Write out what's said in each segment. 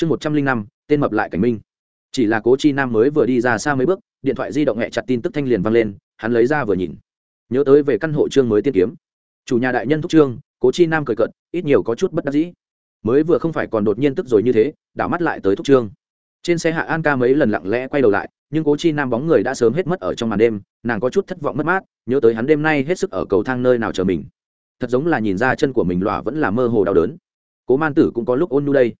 chương một trăm linh năm, tên mập lại cảnh minh. Chỉ là cố chi nam mới vừa đi ra xa mấy bước, điện thoại di động hẹ chặt tin tức thanh liền vang lên, hắn lấy ra vừa nhìn. Nhớ tới về căn hộ trương mới tiên kiếm. Chủ nhà đại nhân thúc trương, cố chi nam cười cận ít nhiều có chút bất đắc dĩ. Mới vừa không phải còn đột nhiên tức rồi như thế, đảo mắt lại tới thúc trương. Trên xe hạ an ca mấy lần lặng lẽ quay đầu lại, nhưng cố chi nam bóng người đã sớm hết mất ở trong màn đêm, nàng có chút thất vọng mất mát, nhớ tới hắn đêm nay hết sức ở cầu thang nơi nào chờ mình. Thật giống là nhìn ra chân của mình lòa vẫn là mơ hồ đau đớn. Cố man tử cũng có lúc ôn nu đây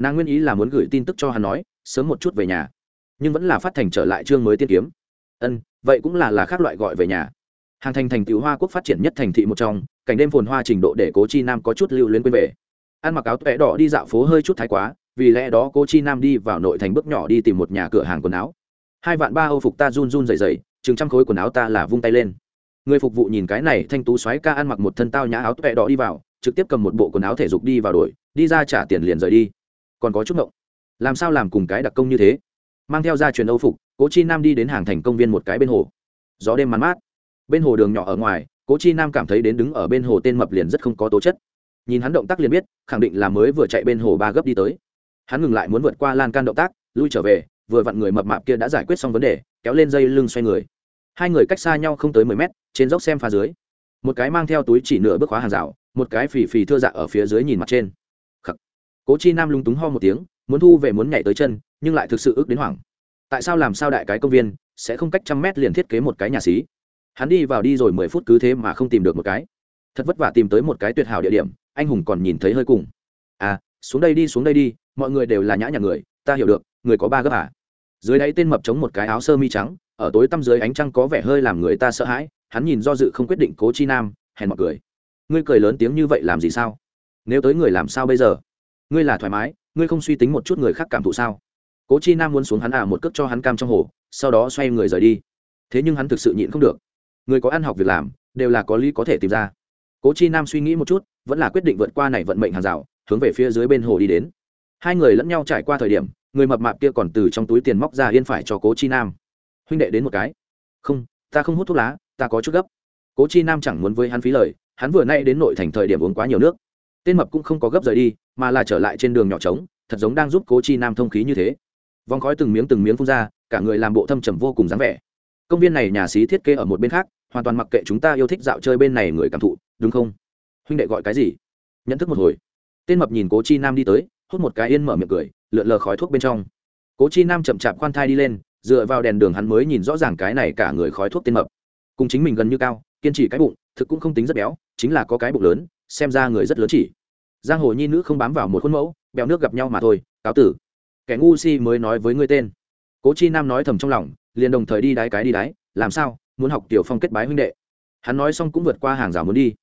nàng nguyên ý là muốn gửi tin tức cho hắn nói, sớm một chút về nhà. Nhưng vẫn là phát thành trở lại chương mới tiên kiếm. Ân, vậy cũng là là khác loại gọi về nhà. Hàng thành thành tựu hoa quốc phát triển nhất thành thị một trong, cảnh đêm phồn hoa trình độ để cố chi nam có chút lưu luyến quên về. Ăn mặc áo tuệ đỏ đi dạo phố hơi chút thái quá, vì lẽ đó cố chi nam đi vào nội thành bước nhỏ đi tìm một nhà cửa hàng quần áo. Hai vạn ba âu phục ta run run dày dày chừng trăm khối quần áo ta là vung tay lên. Người phục vụ nhìn cái này, thanh tú xoáy ca ăn mặc một thân tao nhã áo tuệ đỏ đi vào, trực tiếp cầm một bộ quần áo thể dục đi vào đổi, đi ra trả tiền liền rời đi còn có chút ngộng. Làm sao làm cùng cái đặc công như thế? Mang theo gia truyền âu phục, cố chi nam đi đến hàng thành công viên một cái bên hồ. Gió đêm mắn mát. Bên hồ đường nhỏ ở ngoài, cố chi nam cảm thấy đến đứng ở bên hồ tên mập liền rất không có tố chất. Nhìn hắn động tác liền biết, khẳng định là mới vừa chạy bên hồ ba gấp đi tới. Hắn ngừng lại muốn vượt qua lan can động tác, lui trở về, vừa vặn người mập mạp kia đã giải quyết xong vấn đề, kéo lên dây lưng xoay người. Hai người cách xa nhau không tới mười mét, trên dốc xem pha dưới. Một cái mang theo túi chỉ nửa bước khóa hàng rào, một cái phì phì thưa dạ ở phía dưới nhìn mặt trên cố chi nam lúng túng ho một tiếng, muốn thu về muốn nhảy tới chân, nhưng lại thực sự ước đến hoảng. Tại sao làm sao đại cái công viên, sẽ không cách trăm mét liền thiết kế một cái nhà xí? Hắn đi vào đi rồi mười phút cứ thế mà không tìm được một cái. Thật vất vả tìm tới một cái tuyệt hảo địa điểm, anh hùng còn nhìn thấy hơi cùng. À xuống đây đi, xuống đây đi, mọi người đều là nhã nhặn người, ta hiểu được, người có ba gấp à? Dưới đáy tên mập chống một cái áo sơ mi trắng, ở tối tăm dưới ánh trăng có vẻ hơi làm người ta sợ hãi, hắn nhìn do dự không quyết định cố chi nam, hèn mọi cười. Ngươi cười lớn tiếng như vậy làm gì sao? Nếu tới người làm sao bây giờ? Ngươi là thoải mái, ngươi không suy tính một chút người khác cảm thụ sao? Cố chi nam muốn xuống hắn à một cước cho hắn cam trong hồ, sau đó xoay người rời đi. Thế nhưng hắn thực sự nhịn không được. Người có ăn học việc làm, đều là có lý có thể tìm ra. Cố chi nam suy nghĩ một chút, vẫn là quyết định vượt qua này vận mệnh hàng rào, hướng về phía dưới bên hồ đi đến. Hai người lẫn nhau trải qua thời điểm, người mập mạp kia còn từ trong túi tiền móc ra yên phải cho cố chi nam. Huynh đệ đến một cái. Không, ta không hút thuốc lá, ta có chút gấp. Cố chi nam chẳng muốn với hắn phí lời, hắn vừa nay đến nội thành thời điểm uống quá nhiều nước tên mập cũng không có gấp rời đi, mà là trở lại trên đường nhỏ trống, thật giống đang giúp cố chi nam thông khí như thế. Vòng khói từng miếng từng miếng phun ra, cả người làm bộ thâm trầm vô cùng dáng vẻ. Công viên này nhà xí thiết kế ở một bên khác, hoàn toàn mặc kệ chúng ta yêu thích dạo chơi bên này người cảm thụ, đúng không? Huynh đệ gọi cái gì? Nhận thức một hồi. Tên mập nhìn cố chi nam đi tới, hút một cái yên mở miệng cười, lượn lờ khói thuốc bên trong. Cố chi nam chậm chạp khoan thai đi lên, dựa vào đèn đường hắn mới nhìn rõ ràng cái này cả người khói thuốc tên mập. Cùng chính mình gần như cao, kiên trì cái bụng, thực cũng không tính rất béo, chính là có cái bụng lớn xem ra người rất lớn chỉ. Giang hồ nhi nữ không bám vào một khuôn mẫu, bèo nước gặp nhau mà thôi, cáo tử. Kẻ ngu si mới nói với ngươi tên. Cố chi nam nói thầm trong lòng, liền đồng thời đi đái cái đi đái, làm sao, muốn học tiểu phong kết bái huynh đệ. Hắn nói xong cũng vượt qua hàng rào muốn đi.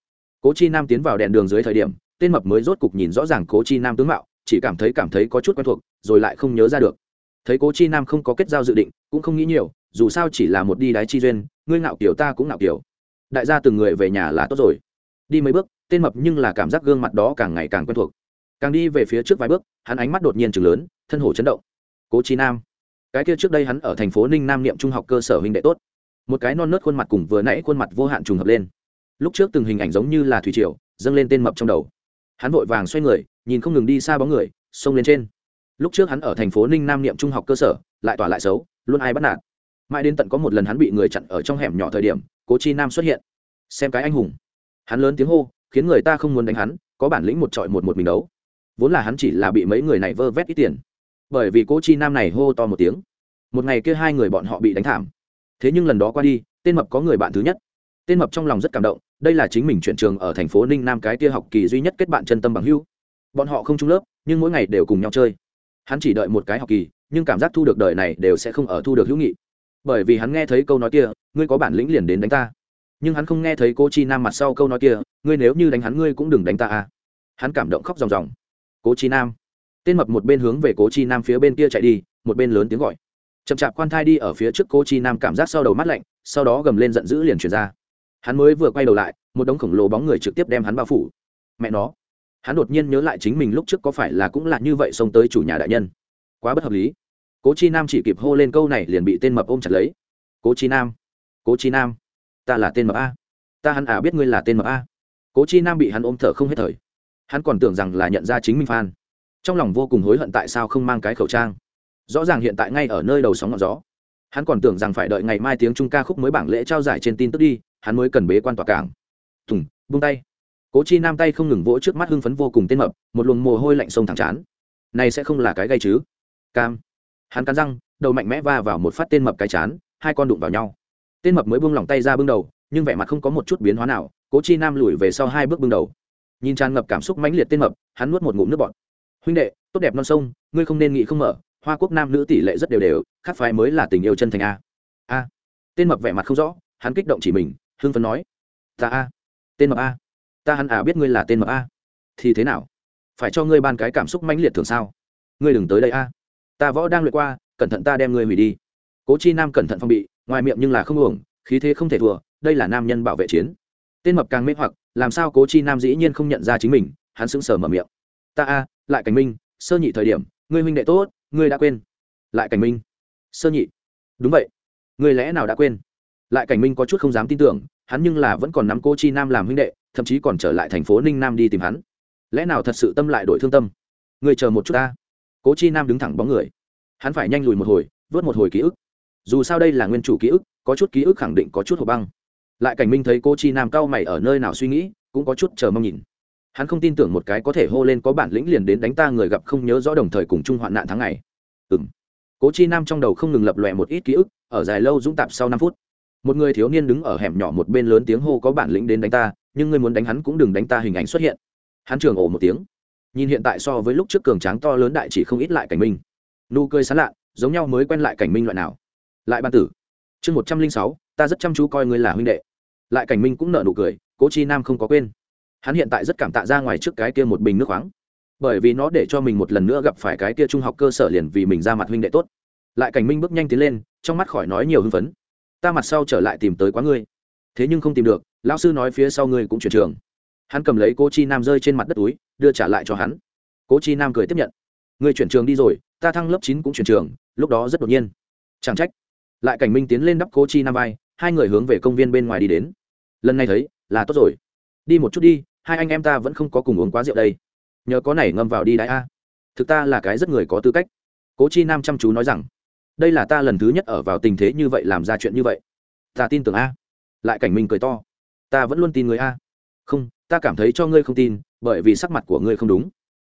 Cố chi nam tiến vào đèn đường dưới thời điểm, tên mập mới rốt cục nhìn rõ ràng cố chi nam tướng mạo, chỉ cảm thấy cảm thấy có chút quen thuộc, rồi lại không nhớ ra được. Thấy cố chi nam không có kết giao dự định, cũng không nghĩ nhiều, dù sao chỉ là một đi đái chi duyên, ngươi ngạo kiểu ta cũng ngạo kiểu. Đại gia từng người về nhà là tốt rồi. Đi mấy bước tên mập nhưng là cảm giác gương mặt đó càng ngày càng quen thuộc. Càng đi về phía trước vài bước, hắn ánh mắt đột nhiên chừng lớn, thân hồ chấn động. Cố chi nam. Cái kia trước đây hắn ở thành phố ninh nam niệm trung học cơ sở huynh đệ tốt. Một cái non nớt khuôn mặt cùng vừa nãy khuôn mặt vô hạn trùng hợp lên. Lúc trước từng hình ảnh giống như là thủy triều, dâng lên tên mập trong đầu. Hắn vội vàng xoay người, nhìn không ngừng đi xa bóng người, xông lên trên. Lúc trước hắn ở thành phố ninh nam niệm trung học cơ sở, lại tỏa lại xấu, luôn ai bắt nạt. Mãi đến tận có một lần hắn bị người chặn ở trong hẻm nhỏ thời điểm, cố chi nam xuất hiện. Xem cái anh hùng. Hắn lớn tiếng hô khiến người ta không muốn đánh hắn, có bản lĩnh một trọi một một mình đấu. Vốn là hắn chỉ là bị mấy người này vơ vét ít tiền. Bởi vì cố chi nam này hô to một tiếng. Một ngày kia hai người bọn họ bị đánh thảm. Thế nhưng lần đó qua đi, tên mập có người bạn thứ nhất. Tên mập trong lòng rất cảm động, đây là chính mình chuyển trường ở thành phố ninh nam cái kia học kỳ duy nhất kết bạn chân tâm bằng hưu bọn họ không chung lớp, nhưng mỗi ngày đều cùng nhau chơi. Hắn chỉ đợi một cái học kỳ, nhưng cảm giác thu được đời này đều sẽ không ở thu được hữu nghị. Bởi vì hắn nghe thấy câu nói kia, ngươi có bản lĩnh liền đến đánh ta nhưng hắn không nghe thấy cô chi nam mặt sau câu nói kia, ngươi nếu như đánh hắn, ngươi cũng đừng đánh ta à. Hắn cảm động khóc ròng ròng. Cố chi nam. Tên mập một bên hướng về cố chi nam phía bên kia chạy đi, một bên lớn tiếng gọi. Chậm chạp khoan thai đi ở phía trước cố chi nam cảm giác sau đầu mắt lạnh, sau đó gầm lên giận dữ liền chuyển ra. Hắn mới vừa quay đầu lại, một đống khổng lồ bóng người trực tiếp đem hắn bao phủ. Mẹ nó. Hắn đột nhiên nhớ lại chính mình lúc trước có phải là cũng là như vậy xông tới chủ nhà đại nhân. Quá bất hợp lý. Cố chi nam chỉ kịp hô lên câu này liền bị tên mập ôm chặt lấy. Cố chi nam. Cố chi nam ta là tên mập a. Ta hắn à biết ngươi là tên mập a. Cố chi nam bị hắn ôm thở không hết thời. Hắn còn tưởng rằng là nhận ra chính mình phan trong lòng vô cùng hối hận tại sao không mang cái khẩu trang. Rõ ràng hiện tại ngay ở nơi đầu sóng ngọn gió. Hắn còn tưởng rằng phải đợi ngày mai tiếng trung ca khúc mới bảng lễ trao giải trên tin tức đi, hắn mới cần bế quan tỏa cảng. Thùng vung tay. Cố chi nam tay không ngừng vỗ trước mắt hưng phấn vô cùng tên mập, một luồng mồ hôi lạnh sông thẳng chán này sẽ không là cái gây chứ? Cam. Hắn cắn răng, đầu mạnh mẽ va vào một phát tên mập cái chán, hai con đụng vào nhau tên mập mới buông lỏng tay ra bưng đầu, nhưng vẻ mặt không có một chút biến hóa nào, cố chi nam lùi về sau hai bước bưng đầu. Nhìn tràn ngập cảm xúc mãnh liệt tên mập, hắn nuốt một ngụm nước bọt. Huynh đệ, tốt đẹp non sông, ngươi không nên nghĩ không mở, hoa quốc nam nữ tỷ lệ rất đều đều khác phái mới là tình yêu chân thành a. A? Tên mập vẻ mặt không rõ, hắn kích động chỉ mình, hưng phấn nói. Ta a. Tên mập a? Ta hắn à biết ngươi là tên mập a? Thì thế nào? Phải cho ngươi ban cái cảm xúc mãnh liệt thường sao? Ngươi đừng tới đây a. Ta võ đang luyện qua, cẩn thận ta đem ngươi hủy đi. Cố chi nam cẩn thận phong bị ngoài miệng nhưng là không uổng, khí thế không thể thua, đây là nam nhân bảo vệ chiến. Tên mập càng mê hoặc, làm sao cố chi nam dĩ nhiên không nhận ra chính mình, hắn sững sờ mở miệng. Ta a, lại cảnh minh, sơ nhị thời điểm, ngươi huynh đệ tốt, ngươi đã quên. Lại cảnh minh. Sơ nhị. Đúng vậy. Ngươi lẽ nào đã quên? Lại cảnh minh có chút không dám tin tưởng, hắn nhưng là vẫn còn nắm cô chi nam làm huynh đệ, thậm chí còn trở lại thành phố ninh nam đi tìm hắn. Lẽ nào thật sự tâm lại đổi thương tâm? Ngươi chờ một chút ta. Cố chi nam đứng thẳng bóng người. Hắn phải nhanh lùi một hồi, vớt một hồi ký ức dù sao đây là nguyên chủ ký ức, có chút ký ức khẳng định có chút hộp băng. Lại cảnh minh thấy cô chi nam cao mày ở nơi nào suy nghĩ, cũng có chút chờ mong nhìn. Hắn không tin tưởng một cái có thể hô lên có bản lĩnh liền đến đánh ta người gặp không nhớ rõ đồng thời cùng chung hoạn nạn tháng ngày. Ừ m cố chi nam trong đầu không ngừng lập lòe một ít ký ức, ở dài lâu dũng tạp sau năm phút. Một người thiếu niên đứng ở hẻm nhỏ một bên lớn tiếng hô có bản lĩnh đến đánh ta, nhưng ngươi muốn đánh hắn cũng đừng đánh ta hình ảnh xuất hiện. Hắn trường ổ một tiếng. Nhìn hiện tại so với lúc trước cường tráng to lớn đại chỉ không ít lại cảnh minh. Nụ cười sán lạ, giống nhau mới quen lại cảnh minh loại nào lại ban tử. Chương một trăm linh sáu, ta rất chăm chú coi ngươi là huynh đệ. Lại cảnh minh cũng nợ nụ cười, cố chi nam không có quên. Hắn hiện tại rất cảm tạ ra ngoài trước cái kia một bình nước khoáng. Bởi vì nó để cho mình một lần nữa gặp phải cái kia trung học cơ sở liền vì mình ra mặt huynh đệ tốt. Lại cảnh minh bước nhanh tiến lên, trong mắt khỏi nói nhiều hưng phấn. Ta mặt sau trở lại tìm tới quá ngươi. Thế nhưng không tìm được, lão sư nói phía sau ngươi cũng chuyển trường. Hắn cầm lấy cô chi nam rơi trên mặt đất túi, đưa trả lại cho hắn. Cố chi nam cười tiếp nhận. Người chuyển trường đi rồi, ta thăng lớp chín cũng chuyển trường, lúc đó rất đột nhiên. Chẳng trách lại cảnh minh tiến lên đắp cố chi nam vai, hai người hướng về công viên bên ngoài đi đến. Lần này thấy, là tốt rồi. Đi một chút đi, hai anh em ta vẫn không có cùng uống quá rượu đây. Nhờ có này ngâm vào đi đại a. Thực ta là cái rất người có tư cách. Cố chi nam chăm chú nói rằng, đây là ta lần thứ nhất ở vào tình thế như vậy làm ra chuyện như vậy. Ta tin tưởng a. Lại cảnh minh cười to, ta vẫn luôn tin người a. Không, ta cảm thấy cho ngươi không tin, bởi vì sắc mặt của ngươi không đúng.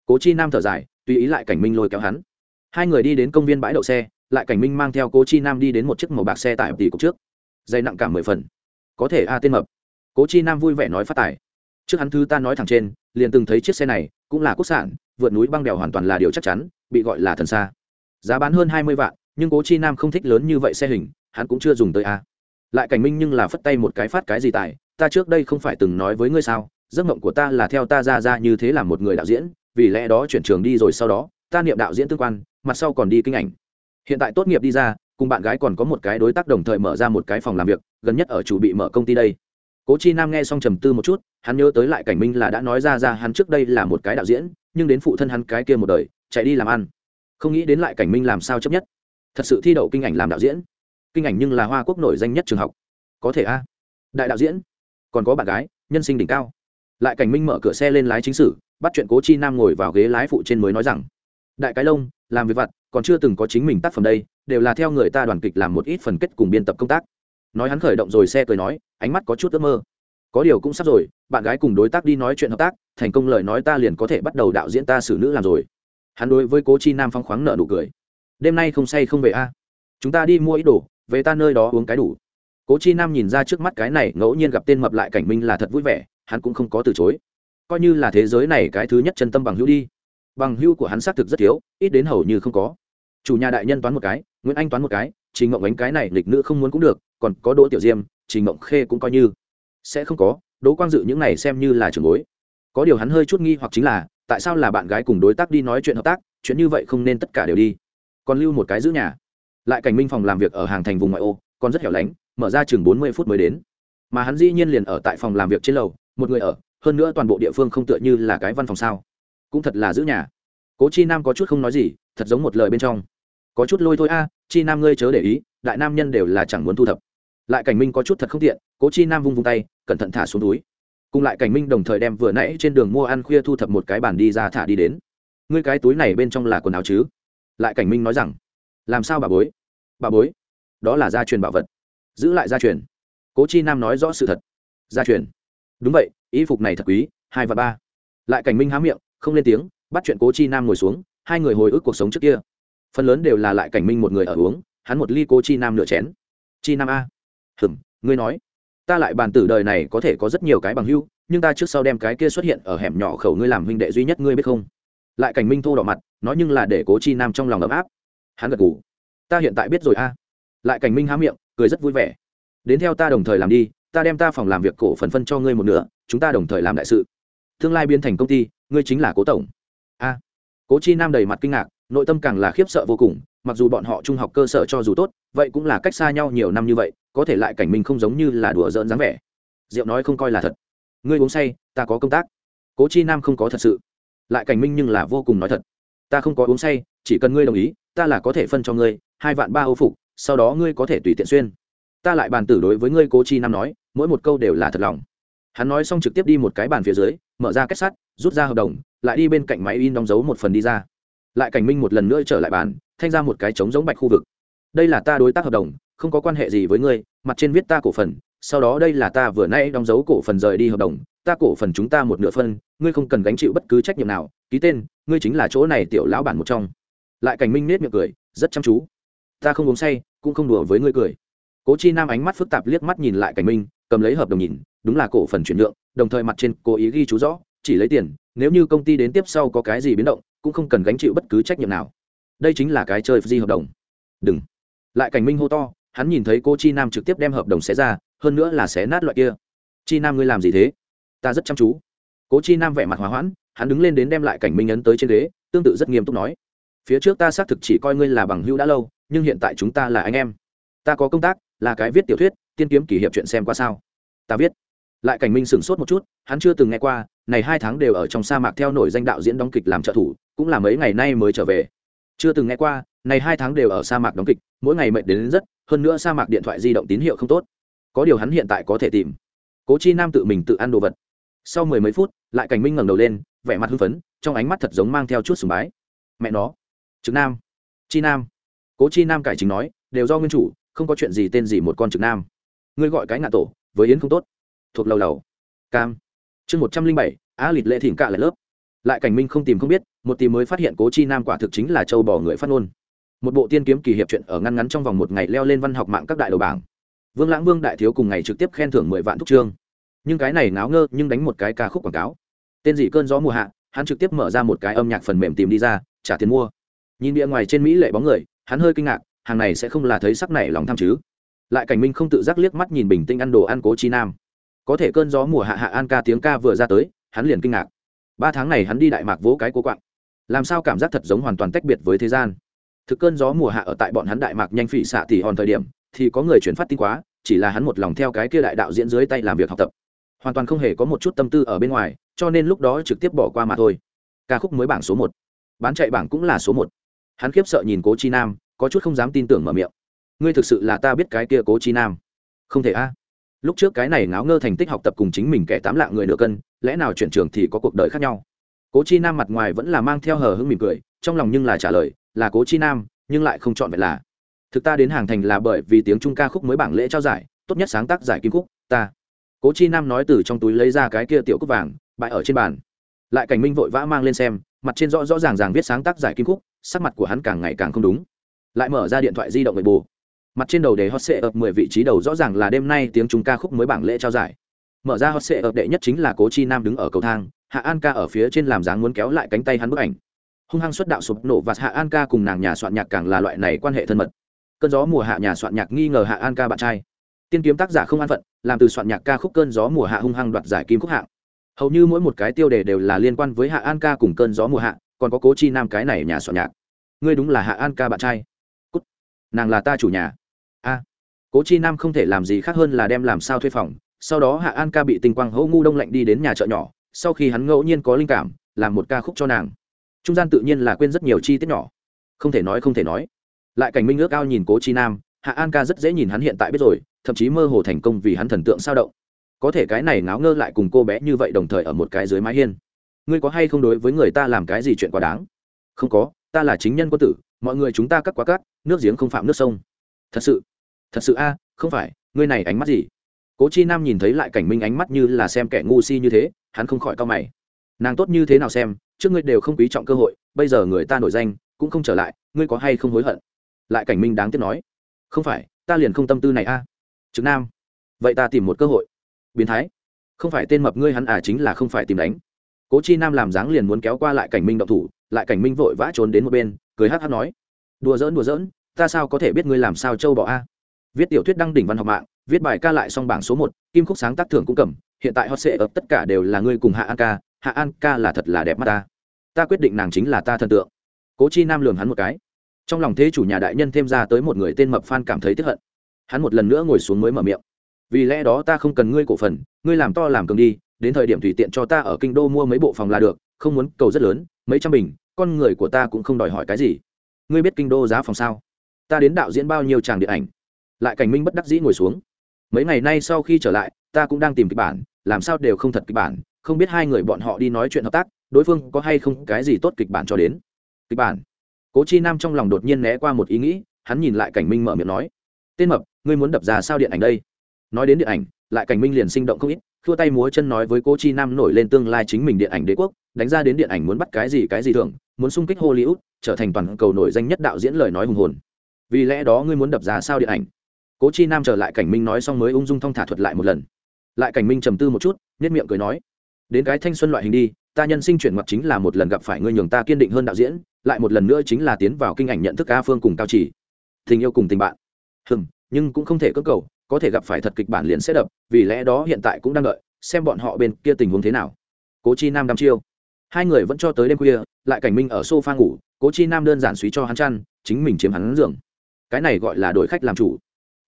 Cố chi nam thở dài, tùy ý lại cảnh minh lôi kéo hắn. Hai người đi đến công viên bãi đậu xe lại cảnh minh mang theo cố chi nam đi đến một chiếc màu bạc xe tải tỷ cục trước. Dây nặng cả mười phần. Có thể a tên mập. Cố chi nam vui vẻ nói phát tải. trước hắn thứ ta nói thẳng trên, liền từng thấy chiếc xe này, cũng là quốc sản, vượt núi băng đèo hoàn toàn là điều chắc chắn, bị gọi là thần xa giá bán hơn hai mươi vạn, nhưng cố chi nam không thích lớn như vậy xe hình, hắn cũng chưa dùng tới a. Lại cảnh minh nhưng là phất tay một cái phát cái gì tài, ta trước đây không phải từng nói với ngươi sao, giấc mộng của ta là theo ta ra ra như thế là một người đạo diễn, vì lẽ đó chuyển trường đi rồi sau đó, ta niệm đạo diễn tương quan, mặt sau còn đi kinh ảnh hiện tại tốt nghiệp đi ra, cùng bạn gái còn có một cái đối tác đồng thời mở ra một cái phòng làm việc, gần nhất ở chủ bị mở công ty đây. Cố chi nam nghe xong trầm tư một chút, hắn nhớ tới lại cảnh minh là đã nói ra ra hắn trước đây là một cái đạo diễn, nhưng đến phụ thân hắn cái kia một đời, chạy đi làm ăn. Không nghĩ đến lại cảnh minh làm sao chấp nhất. Thật sự thi đậu kinh ảnh làm đạo diễn. Kinh ảnh nhưng là hoa quốc nổi danh nhất trường học. Có thể a. Đại đạo diễn. Còn có bạn gái, nhân sinh đỉnh cao. Lại cảnh minh mở cửa xe lên lái chính sử, bắt chuyện cố chi nam ngồi vào ghế lái phụ trên mới nói rằng, đại cái lông làm việc vặt, còn chưa từng có chính mình tác phẩm đây, đều là theo người ta đoàn kịch làm một ít phần kết cùng biên tập công tác. Nói hắn khởi động rồi xe cười nói, ánh mắt có chút ước mơ. Có điều cũng sắp rồi, bạn gái cùng đối tác đi nói chuyện hợp tác, thành công lời nói ta liền có thể bắt đầu đạo diễn ta xử nữ làm rồi. Hắn đối với cố chi nam phong khoáng nợ nụ cười. Đêm nay không say không về a. À? Chúng ta đi mua ít đồ, về ta nơi đó uống cái đủ. Cố chi nam nhìn ra trước mắt cái này, ngẫu nhiên gặp tên mập lại cảnh minh là thật vui vẻ, hắn cũng không có từ chối. Coi như là thế giới này cái thứ nhất chân tâm bằng hữu đi bằng hưu của hắn xác thực rất thiếu, ít đến hầu như không có. Chủ nhà đại nhân toán một cái, nguyễn anh toán một cái, trình ngộng ánh cái này lịch nữ không muốn cũng được, còn có đỗ tiểu diêm, trình ngộng khê cũng coi như. Sẽ không có, đỗ quang dự những này xem như là trường bối. Có điều hắn hơi chút nghi hoặc chính là, tại sao là bạn gái cùng đối tác đi nói chuyện hợp tác, chuyện như vậy không nên tất cả đều đi. Còn lưu một cái giữ nhà. Lại cảnh minh phòng làm việc ở hàng thành vùng ngoại ô, còn rất hẻo lánh, mở ra chừng bốn mươi phút mới đến. Mà hắn dĩ nhiên liền ở tại phòng làm việc trên lầu, một người ở, hơn nữa toàn bộ địa phương không tựa như là cái văn phòng sao cũng thật là giữ nhà. Cố chi nam có chút không nói gì, thật giống một lời bên trong. Có chút lôi thôi a, chi nam ngươi chớ để ý, đại nam nhân đều là chẳng muốn thu thập. Lại cảnh minh có chút thật không tiện, cố chi nam vung vung tay, cẩn thận thả xuống túi. Cùng lại cảnh minh đồng thời đem vừa nãy trên đường mua ăn khuya thu thập một cái bàn đi ra thả đi đến. Ngươi cái túi này bên trong là quần áo chứ? Lại cảnh minh nói rằng, làm sao bà bối? Bà bối, đó là gia truyền bảo vật. Giữ lại gia truyền. Cố chi nam nói rõ sự thật. Gia truyền. Đúng vậy, y phục này thật quý, hai và ba. Lại cảnh minh há miệng không lên tiếng, bắt chuyện cố chi nam ngồi xuống, hai người hồi ức cuộc sống trước kia. Phần lớn đều là lại cảnh minh một người ở uống, hắn một ly cố chi nam nửa chén. Chi nam a, hừm, ngươi nói, ta lại bàn tử đời này có thể có rất nhiều cái bằng hưu nhưng ta trước sau đem cái kia xuất hiện ở hẻm nhỏ khẩu ngươi làm huynh đệ duy nhất ngươi biết không? Lại cảnh minh thô đỏ mặt, nói nhưng là để cố chi nam trong lòng ấm áp. Hắn gật ngủ ta hiện tại biết rồi a. Lại cảnh minh há miệng, cười rất vui vẻ. Đến theo ta đồng thời làm đi, ta đem ta phòng làm việc cổ phần phân cho ngươi một nửa, chúng ta đồng thời làm đại sự. Tương lai biến thành công ty ngươi chính là cố tổng. A. Cố chi nam đầy mặt kinh ngạc, nội tâm càng là khiếp sợ vô cùng, mặc dù bọn họ trung học cơ sở cho dù tốt, vậy cũng là cách xa nhau nhiều năm như vậy, có thể lại cảnh minh không giống như là đùa giỡn dáng vẻ. Diệu nói không coi là thật. Ngươi uống say, ta có công tác. Cố chi nam không có thật sự. Lại cảnh minh nhưng là vô cùng nói thật. Ta không có uống say, chỉ cần ngươi đồng ý, ta là có thể phân cho ngươi, hai vạn ba ô phục, sau đó ngươi có thể tùy tiện xuyên. Ta lại bàn tử đối với ngươi, cố chi nam nói, mỗi một câu đều là thật lòng hắn nói xong trực tiếp đi một cái bàn phía dưới, mở ra kết sắt, rút ra hợp đồng, lại đi bên cạnh máy in đóng dấu một phần đi ra. Lại cảnh minh một lần nữa trở lại bàn, thanh ra một cái trống giống bạch khu vực. Đây là ta đối tác hợp đồng, không có quan hệ gì với ngươi, mặt trên viết ta cổ phần, sau đó đây là ta vừa nay đóng dấu cổ phần rời đi hợp đồng, ta cổ phần chúng ta một nửa phân, ngươi không cần gánh chịu bất cứ trách nhiệm nào, ký tên, ngươi chính là chỗ này tiểu lão bản một trong. Lại cảnh minh nết miệng cười, rất chăm chú. Ta không uống say, cũng không đùa với ngươi cười. Cố chi nam ánh mắt phức tạp liếc mắt nhìn lại cảnh minh, cầm lấy hợp đồng nhìn đúng là cổ phần chuyển nhượng, đồng thời mặt trên cố ý ghi chú rõ, chỉ lấy tiền, nếu như công ty đến tiếp sau có cái gì biến động, cũng không cần gánh chịu bất cứ trách nhiệm nào. Đây chính là cái chơi di hợp đồng. Đừng. Lại cảnh minh hô to, hắn nhìn thấy cô chi nam trực tiếp đem hợp đồng xé ra, hơn nữa là xé nát loại kia. Chi nam ngươi làm gì thế? Ta rất chăm chú. Cố chi nam vẻ mặt hòa hoãn, hắn đứng lên đến đem lại cảnh minh ấn tới trên ghế, tương tự rất nghiêm túc nói. Phía trước ta xác thực chỉ coi ngươi là bằng hữu đã lâu, nhưng hiện tại chúng ta là anh em. Ta có công tác, là cái viết tiểu thuyết, tiên kiếm kỷ hiệp chuyện xem qua sao. Ta viết lại cảnh minh sửng sốt một chút hắn chưa từng nghe qua này hai tháng đều ở trong sa mạc theo nổi danh đạo diễn đóng kịch làm trợ thủ cũng là mấy ngày nay mới trở về. Chưa từng nghe qua này hai tháng đều ở sa mạc đóng kịch mỗi ngày mệt đến, đến rất hơn nữa sa mạc điện thoại di động tín hiệu không tốt. Có điều hắn hiện tại có thể tìm. Cố chi nam tự mình tự ăn đồ vật. Sau mười mấy phút lại cảnh minh ngẩng đầu lên vẻ mặt hưng phấn trong ánh mắt thật giống mang theo chút sùng bái. Mẹ nó. Trực nam. Chi nam. Cố chi nam cải chính nói đều do nguyên chủ không có chuyện gì tên gì một con trực nam. Ngươi gọi cái ngạ tổ với yến không tốt thuộc lầu lầu. Cam. Chương một trăm linh bảy, á lịt lệ thỉnh cạ lại lớp. Lại cảnh minh không tìm không biết, một tìm mới phát hiện cố chi nam quả thực chính là châu bò người phát ngôn. Một bộ tiên kiếm kỳ hiệp chuyện ở ngăn ngắn trong vòng một ngày leo lên văn học mạng các đại đầu bảng. Vương lãng vương đại thiếu cùng ngày trực tiếp khen thưởng mười vạn thúc trương. Nhưng cái này náo ngơ, nhưng đánh một cái ca khúc quảng cáo. Tên gì cơn gió mùa hạ, hắn trực tiếp mở ra một cái âm nhạc phần mềm tìm đi ra, trả tiền mua. Nhìn bìa ngoài trên mỹ lệ bóng người, hắn hơi kinh ngạc, hàng này sẽ không là thấy sắc này lòng tham chứ. Lại cảnh minh không tự giác liếc mắt nhìn bình tĩnh ăn đồ ăn cố chi nam có thể cơn gió mùa hạ hạ an ca tiếng ca vừa ra tới, hắn liền kinh ngạc. Ba tháng này hắn đi đại mạc vỗ cái cố quạng. Làm sao cảm giác thật giống hoàn toàn tách biệt với thế gian? Thực cơn gió mùa hạ ở tại bọn hắn đại mạc nhanh phỉ xạ tỉ hòn thời điểm, thì có người chuyển phát tin quá, chỉ là hắn một lòng theo cái kia đại đạo diễn dưới tay làm việc học tập. Hoàn toàn không hề có một chút tâm tư ở bên ngoài, cho nên lúc đó trực tiếp bỏ qua mà thôi. Ca khúc mới bảng số một. Bán chạy bảng cũng là số một. Hắn khiếp sợ nhìn cố chi nam, có chút không dám tin tưởng mở miệng. Ngươi thực sự là ta biết cái kia cố chi nam. Không thể a lúc trước cái này ngáo ngơ thành tích học tập cùng chính mình kẻ tám lạng người nửa cân, lẽ nào chuyển trường thì có cuộc đời khác nhau? Cố chi nam mặt ngoài vẫn là mang theo hờ hững mỉm cười, trong lòng nhưng là trả lời, là cố chi nam, nhưng lại không chọn vậy là. Thực ta đến hàng thành là bởi vì tiếng trung ca khúc mới bảng lễ trao giải, tốt nhất sáng tác giải kim khúc, ta. Cố chi nam nói từ trong túi lấy ra cái kia tiểu cúc vàng bại ở trên bàn. Lại cảnh minh vội vã mang lên xem, mặt trên rõ rõ ràng ràng viết sáng tác giải kim khúc, sắc mặt của hắn càng ngày càng không đúng. Lại mở ra điện thoại di động về bù mặt trên đầu đề hot sệ ập mười vị trí đầu rõ ràng là đêm nay tiếng trung ca khúc mới bảng lễ trao giải. Mở ra hot sệ ập đệ nhất chính là cố chi nam đứng ở cầu thang, hạ an ca ở phía trên làm dáng muốn kéo lại cánh tay hắn bức ảnh. Hung hăng xuất đạo sụp nổ và hạ an ca cùng nàng nhà soạn nhạc càng là loại này quan hệ thân mật. Cơn gió mùa hạ nhà soạn nhạc nghi ngờ hạ an ca bạn trai. Tiên kiếm tác giả không an phận, làm từ soạn nhạc ca khúc cơn gió mùa hạ hung hăng đoạt giải kim khúc hạng. Hầu như mỗi một cái tiêu đề đều là liên quan với hạ an ca cùng cơn gió mùa hạ, còn có cố chi nam cái này nhà soạn nhạc. Ngươi đúng là hạ an ca bạn trai. Cút. nàng là ta chủ nhà a. Cố chi nam không thể làm gì khác hơn là đem làm sao thuê phòng, sau đó hạ an ca bị tình quang hỗ ngu đông lạnh đi đến nhà chợ nhỏ, sau khi hắn ngẫu nhiên có linh cảm, làm một ca khúc cho nàng. Trung gian tự nhiên là quên rất nhiều chi tiết nhỏ. Không thể nói, không thể nói. Lại cảnh minh ước ao nhìn cố chi nam, hạ an ca rất dễ nhìn hắn hiện tại biết rồi, thậm chí mơ hồ thành công vì hắn thần tượng sao động. Có thể cái này ngáo ngơ lại cùng cô bé như vậy đồng thời ở một cái dưới mái hiên. Ngươi có hay không đối với người ta làm cái gì chuyện quá đáng? Không có, ta là chính nhân quân tử, mọi người chúng ta cắt quá cắt nước giếng không phạm nước sông. Thật sự thật sự a, không phải, ngươi này ánh mắt gì? Cố chi nam nhìn thấy lại cảnh minh ánh mắt như là xem kẻ ngu si như thế, hắn không khỏi cau mày. Nàng tốt như thế nào xem, trước ngươi đều không quý trọng cơ hội, bây giờ người ta nổi danh, cũng không trở lại, ngươi có hay không hối hận? Lại cảnh minh đáng tiếc nói. Không phải, ta liền không tâm tư này a. À? trực nam, vậy ta tìm một cơ hội. Biến thái, không phải tên mập ngươi hắn à chính là không phải tìm đánh. Cố chi nam làm dáng liền muốn kéo qua lại cảnh minh động thủ, lại cảnh minh vội vã trốn đến một bên, cười hát hát nói. Đùa giỡn đùa giỡn, ta sao có thể biết ngươi làm sao châu bỏ a? Viết tiểu thuyết đăng đỉnh văn học mạng, viết bài ca lại song bảng số một, kim khúc sáng tác thưởng cũng cầm, hiện tại hot sệ ập tất cả đều là ngươi cùng hạ an ca, hạ an ca là thật là đẹp mắt ta. Ta quyết định nàng chính là ta thần tượng. Cố chi nam lường hắn một cái. Trong lòng thế chủ nhà đại nhân thêm ra tới một người tên mập phan cảm thấy tức hận. Hắn một lần nữa ngồi xuống mới mở miệng. Vì lẽ đó ta không cần ngươi cổ phần, ngươi làm to làm cường đi, đến thời điểm tùy tiện cho ta ở kinh đô mua mấy bộ phòng là được, không muốn cầu rất lớn, mấy trăm bình, con người của ta cũng không đòi hỏi cái gì. Ngươi biết kinh đô giá phòng sao? Ta đến đạo diễn bao nhiêu tràng điện ảnh? Lại cảnh minh bất đắc dĩ ngồi xuống. Mấy ngày nay sau khi trở lại, ta cũng đang tìm kịch bản, làm sao đều không thật kịch bản, không biết hai người bọn họ đi nói chuyện hợp tác, đối phương có hay không cái gì tốt kịch bản cho đến. Kịch bản. Cố chi nam trong lòng đột nhiên né qua một ý nghĩ, hắn nhìn lại cảnh minh mở miệng nói, tên mập, ngươi muốn đập ra sao điện ảnh đây? Nói đến điện ảnh, lại cảnh minh liền sinh động không ít thua tay múa chân nói với cố chi nam nổi lên tương lai chính mình điện ảnh đế quốc, đánh ra đến điện ảnh muốn bắt cái gì cái gì thường muốn xung kích hollywood, trở thành toàn cầu nổi danh nhất đạo diễn lời nói hùng hồn. Vì lẽ đó ngươi muốn đập ra sao điện ảnh? Cố chi nam trở lại cảnh minh nói xong mới ung dung thong thả thuật lại một lần. Lại cảnh minh trầm tư một chút nhất miệng cười nói, đến cái thanh xuân loại hình đi, ta nhân sinh chuyển mặt chính là một lần gặp phải ngươi nhường ta kiên định hơn đạo diễn, lại một lần nữa chính là tiến vào kinh ảnh nhận thức a phương cùng cao chỉ. Tình yêu cùng tình bạn. Hừm, nhưng cũng không thể cơ cầu, có thể gặp phải thật kịch bản liền sẽ đập, vì lẽ đó hiện tại cũng đang đợi, xem bọn họ bên kia tình huống thế nào. Cố chi nam đăm chiêu. Hai người vẫn cho tới đêm khuya, lại cảnh minh ở sofa ngủ, cố chi nam đơn giản suý cho hắn chăn, chính mình chiếm hắn giường. Cái này gọi là đổi khách làm chủ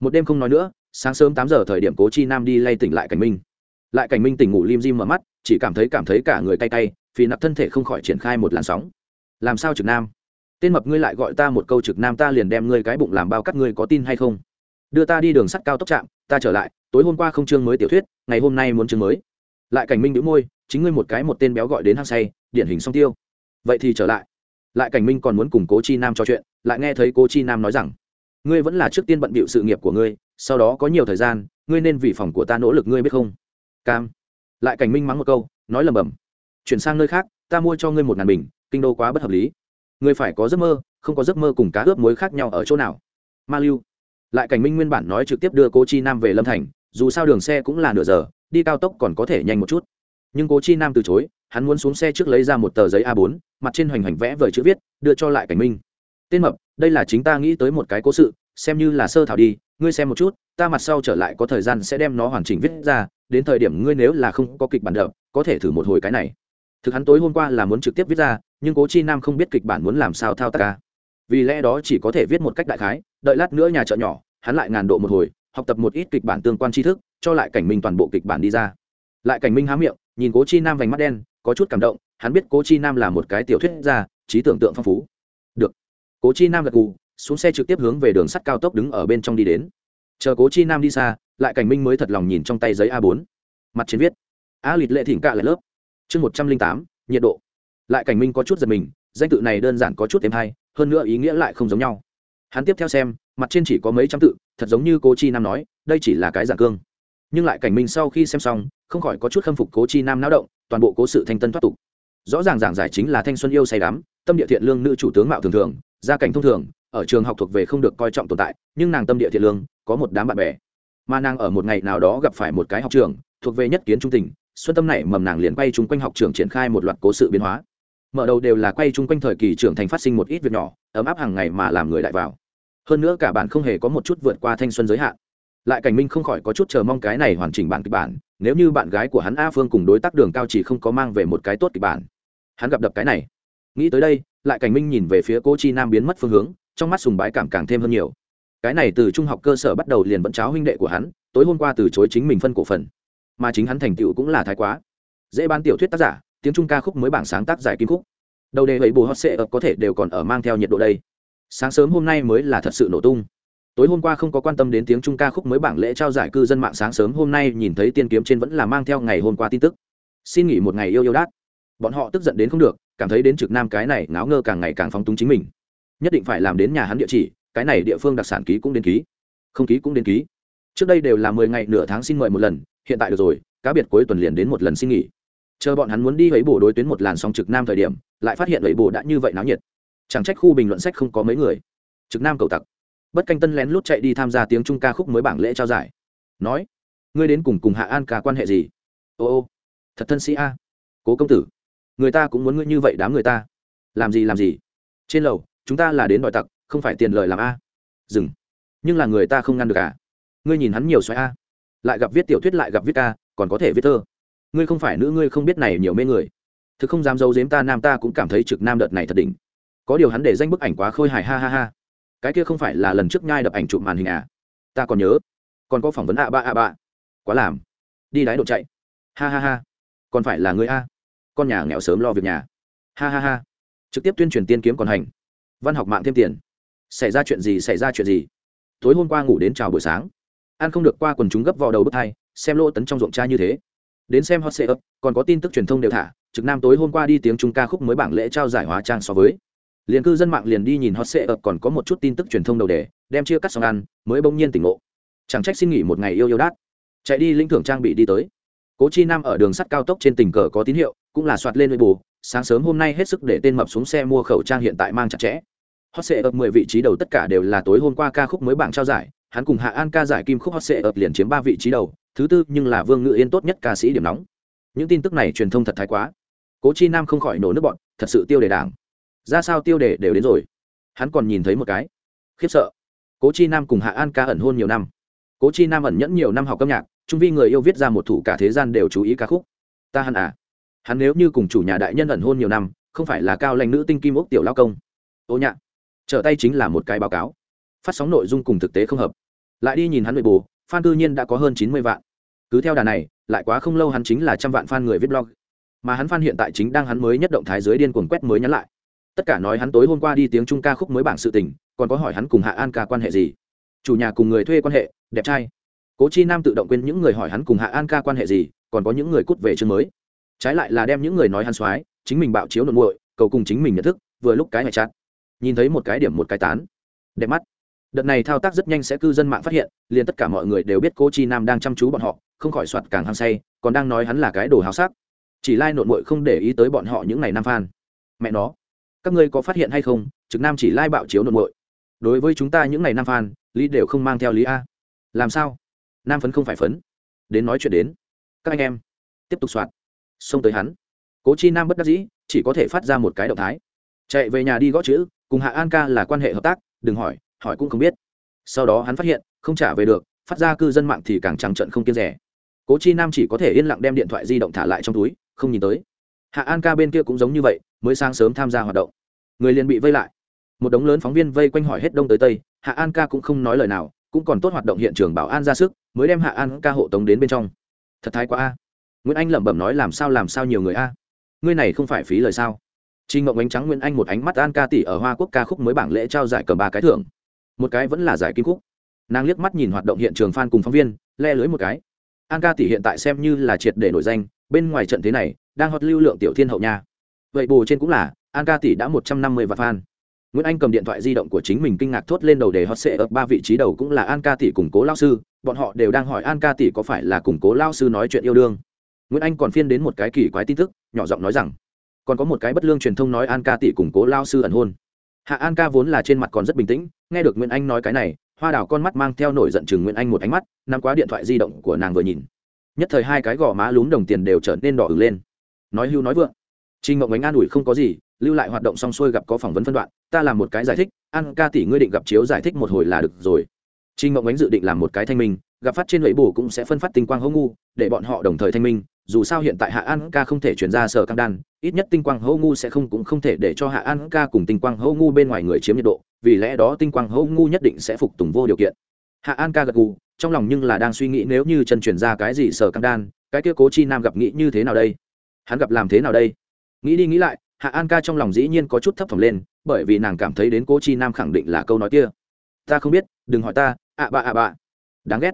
một đêm không nói nữa, sáng sớm tám giờ thời điểm cố chi nam đi lay tỉnh lại cảnh minh. Lại cảnh minh tỉnh ngủ lim dim mở mắt, chỉ cảm thấy cảm thấy cả người cay cay vì nạp thân thể không khỏi triển khai một làn sóng. Làm sao trực nam? Tên mập ngươi lại gọi ta một câu trực nam ta liền đem ngươi cái bụng làm bao cắt ngươi có tin hay không? Đưa ta đi đường sắt cao tốc trạm, ta trở lại, tối hôm qua không chương mới tiểu thuyết, ngày hôm nay muốn chương mới. Lại cảnh minh đĩu môi, chính ngươi một cái một tên béo gọi đến hang say, điển hình song tiêu. Vậy thì trở lại. Lại cảnh minh còn muốn cùng cố chi nam trò chuyện, lại nghe thấy cố chi nam nói rằng ngươi vẫn là trước tiên bận bịu sự nghiệp của ngươi, sau đó có nhiều thời gian, ngươi nên vì phòng của ta nỗ lực ngươi biết không? Cam. Lại cảnh minh mắng một câu, nói lầm bầm. Chuyển sang nơi khác, ta mua cho ngươi một ngàn bình, kinh đô quá bất hợp lý. Ngươi phải có giấc mơ, không có giấc mơ cùng cá ướp muối khác nhau ở chỗ nào. Ma lưu. Lại cảnh minh nguyên bản nói trực tiếp đưa cố chi nam về lâm thành, dù sao đường xe cũng là nửa giờ, đi cao tốc còn có thể nhanh một chút. Nhưng cố chi nam từ chối, hắn muốn xuống xe trước lấy ra một tờ giấy a 4 mặt trên hoành hoành vẽ vời chữ viết, đưa cho lại cảnh minh tên mập, đây là chính ta nghĩ tới một cái cố sự, xem như là sơ thảo đi, ngươi xem một chút, ta mặt sau trở lại có thời gian sẽ đem nó hoàn chỉnh viết ra, đến thời điểm ngươi nếu là không có kịch bản đậm, có thể thử một hồi cái này. Thực hắn tối hôm qua là muốn trực tiếp viết ra, nhưng cố chi nam không biết kịch bản muốn làm sao thao tác ca vì lẽ đó chỉ có thể viết một cách đại khái, đợi lát nữa nhà chợ nhỏ, hắn lại ngàn độ một hồi, học tập một ít kịch bản tương quan tri thức, cho lại cảnh minh toàn bộ kịch bản đi ra. Lại cảnh minh há miệng, nhìn cố chi nam vành mắt đen, có chút cảm động, hắn biết cố chi nam là một cái tiểu thuyết gia, trí tưởng tượng phong phú. Được cố chi nam gật gù, xuống xe trực tiếp hướng về đường sắt cao tốc đứng ở bên trong đi đến. Chờ cố chi nam đi xa, lại cảnh minh mới thật lòng nhìn trong tay giấy a 4 mặt trên viết, a lịt lệ thỉnh cạ lại lớp. Chương một trăm linh tám, nhiệt độ. Lại cảnh minh có chút giật mình, danh tự này đơn giản có chút thêm hay, hơn nữa ý nghĩa lại không giống nhau. Hắn tiếp theo xem, mặt trên chỉ có mấy trăm tự, thật giống như cố chi nam nói, đây chỉ là cái giảng cương. Nhưng lại cảnh minh sau khi xem xong, không khỏi có chút khâm phục cố chi nam náo động, toàn bộ cố sự thanh tân thoát tục. Rõ ràng giảng giải chính là thanh xuân yêu say đắm, tâm địa thiện lương nữ chủ tướng mạo thường thường gia cảnh thông thường, ở trường học thuộc về không được coi trọng tồn tại, nhưng nàng tâm địa thiện lương, có một đám bạn bè. Mà nàng ở một ngày nào đó gặp phải một cái học trường, thuộc về nhất kiến trung tình, xuân tâm này mầm nàng liền quay chung quanh học trường triển khai một loạt cố sự biến hóa. Mở đầu đều là quay chung quanh thời kỳ trưởng thành phát sinh một ít việc nhỏ, ấm áp hàng ngày mà làm người đại vào. Hơn nữa cả bạn không hề có một chút vượt qua thanh xuân giới hạn. Lại cảnh minh không khỏi có chút chờ mong cái này hoàn chỉnh bản kịch bản, nếu như bạn gái của hắn a phương cùng đối tác đường cao chỉ không có mang về một cái tốt kịch bản. Hắn gặp đập cái này. Nghĩ tới đây lại cảnh minh nhìn về phía cô chi nam biến mất phương hướng, trong mắt sùng bái cảm càng thêm hơn nhiều. Cái này từ trung học cơ sở bắt đầu liền vẫn cháo huynh đệ của hắn, tối hôm qua từ chối chính mình phân cổ phần. Mà chính hắn thành tựu cũng là thái quá. Dễ ban tiểu thuyết tác giả, tiếng trung ca khúc mới bảng sáng tác giải kim khúc. Đầu đề ấy bù hot sệ ập có thể đều còn ở mang theo nhiệt độ đây. Sáng sớm hôm nay mới là thật sự nổ tung. Tối hôm qua không có quan tâm đến tiếng trung ca khúc mới bảng lễ trao giải cư dân mạng sáng sớm hôm nay nhìn thấy tiên kiếm trên vẫn là mang theo ngày hôm qua tin tức. Xin nghỉ một ngày yêu yêu đát. Bọn họ tức giận đến không được cảm thấy đến trực nam cái này ngáo ngơ càng ngày càng phóng túng chính mình. Nhất định phải làm đến nhà hắn địa chỉ, cái này địa phương đặc sản ký cũng đến ký. Không ký cũng đến ký. Trước đây đều là mười ngày nửa tháng xin mời một lần, hiện tại được rồi, cá biệt cuối tuần liền đến một lần xin nghỉ. Chờ bọn hắn muốn đi ấy bổ đối tuyến một làn sóng trực nam thời điểm, lại phát hiện ấy bổ đã như vậy náo nhiệt. Chẳng trách khu bình luận sách không có mấy người. Trực nam cầu tặc. Bất canh tân lén lút chạy đi tham gia tiếng trung ca khúc mới bảng lễ trao giải. Nói, ngươi đến cùng cùng hạ an ca quan hệ gì? Ô ô, thật thân sĩ a. Cố công tử người ta cũng muốn ngươi như vậy đám người ta. Làm gì làm gì? Trên lầu, chúng ta là đến đòi tặc, không phải tiền lời làm a. Dừng. Nhưng là người ta không ngăn được à? Ngươi nhìn hắn nhiều xoáy a. Lại gặp viết tiểu thuyết lại gặp viết ca, còn có thể viết thơ. Ngươi không phải nữ, ngươi không biết này nhiều mê người. Thực không dám giấu giếm ta, nam ta cũng cảm thấy trực nam đợt này thật đỉnh. Có điều hắn để danh bức ảnh quá khôi hài, ha ha ha. Cái kia không phải là lần trước nhai đập ảnh chụp màn hình à? Ta còn nhớ. Còn có phỏng vấn a ba a ba. Quá làm. Đi đáy độ chạy. Ha ha ha. Còn phải là người a con nhà nghèo sớm lo việc nhà. Ha ha ha. Trực tiếp tuyên truyền tiên kiếm còn hành. Văn học mạng thêm tiền. Xảy ra chuyện gì, xảy ra chuyện gì? Tối hôm qua ngủ đến chào buổi sáng. Ăn không được qua quần chúng gấp vào đầu bức thai xem lỗ tấn trong ruộng cha như thế. Đến xem hot sale còn có tin tức truyền thông đều thả, trực nam tối hôm qua đi tiếng trung ca khúc mới bảng lễ trao giải hóa trang so với. Liền cư dân mạng liền đi nhìn hot sale còn có một chút tin tức truyền thông đầu đề, đem chia cắt xong ăn, mới bỗng nhiên tỉnh ngộ. Chẳng trách xin nghỉ một ngày yêu yêu đát. Chạy đi lĩnh thưởng trang bị đi tới. Cố chi nam ở đường sắt cao tốc trên tỉnh cờ có tín hiệu cũng là soạt lên nội bù sáng sớm hôm nay hết sức để tên mập xuống xe mua khẩu trang hiện tại mang chặt chẽ. Hot sệ ập mười vị trí đầu tất cả đều là tối hôm qua ca khúc mới bảng trao giải, hắn cùng hạ an ca giải kim khúc hot sệ ập liền chiếm ba vị trí đầu, thứ tư nhưng là vương ngự yên tốt nhất ca sĩ điểm nóng. Những tin tức này truyền thông thật thái quá. Cố chi nam không khỏi nổ nước bọn, thật sự tiêu đề đảng. Ra sao tiêu đề đều đến rồi. Hắn còn nhìn thấy một cái. Khiếp sợ. Cố chi nam cùng hạ an ca ẩn hôn nhiều năm. Cố chi nam ẩn nhẫn nhiều năm học âm nhạc, trung vi người yêu viết ra một thủ cả thế gian đều chú ý ca khúc. Ta hẳn à hắn nếu như cùng chủ nhà đại nhân ẩn hôn nhiều năm, không phải là cao lãnh nữ tinh kim ốc tiểu lao công. Ô nhạ, trở tay chính là một cái báo cáo. Phát sóng nội dung cùng thực tế không hợp. Lại đi nhìn hắn nội bù fan tự nhiên đã có hơn chín mươi vạn. Cứ theo đà này, lại quá không lâu hắn chính là trăm vạn fan người viết blog. Mà hắn fan hiện tại chính đang hắn mới nhất động thái dưới điên cuồng quét mới nhắn lại. Tất cả nói hắn tối hôm qua đi tiếng trung ca khúc mới bảng sự tình, còn có hỏi hắn cùng hạ an ca quan hệ gì. Chủ nhà cùng người thuê quan hệ, đẹp trai. Cố chi nam tự động quên những người hỏi hắn cùng hạ an ca quan hệ gì, còn có những người cút về chương mới trái lại là đem những người nói hắn soái, chính mình bạo chiếu nội muội, cầu cùng chính mình nhận thức, vừa lúc cái mẹ chặt. Nhìn thấy một cái điểm một cái tán. Đẹp mắt. Đợt này thao tác rất nhanh sẽ cư dân mạng phát hiện, liền tất cả mọi người đều biết cô chi nam đang chăm chú bọn họ, không khỏi soạt càng hăng say, còn đang nói hắn là cái đồ háo sắc. Chỉ lai nội muội không để ý tới bọn họ những ngày nam phan mẹ nó. Các ngươi có phát hiện hay không, trực nam chỉ lai bạo chiếu nội muội? Đối với chúng ta những ngày nam phan lý đều không mang theo lý a. Làm sao? Nam phấn không phải phấn. Đến nói chuyện đến. Các anh em, tiếp tục soạt xông tới hắn. Cố chi nam bất đắc dĩ, chỉ có thể phát ra một cái động thái. Chạy về nhà đi gõ chữ, cùng hạ an ca là quan hệ hợp tác, đừng hỏi hỏi cũng không biết. Sau đó hắn phát hiện, không trả về được, phát ra cư dân mạng thì càng trắng trận không kiên rẻ. Cố chi nam chỉ có thể yên lặng đem điện thoại di động thả lại trong túi, không nhìn tới. Hạ an ca bên kia cũng giống như vậy, mới sáng sớm tham gia hoạt động. Người liền bị vây lại. Một đống lớn phóng viên vây quanh hỏi hết đông tới tây, hạ an ca cũng không nói lời nào, cũng còn tốt hoạt động hiện trường bảo an ra sức, mới đem hạ an ca hộ tống đến bên trong. Thật thái quá a nguyễn anh lẩm bẩm nói làm sao làm sao nhiều người a ngươi này không phải phí lời sao Trình Mộng ánh trắng Nguyễn Anh một ánh mắt An ca tỷ ở Hoa Quốc ca khúc mới bảng lễ trao giải cầm ba cái thưởng. Một cái vẫn là giải kim khúc. Nàng liếc mắt nhìn hoạt động hiện trường fan cùng phóng viên, le lưới một cái. An ca tỷ hiện tại xem như là triệt để nổi danh, bên ngoài trận thế này, đang hot lưu lượng tiểu thiên hậu nha. Vậy bù trên cũng là, An ca tỷ đã một trăm năm mươi vạn fan. Nguyễn Anh cầm điện thoại di động của chính mình kinh ngạc thốt lên đầu đề hot sệ ở ba vị trí đầu cũng là An ca tỷ củng Cố lão sư, bọn họ đều đang hỏi An ca tỷ có phải là củng Cố lão sư nói chuyện yêu đương. Nguyễn Anh còn phiên đến một cái kỳ quái tin tức, nhỏ giọng nói rằng: còn có một cái bất lương truyền thông nói an ca tỷ củng cố lao sư ẩn hôn. Hạ an ca vốn là trên mặt còn rất bình tĩnh nghe được nguyễn anh nói cái này hoa đào con mắt mang theo nổi giận chừng nguyễn anh một ánh mắt nằm quá điện thoại di động của nàng vừa nhìn. Nhất thời hai cái gò má lún đồng tiền đều trở nên đỏ ử lên. Nói hưu nói vượng. Trinh mộng ánh an ủi không có gì lưu lại hoạt động xong xuôi gặp có phỏng vấn phân đoạn ta làm một cái giải thích an ca tỷ ngươi định gặp chiếu giải thích một hồi là được rồi. Trinh mộng ánh dự định làm một cái thanh minh gặp phát trên lưỡi bù cũng sẽ phân phát tinh quang hô ngu, để bọn họ đồng thời thanh minh, dù sao hiện tại hạ an ca không thể chuyển ra sở cam đan, ít nhất tinh quang hô ngu sẽ không cũng không thể để cho hạ an ca cùng tinh quang hô ngu bên ngoài người chiếm nhiệt độ, vì lẽ đó tinh quang hô ngu nhất định sẽ phục tùng vô điều kiện. Hạ an ca gật gù, trong lòng nhưng là đang suy nghĩ nếu như chân chuyển ra cái gì sở cam đan, cái kia cố chi nam gặp nghĩ như thế nào đây? Hắn gặp làm thế nào đây? Nghĩ đi nghĩ lại, hạ an ca trong lòng dĩ nhiên có chút thấp thỏm lên, bởi vì nàng cảm thấy đến cố chi nam khẳng định là câu nói kia. Ta không biết, đừng hỏi ta, ạ bạ ạ bạ đáng ghét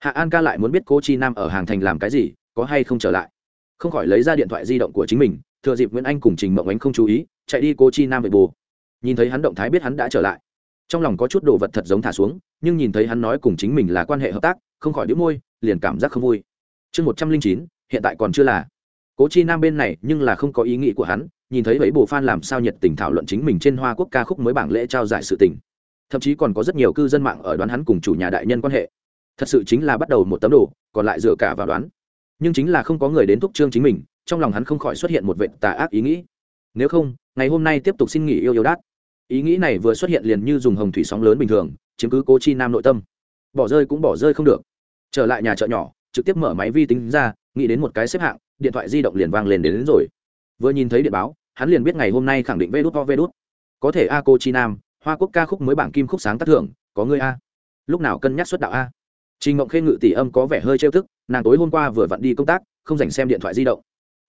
hạ an ca lại muốn biết cố chi nam ở hàng thành làm cái gì, có hay không trở lại. Không khỏi lấy ra điện thoại di động của chính mình, thừa dịp nguyễn anh cùng trình mộng ánh không chú ý, chạy đi cố chi nam về bồ nhìn thấy hắn động thái biết hắn đã trở lại. Trong lòng có chút đồ vật thật giống thả xuống, nhưng nhìn thấy hắn nói cùng chính mình là quan hệ hợp tác, không khỏi đĩu môi, liền cảm giác không vui. Chương một trăm linh chín, hiện tại còn chưa là. Cố chi nam bên này nhưng là không có ý nghĩ của hắn, nhìn thấy ấy bộ phan làm sao nhiệt tình thảo luận chính mình trên hoa quốc ca khúc mới bảng lễ trao giải sự tình. Thậm chí còn có rất nhiều cư dân mạng ở đoán hắn cùng chủ nhà đại nhân quan hệ thật sự chính là bắt đầu một tấm đồ còn lại dựa cả vào đoán. Nhưng chính là không có người đến thúc trương chính mình trong lòng hắn không khỏi xuất hiện một vệ tà ác ý nghĩ. Nếu không ngày hôm nay tiếp tục xin nghỉ yêu yêu đát. Ý nghĩ này vừa xuất hiện liền như dùng hồng thủy sóng lớn bình thường chiếm cứ cố chi nam nội tâm. Bỏ rơi cũng bỏ rơi không được. Trở lại nhà chợ nhỏ trực tiếp mở máy vi tính ra nghĩ đến một cái xếp hạng điện thoại di động liền vang lên đến, đến rồi. Vừa nhìn thấy điện báo hắn liền biết ngày hôm nay khẳng định vê đút ho vê đút. Có thể a cô chi nam hoa quốc ca khúc mới bảng kim khúc sáng tác thưởng có người a. Lúc nào cân nhắc xuất đạo a? Trình ngộng khê ngự tỷ âm có vẻ hơi trêu thức nàng tối hôm qua vừa vặn đi công tác, không dành xem điện thoại di động.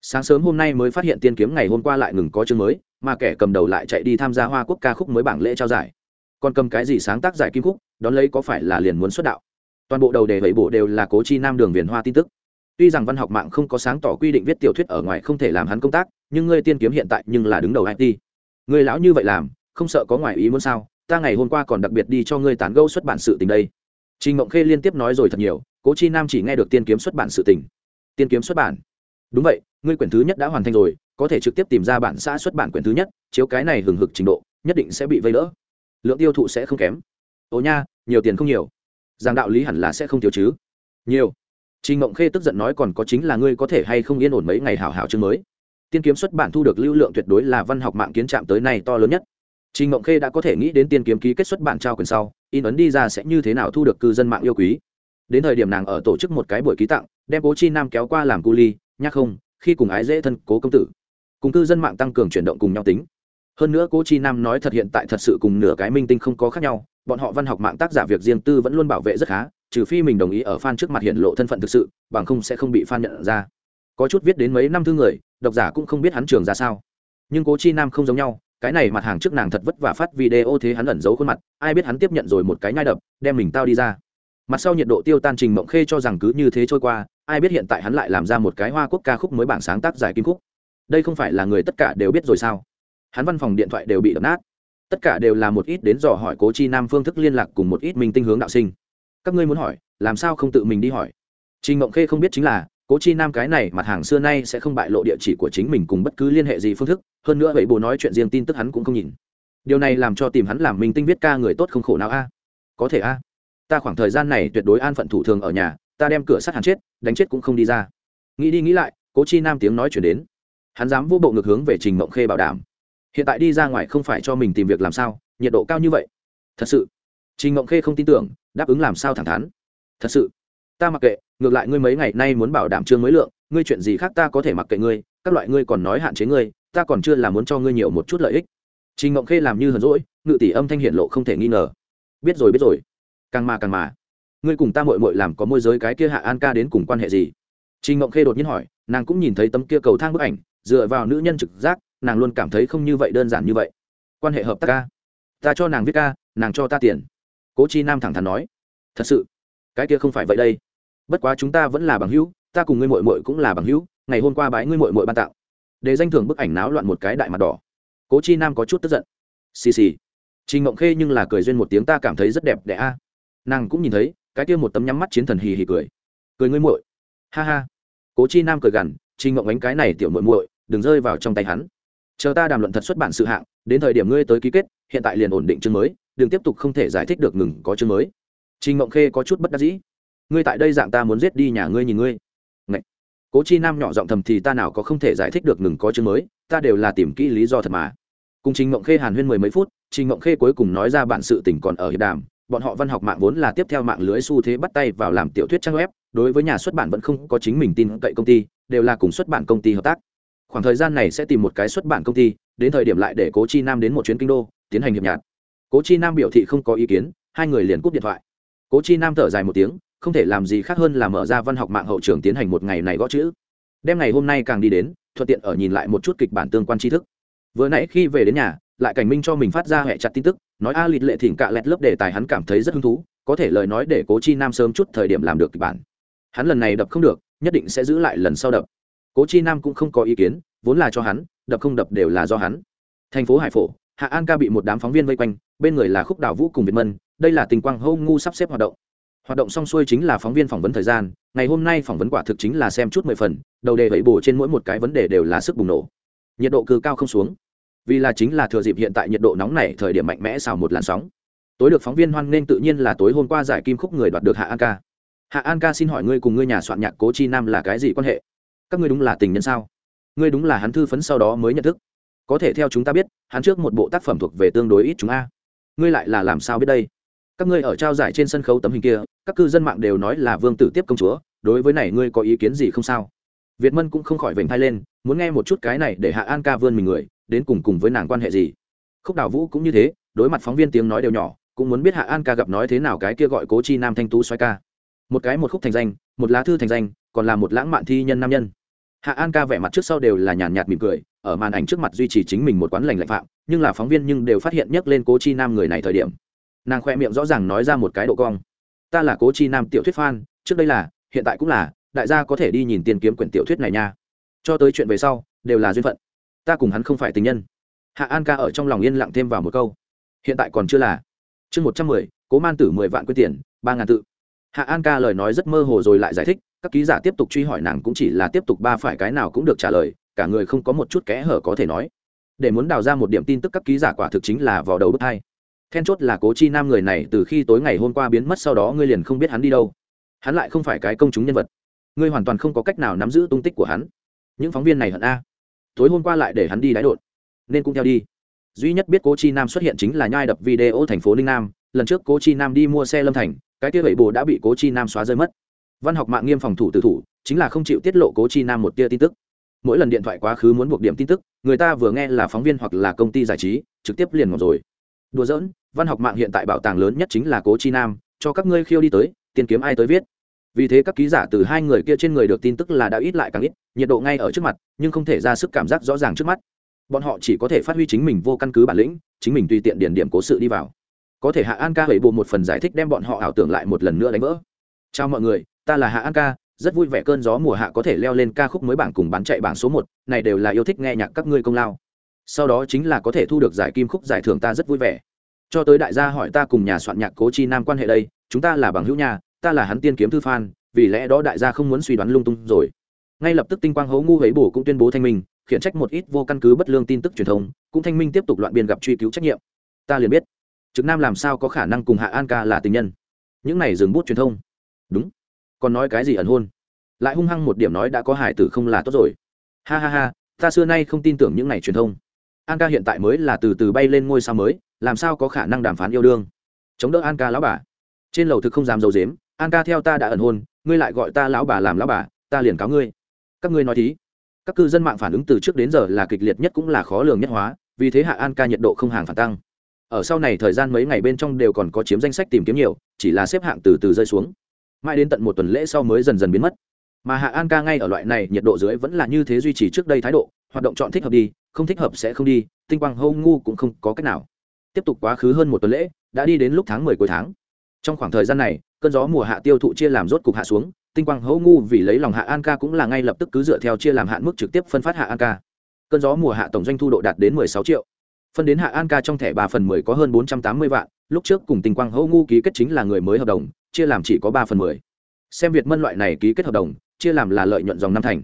Sáng sớm hôm nay mới phát hiện tiên kiếm ngày hôm qua lại ngừng có chương mới, mà kẻ cầm đầu lại chạy đi tham gia hoa quốc ca khúc mới bảng lễ trao giải. Còn cầm cái gì sáng tác giải kim khúc, đón lấy có phải là liền muốn xuất đạo? Toàn bộ đầu đề bảy bộ đều là cố chi nam, đường viền hoa tin tức. Tuy rằng văn học mạng không có sáng tỏ quy định viết tiểu thuyết ở ngoài không thể làm hắn công tác, nhưng ngươi tiên kiếm hiện tại nhưng là đứng đầu it người lão như vậy làm, không sợ có ngoài ý muốn sao? Ta ngày hôm qua còn đặc biệt đi cho ngươi tán gẫu xuất bản sự tình đây trình mộng khê liên tiếp nói rồi thật nhiều, cố chi nam chỉ nghe được tiên kiếm xuất bản sự tình. Tiên kiếm xuất bản? Đúng vậy, ngươi quyển thứ nhất đã hoàn thành rồi, có thể trực tiếp tìm ra bản xã xuất bản quyển thứ nhất, chiếu cái này hừng hực trình độ, nhất định sẽ bị vây lỡ lượng tiêu thụ sẽ không kém. Ồ nha, nhiều tiền không nhiều. Giang đạo lý hẳn là sẽ không thiếu chứ. Nhiều. Trình Mộng Khê tức giận nói còn có chính là ngươi có thể hay không yên ổn mấy ngày hảo hảo chương mới. Tiên kiếm xuất bản thu được lưu lượng tuyệt đối là văn học mạng kiến trạm tới nay to lớn nhất. Trình Ngộng Khê đã có thể nghĩ đến tiên kiếm ký kết xuất bản trao quyền sau, in ấn đi ra sẽ như thế nào thu được cư dân mạng yêu quý. Đến thời điểm nàng ở tổ chức một cái buổi ký tặng, đem Cố Chi Nam kéo qua làm cu ly, nhắc không, khi cùng ái dễ thân Cố công tử. Cùng cư dân mạng tăng cường chuyển động cùng nhau tính. Hơn nữa Cố Chi Nam nói thật hiện tại thật sự cùng nửa cái minh tinh không có khác nhau, bọn họ văn học mạng tác giả việc riêng tư vẫn luôn bảo vệ rất khá, trừ phi mình đồng ý ở fan trước mặt hiện lộ thân phận thực sự bằng không sẽ không bị fan nhận ra có chút viết đến mấy năm thư người độc giả cũng không biết hắn trường ra sao nhưng cố chi nam không giống nhau cái này mặt hàng trước nàng thật vất vả phát video thế hắn ẩn giấu khuôn mặt, ai biết hắn tiếp nhận rồi một cái nhai đập, đem mình tao đi ra. Mặt sau nhiệt độ tiêu tan trình mộng khê cho rằng cứ như thế trôi qua, ai biết hiện tại hắn lại làm ra một cái hoa quốc ca khúc mới bảng sáng tác giải kim khúc. Đây không phải là người tất cả đều biết rồi sao? Hắn văn phòng điện thoại đều bị đập nát. Tất cả đều là một ít đến dò hỏi cố chi nam phương thức liên lạc cùng một ít minh tinh hướng đạo sinh. Các ngươi muốn hỏi, làm sao không tự mình đi hỏi? Trình mộng khê không biết chính là cố chi nam cái này mặt hàng xưa nay sẽ không bại lộ địa chỉ của chính mình cùng bất cứ liên hệ gì phương thức, hơn nữa vậy bố nói chuyện riêng tin tức hắn cũng không nhìn. Điều này làm cho tìm hắn làm minh tinh viết ca người tốt không khổ nào a? Có thể a? Ta khoảng thời gian này tuyệt đối an phận thủ thường ở nhà, ta đem cửa sắt hắn chết, đánh chết cũng không đi ra. Nghĩ đi nghĩ lại, cố chi nam tiếng nói chuyển đến. Hắn dám vô bộ ngược hướng về trình mộng khê bảo đảm. Hiện tại đi ra ngoài không phải cho mình tìm việc làm sao, nhiệt độ cao như vậy. Thật sự. Trình mộng khê không tin tưởng, đáp ứng làm sao thẳng thắn. Thật sự ta mặc kệ, ngược lại ngươi mấy ngày nay muốn bảo đảm trương mới lượng, ngươi chuyện gì khác ta có thể mặc kệ ngươi, các loại ngươi còn nói hạn chế ngươi, ta còn chưa là muốn cho ngươi nhiều một chút lợi ích. Trình ngộng khê làm như hờn rỗi ngự tỷ âm thanh hiện lộ không thể nghi ngờ. Biết rồi biết rồi. Càng mà càng mà, ngươi cùng ta mội mội làm có môi giới cái kia hạ an ca đến cùng quan hệ gì? Trình ngộng khê đột nhiên hỏi, nàng cũng nhìn thấy tấm kia cầu thang bức ảnh, dựa vào nữ nhân trực giác, nàng luôn cảm thấy không như vậy đơn giản như vậy. Quan hệ hợp tác ca. Ta cho nàng viết ca, nàng cho ta tiền. Cố chi nam thẳng thắn nói. Thật sự, cái kia không phải vậy đây bất quá chúng ta vẫn là bằng hữu, ta cùng ngươi mội mội cũng là bằng hữu, ngày hôm qua bái ngươi mội mội ban tặng. Để danh thưởng bức ảnh náo loạn một cái đại mặt đỏ. Cố chi nam có chút tức giận. Xì xì. Trình ngộng khê nhưng là cười duyên một tiếng ta cảm thấy rất đẹp đẽ a. Nàng cũng nhìn thấy, cái kia một tấm nhắm mắt chiến thần hì hì cười. Cười ngươi muội. Ha ha. Cố chi nam cười gằn, trình ngộng ánh cái này tiểu muội muội, đừng rơi vào trong tay hắn. Chờ ta đàm luận thật xuất bản sự hạng, đến thời điểm ngươi tới ký kết, hiện tại liền ổn định chương mới, đừng tiếp tục không thể giải thích được ngừng có chương mới. Trình mộng khê có chút bất đắc dĩ ngươi tại đây dạng ta muốn giết đi nhà ngươi nhìn ngươi. Ngậy. cố chi nam nhỏ giọng thầm thì ta nào có không thể giải thích được ngừng có chương mới, ta đều là tìm kỹ lý do thật mà. Cùng trình mộng khê hàn huyên mười mấy phút, trình mộng khê cuối cùng nói ra bản sự tình còn ở hiệp đàm, bọn họ văn học mạng vốn là tiếp theo mạng lưới xu thế bắt tay vào làm tiểu thuyết trang web, đối với nhà xuất bản vẫn không có chính mình tin cậy công ty, đều là cùng xuất bản công ty hợp tác. Khoảng thời gian này sẽ tìm một cái xuất bản công ty, đến thời điểm lại để cố chi nam đến một chuyến kinh đô, tiến hành hiệp nhạt cố chi nam biểu thị không có ý kiến, hai người liền cúp điện thoại. Cố chi nam thở dài một tiếng không thể làm gì khác hơn là mở ra văn học mạng hậu trường tiến hành một ngày này gõ chữ. Đem ngày hôm nay càng đi đến, thuận tiện ở nhìn lại một chút kịch bản tương quan tri thức. Vừa nãy khi về đến nhà, lại cảnh minh cho mình phát ra hệ chặt tin tức, nói a lịt lệ thỉnh cạ lẹt lớp đề tài hắn cảm thấy rất hứng thú, có thể lời nói để cố chi nam sớm chút thời điểm làm được kịch bản. Hắn lần này đập không được, nhất định sẽ giữ lại lần sau đập. Cố chi nam cũng không có ý kiến, vốn là cho hắn, đập không đập đều là do hắn. Thành phố hải phổ, hạ an ca bị một đám phóng viên vây quanh, bên người là khúc đào vũ cùng việt mân, đây là tình quang hô ngu sắp xếp hoạt động hoạt động xong xuôi chính là phóng viên phỏng vấn thời gian, ngày hôm nay phỏng vấn quả thực chính là xem chút mười phần, đầu đề vẫy bổ trên mỗi một cái vấn đề đều là sức bùng nổ. Nhiệt độ cứ cao không xuống. Vì là chính là thừa dịp hiện tại nhiệt độ nóng này, thời điểm mạnh mẽ xào một làn sóng. Tối được phóng viên hoan nghênh tự nhiên là tối hôm qua giải kim khúc người đoạt được hạ an ca. Hạ an ca xin hỏi ngươi cùng ngươi nhà soạn nhạc cố chi nam là cái gì quan hệ? Các ngươi đúng là tình nhân sao? Ngươi đúng là hắn thư phấn sau đó mới nhận thức. Có thể theo chúng ta biết, hắn trước một bộ tác phẩm thuộc về tương đối ít chúng a. Ngươi lại là làm sao biết đây? Các ngươi ở trao giải trên sân khấu tấm hình kia, các cư dân mạng đều nói là vương tử tiếp công chúa, đối với này ngươi có ý kiến gì không sao? Việt mân cũng không khỏi vểnh thai lên, muốn nghe một chút cái này để hạ an ca vươn mình người, đến cùng cùng với nàng quan hệ gì? Khúc đào vũ cũng như thế, đối mặt phóng viên tiếng nói đều nhỏ, cũng muốn biết hạ an ca gặp nói thế nào cái kia gọi cố chi nam thanh tú xoay ca. Một cái một khúc thành danh, một lá thư thành danh, còn là một lãng mạn thi nhân nam nhân. Hạ an ca vẻ mặt trước sau đều là nhàn nhạt mỉm cười, ở màn ảnh trước mặt duy trì chính mình một quán lành lạnh phạm, nhưng là phóng viên nhưng đều phát hiện nhắc lên cố chi nam người này thời điểm nàng khoe miệng rõ ràng nói ra một cái độ cong. Ta là cố chi nam tiểu thuyết phan trước đây là, hiện tại cũng là, đại gia có thể đi nhìn tiền kiếm quyển tiểu thuyết này nha. Cho tới chuyện về sau, đều là duyên phận. Ta cùng hắn không phải tình nhân. Hạ an ca ở trong lòng yên lặng thêm vào một câu. Hiện tại còn chưa là. Chương một trăm mười, cố man tử mười vạn quyết tiền, ba ngàn tự. Hạ an ca lời nói rất mơ hồ rồi lại giải thích, các ký giả tiếp tục truy hỏi nàng cũng chỉ là tiếp tục ba phải cái nào cũng được trả lời, cả người không có một chút kẽ hở có thể nói. Để muốn đào ra một điểm tin tức các ký giả quả thực chính là vào đầu bước hai then chốt là cố chi nam người này từ khi tối ngày hôm qua biến mất sau đó ngươi liền không biết hắn đi đâu. Hắn lại không phải cái công chúng nhân vật. Ngươi hoàn toàn không có cách nào nắm giữ tung tích của hắn. Những phóng viên này hận a. Tối hôm qua lại để hắn đi đáy đột. Nên cũng theo đi. Duy nhất biết cố chi nam xuất hiện chính là nhai đập video thành phố ninh nam. Lần trước cố chi nam đi mua xe lâm thành, cái tia bảy bồ đã bị cố chi nam xóa rơi mất. Văn học mạng nghiêm phòng thủ tự thủ, chính là không chịu tiết lộ cố chi nam một tia tin tức. Mỗi lần điện thoại quá khứ muốn buộc điểm tin tức, người ta vừa nghe là phóng viên hoặc là công ty giải trí, trực tiếp liền ngọc rồi đùa giỡn, văn học mạng hiện tại bảo tàng lớn nhất chính là cố chi nam, cho các ngươi khiêu đi tới tiền kiếm ai tới viết. Vì thế các ký giả từ hai người kia trên người được tin tức là đã ít lại càng ít, nhiệt độ ngay ở trước mặt, nhưng không thể ra sức cảm giác rõ ràng trước mắt. Bọn họ chỉ có thể phát huy chính mình vô căn cứ bản lĩnh, chính mình tùy tiện điển điểm cố sự đi vào. Có thể hạ an ca hủy bộ một phần giải thích đem bọn họ ảo tưởng lại một lần nữa đánh vỡ. Chào mọi người, ta là hạ an ca, rất vui vẻ cơn gió mùa hạ có thể leo lên ca khúc mới bảng cùng bán chạy bảng số một, này đều là yêu thích nghe nhạc các ngươi công lao sau đó chính là có thể thu được giải kim khúc giải thưởng ta rất vui vẻ. Cho tới đại gia hỏi ta cùng nhà soạn nhạc cố chi nam quan hệ đây, chúng ta là bằng hữu nhà, ta là hắn tiên kiếm thư phan vì lẽ đó đại gia không muốn suy đoán lung tung rồi. Ngay lập tức tinh quang hấu ngu hấy bổ cũng tuyên bố thanh minh, khiển trách một ít vô căn cứ bất lương tin tức truyền thông, cũng thanh minh tiếp tục loạn biên gặp truy cứu trách nhiệm. Ta liền biết, trực nam làm sao có khả năng cùng hạ an ca là tình nhân. Những này dừng bút truyền thông. Đúng. Còn nói cái gì ẩn hôn? Lại hung hăng một điểm nói đã có hải tử không là tốt rồi. Ha ha ha, ta xưa nay không tin tưởng những này truyền thông an ca hiện tại mới là từ từ bay lên ngôi sao mới, làm sao có khả năng đàm phán yêu đương? Chống đỡ an ca lão bà. Trên lầu thực không dám dầu dếm an ca theo ta đã ẩn hôn, ngươi lại gọi ta lão bà làm lão bà, ta liền cáo ngươi. Các ngươi nói thí. Các cư dân mạng phản ứng từ trước đến giờ là kịch liệt nhất cũng là khó lường nhất hóa, vì thế hạ an ca nhiệt độ không hàng phản tăng. Ở sau này thời gian mấy ngày bên trong đều còn có chiếm danh sách tìm kiếm nhiều, chỉ là xếp hạng từ từ rơi xuống. Mãi đến tận một tuần lễ sau mới dần dần biến mất. Mà hạ an ca ngay ở loại này nhiệt độ dưới vẫn là như thế duy trì trước đây thái độ, hoạt động chọn thích hợp đi không thích hợp sẽ không đi, tinh quang hâu ngu cũng không có cách nào. Tiếp tục quá khứ hơn một tuần lễ, đã đi đến lúc tháng mười cuối tháng. Trong khoảng thời gian này, cơn gió mùa hạ tiêu thụ chia làm rốt cục hạ xuống, tinh quang hâu ngu vì lấy lòng hạ an ca cũng là ngay lập tức cứ dựa theo chia làm hạn mức trực tiếp phân phát hạ an ca. Cơn gió mùa hạ tổng doanh thu độ đạt đến mười sáu triệu. Phân đến hạ an ca trong thẻ ba phần mười có hơn bốn trăm tám mươi vạn, lúc trước cùng tinh quang hâu ngu ký kết chính là người mới hợp đồng, chia làm chỉ có ba phần mười. Xem việt mân loại này ký kết hợp đồng, chia làm là lợi nhuận dòng năm thành.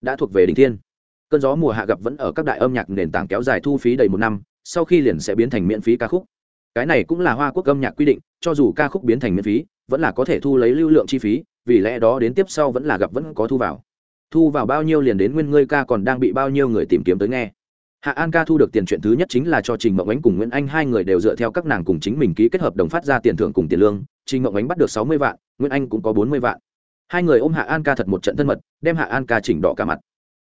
Đã thuộc về đỉnh thiên cơn gió mùa hạ gặp vẫn ở các đại âm nhạc nền tảng kéo dài thu phí đầy một năm, sau khi liền sẽ biến thành miễn phí ca khúc. Cái này cũng là hoa quốc âm nhạc quy định, cho dù ca khúc biến thành miễn phí, vẫn là có thể thu lấy lưu lượng chi phí, vì lẽ đó đến tiếp sau vẫn là gặp vẫn có thu vào. Thu vào bao nhiêu liền đến nguyên ngươi ca còn đang bị bao nhiêu người tìm kiếm tới nghe. Hạ an ca thu được tiền chuyện thứ nhất chính là cho trình mộng ánh cùng nguyễn anh hai người đều dựa theo các nàng cùng chính mình ký kết hợp đồng phát ra tiền thưởng cùng tiền lương, trình mộng ánh bắt được sáu mươi vạn, nguyễn anh cũng có bốn mươi vạn. Hai người ôm hạ an ca thật một trận thân mật, đem hạ an ca chỉnh đỏ cả mặt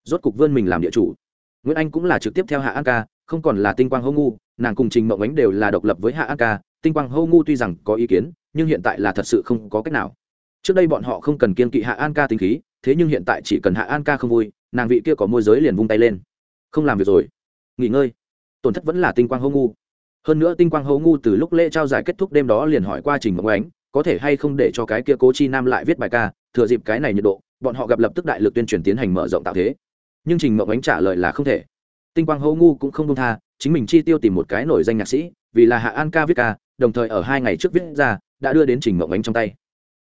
rốt cục vươn mình làm địa chủ. Nguyễn anh cũng là trực tiếp theo hạ an ca, không còn là tinh quang hô ngu, nàng cùng trình mộng ánh đều là độc lập với hạ an ca. Tinh quang hô ngu tuy rằng có ý kiến, nhưng hiện tại là thật sự không có cách nào. Trước đây bọn họ không cần kiên kỵ hạ an ca tính khí, thế nhưng hiện tại chỉ cần hạ an ca không vui, nàng vị kia có môi giới liền vung tay lên. Không làm việc rồi. Nghỉ ngơi. Tổn thất vẫn là tinh quang hô ngu. Hơn nữa tinh quang hô ngu từ lúc lễ trao giải kết thúc đêm đó liền hỏi qua trình mộng ánh, có thể hay không để cho cái kia cố chi nam lại viết bài ca, thừa dịp cái này nhiệt độ, bọn họ gặp lập tức đại lực tuyên truyền tiến hành mở rộng tạo thế nhưng trình mộng ánh trả lời là không thể. Tinh quang hô ngu cũng không công tha, chính mình chi tiêu tìm một cái nổi danh nhạc sĩ, vì là hạ an ca viết ca, đồng thời ở hai ngày trước viết ra, đã đưa đến trình mộng ánh trong tay.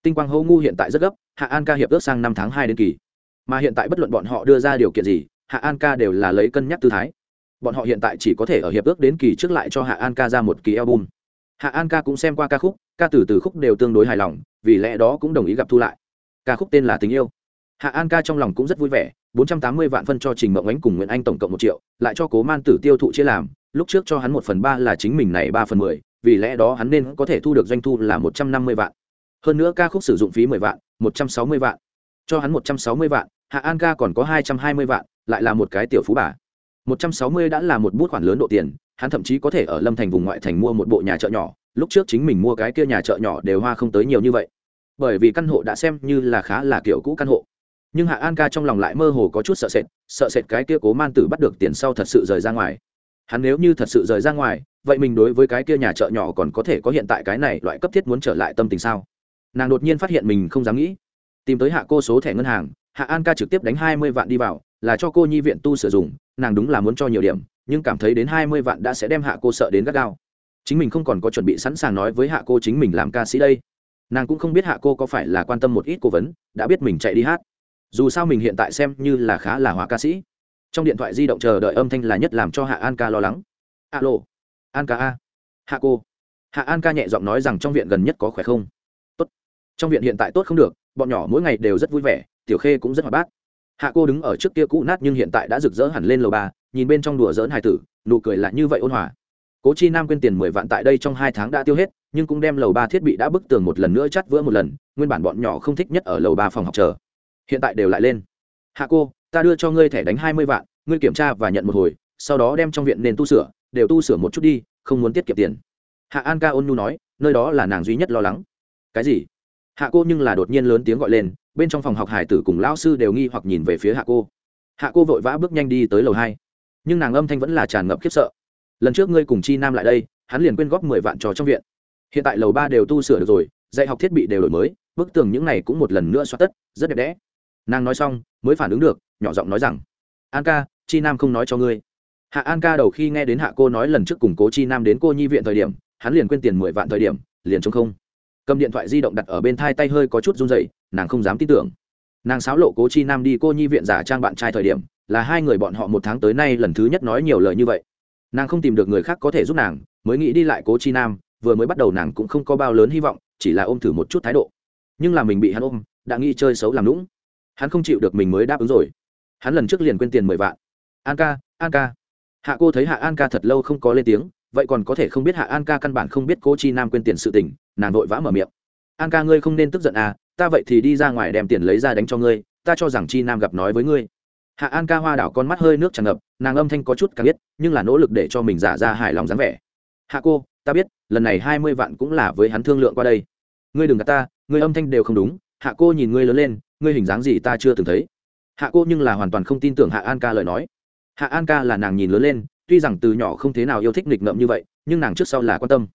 Tinh quang hô ngu hiện tại rất gấp, hạ an ca hiệp ước sang năm tháng hai đến kỳ. Mà hiện tại bất luận bọn họ đưa ra điều kiện gì, hạ an ca đều là lấy cân nhắc tư thái. Bọn họ hiện tại chỉ có thể ở hiệp ước đến kỳ trước lại cho hạ an ca ra một kỳ album. Hạ an ca cũng xem qua ca khúc, ca từ từ khúc đều tương đối hài lòng, vì lẽ đó cũng đồng ý gặp thu lại. Ca khúc tên là tình yêu hạ an ca trong lòng cũng rất vui vẻ, bốn trăm tám mươi vạn phân cho trình mộng ánh cùng nguyễn anh tổng cộng một triệu, lại cho cố man tử tiêu thụ chia làm, lúc trước cho hắn một phần ba là chính mình này ba phần mười, vì lẽ đó hắn nên có thể thu được doanh thu là một trăm năm mươi vạn. Hơn nữa ca khúc sử dụng phí mười vạn, một trăm sáu mươi vạn. Cho hắn một trăm sáu mươi vạn, hạ an ca còn có hai trăm hai mươi vạn, lại là một cái tiểu phú bà. Một trăm sáu mươi đã là một bút khoản lớn độ tiền, hắn thậm chí có thể ở lâm thành vùng ngoại thành mua một bộ nhà chợ nhỏ, lúc trước chính mình mua cái kia nhà chợ nhỏ đều hoa không tới nhiều như vậy. Bởi vì căn hộ đã xem như là khá là kiểu cũ căn hộ nhưng hạ an ca trong lòng lại mơ hồ có chút sợ sệt sợ sệt cái kia cố man tử bắt được tiền sau thật sự rời ra ngoài. Hắn nếu như thật sự rời ra ngoài, vậy mình đối với cái kia nhà chợ nhỏ còn có thể có hiện tại cái này loại cấp thiết muốn trở lại tâm tình sao? Nàng đột nhiên phát hiện mình không dám nghĩ. Tìm tới hạ cô số thẻ ngân hàng, hạ an ca trực tiếp đánh hai mươi vạn đi vào, là cho cô nhi viện tu sử dụng nàng đúng là muốn cho nhiều điểm, nhưng cảm thấy đến hai mươi vạn đã sẽ đem hạ cô sợ đến gắt gao. Chính mình không còn có chuẩn bị sẵn sàng nói với hạ cô chính mình làm ca sĩ đây. Nàng cũng không biết hạ cô có phải là quan tâm một ít cố vấn, đã biết mình chạy đi hát dù sao mình hiện tại xem như là khá là hóa ca sĩ. Trong điện thoại di động chờ đợi âm thanh là nhất làm cho hạ an ca lo lắng. Alo, an ca a. Hạ cô. Hạ an ca nhẹ giọng nói rằng trong viện gần nhất có khỏe không? Tốt. Trong viện hiện tại tốt không được, bọn nhỏ mỗi ngày đều rất vui vẻ, tiểu khê cũng rất hoạt bát. Hạ cô đứng ở trước kia cũ nát nhưng hiện tại đã rực rỡ hẳn lên lầu ba, nhìn bên trong đùa dỡn hài tử, nụ cười lại như vậy ôn hòa. Cố chi nam quên tiền mười vạn tại đây trong hai tháng đã tiêu hết, nhưng cũng đem lầu ba thiết bị đã bức tường một lần nữa chắt vỡ một lần, nguyên bản bọn nhỏ không thích nhất ở lầu ba phòng học chờ hiện tại đều lại lên. Hạ cô, ta đưa cho ngươi thẻ đánh hai mươi vạn, ngươi kiểm tra và nhận một hồi, sau đó đem trong viện nền tu sửa, đều tu sửa một chút đi, không muốn tiết kiệm tiền. Hạ an ca ôn nhu nói, nơi đó là nàng duy nhất lo lắng. Cái gì? Hạ cô nhưng là đột nhiên lớn tiếng gọi lên, bên trong phòng học hải tử cùng lão sư đều nghi hoặc nhìn về phía hạ cô. Hạ cô vội vã bước nhanh đi tới lầu hai. Nhưng nàng âm thanh vẫn là tràn ngập khiếp sợ. Lần trước ngươi cùng chi nam lại đây, hắn liền quyên góp mười vạn trò trong viện. Hiện tại lầu ba đều tu sửa được rồi, dạy học thiết bị đều đổi mới, bức tường những này cũng một lần nữa xoát tất, rất đẹp đẽ nàng nói xong, mới phản ứng được, nhỏ giọng nói rằng, an ca, chi nam không nói cho ngươi. Hạ an ca đầu khi nghe đến hạ cô nói lần trước củng cố chi nam đến cô nhi viện thời điểm, hắn liền quên tiền mười vạn thời điểm, liền chống không. Cầm điện thoại di động đặt ở bên thai tay hơi có chút run dậy nàng không dám tin tưởng. Nàng sáo lộ cố chi nam đi cô nhi viện giả trang bạn trai thời điểm, là hai người bọn họ một tháng tới nay lần thứ nhất nói nhiều lời như vậy. Nàng không tìm được người khác có thể giúp nàng, mới nghĩ đi lại cố chi nam, vừa mới bắt đầu nàng cũng không có bao lớn hy vọng, chỉ là ôm thử một chút thái độ. Nhưng là mình bị hắn ôm, đã nghĩ chơi xấu làm lũng hắn không chịu được mình mới đáp ứng rồi. Hắn lần trước liền quên tiền mười vạn. An ca an ca. Hạ cô thấy hạ an ca thật lâu không có lên tiếng, vậy còn có thể không biết hạ an ca căn bản không biết cô chi nam quên tiền sự tình, nàng vội vã mở miệng. An ca ngươi không nên tức giận à ta vậy thì đi ra ngoài đem tiền lấy ra đánh cho ngươi, ta cho rằng chi nam gặp nói với ngươi. Hạ an ca hoa đảo con mắt hơi nước tràn ngập, nàng âm thanh có chút càng biết, nhưng là nỗ lực để cho mình giả ra hài lòng dáng vẻ. Hạ cô, ta biết, lần này hai mươi vạn cũng là với hắn thương lượng qua đây. Ngươi đừng gạt ta, ngươi âm thanh đều không đúng. Hạ cô nhìn ngươi lớn lên ngươi hình dáng gì ta chưa từng thấy. Hạ cô nhưng là hoàn toàn không tin tưởng hạ an ca lời nói. Hạ an ca là nàng nhìn lớn lên, tuy rằng từ nhỏ không thế nào yêu thích nghịch ngợm như vậy, nhưng nàng trước sau là quan tâm.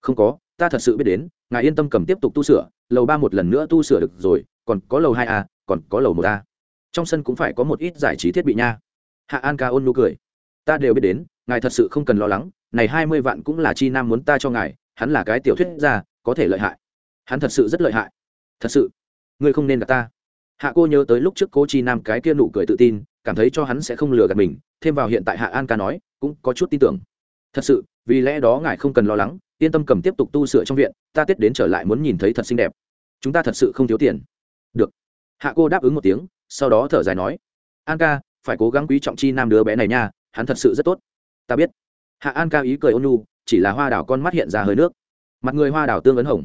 Không có, ta thật sự biết đến, ngài yên tâm cầm tiếp tục tu sửa, lầu ba một lần nữa tu sửa được rồi, còn có lầu hai a, còn có lầu một a. Trong sân cũng phải có một ít giải trí thiết bị nha. Hạ an ca ôn nụ cười. Ta đều biết đến, ngài thật sự không cần lo lắng, này hai mươi vạn cũng là chi nam muốn ta cho ngài, hắn là cái tiểu thuyết gia, có thể lợi hại. Hắn thật sự rất lợi hại. Thật sự, ngươi không nên gặp ta hạ cô nhớ tới lúc trước cô chi nam cái kia nụ cười tự tin, cảm thấy cho hắn sẽ không lừa gạt mình, thêm vào hiện tại hạ an ca nói, cũng có chút tin tưởng. Thật sự, vì lẽ đó ngài không cần lo lắng, yên tâm cầm tiếp tục tu sửa trong viện, ta tết đến trở lại muốn nhìn thấy thật xinh đẹp. Chúng ta thật sự không thiếu tiền. Được. Hạ cô đáp ứng một tiếng, sau đó thở dài nói, an ca, phải cố gắng quý trọng chi nam đứa bé này nha, hắn thật sự rất tốt. Ta biết. Hạ an ca ý cười ôn nhu, chỉ là hoa đảo con mắt hiện ra hơi nước. Mặt người hoa đảo tương ấn hồng.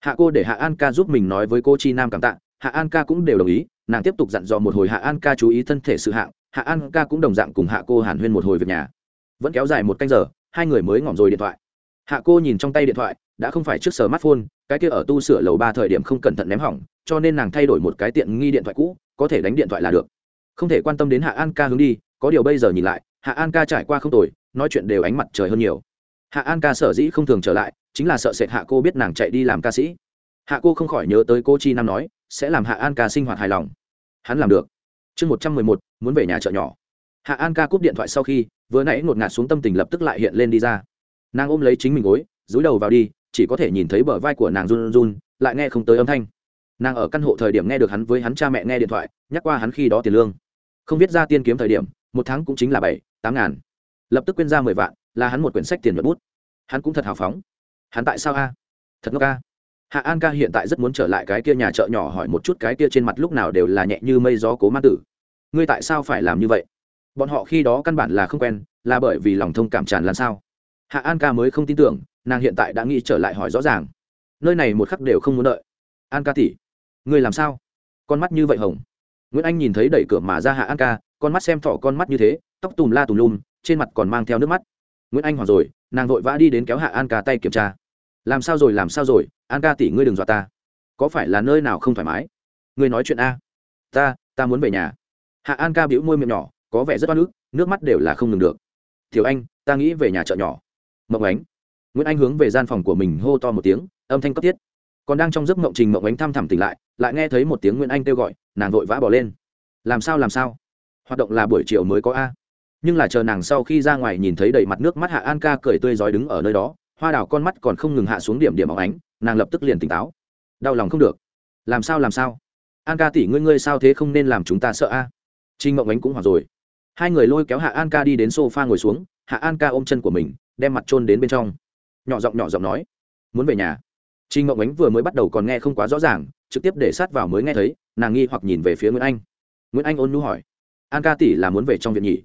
Hạ cô để hạ an ca giúp mình nói với cô chi nam cảm tạ hạ an ca cũng đều đồng ý, nàng tiếp tục dặn dò một hồi hạ an ca chú ý thân thể sự hạng, hạ an ca cũng đồng dạng cùng hạ cô hàn huyên một hồi việc nhà. Vẫn kéo dài một canh giờ, hai người mới ngỏm rồi điện thoại. Hạ cô nhìn trong tay điện thoại, đã không phải trước smartphone, cái kia ở tu sửa lầu ba thời điểm không cẩn thận ném hỏng, cho nên nàng thay đổi một cái tiện nghi điện thoại cũ, có thể đánh điện thoại là được. Không thể quan tâm đến hạ an ca hướng đi, có điều bây giờ nhìn lại, hạ an ca trải qua không tồi, nói chuyện đều ánh mặt trời hơn nhiều. Hạ an ca sở dĩ không thường trở lại, chính là sợ sệt hạ cô biết nàng chạy đi làm ca sĩ. Hạ cô không khỏi nhớ tới cô chi nam nói sẽ làm hạ an ca sinh hoạt hài lòng. Hắn làm được. Chương một trăm mười một, muốn về nhà chợ nhỏ. Hạ an ca cúp điện thoại sau khi, vừa nãy ngột ngạt xuống tâm tình lập tức lại hiện lên đi ra. Nàng ôm lấy chính mình gối, dúi đầu vào đi, chỉ có thể nhìn thấy bờ vai của nàng run run, lại nghe không tới âm thanh. Nàng ở căn hộ thời điểm nghe được hắn với hắn cha mẹ nghe điện thoại, nhắc qua hắn khi đó tiền lương. Không viết ra tiên kiếm thời điểm, một tháng cũng chính là bảy, tám ngàn. Lập tức quyên ra mười vạn, là hắn một quyển sách tiền nhuận bút. Hắn cũng thật hào phóng. Hắn tại sao a? Thật ngốc a hạ an ca hiện tại rất muốn trở lại cái kia nhà chợ nhỏ hỏi một chút cái kia trên mặt lúc nào đều là nhẹ như mây gió cố ma tử. Ngươi tại sao phải làm như vậy? Bọn họ khi đó căn bản là không quen, là bởi vì lòng thông cảm tràn lan sao? Hạ an ca mới không tin tưởng, nàng hiện tại đã nghĩ trở lại hỏi rõ ràng. Nơi này một khắc đều không muốn đợi. An ca tỉ ngươi làm sao? Con mắt như vậy hồng. Nguyễn anh nhìn thấy đẩy cửa mà ra hạ an ca, con mắt xem thỏ con mắt như thế, tóc tùm la tùm lum, trên mặt còn mang theo nước mắt. Nguyễn anh hoảng rồi, nàng vội vã đi đến kéo hạ an ca tay kiểm tra làm sao rồi, làm sao rồi? An ca tỷ ngươi đừng dọa ta. Có phải là nơi nào không thoải mái? Ngươi nói chuyện a. Ta ta muốn về nhà. Hạ an ca bĩu môi miệng nhỏ, có vẻ rất oan ức, nước mắt đều là không ngừng được. Thiếu anh, ta nghĩ về nhà chợ nhỏ. Mộng ánh. Nguyễn anh hướng về gian phòng của mình hô to một tiếng, âm thanh cấp thiết. Còn đang trong giấc mộng trình mộng ánh thăm thẳm tỉnh lại lại nghe thấy một tiếng nguyễn anh kêu gọi, nàng vội vã bỏ lên. Làm sao làm sao? Hoạt động là buổi chiều mới có a. Nhưng là chờ nàng sau khi ra ngoài nhìn thấy đầy mặt nước mắt hạ an ca cười tươi rói đứng ở nơi đó hoa đào con mắt còn không ngừng hạ xuống điểm điểm óng ánh, nàng lập tức liền tỉnh táo. Đau lòng không được. Làm sao làm sao? An ca tỷ ngươi ngươi sao thế không nên làm chúng ta sợ a? À? trinh mộng ánh cũng hoặc rồi. Hai người lôi kéo hạ an ca đi đến s o f a ngồi xuống, hạ an ca ôm chân của mình, đem mặt trôn đến bên trong. Nhỏ giọng nhỏ giọng nói, muốn về nhà? Trinh mộng ánh vừa mới bắt đầu còn nghe không quá rõ ràng, trực tiếp để sát vào mới nghe thấy, nàng nghi hoặc nhìn về phía nguyễn anh. Nguyễn anh ôn nhu hỏi, an ca tỷ là muốn về trong viện nhỉ?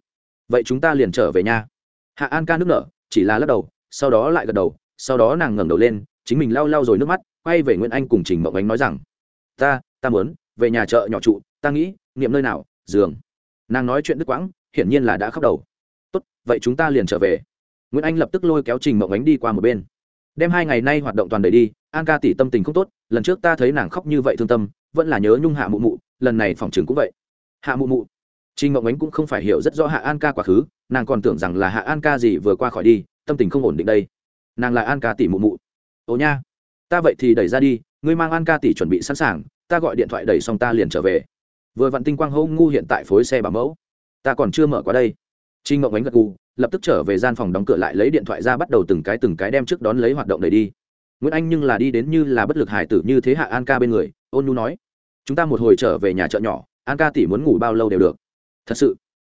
Vậy chúng ta liền trở về nhà. Hạ an ca nước nở, chỉ là lắc đầu sau đó lại gật đầu, sau đó nàng ngẩng đầu lên, chính mình lau lau rồi nước mắt, quay về nguyễn anh cùng trình mộng ánh nói rằng, ta ta muốn về nhà chợ nhỏ trụ, ta nghĩ niệm nơi nào, giường. Nàng nói chuyện đứt quãng, hiển nhiên là đã khóc đầu. Tốt, vậy chúng ta liền trở về. Nguyễn anh lập tức lôi kéo trình mộng ánh đi qua một bên. Đem hai ngày nay hoạt động toàn đời đi, an ca tỷ tâm tình không tốt, lần trước ta thấy nàng khóc như vậy thương tâm, vẫn là nhớ nhung hạ mụ mụ, lần này phòng trường cũng vậy. Hạ mụ mụ? Trình mộng ánh cũng không phải hiểu rất rõ hạ an ca quá khứ, nàng còn tưởng rằng là hạ an ca gì vừa qua khỏi đi tâm tình không ổn định đây. Nàng là an ca tỷ mụ mụ. Ồ nha, ta vậy thì đẩy ra đi, ngươi mang an ca tỷ chuẩn bị sẵn sàng, ta gọi điện thoại đẩy xong ta liền trở về. Vừa vặn tinh quang hô ngu hiện tại phối xe bảo mẫu. Ta còn chưa mở qua đây. Trinh ngộng ánh gật gù, lập tức trở về gian phòng đóng cửa lại lấy điện thoại ra bắt đầu từng cái từng cái đem trước đón lấy hoạt động đẩy đi. Nguyễn anh nhưng là đi đến như là bất lực hải tử như thế hạ an ca bên người, ôn nhu nói, chúng ta một hồi trở về nhà chợ nhỏ, an ca tỷ muốn ngủ bao lâu đều được. Thật sự,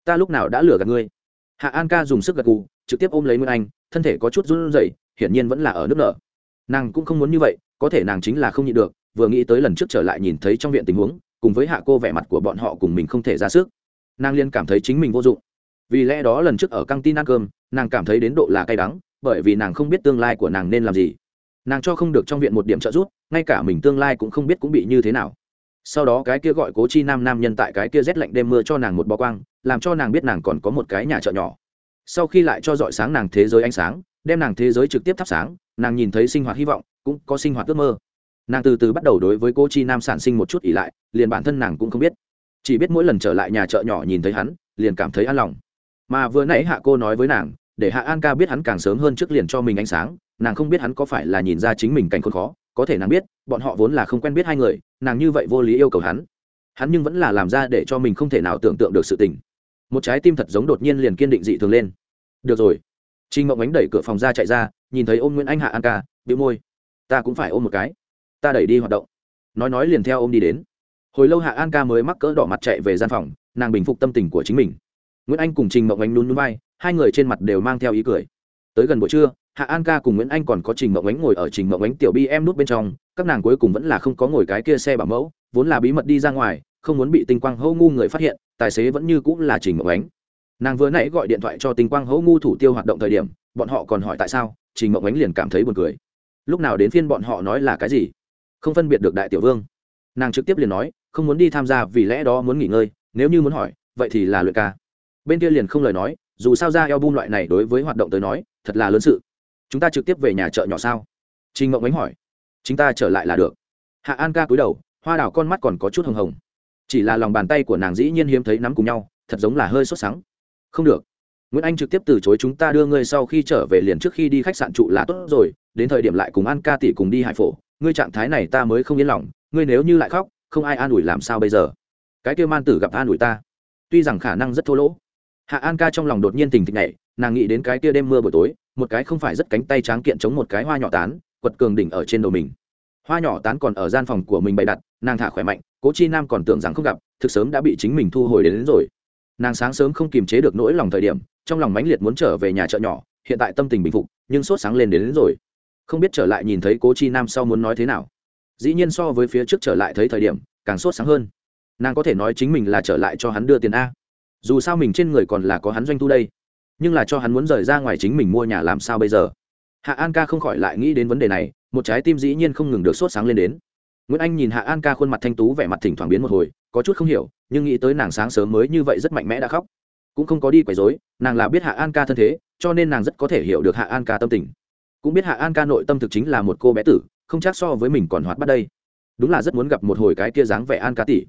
ta lúc nào đã lừa gạt ngươi. Hạ an ca dùng sức gật gù trực tiếp ôm lấy nguyên anh, thân thể có chút run rẩy, hiển nhiên vẫn là ở nước nở. Nàng cũng không muốn như vậy, có thể nàng chính là không nhịn được, vừa nghĩ tới lần trước trở lại nhìn thấy trong viện tình huống, cùng với hạ cô vẻ mặt của bọn họ cùng mình không thể ra sức. Nàng liên cảm thấy chính mình vô dụng. Vì lẽ đó lần trước ở căng tin ăn cơm, nàng cảm thấy đến độ là cay đắng, bởi vì nàng không biết tương lai của nàng nên làm gì. Nàng cho không được trong viện một điểm trợ giúp, ngay cả mình tương lai cũng không biết cũng bị như thế nào. Sau đó cái kia gọi cố chi nam nam nhân tại cái kia rét lạnh đêm mưa cho nàng một bó quang, làm cho nàng biết nàng còn có một cái nhà chợ nhỏ sau khi lại cho dọi sáng nàng thế giới ánh sáng, đem nàng thế giới trực tiếp thắp sáng, nàng nhìn thấy sinh hoạt hy vọng, cũng có sinh hoạt ước mơ. Nàng từ từ bắt đầu đối với cô chi nam sản sinh một chút ỉ lại, liền bản thân nàng cũng không biết. Chỉ biết mỗi lần trở lại nhà chợ nhỏ nhìn thấy hắn, liền cảm thấy an lòng. Mà vừa nãy hạ cô nói với nàng, để hạ an ca biết hắn càng sớm hơn trước liền cho mình ánh sáng, nàng không biết hắn có phải là nhìn ra chính mình cảnh khốn khó, có thể nàng biết, bọn họ vốn là không quen biết hai người, nàng như vậy vô lý yêu cầu hắn. Hắn nhưng vẫn là làm ra để cho mình không thể nào tưởng tượng được sự tình một trái tim thật giống đột nhiên liền kiên định dị thường lên. Được rồi. Trinh mộng ánh đẩy cửa phòng ra chạy ra nhìn thấy ôm nguyễn anh hạ an ca bị môi. Ta cũng phải ôm một cái. Ta đẩy đi hoạt động. Nói nói liền theo ôm đi đến. Hồi lâu hạ an ca mới mắc cỡ đỏ mặt chạy về gian phòng nàng bình phục tâm tình của chính mình. Nguyễn anh cùng trình mộng ánh nún núi vai, hai người trên mặt đều mang theo ý cười. Tới gần buổi trưa hạ an ca cùng nguyễn anh còn có trình mộng ánh ngồi ở trình mộng ánh tiểu bi em nút bên trong các nàng cuối cùng vẫn là không có ngồi cái kia xe bảo mẫu vốn là bí mật đi ra ngoài không muốn bị tinh quang hô ngu người phát hiện, tài xế vẫn như cũng là trình mộng ánh. Nàng vừa nãy gọi điện thoại cho tinh quang hỗ ngu thủ tiêu hoạt động thời điểm, bọn họ còn hỏi tại sao, trình mộng ánh liền cảm thấy buồn cười. Lúc nào đến phiên bọn họ nói là cái gì? Không phân biệt được đại tiểu vương. Nàng trực tiếp liền nói, không muốn đi tham gia vì lẽ đó muốn nghỉ ngơi, nếu như muốn hỏi, vậy thì là luyện ca. Bên kia liền không lời nói, dù sao ra eo bung loại này đối với hoạt động tới nói, thật là lớn sự. Chúng ta trực tiếp về nhà chợ nhỏ sao? Trình mộng ánh hỏi. Chúng ta trở lại là được. Hạ an ca cúi đầu, hoa đào con mắt còn có chút hồng hồng chỉ là lòng bàn tay của nàng dĩ nhiên hiếm thấy nắm cùng nhau, thật giống là hơi sốt sắng. Không được. Nguyễn anh trực tiếp từ chối chúng ta đưa ngươi sau khi trở về liền trước khi đi khách sạn trụ là tốt rồi, đến thời điểm lại cùng an ca tỷ cùng đi hải phổ. Ngươi trạng thái này ta mới không yên lòng, ngươi nếu như lại khóc, không ai an ủi làm sao bây giờ? Cái kêu man tử gặp an ủi ta. Tuy rằng khả năng rất thô lỗ. Hạ an ca trong lòng đột nhiên tình thịch này nàng nghĩ đến cái kia đêm mưa buổi tối, một cái không phải rất cánh tay tráng kiện chống một cái hoa nhỏ tán, quật cường đỉnh ở trên đầu mình. Hoa nhỏ tán còn ở gian phòng của mình bày đặt, nàng thả khỏe mạnh cố chi nam còn tưởng rằng không gặp thực sớm đã bị chính mình thu hồi đến, đến rồi. Nàng sáng sớm không kiềm chế được nỗi lòng thời điểm trong lòng mãnh liệt muốn trở về nhà chợ nhỏ hiện tại tâm tình bình phục nhưng sốt sáng lên đến, đến rồi. Không biết trở lại nhìn thấy cố chi nam sau muốn nói thế nào. Dĩ nhiên so với phía trước trở lại thấy thời điểm càng sốt sáng hơn. Nàng có thể nói chính mình là trở lại cho hắn đưa tiền a. Dù sao mình trên người còn là có hắn doanh thu đây. Nhưng là cho hắn muốn rời ra ngoài chính mình mua nhà làm sao bây giờ? Hạ an ca không khỏi lại nghĩ đến vấn đề này một trái tim dĩ nhiên không ngừng được sốt sáng lên đến nguyễn anh nhìn hạ an ca khuôn mặt thanh tú vẻ mặt thỉnh thoảng biến một hồi, có chút không hiểu, nhưng nghĩ tới nàng sáng sớm mới như vậy rất mạnh mẽ đã khóc. Cũng không có đi quấy dối nàng là biết hạ an ca thân thế, cho nên nàng rất có thể hiểu được hạ an ca tâm tình. Cũng biết hạ an ca nội tâm thực chính là một cô bé tử, không chắc so với mình còn hoạt bắt đây. Đúng là rất muốn gặp một hồi cái kia dáng vẻ an ca tỷ.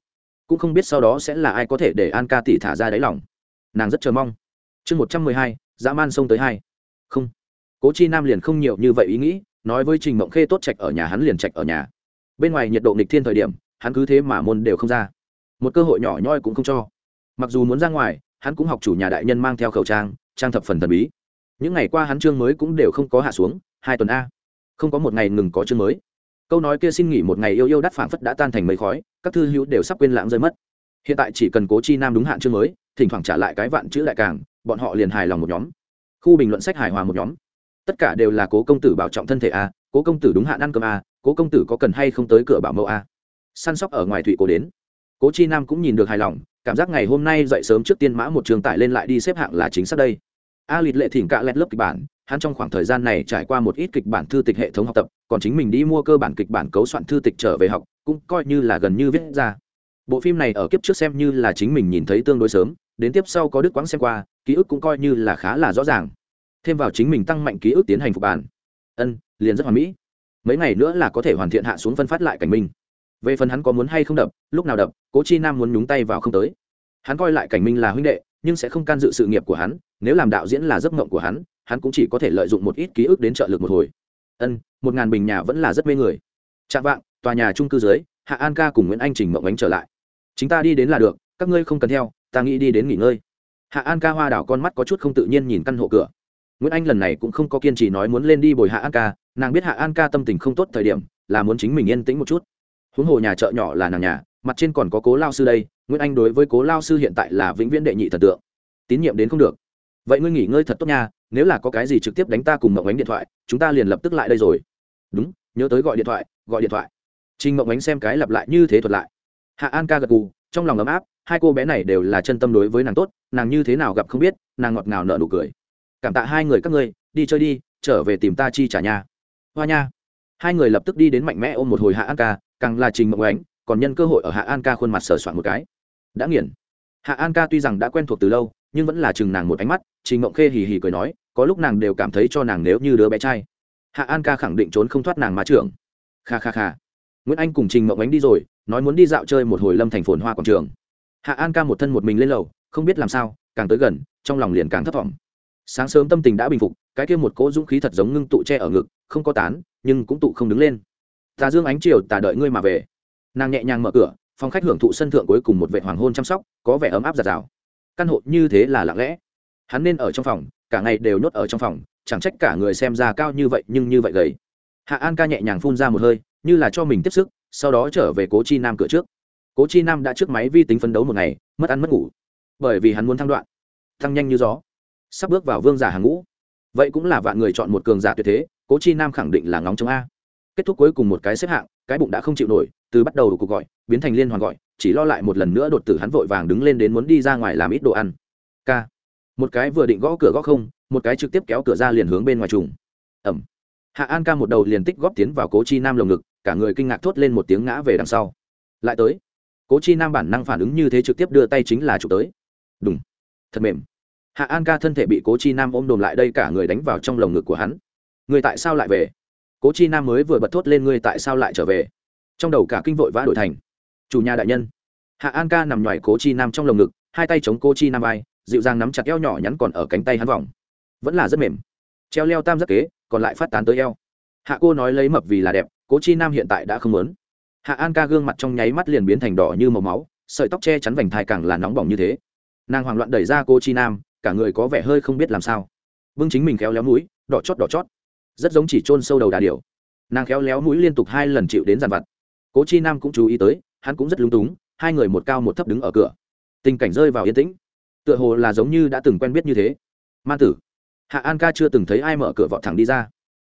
Cũng không biết sau đó sẽ là ai có thể để an ca tỷ thả ra đáy lòng. Nàng rất chờ mong. Chương một trăm mười hai, dã man sông tới hai. Không. Cố chi nam liền không nhiều như vậy ý nghĩ, nói với trình mộng khê tốt trạch ở nhà hắn liền trạch ở nhà bên ngoài nhiệt độ nghịch thiên thời điểm, hắn cứ thế mà môn đều không ra. Một cơ hội nhỏ nhoi cũng không cho. Mặc dù muốn ra ngoài, hắn cũng học chủ nhà đại nhân mang theo khẩu trang trang thập phần thần bí. Những ngày qua hắn chương mới cũng đều không có hạ xuống, hai tuần a. Không có một ngày ngừng có chương mới. Câu nói kia xin nghỉ một ngày yêu yêu đắt phảng phất đã tan thành mấy khói, các thư hữu đều sắp quên lãng rơi mất. Hiện tại chỉ cần cố chi nam đúng hạn chương mới, thỉnh thoảng trả lại cái vạn chữ lại càng, bọn họ liền hài lòng một nhóm. Khu bình luận sách hài hòa một nhóm. Tất cả đều là cố công tử bảo trọng thân thể a cố công tử đúng hạn ăn cơm a cố công tử có cần hay không tới cửa bảo mẫu a săn sóc ở ngoài thụy cố đến. Cố chi nam cũng nhìn được hài lòng, cảm giác ngày hôm nay dậy sớm trước tiên mã một trường tải lên lại đi xếp hạng là chính xác đây. A lịt lệ thỉnh cạ lẹt lớp kịch bản, hắn trong khoảng thời gian này trải qua một ít kịch bản thư tịch hệ thống học tập, còn chính mình đi mua cơ bản kịch bản cấu soạn thư tịch trở về học, cũng coi như là gần như viết ra. Bộ phim này ở kiếp trước xem như là chính mình nhìn thấy tương đối sớm, đến tiếp sau có đức quãng xem qua, ký ức cũng coi như là khá là rõ ràng. Thêm vào chính mình tăng mạnh ký ức tiến hành phục bản ân, liền rất hoàn mỹ. Mấy ngày nữa là có thể hoàn thiện hạ xuống phân phát lại cảnh minh. Về phần hắn có muốn hay không đập, lúc nào đập, cố chi nam muốn nhúng tay vào không tới. Hắn coi lại cảnh minh là huynh đệ, nhưng sẽ không can dự sự nghiệp của hắn, nếu làm đạo diễn là giấc mộng của hắn hắn cũng chỉ có thể lợi dụng một ít ký ức đến trợ lực một hồi. Ân, một ngàn bình nhà vẫn là rất mê người. Chạm vạng, tòa nhà trung cư dưới, hạ an ca cùng nguyễn anh trình mộng ánh trở lại. Chúng ta đi đến là được, các ngươi không cần theo, ta nghĩ đi đến nghỉ ngơi. Hạ an ca hoa đảo con mắt có chút không tự nhiên nhìn căn hộ cửa nguyễn anh lần này cũng không có kiên trì nói muốn lên đi bồi hạ an ca, nàng biết hạ an ca tâm tình không tốt thời điểm, là muốn chính mình yên tĩnh một chút. Huống hồ nhà chợ nhỏ là nàng nhà, mặt trên còn có cố lao sư đây, nguyễn anh đối với cố lao sư hiện tại là vĩnh viễn đệ nhị thần tượng. Tín nhiệm đến không được. Vậy ngươi nghỉ ngơi thật tốt nha, nếu là có cái gì trực tiếp đánh ta cùng mộng ánh điện thoại, chúng ta liền lập tức lại đây rồi. Đúng, nhớ tới gọi điện thoại, gọi điện thoại. Trình mộng ánh xem cái lặp lại như thế thuật lại. Hạ an ca gật gù, trong lòng ấm áp, hai cô bé này đều là chân tâm đối với nàng tốt, nàng như thế nào gặp không biết, nàng ngọt ngào nợ nụ cười cảm tạ hai người các ngươi, đi chơi đi, trở về tìm ta chi trả nhà. Hoa nha. Hai người lập tức đi đến mạnh mẽ ôm một hồi hạ an ca, càng là trình mộng ánh, còn nhân cơ hội ở hạ an ca khuôn mặt sờ soạn một cái. Đã nghiền. Hạ an ca tuy rằng đã quen thuộc từ lâu, nhưng vẫn là chừng nàng một ánh mắt, trình mộng khê hì hì cười nói, có lúc nàng đều cảm thấy cho nàng nếu như đứa bé trai. Hạ an ca khẳng định trốn không thoát nàng má trưởng. Kha kha kha. Nguyễn anh cùng trình mộng ánh đi rồi, nói muốn đi dạo chơi một hồi lâm thành phồn hoa quảng trường. Hạ an ca một thân một mình lên lầu, không biết làm sao, càng tới gần, trong lòng liền càng thấp thỏm sáng sớm tâm tình đã bình phục, cái kia một cỗ dũng khí thật giống ngưng tụ che ở ngực, không có tán, nhưng cũng tụ không đứng lên. Tà dương ánh chiều tà đợi ngươi mà về. Nàng nhẹ nhàng mở cửa, phòng khách hưởng thụ sân thượng cuối cùng một vệ hoàng hôn chăm sóc, có vẻ ấm áp giạt rào. Căn hộ như thế là lặng lẽ. Hắn nên ở trong phòng, cả ngày đều nhốt ở trong phòng, chẳng trách cả người xem ra cao như vậy nhưng như vậy gầy. Hạ an ca nhẹ nhàng phun ra một hơi, như là cho mình tiếp sức, sau đó trở về cố chi nam cửa trước. Cố chi nam đã trước máy vi tính phấn đấu một ngày, mất ăn mất ngủ. Bởi vì hắn muốn thăng đoạn. Thăng nhanh như gió sắp bước vào vương giả hàng ngũ. Vậy cũng là vạn người chọn một cường giả tuyệt thế, cố chi nam khẳng định là ngóng chống a. Kết thúc cuối cùng một cái xếp hạng, cái bụng đã không chịu nổi, từ bắt đầu cuộc gọi, biến thành liên hoàn gọi, chỉ lo lại một lần nữa đột tử hắn vội vàng đứng lên đến muốn đi ra ngoài làm ít đồ ăn. K. Một cái vừa định gõ cửa gõ không, một cái trực tiếp kéo cửa ra liền hướng bên ngoài trùng. Ẩm. Hạ an ca một đầu liền tích góp tiến vào cố chi nam lồng ngực, cả người kinh ngạc thốt lên một tiếng ngã về đằng sau. Lại tới. Cố chi nam bản năng phản ứng như thế trực tiếp đưa tay chính là chụp tới. Đúng thật mềm hạ an ca thân thể bị cố chi nam ôm đồm lại đây cả người đánh vào trong lồng ngực của hắn. Người tại sao lại về? Cố chi nam mới vừa bật thốt lên ngươi tại sao lại trở về? Trong đầu cả kinh vội vã đổi thành, chủ nhà đại nhân. Hạ an ca nằm ngoài cố chi nam trong lồng ngực, hai tay chống Cố chi nam vai, dịu dàng nắm chặt eo nhỏ nhắn còn ở cánh tay hắn vòng. Vẫn là rất mềm. Treo leo tam giác kế, còn lại phát tán tới eo. Hạ cô nói lấy mập vì là đẹp, cố chi nam hiện tại đã không lớn hạ an ca gương mặt trong nháy mắt liền biến thành đỏ như màu máu, sợi tóc che chắn vành thai càng là nóng bỏng như thế. Nàng hoảng loạn đẩy ra cô chi nam cả người có vẻ hơi không biết làm sao. Bưng chính mình khéo léo mũi, đỏ chót đỏ chót. Rất giống chỉ chôn sâu đầu đà điểu. Nàng khéo léo mũi liên tục hai lần chịu đến dàn vặt. Cố chi nam cũng chú ý tới, hắn cũng rất lung túng, hai người một cao một thấp đứng ở cửa. Tình cảnh rơi vào yên tĩnh. Tựa hồ là giống như đã từng quen biết như thế. Man tử. Hạ an ca chưa từng thấy ai mở cửa vọt thẳng đi ra.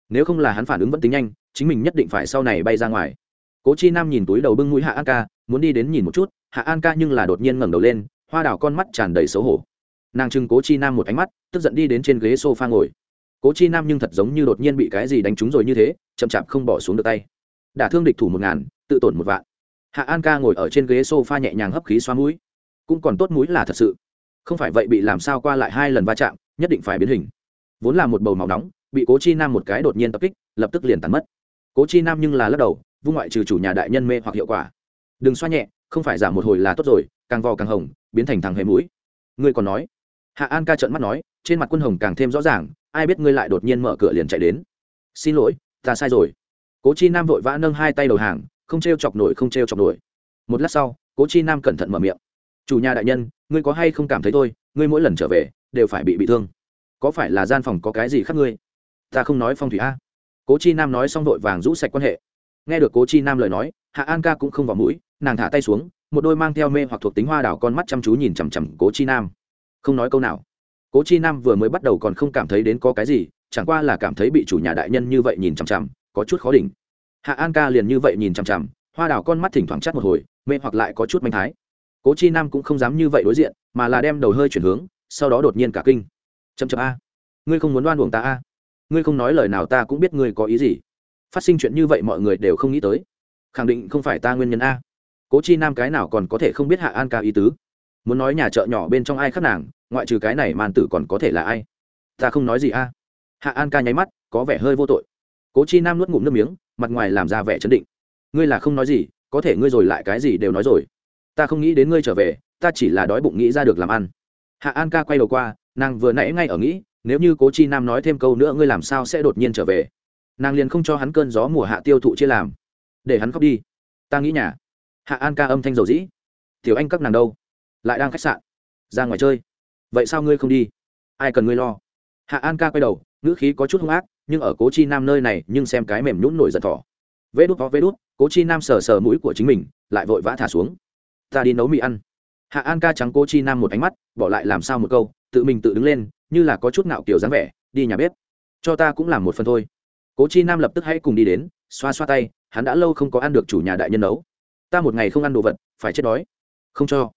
Nếu không là hắn phản ứng vẫn tính nhanh, chính mình nhất định phải sau này bay ra ngoài. Cố chi nam nhìn túi đầu bưng mũi hạ an ca, muốn đi đến nhìn một chút. Hạ an ca nhưng là đột nhiên ngẩng đầu lên, hoa đào con mắt tràn đầy xấu hổ nàng trưng cố chi nam một ánh mắt, tức giận đi đến trên ghế s o f a ngồi. Cố chi nam nhưng thật giống như đột nhiên bị cái gì đánh trúng rồi như thế, chậm chạp không bỏ xuống được tay. Đả thương địch thủ một ngàn, tự tổn một vạn. Hạ an ca ngồi ở trên ghế s o f a nhẹ nhàng hấp khí xoa mũi. Cũng còn tốt mũi là thật sự. Không phải vậy bị làm sao qua lại hai lần va chạm, nhất định phải biến hình. Vốn là một bầu màu nóng, bị cố chi nam một cái đột nhiên tập kích, lập tức liền tắn mất. Cố chi nam nhưng là lắc đầu, vung ngoại trừ chủ nhà đại nhân mê hoặc hiệu quả. Đừng xoa nhẹ, không phải giảm một hồi là tốt rồi, càng vò càng hồng, biến thành thằng hề mũi. Ngươi còn nói hạ an ca trợn mắt nói, trên mặt quân hồng càng thêm rõ ràng, ai biết ngươi lại đột nhiên mở cửa liền chạy đến. Xin lỗi, ta sai rồi. Cố chi nam vội vã nâng hai tay đầu hàng, không t r e o chọc nổi, không t r e o chọc nổi. Một lát sau, cố chi nam cẩn thận mở miệng. Chủ nhà đại nhân, ngươi có hay không cảm thấy thôi, ngươi mỗi lần trở về, đều phải bị bị thương. Có phải là gian phòng có cái gì khác ngươi? Ta không nói phong thủy a. Cố chi nam nói xong vội vàng rũ sạch quan hệ. Nghe được cố chi nam lời nói, hạ an ca cũng không vào mũi, nàng thả tay xuống, một đôi mang theo mê hoặc thuộc tính hoa đảo con mắt chăm chú nhìn chằm chằm cố chi nam không nói câu nào. Cố chi nam vừa mới bắt đầu còn không cảm thấy đến có cái gì, chẳng qua là cảm thấy bị chủ nhà đại nhân như vậy nhìn chằm chằm, có chút khó đỉnh. Hạ an ca liền như vậy nhìn chằm chằm, hoa đào con mắt thỉnh thoảng chắt một hồi, mê hoặc lại có chút manh thái. Cố chi nam cũng không dám như vậy đối diện, mà là đem đầu hơi chuyển hướng, sau đó đột nhiên cả kinh. Chậm chậm a. Ngươi không muốn đoan buồng ta a? Ngươi không nói lời nào ta cũng biết ngươi có ý gì. Phát sinh chuyện như vậy mọi người đều không nghĩ tới. Khẳng định không phải ta nguyên nhân a. Cố chi nam cái nào còn có thể không biết hạ an ca ý tứ muốn nói nhà chợ nhỏ bên trong ai khác nàng, ngoại trừ cái này màn tử còn có thể là ai? Ta không nói gì a. Hạ an ca nháy mắt, có vẻ hơi vô tội. Cố chi nam nuốt ngụm nước miếng, mặt ngoài làm ra vẻ chấn định. Ngươi là không nói gì, có thể ngươi rồi lại cái gì đều nói rồi. Ta không nghĩ đến ngươi trở về, ta chỉ là đói bụng nghĩ ra được làm ăn. Hạ an ca quay đầu qua, nàng vừa nãy ngay ở nghĩ, nếu như cố chi nam nói thêm câu nữa ngươi làm sao sẽ đột nhiên trở về? Nàng liền không cho hắn cơn gió mùa hạ tiêu thụ chia làm. Để hắn khóc đi. Ta nghĩ nhà. Hạ an ca âm thanh dầu dĩ. Tiểu anh các nàng đâu? Lại đang khách sạn. Ra ngoài chơi. Vậy sao ngươi không đi? Ai cần ngươi lo? Hạ an ca quay đầu, ngữ khí có chút hung ác, nhưng ở cố chi nam nơi này, nhưng xem cái mềm nhún nổi giận thỏ. Vê đút có vê đút, cố chi nam sờ sờ mũi của chính mình, lại vội vã thả xuống. Ta đi nấu mì ăn. Hạ an ca trắng cố chi nam một ánh mắt, bỏ lại làm sao một câu, tự mình tự đứng lên, như là có chút nạo kiểu dáng vẻ, đi nhà bếp. Cho ta cũng làm một phần thôi. Cố chi nam lập tức hãy cùng đi đến, xoa xoa tay, hắn đã lâu không có ăn được chủ nhà đại nhân nấu. Ta một ngày không ăn đồ vật, phải chết đói. Không cho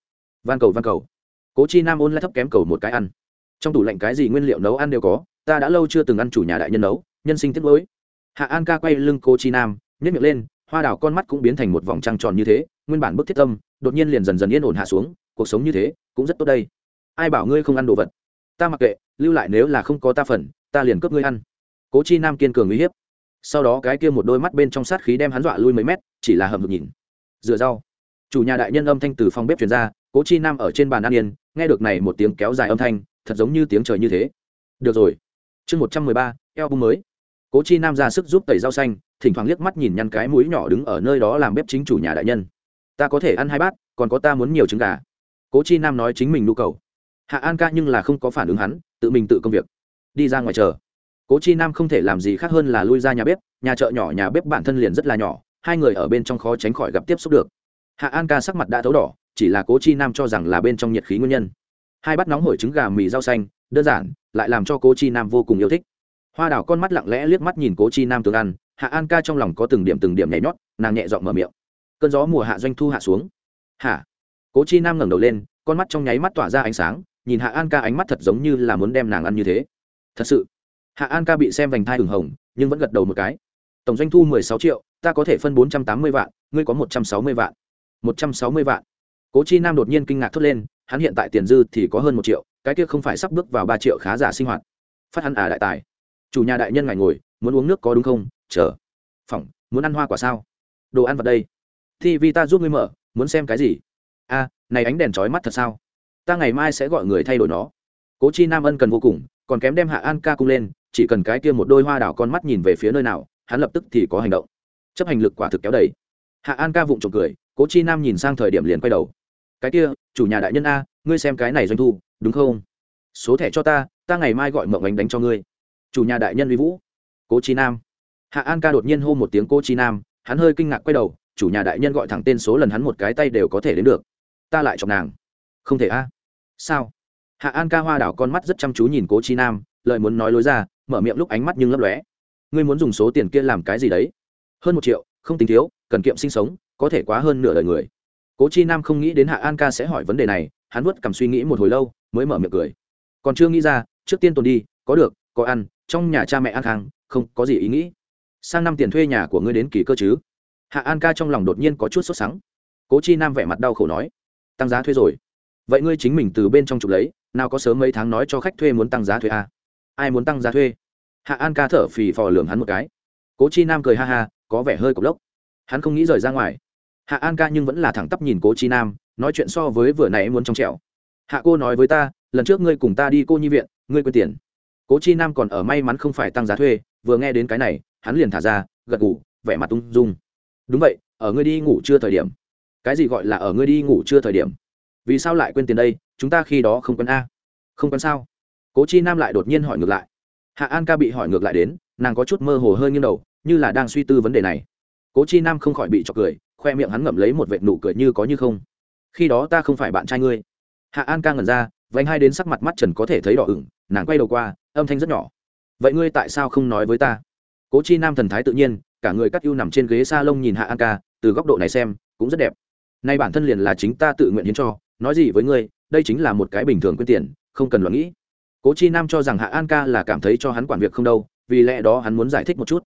van cầu van cầu. Cố chi nam ôn lại thấp kém cầu một cái ăn. Trong tủ lạnh cái gì nguyên liệu nấu ăn đều có, ta đã lâu chưa từng ăn chủ nhà đại nhân nấu, nhân sinh tiếc lối hạ an ca quay lưng cố chi nam nhét miệng lên, hoa đào con mắt cũng biến thành một vòng trăng tròn như thế, nguyên bản bức thiết tâm, đột nhiên liền dần dần yên ổn hạ xuống, cuộc sống như thế, cũng rất tốt đây. Ai bảo ngươi không ăn đồ vật? Ta mặc kệ, lưu lại nếu là không có ta phần, ta liền cướp ngươi ăn. Cố chi nam kiên cường uy hiếp. Sau đó cái kia một đôi mắt bên trong sát khí đem hắn dọa lui mấy mét, chỉ là hầm hực nhìn. Rửa rau. Chủ nhà đại nhân âm thanh từ phòng bếp chuyển ra cố chi nam ở trên bàn ăn yên, nghe được này một tiếng kéo dài âm thanh, thật giống như tiếng trời như thế. Được rồi. Chương một trăm mười ba eo bung mới. Cố chi nam ra sức giúp tẩy rau xanh, thỉnh thoảng liếc mắt nhìn nhăn cái mũi nhỏ đứng ở nơi đó làm bếp chính chủ nhà đại nhân. Ta có thể ăn hai bát, còn có ta muốn nhiều trứng gà. Cố chi nam nói chính mình nhu cầu. Hạ an ca nhưng là không có phản ứng hắn, tự mình tự công việc. Đi ra ngoài chờ. Cố chi nam không thể làm gì khác hơn là lui ra nhà bếp, nhà chợ nhỏ nhà bếp bản thân liền rất là nhỏ, hai người ở bên trong khó tránh khỏi gặp tiếp xúc được. Hạ an ca sắc mặt đã thấu đỏ chỉ là cố chi nam cho rằng là bên trong nhiệt khí nguyên nhân. Hai bát nóng hổi trứng gà mì rau xanh, đơn giản, lại làm cho cố chi nam vô cùng yêu thích. Hoa đảo con mắt lặng lẽ liếc mắt nhìn cố chi nam tường ăn, hạ an ca trong lòng có từng điểm từng điểm nhảy nhót, nàng nhẹ dọn mở miệng. Cơn gió mùa hạ doanh thu hạ xuống. Hả? Cố chi nam ngẩng đầu lên, con mắt trong nháy mắt tỏa ra ánh sáng, nhìn hạ an ca ánh mắt thật giống như là muốn đem nàng ăn như thế. Thật sự. Hạ an ca bị xem vành thai hừng hồng, nhưng vẫn gật đầu một cái. Tổng doanh thu mười sáu triệu, ta có thể phân bốn trăm tám mươi vạn, ngươi có một trăm sáu mươi vạn. Một trăm sáu mươi vạn cố chi nam đột nhiên kinh ngạc thốt lên, hắn hiện tại tiền dư thì có hơn một triệu, cái kia không phải sắp bước vào ba triệu khá giả sinh hoạt. Phát hắn à đại tài. Chủ nhà đại nhân ngài ngồi, muốn uống nước có đúng không? Chờ. Phỏng, muốn ăn hoa quả sao? Đồ ăn vào đây. Thì vì ta giúp ngươi mở, muốn xem cái gì? A, này ánh đèn trói mắt thật sao? Ta ngày mai sẽ gọi người thay đổi nó. Cố chi nam ân cần vô cùng, còn kém đem hạ an ca cung lên, chỉ cần cái kia một đôi hoa đảo con mắt nhìn về phía nơi nào, hắn lập tức thì có hành động. Chấp hành lực quả thực kéo đầy. Hạ an ca vụng trộm cười, cố chi nam nhìn sang thời điểm liền quay đầu cái kia, chủ nhà đại nhân a, ngươi xem cái này doanh thu, đúng không? Số thẻ cho ta ta ngày mai gọi mộng ánh đánh cho ngươi. Chủ nhà đại nhân uy vũ. Cố chi nam. Hạ an ca đột nhiên hô một tiếng cô chi nam, hắn hơi kinh ngạc quay đầu, chủ nhà đại nhân gọi thẳng tên số lần hắn một cái tay đều có thể đến được. Ta lại chọc nàng. Không thể a. Sao? Hạ an ca hoa đảo con mắt rất chăm chú nhìn cố chi nam lợi muốn nói lối ra, mở miệng lúc ánh mắt nhưng lấp lóe. Ngươi muốn dùng số tiền kia làm cái gì đấy? Hơn một triệu, không tính thiếu, cần kiệm sinh sống, có thể quá hơn nửa đời người cố chi nam không nghĩ đến hạ an ca sẽ hỏi vấn đề này, hắn vớt cầm suy nghĩ một hồi lâu, mới mở miệng cười. Còn chưa nghĩ ra, trước tiên tồn đi, có được, có ăn, trong nhà cha mẹ an khang, không có gì ý nghĩ. Sang năm tiền thuê nhà của ngươi đến kỳ cơ chứ? Hạ an ca trong lòng đột nhiên có chút sốt sắng. Cố chi nam vẻ mặt đau khổ nói, tăng giá thuê rồi. Vậy ngươi chính mình từ bên trong chụp lấy, nào có sớm mấy tháng nói cho khách thuê muốn tăng giá thuê à? ai muốn tăng giá thuê? Hạ an ca thở phì phò lường hắn một cái. Cố chi nam cười ha ha, có vẻ hơi cộc lốc. Hắn không nghĩ rời ra ngoài hạ an ca nhưng vẫn là thẳng tắp nhìn cố chi nam, nói chuyện so với vừa nãy muốn trong trẻo. Hạ cô nói với ta, lần trước ngươi cùng ta đi cô nhi viện, ngươi quên tiền. Cố chi nam còn ở may mắn không phải tăng giá thuê, vừa nghe đến cái này, hắn liền thả ra, gật ngủ vẻ mặt tung dung. Đúng vậy, ở ngươi đi ngủ chưa thời điểm. Cái gì gọi là ở ngươi đi ngủ chưa thời điểm? Vì sao lại quên tiền đây, chúng ta khi đó không quên a? Không quên sao? Cố chi nam lại đột nhiên hỏi ngược lại. Hạ an ca bị hỏi ngược lại đến, nàng có chút mơ hồ hơi nghiêng đầu, như là đang suy tư vấn đề này. Cố chi nam không khỏi bị chọc cười khoe miệng hắn ngậm lấy một vệt nụ cười như có như không. Khi đó ta không phải bạn trai ngươi. Hạ an ca ngẩn ra vánh hai đến sắc mặt mắt trần có thể thấy đỏ ửng, nàng quay đầu qua, âm thanh rất nhỏ. Vậy ngươi tại sao không nói với ta? Cố chi nam thần thái tự nhiên, cả người cắt ưu nằm trên ghế s a lông nhìn hạ an ca, từ góc độ này xem, cũng rất đẹp. Nay bản thân liền là chính ta tự nguyện hiến cho, nói gì với ngươi, đây chính là một cái bình thường quyên tiền, không cần lo nghĩ. Cố chi nam cho rằng hạ an ca là cảm thấy cho hắn quản việc không đâu, vì lẽ đó hắn muốn giải thích một chút.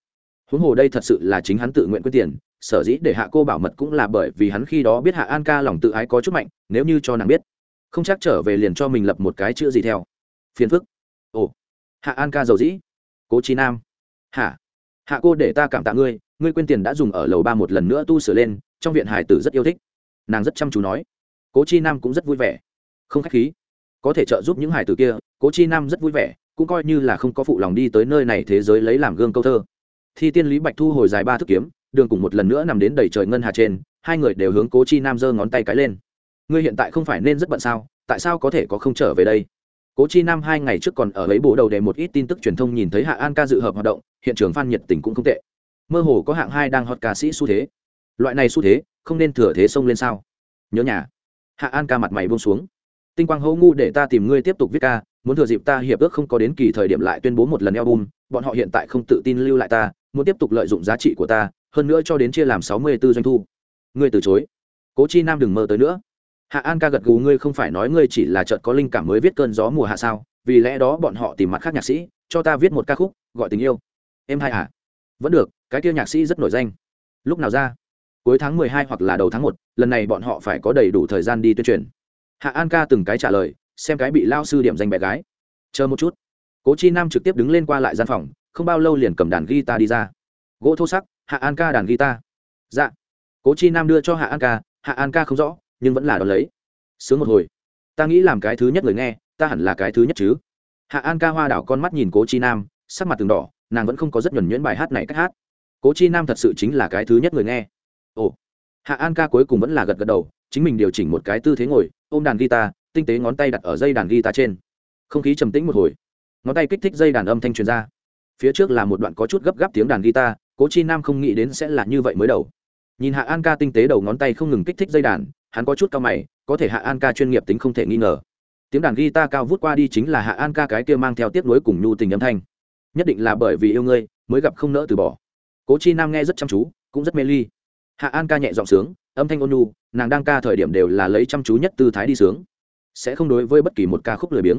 Huống hồ đây thật sự là chính hắn tự nguyện quyên tiền sở dĩ để hạ cô bảo mật cũng là bởi vì hắn khi đó biết hạ an ca lòng tự ái có chút mạnh, nếu như cho nàng biết, không chắc trở về liền cho mình lập một cái chữ gì theo. Phiền phức. Ồ, hạ an ca giàu dĩ. Cố chi nam. Hả? Hạ cô để ta cảm tạ ngươi ngươi quên tiền đã dùng ở lầu ba một lần nữa tu sửa lên, trong viện hải tử rất yêu thích. Nàng rất chăm chú nói. Cố chi nam cũng rất vui vẻ. Không k h á c h khí. Có thể trợ giúp những hải tử kia, cố chi nam rất vui vẻ, cũng coi như là không có phụ lòng đi tới nơi này thế giới lấy làm gương câu thơ. Thi tiên lý bạch thu hồi dài ba thức kiếm đường cùng một lần nữa nằm đến đầy trời ngân hà trên, hai người đều hướng cố chi nam giơ ngón tay cái lên. Ngươi hiện tại không phải nên rất bận sao? Tại sao có thể có không trở về đây? Cố chi nam hai ngày trước còn ở lấy bộ đầu để một ít tin tức truyền thông nhìn thấy hạ an ca dự hợp hoạt động, hiện trường phan nhiệt tình cũng không tệ. Mơ hồ có hạng hai đang hot ca sĩ xu thế. Loại này xu thế, không nên thừa thế xông lên sao? Nhớ nhà. Hạ an ca mặt mày buông xuống. Tinh quang hấu ngu để ta tìm ngươi tiếp tục viết ca, muốn thừa dịp ta hiệp ước không có đến kỳ thời điểm lại tuyên bố một lần album, bọn họ hiện tại không tự tin lưu lại ta, muốn tiếp tục lợi dụng giá trị của ta hơn nữa cho đến chia làm sáu mươi 64 doanh thu. Ngươi từ chối. Cố chi nam đừng mơ tới nữa. Hạ an ca gật gù, ngươi không phải nói ngươi chỉ là chợt có linh cảm mới viết cơn gió mùa hạ sao? Vì lẽ đó bọn họ tìm mặt khác nhạc sĩ, cho ta viết một ca khúc, gọi tình yêu. Em hai à? Vẫn được, cái kia nhạc sĩ rất nổi danh. Lúc nào ra? Cuối tháng mười hai hoặc là đầu tháng một, lần này bọn họ phải có đầy đủ thời gian đi tuyên truyền. Hạ an ca từng cái trả lời, xem cái bị lao sư điểm danh bé gái. Chờ một chút. Cố chi nam trực tiếp đứng lên qua lại gian phòng, không bao lâu liền cầm đàn guitar đi ra. Gỗ thô sắc hạ an ca đàn guitar. Dạ. Cố chi nam đưa cho hạ an ca, hạ an ca không rõ, nhưng vẫn là đón lấy. Sướng một hồi. Ta nghĩ làm cái thứ nhất người nghe, ta hẳn là cái thứ nhất chứ. Hạ an ca hoa đảo con mắt nhìn cố chi nam, sắc mặt từng đỏ, nàng vẫn không có rất nhuẩn nhuyễn bài hát này cách hát. Cố chi nam thật sự chính là cái thứ nhất người nghe. Ồ. Hạ an ca cuối cùng vẫn là gật gật đầu, chính mình điều chỉnh một cái tư thế ngồi, ôm đàn guitar, tinh tế ngón tay đặt ở dây đàn guitar trên. Không khí trầm tĩnh một hồi. Ngón tay kích thích dây đàn âm thanh truyền ra. Phía trước là một đoạn có chút gấp gáp tiếng đàn guitar cố chi nam không nghĩ đến sẽ là như vậy mới đầu. Nhìn hạ an ca tinh tế đầu ngón tay không ngừng kích thích dây đàn, hắn có chút cao mày, có thể hạ an ca chuyên nghiệp tính không thể nghi ngờ. Tiếng đàn guitar cao vút qua đi chính là hạ an ca cái kia mang theo tiếp nối cùng nhu tình âm thanh. Nhất định là bởi vì yêu ngươi, mới gặp không nỡ từ bỏ. Cố chi nam nghe rất chăm chú, cũng rất mê ly. Hạ an ca nhẹ giọng sướng, âm thanh ôn nhu, nàng đang ca thời điểm đều là lấy chăm chú nhất tư thái đi sướng. Sẽ không đối với bất kỳ một ca khúc lười biếng.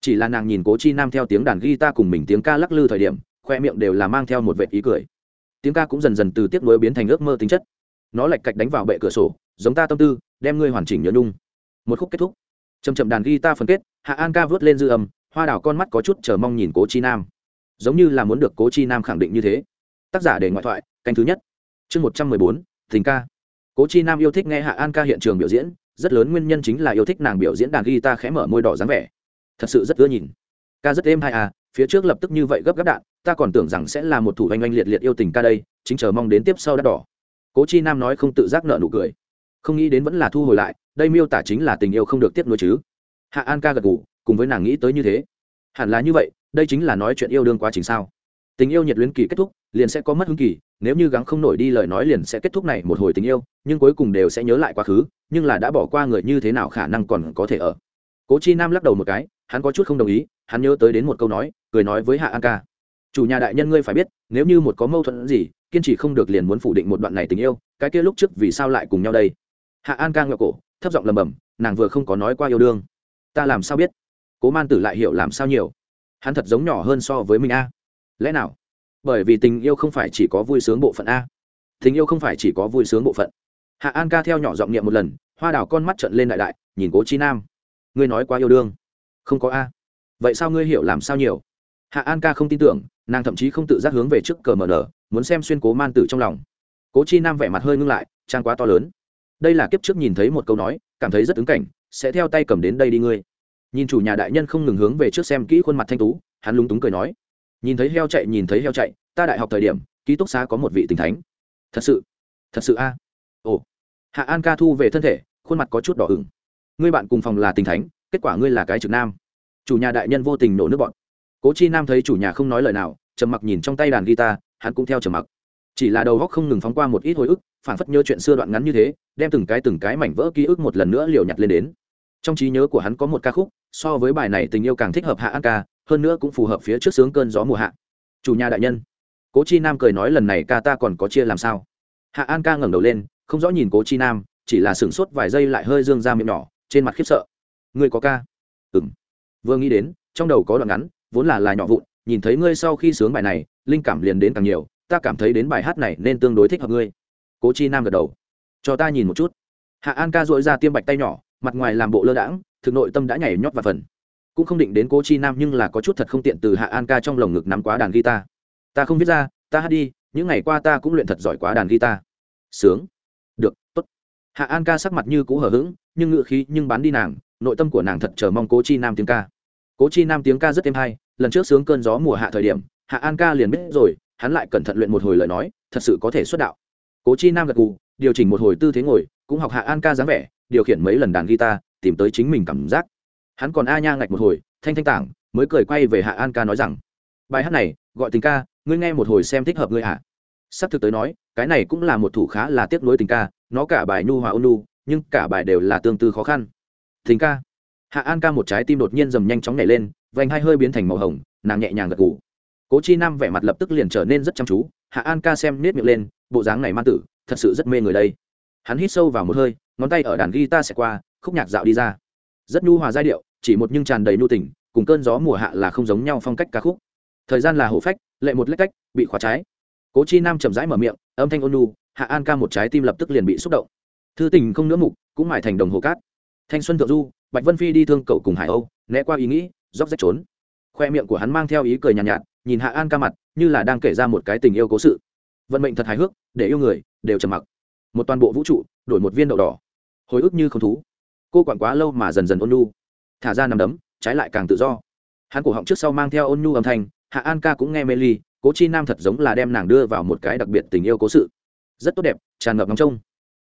Chỉ là nàng nhìn cố chi nam theo tiếng đàn guitar cùng mình tiếng ca lắc lư thời điểm, khoe miệng đều là mang theo một vệ ý cười tiếng ca cũng dần dần từ tiếc nuối biến thành ước mơ tính chất. Nó lạch cạch đánh vào bệ cửa sổ, giống ta tâm tư, đem ngươi hoàn chỉnh nhớ nhung. Một khúc kết thúc. Chầm chậm đàn guitar phân kết, hạ an ca vớt lên dư âm, hoa đảo con mắt có chút chờ mong nhìn cố chi nam. Giống như là muốn được cố chi nam khẳng định như thế. Tác giả để ngoại thoại, canh thứ nhất. Chương một trăm mười bốn, tình ca. Cố chi nam yêu thích nghe hạ an ca hiện trường biểu diễn, rất lớn nguyên nhân chính là yêu thích nàng biểu diễn đàn guitar khẽ mở môi đỏ dáng vẻ. Thật sự rất ưa nhìn. Ca rất êm hay à phía trước lập tức như vậy gấp gáp đạn, ta còn tưởng rằng sẽ là một thủ oanh oanh liệt liệt yêu tình ca đây, chính chờ mong đến tiếp sau đắt đỏ. Cố chi nam nói không tự giác nợ nụ cười. Không nghĩ đến vẫn là thu hồi lại, đây miêu tả chính là tình yêu không được tiếp nối chứ. Hạ an ca gật ngủ cùng với nàng nghĩ tới như thế. Hẳn là như vậy, đây chính là nói chuyện yêu đương quá trình sao? Tình yêu nhiệt luyến kỳ kết thúc, liền sẽ có mất hứng kỳ, nếu như gắng không nổi đi lời nói liền sẽ kết thúc này một hồi tình yêu, nhưng cuối cùng đều sẽ nhớ lại quá khứ, nhưng là đã bỏ qua người như thế nào khả năng còn có thể ở. Cố chi nam lắc đầu một cái, hắn có chút không đồng ý, hắn nhớ tới đến một câu nói cười nói với hạ an ca. Chủ nhà đại nhân ngươi phải biết, nếu như một có mâu thuẫn gì, kiên trì không được liền muốn phủ định một đoạn này tình yêu, cái kia lúc trước vì sao lại cùng nhau đây? Hạ an ca ngựa cổ, thấp giọng lầm bầm, nàng vừa không có nói qua yêu đương. Ta làm sao biết? Cố man tử lại hiểu làm sao nhiều. Hắn thật giống nhỏ hơn so với mình a. Lẽ nào? Bởi vì tình yêu không phải chỉ có vui sướng bộ phận a. Tình yêu không phải chỉ có vui sướng bộ phận. Hạ an ca theo nhỏ giọng niệm một lần, hoa đào con mắt trận lên đại đại, nhìn cố chi nam. Ngươi nói quá yêu đương. Không có a. Vậy sao ngươi hiểu làm sao nhiều? Hạ an ca không tin tưởng, nàng thậm chí không tự giác hướng về trước cờ mở nở, muốn xem xuyên cố man tử trong lòng. Cố chi nam vẻ mặt hơi ngưng lại, trang quá to lớn. Đây là kiếp trước nhìn thấy một câu nói, cảm thấy rất ứng cảnh, sẽ theo tay cầm đến đây đi ngươi. Nhìn chủ nhà đại nhân không ngừng hướng về trước xem kỹ khuôn mặt thanh tú, hắn lúng túng cười nói. Nhìn thấy heo chạy, nhìn thấy heo chạy, ta đại học thời điểm, ký túc xá có một vị tình thánh. Thật sự thật sự a. Ồ. Hạ an ca thu về thân thể, khuôn mặt có chút đỏ ửng. Ngươi bạn cùng phòng là tình thánh, kết quả ngươi là cái trực nam. Chủ nhà đại nhân vô tình nổ nước bọn cố chi nam thấy chủ nhà không nói lời nào, trầm mặc nhìn trong tay đàn guitar, hắn cũng theo trầm mặc. Chỉ là đầu góc không ngừng phóng qua một ít hồi ức, phản phất nhớ chuyện xưa đoạn ngắn như thế, đem từng cái từng cái mảnh vỡ ký ức một lần nữa liều nhặt lên đến. Trong trí nhớ của hắn có một ca khúc, so với bài này tình yêu càng thích hợp hạ an ca, hơn nữa cũng phù hợp phía trước sướng cơn gió mùa hạ. Chủ nhà đại nhân. Cố chi nam cười nói lần này ca ta còn có chia làm sao? Hạ an ca ngẩng đầu lên, không rõ nhìn cố chi nam, chỉ là sửng sốt vài giây lại hơi dương ra miệng nhỏ, trên mặt khiếp sợ. Ngươi có ca? Ừng vừa nghĩ đến, trong đầu có đoạn ngắn vốn là là nhỏ vụn, nhìn thấy ngươi sau khi sướng bài này, linh cảm liền đến càng nhiều, ta cảm thấy đến bài hát này nên tương đối thích hợp ngươi. Cố chi nam gật đầu. Cho ta nhìn một chút. Hạ an ca dội ra tiêm bạch tay nhỏ, mặt ngoài làm bộ lơ đãng, thực nội tâm đã nhảy nhót và phần. Cũng không định đến cố chi nam nhưng là có chút thật không tiện từ hạ an ca trong lồng ngực nắm quá đàn guitar. Ta không viết ra, ta hát đi, những ngày qua ta cũng luyện thật giỏi quá đàn guitar. Sướng. Được, tốt. Hạ an ca sắc mặt như cũ hở h ữ g nhưng ngựa khí nhưng bán đi nàng, nội tâm của nàng thật chờ mong cố chi nam tiếng ca. Cố chi nam tiếng ca rất êm hay lần trước sướng cơn gió mùa hạ thời điểm, hạ an ca liền biết rồi, hắn lại cẩn thận luyện một hồi lời nói, thật sự có thể xuất đạo. Cố chi nam gật gù, điều chỉnh một hồi tư thế ngồi, cũng học hạ an ca dáng vẻ, điều khiển mấy lần đàn guitar, tìm tới chính mình cảm giác. Hắn còn a nha ngạch một hồi, thanh thanh tảng, mới cười quay về hạ an ca nói rằng, bài hát này, gọi tình ca, ngươi nghe một hồi xem thích hợp ngươi hạ sắp thực tới nói, cái này cũng là một thủ khá là tiếc nuối tình ca, nó cả bài nhu hòa ôn nu, nhưng cả bài đều là tương tư khó khăn. Tình ca hạ an ca một trái tim đột nhiên dầm nhanh chóng nảy lên, vành hai hơi biến thành màu hồng, nàng nhẹ nhàng gật gù. Cố chi nam vẻ mặt lập tức liền trở nên rất chăm chú, hạ an ca xem nết miệng lên, bộ dáng này man tử, thật sự rất mê người đây. Hắn hít sâu vào một hơi, ngón tay ở đàn guitar sẽ qua, khúc nhạc dạo đi ra. Rất nhu hòa giai điệu, chỉ một nhưng tràn đầy nhu tình, cùng cơn gió mùa hạ là không giống nhau phong cách ca khúc. Thời gian là hổ phách, lệ một lách cách, bị khóa trái. Cố chi nam chậm rãi mở miệng, âm thanh ôn nhu, hạ an ca một trái tim lập tức liền bị xúc động. Thư tình không nữa mục, cũng mải thành đồng hồ cát. Thanh xuân thượng du bạch vân phi đi thương cậu cùng hải âu né qua ý nghĩ róc rách trốn. Khoe miệng của hắn mang theo ý cười nhàn nhạt, nhạt nhìn hạ an ca mặt như là đang kể ra một cái tình yêu cố sự. Vận mệnh thật hài hước để yêu người đều trầm mặc. Một toàn bộ vũ trụ đổi một viên đậu đỏ. Hồi ức như không thú. Cô quản quá lâu mà dần dần ôn nhu. Thả ra nằm đấm trái lại càng tự do. Hắn cổ họng trước sau mang theo ôn nhu âm thanh hạ an ca cũng nghe mê ly cố chi nam thật giống là đem nàng đưa vào một cái đặc biệt tình yêu cố sự. Rất tốt đẹp tràn ngập ngóng trông.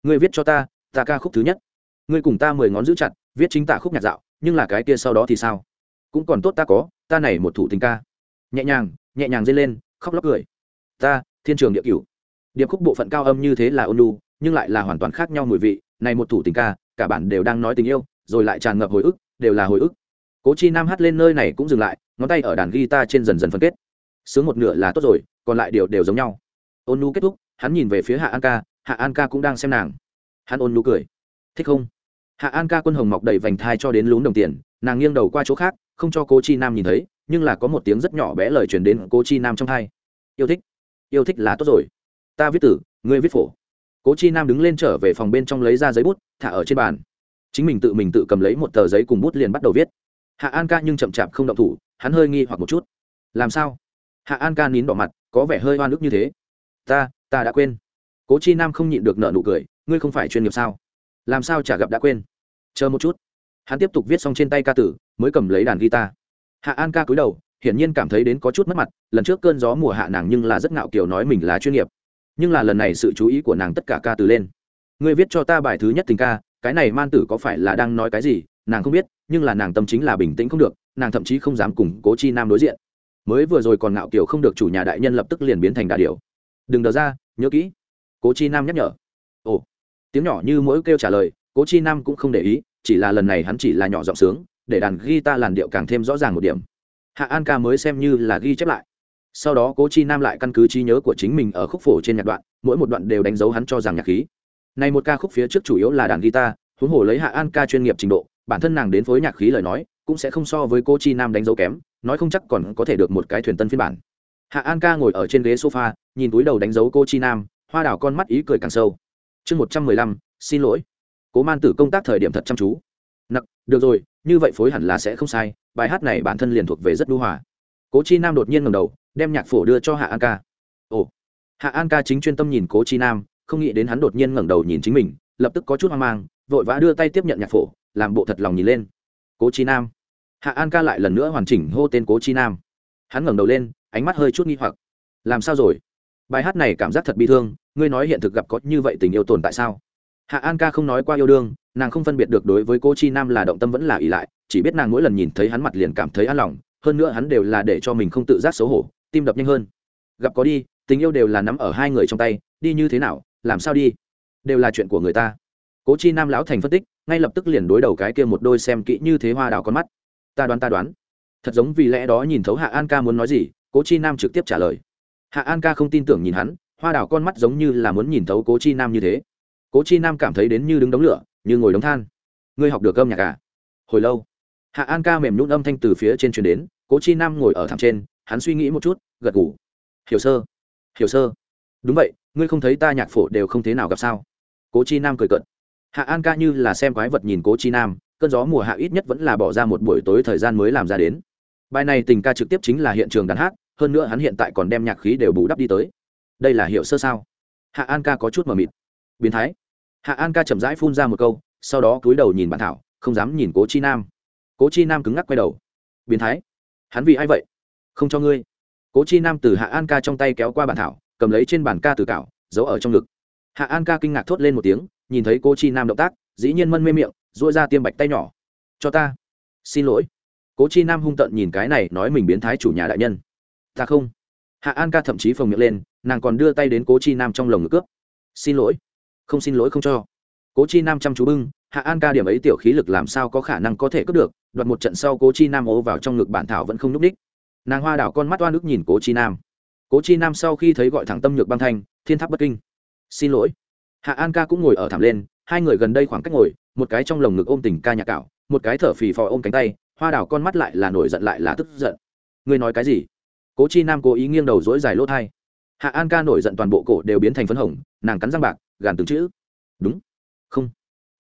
Ngươi viết cho ta ta ca khúc thứ nhất. Ngươi cùng ta mười ngón giữ chặt viết chính tả khúc nhạc dạo, nhưng là cái kia sau đó thì sao? Cũng còn tốt ta có, ta này một thủ tình ca. Nhẹ nhàng nhẹ nhàng dây lên, khóc lóc cười. Ta, thiên trường địa cửu. Điệp khúc bộ phận cao âm như thế là ôn lu nhưng lại là hoàn toàn khác nhau mùi vị. Này một thủ tình ca, cả bản đều đang nói tình yêu, rồi lại tràn ngập hồi ức, đều là hồi ức. Cố chi nam hát lên nơi này cũng dừng lại, ngón tay ở đàn guitar trên dần dần phân kết. Sướng một nửa là tốt rồi, còn lại điều đều giống nhau. Ôn nu kết thúc, hắn nhìn về phía hạ an ca, hạ an ca cũng đang xem nàng. Hắn ôn nu cười. Thích không? Hạ an ca quân hồng mọc đầy vành thai cho đến lún đồng tiền, nàng nghiêng đầu qua chỗ khác, không cho cố chi nam nhìn thấy, nhưng là có một tiếng rất nhỏ bé lời truyền đến cố chi nam trong thai. Yêu thích yêu thích là tốt rồi. Ta viết tử, ngươi viết phổ. Cố chi nam đứng lên trở về phòng bên trong lấy ra giấy bút, thả ở trên bàn. Chính mình tự mình tự cầm lấy một tờ giấy cùng bút liền bắt đầu viết. Hạ an ca nhưng chậm chạp không động thủ, hắn hơi nghi hoặc một chút. Làm sao? Hạ an ca nín đỏ mặt, có vẻ hơi oan ức như thế. Ta ta đã quên. Cố chi nam không nhịn được nợ nụ cười, ngươi không phải chuyên nghiệp sao? Làm sao chả gặp đã quên. Chờ một chút. Hắn tiếp tục viết xong trên tay ca tử, mới cầm lấy đàn guitar. Hạ an ca cúi đầu, hiển nhiên cảm thấy đến có chút mất mặt, lần trước cơn gió mùa hạ nàng nhưng là rất ngạo kiều nói mình là chuyên nghiệp. Nhưng là lần này sự chú ý của nàng tất cả ca từ lên. Ngươi viết cho ta bài thứ nhất tình ca, cái này man tử có phải là đang nói cái gì, nàng không biết, nhưng là nàng tâm chính là bình tĩnh không được, nàng thậm chí không dám cùng cố chi nam đối diện. Mới vừa rồi còn ngạo kiểu không được chủ nhà đại nhân lập tức liền biến thành đà điều đừng đờ ra, nhớ kỹ. Cố chi nam nhắc nhở tiếng nhỏ như mỗi kêu trả lời, cố chi nam cũng không để ý, chỉ là lần này hắn chỉ là nhỏ giọng sướng, để đàn guitar làn điệu càng thêm rõ ràng một điểm. Hạ an ca mới xem như là ghi chép lại. Sau đó cố chi nam lại căn cứ trí nhớ của chính mình ở khúc phổ trên nhạc đoạn, mỗi một đoạn đều đánh dấu hắn cho rằng nhạc khí. Này một ca khúc phía trước chủ yếu là đàn guitar, huống hồ lấy hạ an ca chuyên nghiệp trình độ, bản thân nàng đến phối nhạc khí lời nói, cũng sẽ không so với cô chi nam đánh dấu kém, nói không chắc còn có thể được một cái thuyền tân phiên bản. Hạ an ca ngồi ở trên ghế sofa, nhìn túi đầu đánh dấu cô chi nam, hoa đảo con mắt ý cười càng sâu chương một trăm mười lăm, xin lỗi. Cố man tử công tác thời điểm thật chăm chú. Nặc, được rồi, như vậy phối hẳn là sẽ không sai, bài hát này bản thân liền thuộc về rất đu hòa. Cố chi nam đột nhiên ngầm đầu, đem nhạc phổ đưa cho hạ an ca. Ồ, hạ an ca chính chuyên tâm nhìn cố chi nam, không nghĩ đến hắn đột nhiên ngẩng đầu nhìn chính mình, lập tức có chút hoang mang, vội vã đưa tay tiếp nhận nhạc phổ, làm bộ thật lòng nhìn lên. Cố chi nam. Hạ an ca lại lần nữa hoàn chỉnh hô tên cố chi nam. Hắn ngẩng đầu lên, ánh mắt hơi chút nghi hoặc. Làm sao rồi? Bài hát này cảm giác thật bi thương ngươi nói hiện thực gặp có như vậy tình yêu tồn tại sao? Hạ an ca không nói qua yêu đương, nàng không phân biệt được đối với cô chi nam là động tâm vẫn là ỷ lại, chỉ biết nàng mỗi lần nhìn thấy hắn mặt liền cảm thấy an lòng, hơn nữa hắn đều là để cho mình không tự giác xấu hổ, tim đập nhanh hơn. Gặp có đi, tình yêu đều là nắm ở hai người trong tay, đi như thế nào, làm sao đi? Đều là chuyện của người ta. Cố chi nam lão thành phân tích, ngay lập tức liền đối đầu cái kia một đôi xem kỹ như thế hoa đào con mắt. Ta đoán ta đoán. Thật giống vì lẽ đó nhìn thấu hạ an ca muốn nói gì, cố chi nam trực tiếp trả lời. Hạ an ca không tin tưởng nhìn hắn hoa đào con mắt giống như là muốn nhìn thấu cố chi nam như thế. cố chi nam cảm thấy đến như đứng đống lửa, như ngồi đống than. ngươi học được âm nhạc à? hồi lâu. hạ an ca mềm nhún âm thanh từ phía trên truyền đến, cố chi nam ngồi ở thảm trên, hắn suy nghĩ một chút, gật ngủ hiểu sơ. hiểu sơ. đúng vậy, ngươi không thấy ta nhạc phổ đều không thế nào gặp sao? cố chi nam cười cận hạ an ca như là xem quái vật nhìn cố chi nam, cơn gió mùa hạ ít nhất vẫn là bỏ ra một buổi tối thời gian mới làm ra đến. bài này tình ca trực tiếp chính là hiện trường đàn hát, hơn nữa hắn hiện tại còn đem nhạc khí đều bù đắp đi tới đây là hiệu sơ sao? Hạ an ca có chút mờ mịt. Biến thái. Hạ an ca chậm rãi phun ra một câu, sau đó cúi đầu nhìn bản thảo, không dám nhìn cố chi nam. Cố chi nam cứng ngắc quay đầu. Biến thái. Hắn vì ai vậy? Không cho ngươi. Cố chi nam từ hạ an ca trong tay kéo qua bản thảo, cầm lấy trên bản ca từ cảo, giấu ở trong ngực. Hạ an ca kinh ngạc thốt lên một tiếng, nhìn thấy cố chi nam động tác, dĩ nhiên mân mê miệng dỗi ra tiêm bạch tay nhỏ. Cho ta. Xin lỗi. Cố chi nam hung tợn nhìn cái này, nói mình biến thái chủ nhà đại nhân. Ta không hạ an ca thậm chí phồng miệng lên, nàng còn đưa tay đến cố chi nam trong lồng ngực cướp. Xin lỗi. Không xin lỗi, không cho. Cố chi nam chăm chú bưng, hạ an ca điểm ấy tiểu khí lực làm sao có khả năng có thể cướp được, đoạt một trận sau cố chi nam ố vào trong ngực bản thảo vẫn không n ú c ních nàng hoa đảo con mắt oan ức nhìn cố chi nam. Cố chi nam sau khi thấy gọi thẳng tâm nhược băng thanh, thiên tháp bất kinh. Xin lỗi. Hạ an ca cũng ngồi ở thảm lên, hai người gần đây khoảng cách ngồi, một cái trong lồng ngực ôm tình ca nhạc cạo, một cái thở phì phò ôm cánh tay, hoa đảo con mắt lại là nổi giận lại là tức giận. Ngươi nói cái gì? Cố chi nam cố ý nghiêng đầu dối dài lỗ thai. Hạ an ca nổi giận toàn bộ cổ đều biến thành phấn hồng, nàng cắn răng bạc, gàn từng chữ. Đúng. Không.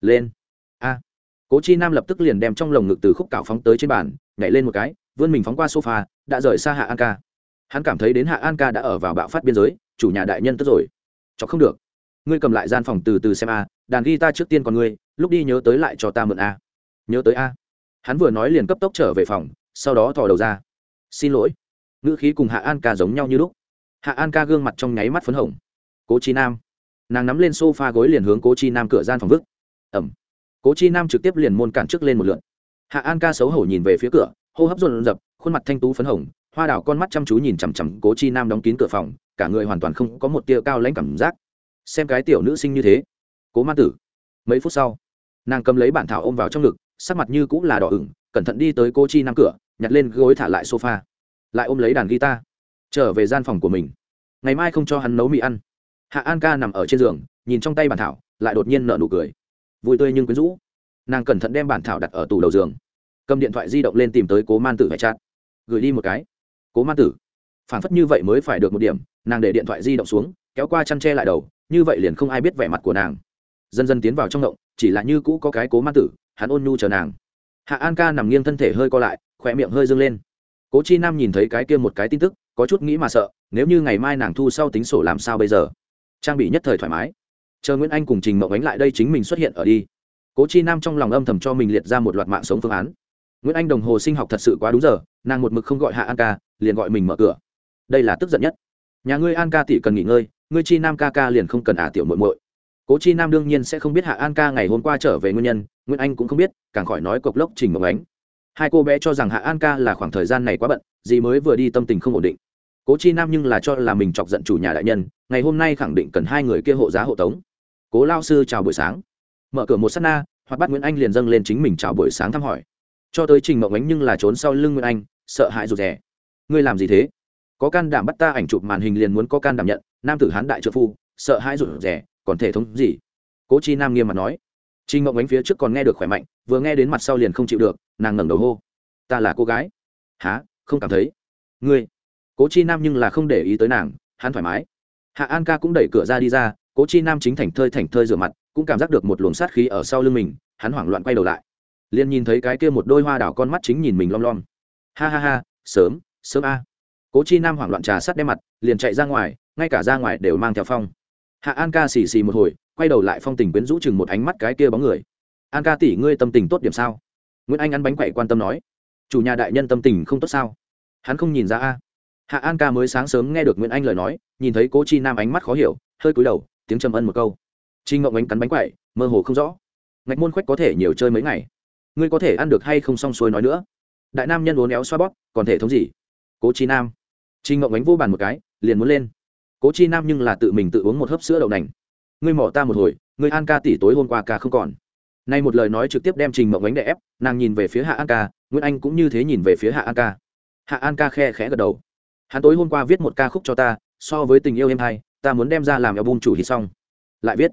Lên. A. Cố chi nam lập tức liền đem trong lồng ngực từ khúc cạo phóng tới trên bàn, nhảy lên một cái, vươn mình phóng qua sofa, đã rời xa hạ an ca. Hắn cảm thấy đến hạ an ca đã ở vào bạo phát biên giới, chủ nhà đại nhân tức rồi. Cho không được. Ngươi cầm lại gian phòng từ từ xem a, đàn ghi ta trước tiên còn ngươi, lúc đi nhớ tới lại cho ta mượn a. Nhớ tới a. Hắn vừa nói liền cấp tốc trở về phòng, sau đó thò đầu ra. Xin lỗi ngữ khí cùng hạ an ca giống nhau như lúc. Hạ an ca gương mặt trong nháy mắt phấn hồng. Cố chi nam. Nàng nắm lên s o f a gối liền hướng cố chi nam cửa gian phòng vức ẩm. Cố chi nam trực tiếp liền môn cản trước lên một lượn. Hạ an ca xấu hổ nhìn về phía cửa, hô hấp dồn dập khuôn mặt thanh tú phấn hồng, hoa đào con mắt chăm chú nhìn chằm chằm cố chi nam đóng kín cửa phòng, cả người hoàn toàn không có một tia cao lãnh cảm giác. Xem cái tiểu nữ sinh như thế. Cố ma tử. Mấy phút sau, nàng cầm lấy bản thảo ôm vào trong ngực, sắc mặt như cũng là đỏ ửng, cẩn thận đi tới cô chi nam cửa, nhặt lên gối thả lại sofa lại ôm lấy đàn guitar, trở về gian phòng của mình. Ngày mai không cho hắn nấu mì ăn. Hạ an ca nằm ở trên giường, nhìn trong tay bản thảo, lại đột nhiên nở nụ cười. Vui tươi nhưng quyến rũ. Nàng cẩn thận đem bản thảo đặt ở tủ đầu giường, cầm điện thoại di động lên tìm tới cố man tử phải chát gửi đi một cái. Cố man tử, phản phất như vậy mới phải được một điểm, nàng để điện thoại di động xuống, kéo qua chăn tre lại đầu, như vậy liền không ai biết vẻ mặt của nàng. Dần dần tiến vào trong động chỉ là như cũ có cái cố man tử, hắn ôn nhu chờ nàng. Hạ an ca nằm nghiêng thân thể hơi co lại khỏe miệng hơi dâng lên cố chi nam nhìn thấy cái kia một cái tin tức, có chút nghĩ mà sợ, nếu như ngày mai nàng thu sau tính sổ làm sao bây giờ? Trang bị nhất thời thoải mái. Chờ nguyễn anh cùng trình mậu ánh lại đây chính mình xuất hiện ở đi. Cố chi nam trong lòng âm thầm cho mình liệt ra một loạt mạng sống phương án. Nguyễn anh đồng hồ sinh học thật sự quá đúng giờ, nàng một mực không gọi hạ an ca, liền gọi mình mở cửa. Đây là tức giận nhất. Nhà ngươi an ca tỷ cần nghỉ ngơi, ngươi chi nam ca ca liền không cần ả tiểu muội muội. Cố chi nam đương nhiên sẽ không biết hạ an ca ngày hôm qua trở về nguyên nhân, nguyễn anh cũng không biết, càng khỏi nói cộc lốc trình Mậu ánh hai cô bé cho rằng hạ an ca là khoảng thời gian này quá bận gì mới vừa đi tâm tình không ổn định. Cố chi nam nhưng là cho là mình chọc giận chủ nhà đại nhân, ngày hôm nay khẳng định cần hai người kia hộ giá hộ tống. Cố lao sư chào buổi sáng. Mở cửa một s á t na hoặc bắt nguyễn anh liền dâng lên chính mình chào buổi sáng thăm hỏi. Cho tới trình mộng ánh nhưng là trốn sau lưng nguyễn anh, sợ hãi rụt rè. Ngươi làm gì thế? Có can đảm bắt ta ảnh chụp màn hình liền muốn có can đảm nhận, nam tử hán đại trợ phu, sợ hãi rụt rè, còn thể thống gì? Cố chi nam nghiêm mặt nói. Trình mộng ánh phía trước còn nghe được khỏe mạnh, vừa nghe đến mặt sau liền không chịu được nàng ngẩng đầu hô, ta là cô gái. Há không cảm thấy? Ngươi. Cố chi nam nhưng là không để ý tới nàng, hắn thoải mái. Hạ an ca cũng đẩy cửa ra đi ra, cố chi nam chính thành thơi thành thơi rửa mặt, cũng cảm giác được một luồng sát khí ở sau lưng mình, hắn hoảng loạn quay đầu lại. Liền nhìn thấy cái kia một đôi hoa đảo con mắt chính nhìn mình lom lom. Ha ha ha, sớm sớm a. Cố chi nam hoảng loạn trà sắt đem mặt, liền chạy ra ngoài, ngay cả ra ngoài đều mang theo phong. Hạ an ca xì xì một hồi, quay đầu lại phong tình quyến rũ chừng một ánh mắt cái kia bóng người. An ca tỷ, ngươi tâm tình tốt điểm sao? Nguyễn anh ăn bánh quậy quan tâm nói, chủ nhà đại nhân tâm tình không tốt sao? Hắn không nhìn ra a. Hạ an ca mới sáng sớm nghe được nguyễn anh lời nói, nhìn thấy cố chi nam ánh mắt khó hiểu, hơi cúi đầu, tiếng trầm ân một câu. Chi ngộng ánh cắn bánh quậy mơ hồ không rõ. Ngạch môn khoách có thể nhiều chơi mấy ngày? Ngươi có thể ăn được hay không xong xuôi nói nữa. Đại nam nhân uốn éo xoa bóp, còn thể thống gì? Cố chi nam. Chi ngộng ánh vô bàn một cái, liền muốn lên. Cố chi nam nhưng là tự mình tự uống một hớp sữa đậu nành. Ngươi mỏ ta một hồi, ngươi an ca tỷ tối hôm qua ca không còn nay một lời nói trực tiếp đem trình mộng ánh đè ép, nàng nhìn về phía hạ an ca, nguyễn anh cũng như thế nhìn về phía hạ an ca. Hạ an ca khe khẽ gật đầu. Hắn tối hôm qua viết một ca khúc cho ta, so với tình yêu em hay ta muốn đem ra làm album chủ hít xong. Lại viết.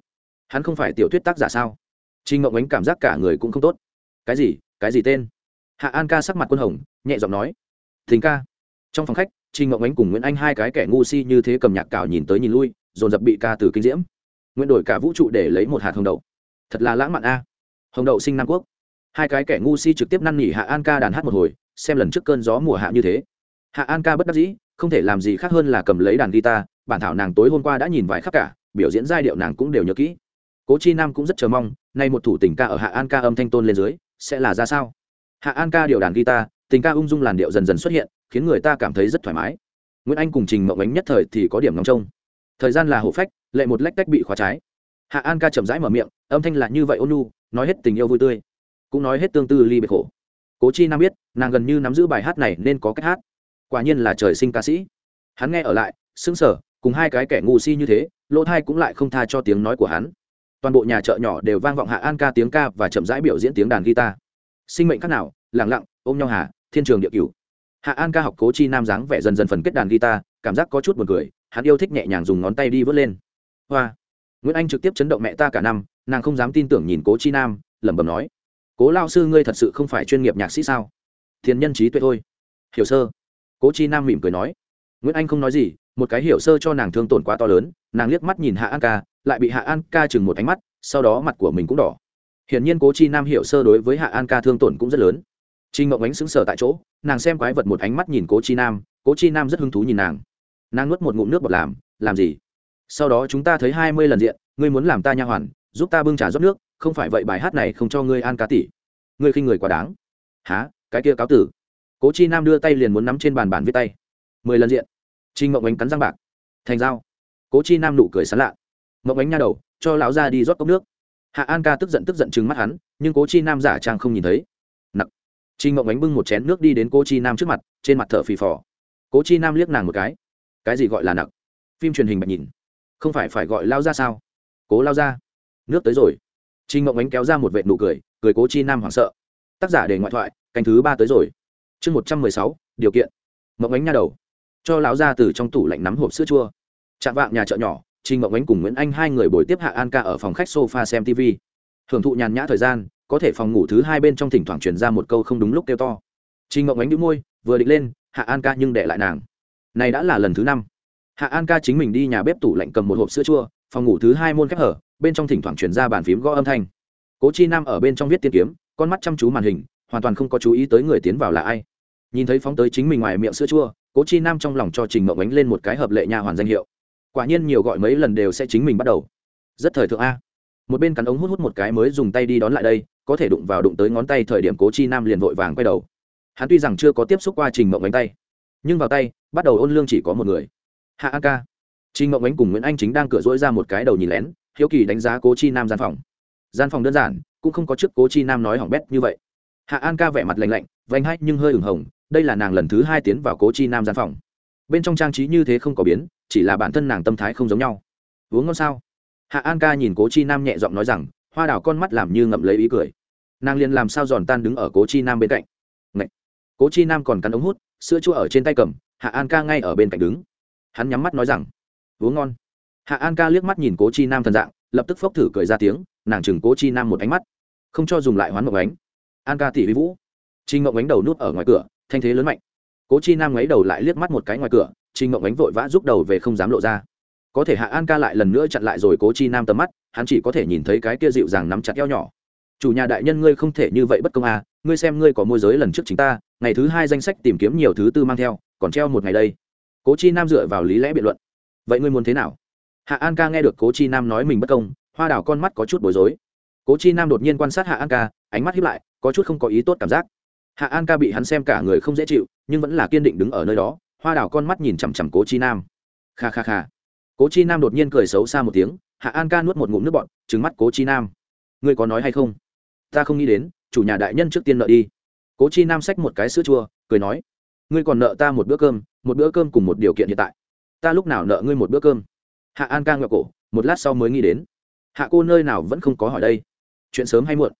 Hắn không phải tiểu thuyết tác giả sao? Trình mộng ánh cảm giác cả người cũng không tốt. Cái gì? Cái gì tên? Hạ an ca sắc mặt quân hồng, nhẹ giọng nói. Thính ca. Trong phòng khách, trình mộng ánh cùng nguyễn anh hai cái kẻ ngu si như thế cầm nhạc cào nhìn tới nhìn lui, dồn dập bị ca từ kinh diễm. Nguyện đổi cả vũ trụ để lấy một hạt hồng đậu. Thật là lãng mạn a hồng đậu sinh nam quốc. Hai cái kẻ ngu si trực tiếp năn nỉ hạ an ca đàn hát một hồi, xem lần trước cơn gió mùa hạ như thế. Hạ an ca bất đắc dĩ, không thể làm gì khác hơn là cầm lấy đàn guitar, bản thảo nàng tối hôm qua đã nhìn vài khắc cả, biểu diễn giai điệu nàng cũng đều nhớ kỹ. Cố chi nam cũng rất chờ mong, nay một thủ tình ca ở hạ an ca âm thanh tôn lên dưới, sẽ là ra sao? Hạ an ca điều đàn guitar, tình ca ung dung làn điệu dần dần xuất hiện, khiến người ta cảm thấy rất thoải mái. Nguyễn anh cùng trình mộng ánh nhất thời thì có điểm ngóng trông. Thời gian là hổ phách, lệ một lách cách bị khóa trái hạ an ca chậm rãi mở miệng, âm thanh là như vậy ôn nu nói hết tình yêu vui tươi, cũng nói hết tương tư ly biệt khổ. Cố chi nam biết, nàng gần như nắm giữ bài hát này nên có cách hát. Quả nhiên là trời sinh ca sĩ. Hắn nghe ở lại xứng sở cùng hai cái kẻ ngu si như thế, lỗ thai cũng lại không tha cho tiếng nói của hắn. Toàn bộ nhà chợ nhỏ đều vang vọng hạ an ca tiếng ca và chậm rãi biểu diễn tiếng đàn guitar. Sinh mệnh khác nào lẳng lặng, ôm nhau hà, thiên trường địa cửu. Hạ an ca học cố chi nam dáng vẻ dần dần phần kết đàn guitar, cảm giác có chút buồn cười, hắn yêu thích nhẹ nhàng dùng ngón tay đi vớt lên. Hoa! Nguyễn anh trực tiếp chấn động mẹ ta cả năm, nàng không dám tin tưởng nhìn cố chi nam, lẩm bẩm nói. Cố lao sư ngươi thật sự không phải chuyên nghiệp nhạc sĩ sao? Thiên nhân trí tuệ thôi. Hiểu sơ. Cố chi nam mỉm cười nói. Nguyễn anh không nói gì, một cái hiểu sơ cho nàng thương tổn quá to lớn, nàng liếc mắt nhìn hạ an ca, lại bị hạ an ca chừng một ánh mắt, sau đó mặt của mình cũng đỏ. Hiển nhiên cố chi nam hiểu sơ đối với hạ an ca thương tổn cũng rất lớn. Trinh ngộng ánh xứng sở tại chỗ, nàng xem quái vật một ánh mắt nhìn cố chi nam, cố chi nam rất hứng thú nhìn nàng. Nàng nuốt một ngụm nước bọt làm làm gì? Sau đó chúng ta thấy hai mươi lần diện, ngươi muốn làm ta nha hoàn, giúp ta bưng trà rót nước, không phải vậy bài hát này không cho ngươi an cá tỷ ngươi khinh người quá đáng. Há cái kia cáo tử. Cố chi nam đưa tay liền muốn nắm trên bàn bàn viết tay. mười lần diện. Trinh mộng ánh cắn răng bạc. Thành dao. Cố chi nam nụ cười sán lạ. Mộng ánh nha đầu, cho lão ra đi rót cốc nước. Hạ an ca tức giận tức giận chừng mắt hắn, nhưng cố chi nam giả trang không nhìn thấy. Nặc trinh mộng ánh bưng một chén nước đi đến cố chi nam trước mặt, trên mặt thở phì phò. Cố chi nam liếc nàng một cái. Cái gì gọi là nặc phim truyền hình bạch nhìn không phải phải gọi lao ra sao? Cố lao ra. Nước tới rồi. Trinh Mộng ánh kéo ra một vệ nụ cười cười cố chi nam hoảng sợ. Tác giả để ngoại thoại, canh thứ ba tới rồi. Chương một trăm mười sáu, điều kiện. Mộng ánh nha đầu. Cho lão ra từ trong tủ lạnh nắm hộp sữa chua. Chạm vạng nhà chợ nhỏ trinh Mộng ánh cùng nguyễn anh hai người bồi tiếp hạ an ca ở phòng khách sofa xem tv hưởng thụ nhàn nhã thời gian, có thể phòng ngủ thứ hai bên trong thỉnh thoảng truyền ra một câu không đúng lúc kêu to. Trinh Mộng ánh đĩu môi, vừa định lên, hạ an ca nhưng để lại nàng. Này đã là lần thứ năm hạ an ca chính mình đi nhà bếp tủ lạnh cầm một hộp sữa chua, phòng ngủ thứ hai môn khép hở, bên trong thỉnh thoảng truyền ra bàn phím gõ âm thanh. Cố chi nam ở bên trong viết tiên kiếm, con mắt chăm chú màn hình, hoàn toàn không có chú ý tới người tiến vào là ai. Nhìn thấy phóng tới chính mình ngoài miệng sữa chua, cố chi nam trong lòng cho trình mộng ánh lên một cái hợp lệ nhà hoàn danh hiệu. Quả nhiên nhiều gọi mấy lần đều sẽ chính mình bắt đầu. Rất thời thượng a. Một bên cắn ống hút hút một cái mới dùng tay đi đón lại đây, có thể đụng vào đụng tới ngón tay thời điểm cố chi nam liền vội vàng quay đầu. Hắn tuy rằng chưa có tiếp xúc qua trình mộng ánh tay, nhưng vào tay, bắt đầu ôn lương chỉ có một người hạ An ca. Trinh mộng ánh cùng nguyễn anh chính đang cửa dỗi ra một cái đầu nhìn lén, hiếu kỳ đánh giá cố chi nam gian phòng. Gian phòng đơn giản, cũng không có trước cố chi nam nói hỏng bét như vậy. Hạ an ca vẻ mặt lạnh lạnh vánh hay nhưng hơi ửng hồng, đây là nàng lần thứ hai tiến vào cố chi nam gian phòng. Bên trong trang trí như thế không có biến, chỉ là bản thân nàng tâm thái không giống nhau. Uống ngon sao? Hạ an ca nhìn cố chi nam nhẹ giọng nói rằng, hoa đào con mắt làm như ngậm lấy ý cười. Nàng liền làm sao giòn tan đứng ở cố chi nam bên cạnh. Ngậy! cố chi nam còn cắn ống hút, sữa chua ở trên tay cầm, hạ an ca ngay ở bên cạnh đứng hắn nhắm mắt nói rằng, uống ngon. Hạ an ca liếc mắt nhìn cố chi nam thần dạng, lập tức phốc thử cười ra tiếng, nàng chừng cố chi nam một ánh mắt, không cho dùng lại hoán mộng ánh. An ca tỷ vi vũ. Trinh mộng ánh đầu nút ở ngoài cửa, thanh thế lớn mạnh. Cố chi nam ngáy đầu lại liếc mắt một cái ngoài cửa trinh mộng ánh vội vã rút đầu về không dám lộ ra. Có thể hạ an ca lại lần nữa chặn lại rồi cố chi nam tầm mắt, hắn chỉ có thể nhìn thấy cái kia dịu dàng nắm chặt eo nhỏ. Chủ nhà đại nhân ngươi không thể như vậy bất công à ngươi xem ngươi có môi giới lần trước chính ta, ngày thứ hai danh sách tìm kiếm nhiều thứ tư mang theo, còn treo một ngày đây cố chi nam dựa vào lý lẽ biện luận. Vậy ngươi muốn thế nào? Hạ an ca nghe được cố chi nam nói mình bất công, hoa đào con mắt có chút bối rối. Cố chi nam đột nhiên quan sát hạ an ca, ánh mắt hiếp lại, có chút không có ý tốt cảm giác. Hạ an ca bị hắn xem cả người không dễ chịu, nhưng vẫn là kiên định đứng ở nơi đó, hoa đào con mắt nhìn chằm chằm cố chi nam. Kha kha kha. Cố chi nam đột nhiên cười xấu xa một tiếng, hạ an ca nuốt một ngụm nước bọn trứng mắt cố chi nam. Ngươi có nói hay không? Ta không nghĩ đến, chủ nhà đại nhân trước tiên nợ đi. Cố chi nam xách một cái sữa chua, cười nói, ngươi còn nợ ta một bữa cơm một bữa cơm cùng một điều kiện hiện tại ta lúc nào nợ ngươi một bữa cơm hạ an ca ngọc cổ một lát sau mới nghĩ đến hạ cô nơi nào vẫn không có hỏi đây chuyện sớm hay muộn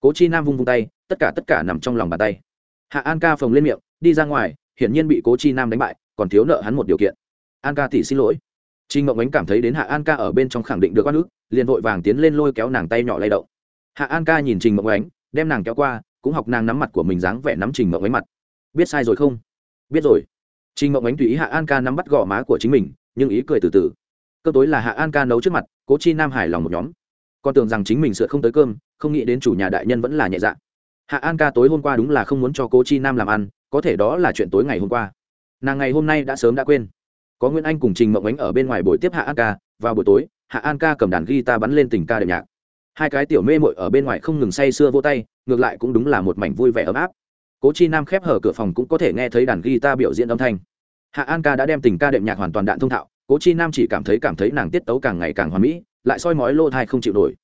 cố chi nam vung vung tay tất cả tất cả nằm trong lòng bàn tay hạ an ca phồng lên miệng đi ra ngoài hiển nhiên bị cố chi nam đánh bại còn thiếu nợ hắn một điều kiện an ca tỷ xin lỗi Trình Mộng Ánh cảm thấy đến Hạ An Ca ở bên trong khẳng định được oan ức, liền vội vàng tiến lên lôi kéo nàng tay nhỏ lay động. Hạ An Ca nhìn Trình Mộng Ánh, đem nàng kéo qua, cũng học nàng nắm mặt của mình dáng vẻ nắm Trình Mộng Ánh mặt. Biết sai rồi không? Biết rồi. Trình Mộng Ánh tùy ý Hạ An Ca nắm bắt gò má của chính mình, nhưng ý cười từ từ. Cơm tối là Hạ An Ca nấu trước mặt, Cố Chi Nam hài lòng một nhóm. Con tưởng rằng chính mình sửa không tới cơm, không nghĩ đến chủ nhà đại nhân vẫn là nhẹ dạ. Hạ An Ca tối hôm qua đúng là không muốn cho Cố Chi Nam làm ăn, có thể đó là chuyện tối ngày hôm qua. Nàng ngày hôm nay đã sớm đã quên có nguyễn anh cùng trình mộng ánh ở bên ngoài buổi tiếp hạ an ca vào buổi tối hạ an ca cầm đàn guitar bắn lên tình ca đệm nhạc hai cái tiểu mê muội ở bên ngoài không ngừng say sưa vô tay ngược lại cũng đúng là một mảnh vui vẻ ấm áp cố chi nam khép hở cửa phòng cũng có thể nghe thấy đàn guitar biểu diễn âm thanh. Hạ an ca đã đem tình ca đệm nhạc hoàn toàn đạn thông thạo, cố chi nam chỉ cảm thấy cảm thấy nàng tiết tấu càng ngày càng hoàn mỹ, lại soi mói lô thai không chịu nổi.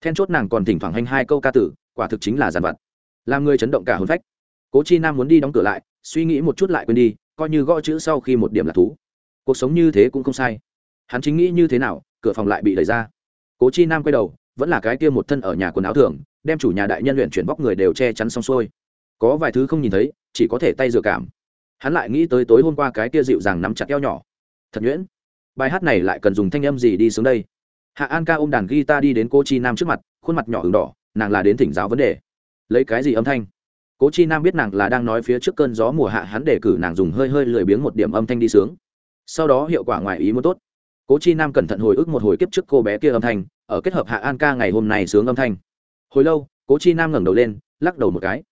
Then chốt nàng còn thỉnh thoảng hành hai câu ca tử, quả thực chính là giàn vặt. Làm người chấn động cả hồn phách. Cố chi nam muốn đi đóng cửa lại, suy nghĩ một chút lại quên đi, coi như gõ chữ sau khi một điểm là thú. Cuộc sống như thế cũng không sai. Hắn chính nghĩ như thế nào, cửa phòng lại bị đẩy ra. Cố chi nam quay đầu, vẫn là cái kia một thân ở nhà quần áo thường, đem chủ nhà đại nhân luyện chuyển bóc người đều che chắn xong xuôi có vài thứ không nhìn thấy, chỉ có thể tay dựa cảm. Hắn lại nghĩ tới tối hôm qua cái kia dịu dàng nắm chặt eo nhỏ. Thật nhuyễn. Bài hát này lại cần dùng thanh âm gì đi xuống đây? Hạ an ca ôm đàn guitar đi đến cô chi nam trước mặt, khuôn mặt nhỏ h đỏ, nàng là đến thỉnh giáo vấn đề. Lấy cái gì âm thanh? Cố chi nam biết nàng là đang nói phía trước cơn gió mùa hạ, hắn để cử nàng dùng hơi hơi lười biếng một điểm âm thanh đi sướng sau đó hiệu quả ngoài ý muốn tốt. Cố chi nam cẩn thận hồi ức một hồi kiếp trước cô bé kia âm thanh, ở kết hợp hạ an ca ngày hôm nay sướng âm thanh. Hồi lâu cố chi nam ngẩng đầu lên, lắc đầu một cái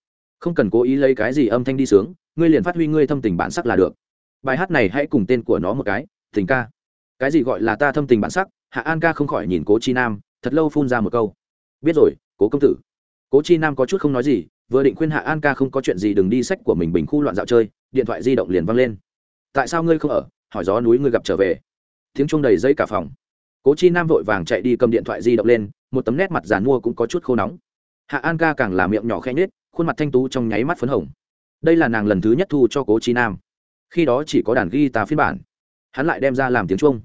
không cần cố ý lấy cái gì âm thanh đi sướng, ngươi liền phát huy ngươi thâm tình bản sắc là được. Bài hát này hãy cùng tên của nó một cái, tình ca. Cái gì gọi là ta thâm tình bản sắc? Hạ an ca không khỏi nhìn cố chi nam, thật lâu phun ra một câu. Biết rồi, cố công tử. Cố chi nam có chút không nói gì, vừa định khuyên hạ an ca không có chuyện gì đừng đi sách của mình bình khu loạn dạo chơi, điện thoại di động liền văng lên. Tại sao ngươi không ở? Hỏi gió núi ngươi gặp trở về. Tiếng chuông đầy dây cả phòng. Cố chi nam vội vàng chạy đi cầm điện thoại di động lên, một tấm nét mặt giàn mua cũng có chút khô nóng. Hạ an ca càng là miệng nhỏ khẽ nết khuôn mặt thanh tú trong nháy mắt phấn hồng. Đây là nàng lần thứ nhất thu cho cố chi nam. Khi đó chỉ có đàn guitar phiên bản. Hắn lại đem ra làm tiếng chuông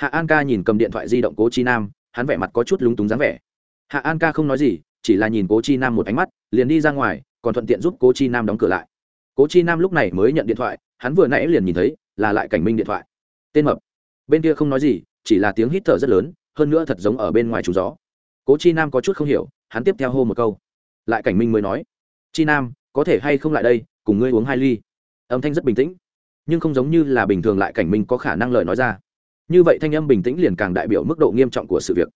hạ an ca nhìn cầm điện thoại di động cố chi nam, hắn vẻ mặt có chút lúng túng dáng vẻ. Hạ an ca không nói gì, chỉ là nhìn cố chi nam một ánh mắt, liền đi ra ngoài, còn thuận tiện giúp cố chi nam đóng cửa lại. Cố chi nam lúc này mới nhận điện thoại, hắn vừa nãy liền nhìn thấy, là lại cảnh minh điện thoại. Tên mập. Bên kia không nói gì, chỉ là tiếng hít thở rất lớn, hơn nữa thật giống ở bên ngoài chủ gió. Cố chi nam có chút không hiểu, hắn tiếp theo hô một câu. Lại cảnh minh mới nói chi nam, có thể hay không lại đây, cùng ngươi uống hai ly. Âm thanh rất bình tĩnh, nhưng không giống như là bình thường lại cảnh minh có khả năng lời nói ra. Như vậy thanh âm bình tĩnh liền càng đại biểu mức độ nghiêm trọng của sự việc.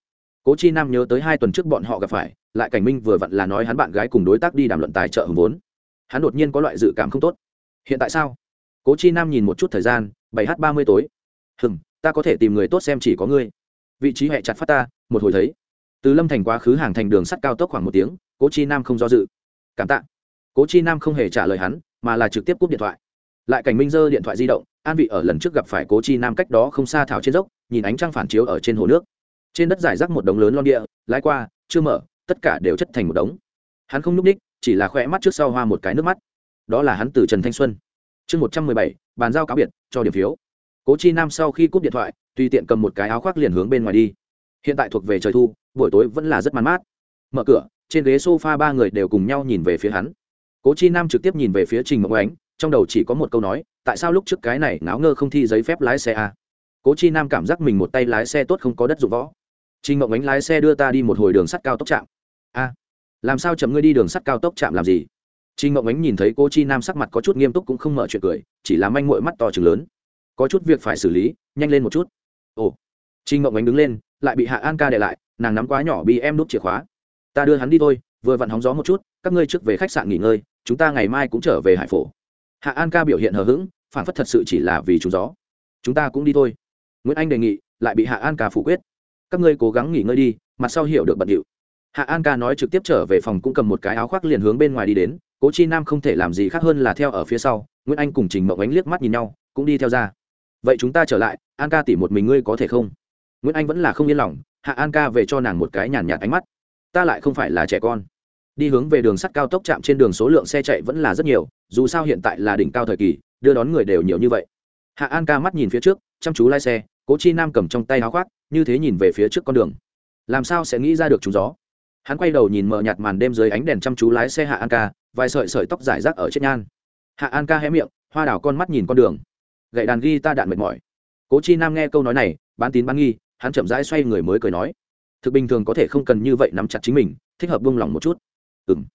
Cố chi nam nhớ tới hai tuần trước bọn họ gặp phải, lại cảnh minh vừa vặn là nói hắn bạn gái cùng đối tác đi đàm luận tài trợ hưởng vốn. Hắn đột nhiên có loại dự cảm không tốt. Hiện tại sao? Cố chi nam nhìn một chút thời gian, bảy h ba mươi tối. Hừng ta có thể tìm người tốt xem chỉ có ngươi. Vị trí hẹ chặt phát ta, một hồi thấy. Từ lâm thành quá khứ hàng thành đường sắt cao tốc khoảng một tiếng, cố chi nam không do dự cảm tạ. Cố chi nam không hề trả lời hắn, mà là trực tiếp cúp điện thoại. Lại cảnh minh giơ điện thoại di động, an vị ở lần trước gặp phải cố chi nam cách đó không xa thảo trên dốc, nhìn ánh trăng phản chiếu ở trên hồ nước. Trên đất giải rác một đống lớn lon địa, lái qua, chưa mở, tất cả đều chất thành một đống. Hắn không núp ních, chỉ là khoe mắt trước sau hoa một cái nước mắt. Đó là hắn từ trần thanh xuân. Chương một trăm mười bảy, bàn giao cáo biệt, cho điểm phiếu. Cố chi nam sau khi cúp điện thoại, tùy tiện cầm một cái áo khoác liền hướng bên ngoài đi. Hiện tại thuộc về trời thu, buổi tối vẫn là rất man mát. Mở cửa trên ghế sofa ba người đều cùng nhau nhìn về phía hắn. Cố chi nam trực tiếp nhìn về phía trình mộng ánh, trong đầu chỉ có một câu nói, tại sao lúc trước cái này ngáo ngơ không thi giấy phép lái xe à? cố chi nam cảm giác mình một tay lái xe tốt không có đất dụng võ. Trình mộng ánh lái xe đưa ta đi một hồi đường sắt cao tốc trạm. A làm sao chậm ngươi đi đường sắt cao tốc trạm làm gì? Trình mộng ánh nhìn thấy cô chi nam sắc mặt có chút nghiêm túc cũng không mở chuyện cười, chỉ là manh mội mắt to chừng lớn. Có chút việc phải xử lý, nhanh lên một chút. Ồ, trình mộng ánh đứng lên, lại bị hạ an ca để lại, nàng nắm quá nhỏ bị em nút chìa khóa ta đưa hắn đi thôi, vừa vặn hóng gió một chút, các ngươi trước về khách sạn nghỉ ngơi, chúng ta ngày mai cũng trở về hải phổ. Hạ an ca biểu hiện hờ hững phản phất thật sự chỉ là vì chúng gió. Chúng ta cũng đi thôi. Nguyễn anh đề nghị, lại bị hạ an ca phủ quyết. Các ngươi cố gắng nghỉ ngơi đi, mặt sau hiểu được bận điệu. Hạ an ca nói trực tiếp trở về phòng cũng cầm một cái áo khoác liền hướng bên ngoài đi đến, cố chi nam không thể làm gì khác hơn là theo ở phía sau, nguyễn anh cùng trình mộng ánh liếc mắt nhìn nhau, cũng đi theo ra. Vậy chúng ta trở lại, an ca tỉ một mình ngươi có thể không? Nguyễn anh vẫn là không yên lòng, hạ an ca về cho nàng một cái nhàn nhạt ánh mắt ta lại không phải là trẻ con. Đi hướng về đường sắt cao tốc chạm trên đường số lượng xe chạy vẫn là rất nhiều, dù sao hiện tại là đỉnh cao thời kỳ, đưa đón người đều nhiều như vậy. Hạ an ca mắt nhìn phía trước, chăm chú lái xe, cố chi nam cầm trong tay áo khoác, như thế nhìn về phía trước con đường. Làm sao sẽ nghĩ ra được chúng gió? Hắn quay đầu nhìn mờ nhạt màn đêm dưới ánh đèn chăm chú lái xe hạ an ca, vài sợi sợi tóc dài rác ở chết nhan. Hạ an ca hé miệng, hoa đảo con mắt nhìn con đường. Gậy đàn ghi ta đạn mệt mỏi. Cố chi nam nghe câu nói này, bán tín bán nghi, hắn chậm rãi xoay người mới cười nói thực bình thường có thể không cần như vậy nắm chặt chính mình, thích hợp buông lỏng một chút. Ừng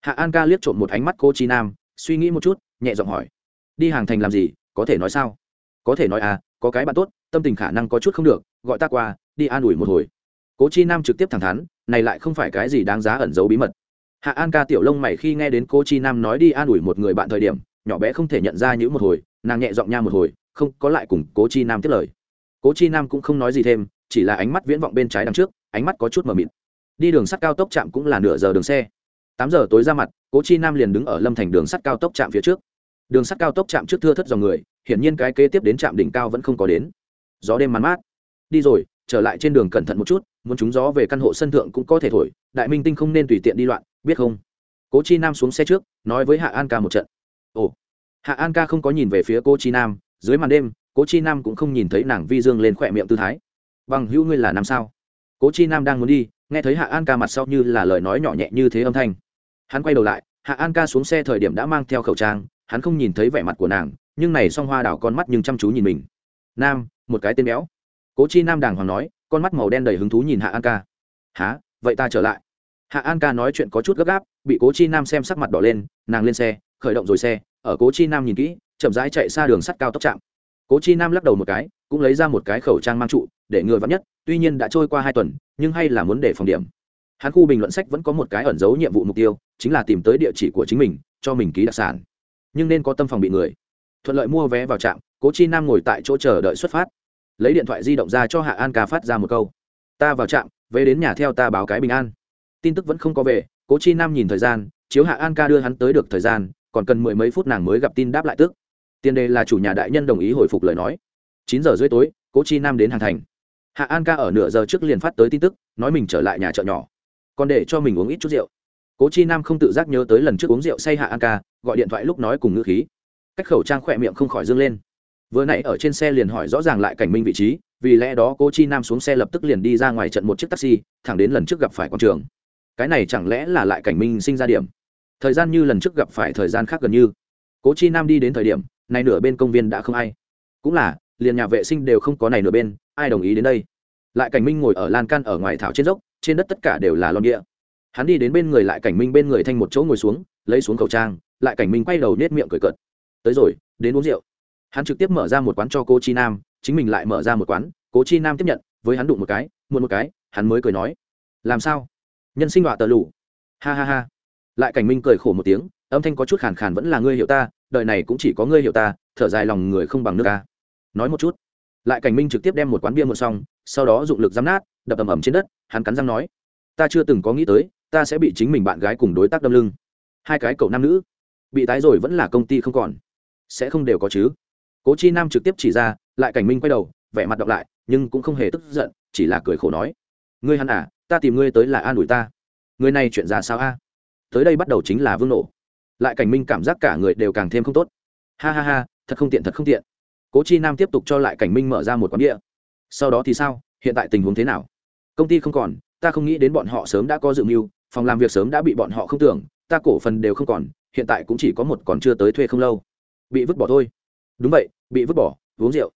hạ an ca liếc trộm một ánh mắt cô chi nam, suy nghĩ một chút, nhẹ giọng hỏi. Đi hàng thành làm gì, có thể nói sao? Có thể nói à có cái bạn tốt, tâm tình khả năng có chút không được, gọi ta qua, đi an ủi một hồi. Cố chi nam trực tiếp thẳng thắn, này lại không phải cái gì đáng giá ẩn giấu bí mật. Hạ an ca tiểu lông mày khi nghe đến cô chi nam nói đi an ủi một người bạn thời điểm, nhỏ bé không thể nhận ra những một hồi, nàng nhẹ giọng nha một hồi, không có lại cùng cố chi nam tiếp lời. Cố chi nam cũng không nói gì thêm, chỉ là ánh mắt viễn vọng bên trái đằng trước ánh mắt có chút mờ mịt. Đi đường sắt cao tốc trạm cũng là nửa giờ đường xe. Tám giờ tối ra mặt, cố chi nam liền đứng ở lâm thành đường sắt cao tốc trạm phía trước. Đường sắt cao tốc trạm trước thưa thất dòng người, hiển nhiên cái kế tiếp đến trạm đỉnh cao vẫn không có đến. Gió đêm mắn mát. Đi rồi, trở lại trên đường cẩn thận một chút, muốn trúng gió về căn hộ sân thượng cũng có thể thổi, đại minh tinh không nên tùy tiện đi loạn, biết không? Cố chi nam xuống xe trước, nói với hạ an ca một trận. Ồ. Hạ an ca không có nhìn về phía cô chi nam, dưới màn đêm, cố chi nam cũng không nhìn thấy nàng vi dương lên khỏe miệng tư thái. Bằng hữu ngươi là nam sao? Cố chi nam đang muốn đi, nghe thấy hạ an ca mặt sau như là lời nói nhỏ nhẹ như thế âm thanh. Hắn quay đầu lại, hạ an ca xuống xe thời điểm đã mang theo khẩu trang, hắn không nhìn thấy vẻ mặt của nàng, nhưng này song hoa đảo con mắt nhưng chăm chú nhìn mình. Nam, một cái tên béo. Cố chi nam đàng hoàng nói, con mắt màu đen đầy hứng thú nhìn hạ an ca. Há vậy ta trở lại. Hạ an ca nói chuyện có chút gấp gáp, bị cố chi nam xem sắc mặt đỏ lên, nàng lên xe, khởi động rồi xe, ở cố chi nam nhìn kỹ, chậm rãi chạy xa đường sắt cao tốc trạm cố chi nam lắc đầu một cái cũng lấy ra một cái khẩu trang mang trụ, để ngừa vắn nhất, tuy nhiên đã trôi qua hai tuần, nhưng hay là muốn để phòng điểm. Hắn khu bình luận sách vẫn có một cái ẩn giấu nhiệm vụ mục tiêu, chính là tìm tới địa chỉ của chính mình, cho mình ký đặc sản. Nhưng nên có tâm phòng bị người. Thuận lợi mua vé vào trạm, cố chi nam ngồi tại chỗ chờ đợi xuất phát. Lấy điện thoại di động ra cho hạ an ca phát ra một câu. Ta vào trạm, về đến nhà theo ta báo cái bình an. Tin tức vẫn không có về, cố chi nam nhìn thời gian, chiếu hạ an ca đưa hắn tới được thời gian, còn cần mười mấy phút nàng mới gặp tin đáp lại tức. Tiền đề là chủ nhà đại nhân đồng ý hồi phục lời nói chín giờ rưỡi tối, cố chi nam đến hàng thành. Hạ an ca ở nửa giờ trước liền phát tới tin tức, nói mình trở lại nhà chợ nhỏ. Còn để cho mình uống ít chút rượu. Cố chi nam không tự giác nhớ tới lần trước uống rượu say hạ an ca, gọi điện thoại lúc nói cùng ngữ khí. Cách khẩu trang khỏe miệng không khỏi dâng lên. Vừa nãy ở trên xe liền hỏi rõ ràng lại cảnh minh vị trí, vì lẽ đó cố chi nam xuống xe lập tức liền đi ra ngoài trận một chiếc taxi, thẳng đến lần trước gặp phải quảng trường. Cái này chẳng lẽ là lại cảnh minh sinh ra điểm? Thời gian như lần trước gặp phải thời gian khác gần như. Cố chi nam đi đến thời điểm, này nửa bên công viên đã không ai. Cũng là liền nhà vệ sinh đều không có này nửa bên, ai đồng ý đến đây? Lại cảnh minh ngồi ở lan can ở ngoài thảo trên dốc, trên đất tất cả đều là lon địa hắn đi đến bên người lại cảnh minh bên người thanh một chỗ ngồi xuống, lấy xuống khẩu trang, lại cảnh minh quay đầu nết miệng cười cợt. Tới rồi, đến uống rượu. Hắn trực tiếp mở ra một quán cho cô chi nam, chính mình lại mở ra một quán. Cố chi nam tiếp nhận, với hắn đụng một cái, muộn một cái, hắn mới cười nói, làm sao? Nhân sinh đọa tờ lủ ha ha ha. Lại cảnh minh cười khổ một tiếng, âm thanh có chút khàn khàn vẫn là, ngươi hiểu ta, đời này cũng chỉ có ngươi hiểu ta, thở dài lòng người không bằng nước ta nói một chút. Lại cảnh minh trực tiếp đem một quán bia mượn xong, sau đó dụng lực giám nát, đập ầm ầm trên đất, hắn cắn răng nói, ta chưa từng có nghĩ tới, ta sẽ bị chính mình bạn gái cùng đối tác đâm lưng. Hai cái cậu nam nữ, bị tái rồi vẫn là công ty không còn, sẽ không đều có chứ. Cố chi nam trực tiếp chỉ ra, lại cảnh minh quay đầu, vẻ mặt đọc lại, nhưng cũng không hề tức giận, chỉ là cười khổ nói, ngươi hắn à ta tìm ngươi tới là an ủi ta. Người này chuyện ra sao a? Tới đây bắt đầu chính là vương nổ. Lại cảnh minh cảm giác cả người đều càng thêm không tốt. Ha ha ha, thật không tiện, thật không tiện cố chi nam tiếp tục cho lại cảnh minh mở ra một quán địa. Sau đó thì sao? Hiện tại tình huống thế nào? Công ty không còn, ta không nghĩ đến bọn họ sớm đã có dự mưu, phòng làm việc sớm đã bị bọn họ không tưởng, ta cổ phần đều không còn, hiện tại cũng chỉ có một còn chưa tới thuê không lâu. Bị vứt bỏ thôi. Đúng vậy, bị vứt bỏ, uống rượu.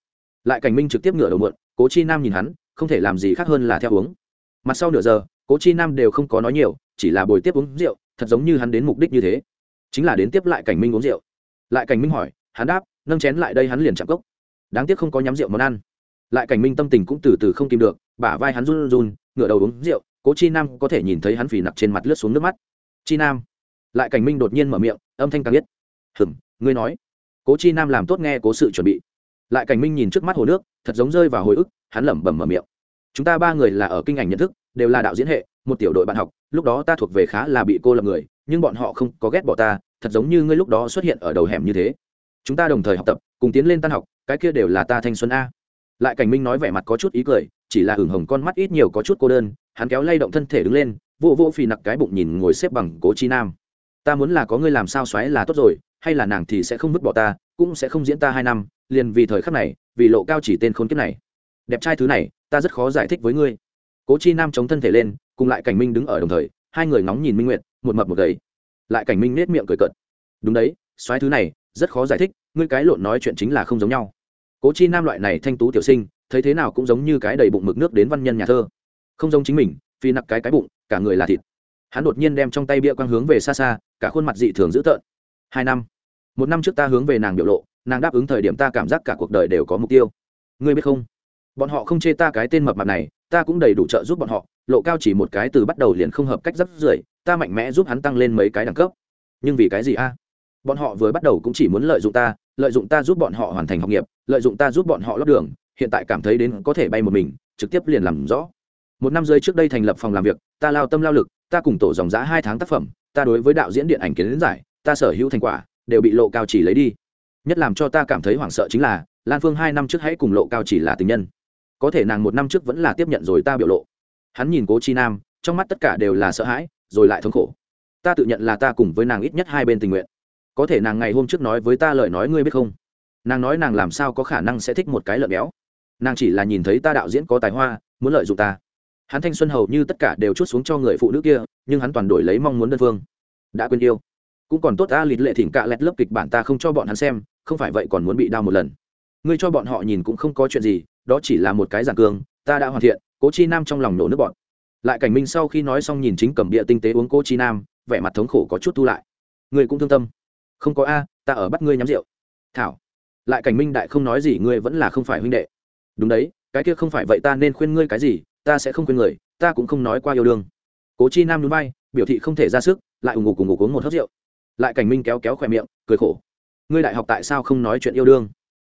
Lại cảnh minh trực tiếp ngửa đầu muộn, cố chi nam nhìn hắn, không thể làm gì khác hơn là theo uống. Mặt sau nửa giờ, cố chi nam đều không có nói nhiều, chỉ là buổi tiếp uống rượu, thật giống như hắn đến mục đích như thế. Chính là đến tiếp lại cảnh minh uống rượu. Lại cảnh minh hỏi, hắn đáp nâng chén lại đây hắn liền chạm cốc. Đáng tiếc không có nhắm rượu món ăn. Lại cảnh minh tâm tình cũng từ từ không tìm được, bả vai hắn run run, ngửa đầu uống rượu, cố chi nam có thể nhìn thấy hắn phì nặc trên mặt lướt xuống nước mắt. Chi nam. Lại cảnh minh đột nhiên mở miệng, âm thanh càng biết hừm, ngươi nói. Cố chi nam làm tốt nghe cố sự chuẩn bị. Lại cảnh minh nhìn trước mắt hồ nước, thật giống rơi vào hồi ức, hắn lẩm bẩm mở miệng. Chúng ta ba người là ở kinh ảnh nhận thức, đều là đạo diễn hệ, một tiểu đội bạn học, lúc đó ta thuộc về khá là bị cô lập người, nhưng bọn họ không có ghét bỏ ta, thật giống như ngươi lúc đó xuất hiện ở đầu hẻm như thế chúng ta đồng thời học tập, cùng tiến lên tan học, cái kia đều là ta thanh xuân a. Lại cảnh minh nói vẻ mặt có chút ý cười, chỉ là hửng hồng con mắt ít nhiều có chút cô đơn, hắn kéo lay động thân thể đứng lên, vô vô phì nặc cái bụng nhìn ngồi xếp bằng cố chi nam. Ta muốn là có ngươi làm sao xoáy là tốt rồi, hay là nàng thì sẽ không vứt bỏ ta, cũng sẽ không diễn ta hai năm, liền vì thời khắc này, vì lộ cao chỉ tên khốn kiếp này. Đẹp trai thứ này, ta rất khó giải thích với ngươi. Cố chi nam chống thân thể lên, cùng lại cảnh minh đứng ở đồng thời, hai người ngóng nhìn minh nguyệt, một mập một gầy. Lại cảnh minh nết miệng cười cợt. Đúng đấy, xoáy thứ này rất khó giải thích, ngươi cái lộn nói chuyện chính là không giống nhau. Cố chi nam loại này thanh tú tiểu sinh, thấy thế nào cũng giống như cái đầy bụng mực nước đến văn nhân nhà thơ. Không giống chính mình, phi nặc cái cái bụng, cả người là thịt. Hắn đột nhiên đem trong tay bia quang hướng về xa xa, cả khuôn mặt dị thường dữ tợn. Hai năm. Một năm trước ta hướng về nàng biểu lộ, nàng đáp ứng thời điểm ta cảm giác cả cuộc đời đều có mục tiêu. Ngươi biết không? Bọn họ không chê ta cái tên mập mặt này, ta cũng đầy đủ trợ giúp bọn họ, lộ cao chỉ một cái từ bắt đầu liền không hợp cách rất rưởi, ta mạnh mẽ giúp hắn tăng lên mấy cái đẳng cấp. Nhưng vì cái gì a? Bọn họ vừa bắt đầu cũng chỉ muốn lợi dụng ta, lợi dụng ta giúp bọn họ hoàn thành học nghiệp, lợi dụng ta giúp bọn họ lót đường, hiện tại cảm thấy đến có thể bay một mình, trực tiếp liền làm rõ. Một năm rưỡi trước đây thành lập phòng làm việc, ta lao tâm lao lực, ta cùng tổ dòng giá hai tháng tác phẩm, ta đối với đạo diễn điện ảnh kiến giải, ta sở hữu thành quả, đều bị lộ cao chỉ lấy đi. Nhất làm cho ta cảm thấy hoảng sợ chính là, lan phương hai năm trước hãy cùng lộ cao chỉ là tình nhân. Có thể nàng một năm trước vẫn là tiếp nhận rồi ta biểu lộ. Hắn nhìn cố chi nam, trong mắt tất cả đều là sợ hãi, rồi lại thống khổ. Ta tự nhận là ta cùng với nàng ít nhất hai bên tình nguyện có thể nàng ngày hôm trước nói với ta lời nói ngươi biết không? Nàng nói nàng làm sao có khả năng sẽ thích một cái lợn béo? Nàng chỉ là nhìn thấy ta đạo diễn có tài hoa, muốn lợi dụng ta. Hắn thanh xuân hầu như tất cả đều chút xuống cho người phụ nữ kia, nhưng hắn toàn đổi lấy mong muốn đơn phương. Đã quên yêu. Cũng còn tốt ta lịt lệ thỉnh cạ lẹt lớp kịch bản ta không cho bọn hắn xem, không phải vậy còn muốn bị đau một lần. Ngươi cho bọn họ nhìn cũng không có chuyện gì, đó chỉ là một cái giảng cương, ta đã hoàn thiện, cố chi nam trong lòng nổ nước bọn lại cảnh minh sau khi nói xong nhìn chính cầm địa tinh tế uống cố chi nam, vẻ mặt thống khổ có chút thu lại. Ngươi cũng thương tâm không có a, ta ở bắt ngươi nhắm rượu. Thảo, lại cảnh minh đại không nói gì, ngươi vẫn là không phải huynh đệ. Đúng đấy, cái kia không phải vậy ta nên khuyên ngươi cái gì, ta sẽ không khuyên người, ta cũng không nói qua yêu đương. Cố chi nam núi bay biểu thị không thể ra sức, lại ủng ngủ cùng ngủ uống một hớt rượu. Lại cảnh minh kéo kéo khỏe miệng, cười khổ. Ngươi đại học tại sao không nói chuyện yêu đương?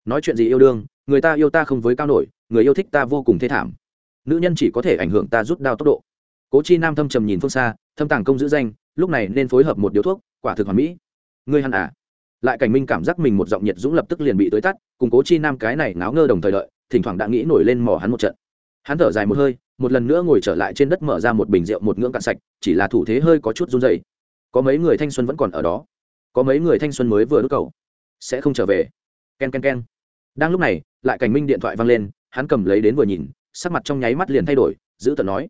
Nói chuyện gì yêu đương? Người ta yêu ta không với cao nổi, người yêu thích ta vô cùng thê thảm. Nữ nhân chỉ có thể ảnh hưởng ta rút đao tốc độ. Cố chi nam thâm trầm nhìn phương xa, thâm tàng công giữ danh, lúc này nên phối hợp một điếu thuốc, quả thực hoàn mỹ ngươi hẳn à? Lại cảnh minh cảm giác mình một giọng nhiệt dũng lập tức liền bị tới tắt, cùng cố chi nam cái này ngáo ngơ đồng thời đợi, thỉnh thoảng đã nghĩ nổi lên mò hắn một trận. Hắn thở dài một hơi, một lần nữa ngồi trở lại trên đất mở ra một bình rượu một ngưỡng cạn sạch, chỉ là thủ thế hơi có chút run dày có mấy người thanh xuân vẫn còn ở đó. Có mấy người thanh xuân mới vừa đốt cầu. Sẽ không trở về. K e n k e n k e n đang lúc này, lại cảnh minh điện thoại văng lên, hắn cầm lấy đến vừa nhìn, sắc mặt trong nháy mắt liền thay đổi, giữ tận nói.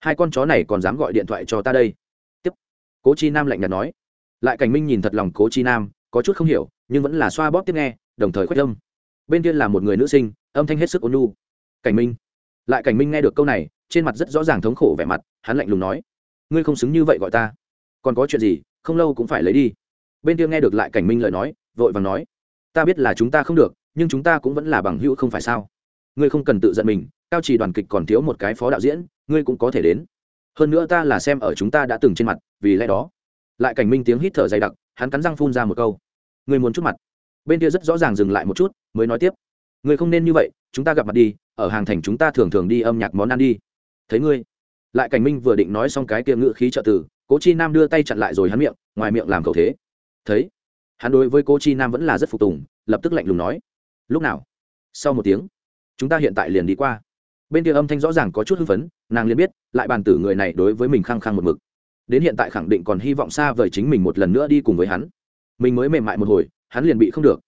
Hai con chó này còn dám gọi điện thoại cho ta đây. Tiếp. Cố chi nam lạnh nhạt nói lại cảnh minh nhìn thật lòng cố chi nam, có chút không hiểu, nhưng vẫn là xoa bóp tiếp nghe, đồng thời khuếch âm. Bên kia là một người nữ sinh, âm thanh hết sức ôn nhu. Cảnh minh. Lại cảnh minh nghe được câu này, trên mặt rất rõ ràng thống khổ vẻ mặt, hắn lạnh lùng nói, ngươi không xứng như vậy gọi ta. Còn có chuyện gì, không lâu cũng phải lấy đi. Bên kia nghe được lại cảnh minh lời nói, vội vàng nói, ta biết là chúng ta không được, nhưng chúng ta cũng vẫn là bằng hữu không phải sao? Ngươi không cần tự giận mình, cao trì đoàn kịch còn thiếu một cái phó đạo diễn, ngươi cũng có thể đến. Hơn nữa ta là xem ở chúng ta đã từng trên mặt, vì lẽ đó lại cảnh minh tiếng hít thở dày đặc, hắn cắn răng phun ra một câu. Người muốn chút mặt. Bên kia rất rõ ràng dừng lại một chút, mới nói tiếp. Người không nên như vậy, chúng ta gặp mặt đi, ở hàng thành chúng ta thường thường đi âm nhạc món ăn đi. Thấy ngươi. Lại cảnh minh vừa định nói xong cái kia ngự khí trợ tử cố chi nam đưa tay chặn lại rồi hắn miệng, ngoài miệng làm cầu thế. Thấy. Hắn đối với cố chi nam vẫn là rất phục tùng, lập tức lạnh lùng nói. Lúc nào? Sau một tiếng, chúng ta hiện tại liền đi qua. Bên kia âm thanh rõ ràng có chút hưng phấn, nàng liền biết, lại bàn tử người này đối với mình khăng khăng một mực đến hiện tại khẳng định còn hy vọng xa vời chính mình một lần nữa đi cùng với hắn. Mình mới mềm mại một hồi, hắn liền bị không được.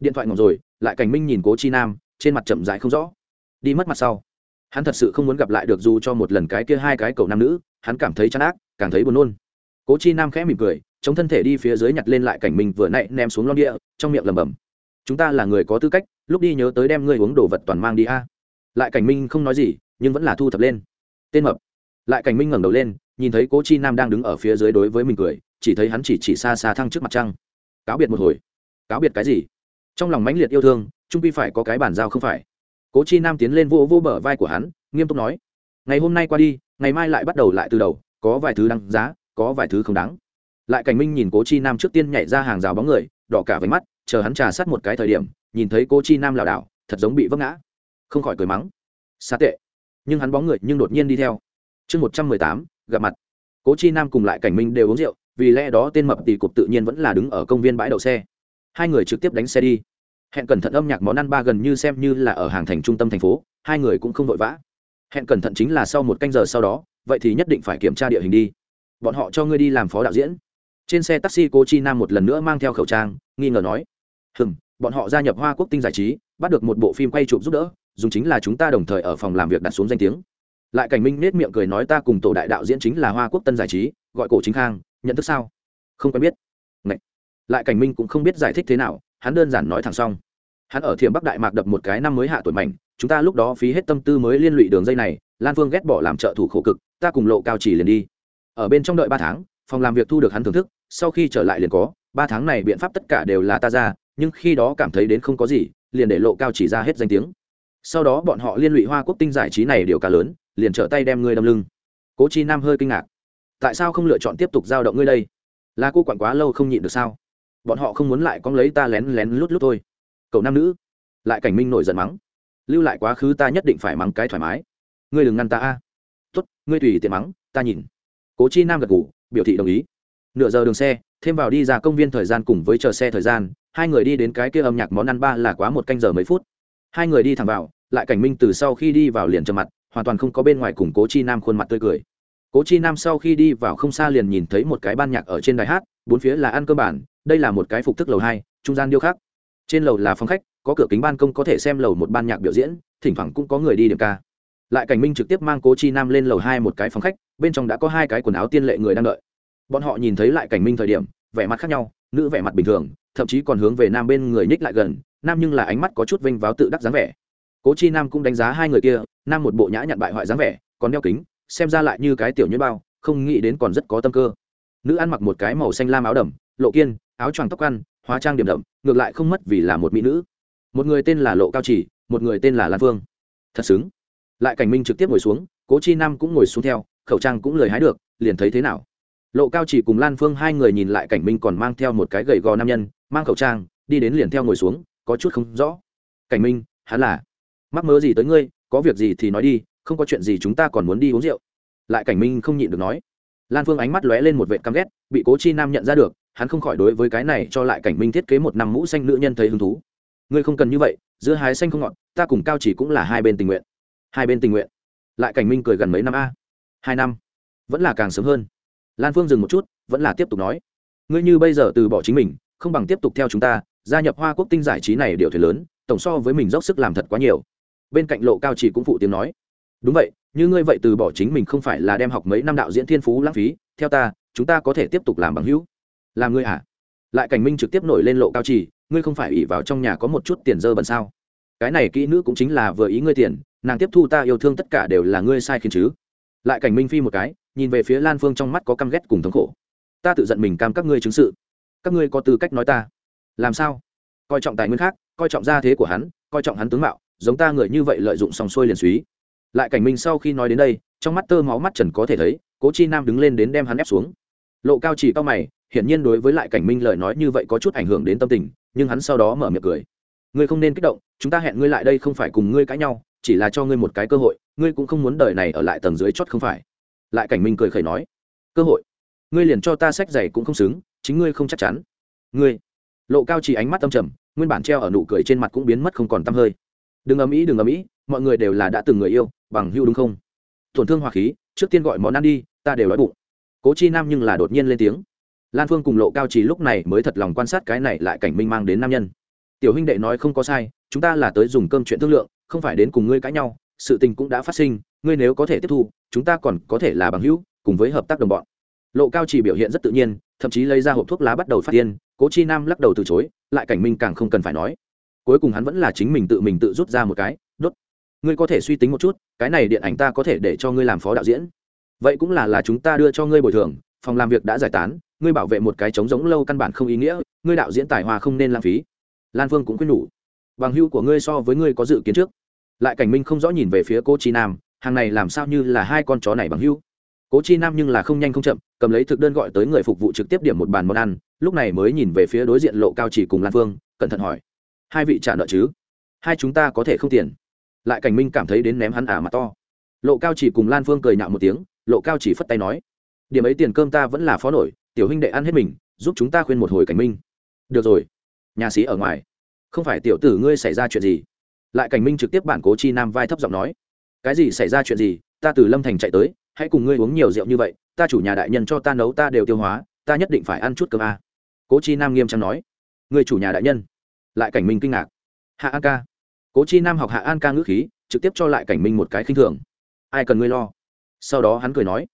Điện thoại ngọc rồi, lại cảnh minh nhìn cố chi nam, trên mặt chậm dại không rõ. Đi mất mặt sau, hắn thật sự không muốn gặp lại được dù cho một lần cái kia hai cái cậu nam nữ, hắn cảm thấy chán ác, càng thấy buồn nôn. Cố chi nam khẽ mỉm cười, chống thân thể đi phía dưới nhặt lên lại cảnh minh vừa nãy ném xuống lon địa, trong miệng lầm bầm chúng ta là người có tư cách, lúc đi nhớ tới đem ngươi uống đồ vật toàn mang đi a. Lại cảnh minh không nói gì, nhưng vẫn là thu thập lên. Tên mập. Lại cảnh minh ngẩng đầu lên nhìn thấy cố chi nam đang đứng ở phía dưới đối với mình cười, chỉ thấy hắn chỉ chỉ xa xa thăng trước mặt trăng. Cáo biệt một hồi. Cáo biệt cái gì? Trong lòng mãnh liệt yêu thương, trung pi phải có cái bản giao không phải? Cố chi nam tiến lên vô vô bờ vai của hắn, nghiêm túc nói. Ngày hôm nay qua đi, ngày mai lại bắt đầu lại từ đầu, có vài thứ đáng giá, có vài thứ không đáng. Lại cảnh minh nhìn cố chi nam trước tiên nhảy ra hàng rào bóng người, đỏ cả váy mắt, chờ hắn trà sát một cái thời điểm, nhìn thấy cố chi nam lảo đảo, thật giống bị vấp ngã. Không khỏi cười mắng. Xa tệ. Nhưng hắn bóng người nhưng đột nhiên đi theo. Chương một trăm mười tám gặp mặt. Cố chi nam cùng lại cảnh minh đều uống rượu, vì lẽ đó tên mập tỷ cục tự nhiên vẫn là đứng ở công viên bãi đậu xe. Hai người trực tiếp đánh xe đi. Hẹn cẩn thận âm nhạc món ăn ba gần như xem như là ở hàng thành trung tâm thành phố, hai người cũng không vội vã. Hẹn cẩn thận chính là sau một canh giờ sau đó, vậy thì nhất định phải kiểm tra địa hình đi. Bọn họ cho ngươi đi làm phó đạo diễn. Trên xe taxi cô chi nam một lần nữa mang theo khẩu trang, nghi ngờ nói, hừm, bọn họ gia nhập hoa quốc tinh giải trí, bắt được một bộ phim quay chụp giúp đỡ, dùng chính là chúng ta đồng thời ở phòng làm việc đặt xuống danh tiếng lại cảnh minh nết miệng cười nói ta cùng tổ đại đạo diễn chính là hoa quốc tân giải trí, gọi cổ chính khang, nhận thức sao? Không quen biết. Ngậy. lại cảnh minh cũng không biết giải thích thế nào, hắn đơn giản nói thẳng xong. Hắn ở thiểm bắc đại mạc đập một cái năm mới hạ tuổi mảnh, chúng ta lúc đó phí hết tâm tư mới liên lụy đường dây này, lan phương ghét bỏ làm trợ thủ khổ cực, ta cùng lộ cao chỉ liền đi. Ở bên trong đợi ba tháng, phòng làm việc thu được hắn thưởng thức, sau khi trở lại liền có, ba tháng này biện pháp tất cả đều là ta ra, nhưng khi đó cảm thấy đến không có gì, liền để lộ cao chỉ ra hết danh tiếng. Sau đó bọn họ liên lụy hoa quốc tinh giải trí này điều cả lớn liền trở tay đem ngươi đâm lưng. Cố chi nam hơi kinh ngạc. Tại sao không lựa chọn tiếp tục giao động ngươi đây? Là cô quản quá lâu không nhịn được sao? Bọn họ không muốn lại con lấy ta lén lén lút lút thôi. Cậu nam nữ, lại cảnh minh nổi giận mắng. Lưu lại quá khứ ta nhất định phải mắng cái thoải mái. Ngươi đừng ngăn ta a. Tốt, ngươi tùy tiện mắng, ta nhìn. Cố chi nam gật ngủ biểu thị đồng ý. Nửa giờ đường xe, thêm vào đi ra công viên thời gian cùng với chờ xe thời gian, hai người đi đến cái kia âm nhạc món ăn ba là quá một canh giờ mấy phút. Hai người đi thẳng vào, lại cảnh minh từ sau khi đi vào liền trầm mặt hoàn toàn không có bên ngoài cùng cố chi nam khuôn mặt tươi cười. Cố chi nam sau khi đi vào không xa liền nhìn thấy một cái ban nhạc ở trên đài hát, bốn phía là ăn cơ bản đây là một cái phục thức lầu hai, trung gian điêu khắc. Trên lầu là phòng khách, có cửa kính ban công có thể xem lầu một ban nhạc biểu diễn, thỉnh thoảng cũng có người đi điểm ca. Lại cảnh minh trực tiếp mang cố chi nam lên lầu hai một cái phòng khách, bên trong đã có hai cái quần áo tiên lệ người đang đợi. Bọn họ nhìn thấy lại cảnh minh thời điểm, vẻ mặt khác nhau, nữ vẻ mặt bình thường, thậm chí còn hướng về nam bên người nhích lại gần, nam nhưng là ánh mắt có chút vinh váo tự đắc dáng vẻ cố chi nam cũng đánh giá hai người kia, nam một bộ nhã nhặn bại hoại dáng vẻ, còn đeo kính, xem ra lại như cái tiểu nhuyễn bao, không nghĩ đến còn rất có tâm cơ. Nữ ăn mặc một cái màu xanh lam áo đầm, lộ kiên, áo choàng tóc ăn, hóa trang điểm đậm, ngược lại không mất vì là một mỹ nữ. Một người tên là lộ cao chỉ, một người tên là lan phương. Thật xứng. Lại cảnh minh trực tiếp ngồi xuống, cố chi nam cũng ngồi xuống theo, khẩu trang cũng lời hái được, liền thấy thế nào? Lộ cao chỉ cùng lan phương hai người nhìn lại cảnh minh còn mang theo một cái gầy gò nam nhân, mang khẩu trang, đi đến liền theo ngồi xuống, có chút không rõ. Cảnh minh, hắn là mắc mớ gì tới ngươi, có việc gì thì nói đi, không có chuyện gì chúng ta còn muốn đi uống rượu. Lại cảnh minh không nhịn được nói. Lan phương ánh mắt lóe lên một vệ căm ghét, bị cố chi nam nhận ra được, hắn không khỏi đối với cái này cho lại cảnh minh thiết kế một năm mũ xanh nữ nhân thấy hứng thú. Ngươi không cần như vậy, giữa hái xanh không ngọt, ta cùng cao chỉ cũng là hai bên tình nguyện. Hai bên tình nguyện. Lại cảnh minh cười gần mấy năm a. Hai năm. Vẫn là càng sớm hơn. Lan phương dừng một chút, vẫn là tiếp tục nói. Ngươi như bây giờ từ bỏ chính mình, không bằng tiếp tục theo chúng ta, gia nhập hoa quốc tinh giải trí này điều thuyền lớn, tổng so với mình dốc sức làm thật quá nhiều bên cạnh lộ cao chỉ cũng phụ tiếng nói. Đúng vậy, như ngươi vậy từ bỏ chính mình không phải là đem học mấy năm đạo diễn thiên phú lãng phí, theo ta, chúng ta có thể tiếp tục làm bằng hữu. Làm ngươi à? Lại cảnh minh trực tiếp nổi lên lộ cao chỉ, ngươi không phải ỉ vào trong nhà có một chút tiền dơ bẩn sao? Cái này kỹ nữ cũng chính là vừa ý ngươi tiền, nàng tiếp thu ta yêu thương tất cả đều là ngươi sai khiến chứ. Lại cảnh minh phi một cái, nhìn về phía lan phương trong mắt có căm ghét cùng thống khổ. Ta tự giận mình cam các ngươi chứng sự. Các ngươi có tư cách nói ta. Làm sao? Coi trọng tài nguyên khác, coi trọng gia thế của hắn, coi trọng hắn tướng mạo giống ta người như vậy lợi dụng sòng xuôi liền suý lại cảnh minh sau khi nói đến đây, trong mắt tơ máu mắt trần có thể thấy, cố chi nam đứng lên đến đem hắn ép xuống. Lộ cao chỉ cao mày, hiển nhiên đối với lại cảnh minh lời nói như vậy có chút ảnh hưởng đến tâm tình, nhưng hắn sau đó mở miệng cười. Ngươi không nên kích động, chúng ta hẹn ngươi lại đây không phải cùng ngươi cãi nhau, chỉ là cho ngươi một cái cơ hội, ngươi cũng không muốn đời này ở lại tầng dưới chót không phải. Lại cảnh minh cười khẩy nói, cơ hội, ngươi liền cho ta sách giày cũng không xứng, chính ngươi không chắc chắn. Ngươi, lộ cao chỉ ánh mắt tâm trầm, nguyên bản treo ở nụ cười trên mặt cũng biến mất không còn tăm hơi đừng ầm ĩ, đừng ầm ĩ, mọi người đều là đã từng người yêu, bằng hưu đúng không? Tổn thương hòa khí, trước tiên gọi món ăn đi, ta đều đói bụng. Cố chi nam nhưng là đột nhiên lên tiếng. Lan phương cùng lộ cao trì lúc này mới thật lòng quan sát cái này lại cảnh minh mang đến nam nhân. Tiểu huynh đệ nói không có sai, chúng ta là tới dùng cơm chuyện thương lượng, không phải đến cùng ngươi cãi nhau, sự tình cũng đã phát sinh, ngươi nếu có thể tiếp thu, chúng ta còn có thể là bằng hữu, cùng với hợp tác đồng bọn. Lộ cao chỉ biểu hiện rất tự nhiên, thậm chí lấy ra hộp thuốc lá bắt đầu phát tiên cố chi nam lắc đầu từ chối, lại cảnh minh càng không cần phải nói cuối cùng hắn vẫn là chính mình tự mình tự rút ra một cái, đốt, ngươi có thể suy tính một chút, cái này điện ảnh ta có thể để cho ngươi làm phó đạo diễn. Vậy cũng là là chúng ta đưa cho ngươi bồi thường, phòng làm việc đã giải tán, ngươi bảo vệ một cái trống giống lâu căn bản không ý nghĩa, ngươi đạo diễn tài hoa không nên lãng phí. Lan phương cũng khuyên nhủ, bằng hưu của ngươi so với ngươi có dự kiến trước. Lại cảnh minh không rõ nhìn về phía cô chi nam, hàng này làm sao như là hai con chó này bằng hưu cố chi nam nhưng là không nhanh không chậm, cầm lấy thực đơn gọi tới người phục vụ trực tiếp điểm một bàn món ăn, lúc này mới nhìn về phía đối diện lộ cao chỉ cùng lan phương cẩn thận hỏi hai vị trả nợ chứ? Hai chúng ta có thể không tiền. Lại cảnh minh cảm thấy đến ném hắn ả mặt to. Lộ cao chỉ cùng lan phương cười nhạo một tiếng, lộ cao chỉ phất tay nói, điểm ấy tiền cơm ta vẫn là phó nổi, tiểu huynh đệ ăn hết mình, giúp chúng ta khuyên một hồi cảnh minh. Được rồi, nhà sĩ ở ngoài. Không phải tiểu tử ngươi xảy ra chuyện gì? Lại cảnh minh trực tiếp bản cố chi nam vai thấp giọng nói, cái gì xảy ra chuyện gì? Ta từ lâm thành chạy tới, hãy cùng ngươi uống nhiều rượu như vậy, ta chủ nhà đại nhân cho ta nấu ta đều tiêu hóa, ta nhất định phải ăn chút cơm a. Cố chi nam nghiêm trang nói người chủ nhà đại nhân lại cảnh minh kinh ngạc. Hạ an ca. Cố chi nam học hạ an ca ngữ khí, trực tiếp cho lại cảnh minh một cái khinh thường. Ai cần ngươi lo? Sau đó hắn cười nói.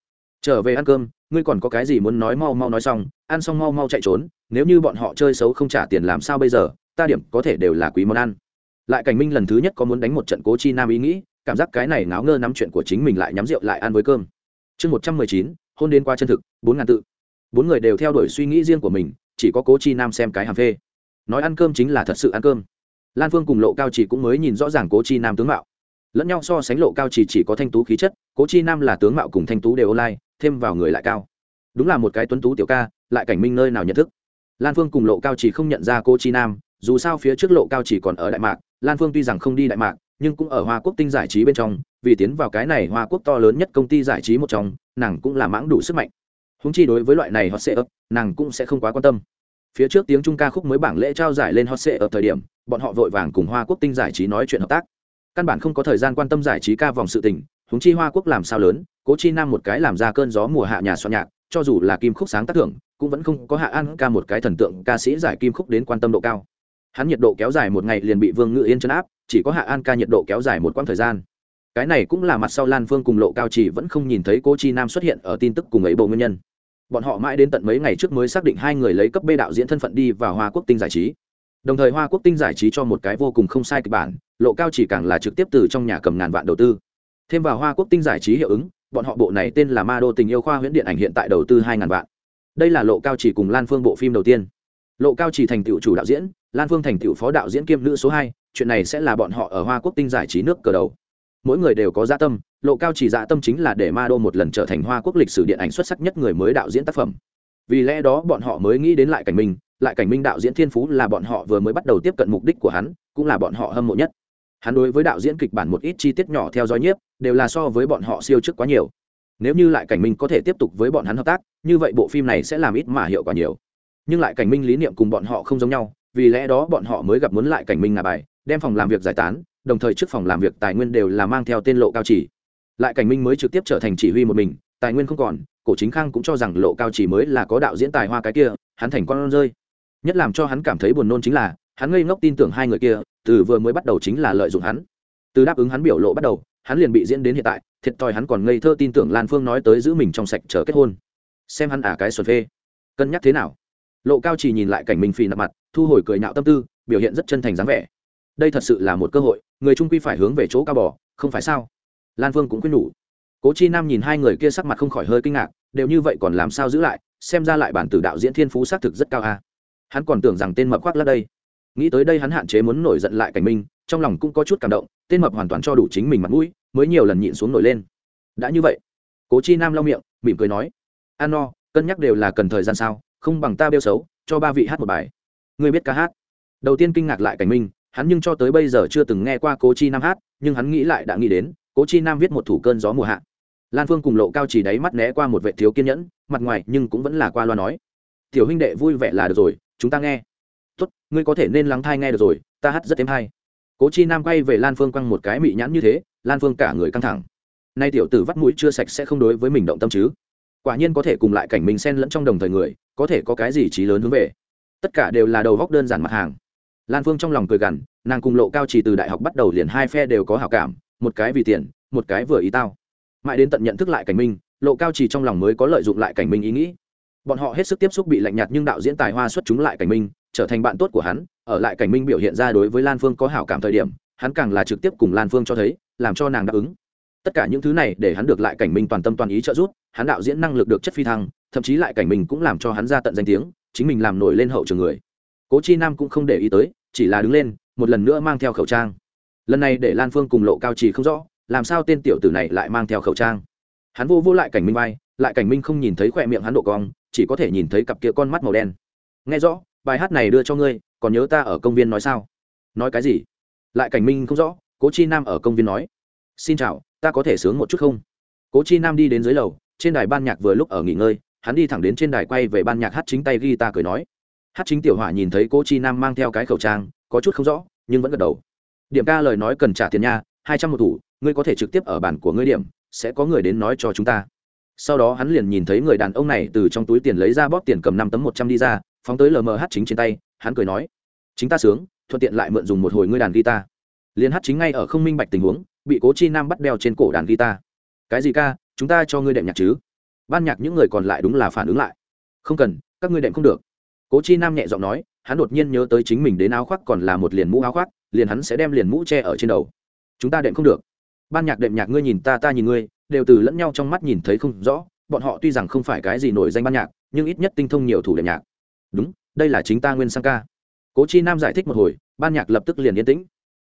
Trở về ăn cơm, ngươi còn có cái gì muốn nói mau mau nói xong, ăn xong mau mau chạy trốn, nếu như bọn họ chơi xấu không trả tiền làm sao bây giờ, ta điểm có thể đều là quý món ăn. Lại cảnh minh lần thứ nhất có muốn đánh một trận cố chi nam ý nghĩ, cảm giác cái này ngáo ngơ nắm chuyện của chính mình lại nhắm rượu lại ăn với cơm. Chương một trăm mười chín, hôn đến qua chân thực, bốn ngàn tự. Bốn người đều theo đuổi suy nghĩ riêng của mình, chỉ có cố chi nam xem cái hàm phê nói ăn cơm chính là thật sự ăn cơm. Lan phương cùng lộ cao chỉ cũng mới nhìn rõ ràng cố chi nam tướng mạo. Lẫn nhau so sánh lộ cao chỉ chỉ có thanh tú khí chất, cố chi nam là tướng mạo cùng thanh tú đều online, thêm vào người lại cao. Đúng là một cái tuấn tú tiểu ca, lại cảnh minh nơi nào nhận thức. Lan phương cùng lộ cao chỉ không nhận ra cô chi nam, dù sao phía trước lộ cao chỉ còn ở đại mạc, lan phương tuy rằng không đi đại mạc, nhưng cũng ở hoa quốc tinh giải trí bên trong, vì tiến vào cái này hoa quốc to lớn nhất công ty giải trí một trong, nàng cũng là mãng đủ sức mạnh. Húng chi đối với loại này họ sẽ ấp nàng cũng sẽ không quá quan tâm phía trước tiếng trung ca khúc mới bảng lễ trao giải lên hot sệ ở thời điểm, bọn họ vội vàng cùng hoa quốc tinh giải trí nói chuyện hợp tác. Căn bản không có thời gian quan tâm giải trí ca vòng sự tình húng chi hoa quốc làm sao lớn, cố chi nam một cái làm ra cơn gió mùa hạ nhà soạn nhạc, cho dù là kim khúc sáng tác thưởng, cũng vẫn không có hạ an ca một cái thần tượng ca sĩ giải kim khúc đến quan tâm độ cao. Hắn nhiệt độ kéo dài một ngày liền bị vương ngự yên chấn áp, chỉ có hạ an ca nhiệt độ kéo dài một quãng thời gian. Cái này cũng là mặt sau lan phương cùng lộ cao chỉ vẫn không nhìn thấy cô chi nam xuất hiện ở tin tức cùng ấy bộ nguyên nhân bọn họ mãi đến tận mấy ngày trước mới xác định hai người lấy cấp b đạo diễn thân phận đi vào hoa quốc tinh giải trí. Đồng thời hoa quốc tinh giải trí cho một cái vô cùng không sai kịch bản, lộ cao chỉ càng là trực tiếp từ trong nhà cầm ngàn vạn đầu tư. Thêm vào hoa quốc tinh giải trí hiệu ứng, bọn họ bộ này tên là ma đô tình yêu khoa huyễn điện ảnh hiện tại đầu tư hai ngàn vạn. Đây là lộ cao chỉ cùng lan phương bộ phim đầu tiên. Lộ cao chỉ thành tựu chủ đạo diễn, lan phương thành tựu phó đạo diễn kiêm nữ số hai, chuyện này sẽ là bọn họ ở hoa quốc tinh giải trí nước cờ đầu mỗi người đều có dạ tâm, lộ cao chỉ dạ tâm chính là để ma đô một lần trở thành hoa quốc lịch sử điện ảnh xuất sắc nhất người mới đạo diễn tác phẩm. Vì lẽ đó bọn họ mới nghĩ đến lại cảnh minh, lại cảnh minh đạo diễn thiên phú là bọn họ vừa mới bắt đầu tiếp cận mục đích của hắn, cũng là bọn họ hâm mộ nhất. Hắn đối với đạo diễn kịch bản một ít chi tiết nhỏ theo dõi nhiếp, đều là so với bọn họ siêu trước quá nhiều. Nếu như lại cảnh minh có thể tiếp tục với bọn hắn hợp tác, như vậy bộ phim này sẽ làm ít mà hiệu quả nhiều. Nhưng lại cảnh minh lý niệm cùng bọn họ không giống nhau, vì lẽ đó bọn họ mới gặp muốn lại cảnh minh ngà bài, đem phòng làm việc giải tán đồng thời trước phòng làm việc tài nguyên đều là mang theo tên lộ cao chỉ. Lại cảnh minh mới trực tiếp trở thành chỉ huy một mình, tài nguyên không còn, cổ chính khang cũng cho rằng lộ cao chỉ mới là có đạo diễn tài hoa cái kia, hắn thành con rơi. Nhất làm cho hắn cảm thấy buồn nôn chính là, hắn ngây ngốc tin tưởng hai người kia, từ vừa mới bắt đầu chính là lợi dụng hắn. Từ đáp ứng hắn biểu lộ bắt đầu, hắn liền bị diễn đến hiện tại, thiệt thòi hắn còn ngây thơ tin tưởng lan phương nói tới giữ mình trong sạch chờ kết hôn. Xem hắn ả à cái xuân phê. Cân nhắc thế nào? Lộ cao chỉ nhìn lại cảnh minh phì nạp mặt, thu hồi cười nhạo tâm tư, biểu hiện rất chân thành dáng vẻ đây thật sự là một cơ hội, người trung quy phải hướng về chỗ cao bò, không phải sao? Lan Vương cũng quyết nhủ. Cố chi nam nhìn hai người kia sắc mặt không khỏi hơi kinh ngạc, đều như vậy còn làm sao giữ lại, xem ra lại bản tử đạo diễn thiên phú xác thực rất cao a. Hắn còn tưởng rằng tên mập khoác lát đây. Nghĩ tới đây hắn hạn chế muốn nổi giận lại cảnh minh trong lòng cũng có chút cảm động, tên mập hoàn toàn cho đủ chính mình mặt mũi, mới nhiều lần nhịn xuống nổi lên. Đã như vậy, cố chi nam lau miệng, mỉm cười nói, an no, cân nhắc đều là cần thời gian sao, không bằng ta bêu xấu, cho ba vị hát một bài. Người biết ca hát? Đầu tiên kinh ngạc lại cảnh minh hắn nhưng cho tới bây giờ chưa từng nghe qua cố chi nam hát, nhưng hắn nghĩ lại đã nghĩ đến, cố chi nam viết một thủ cơn gió mùa hạ. Lan phương cùng lộ cao chỉ đáy mắt né qua một vệ thiếu kiên nhẫn, mặt ngoài nhưng cũng vẫn là qua loa nói. Tiểu huynh đệ vui vẻ là được rồi, chúng ta nghe. Tốt, ngươi có thể nên lắng thai nghe được rồi, ta hát rất êm hay. Cố chi nam quay về lan phương quăng một cái mị nhãn như thế, lan phương cả người căng thẳng. Nay tiểu tử vắt mũi chưa sạch sẽ không đối với mình động tâm chứ? Quả nhiên có thể cùng lại cảnh mình xen lẫn trong đồng thời người, có thể có cái gì trí lớn hướng về. Tất cả đều là đầu góc đơn giản mặt hàng lan phương trong lòng cười gằn, nàng cùng lộ cao trì từ đại học bắt đầu liền hai phe đều có hảo cảm, một cái vì tiền, một cái vừa ý tao. Mãi đến tận nhận thức lại cảnh minh, lộ cao trì trong lòng mới có lợi dụng lại cảnh minh ý nghĩ. Bọn họ hết sức tiếp xúc bị lạnh nhạt nhưng đạo diễn tài hoa xuất chúng lại cảnh minh, trở thành bạn tốt của hắn, ở lại cảnh minh biểu hiện ra đối với lan phương có hảo cảm thời điểm, hắn càng là trực tiếp cùng lan phương cho thấy, làm cho nàng đáp ứng. Tất cả những thứ này để hắn được lại cảnh minh toàn tâm toàn ý trợ giúp, hắn đạo diễn năng lực được chất phi thăng, thậm chí lại cảnh minh cũng làm cho hắn ra tận danh tiếng, chính mình làm nổi lên hậu trường người. Cố chi nam cũng không để ý tới chỉ là đứng lên, một lần nữa mang theo khẩu trang. Lần này để lan phương cùng lộ cao trì không rõ, làm sao tên tiểu tử này lại mang theo khẩu trang. Hắn vô vô lại cảnh minh vai, lại cảnh minh không nhìn thấy khỏe miệng hắn độ cong, chỉ có thể nhìn thấy cặp kia con mắt màu đen. Nghe rõ, bài hát này đưa cho ngươi, còn nhớ ta ở công viên nói sao? Nói cái gì? Lại cảnh minh không rõ, cố chi nam ở công viên nói. Xin chào, ta có thể sướng một chút không? Cố chi nam đi đến dưới lầu, trên đài ban nhạc vừa lúc ở nghỉ ngơi, hắn đi thẳng đến trên đài quay về ban nhạc hát chính tay ghi ta cười nói hát chính tiểu hỏa nhìn thấy cố chi nam mang theo cái khẩu trang, có chút không rõ, nhưng vẫn gật đầu. Điểm ca lời nói cần trả tiền nha, hai trăm một thủ, ngươi có thể trực tiếp ở bản của ngươi điểm, sẽ có người đến nói cho chúng ta. Sau đó hắn liền nhìn thấy người đàn ông này từ trong túi tiền lấy ra bóp tiền cầm năm tấm một trăm đi ra, phóng tới lmh chính trên tay, hắn cười nói, chính ta sướng, thuận tiện lại mượn dùng một hồi ngươi đàn guitar. Liền hát chính ngay ở không minh bạch tình huống, bị cố chi nam bắt đeo trên cổ đàn guitar. Cái gì ca, chúng ta cho ngươi đệm nhạc chứ? Ban nhạc những người còn lại đúng là phản ứng lại. Không cần, các ngươi đệm không được cố chi nam nhẹ giọng nói, hắn đột nhiên nhớ tới chính mình đến áo khoác còn là một liền mũ áo khoác, liền hắn sẽ đem liền mũ che ở trên đầu. Chúng ta đệm không được. Ban nhạc đệm nhạc ngươi nhìn ta ta nhìn ngươi, đều từ lẫn nhau trong mắt nhìn thấy không rõ, bọn họ tuy rằng không phải cái gì nổi danh ban nhạc, nhưng ít nhất tinh thông nhiều thủ đệm nhạc. Đúng, đây là chính ta nguyên sang ca. Cố chi nam giải thích một hồi, ban nhạc lập tức liền yên tĩnh.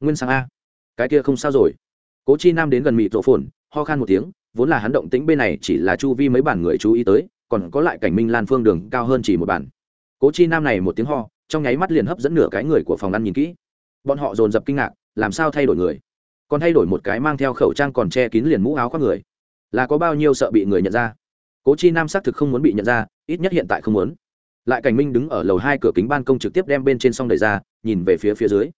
Nguyên sang a. Cái kia không sao rồi. Cố chi nam đến gần mịt rộ phồn, ho khan một tiếng, vốn là hắn động tĩnh bên này chỉ là chu vi mấy bản người chú ý tới, còn có lại cảnh minh lan phương đường cao hơn chỉ một bản cố chi nam này một tiếng ho, trong nháy mắt liền hấp dẫn nửa cái người của phòng ăn nhìn kỹ. Bọn họ dồn dập kinh ngạc, làm sao thay đổi người? Còn thay đổi một cái mang theo khẩu trang còn che kín liền mũ áo khoác người. Là có bao nhiêu sợ bị người nhận ra? Cố chi nam xác thực không muốn bị nhận ra, ít nhất hiện tại không muốn. Lại cảnh minh đứng ở lầu hai cửa kính ban công trực tiếp đem bên trên s đẩy ra, nhìn về phía phía dưới.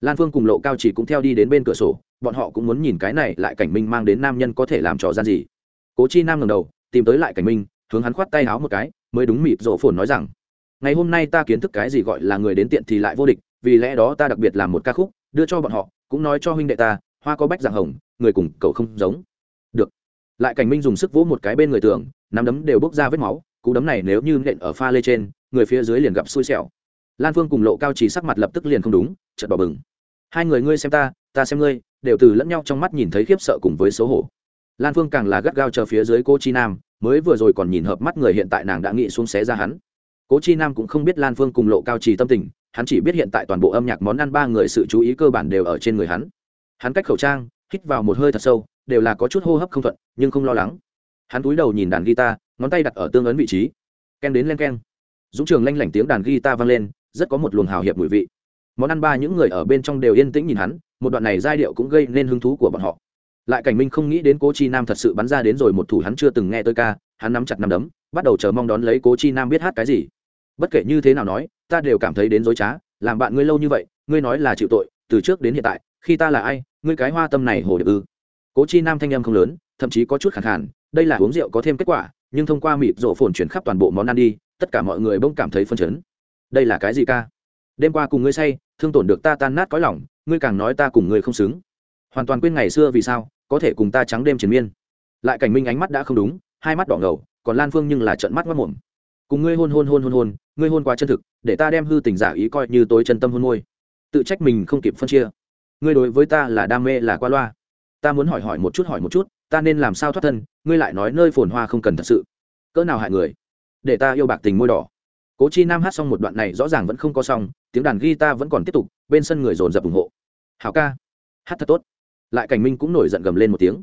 Lan phương cùng lộ cao chỉ cũng theo đi đến bên cửa sổ, bọn họ cũng muốn nhìn cái này lại cảnh minh mang đến nam nhân có thể làm trò gian gì. Cố chi nam ngầm đầu, tìm tới lại cảnh minh, hướng hắn khoát tay háo một cái, mới đúng mịp rộ phồn nói rằng ngày hôm nay ta kiến thức cái gì gọi là người đến tiện thì lại vô địch, vì lẽ đó ta đặc biệt làm một ca khúc, đưa cho bọn họ, cũng nói cho huynh đệ ta, hoa có bách dạng hồng, người cùng cậu không giống. Được. Lại cảnh minh dùng sức vỗ một cái bên người tường, nắm đấm đều bốc ra vết máu, cú đấm này nếu như nện ở pha lê trên, người phía dưới liền gặp xui xẻo. Lan phương cùng lộ cao chỉ sắc mặt lập tức liền không đúng, chợt bỏ bừng. Hai người ngươi xem ta ta xem ngươi, đều từ lẫn nhau trong mắt nhìn thấy khiếp sợ cùng với xấu hổ. Lan phương càng là gắt gao chờ phía dưới cô chi nam, mới vừa rồi còn nhìn hợp mắt người hiện tại nàng đã nghĩ xuống xé ra hắn cố chi nam cũng không biết lan phương cùng lộ cao trì tâm tình, hắn chỉ biết hiện tại toàn bộ âm nhạc món ăn ba người sự chú ý cơ bản đều ở trên người hắn. Hắn cách khẩu trang, hít vào một hơi thật sâu, đều là có chút hô hấp không thuận, nhưng không lo lắng. Hắn cúi đầu nhìn đàn guitar, ngón tay đặt ở tương ấn vị trí. Ken đến len ken dũng trường lanh lảnh tiếng đàn guitar vang lên, rất có một luồng hào hiệp mùi vị. Món ăn ba những người ở bên trong đều yên tĩnh nhìn hắn, một đoạn này giai điệu cũng gây nên hứng thú của bọn họ. Lại cảnh minh không nghĩ đến cố chi nam thật sự bắn ra đến rồi một thủ hắn chưa từng nghe tới ca, hắn nắm chặt nắm đấm, bắt đầu chờ mong đón lấy cố chi nam biết hát cái gì bất kể như thế nào nói, ta đều cảm thấy đến dối trá, làm bạn ngươi lâu như vậy, ngươi nói là chịu tội, từ trước đến hiện tại, khi ta là ai, ngươi cái hoa tâm này hồ điệp ư? Cố chi nam thanh em không lớn, thậm chí có chút khẳng khản đây là uống rượu có thêm kết quả, nhưng thông qua mịp rộ phồn chuyển khắp toàn bộ món ăn đi, tất cả mọi người bỗng cảm thấy phân chấn. Đây là cái gì ca? Đêm qua cùng ngươi say, thương tổn được ta tan nát cõi lòng, ngươi càng nói ta cùng ngươi không xứng. Hoàn toàn quên ngày xưa vì sao, có thể cùng ta trắng đêm triền miên. Lại cảnh minh ánh mắt đã không đúng, hai mắt đỏ ngầu, còn lan phương nhưng là trận mắt mất mồm cùng ngươi hôn hôn hôn hôn hôn, ngươi hôn quá chân thực, để ta đem hư tình giả ý coi như tối chân tâm hôn môi. Tự trách mình không kịp phân chia. Ngươi đối với ta là đam mê là qua loa. Ta muốn hỏi hỏi một chút hỏi một chút, ta nên làm sao thoát thân, ngươi lại nói nơi phồn hoa không cần thật sự. Cỡ nào hại người. Để ta yêu bạc tình môi đỏ. Cố chi nam hát xong một đoạn này rõ ràng vẫn không có xong, tiếng đàn guitar vẫn còn tiếp tục, bên sân người dồn dập ủng hộ. Hảo ca. Hát thật tốt. Lại cảnh minh cũng nổi giận gầm lên một tiếng.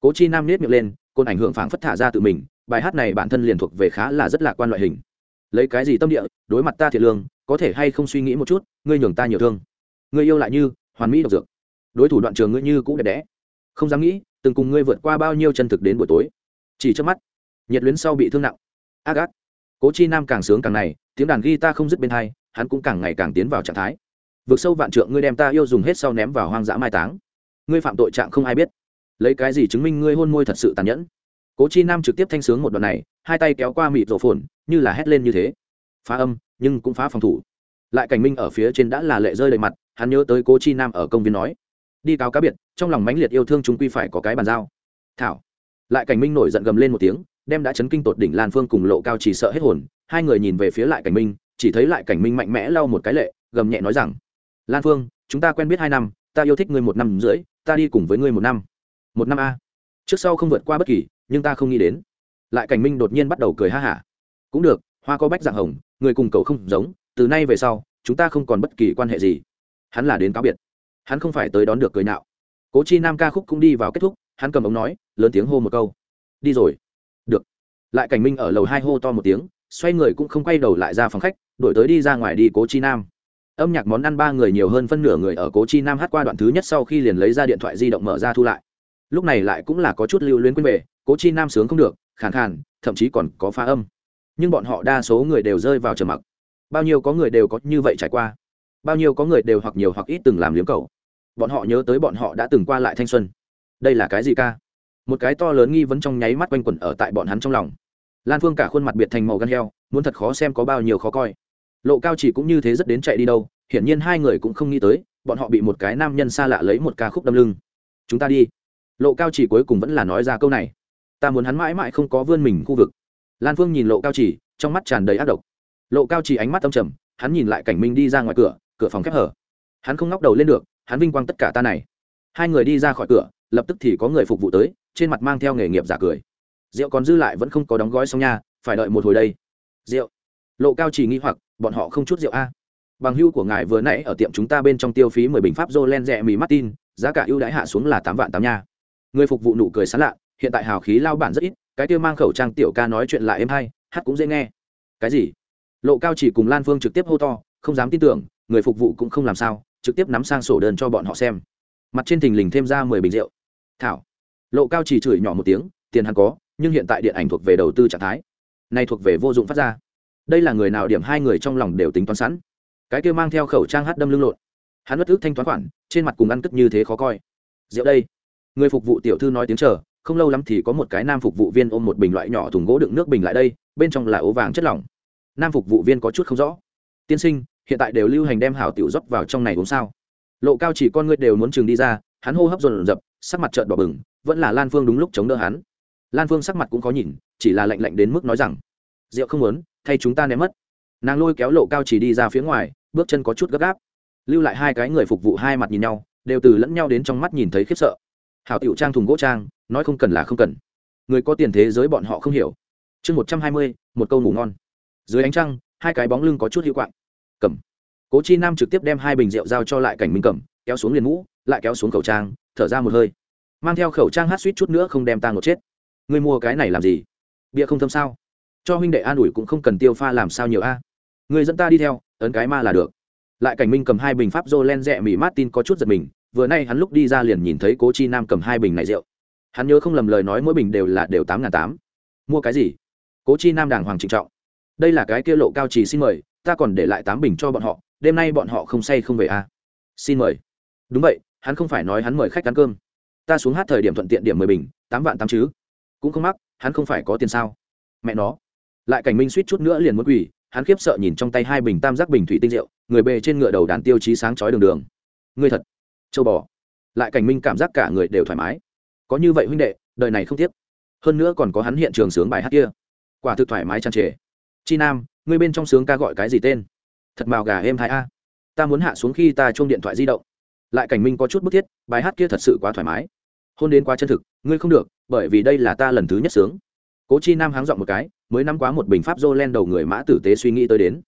Cố chi nam nết miệng lên, côn ảnh hưởng phảng phất thả ra tự mình bài hát này bản thân liền thuộc về khá là rất lạc quan loại hình. Lấy cái gì tâm địa, đối mặt ta thiệt lương, có thể hay không suy nghĩ một chút, ngươi nhường ta nhiều thương. Ngươi yêu lại như, hoàn mỹ độc dược. Đối thủ đoạn trường ngươi như cũng đẹp đẽ. Không dám nghĩ, từng cùng ngươi vượt qua bao nhiêu chân thực đến buổi tối. Chỉ trước mắt, nhiệt luyến sau bị thương nặng. Ác ác. Cố chi nam càng sướng càng này, tiếng đàn guitar không dứt bên hai, hắn cũng càng ngày càng tiến vào trạng thái. Vượt sâu vạn trượng ngươi đem ta yêu dùng hết sau ném vào hoang dã mai táng. Ngươi phạm tội trạng không ai biết. Lấy cái gì chứng minh ngươi hôn môi thật sự tàn nhẫn? Cố chi nam trực tiếp thanh sướng một đoạn này, hai tay kéo qua mịt rổ phồn, như là hét lên như thế. Phá âm, nhưng cũng phá phòng thủ. Lại cảnh minh ở phía trên đã là lệ rơi đầy mặt, hắn nhớ tới cố chi nam ở công viên nói, đi cáo cá biệt, trong lòng mãnh liệt yêu thương chúng quy phải có cái bàn giao. Thảo. Lại cảnh minh nổi giận gầm lên một tiếng, đem đã chấn kinh tột đỉnh lan phương cùng lộ cao chỉ sợ hết hồn, hai người nhìn về phía lại cảnh minh, chỉ thấy lại cảnh minh mạnh mẽ lau một cái lệ, gầm nhẹ nói rằng, lan phương, chúng ta quen biết hai năm, ta yêu thích ngươi một năm rưỡi, ta đi cùng với ngươi một năm. Một năm a? Trước sau không vượt qua bất kỳ nhưng ta không nghĩ đến. Lại cảnh minh đột nhiên bắt đầu cười ha hả. Cũng được, hoa có bách dạng hồng, người cùng cậu không giống, từ nay về sau, chúng ta không còn bất kỳ quan hệ gì. Hắn là đến cáo biệt. Hắn không phải tới đón được cười nạo. Cố chi nam ca khúc cũng đi vào kết thúc, hắn cầm ống nói, lớn tiếng hô một câu. Đi rồi. Được. Lại cảnh minh ở lầu hai hô to một tiếng, xoay người cũng không quay đầu lại ra phòng khách đổi tới đi ra ngoài đi cố chi nam. Âm nhạc món ăn ba người nhiều hơn phân nửa người ở cố chi nam hát qua đoạn thứ nhất sau khi liền lấy ra điện thoại di động mở ra thu lại lúc này lại cũng là có chút lưu luyến quên về, cố chi nam sướng không được, khàn khàn, thậm chí còn có pha âm. Nhưng bọn họ đa số người đều rơi vào trầm mặc. Bao nhiêu có người đều có như vậy trải qua. Bao nhiêu có người đều hoặc nhiều hoặc ít từng làm liếm cầu bọn họ nhớ tới bọn họ đã từng qua lại thanh xuân. Đây là cái gì ca? Một cái to lớn nghi vấn trong nháy mắt quanh quẩn ở tại bọn hắn trong lòng. Lan phương cả khuôn mặt biệt thành màu gan heo, muốn thật khó xem có bao nhiêu khó coi. Lộ cao chỉ cũng như thế rất đến chạy đi đâu, hiển nhiên hai người cũng không nghĩ tới, bọn họ bị một cái nam nhân xa lạ lấy một ca khúc đâm lưng. Chúng ta đi lộ cao chỉ cuối cùng vẫn là nói ra câu này. Ta muốn hắn mãi mãi không có vươn mình khu vực. Lan phương nhìn lộ cao chỉ, trong mắt tràn đầy ác độc. Lộ cao chỉ ánh mắt âm trầm, hắn nhìn lại cảnh minh đi ra ngoài cửa cửa phòng khép hở hắn không ngóc đầu lên được, hắn vinh quang tất cả ta này. Hai người đi ra khỏi cửa, lập tức thì có người phục vụ tới, trên mặt mang theo nghề nghiệp giả cười. Rượu còn dư lại vẫn không có đóng gói xong nha, phải đợi một hồi đây. Rượu. Lộ cao chỉ nghi hoặc, bọn họ không chút rượu a. Bằng hưu của ngài vừa nãy ở tiệm chúng ta bên trong tiêu phí mười bình pháp dô len rẻ mì martin, giá cả ưu đãi hạ xuống là tám vạn tám nha người phục vụ nụ cười sán lạ, hiện tại hào khí lao bản rất ít, cái kia mang khẩu trang tiểu ca nói chuyện lại êm hay, hát cũng dễ nghe. Cái gì? Lộ cao chỉ cùng lan phương trực tiếp hô to, không dám tin tưởng, người phục vụ cũng không làm sao, trực tiếp nắm sang sổ đơn cho bọn họ xem. Mặt trên thình lình thêm ra mười bình rượu. Thảo. Lộ cao chỉ chửi nhỏ một tiếng, tiền hắn có, nhưng hiện tại điện ảnh thuộc về đầu tư trạng thái. Này thuộc về vô dụng phát ra. Đây là người nào điểm hai người trong lòng đều tính toán sẵn. Cái kia mang theo khẩu trang hát đâm lưng lộn. Hắn bất ước thanh toán khoản, trên mặt cùng ăn cất như thế khó coi. Rượu đây người phục vụ tiểu thư nói tiếng chờ, không lâu lắm thì có một cái nam phục vụ viên ôm một bình loại nhỏ thùng gỗ đựng nước bình lại đây, bên trong là ố vàng chất lỏng. Nam phục vụ viên có chút không rõ. Tiên sinh, hiện tại đều lưu hành đem hảo tiểu dốc vào trong này uống sao? Lộ cao chỉ con ngươi đều muốn chừng đi ra, hắn hô hấp dồn dập, sắc mặt trợn đỏ bừng, vẫn là lan phương đúng lúc chống đỡ hắn. Lan phương sắc mặt cũng khó nhìn, chỉ là lạnh lạnh đến mức nói rằng, rượu không muốn, thay chúng ta ném mất. Nàng lôi kéo lộ cao chỉ đi ra phía ngoài, bước chân có chút gấp gáp. Lưu lại hai cái người phục vụ hai mặt nhìn nhau, đều từ lẫn nhau đến trong mắt nhìn thấy khiếp sợ hảo tiểu trang thùng gỗ trang, nói không cần là không cần. Người có tiền thế giới bọn họ không hiểu. Chương một trăm hai mươi, một câu ngủ ngon. Dưới ánh trăng, hai cái bóng lưng có chút hữu quạng. Cầm. Cố chi nam trực tiếp đem hai bình rượu giao cho lại cảnh minh cầm, kéo xuống liền mũ, lại kéo xuống khẩu trang, thở ra một hơi. Mang theo khẩu trang hát suýt chút nữa không đem tang ngột chết. Người mua cái này làm gì? Bia không thâm sao? Cho huynh đệ an ủi cũng không cần tiêu pha làm sao nhiều a. Người dẫn ta đi theo, ấn cái ma là được. Lại cảnh minh cầm hai bình pháp dô len rẽ mỹ martin có chút giật mình vừa nay hắn lúc đi ra liền nhìn thấy cố chi nam cầm hai bình này rượu. Hắn nhớ không lầm lời nói mỗi bình đều là đều tám ngàn tám. Mua cái gì? Cố chi nam đàng hoàng trịnh trọng. Đây là cái kia lộ cao trì xin mời, ta còn để lại tám bình cho bọn họ, đêm nay bọn họ không say không về à. xin mời. Đúng vậy, hắn không phải nói hắn mời khách ăn cơm. Ta xuống hát thời điểm thuận tiện điểm mười bình, tám vạn tám chứ. Cũng không mắc, hắn không phải có tiền sao? Mẹ nó. Lại cảnh minh suýt chút nữa liền muốn quỳ, hắn khiếp sợ nhìn trong tay hai bình tam giác bình thủy tinh rượu, người bề trên ngựa đầu đàn tiêu chí sáng chói đường đường. Ngươi thật châu bò. Lại cảnh minh cảm giác cả người đều thoải mái. Có như vậy huynh đệ, đời này không tiếc. Hơn nữa còn có hắn hiện trường sướng bài hát kia. Quả thực thoải mái tràn trề. Chi nam ngươi bên trong sướng ca gọi cái gì tên? Thật màu gà êm thái a. Ta muốn hạ xuống khi ta chuông điện thoại di động. Lại cảnh minh có chút bức thiết, bài hát kia thật sự quá thoải mái. Hôn đến quá chân thực, ngươi không được, bởi vì đây là ta lần thứ nhất sướng. Cố chi nam háng dọn một cái, mới nắm quá một bình pháp dô len đầu người mã tử tế suy nghĩ tới đến.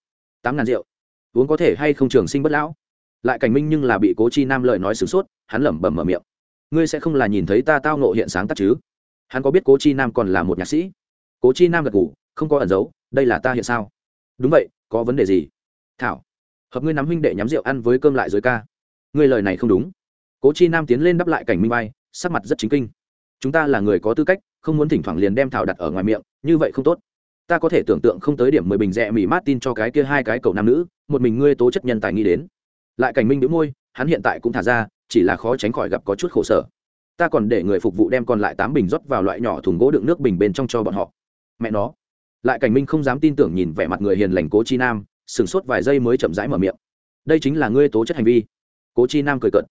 Tám ngàn rượu. Uống có thể hay không trường sinh bất lão? Lại cảnh minh nhưng là bị cố chi nam lời nói sửng sốt, hắn lẩm bẩm mở miệng. Ngươi sẽ không là nhìn thấy ta tao nộ hiện sáng tác chứ? Hắn có biết cố chi nam còn là một nhạc sĩ? Cố chi nam gật ngủ không có ẩn giấu, đây là ta hiện sao? Đúng vậy, có vấn đề gì? Thảo, hợp ngươi nắm huynh đệ nhắm rượu ăn với cơm lại dưới ca. Ngươi lời này không đúng. Cố chi nam tiến lên đắp lại cảnh minh bay sắc mặt rất chính kinh. Chúng ta là người có tư cách, không muốn thỉnh thoảng liền đem thảo đặt ở ngoài miệng, như vậy không tốt. Ta có thể tưởng tượng không tới điểm mười bình rẻ mì mát tin cho cái kia hai cái cầu nam nữ, một mình ngươi tố chất nhân tài nghĩ đến lại cảnh minh đĩu môi hắn hiện tại cũng thả ra chỉ là khó tránh khỏi gặp có chút khổ sở. Ta còn để người phục vụ đem còn lại tám bình rót vào loại nhỏ thùng gỗ đựng nước bình bên trong cho bọn họ. Mẹ nó. Lại cảnh minh không dám tin tưởng nhìn vẻ mặt người hiền lành cố chi nam sửng sốt vài giây mới chậm rãi mở miệng. Đây chính là ngươi tố chất hành vi. Cố chi nam cười cợt,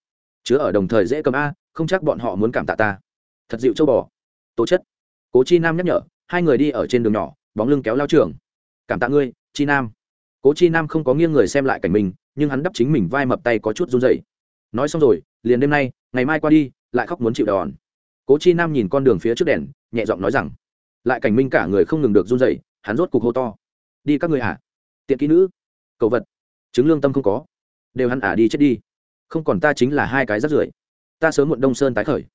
chứa ở đồng thời dễ cầm a không chắc bọn họ muốn cảm tạ ta. Thật dịu châu bò. Tố chất. Cố chi nam nhắc nhở hai người đi ở trên đường nhỏ bóng lưng kéo lao trường cảm tạ ngươi chi nam. Cố chi nam không có nghiêng người xem lại cảnh mình nhưng hắn đắp chính mình vai mập tay có chút run rẩy. Nói xong rồi, liền đêm nay, ngày mai qua đi, lại khóc muốn chịu đòn. Cố chi nam nhìn con đường phía trước đèn, nhẹ giọng nói rằng, lại cảnh minh cả người không ngừng được run rẩy, hắn rốt cục hô to, đi các người ả à? tiện kỹ nữ, cầu vật, chứng lương tâm không có, đều hắn ả à đi chết đi, không còn ta chính là hai cái rắt rưởi, ta sớm muộn đông sơn tái khởi.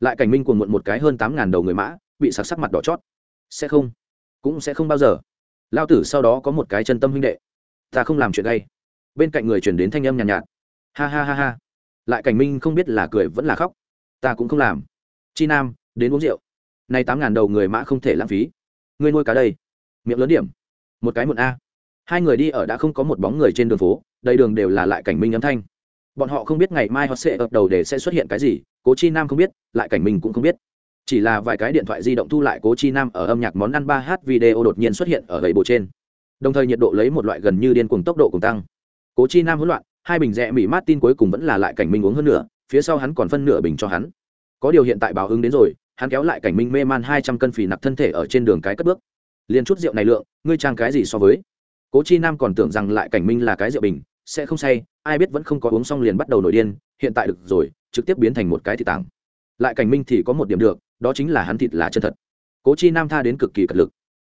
Lại cảnh minh cuồng muộn một cái hơn tám ngàn đầu người mã, bị sặc sắc mặt đỏ chót. Sẽ không, cũng sẽ không bao giờ. Lao tử sau đó có một cái chân tâm huynh đệ, ta không làm chuyện gay bên cạnh người chuyển đến thanh âm nhàn nhạt, nhạt. Ha ha ha ha. Lại cảnh minh không biết là cười vẫn là khóc. Ta cũng không làm. Chi nam đến uống rượu. Nay tám ngàn đầu người mã không thể lãng phí. Ngươi nuôi cá đây. Miệng lớn điểm. Một cái một a. Hai người đi ở đã không có một bóng người trên đường phố đầy đường đều là lại cảnh minh âm thanh. Bọn họ không biết ngày mai họ sẽ ập đầu để sẽ xuất hiện cái gì cố chi nam không biết lại cảnh minh cũng không biết. Chỉ là vài cái điện thoại di động thu lại cố chi nam ở âm nhạc món ăn ba h video đột nhiên xuất hiện ở gầy bộ trên. Đồng thời nhiệt độ lấy một loại gần như điên cuồng tốc độ cùng tăng cố chi nam hỗn loạn, hai bình rẽ mỹ mát tin cuối cùng vẫn là lại cảnh minh uống hơn nửa, phía sau hắn còn phân nửa bình cho hắn. Có điều hiện tại báo ứng đến rồi, hắn kéo lại cảnh minh mê man hai trăm cân phì nặc thân thể ở trên đường cái cất bước. Liền chút rượu này lượng, ngươi trang cái gì so với? Cố chi nam còn tưởng rằng lại cảnh minh là cái rượu bình, sẽ không say, ai biết vẫn không có uống xong liền bắt đầu nổi điên, hiện tại được rồi, trực tiếp biến thành một cái thị tảng. Lại cảnh minh thì có một điểm được, đó chính là hắn thịt là chân thật. Cố chi nam tha đến cực kỳ cật lực.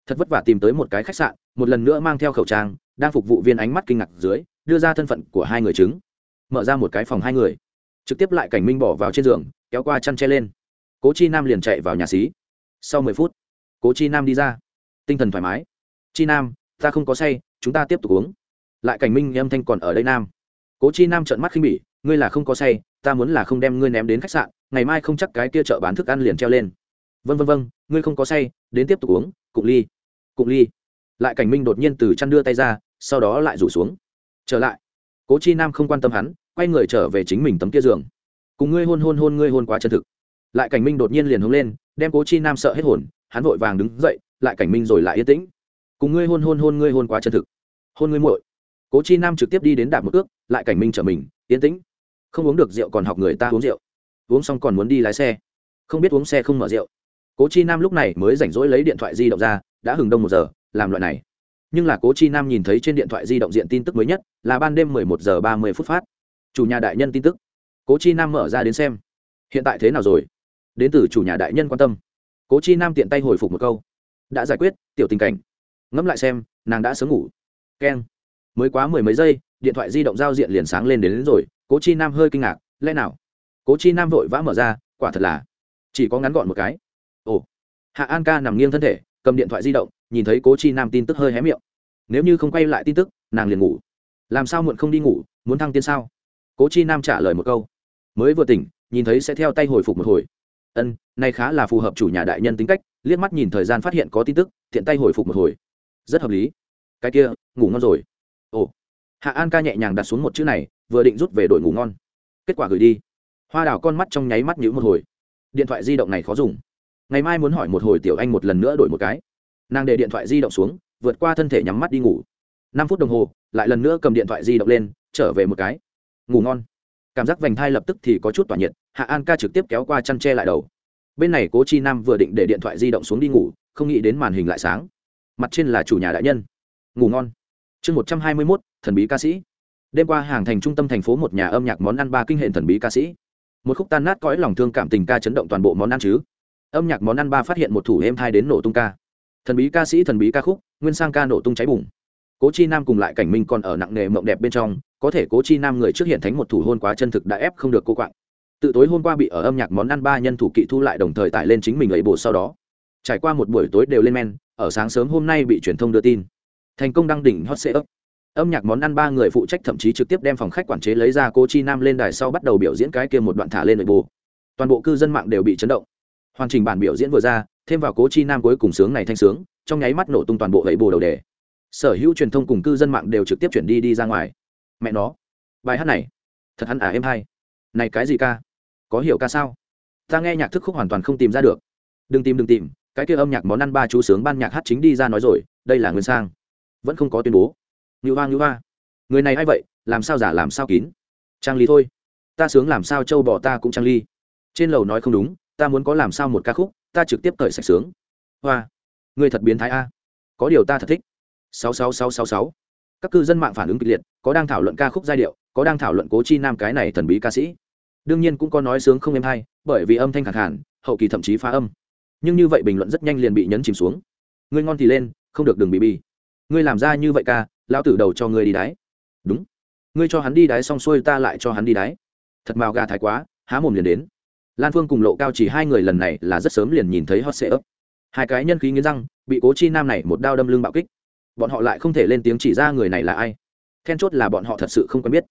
Thật vất vả tìm tới một cái khách sạn, một lần nữa mang theo khẩu trang, đang phục vụ viên ánh mắt kinh ngạc dưới đưa ra thân phận của hai người chứng mở ra một cái phòng hai người. Trực tiếp lại cảnh minh bỏ vào trên giường, kéo qua chăn che lên. Cố chi nam liền chạy vào nhà xí. Sau mười phút, cố chi nam đi ra. Tinh thần thoải mái. Chi nam, ta không có say, chúng ta tiếp tục uống. Lại cảnh minh âm thanh còn ở đây nam. Cố chi nam trợn mắt khinh bỉ, ngươi là không có say, ta muốn là không đem ngươi ném đến khách sạn, ngày mai không chắc cái kia chợ bán thức ăn liền treo lên. Vân vân vân ngươi không có say, đến tiếp tục uống, cụng ly. Cụng ly. Lại cảnh minh đột nhiên từ chăn đưa tay ra, sau đó lại rủ xuống trở lại. Cố chi nam không quan tâm hắn, quay người trở về chính mình tấm kia giường. Cùng ngươi hôn hôn hôn ngươi hôn quá chân thực. Lại cảnh minh đột nhiên liền hướng lên, đem cố chi nam sợ hết hồn, hắn vội vàng đứng dậy, lại cảnh minh rồi lại yên tĩnh. Cùng ngươi hôn hôn hôn ngươi hôn quá chân thực. Hôn ngươi muội. Cố chi nam trực tiếp đi đến đạp một ước lại cảnh minh trở mình, yên tĩnh. Không uống được rượu còn học người ta uống rượu. Uống xong còn muốn đi lái xe. Không biết uống xe không mở rượu. Cố chi nam lúc này mới rảnh rỗi lấy điện thoại di động ra, đã hừng đông một giờ, làm loại này nhưng là cố chi nam nhìn thấy trên điện thoại di động diện tin tức mới nhất là ban đêm mười một giờ ba mươi phút phát. Chủ nhà đại nhân tin tức. Cố chi nam mở ra đến xem. Hiện tại thế nào rồi? Đến từ chủ nhà đại nhân quan tâm. Cố chi nam tiện tay hồi phục một câu. Đã giải quyết tiểu tình cảnh. Ngẫm lại xem nàng đã sớm ngủ. Keng. Mới quá mười mấy giây điện thoại di động giao diện liền sáng lên đến, đến rồi. Cố chi nam hơi kinh ngạc lẽ nào? Cố chi nam vội vã mở ra quả thật là chỉ có ngắn gọn một cái. Ồ. Hạ an ca nằm nghiêng thân thể cầm điện thoại di động nhìn thấy cố chi nam tin tức hơi hé miệng. Nếu như không quay lại tin tức, nàng liền ngủ. Làm sao muộn không đi ngủ, muốn thăng tiên sao? Cố chi nam trả lời một câu. Mới vừa tỉnh, nhìn thấy sẽ theo tay hồi phục một hồi. Ân nay khá là phù hợp chủ nhà đại nhân tính cách, liếc mắt nhìn thời gian phát hiện có tin tức thiện tay hồi phục một hồi. Rất hợp lý. Cái kia, ngủ ngon rồi. Ồ. Hạ an ca nhẹ nhàng đặt xuống một chữ này, vừa định rút về đội ngủ ngon. Kết quả gửi đi. Hoa đào con mắt trong nháy mắt nhữ một hồi. Điện thoại di động này khó dùng. Ngày mai muốn hỏi một hồi tiểu anh một lần nữa đổi một cái nàng để điện thoại di động xuống, vượt qua thân thể nhắm mắt đi ngủ. Năm phút đồng hồ, lại lần nữa cầm điện thoại di động lên, trở về một cái. Ngủ ngon. Cảm giác vành thai lập tức thì có chút tỏa nhiệt, hạ an ca trực tiếp kéo qua chăn tre lại đầu. Bên này cố chi nam vừa định để điện thoại di động xuống đi ngủ, không nghĩ đến màn hình lại sáng. Mặt trên là chủ nhà đại nhân. Ngủ ngon. Chương một trăm hai mươi mốt, thần bí ca sĩ. Đêm qua hàng thành trung tâm thành phố một nhà âm nhạc món ăn ba kinh hệ thần bí ca sĩ. Một khúc tan nát cõi lòng thương cảm tình ca chấn động toàn bộ món ăn chứ. Âm nhạc món ăn ba phát hiện một thủ êm thai đến nổ tung ca thần bí ca sĩ, thần bí ca khúc, nguyên sang ca nổ tung cháy bùng. Cố chi nam cùng lại cảnh minh còn ở nặng nề mộng đẹp bên trong, có thể cố chi nam người trước hiện thánh một thủ hôn quá chân thực đã ép không được cô quạng. Tự tối hôm qua bị ở âm nhạc món ăn ba nhân thủ kỵ thu lại đồng thời tải lên chính mình ấy bổ sau đó. Trải qua một buổi tối đều lên men, ở sáng sớm hôm nay bị truyền thông đưa tin. Thành công đăng đỉnh hot sệ ấp âm nhạc món ăn ba người phụ trách thậm chí trực tiếp đem phòng khách quản chế lấy ra cô chi nam lên đài sau bắt đầu biểu diễn cái kia một đoạn thả lên nội bộ. Toàn bộ cư dân mạng đều bị chấn động. Hoàn trình bản biểu diễn vừa ra thêm vào cố chi nam cuối cùng sướng này thanh sướng, trong nháy mắt nổ tung toàn bộ gậy bồ đầu đề. Sở hữu truyền thông cùng cư dân mạng đều trực tiếp chuyển đi đi ra ngoài. Mẹ nó, bài hát này, thật hắn à em hay. Này cái gì ca? Có hiểu ca sao? Ta nghe nhạc thức khúc hoàn toàn không tìm ra được. Đừng tìm đừng tìm, cái kia âm nhạc món ăn ba chú sướng ban nhạc hát chính đi ra nói rồi, đây là nguyên sang. Vẫn không có tuyên bố. Ngưu hoa ngưu hoa. Người này a i vậy? Làm sao giả, làm sao kín? Trang ly thôi. Ta sướng làm sao châu bỏ ta cũng trang ly. Trên lầu nói không đúng, ta muốn có làm sao một ca khúc? Ta trực tiếp cởi sạch sướng. Hoa người thật biến thái a. Có điều ta thật thích. Sáu sáu sáu sáu sáu. Các cư dân mạng phản ứng kịch liệt, có đang thảo luận ca khúc giai điệu, có đang thảo luận cố chi nam cái này thần bí ca sĩ. Đương nhiên cũng có nói sướng không êm hay, bởi vì âm thanh khẳng hẳn hậu kỳ thậm chí phá âm. Nhưng như vậy bình luận rất nhanh liền bị nhấn chìm xuống. Ngươi ngon thì lên, không được đừng bị bi ngươi làm ra như vậy ca, lão tử đầu cho ngươi đi đáy đúng. Ngươi cho hắn đi đáy xong xuôi ta lại cho hắn đi đáy thật màu gà thái quá, há mồm liền đến lan phương cùng lộ cao chỉ hai người lần này là rất sớm liền nhìn thấy hot sệ ấp hai cái nhân khí nghiến răng, bị cố chi nam này một đao đâm lưng bạo kích. Bọn họ lại không thể lên tiếng chỉ ra người này là ai. Then chốt là bọn họ thật sự không quen biết.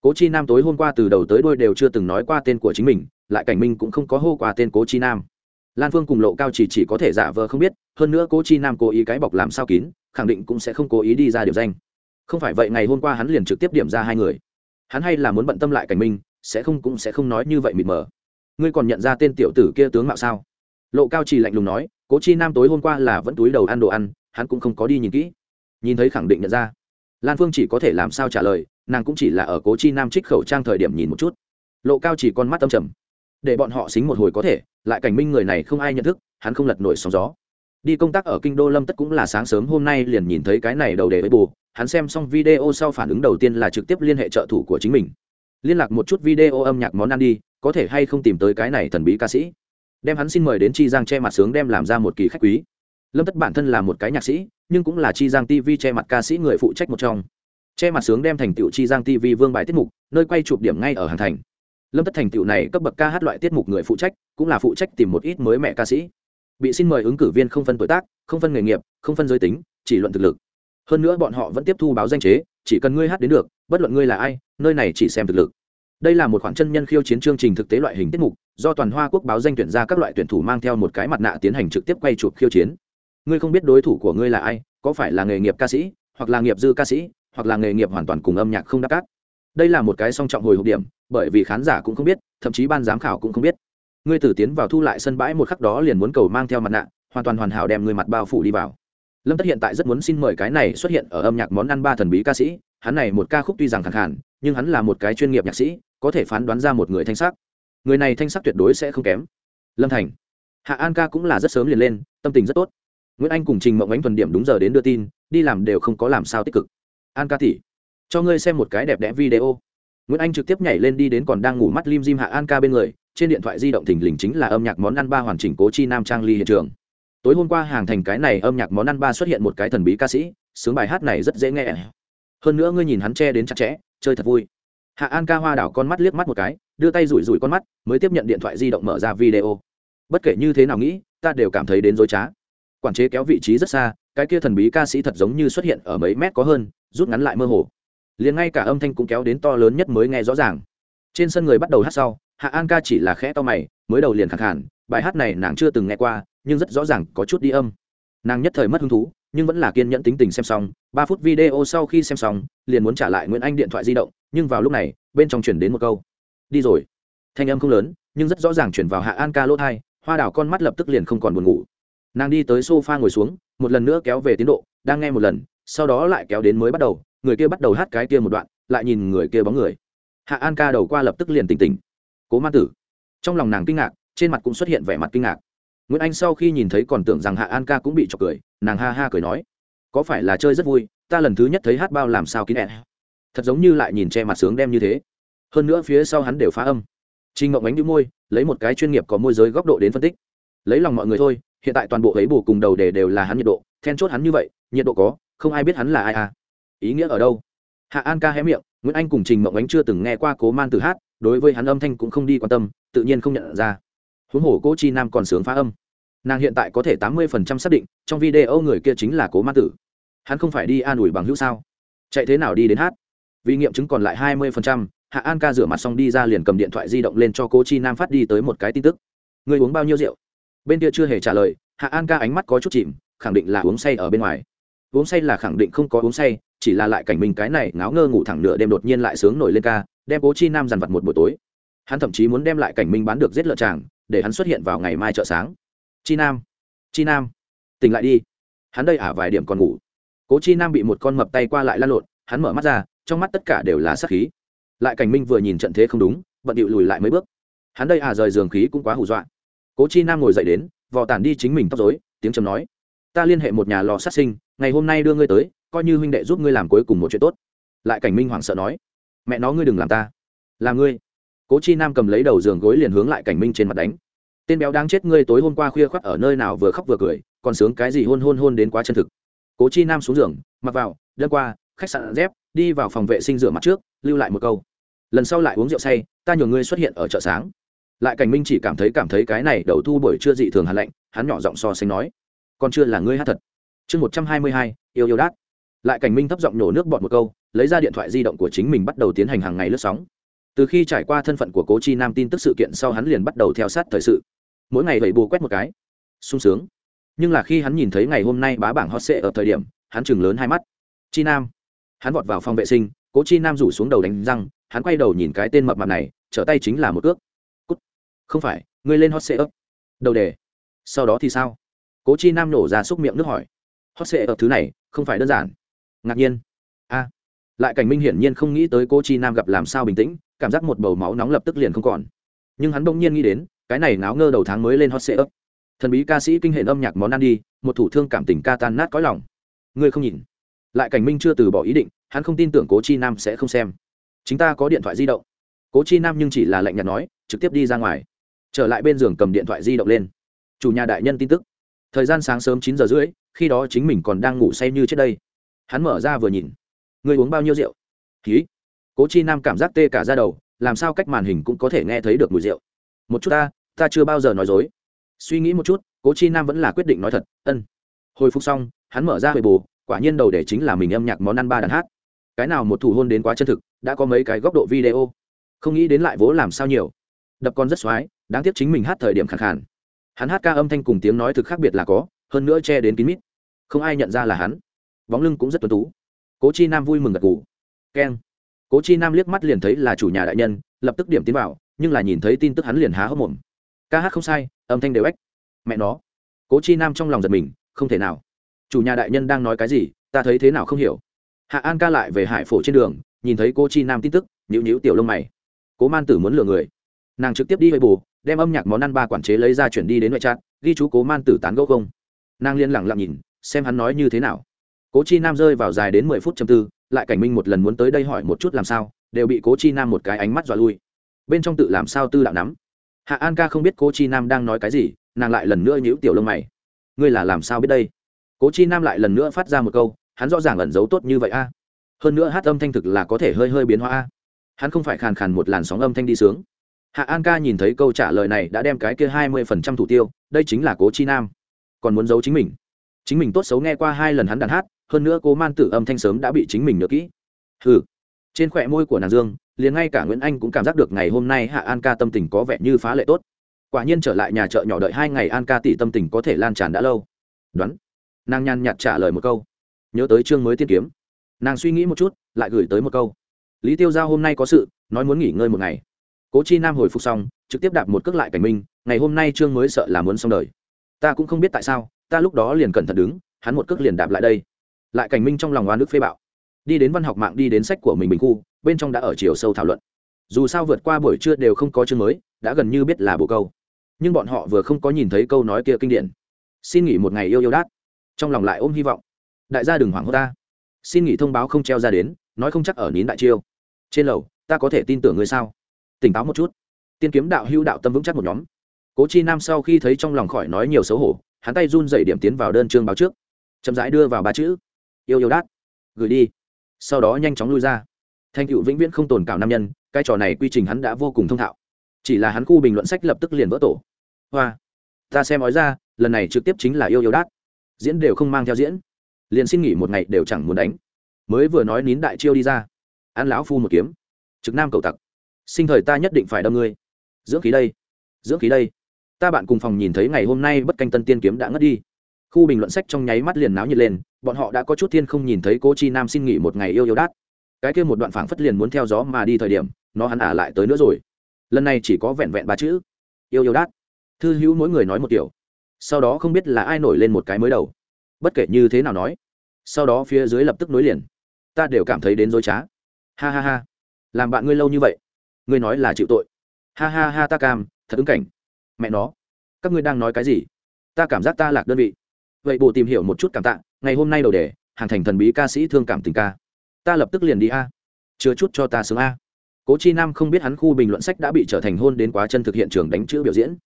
Cố chi nam tối hôm qua từ đầu tới đôi đều chưa từng nói qua tên của chính mình, lại cảnh minh cũng không có hô qua tên cố chi nam. Lan phương cùng lộ cao chỉ chỉ có thể giả vờ không biết, hơn nữa cố chi nam cố ý cái bọc làm sao kín, khẳng định cũng sẽ không cố ý đi ra điểm danh. Không phải vậy ngày hôm qua hắn liền trực tiếp điểm ra hai người. Hắn hay là muốn bận tâm lại cảnh minh, sẽ không cũng sẽ không nói như vậy mịt mờ ngươi còn nhận ra tên tiểu tử kia tướng mạo sao? Lộ cao chỉ lạnh lùng nói, cố chi nam tối hôm qua là vẫn túi đầu ăn đồ ăn, hắn cũng không có đi nhìn kỹ. Nhìn thấy khẳng định nhận ra. Lan phương chỉ có thể làm sao trả lời, nàng cũng chỉ là ở cố chi nam trích khẩu trang thời điểm nhìn một chút. Lộ cao chỉ con mắt âm trầm. Để bọn họ xính một hồi có thể, lại cảnh minh người này không ai nhận thức, hắn không lật nổi sóng gió. Đi công tác ở kinh đô lâm tất cũng là sáng sớm hôm nay liền nhìn thấy cái này đầu đề với bù, hắn xem xong video sau phản ứng đầu tiên là trực tiếp liên hệ trợ thủ của chính mình. Liên lạc một chút video âm nhạc món ăn đi có thể hay không tìm tới cái này thần bí ca sĩ? Đem hắn xin mời đến chi giang che mặt sướng đem làm ra một kỳ khách quý. Lâm tất bản thân là một cái nhạc sĩ, nhưng cũng là chi giang tv che mặt ca sĩ người phụ trách một trong. Che mặt sướng đem thành tựu chi giang tv vương bài tiết mục, nơi quay chụp điểm ngay ở hàng thành. Lâm tất thành tựu này cấp bậc ca hát loại tiết mục người phụ trách, cũng là phụ trách tìm một ít mới mẹ ca sĩ. Bị xin mời ứng cử viên không phân tuổi tác, không phân nghề nghiệp, không phân giới tính, chỉ luận thực lực. Hơn nữa bọn họ vẫn tiếp thu báo danh chế, chỉ cần ngươi hát đến được, bất luận ngươi là ai, nơi này chỉ xem thực lực đây là một khoản chân nhân khiêu chiến chương trình thực tế loại hình tiết mục, do toàn hoa quốc báo danh tuyển ra các loại tuyển thủ mang theo một cái mặt nạ tiến hành trực tiếp quay chụp khiêu chiến. Ngươi không biết đối thủ của ngươi là ai, có phải là nghề nghiệp ca sĩ, hoặc là nghiệp dư ca sĩ, hoặc là nghề nghiệp hoàn toàn cùng âm nhạc không đáp cát. Đây là một cái song trọng hồi hộp điểm, bởi vì khán giả cũng không biết, thậm chí ban giám khảo cũng không biết. Ngươi tử tiến vào thu lại sân bãi một khắc đó liền muốn cầu mang theo mặt nạ, hoàn toàn hoàn hảo đem người mặt bao phủ đi vào. Lâm tất hiện tại rất muốn xin mời cái này xuất hiện ở âm nhạc món ăn ba thần bí ca sĩ, hắn này một ca khúc tuy rằng khẳng khản nhưng hắn là một cái chuyên nghiệp nhạc sĩ có thể phán đoán ra một người thanh sắc. Người này thanh sắc tuyệt đối sẽ không kém. Lâm thành. Hạ an ca cũng là rất sớm liền lên, tâm tình rất tốt. Nguyễn anh cùng trình mộng ánh thuần điểm đúng giờ đến đưa tin, đi làm đều không có làm sao tích cực. An ca tỷ, cho ngươi xem một cái đẹp đẽ video. Nguyễn anh trực tiếp nhảy lên đi đến còn đang ngủ mắt lim dim hạ an ca bên người, trên điện thoại di động thình lình chính là âm nhạc món ăn ba hoàn chỉnh cố chi nam trang ly hiện trường. Tối hôm qua hàng thành cái này âm nhạc món ăn ba xuất hiện một cái thần bí ca sĩ, sướng bài hát này rất dễ nghe. Hơn nữa ngươi nhìn hắn che đến chặt chẽ, chơi thật vui hạ an ca hoa đảo con mắt liếc mắt một cái, đưa tay rủi rủi con mắt, mới tiếp nhận điện thoại di động mở ra video. Bất kể như thế nào nghĩ, ta đều cảm thấy đến dối trá. Quản chế kéo vị trí rất xa, cái kia thần bí ca sĩ thật giống như xuất hiện ở mấy mét có hơn, rút ngắn lại mơ hồ. Liền ngay cả âm thanh cũng kéo đến to lớn nhất mới nghe rõ ràng. Trên sân người bắt đầu hát sau, hạ an ca chỉ là khẽ to mày, mới đầu liền khẳng hẳn bài hát này nàng chưa từng nghe qua, nhưng rất rõ ràng có chút đi âm. Nàng nhất thời mất hứng thú nhưng vẫn là kiên nhẫn tính tình xem xong. Ba phút video sau khi xem xong, liền muốn trả lại nguyễn anh điện thoại di động, nhưng vào lúc này, bên trong chuyển đến một câu. Đi rồi. Thanh âm không lớn, nhưng rất rõ ràng chuyển vào hạ an ca lỗ thai hoa đảo con mắt lập tức liền không còn buồn ngủ. Nàng đi tới sofa ngồi xuống, một lần nữa kéo về tiến độ, đang nghe một lần, sau đó lại kéo đến mới bắt đầu, người kia bắt đầu hát cái kia một đoạn, lại nhìn người kia bóng người. Hạ an ca đầu qua lập tức liền tỉnh tỉnh. Cố ma tử. Trong lòng nàng kinh ngạc, trên mặt cũng xuất hiện vẻ mặt kinh ngạc. Nguyễn anh sau khi nhìn thấy còn tưởng rằng hạ an ca cũng bị trọc cười nàng ha ha cười nói, có phải là chơi rất vui, ta lần thứ nhất thấy hát bao làm sao kín ẹ thật giống như lại nhìn che mặt sướng đem như thế. Hơn nữa phía sau hắn đều phá âm. Trinh ngộng ánh đĩu môi, lấy một cái chuyên nghiệp có môi giới góc độ đến phân tích. Lấy lòng mọi người thôi, hiện tại toàn bộ ấy bù cùng đầu đề đều là hắn nhiệt độ, then chốt hắn như vậy, nhiệt độ có, không ai biết hắn là ai à. Ý nghĩa ở đâu? Hạ an ca hé miệng, nguyễn anh cùng trình mộng ánh chưa từng nghe qua cố man từ hát, đối với hắn âm thanh cũng không đi quan tâm, tự nhiên không nhận ra. Huống hồ cố chi nam còn sướng phá âm nàng hiện tại có thể tám mươi phần trăm xác định, trong video người kia chính là cố ma tử. Hắn không phải đi an ủi bằng hữu sao? Chạy thế nào đi đến hát? Vì nghiệm chứng còn lại hai mươi phần trăm, hạ an ca rửa mặt xong đi ra liền cầm điện thoại di động lên cho cố chi nam phát đi tới một cái tin tức. Người uống bao nhiêu rượu? Bên kia chưa hề trả lời, hạ an ca ánh mắt có chút chìm, khẳng định là uống say ở bên ngoài. Uống say là khẳng định không có uống say, chỉ là lại cảnh minh cái này ngáo ngơ ngủ thẳng nửa đêm đột nhiên lại sướng nổi lên ca, đem cố chi nam dằn vặt một buổi tối. Hắn thậm chí muốn đem lại cảnh minh bán được giết lợn tràng, để hắn xuất hiện vào ngày mai chợ sáng chi nam. Chi nam. Tỉnh lại đi. Hắn đây ả vài điểm còn ngủ. Cố chi nam bị một con mập tay qua lại lăn lộn, hắn mở mắt ra, trong mắt tất cả đều là sắc khí. Lại cảnh minh vừa nhìn trận thế không đúng, bận điệu lùi lại mấy bước. Hắn đây à rời giường khí cũng quá hù dọa. Cố chi nam ngồi dậy đến, vò tản đi chính mình tóc dối tiếng chầm nói. Ta liên hệ một nhà lò sát sinh, ngày hôm nay đưa ngươi tới, coi như huynh đệ giúp ngươi làm cuối cùng một chuyện tốt. Lại cảnh minh hoảng sợ nói. Mẹ nó ngươi đừng làm ta. Là ngươi. Cố chi nam cầm lấy đầu giường gối liền hướng lại cảnh minh trên mặt đánh tên béo đáng chết ngươi tối hôm qua khuya khoắt ở nơi nào vừa khóc vừa cười, còn sướng cái gì hôn hôn hôn đến quá chân thực. Cố chi nam xuống giường, mặc vào đơn qua, khách sạn dép, đi vào phòng vệ sinh rửa mặt trước, lưu lại một câu. Lần sau lại uống rượu say, ta nhường ngươi xuất hiện ở chợ sáng. Lại cảnh minh chỉ cảm thấy cảm thấy cái này đầu thu buổi chưa dị thường hạt lạnh, hắn nhỏ giọng so sánh nói, còn chưa là ngươi hát thật. Chương một trăm hai mươi hai, yêu yêu đát. Lại cảnh minh thấp giọng nhổ nước bọt một câu, lấy ra điện thoại di động của chính mình bắt đầu tiến hành hàng ngày lướt sóng. Từ khi trải qua thân phận của cố chi nam tin tức sự kiện sau hắn liền bắt đầu theo sát thời sự mỗi ngày vậy bù quét một cái. Sung sướng. Nhưng là khi hắn nhìn thấy ngày hôm nay bá bảng hot sệ ở thời điểm, hắn chừng lớn hai mắt. Chi nam. Hắn vọt vào phòng vệ sinh, cố chi nam rủ xuống đầu đánh răng, hắn quay đầu nhìn cái tên mập mạp này, trở tay chính là một ước cút. Không phải, ngươi lên hot sệ ấp. Đầu đề. Sau đó thì sao? Cố chi nam nổ ra xúc miệng nước hỏi. Hot sệ ấp thứ này, không phải đơn giản. Ngạc nhiên. A. Lại cảnh minh hiển nhiên không nghĩ tới Cố chi nam gặp làm sao bình tĩnh, cảm giác một bầu máu nóng lập tức liền không còn. Nhưng hắn bỗng nhiên nghĩ đến cái này náo ngơ đầu tháng mới lên hot sệ ấp thần bí ca sĩ kinh hệ âm nhạc món ăn đi, một thủ thương cảm tình ca tan nát cõi lòng. Ngươi không nhìn. Lại cảnh minh chưa từ bỏ ý định, hắn không tin tưởng cố chi nam sẽ không xem. Chúng ta có điện thoại di động. Cố chi nam nhưng chỉ là lạnh nhạt nói, trực tiếp đi ra ngoài. Trở lại bên giường cầm điện thoại di động lên. Chủ nhà đại nhân tin tức. Thời gian sáng sớm chín giờ rưỡi, khi đó chính mình còn đang ngủ say như trước đây. Hắn mở ra vừa nhìn. Người uống bao nhiêu rượu? Ký cố chi nam cảm giác tê cả ra đầu, làm sao cách màn hình cũng có thể nghe thấy được mùi rượu. Một chút ta ta chưa bao giờ nói dối. Suy nghĩ một chút, cố chi nam vẫn là quyết định nói thật, ân. Hồi phục xong, hắn mở ra hồi bù quả nhiên đầu để chính là mình âm nhạc món ăn ba đàn hát. Cái nào một thủ hôn đến quá chân thực, đã có mấy cái góc độ video. Không nghĩ đến lại vỗ làm sao nhiều. Đập con rất x đáng tiếc chính mình hát thời điểm khẳng khàn. Hắn hát ca âm thanh cùng tiếng nói thực khác biệt là có, hơn nữa che đến kín mít. Không ai nhận ra là hắn. Bóng lưng cũng rất tuân tú. Cố chi nam vui mừng gật gù. Keng. Cố chi nam liếc mắt liền thấy là chủ nhà đại nhân, lập tức điểm tiến vào, nhưng là nhìn thấy tin tức hắn liền há hốc mồm ca hát không sai, âm thanh đều ếch. Mẹ nó. Cố chi nam trong lòng giật mình, không thể nào. Chủ nhà đại nhân đang nói cái gì, ta thấy thế nào không hiểu. Hạ an ca lại về hải phổ trên đường, nhìn thấy cô chi nam tin tức nhữ nhữ tiểu lông mày. Cố man tử muốn lừa người. Nàng trực tiếp đi hơi bù đem âm nhạc món ăn ba quản chế lấy ra chuyển đi đến ngoại trát ghi chú cố man tử tán gẫu không. Nàng liên lẳng lặng nhìn, xem hắn nói như thế nào. Cố chi nam rơi vào dài đến mười phút chầm tư, lại cảnh minh một lần muốn tới đây hỏi một chút làm sao, đều bị cố chi nam một cái ánh mắt dọa lui. Bên trong tự làm sao tư đạo nắm hạ an ca không biết cố chi nam đang nói cái gì, nàng lại lần nữa nhíu tiểu lông mày. Ngươi là làm sao biết đây? Cố chi nam lại lần nữa phát ra một câu, hắn rõ ràng ẩn giấu tốt như vậy a. Hơn nữa hát âm thanh thực là có thể hơi hơi biến hóa a. Hắn không phải khàn khàn một làn sóng âm thanh đi sướng. Hạ an ca nhìn thấy câu trả lời này đã đem cái kia hai mươi phần trăm thủ tiêu, đây chính là cố chi nam. Còn muốn giấu chính mình. Chính mình tốt xấu nghe qua hai lần hắn đàn hát, hơn nữa cố man tử âm thanh sớm đã bị chính mình nhớ kỹ. Hừ. Trên khỏe môi của nàng dương liền ngay cả nguyễn anh cũng cảm giác được ngày hôm nay hạ an ca tâm tình có vẻ như phá lệ tốt. Quả nhiên trở lại nhà chợ nhỏ đợi hai ngày an ca tỷ tâm tình có thể lan tràn đã lâu. Đoán. Nàng nhàn nhạt trả lời một câu. Nhớ tới chương mới tiên kiếm. Nàng suy nghĩ một chút, lại gửi tới một câu. Lý tiêu giao hôm nay có sự, nói muốn nghỉ ngơi một ngày. Cố chi nam hồi phục xong, trực tiếp đạp một cước lại cảnh minh, ngày hôm nay chương mới sợ là muốn xong đời. Ta cũng không biết tại sao, ta lúc đó liền cẩn thận đứng, hắn một cước liền đạp lại đây. Lại cảnh minh trong lòng oan nước phê bạo. Đi đến văn học mạng, đi đến sách của mình bình khu bên trong đã ở chiều sâu thảo luận. Dù sao vượt qua buổi trưa đều không có chương mới, đã gần như biết là bộ câu. Nhưng bọn họ vừa không có nhìn thấy câu nói kia kinh điển. Xin nghỉ một ngày yêu yêu đát. Trong lòng lại ôm hy vọng. Đại gia đừng hoảng hốt ta. Xin nghỉ thông báo không treo ra đến, nói không chắc ở nín đại chiêu. Trên lầu, ta có thể tin tưởng ngươi sao? Tỉnh táo một chút. Tiên kiếm đạo hưu đạo tâm vững chắc một nhóm. Cố chi nam sau khi thấy trong lòng khỏi nói nhiều xấu hổ, hắn tay run dậy điểm tiến vào đơn chương báo trước. Chậm rãi đưa vào ba chữ. Yêu yêu đát. Gửi đi. Sau đó nhanh chóng lui ra thanh cựu vĩnh viễn không tồn cảo nam nhân, cái trò này quy trình hắn đã vô cùng thông thạo. Chỉ là hắn khu bình luận sách lập tức liền vỡ tổ. Hoa, ta xem nói ra, lần này trực tiếp chính là yêu yêu đát. Diễn đều không mang theo diễn. Liền xin nghỉ một ngày đều chẳng muốn đánh. Mới vừa nói nín đại chiêu đi ra. Ăn lão phu một kiếm. Trực nam cầu tặc. Sinh thời ta nhất định phải đâm ngươi. Dưỡng khí đây. Dưỡng khí đây. Ta bạn cùng phòng nhìn thấy ngày hôm nay bất canh tân tiên kiếm đã ngất đi. Khu bình luận sách trong nháy mắt liền náo nhiệt lên, bọn họ đã có chút thiên không nhìn thấy cố chi nam xin nghỉ một ngày yêu yêu đát cái kia một đoạn phảng phất liền muốn theo gió mà đi thời điểm, nó hắn ả lại tới nữa rồi. Lần này chỉ có vẹn vẹn ba chữ, yêu yêu đát. Thư hữu mỗi người nói một kiểu, sau đó không biết là ai nổi lên một cái mới đầu. Bất kể như thế nào nói, sau đó phía dưới lập tức nối liền. Ta đều cảm thấy đến dối trá. Ha ha ha, làm bạn ngươi lâu như vậy, ngươi nói là chịu tội. Ha ha ha, ta cam, thật ứng cảnh. Mẹ nó, các ngươi đang nói cái gì? Ta cảm giác ta lạc đơn vị. Vậy bộ tìm hiểu một chút cảm tạ, ngày hôm nay đầu đề, hàng thành thần bí ca sĩ thương cảm tình ca ta lập tức liền đi a. Chứa chút cho ta sướng a. Cố chi nam không biết hắn khu bình luận sách đã bị trở thành hôn đến quá chân thực hiện trường đánh chữ biểu diễn.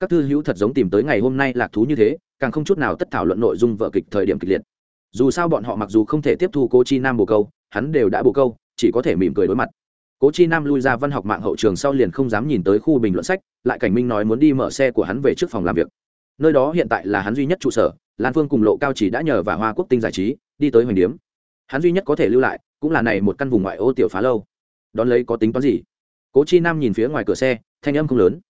Các thư hữu thật giống tìm tới ngày hôm nay lạc thú như thế, càng không chút nào tất thảo luận nội dung vợ kịch thời điểm kịch liệt. Dù sao bọn họ mặc dù không thể tiếp thu cố chi nam bồ câu, hắn đều đã bồ câu, chỉ có thể mỉm cười đối mặt. Cố chi nam lui ra văn học mạng hậu trường sau liền không dám nhìn tới khu bình luận sách, lại cảnh minh nói muốn đi mở xe của hắn về trước phòng làm việc. Nơi đó hiện tại là hắn duy nhất trụ sở, lan phương cùng lộ cao chỉ đã nhờ và hoa quốc tinh giải trí, đi tới hoành điếm. Hắn duy nhất có thể lưu lại cũng là này một căn vùng ngoại ô tiểu phá lâu. Đón lấy có tính toán gì? Cố chi nam nhìn phía ngoài cửa xe, thanh âm không lớn.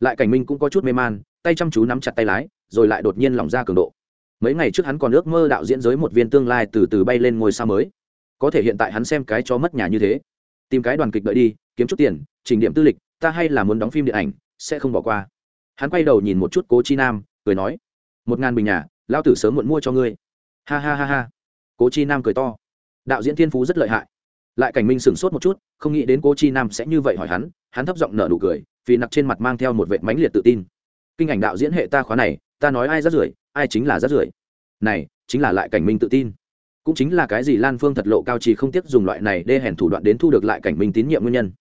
Lại cảnh minh cũng có chút mê man, tay chăm chú nắm chặt tay lái, rồi lại đột nhiên lỏng ra cường độ. Mấy ngày trước hắn còn ước mơ đạo diễn giới một viên tương lai từ từ bay lên ngôi sao mới. Có thể hiện tại hắn xem cái cho mất nhà như thế. Tìm cái đoàn kịch đợi đi, kiếm chút tiền trình điểm tư lịch, ta hay là muốn đóng phim điện ảnh, sẽ không bỏ qua. Hắn quay đầu nhìn một chút cố chi nam, cười nói, một ngàn bình nhà lao tử sớm muộn mua cho ngươi. Ha ha ha ha. Cố chi nam cười to đạo diễn thiên phú rất lợi hại. Lại cảnh minh sửng sốt một chút, không nghĩ đến cố chi nam sẽ như vậy hỏi hắn hắn thấp giọng nở nụ cười, vì nặc trên mặt mang theo một vệ mánh liệt tự tin. Kinh ảnh đạo diễn hệ ta khóa này, ta nói ai rát rưởi, ai chính là rát rưởi. Này, chính là lại cảnh minh tự tin. Cũng chính là cái gì lan phương thật lộ cao trì không tiếp dùng loại này đê hèn thủ đoạn đến thu được lại cảnh minh tín nhiệm nguyên nhân.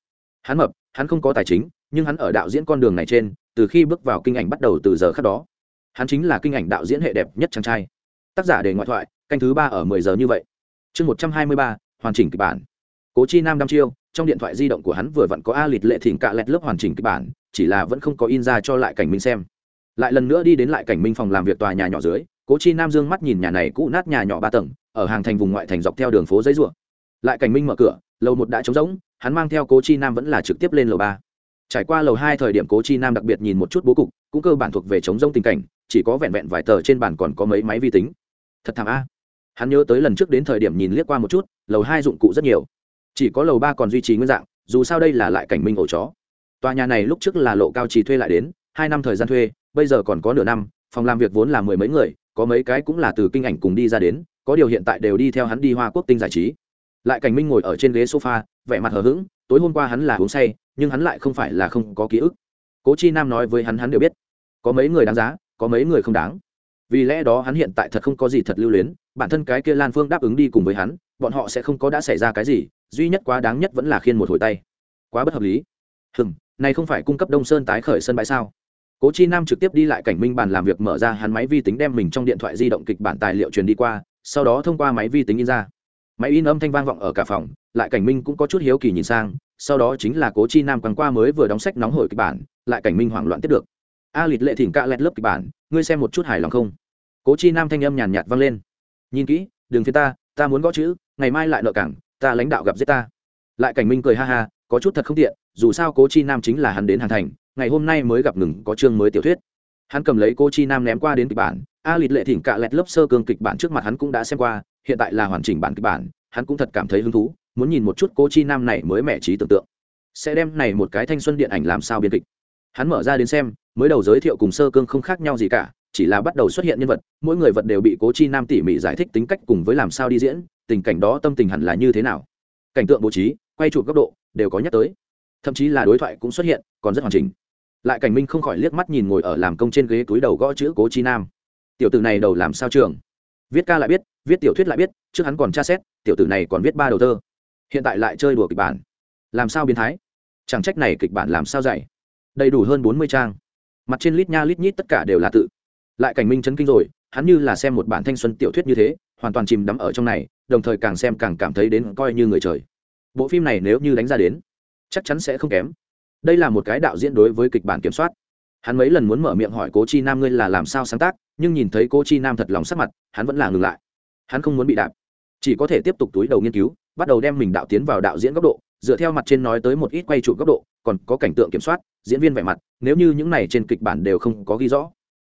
Hắn mập, hắn không có tài chính, nhưng hắn ở đạo diễn con đường này trên, từ khi bước vào kinh ảnh bắt đầu từ giờ khác đó. Hắn chính là kinh ảnh đạo diễn hệ đẹp nhất chàng trai. Tác giả để ngoại thoại, canh thứ ba ở mười giờ như vậy chương một trăm hai mươi ba, hoàn chỉnh kịch bản. Cố chi nam đăm chiêu, trong điện thoại di động của hắn vừa vặn có a lịt lệ thỉnh cạ lẹt lớp hoàn chỉnh kịch bản, chỉ là vẫn không có in ra cho lại cảnh minh xem. Lại lần nữa đi đến lại cảnh minh phòng làm việc tòa nhà nhỏ dưới, cố chi nam dương mắt nhìn nhà này cũ nát nhà nhỏ ba tầng, ở hàng thành vùng ngoại thành dọc theo đường phố giấy ruộng lại cảnh minh mở cửa, lầu một đã trống rỗng, hắn mang theo cố chi nam vẫn là trực tiếp lên lầu ba. Trải qua lầu hai thời điểm cố chi nam đặc biệt nhìn một chút bố cục, cũng cơ bản thuộc về trống rỗng tình cảnh, chỉ có vẹn vẹn vài tờ trên bàn còn có mấy máy vi tính. Thật thảm a hắn nhớ tới lần trước đến thời điểm nhìn liếc qua một chút, lầu hai dụng cụ rất nhiều. Chỉ có lầu ba còn duy trì nguyên dạng, dù sao đây là lại cảnh minh ổ chó. Tòa nhà này lúc trước là lộ cao trì thuê lại đến, hai năm thời gian thuê, bây giờ còn có nửa năm, phòng làm việc vốn là mười mấy người, có mấy cái cũng là từ kinh ảnh cùng đi ra đến, có điều hiện tại đều đi theo hắn đi hoa quốc tinh giải trí. Lại cảnh minh ngồi ở trên ghế sofa, vẻ mặt hờ hững, tối hôm qua hắn là uống say, nhưng hắn lại không phải là không có ký ức. Cố chi nam nói với hắn hắn đều biết, có mấy người đáng giá, có mấy người không đáng vì lẽ đó hắn hiện tại thật không có gì thật lưu luyến, bản thân cái kia lan phương đáp ứng đi cùng với hắn, bọn họ sẽ không có đã xảy ra cái gì, duy nhất quá đáng nhất vẫn là khiên một hồi tay. Quá bất hợp lý. Hừng này không phải cung cấp đông sơn tái khởi sân bãi sao? Cố chi nam trực tiếp đi lại cảnh minh bàn làm việc mở ra hắn máy vi tính đem mình trong điện thoại di động kịch bản tài liệu truyền đi qua, sau đó thông qua máy vi tính in ra. Máy in âm thanh vang vọng ở cả phòng, lại cảnh minh cũng có chút hiếu kỳ nhìn sang, sau đó chính là cố chi nam quăng qua mới vừa đóng sách nóng hổi kịch bản, lại cảnh minh hoảng loạn tiếp được. A lịt lệ thỉnh cạ lẹt lớp kịch bản, ngươi xem một chút hài lòng không? Cố chi nam thanh âm nhàn nhạt vang lên. Nhìn kỹ, đừng phía ta ta muốn gõ chữ, ngày mai lại nợ cảng, ta lãnh đạo gặp giết ta. Lại cảnh minh cười ha ha, có chút thật không tiện, dù sao cố chi nam chính là hắn đến hàn thành, ngày hôm nay mới gặp ngừng, có chương mới tiểu thuyết. Hắn cầm lấy cô chi nam ném qua đến kịch bản, a lịt lệ thỉnh cạ lẹt lớp sơ cương kịch bản trước mặt hắn cũng đã xem qua, hiện tại là hoàn chỉnh bản kịch bản, hắn cũng thật cảm thấy hứng thú, muốn nhìn một chút cô chi nam này mới mẻ trí tưởng tượng. Sẽ đem này một cái thanh xuân điện ảnh làm sao biên kịch. Hắn mở ra đến xem, mới đầu giới thiệu cùng sơ cương không khác nhau gì cả chỉ là bắt đầu xuất hiện nhân vật, mỗi người vật đều bị cố chi nam tỉ mỉ giải thích tính cách cùng với làm sao đi diễn, tình cảnh đó tâm tình hẳn là như thế nào. Cảnh tượng bố trí, quay chụp góc độ, đều có nhắc tới. Thậm chí là đối thoại cũng xuất hiện, còn rất hoàn chỉnh. Lại cảnh minh không khỏi liếc mắt nhìn ngồi ở làm công trên ghế túi đầu gõ chữ cố chi nam. Tiểu tử này đầu làm sao trường? Viết ca lại biết, viết tiểu thuyết lại biết, trước hắn còn tra xét, tiểu tử này còn viết ba đầu thơ. Hiện tại lại chơi đùa kịch bản. Làm sao biến thái? Chẳng trách này kịch bản làm sao dạy. Đầy đủ hơn bốn mươi trang. Mặt trên lít nha lít nhít tất cả đều là tự lại cảnh minh chấn kinh rồi, hắn như là xem một bản thanh xuân tiểu thuyết như thế, hoàn toàn chìm đắm ở trong này, đồng thời càng xem càng cảm thấy đến coi như người trời. Bộ phim này nếu như đánh ra đến, chắc chắn sẽ không kém. Đây là một cái đạo diễn đối với kịch bản kiểm soát. Hắn mấy lần muốn mở miệng hỏi cố chi nam ngươi là làm sao sáng tác, nhưng nhìn thấy cố chi nam thật lòng sắc mặt, hắn vẫn là ngừng lại. Hắn không muốn bị đạp. Chỉ có thể tiếp tục túi đầu nghiên cứu, bắt đầu đem mình đạo tiến vào đạo diễn góc độ, dựa theo mặt trên nói tới một ít quay trụ góc độ, còn có cảnh tượng kiểm soát, diễn viên vẻ mặt, nếu như những này trên kịch bản đều không có ghi rõ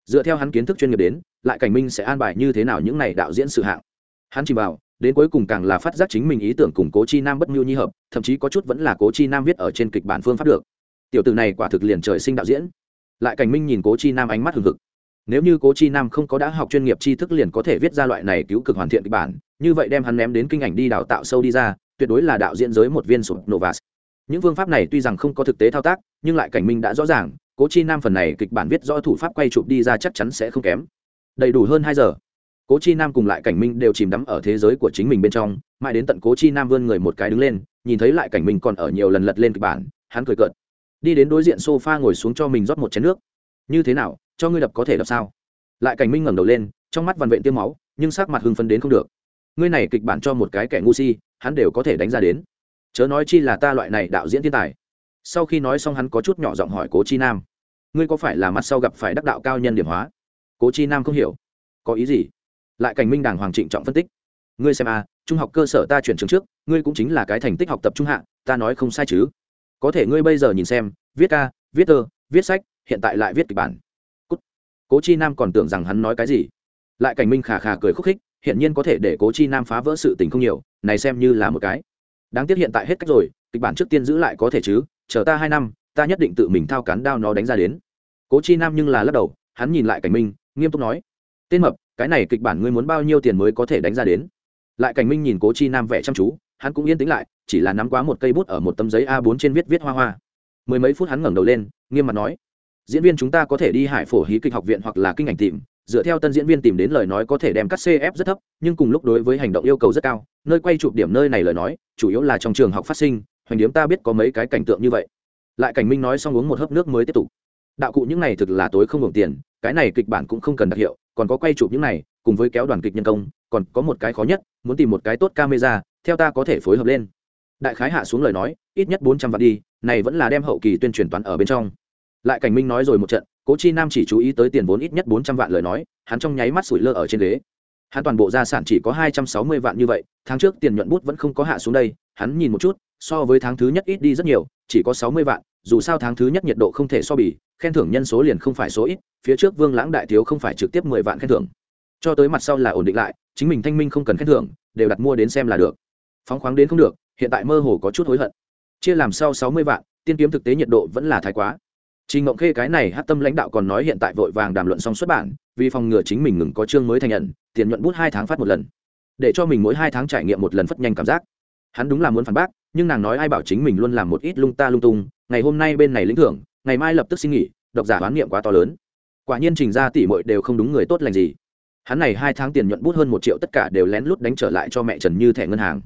dựa theo hắn kiến thức chuyên nghiệp đến, lại cảnh minh sẽ an bài như thế nào những này đạo diễn sự hạng. Hắn chỉ bảo, đến cuối cùng càng là phát giác chính mình ý tưởng cùng cố chi nam bất mưu nhi hợp, thậm chí có chút vẫn là cố chi nam viết ở trên kịch bản phương pháp được. Tiểu từ này quả thực liền trời sinh đạo diễn. Lại cảnh minh nhìn cố chi nam ánh mắt hừng hực. Nếu như cố chi nam không có đã học chuyên nghiệp tri thức liền có thể viết ra loại này cứu cực hoàn thiện kịch bản, như vậy đem hắn ném đến kinh ảnh đi đào tạo sâu đi ra, tuyệt đối là đạo diễn giới một viên sụp novas những phương pháp này tuy rằng không có thực tế thao tác, nhưng lại cảnh minh đã rõ ràng cố chi nam phần này kịch bản viết rõ thủ pháp quay chụp đi ra chắc chắn sẽ không kém. Đầy đủ hơn hai giờ. Cố chi nam cùng lại cảnh minh đều chìm đắm ở thế giới của chính mình bên trong, mãi đến tận cố chi nam vươn người một cái đứng lên, nhìn thấy lại cảnh minh còn ở nhiều lần lật lên kịch bản, hắn cười cợt. Đi đến đối diện s o f a ngồi xuống cho mình rót một chén nước. Như thế nào, cho ngươi đập có thể đập sao? Lại cảnh minh ngẩng đầu lên, trong mắt vằn vện tiêm máu, nhưng sắc mặt hưng phấn đến không được. Ngươi này kịch bản cho một cái kẻ ngu si, hắn đều có thể đánh ra đến. Chớ nói chi là ta loại này đạo diễn thiên tài sau khi nói xong hắn có chút nhỏ giọng hỏi cố chi nam, ngươi có phải là mặt sau gặp phải đắc đạo cao nhân điểm hóa? Cố chi nam không hiểu, có ý gì? Lại cảnh minh đàng hoàng trịnh trọng phân tích, ngươi xem à trung học cơ sở ta chuyển trường trước, ngươi cũng chính là cái thành tích học tập trung hạ, ta nói không sai chứ. Có thể ngươi bây giờ nhìn xem, viết ca, viết thơ viết sách, hiện tại lại viết kịch bản. Cút. cố chi nam còn tưởng rằng hắn nói cái gì. Lại cảnh minh khà khà cười khúc khích hiện nhiên có thể để cố chi nam phá vỡ sự tình không nhiều, này xem như là một cái. Đáng tiếc hiện tại hết cách rồi, kịch bản trước tiên giữ lại có thể chứ chờ ta hai năm, ta nhất định tự mình thao cán đao nó đánh ra đến. Cố chi nam nhưng là lắc đầu, hắn nhìn lại cảnh minh, nghiêm túc nói, tên mập, cái này kịch bản ngươi muốn bao nhiêu tiền mới có thể đánh ra đến? Lại cảnh minh nhìn cố chi nam vẻ chăm chú, hắn cũng yên tĩnh lại, chỉ là nắm quá một cây bút ở một tấm giấy a 4 trên viết viết hoa hoa. Mười mấy phút hắn ngẩng đầu lên, nghiêm mặt nói, diễn viên chúng ta có thể đi hải phổ hí kịch học viện hoặc là kinh ảnh tìm, dựa theo tân diễn viên tìm đến lời nói có thể đem cắt cf rất thấp, nhưng cùng lúc đối với hành động yêu cầu rất cao, nơi quay chụp điểm nơi này lời nói, chủ yếu là trong trường học phát sinh hoành điếm ta biết có mấy cái cảnh tượng như vậy. Lại cảnh minh nói xong uống một hớp nước mới tiếp tục. Đạo cụ những này thực là tối không hưởng tiền, cái này kịch bản cũng không cần đặc hiệu, còn có quay chụp những này, cùng với kéo đoàn kịch nhân công, còn có một cái khó nhất, muốn tìm một cái tốt camera, theo ta có thể phối hợp lên. Đại khái hạ xuống lời nói, ít nhất bốn trăm vạn đi, này vẫn là đem hậu kỳ tuyên truyền toán ở bên trong. Lại cảnh minh nói rồi một trận, cố chi nam chỉ chú ý tới tiền vốn ít nhất bốn trăm vạn lời nói, hắn trong nháy mắt sủi lơ ở trên ghế. Hắn toàn bộ gia sản chỉ có hai trăm sáu mươi vạn như vậy, tháng trước tiền nhuận bút vẫn không có hạ xuống đây, hắn nhìn một chút so với tháng thứ nhất ít đi rất nhiều chỉ có sáu mươi vạn dù sao tháng thứ nhất nhiệt độ không thể so bì khen thưởng nhân số liền không phải số ít phía trước vương lãng đại thiếu không phải trực tiếp mười vạn khen thưởng. Cho tới mặt sau là ổn định lại chính mình thanh minh không cần khen thưởng đều đặt mua đến xem là được. Phóng khoáng đến không được hiện tại mơ hồ có chút hối hận. Chia làm sau sáu mươi vạn tiên kiếm thực tế nhiệt độ vẫn là thái quá. Trình Ngộng Khê cái này hát tâm lãnh đạo còn nói hiện tại vội vàng đàm luận xong xuất bản, vì phòng ngừa chính mình ngừng có chương mới thành nhận, tiền nhuận bút hai tháng phát một lần, để cho mình mỗi hai tháng trải nghiệm một lần phất nhanh cảm giác. Hắn đúng là muốn phản bác, nhưng nàng nói ai bảo chính mình luôn làm một ít lung ta lung tung, ngày hôm nay bên này lĩnh thưởng, ngày mai lập tức xin nghỉ, độc giả đoán niệm quá to lớn. Quả nhiên trình ra tỷ muội đều không đúng người tốt lành gì. Hắn này hai tháng tiền nhuận bút hơn một triệu tất cả đều lén lút đánh trở lại cho mẹ Trần Như thẻ ngân hàng.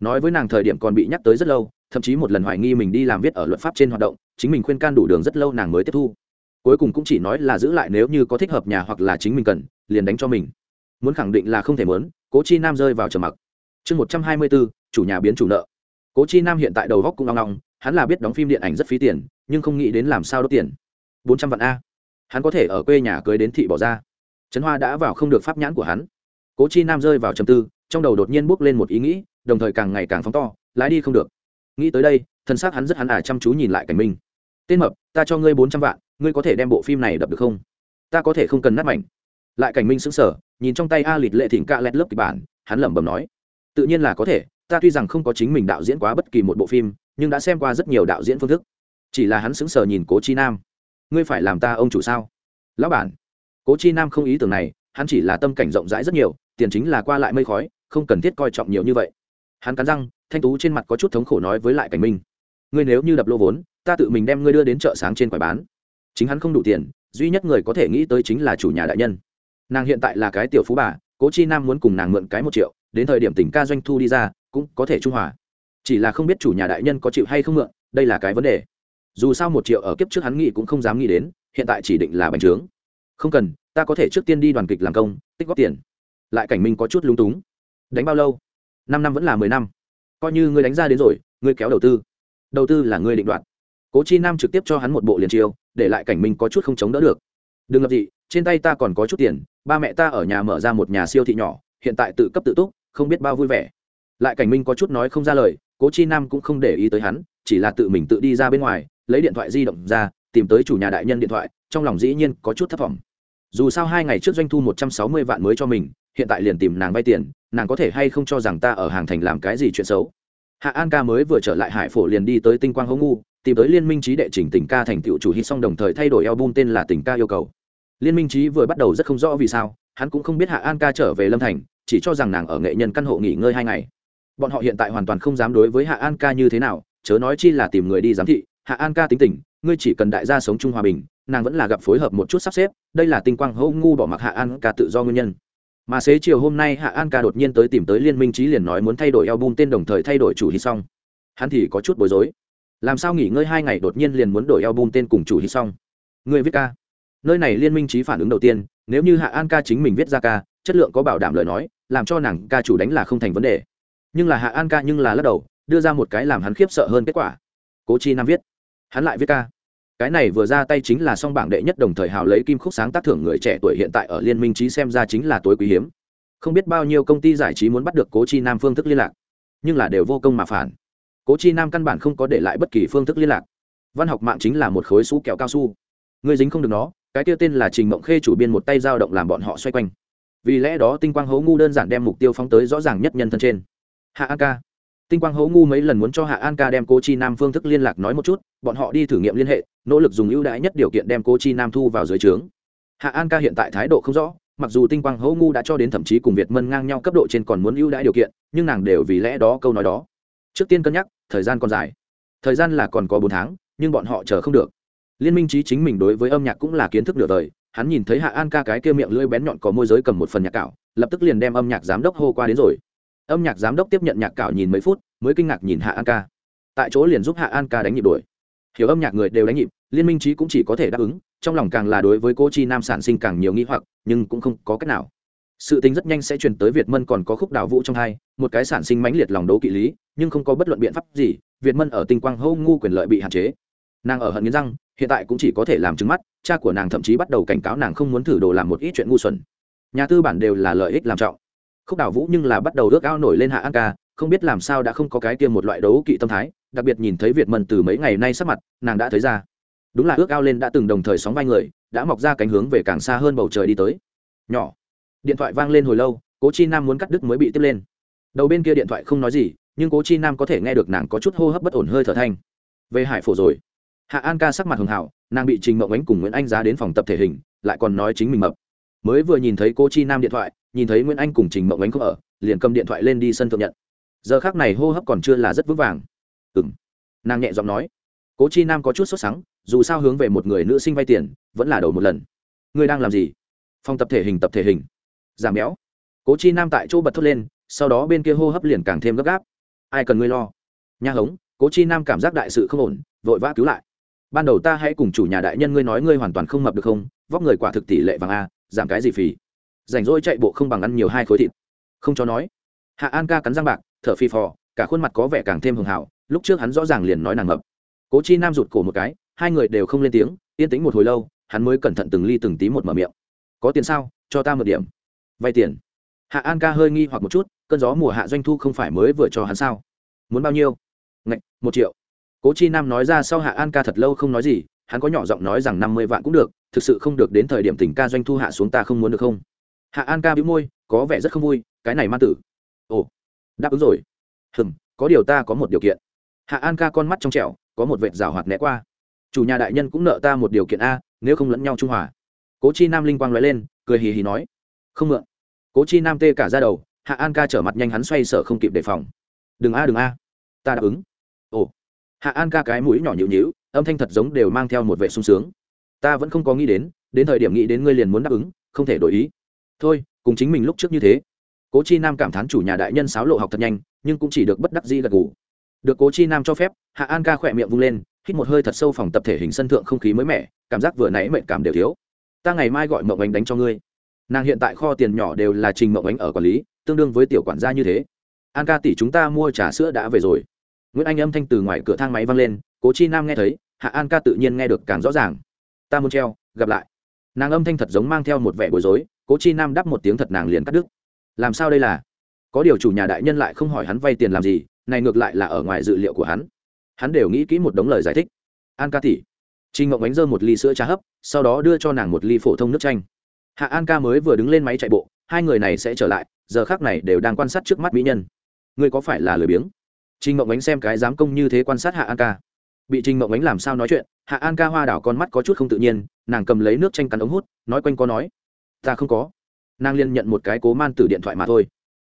Nói với nàng thời điểm còn bị nhắc tới rất lâu, thậm chí một lần hoài nghi mình đi làm viết ở luật pháp trên hoạt động, chính mình khuyên can đủ đường rất lâu nàng mới tiếp thu cuối cùng cũng chỉ nói là giữ lại nếu như có thích hợp nhà hoặc là chính mình cần liền đánh cho mình muốn khẳng định là không thể muốn cố chi nam rơi vào trầm mặc chương một trăm hai mươi bốn chủ nhà biến chủ nợ cố chi nam hiện tại đầu góc cũng long long hắn là biết đóng phim điện ảnh rất phí tiền, nhưng không nghĩ đến làm sao đốt tiền. Bốn trăm vạn a. Hắn có thể ở quê nhà cưới đến thị bỏ ra. Trấn hoa đã vào không được pháp nhãn của hắn. Cố chi nam rơi vào trầm tư, trong đầu đột nhiên bốc lên một ý nghĩ, đồng thời càng ngày càng phóng to, lái đi không được. Nghĩ tới đây, thân xác hắn rất hắn à chăm chú nhìn lại cảnh minh tên mập, ta cho ngươi bốn trăm vạn, ngươi có thể đem bộ phim này đập được không? Ta có thể không cần nát mảnh. Lại cảnh minh sững sờ, nhìn trong tay a lịt lệ thỉnh ca lẹt lớp kịch bản, hắn lẩm bẩm nói. Tự nhiên là có thể ta tuy rằng không có chính mình đạo diễn quá bất kỳ một bộ phim, nhưng đã xem qua rất nhiều đạo diễn phương thức. Chỉ là hắn sững sờ nhìn cố chi nam. Ngươi phải làm ta ông chủ sao? Lão bản. Cố chi nam không ý tưởng này, hắn chỉ là tâm cảnh rộng rãi rất nhiều, tiền chính là qua lại mây khói, không cần thiết coi trọng nhiều như vậy. Hắn cắn răng, thanh tú trên mặt có chút thống khổ nói với lại cảnh minh. Ngươi nếu như đập lô vốn, ta tự mình đem ngươi đưa đến chợ sáng trên quầy bán. Chính hắn không đủ tiền, duy nhất người có thể nghĩ tới chính là chủ nhà đại nhân. Nàng hiện tại là cái tiểu phú bà, cố chi nam muốn cùng nàng mượn cái một triệu, đến thời điểm tỉnh ca doanh thu đi ra cũng có thể trung hòa. Chỉ là không biết chủ nhà đại nhân có chịu hay không mượn, đây là cái vấn đề. Dù sao một triệu ở kiếp trước hắn nghĩ cũng không dám nghĩ đến, hiện tại chỉ định là bành trướng. Không cần, ta có thể trước tiên đi đoàn kịch làm công, tích góp tiền. Lại cảnh minh có chút lúng túng. Đánh bao lâu? Năm năm vẫn là mười năm. Coi như ngươi đánh ra đến rồi, ngươi kéo đầu tư. Đầu tư là ngươi định đoạt. Cố chi nam trực tiếp cho hắn một bộ liền chiêu, để lại cảnh minh có chút không chống đỡ được. Đừng lập dị, trên tay ta còn có chút tiền, ba mẹ ta ở nhà mở ra một nhà siêu thị nhỏ, hiện tại tự cấp tự túc, không biết bao vui vẻ lại cảnh minh có chút nói không ra lời, cố chi nam cũng không để ý tới hắn, chỉ là tự mình tự đi ra bên ngoài, lấy điện thoại di động ra, tìm tới chủ nhà đại nhân điện thoại, trong lòng dĩ nhiên có chút thất vọng. Dù sao hai ngày trước doanh thu một trăm sáu mươi vạn mới cho mình, hiện tại liền tìm nàng vay tiền, nàng có thể hay không cho rằng ta ở hàng thành làm cái gì chuyện xấu? Hạ an ca mới vừa trở lại hải phổ liền đi tới tinh quang hữu ngu, tìm tới liên minh trí đệ trình tình ca thành tựu chủ hít xong đồng thời thay đổi album tên là tình ca yêu cầu. Liên minh trí vừa bắt đầu rất không rõ vì sao, hắn cũng không biết hạ an ca trở về lâm thành, chỉ cho rằng nàng ở nghệ nhân căn hộ nghỉ ngơi hai ngày bọn họ hiện tại hoàn toàn không dám đối với hạ an ca như thế nào, chớ nói chi là tìm người đi giám thị. Hạ an ca tính tình, ngươi chỉ cần đại gia sống chung hòa bình, nàng vẫn là gặp phối hợp một chút sắp xếp, đây là tinh quang hô ngu bỏ mặc hạ an ca tự do nguyên nhân. Mà xế chiều hôm nay hạ an ca đột nhiên tới tìm tới liên minh trí liền nói muốn thay đổi album tên đồng thời thay đổi chủ hit xong hắn thì có chút bối rối. Làm sao nghỉ ngơi hai ngày đột nhiên liền muốn đổi album tên cùng chủ hit xong người viết ca. Nơi này liên minh trí phản ứng đầu tiên, nếu như hạ an ca chính mình viết ra ca, chất lượng có bảo đảm lời nói, làm cho nàng ca chủ đánh là không thành vấn đề nhưng là hạ an ca nhưng là lắc đầu, đưa ra một cái làm hắn khiếp sợ hơn kết quả. Cố chi nam viết. Hắn lại viết ca. Cái này vừa ra tay chính là song bảng đệ nhất đồng thời hào lấy kim khúc sáng tác thưởng người trẻ tuổi hiện tại ở liên minh trí xem ra chính là tối quý hiếm. Không biết bao nhiêu công ty giải trí muốn bắt được cố chi nam phương thức liên lạc, nhưng là đều vô công mà phản. Cố chi nam căn bản không có để lại bất kỳ phương thức liên lạc. Văn học mạng chính là một khối xú kẹo cao su. Người dính không được nó, cái kia tên là trình mộng khê chủ biên một tay dao động làm bọn họ xoay quanh. Vì lẽ đó tinh quang hố ngu đơn giản đem mục tiêu phóng tới rõ ràng nhất nhân thân trên hạ an ca. Tinh quang hấu ngu mấy lần muốn cho hạ an ca đem cô chi nam phương thức liên lạc nói một chút, bọn họ đi thử nghiệm liên hệ, nỗ lực dùng ưu đãi nhất điều kiện đem cô chi nam thu vào dưới trướng. Hạ an ca hiện tại thái độ không rõ, mặc dù tinh quang hấu ngu đã cho đến thậm chí cùng việt mân ngang nhau cấp độ trên còn muốn ưu đãi điều kiện, nhưng nàng đều vì lẽ đó câu nói đó. Trước tiên cân nhắc, thời gian còn dài. Thời gian là còn có bốn tháng, nhưng bọn họ chờ không được. Liên minh trí chính mình đối với âm nhạc cũng là kiến thức nửa đời, hắn nhìn thấy hạ an ca cái kia miệng lưỡi bén nhọn có môi giới cầm một phần nhạc cạo lập tức liền đem âm nhạc giám đốc hô qua đến rồi âm nhạc giám đốc tiếp nhận nhạc cạo nhìn mấy phút, mới kinh ngạc nhìn hạ an ca. Tại chỗ liền giúp hạ an ca đánh nhịp đuổi hiểu âm nhạc người đều đánh nhịp, liên minh trí cũng chỉ có thể đáp ứng, trong lòng càng là đối với cô chi nam sản sinh càng nhiều nghi hoặc, nhưng cũng không có cách nào. Sự tính rất nhanh sẽ truyền tới việt mân còn có khúc đào vũ trong hai, một cái sản sinh mãnh liệt lòng đấu kỵ lý, nhưng không có bất luận biện pháp gì, việt mân ở tinh quang hô ngu quyền lợi bị hạn chế. Nàng ở hận nghiến răng, hiện tại cũng chỉ có thể làm chứng mắt, cha của nàng thậm chí bắt đầu cảnh cáo nàng không muốn thử đồ làm một ít chuyện ngu xuẩn. Nhà tư bản đều là lợi ích làm trọng khúc đào vũ nhưng là bắt đầu ước ao nổi lên hạ an ca, không biết làm sao đã không có cái kia một loại đấu kỵ tâm thái, đặc biệt nhìn thấy việt mân từ mấy ngày nay sắp mặt, nàng đã thấy ra. Đúng là ước ao lên đã từng đồng thời sóng vai người, đã mọc ra cánh hướng về càng xa hơn bầu trời đi tới. Nhỏ. Điện thoại vang lên hồi lâu, cố chi nam muốn cắt đứt mới bị tiếp lên. Đầu bên kia điện thoại không nói gì, nhưng cố chi nam có thể nghe được nàng có chút hô hấp bất ổn hơi thở thanh. Về hải phổ rồi. Hạ an ca sắc mặt hường hảo nàng bị trình mộng ánh cùng nguyễn anh giá đến phòng tập thể hình, lại còn nói chính mình mập. Mới vừa nhìn thấy cô chi nam điện thoại nhìn thấy nguyễn anh cùng trình mộng ánh không ở, liền cầm điện thoại lên đi sân thượng nhận. Giờ khác này hô hấp còn chưa là rất vững vàng. Ừ m nàng nhẹ giọng nói. Cố chi nam có chút sốt sắng, dù sao hướng về một người nữ sinh vay tiền, vẫn là đầu một lần. Ngươi đang làm gì? Phòng tập thể hình, tập thể hình. Giảm béo. Cố chi nam tại chỗ bật thốt lên, sau đó bên kia hô hấp liền càng thêm gấp gáp. Ai cần ngươi lo? Nha hống. Cố chi nam cảm giác đại sự không ổn, vội vã cứu lại. Ban đầu ta hãy cùng chủ nhà đại nhân ngươi nói ngươi hoàn toàn không mập được không? Vóc người quả thực tỷ lệ vàng a, giảm cái gì phì? Rảnh rỗi chạy bộ không bằng ăn nhiều hai khối thịt. Không cho nói. Hạ an ca cắn răng bạc, thở phi phò, cả khuôn mặt có vẻ càng thêm hường hảo, lúc trước hắn rõ ràng liền nói nàng ngập cố chi nam rụt cổ một cái, hai người đều không lên tiếng, yên tĩnh một hồi lâu, hắn mới cẩn thận từng ly từng tí một mở miệng. Có tiền sao? Cho ta một điểm. Vay tiền. Hạ an ca hơi nghi hoặc một chút, cơn gió mùa hạ doanh thu không phải mới vừa cho hắn sao? Muốn bao nhiêu? Ngạch, một triệu. Cố chi nam nói ra sau hạ an ca thật lâu không nói gì, hắn có nhỏ giọng nói rằng năm mươi vạn cũng được, thực sự không được đến thời điểm tỉnh ca doanh thu hạ xuống ta không muốn được không? Hạ an ca bĩu môi, có vẻ rất không vui, cái này ma tử. Ồ, đáp ứng rồi. Hừm, có điều ta có một điều kiện. Hạ an ca con mắt trong trẻo, có một vệt rào hoạt né qua. Chủ nhà đại nhân cũng nợ ta một điều kiện a, nếu không lẫn nhau trung hòa. Cố chi nam linh quang nói lên, cười hì hì nói. Không mượn. Cố chi nam tê cả ra đầu, hạ an ca trở mặt nhanh hắn xoay sở không kịp đề phòng. Đừng a đừng a. Ta đáp ứng. Ồ. Hạ an ca cái mũi nhỏ nhịu nhịu, âm thanh thật giống đều mang theo một vệ sung sướng. Ta vẫn không có nghĩ đến đến thời điểm nghĩ đến ngươi liền muốn đáp ứng, không thể đổi ý thôi, cùng chính mình lúc trước như thế. Cố chi nam cảm thán chủ nhà đại nhân sáo lộ học thật nhanh, nhưng cũng chỉ được bất đắc dĩ gật ngủ được cố chi nam cho phép, hạ an ca khỏe miệng vung lên, hít một hơi thật sâu phòng tập thể hình sân thượng không khí mới mẻ, cảm giác vừa nãy mệnh cảm đều thiếu. Ta ngày mai gọi mộng ánh đánh cho ngươi. Nàng hiện tại kho tiền nhỏ đều là trình mộng ánh ở quản lý, tương đương với tiểu quản gia như thế. An ca tỷ chúng ta mua trà sữa đã về rồi. Nguyễn anh âm thanh từ ngoài cửa thang máy vang lên, cố chi nam nghe thấy, hạ an ca tự nhiên nghe được càng rõ ràng. Ta muốn treo, gặp lại. Nàng âm thanh thật giống mang theo một vẻ bối rối cố chi nam đáp một tiếng thật nàng liền cắt đứt. Làm sao đây là? Có điều chủ nhà đại nhân lại không hỏi hắn vay tiền làm gì này ngược lại là ở ngoài dự liệu của hắn. Hắn đều nghĩ kỹ một đống lời giải thích. An ca tỷ. Trinh ngộng bánh dơ một ly sữa trà hấp sau đó đưa cho nàng một ly phổ thông nước chanh. Hạ an ca mới vừa đứng lên máy chạy bộ hai người này sẽ trở lại giờ khác này đều đang quan sát trước mắt mỹ nhân. Ngươi có phải là lười biếng? Trình Mộng Ánh xem cái dám công như thế quan sát Hạ An Ca. Bị Trình Mộng Ánh làm sao nói chuyện, Hạ An Ca hoa đảo con mắt có chút không tự nhiên, nàng cầm lấy nước chanh cắn ống hút, nói quanh có nói, "Ta không có." Nàng liên nhận một cái cố man tử điện thoại mà thôi.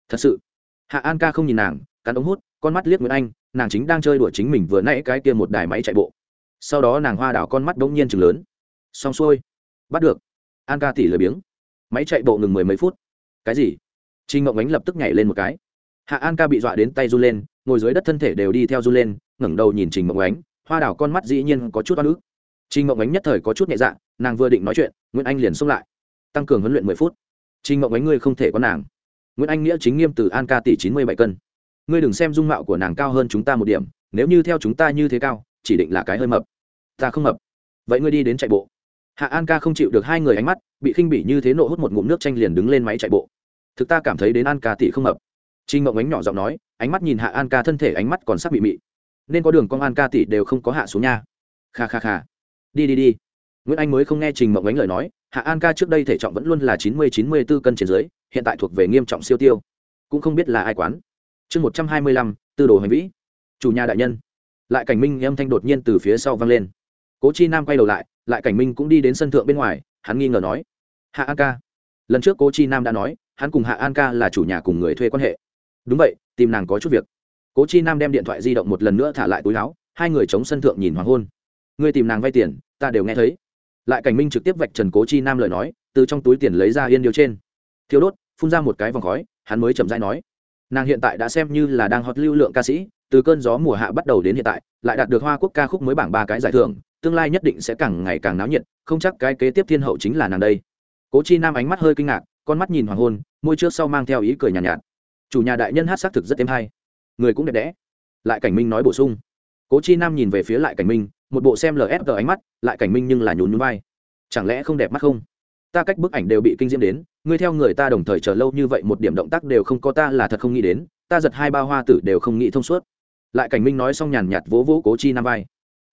Thật sự. Hạ An Ca không nhìn nàng, cắn ống hút, con mắt liếc Nguyễn Anh, nàng chính đang chơi đùa chính mình vừa nãy cái kia một đài máy chạy bộ. Sau đó nàng hoa đảo con mắt bỗng nhiên trừng lớn. Xong xuôi. Bắt được. An Ca tỷ lười biếng. Máy chạy bộ ngừng mười mấy phút. Cái gì? Trình ngộng Ánh lập tức nhảy lên một cái. Hạ An Ca bị dọa đến tay run lên, ngồi dưới đất thân thể đều đi theo run lên ngẩng đầu nhìn trình ngộng ánh hoa đảo con mắt dĩ nhiên có chút oan ức trình ngộng ánh nhất thời có chút nhẹ dạ nàng vừa định nói chuyện nguyễn anh liền xông lại tăng cường huấn luyện mười phút trình mộng ánh ngươi không thể có nàng nguyễn anh nghĩa chính nghiêm từ an ca tỷ chín mươi bảy cân ngươi đừng xem dung mạo của nàng cao hơn chúng ta một điểm nếu như theo chúng ta như thế cao chỉ định là cái hơi mập ta không mập vậy ngươi đi đến chạy bộ hạ an ca không chịu được hai người ánh mắt bị khinh bỉ như thế nộ hút một ngụm nước chanh liền đứng lên máy chạy bộ thực ta cảm thấy đến an ca tỷ không mập Trình Mộng Ánh nhỏ giọng nói, ánh mắt nhìn Hạ An Ca thân thể ánh mắt còn sắc bị mị. Nên có đường con An Ca tỷ đều không có hạ xuống nha. Kha kha kha. Đi đi đi. Nguyễn Anh mới không nghe Trình Mộng Ánh lời nói, Hạ An Ca trước đây thể trọng vẫn luôn là chín mươi chín mươi 94 cân trên dưới, hiện tại thuộc về nghiêm trọng siêu tiêu. Cũng không biết là ai quán. Chương một trăm hai mươi lăm, Tư đồ hành vĩ. Chủ nhà đại nhân. Lại Cảnh Minh âm thanh đột nhiên từ phía sau vang lên. Cố Chi Nam quay đầu lại, lại Cảnh Minh cũng đi đến sân thượng bên ngoài, hắn nghi ngờ nói: "Hạ An Ca." Lần trước Cố Chi Nam đã nói, hắn cùng Hạ An Ca là chủ nhà cùng người thuê quan hệ đúng vậy tìm nàng có chút việc cố chi nam đem điện thoại di động một lần nữa thả lại túi áo hai người chống sân thượng nhìn hoàng hôn ngươi tìm nàng vay tiền ta đều nghe thấy lại cảnh minh trực tiếp vạch trần cố chi nam lời nói từ trong túi tiền lấy ra yên điều trên. Thiếu đốt phun ra một cái vòng khói hắn mới chậm rãi nói. Nàng hiện tại đã xem như là đang hot lưu lượng ca sĩ từ cơn gió mùa hạ bắt đầu đến hiện tại lại đạt được hoa quốc ca khúc mới bảng ba cái giải thưởng tương lai nhất định sẽ càng ngày càng náo nhiệt không chắc cái kế tiếp thiên hậu chính là nàng đây. Cố chi nam ánh mắt hơi kinh ngạc con mắt nhìn hoàng hôn môi trước sau mang theo ý cười nhàn nhạt, nhạt. Chủ nhà đại nhân hát xác thực rất êm hay. Người cũng đẹp đẽ. Lại cảnh minh nói bổ sung. Cố chi nam nhìn về phía lại cảnh minh một bộ xem lsg ánh mắt, lại cảnh minh nhưng là nhún nhún vai. Chẳng lẽ không đẹp mắt không? Ta cách bức ảnh đều bị kinh diễm đến, ngươi theo người ta đồng thời chờ lâu như vậy một điểm động tác đều không có ta là thật không nghĩ đến, ta giật hai ba hoa tử đều không nghĩ thông suốt. Lại cảnh minh nói xong nhàn nhạt vỗ vỗ cố chi nam vai.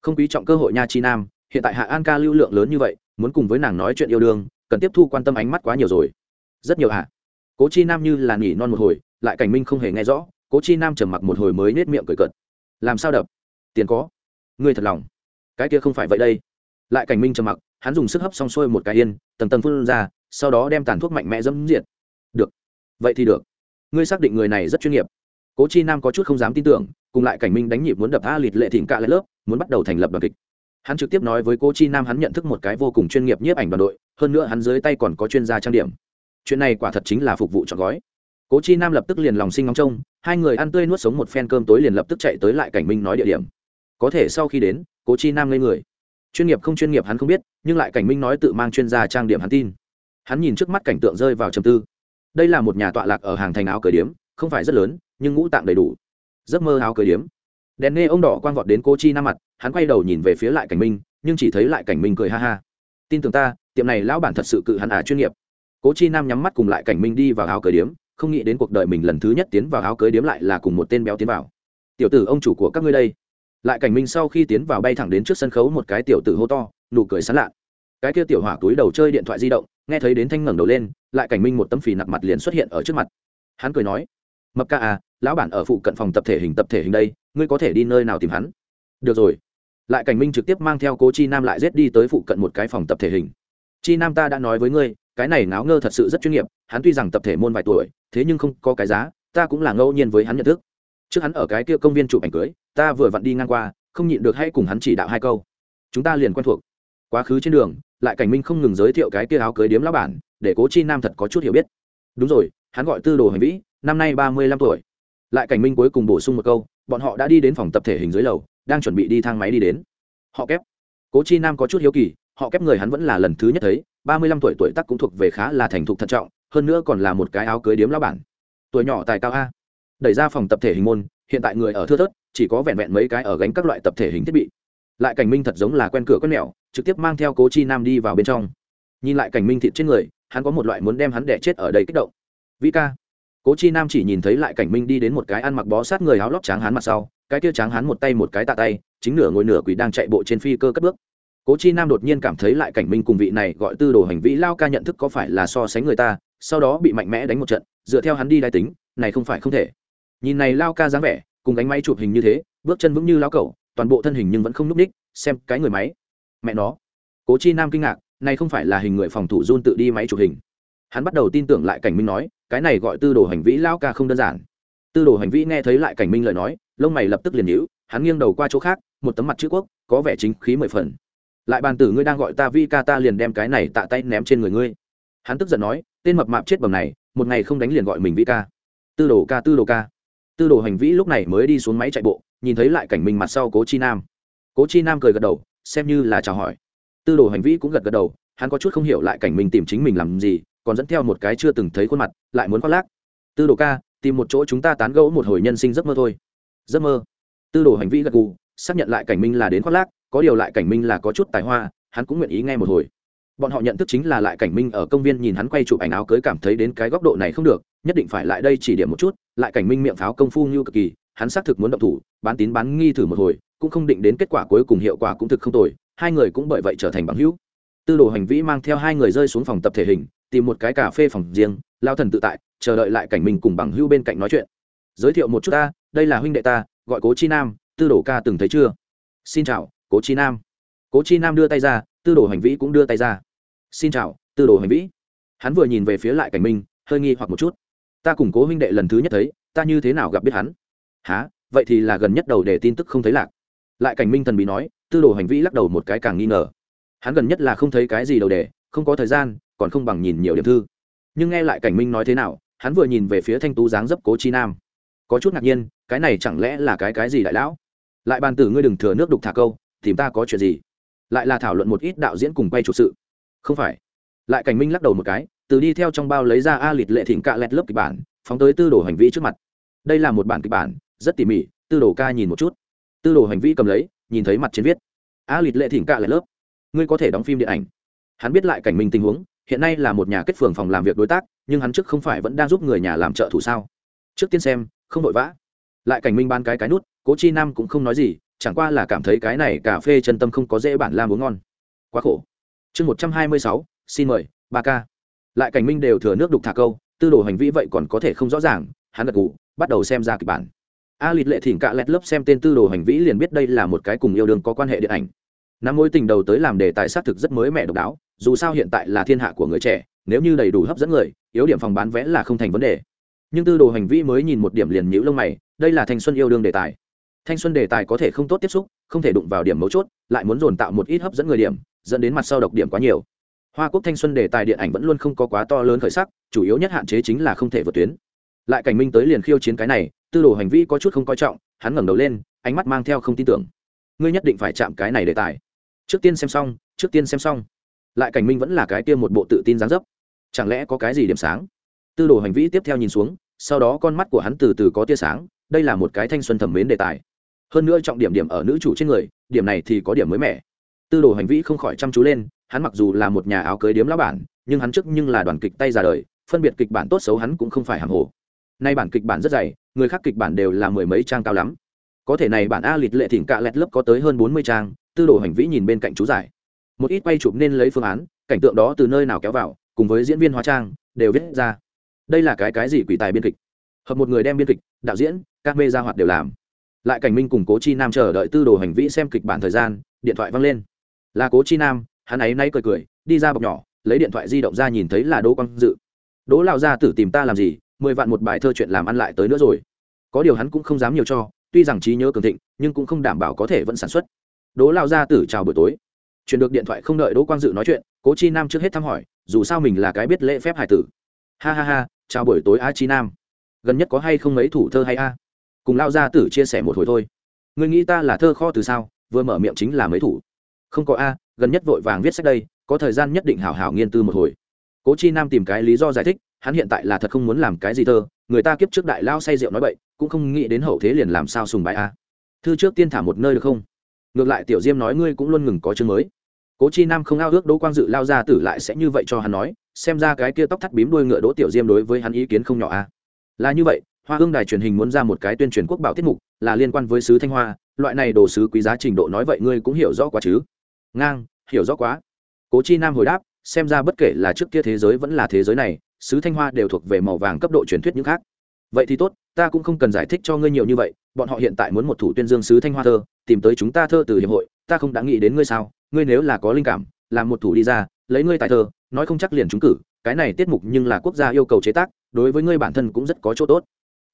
Không quý trọng cơ hội nha chi nam, hiện tại hạ an ca lưu lượng lớn như vậy, muốn cùng với nàng nói chuyện yêu đương, cần tiếp thu quan tâm ánh mắt quá nhiều rồi. Rất nhiều hạ cố chi nam như là nghỉ non một hồi, lại cảnh minh không hề nghe rõ, cố chi nam trầm mặc một hồi mới nết miệng cười cợt. Làm sao đập? Tiền có. Ngươi thật lòng cái kia không phải vậy đây. Lại cảnh minh trầm mặc, hắn dùng sức hấp xong xuôi một cái yên, tầng tầng phun ra, sau đó đem tàn thuốc mạnh mẽ dẫm diệt. Được. Vậy thì được. Ngươi xác định người này rất chuyên nghiệp. Cố chi nam có chút không dám tin tưởng, cùng lại cảnh minh đánh nhịp muốn đập a lịt lệ thỉnh cạ lên lớp, muốn bắt đầu thành lập đoàn kịch. Hắn trực tiếp nói với cố chi nam hắn nhận thức một cái vô cùng chuyên nghiệp nhiếp ảnh đoàn đội, hơn nữa hắn dưới tay còn có chuyên gia trang điểm. Chuyện này quả thật chính là phục vụ chọn gói. Cố chi nam lập tức liền lòng sinh ngóng trông, hai người ăn tươi nuốt sống một phen cơm tối liền lập tức chạy tới lại cảnh minh nói địa điểm có thể sau khi đến, cố chi nam ngây người. Chuyên nghiệp không chuyên nghiệp hắn không biết, nhưng lại cảnh minh nói tự mang chuyên gia trang điểm hắn tin. Hắn nhìn trước mắt cảnh tượng rơi vào trầm tư. Đây là một nhà tọa lạc ở hàng thành áo cởi điếm, không phải rất lớn, nhưng ngũ tạng đầy đủ. Giấc mơ áo cởi điếm. Đèn nghe ông đỏ quang vọt đến cố chi nam mặt, hắn quay đầu nhìn về phía lại cảnh minh, nhưng chỉ thấy lại cảnh minh cười ha ha. Tin tưởng ta, tiệm này lão bản thật sự cự hắn à chuyên nghiệp. Cố chi nam nhắm mắt cùng lại cảnh minh đi vào áo cởi điếm, không nghĩ đến cuộc đời mình lần thứ nhất tiến vào áo cưới điếm lại là cùng một tên béo tiến vào. Tiểu tử, ông chủ của các ngươi đây lại cảnh minh sau khi tiến vào bay thẳng đến trước sân khấu một cái tiểu tử hô to, nụ cười sán lạ cái kia tiểu hỏa túi đầu chơi điện thoại di động, nghe thấy đến thanh ngẩng đầu lên, lại cảnh minh một tấm phì nặc mặt liền xuất hiện ở trước mặt. Hắn cười nói, mập ca à lão bản ở phụ cận phòng tập thể hình tập thể hình đây, ngươi có thể đi nơi nào tìm hắn? Được rồi. Lại cảnh minh trực tiếp mang theo cố chi nam lại rết đi tới phụ cận một cái phòng tập thể hình. Chi nam ta đã nói với ngươi, cái này náo ngơ thật sự rất chuyên nghiệp, hắn tuy rằng tập thể môn vài tuổi, thế nhưng không có cái giá, ta cũng là ngẫu nhiên với hắn nhận thức trước hắn ở cái kia công viên chụp ảnh cưới, ta vừa vặn đi ngang qua, không nhịn được hay cùng hắn chỉ đạo hai câu. Chúng ta liền quen thuộc. Quá khứ trên đường, lại cảnh minh không ngừng giới thiệu cái kia áo cưới điếm lão bản, để cố chi nam thật có chút hiểu biết. Đúng rồi, hắn gọi tư đồ hành vĩ, năm nay ba mươi lăm tuổi. Lại cảnh minh cuối cùng bổ sung một câu, bọn họ đã đi đến phòng tập thể hình dưới lầu, đang chuẩn bị đi thang máy đi đến. Họ kép. Cố chi nam có chút hiếu kỳ, họ kép người hắn vẫn là lần thứ nhất thấy, ba mươi lăm tuổi tuổi tác cũng thuộc về khá là thành thục thận trọng, hơn nữa còn là một cái áo cưới điếm lão bản. Tuổi nhỏ tài cao a đẩy ra phòng tập thể hình môn, hiện tại người ở thưa thớt, chỉ có vẹn vẹn mấy cái ở gánh các loại tập thể hình thiết bị. Lại cảnh minh thật giống là quen cửa con mẹo, trực tiếp mang theo cố chi nam đi vào bên trong. Nhìn lại cảnh minh thịt trên người, hắn có một loại muốn đem hắn đẻ chết ở đây kích động. Vĩ ca. Cố chi nam chỉ nhìn thấy lại cảnh minh đi đến một cái ăn mặc bó sát người áo lót tráng hắn mặt sau, cái kia tráng hắn một tay một cái tạ tay, chính nửa ngồi nửa quỷ đang chạy bộ trên phi cơ cất bước. Cố chi nam đột nhiên cảm thấy lại cảnh minh cùng vị này gọi tư đồ hành vĩ lao ca nhận thức có phải là so sánh người ta, sau đó bị mạnh mẽ đánh một trận, dựa theo hắn đi đai tính, này không phải không thể nhìn này lao ca dáng vẻ, cùng đánh máy chụp hình như thế, bước chân vững như lao cẩu, toàn bộ thân hình nhưng vẫn không núp ních, xem cái người máy. Mẹ nó. Cố chi nam kinh ngạc, này không phải là hình người phòng thủ run tự đi máy chụp hình. Hắn bắt đầu tin tưởng lại cảnh minh nói, cái này gọi tư đồ hành vĩ lao ca không đơn giản. Tư đồ hành vĩ nghe thấy lại cảnh minh lời nói, lông mày lập tức liền nhíu, hắn nghiêng đầu qua chỗ khác, một tấm mặt chữ quốc, có vẻ chính khí mười phần. Lại bàn tử ngươi đang gọi ta vi ca ta liền đem cái này tạ tay ném trên người ngươi. Hắn tức giận nói, tên mập mạp chết bầm này, một ngày không đánh liền gọi mình vi ca. Tư đồ ca, tư đồ ca tư đồ hành vĩ lúc này mới đi xuống máy chạy bộ, nhìn thấy lại cảnh minh mặt sau cố chi nam. Cố chi nam cười gật đầu, xem như là chào hỏi. Tư đồ hành vĩ cũng gật gật đầu, hắn có chút không hiểu lại cảnh minh tìm chính mình làm gì, còn dẫn theo một cái chưa từng thấy khuôn mặt, lại muốn khoác lác. Tư đồ ca, tìm một chỗ chúng ta tán gẫu một hồi nhân sinh giấc mơ thôi. Giấc mơ. Tư đồ hành vĩ gật gù, xác nhận lại cảnh minh là đến khoác lác, có điều lại cảnh minh là có chút tài hoa, hắn cũng nguyện ý nghe một hồi bọn họ nhận thức chính là lại cảnh minh ở công viên nhìn hắn quay chụp ảnh áo cưới cảm thấy đến cái góc độ này không được, nhất định phải lại đây chỉ điểm một chút, lại cảnh minh miệng pháo công phu như cực kỳ, hắn xác thực muốn động thủ, bán tín bán nghi thử một hồi, cũng không định đến kết quả cuối cùng hiệu quả cũng thực không tồi, hai người cũng bởi vậy trở thành bằng hữu. Tư đồ hành vĩ mang theo hai người rơi xuống phòng tập thể hình, tìm một cái cà phê phòng riêng, lao thần tự tại, chờ đợi lại cảnh minh cùng bằng hữu bên cạnh nói chuyện. Giới thiệu một chút ta, đây là huynh đệ ta, gọi cố chi nam, tư đồ ca từng thấy chưa? Xin chào, cố chi nam. Cố chi nam đưa tay ra, tư đồ hành vĩ cũng đưa tay ra xin chào, tư đồ hành vĩ. Hắn vừa nhìn về phía lại cảnh minh, hơi nghi hoặc một chút. Ta cùng cố huynh đệ lần thứ nhất thấy, ta như thế nào gặp biết hắn? Há vậy thì là gần nhất đầu để tin tức không thấy lạc. Lại cảnh minh thần bí nói, tư đồ hành vĩ lắc đầu một cái càng nghi ngờ. Hắn gần nhất là không thấy cái gì đầu đề không có thời gian, còn không bằng nhìn nhiều điểm thư. Nhưng nghe lại cảnh minh nói thế nào, hắn vừa nhìn về phía thanh tú dáng dấp cố chi nam. Có chút ngạc nhiên, cái này chẳng lẽ là cái cái gì đại lão? Lại bàn tử ngươi đừng thừa nước đục thả câu, tìm ta có chuyện gì? Lại là thảo luận một ít đạo diễn cùng quay chủ sự không phải. Lại cảnh minh lắc đầu một cái, từ đi theo trong bao lấy ra a lịt lệ thỉnh cạ lẹt lớp kịch bản, phóng tới tư đồ hành vi trước mặt. Đây là một bản kịch bản, rất tỉ mỉ, tư đồ ca nhìn một chút. Tư đồ hành vi cầm lấy, nhìn thấy mặt trên viết, a lịt lệ thỉnh cạ lẹt lớp, ngươi có thể đóng phim điện ảnh. Hắn biết lại cảnh minh tình huống, hiện nay là một nhà kết phường phòng làm việc đối tác, nhưng hắn trước không phải vẫn đang giúp người nhà làm trợ thủ sao? Trước tiên xem, không vội vã. Lại cảnh minh ban cái cái nút, cố chi nam cũng không nói gì, chẳng qua là cảm thấy cái này cà phê chân tâm không có dễ bản làm uống ngon. Quá khổ chương một trăm hai mươi sáu xin mời ba ca. Lại cảnh minh đều thừa nước đục thả câu tư đồ hành vi vậy còn có thể không rõ ràng hắn gật gù, bắt đầu xem ra kịch bản. A lịt lệ thỉnh cạ lẹt lớp xem tên tư đồ hành vĩ liền biết đây là một cái cùng yêu đương có quan hệ điện ảnh. Năm mối tình đầu tới làm đề tài xác thực rất mới mẻ độc đáo dù sao hiện tại là thiên hạ của người trẻ nếu như đầy đủ hấp dẫn người yếu điểm phòng bán vẽ là không thành vấn đề. Nhưng tư đồ hành vi mới nhìn một điểm liền nhữ lông mày đây là thanh xuân yêu đương đề tài. Thanh xuân đề tài có thể không tốt tiếp xúc không thể đụng vào điểm mấu chốt lại muốn dồn tạo một ít hấp dẫn người điểm dẫn đến mặt sau độc điểm quá nhiều. Hoa quốc thanh xuân đề tài điện ảnh vẫn luôn không có quá to lớn khởi sắc, chủ yếu nhất hạn chế chính là không thể vượt tuyến. Lại cảnh minh tới liền khiêu chiến cái này, tư đồ hành vi có chút không coi trọng, hắn ngẩng đầu lên, ánh mắt mang theo không tin tưởng. Ngươi nhất định phải chạm cái này đề tài. Trước tiên xem xong, trước tiên xem xong. Lại cảnh minh vẫn là cái tiêm một bộ tự tin dáng dấp. Chẳng lẽ có cái gì điểm sáng? Tư đồ hành vi tiếp theo nhìn xuống, sau đó con mắt của hắn từ từ có tia sáng, đây là một cái thanh xuân thẩm mến đề tài. Hơn nữa trọng điểm điểm ở nữ chủ trên người, điểm này thì có điểm mới mẻ tư đồ hành vĩ không khỏi chăm chú lên, hắn mặc dù là một nhà áo cưới điếm lão bản, nhưng hắn trước nhưng là đoàn kịch tay ra đời, phân biệt kịch bản tốt xấu hắn cũng không phải hàng hồ. Nay bản kịch bản rất dày, người khác kịch bản đều là mười mấy trang cao lắm. Có thể này bản a lịt lệ thỉnh cạ lẹt lớp có tới hơn bốn mươi trang, tư đồ hành vĩ nhìn bên cạnh chú giải. Một ít quay chụp nên lấy phương án, cảnh tượng đó từ nơi nào kéo vào, cùng với diễn viên hóa trang, đều viết ra. Đây là cái cái gì quỷ tài biên kịch? Hợp một người đem biên kịch, đạo diễn, các mê gia hoạt đều làm. Lại cảnh minh cùng cố chi nam chờ đợi tư đồ hành vĩ xem kịch bản thời gian, điện thoại văng lên là cố chi nam, hắn ấy nay cười cười, đi ra bọc nhỏ, lấy điện thoại di động ra nhìn thấy là đỗ quang dự. Đỗ lao ra tử tìm ta làm gì, mười vạn một bài thơ chuyện làm ăn lại tới nữa rồi. Có điều hắn cũng không dám nhiều cho, tuy rằng trí nhớ cường thịnh, nhưng cũng không đảm bảo có thể vẫn sản xuất. Đỗ lao ra tử chào buổi tối. Chuyển được điện thoại không đợi đỗ quang dự nói chuyện, cố chi nam trước hết thăm hỏi, dù sao mình là cái biết lễ phép hải tử. Ha ha ha, chào buổi tối a chi nam. Gần nhất có hay không mấy thủ thơ hay a? Cùng lao gia tử chia sẻ một hồi thôi. Người nghĩ ta là thơ kho từ sao, vừa mở miệng chính là mấy thủ không có a, gần nhất vội vàng viết sách đây, có thời gian nhất định hảo hảo nghiên tư một hồi. Cố chi nam tìm cái lý do giải thích, hắn hiện tại là thật không muốn làm cái gì thơ, người ta kiếp trước đại lao say rượu nói bậy, cũng không nghĩ đến hậu thế liền làm sao sùng bài a. Thư trước tiên thả một nơi được không? Ngược lại tiểu diêm nói ngươi cũng luôn ngừng có chương mới. Cố chi nam không ao ước đỗ quang dự lao ra tử lại sẽ như vậy cho hắn nói, xem ra cái kia tóc thắt bím đuôi ngựa đỗ tiểu diêm đối với hắn ý kiến không nhỏ a. Là như vậy, hoa hương đài truyền hình muốn ra một cái tuyên truyền quốc bảo tiết mục, là liên quan với sứ thanh hoa, loại này đồ sứ quý giá trình độ nói vậy ngươi cũng hiểu rõ quá chứ ngang, hiểu rõ quá. Cố chi nam hồi đáp, xem ra bất kể là trước kia thế giới vẫn là thế giới này sứ thanh hoa đều thuộc về màu vàng cấp độ truyền thuyết những khác. Vậy thì tốt, ta cũng không cần giải thích cho ngươi nhiều như vậy, bọn họ hiện tại muốn một thủ tuyên dương sứ thanh hoa thơ, tìm tới chúng ta thơ từ hiệp hội, ta không đã nghĩ đến ngươi sao, ngươi nếu là có linh cảm, làm một thủ đi ra, lấy ngươi tại thơ, nói không chắc liền trúng cử, cái này tiết mục nhưng là quốc gia yêu cầu chế tác, đối với ngươi bản thân cũng rất có chỗ tốt.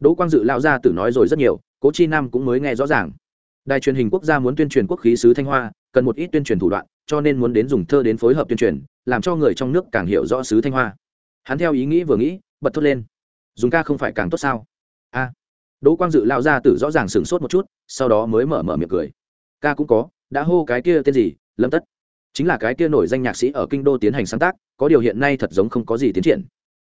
Đỗ quang dự lao ra tử nói rồi rất nhiều, cố chi nam cũng mới nghe rõ ràng. Đài truyền hình quốc gia muốn tuyên truyền quốc khí sứ thanh hoa cần một ít tuyên truyền thủ đoạn, cho nên muốn đến dùng thơ đến phối hợp tuyên truyền, làm cho người trong nước càng hiểu rõ sứ thanh hoa. Hắn theo ý nghĩ vừa nghĩ, bật thốt lên. Dùng ca không phải càng tốt sao? A. Đỗ quang dự lao ra tử rõ ràng sửng sốt một chút, sau đó mới mở mở miệng cười. Ca cũng có, đã hô cái kia tên gì, lâm tất. Chính là cái kia nổi danh nhạc sĩ ở kinh đô tiến hành sáng tác, có điều hiện nay thật giống không có gì tiến triển.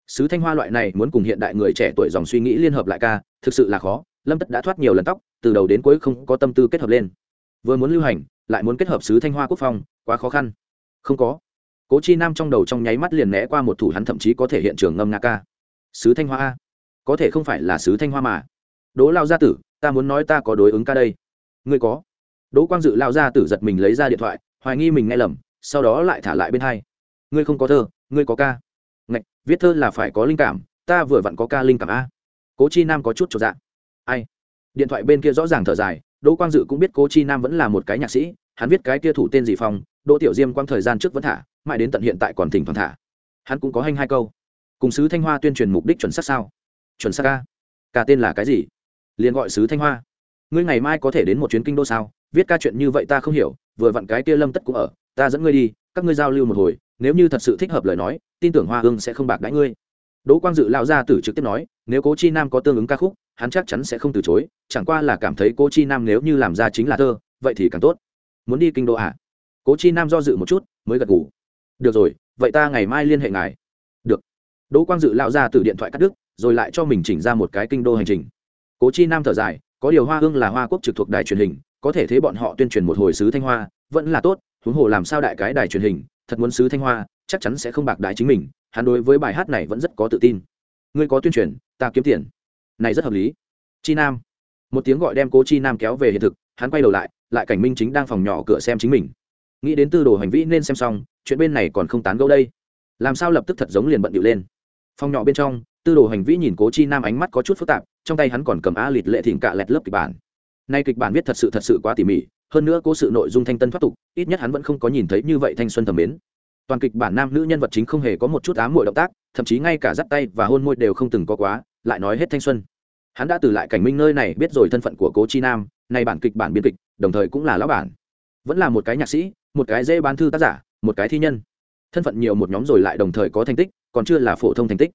Sứ thanh hoa loại này muốn cùng hiện đại người trẻ tuổi dòng suy nghĩ liên hợp lại ca, thực sự là khó. Lâm tất đã thoát nhiều lần tóc, từ đầu đến cuối không có tâm tư kết hợp lên. Vừa muốn lưu hành lại muốn kết hợp sứ thanh hoa quốc phong, quá khó khăn. Không có. Cố chi nam trong đầu trong nháy mắt liền né qua một thủ hắn thậm chí có thể hiện trường ngâm nga ca. Sứ thanh hoa a? Có thể không phải là sứ thanh hoa mà. Đỗ lao gia tử, ta muốn nói ta có đối ứng ca đây. Ngươi có. Đỗ quang dự lao gia tử giật mình lấy ra điện thoại, hoài nghi mình nghe lầm, sau đó lại thả lại bên hai. Ngươi không có thơ, ngươi có ca. Ngạch, viết thơ là phải có linh cảm, ta vừa vặn có ca linh cảm a. Cố chi nam có chút trọn dạ. Ai? Điện thoại bên kia rõ ràng thở dài, đỗ quang dự cũng biết cố chi nam vẫn là một cái nhạc sĩ hắn viết cái kia thủ tên gì phong, đỗ tiểu diêm quang thời gian trước vẫn thả, mãi đến tận hiện tại còn thỉnh thoảng thả. Hắn cũng có hành hai câu. Cùng sứ thanh hoa tuyên truyền mục đích chuẩn xác sao? Chuẩn xác ca ca tên là cái gì? Liền gọi sứ thanh hoa. Ngươi ngày mai có thể đến một chuyến kinh đô sao? Viết ca chuyện như vậy ta không hiểu, vừa vặn cái kia lâm tất cũng ở, ta dẫn ngươi đi, các ngươi giao lưu một hồi, nếu như thật sự thích hợp lời nói, tin tưởng hoa hương sẽ không bạc đãi ngươi. Đỗ quang dự lao ra tử trực tiếp nói, nếu cố chi nam có tương ứng ca khúc, hắn chắc chắn sẽ không từ chối, chẳng qua là cảm thấy cố chi nam nếu như làm ra chính là thơ, vậy thì càng tốt muốn đi kinh đô à? cố chi nam do dự một chút, mới gật ngủ được rồi, vậy ta ngày mai liên hệ ngài. Được. Đỗ quang dự lao ra từ điện thoại cắt đứt, rồi lại cho mình chỉnh ra một cái kinh đô hành trình. Cố chi nam thở dài, có điều hoa hương là hoa quốc trực thuộc đài truyền hình, có thể thế bọn họ tuyên truyền một hồi sứ thanh hoa, vẫn là tốt, huống hồ làm sao đại cái đài truyền hình, thật muốn sứ thanh hoa, chắc chắn sẽ không bạc đái chính mình, hắn đối với bài hát này vẫn rất có tự tin. Ngươi có tuyên truyền, ta kiếm tiền. Này rất hợp lý. Chi nam. Một tiếng gọi đem cố chi nam kéo về hiện thực, hắn quay đầu lại lại cảnh minh chính đang phòng nhỏ cửa xem chính mình. Nghĩ đến tư đồ hành vi nên xem xong, chuyện bên này còn không tán gẫu đây. Làm sao lập tức thật giống liền bận điệu lên. Phòng nhỏ bên trong, tư đồ hành vi nhìn cố chi nam ánh mắt có chút phức tạp, trong tay hắn còn cầm a lịt lệ thỉnh cạ lẹt lớp kịch bản. Nay kịch bản viết thật sự thật sự quá tỉ mỉ, hơn nữa cố sự nội dung thanh tân thoát tục, ít nhất hắn vẫn không có nhìn thấy như vậy thanh xuân thầm mến. Toàn kịch bản nam nữ nhân vật chính không hề có một chút ám mội động tác, thậm chí ngay cả dắt tay và hôn môi đều không từng có quá, lại nói hết thanh xuân. Hắn đã từ lại cảnh minh nơi này biết rồi thân phận của cố chi nam này bản kịch bản biên kịch, đồng thời cũng là lão bản. Vẫn là một cái nhạc sĩ, một cái dễ bán thư tác giả, một cái thi nhân. Thân phận nhiều một nhóm rồi lại đồng thời có thành tích, còn chưa là phổ thông thành tích.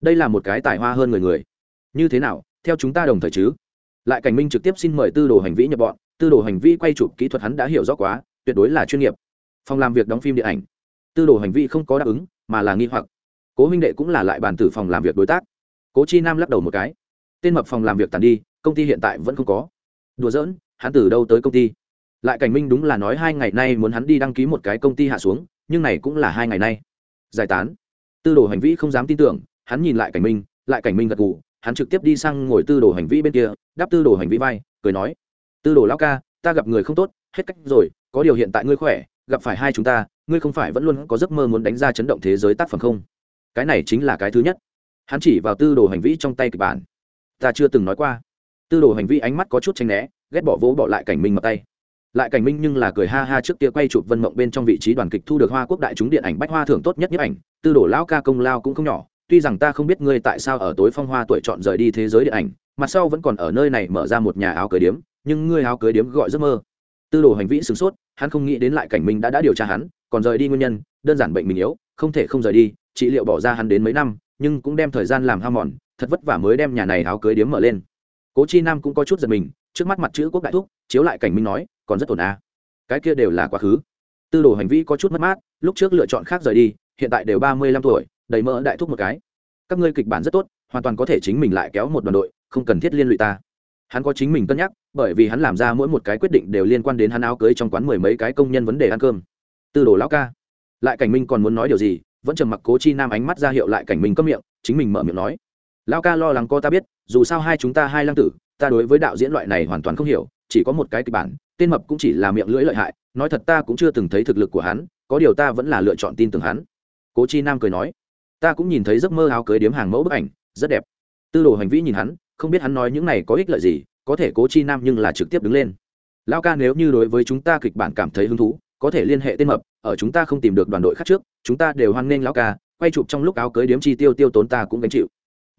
Đây là một cái tài hoa hơn người người. Như thế nào, theo chúng ta đồng thời chứ? Lại cảnh minh trực tiếp xin mời tư đồ hành vi nhập bọn, tư đồ hành vi quay chụp kỹ thuật hắn đã hiểu rõ quá, tuyệt đối là chuyên nghiệp. Phòng làm việc đóng phim điện ảnh. Tư đồ hành vi không có đáp ứng, mà là nghi hoặc. Cố huynh đệ cũng là lại bàn tử phòng làm việc đối tác. Cố chi nam lắc đầu một cái. Tên mập phòng làm việc tàn đi, công ty hiện tại vẫn không có đùa giỡn, hắn từ đâu tới công ty? Lại cảnh minh đúng là nói hai ngày nay muốn hắn đi đăng ký một cái công ty hạ xuống, nhưng này cũng là hai ngày nay. Giải tán. Tư đồ hành vi không dám tin tưởng, hắn nhìn lại cảnh minh, lại cảnh minh gật gù, hắn trực tiếp đi sang ngồi tư đồ hành vi bên kia, đáp tư đồ hành vi vai, cười nói, tư đồ lão ca, ta gặp người không tốt, hết cách rồi, có điều hiện tại ngươi khỏe, gặp phải hai chúng ta, ngươi không phải vẫn luôn có giấc mơ muốn đánh ra chấn động thế giới tác phẩm không? Cái này chính là cái thứ nhất. Hắn chỉ vào tư đồ hành vi trong tay kịch bản. Ta chưa từng nói qua tư đồ hành vi ánh mắt có chút tranh né, ghét bỏ vỗ bỏ lại cảnh minh mập tay. Lại cảnh minh nhưng là cười ha ha trước kia quay chụp vân mộng bên trong vị trí đoàn kịch thu được hoa quốc đại chúng điện ảnh bách hoa thưởng tốt nhất nhiếp ảnh, tư đồ lão ca công lao cũng không nhỏ, tuy rằng ta không biết ngươi tại sao ở tối phong hoa tuổi chọn rời đi thế giới điện ảnh, mặt sau vẫn còn ở nơi này mở ra một nhà áo cưới điếm, nhưng ngươi áo cưới điếm gọi giấc mơ. Tư đồ hành vĩ sửng sốt, hắn không nghĩ đến lại cảnh minh đã đã điều tra hắn, còn rời đi nguyên nhân, đơn giản bệnh mình yếu, không thể không rời đi, trị liệu bỏ ra hắn đến mấy năm, nhưng cũng đem thời gian làm ham mòn, thật vất vả mới đem nhà này áo cưới điếm mở lên cố chi nam cũng có chút giật mình, trước mắt mặt chữ quốc đại thúc, chiếu lại cảnh minh nói, còn rất ổn à. cái kia đều là quá khứ. Tư đồ hành vi có chút mất mát, lúc trước lựa chọn khác rời đi, hiện tại đều ba mươi lăm tuổi, đầy mỡ đại thúc một cái. Các ngươi kịch bản rất tốt, hoàn toàn có thể chính mình lại kéo một đoàn đội, không cần thiết liên lụy ta. Hắn có chính mình cân nhắc, bởi vì hắn làm ra mỗi một cái quyết định đều liên quan đến hắn áo cưới trong quán mười mấy cái công nhân vấn đề ăn cơm. Tư đồ lão ca. Lại cảnh minh còn muốn nói điều gì, vẫn trầm mặc cố chi nam ánh mắt ra hiệu lại cảnh minh cấm miệng, chính mình mở miệng nói. Lão ca lo lắng cô ta biết dù sao hai chúng ta hai lăng tử, ta đối với đạo diễn loại này hoàn toàn không hiểu, chỉ có một cái kịch bản, tên mập cũng chỉ là miệng lưỡi lợi hại, nói thật ta cũng chưa từng thấy thực lực của hắn, có điều ta vẫn là lựa chọn tin tưởng hắn. Cố chi nam cười nói. Ta cũng nhìn thấy giấc mơ áo cưới điếm hàng mẫu bức ảnh, rất đẹp. Tư đồ hành vĩ nhìn hắn, không biết hắn nói những này có ích lợi gì, có thể cố chi nam nhưng là trực tiếp đứng lên. Lao ca nếu như đối với chúng ta kịch bản cảm thấy hứng thú, có thể liên hệ tên mập, ở chúng ta không tìm được đoàn đội khác trước, chúng ta đều hoan nghênh lão ca, quay chụp trong lúc áo cưới điếm chi tiêu tiêu tốn ta cũng gánh chịu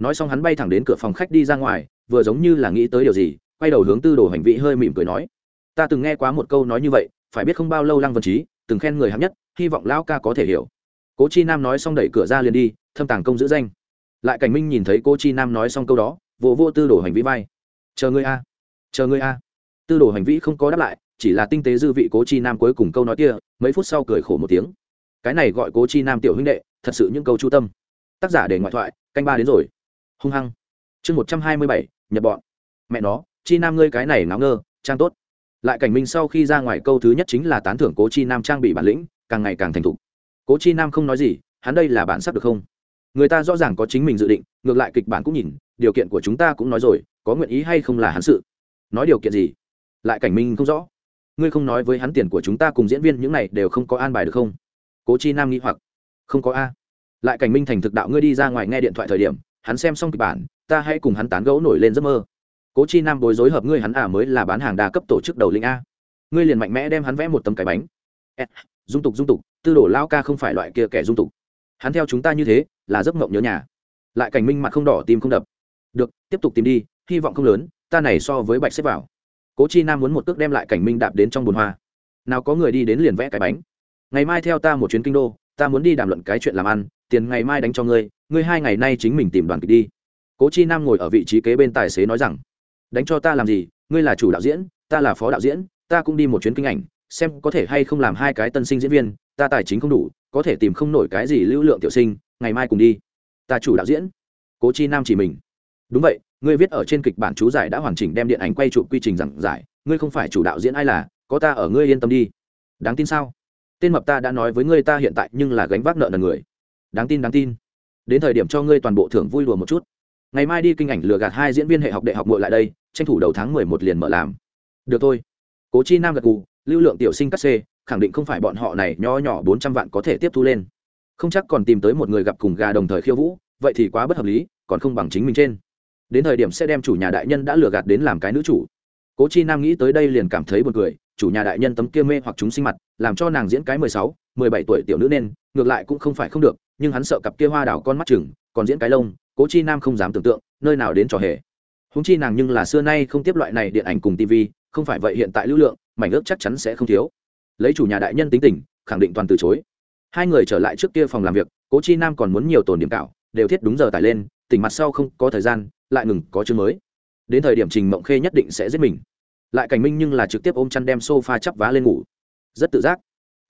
nói xong hắn bay thẳng đến cửa phòng khách đi ra ngoài, vừa giống như là nghĩ tới điều gì, quay đầu hướng tư đồ hành vị hơi mỉm cười nói, ta từng nghe quá một câu nói như vậy, phải biết không bao lâu lăng vân trí, từng khen người hạng nhất, hy vọng lão ca có thể hiểu. Cố chi nam nói xong đẩy cửa ra liền đi, thâm tàng công giữ danh. Lại cảnh minh nhìn thấy cô chi nam nói xong câu đó vô vô tư đồ hành vĩ vai. Chờ ngươi a, chờ ngươi a. Tư đồ hành vĩ không có đáp lại, chỉ là tinh tế dư vị cố chi nam cuối cùng câu nói kia, mấy phút sau cười khổ một tiếng. Cái này gọi cố chi nam tiểu huynh đệ, thật sự những câu chu tâm. Tác giả để ngoại thoại, canh ba đến rồi hung hăng. Chương một trăm hai mươi bảy, nhập bọn. Mẹ nó, chi nam ngươi cái này ngáo ngơ, trang tốt. Lại cảnh minh sau khi ra ngoài câu thứ nhất chính là tán thưởng cố chi nam trang bị bản lĩnh, càng ngày càng thành thục. Cố chi nam không nói gì, hắn đây là bản sắc được không? Người ta rõ ràng có chính mình dự định, ngược lại kịch bản cũng nhìn, điều kiện của chúng ta cũng nói rồi, có nguyện ý hay không là hắn sự. Nói điều kiện gì? Lại cảnh minh không rõ. Ngươi không nói với hắn tiền của chúng ta cùng diễn viên những này đều không có an bài được không? Cố chi nam nghĩ hoặc. Không có a. Lại cảnh minh thành thực đạo ngươi đi ra ngoài nghe điện thoại thời điểm hắn xem xong kịch bản, ta hãy cùng hắn tán gẫu nổi lên giấc mơ. Cố chi nam bối rối hợp ngươi hắn à mới là bán hàng đa cấp tổ chức đầu linh a. Ngươi liền mạnh mẽ đem hắn vẽ một tấm cái bánh. Dung tục dung tục, tư đồ lao ca không phải loại kia kẻ dung tục. Hắn theo chúng ta như thế, là giấc mộng nhớ nhà. Lại cảnh minh mặt không đỏ, tim không đập. Được, tiếp tục tìm đi, hy vọng không lớn, ta này so với bạch xếp vào. Cố chi nam muốn một cước đem lại cảnh minh đạp đến trong bồn hoa. Nào có người đi đến liền vẽ cái bánh. Ngày mai theo ta một chuyến kinh đô, ta muốn đi đàm luận cái chuyện làm ăn tiền ngày mai đánh cho ngươi ngươi hai ngày nay chính mình tìm đoàn kịch đi. Cố chi nam ngồi ở vị trí kế bên tài xế nói rằng, đánh cho ta làm gì, ngươi là chủ đạo diễn, ta là phó đạo diễn, ta cũng đi một chuyến kinh ảnh, xem có thể hay không làm hai cái tân sinh diễn viên, ta tài chính không đủ, có thể tìm không nổi cái gì lưu lượng tiểu sinh, ngày mai cùng đi. Ta chủ đạo diễn. Cố chi nam chỉ mình. Đúng vậy, ngươi viết ở trên kịch bản chú giải đã hoàn chỉnh đem điện ảnh quay chụp quy trình giảng giải, ngươi không phải chủ đạo diễn ai là, có ta ở ngươi yên tâm đi. Đáng tin sao? Tên mập ta đã nói với ngươi ta hiện tại nhưng là gánh vác nợ nần người đáng tin đáng tin. Đến thời điểm cho ngươi toàn bộ thưởng vui đùa một chút. Ngày mai đi kinh ảnh lừa gạt hai diễn viên hệ học đại học ngồi lại đây, tranh thủ đầu tháng mười một liền mở làm. Được thôi. Cố chi nam gật gù, lưu lượng tiểu sinh cắt xê, khẳng định không phải bọn họ này, nho nhỏ bốn trăm vạn có thể tiếp thu lên. Không chắc còn tìm tới một người gặp cùng gà đồng thời khiêu vũ, vậy thì quá bất hợp lý, còn không bằng chính mình trên. Đến thời điểm sẽ đem chủ nhà đại nhân đã lừa gạt đến làm cái nữ chủ. Cố chi nam nghĩ tới đây liền cảm thấy buồn cười, chủ nhà đại nhân tấm kia mê hoặc chúng sinh mặt, làm cho nàng diễn cái mười sáu, mười bảy tuổi tiểu nữ nên ngược lại cũng không phải không được, nhưng hắn sợ cặp kia hoa đảo con mắt chừng, còn diễn cái lông, cố chi nam không dám tưởng tượng, nơi nào đến trò hề. Húng chi nàng nhưng là xưa nay không tiếp loại này điện ảnh cùng tv không phải vậy hiện tại lưu lượng, mảnh ước chắc chắn sẽ không thiếu. Lấy chủ nhà đại nhân tính tình, khẳng định toàn từ chối. Hai người trở lại trước kia phòng làm việc, cố chi nam còn muốn nhiều tồn điểm cạo, đều thiết đúng giờ tải lên, tỉnh mặt sau không có thời gian, lại ngừng có chương mới. Đến thời điểm trình mộng khê nhất định sẽ giết mình. Lại cảnh minh nhưng là trực tiếp ôm chăn đem sofa chắp vá lên ngủ. Rất tự giác.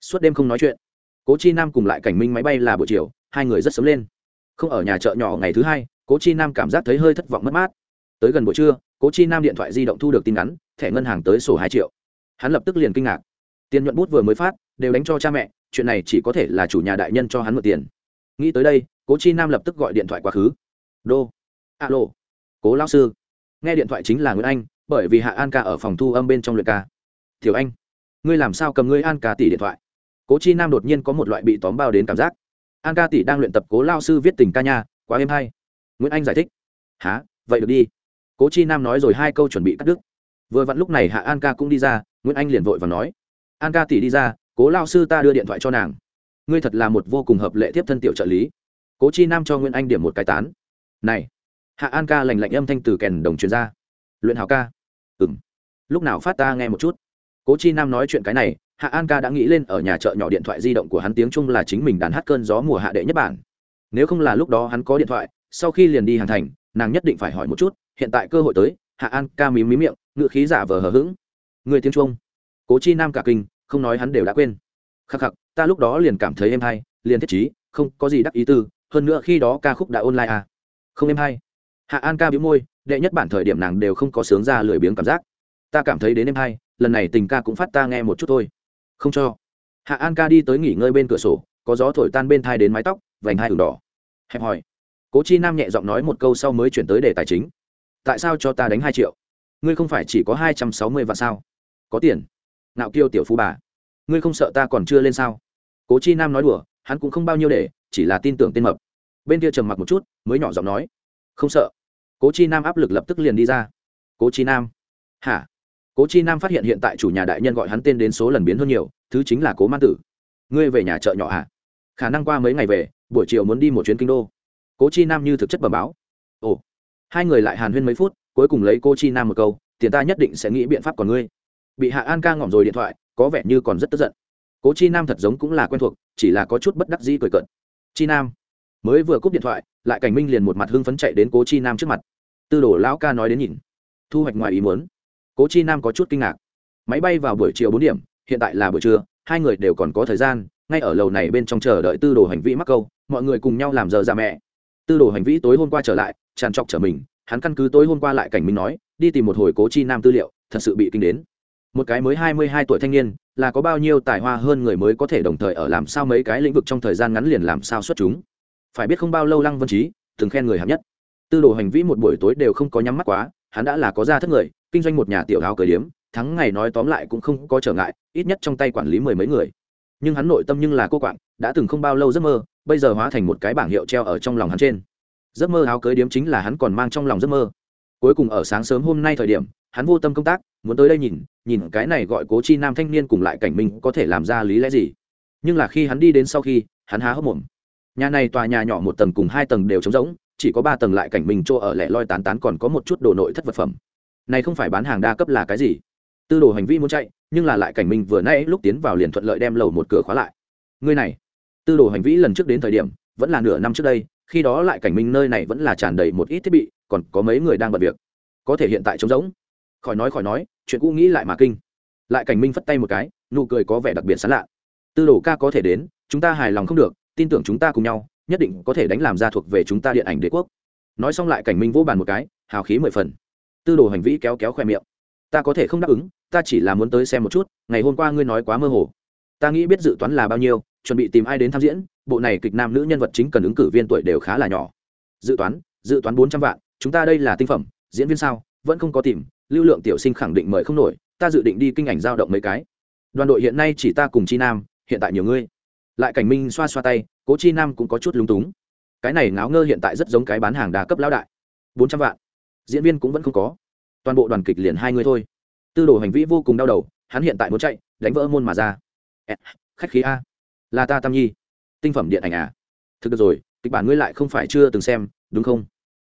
Suốt đêm không nói chuyện cố chi nam cùng lại cảnh minh máy bay là buổi chiều, hai người rất sớm lên. Không ở nhà chợ nhỏ ngày thứ hai, cố chi nam cảm giác thấy hơi thất vọng mất mát. Tới gần buổi trưa, cố chi nam điện thoại di động thu được tin nhắn, thẻ ngân hàng tới sổ hai triệu. Hắn lập tức liền kinh ngạc. Tiền nhuận bút vừa mới phát, đều đánh cho cha mẹ, chuyện này chỉ có thể là chủ nhà đại nhân cho hắn mượn tiền. Nghĩ tới đây, cố chi nam lập tức gọi điện thoại quá khứ. Đô. Alo. Cố lao sư. Nghe điện thoại chính là nguyễn anh, bởi vì hạ an ca ở phòng thu âm bên trong luyện ca. Thiểu anh, ngươi làm sao cầm ngươi an ca tỷ điện thoại? Cố chi nam đột nhiên có một loại bị tóm bao đến cảm giác. An ca tỷ đang luyện tập cố lao sư viết tình ca nha, quá êm hay. Nguyễn anh giải thích. Há vậy được đi. Cố chi nam nói rồi hai câu chuẩn bị cắt đứt. Vừa vặn lúc này hạ an ca cũng đi ra, nguyễn anh liền vội và nói. An ca tỷ đi ra, cố lao sư ta đưa điện thoại cho nàng. Ngươi thật là một vô cùng hợp lệ tiếp thân tiểu trợ lý. Cố chi nam cho nguyễn anh điểm một cái tán. Này. Hạ an ca lành lạnh âm thanh từ kèn đồng truyền ra. Luyện hào ca. Ừ m lúc nào phát ta nghe một chút. Cố chi nam nói chuyện cái này hạ an ca đã nghĩ lên ở nhà chợ nhỏ điện thoại di động của hắn tiếng trung là chính mình đàn hát cơn gió mùa hạ đệ nhất bản. Nếu không là lúc đó hắn có điện thoại, sau khi liền đi hàng thành, nàng nhất định phải hỏi một chút, hiện tại cơ hội tới, hạ an ca mím mí miệng, ngựa khí giả vờ hờ hững. Người tiếng trung. Cố chi nam cả kinh, không nói hắn đều đã quên. Khắc khắc, ta lúc đó liền cảm thấy em hay, liền thiết chí không có gì đắc ý tư, hơn nữa khi đó ca khúc đã online à. không em hay. Hạ an ca biếu môi, đệ nhất bản thời điểm nàng đều không có sướng ra lười biếng cảm giác. Ta cảm thấy đến em hay, lần này tình ca cũng phát ta nghe một chút thôi không cho. Hạ an ca đi tới nghỉ ngơi bên cửa sổ, có gió thổi tan bên thai đến mái tóc, vành hai đường đỏ. Hẹp hòi cố chi nam nhẹ giọng nói một câu sau mới chuyển tới đề tài chính. Tại sao cho ta đánh hai triệu? Ngươi không phải chỉ có hai trăm sáu mươi vạn sao? Có tiền. Nạo kiêu tiểu phú bà. Ngươi không sợ ta còn chưa lên sao? Cố chi nam nói đùa, hắn cũng không bao nhiêu để, chỉ là tin tưởng tên mập. Bên kia trầm mặc một chút, mới nhỏ giọng nói. Không sợ. Cố chi nam áp lực lập tức liền đi ra. Cố chi nam. Hả? Cố chi nam phát hiện hiện tại chủ nhà đại nhân gọi hắn tên đến số lần biến hơn nhiều, thứ chính là cố man tử. Ngươi về nhà chợ nhỏ hả? Khả năng qua mấy ngày về, buổi chiều muốn đi một chuyến kinh đô. Cố chi nam như thực chất bẩm báo. Ồ, hai người lại hàn huyên mấy phút, cuối cùng lấy cô chi nam một câu, tiền ta nhất định sẽ nghĩ biện pháp còn ngươi. Bị hạ an ca ngỏm rồi điện thoại, có vẻ như còn rất tức giận. Cố chi nam thật giống cũng là quen thuộc, chỉ là có chút bất đắc dĩ cười cận chi nam. Mới vừa cúp điện thoại, lại cảnh minh liền một mặt hưng phấn chạy đến cố chi nam trước mặt. Tư đồ lão ca nói đến nhìn. Thu hoạch ngoài ý muốn cố chi nam có chút kinh ngạc. Máy bay vào buổi chiều bốn điểm, hiện tại là buổi trưa, hai người đều còn có thời gian, ngay ở lầu này bên trong chờ đợi tư đồ hành vi mắc câu, mọi người cùng nhau làm giờ ra mẹ. Tư đồ hành vi tối hôm qua trở lại, tràn trọc trở mình, hắn căn cứ tối hôm qua lại cảnh minh nói, đi tìm một hồi cố chi nam tư liệu, thật sự bị kinh đến. Một cái mới hai mươi hai tuổi thanh niên, là có bao nhiêu tài hoa hơn người mới có thể đồng thời ở làm sao mấy cái lĩnh vực trong thời gian ngắn liền làm sao xuất chúng. Phải biết không bao lâu lăng vân trí, từng khen người hạng nhất. Tư đồ hành vĩ một buổi tối đều không có nhắm mắt quá hắn đã là có ra thất người, kinh doanh một nhà tiểu áo cởi điếm, thắng ngày nói tóm lại cũng không có trở ngại, ít nhất trong tay quản lý mười mấy người. Nhưng hắn nội tâm nhưng là cô quạng, đã từng không bao lâu giấc mơ, bây giờ hóa thành một cái bảng hiệu treo ở trong lòng hắn trên. Giấc mơ áo cưới điếm chính là hắn còn mang trong lòng giấc mơ. Cuối cùng ở sáng sớm hôm nay thời điểm, hắn vô tâm công tác, muốn tới đây nhìn nhìn cái này gọi cố chi nam thanh niên cùng lại cảnh mình có thể làm ra lý lẽ gì. Nhưng là khi hắn đi đến sau khi, hắn há hốc mồm. Nhà này tòa nhà nhỏ một tầng cùng hai tầng đều trống rỗng chỉ có ba tầng lại cảnh minh chỗ ở lẻ loi tán tán còn có một chút đồ nội thất vật phẩm. Này không phải bán hàng đa cấp là cái gì? Tư đồ hành vi muốn chạy, nhưng là lại cảnh minh vừa nãy lúc tiến vào liền thuận lợi đem lầu một cửa khóa lại. Ngươi này, tư đồ hành vi lần trước đến thời điểm, vẫn là nửa năm trước đây, khi đó lại cảnh minh nơi này vẫn là tràn đầy một ít thiết bị, còn có mấy người đang bận việc. Có thể hiện tại trống rỗng. Khỏi nói khỏi nói, chuyện cũ nghĩ lại mà kinh. Lại cảnh minh phất tay một cái, nụ cười có vẻ đặc biệt sán lạ. Tư đồ ca có thể đến, chúng ta hài lòng không được, tin tưởng chúng ta cùng nhau nhất định có thể đánh làm ra thuộc về chúng ta điện ảnh đế quốc. Nói xong lại cảnh minh vô bàn một cái, hào khí mười phần. Tư đồ hành vĩ kéo kéo khoe miệng. Ta có thể không đáp ứng, ta chỉ là muốn tới xem một chút, ngày hôm qua ngươi nói quá mơ hồ. Ta nghĩ biết dự toán là bao nhiêu, chuẩn bị tìm ai đến tham diễn, bộ này kịch nam nữ nhân vật chính cần ứng cử viên tuổi đều khá là nhỏ. Dự toán dự toán bốn trăm vạn, chúng ta đây là tinh phẩm, diễn viên sao, vẫn không có tìm, lưu lượng tiểu sinh khẳng định mời không nổi, ta dự định đi kinh ảnh giao động mấy cái. Đoàn đội hiện nay chỉ ta cùng chi nam, hiện tại nhiều ngươi. Lại cảnh minh xoa xoa tay cố chi nam cũng có chút lúng túng. Cái này ngáo ngơ hiện tại rất giống cái bán hàng đa cấp lão đại. Bốn trăm vạn. Diễn viên cũng vẫn không có. Toàn bộ đoàn kịch liền hai người thôi. Tư đồ hành vi vô cùng đau đầu, hắn hiện tại muốn chạy, đánh vỡ môn mà ra. Khách khí a. Là ta tam nhi. Tinh phẩm điện ảnh à. Thực được rồi, kịch bản ngươi lại không phải chưa từng xem, đúng không?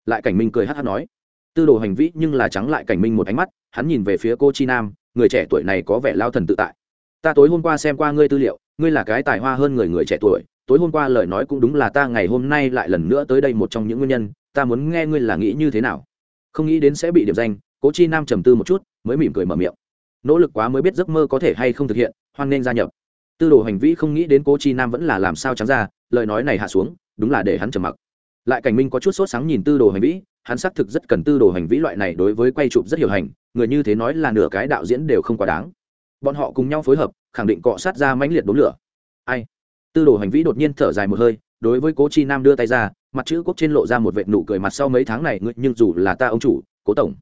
Lại cảnh minh cười hát hát nói. Tư đồ hành vi nhưng là trắng lại cảnh minh một ánh mắt, hắn nhìn về phía cô chi nam, người trẻ tuổi này có vẻ lao thần tự tại. Ta tối hôm qua xem qua ngươi tư liệu, ngươi là cái tài hoa hơn người người trẻ tuổi tối hôm qua lời nói cũng đúng là ta ngày hôm nay lại lần nữa tới đây một trong những nguyên nhân, ta muốn nghe ngươi là nghĩ như thế nào. Không nghĩ đến sẽ bị điểm danh, cố chi nam trầm tư một chút, mới mỉm cười mở miệng. Nỗ lực quá mới biết giấc mơ có thể hay không thực hiện, hoan nên gia nhập. Tư đồ hành vi không nghĩ đến cố chi nam vẫn là làm sao trắng ra, lời nói này hạ xuống, đúng là để hắn trầm mặc. Lại cảnh minh có chút sốt sáng nhìn tư đồ hành vi hắn xác thực rất cần tư đồ hành vi loại này đối với quay chụp rất hiểu hành, người như thế nói là nửa cái đạo diễn đều không quá đáng. Bọn họ cùng nhau phối hợp, khẳng định cọ sát ra mãnh liệt đốn lửa. Ai? Tư đồ hành vi đột nhiên thở dài một hơi, đối với cố chi nam đưa tay ra, mặt chữ quốc trên lộ ra một vệt nụ cười mặt sau mấy tháng này nhưng dù là ta ông chủ, cố tổng.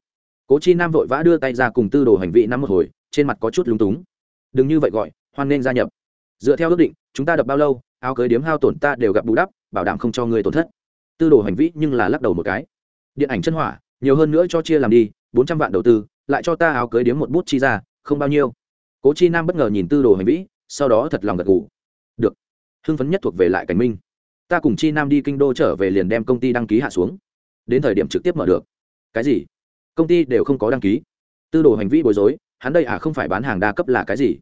Cố chi nam vội vã đưa tay ra cùng tư đồ hành vĩ năm một hồi, trên mặt có chút lúng túng. Đừng như vậy gọi, hoan nên gia nhập. Dựa theo ước định, chúng ta đập bao lâu, áo cưới điếm hao tổn ta đều gặp bù đắp, bảo đảm không cho người tổn thất. Tư đồ hành vĩ nhưng là lắc đầu một cái. Điện ảnh chân hỏa, nhiều hơn nữa cho chia làm đi, bốn trăm vạn đầu tư, lại cho ta áo cưới điếm một bút chi ra, không bao nhiêu. Cố chi nam bất ngờ nhìn tư đồ hành vĩ, sau đó thật lòng gật ngủ được hưng phấn nhất thuộc về lại cảnh minh ta cùng chi nam đi kinh đô trở về liền đem công ty đăng ký hạ xuống đến thời điểm trực tiếp mở được cái gì công ty đều không có đăng ký tư đồ hành vi bối rối hắn đây à không phải bán hàng đa cấp là cái gì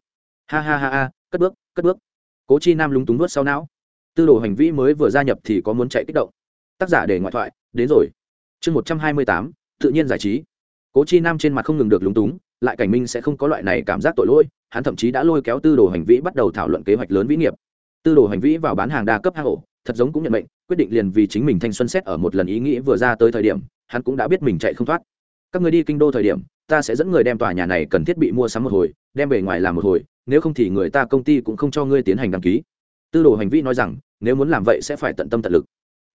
ha ha ha ha cất bước cất bước. cố chi nam lúng túng nuốt sau não tư đồ hành vi mới vừa gia nhập thì có muốn chạy kích động tác giả để ngoại thoại đến rồi chương một trăm hai mươi tám tự nhiên giải trí cố chi nam trên mặt không ngừng được lúng túng lại cảnh minh sẽ không có loại này cảm giác tội lỗi hắn thậm chí đã lôi kéo tư đồ hành vi bắt đầu thảo luận kế hoạch lớn vĩ nghiệp tư đồ hành vĩ vào bán hàng đa cấp hạ hộ thật giống cũng nhận mệnh, quyết định liền vì chính mình thanh xuân xét ở một lần ý nghĩ vừa ra tới thời điểm, hắn cũng đã biết mình chạy không thoát. Các người đi kinh đô thời điểm, ta sẽ dẫn người đem tòa nhà này cần thiết bị mua sắm một hồi, đem bề ngoài làm một hồi, nếu không thì người ta công ty cũng không cho ngươi tiến hành đăng ký. Tư đồ hành vi nói rằng, nếu muốn làm vậy sẽ phải tận tâm tận lực.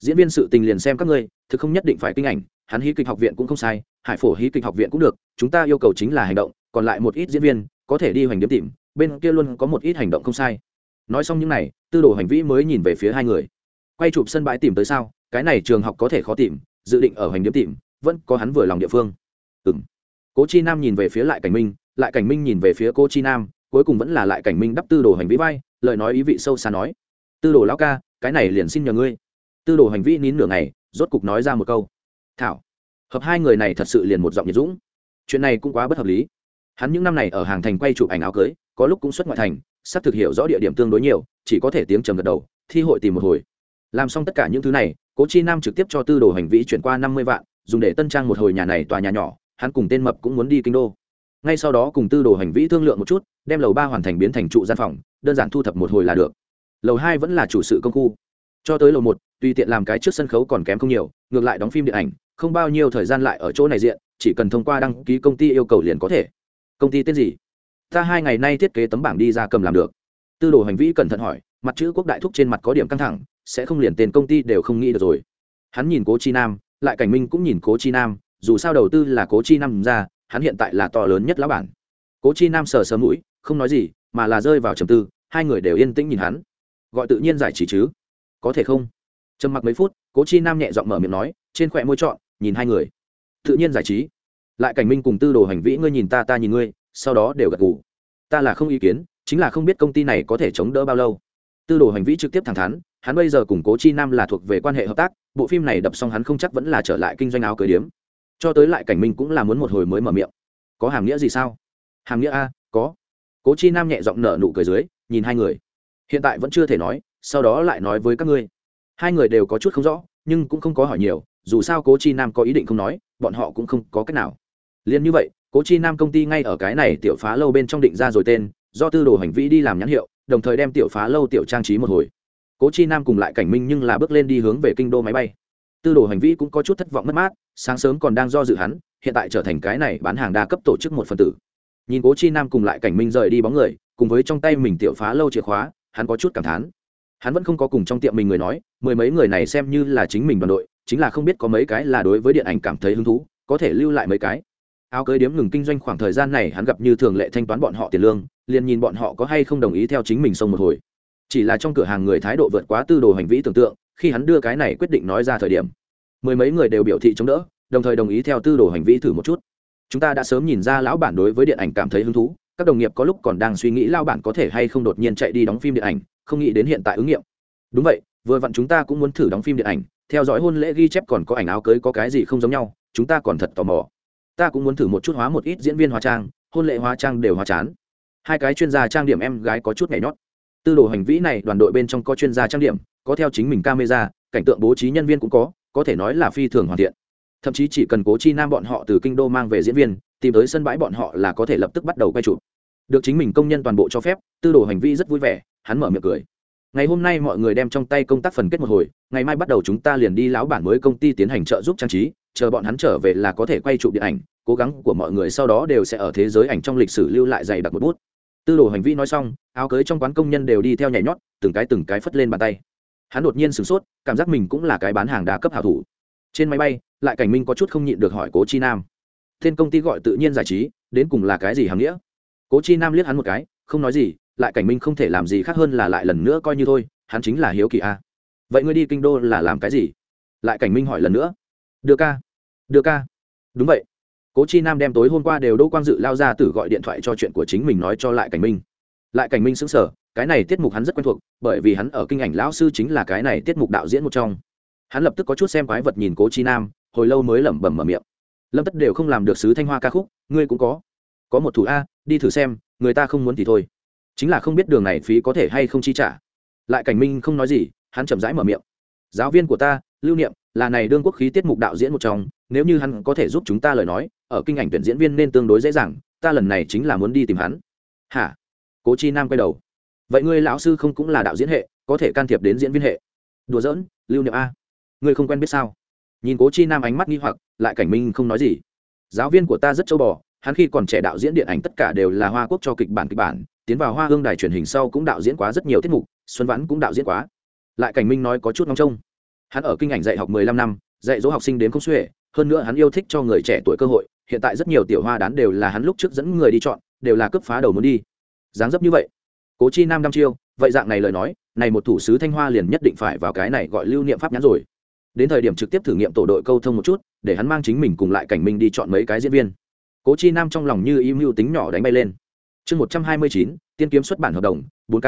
Diễn viên sự tình liền xem các ngươi, thực không nhất định phải kinh ảnh, hắn hí kịch học viện cũng không sai, hải phổ hí kịch học viện cũng được, chúng ta yêu cầu chính là hành động, còn lại một ít diễn viên, có thể đi hoành điếm tìm, bên kia luôn có một ít hành động không sai nói xong những này, tư đồ hành vĩ mới nhìn về phía hai người. Quay chụp sân bãi tìm tới sao, cái này trường học có thể khó tìm, dự định ở hành điếm tìm, vẫn có hắn vừa lòng địa phương. Ừ m cố chi nam nhìn về phía lại cảnh minh, lại cảnh minh nhìn về phía cô chi nam, cuối cùng vẫn là lại cảnh minh đắp tư đồ hành vĩ vai, lời nói ý vị sâu xa nói. Tư đồ lão ca, cái này liền xin nhờ ngươi. Tư đồ hành vĩ nín nửa ngày, rốt cục nói ra một câu. Thảo. Hợp hai người này thật sự liền một giọng nhiệt dũng. Chuyện này cũng quá bất hợp lý. Hắn những năm này ở hàng thành quay chụp ảnh áo cưới, có lúc cũng xuất ngoại thành sắp thực hiểu rõ địa điểm tương đối nhiều, chỉ có thể tiếng trầm gật đầu, thi hội tìm một hồi. Làm xong tất cả những thứ này, cố chi nam trực tiếp cho tư đồ hành vĩ chuyển qua năm mươi vạn, dùng để tân trang một hồi nhà này tòa nhà nhỏ, hắn cùng tên mập cũng muốn đi kinh đô. Ngay sau đó cùng tư đồ hành vĩ thương lượng một chút, đem lầu ba hoàn thành biến thành trụ gian phòng, đơn giản thu thập một hồi là được. Lầu hai vẫn là chủ sự công khu. Cho tới lầu một, tùy tiện làm cái trước sân khấu còn kém không nhiều, ngược lại đóng phim điện ảnh, không bao nhiêu thời gian lại ở chỗ này diện, chỉ cần thông qua đăng ký công ty yêu cầu liền có thể. Công ty tên gì? Ta hai ngày nay thiết kế tấm bảng đi ra cầm làm được. Tư đồ hành vĩ cẩn thận hỏi, mặt chữ quốc đại thúc trên mặt có điểm căng thẳng, sẽ không liền tiền công ty đều không nghĩ được rồi. Hắn nhìn cố chi nam, lại cảnh minh cũng nhìn cố chi nam, dù sao đầu tư là cố chi nam ra, hắn hiện tại là to lớn nhất lão bản. Cố chi nam sờ sờ mũi, không nói gì, mà là rơi vào trầm tư, hai người đều yên tĩnh nhìn hắn. Gọi tự nhiên giải trí chứ? Có thể không? Trầm mặc mấy phút, cố chi nam nhẹ giọng mở miệng nói, trên khỏe môi trọn, nhìn hai người. Tự nhiên giải trí. Lại cảnh minh cùng tư đồ hành vĩ ngươi nhìn ta ta nhìn ngươi sau đó đều gật gù. Ta là không ý kiến, chính là không biết công ty này có thể chống đỡ bao lâu. Tư đồ hành vĩ trực tiếp thẳng thắn, hắn bây giờ cùng cố chi nam là thuộc về quan hệ hợp tác, bộ phim này đập xong hắn không chắc vẫn là trở lại kinh doanh áo cưới điếm. Cho tới lại cảnh minh cũng là muốn một hồi mới mở miệng. Có hàm nghĩa gì sao? Hàm nghĩa a, có. Cố chi nam nhẹ giọng nở nụ cười dưới, nhìn hai người. Hiện tại vẫn chưa thể nói, sau đó lại nói với các ngươi. Hai người đều có chút không rõ, nhưng cũng không có hỏi nhiều, dù sao cố chi nam có ý định không nói, bọn họ cũng không có cách nào. Liền như vậy cố chi nam công ty ngay ở cái này tiểu phá lâu bên trong định ra rồi tên, do tư đồ hành vi đi làm nhãn hiệu, đồng thời đem tiểu phá lâu tiểu trang trí một hồi. Cố chi nam cùng lại cảnh minh nhưng là bước lên đi hướng về kinh đô máy bay. Tư đồ hành vi cũng có chút thất vọng mất mát, sáng sớm còn đang do dự hắn, hiện tại trở thành cái này bán hàng đa cấp tổ chức một phần tử. Nhìn cố chi nam cùng lại cảnh minh rời đi bóng người, cùng với trong tay mình tiểu phá lâu chìa khóa, hắn có chút cảm thán. Hắn vẫn không có cùng trong tiệm mình người nói, mười mấy người này xem như là chính mình đoàn đội, chính là không biết có mấy cái là đối với điện ảnh cảm thấy hứng thú, có thể lưu lại mấy cái áo cưới điếm ngừng kinh doanh khoảng thời gian này hắn gặp như thường lệ thanh toán bọn họ tiền lương, liền nhìn bọn họ có hay không đồng ý theo chính mình xông một hồi. Chỉ là trong cửa hàng người thái độ vượt quá tư đồ hành vi tưởng tượng, khi hắn đưa cái này quyết định nói ra thời điểm, mười mấy người đều biểu thị chống đỡ, đồng thời đồng ý theo tư đồ hành vi thử một chút. Chúng ta đã sớm nhìn ra lão bản đối với điện ảnh cảm thấy hứng thú, các đồng nghiệp có lúc còn đang suy nghĩ lao bản có thể hay không đột nhiên chạy đi đóng phim điện ảnh, không nghĩ đến hiện tại ứng nghiệm. Đúng vậy, vừa vặn chúng ta cũng muốn thử đóng phim điện ảnh, theo dõi hôn lễ ghi chép còn có ảnh áo cưới có cái gì không giống nhau, chúng ta còn thật tò mò ta cũng muốn thử một chút hóa một ít diễn viên hóa trang, hôn lễ hóa trang đều hóa chán. Hai cái chuyên gia trang điểm em gái có chút nhảy nhót. Tư đồ hành vĩ này, đoàn đội bên trong có chuyên gia trang điểm, có theo chính mình camera, cảnh tượng bố trí nhân viên cũng có có thể nói là phi thường hoàn thiện. Thậm chí chỉ cần cố chi nam bọn họ từ kinh đô mang về diễn viên, tìm tới sân bãi bọn họ là có thể lập tức bắt đầu quay chụp. Được chính mình công nhân toàn bộ cho phép, tư đồ hành vi rất vui vẻ, hắn mở miệng cười. Ngày hôm nay mọi người đem trong tay công tác phần kết một hồi, ngày mai bắt đầu chúng ta liền đi lão bản mới công ty tiến hành trợ giúp trang trí chờ bọn hắn trở về là có thể quay chụp điện ảnh, cố gắng của mọi người sau đó đều sẽ ở thế giới ảnh trong lịch sử lưu lại dày đặc một bút. Tư đồ hành vi nói xong, áo cưới trong quán công nhân đều đi theo nhảy nhót, từng cái từng cái phất lên bàn tay. Hắn đột nhiên sửng sốt, cảm giác mình cũng là cái bán hàng đa cấp hảo thủ. Trên máy bay, lại cảnh minh có chút không nhịn được hỏi cố chi nam. Tên công ty gọi tự nhiên giải trí, đến cùng là cái gì hàm nghĩa? Cố chi nam liếc hắn một cái, không nói gì, lại cảnh minh không thể làm gì khác hơn là lại lần nữa coi như thôi, hắn chính là hiếu kỳ a. Vậy ngươi đi kinh đô là làm cái gì? Lại cảnh minh hỏi lần nữa đưa ca. Đưa ca. Đúng vậy. Cố chi nam đem tối hôm qua đều đỗ quang dự lao ra tử gọi điện thoại cho chuyện của chính mình nói cho lại cảnh minh. Lại cảnh minh xứng sở cái này tiết mục hắn rất quen thuộc, bởi vì hắn ở kinh ảnh lão sư chính là cái này tiết mục đạo diễn một trong. Hắn lập tức có chút xem quái vật nhìn cố chi nam, hồi lâu mới lẩm bẩm mở miệng. Lâm tất đều không làm được sứ thanh hoa ca khúc, ngươi cũng có. Có một thủ a, đi thử xem, người ta không muốn thì thôi. Chính là không biết đường này phí có thể hay không chi trả. Lại cảnh minh không nói gì, hắn chậm rãi mở miệng. Giáo viên của ta, lưu niệm là này đương quốc khí tiết mục đạo diễn một trong, nếu như hắn có thể giúp chúng ta lời nói, ở kinh ảnh tuyển diễn viên nên tương đối dễ dàng, ta lần này chính là muốn đi tìm hắn. Hả? Cố chi nam quay đầu. Vậy ngươi lão sư không cũng là đạo diễn hệ, có thể can thiệp đến diễn viên hệ? Đùa giỡn, lưu niệm a. Ngươi không quen biết sao? Nhìn cố chi nam ánh mắt nghi hoặc, lại cảnh minh không nói gì. Giáo viên của ta rất châu bò, hắn khi còn trẻ đạo diễn điện ảnh tất cả đều là hoa quốc cho kịch bản kịch bản, tiến vào hoa hương đài truyền hình sau cũng đạo diễn quá rất nhiều tiết mục, xuân vãn cũng đạo diễn quá. Lại cảnh minh nói có chút ngóng trông hắn ở kinh ảnh dạy học mười lăm năm, dạy dỗ học sinh đến không xuể, hơn nữa hắn yêu thích cho người trẻ tuổi cơ hội, hiện tại rất nhiều tiểu hoa đán đều là hắn lúc trước dẫn người đi chọn, đều là cấp phá đầu muốn đi. Dáng dấp như vậy, cố chi nam đăm chiêu, vậy dạng này lời nói, này một thủ sứ thanh hoa liền nhất định phải vào cái này gọi lưu niệm pháp nhãn rồi. Đến thời điểm trực tiếp thử nghiệm tổ đội câu thông một chút, để hắn mang chính mình cùng lại cảnh minh đi chọn mấy cái diễn viên. Cố chi nam trong lòng như im mưu tính nhỏ đánh bay lên. Chương một trăm hai mươi chín, tiên kiếm xuất bản hợp đồng, bốn k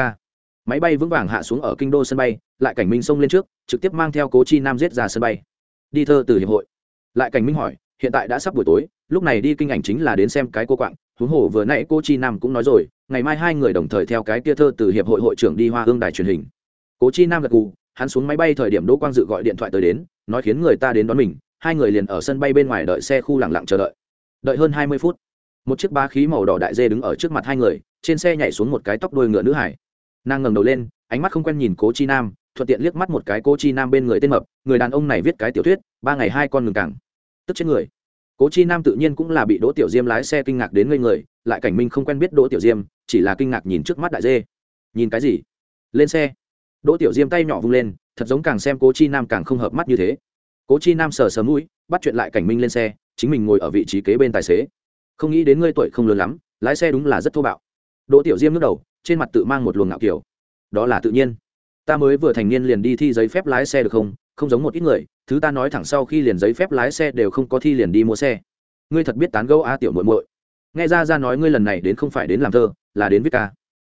máy bay vững vàng hạ xuống ở kinh đô sân bay, lại cảnh minh xông lên trước, trực tiếp mang theo cố chi nam giết ra sân bay. Đi thơ từ hiệp hội. Lại cảnh minh hỏi, hiện tại đã sắp buổi tối, lúc này đi kinh ảnh chính là đến xem cái cô quạng. Huống hồ vừa nãy cô chi nam cũng nói rồi, ngày mai hai người đồng thời theo cái kia thơ từ hiệp hội hội trưởng đi hoa hương đài truyền hình. Cố chi nam gật gù, hắn xuống máy bay thời điểm đỗ quang dự gọi điện thoại tới đến, nói khiến người ta đến đón mình, hai người liền ở sân bay bên ngoài đợi xe khu lẳng lặng chờ đợi. Đợi hơn hai mươi phút, một chiếc ba khí màu đỏ đại dê đứng ở trước mặt hai người, trên xe nhảy xuống một cái tóc đôi ngựa nữ hải nàng ngẩng đầu lên, ánh mắt không quen nhìn cố chi nam, thuận tiện liếc mắt một cái cố chi nam bên người tên mập, người đàn ông này viết cái tiểu thuyết, ba ngày hai con ngừng cẳng tức chết người. Cố chi nam tự nhiên cũng là bị đỗ tiểu diêm lái xe kinh ngạc đến ngây người, lại cảnh minh không quen biết đỗ tiểu diêm, chỉ là kinh ngạc nhìn trước mắt đại dê. Nhìn cái gì? Lên xe. Đỗ tiểu diêm tay nhỏ vung lên, thật giống càng xem cố chi nam càng không hợp mắt như thế. Cố chi nam sờ sờ mũi, bắt chuyện lại cảnh minh lên xe, chính mình ngồi ở vị trí kế bên tài xế. Không nghĩ đến ngươi tuổi không lớn lắm, lái xe đúng là rất thô bạo. Đỗ tiểu diêm ngước đầu trên mặt tự mang một luồng ngạo kiểu. Đó là tự nhiên. Ta mới vừa thành niên liền đi thi giấy phép lái xe được không? Không giống một ít người, thứ ta nói thẳng sau khi liền giấy phép lái xe đều không có thi liền đi mua xe. Ngươi thật biết tán gẫu a tiểu muội muội. Nghe ra ra nói ngươi lần này đến không phải đến làm thơ, là đến viết ca.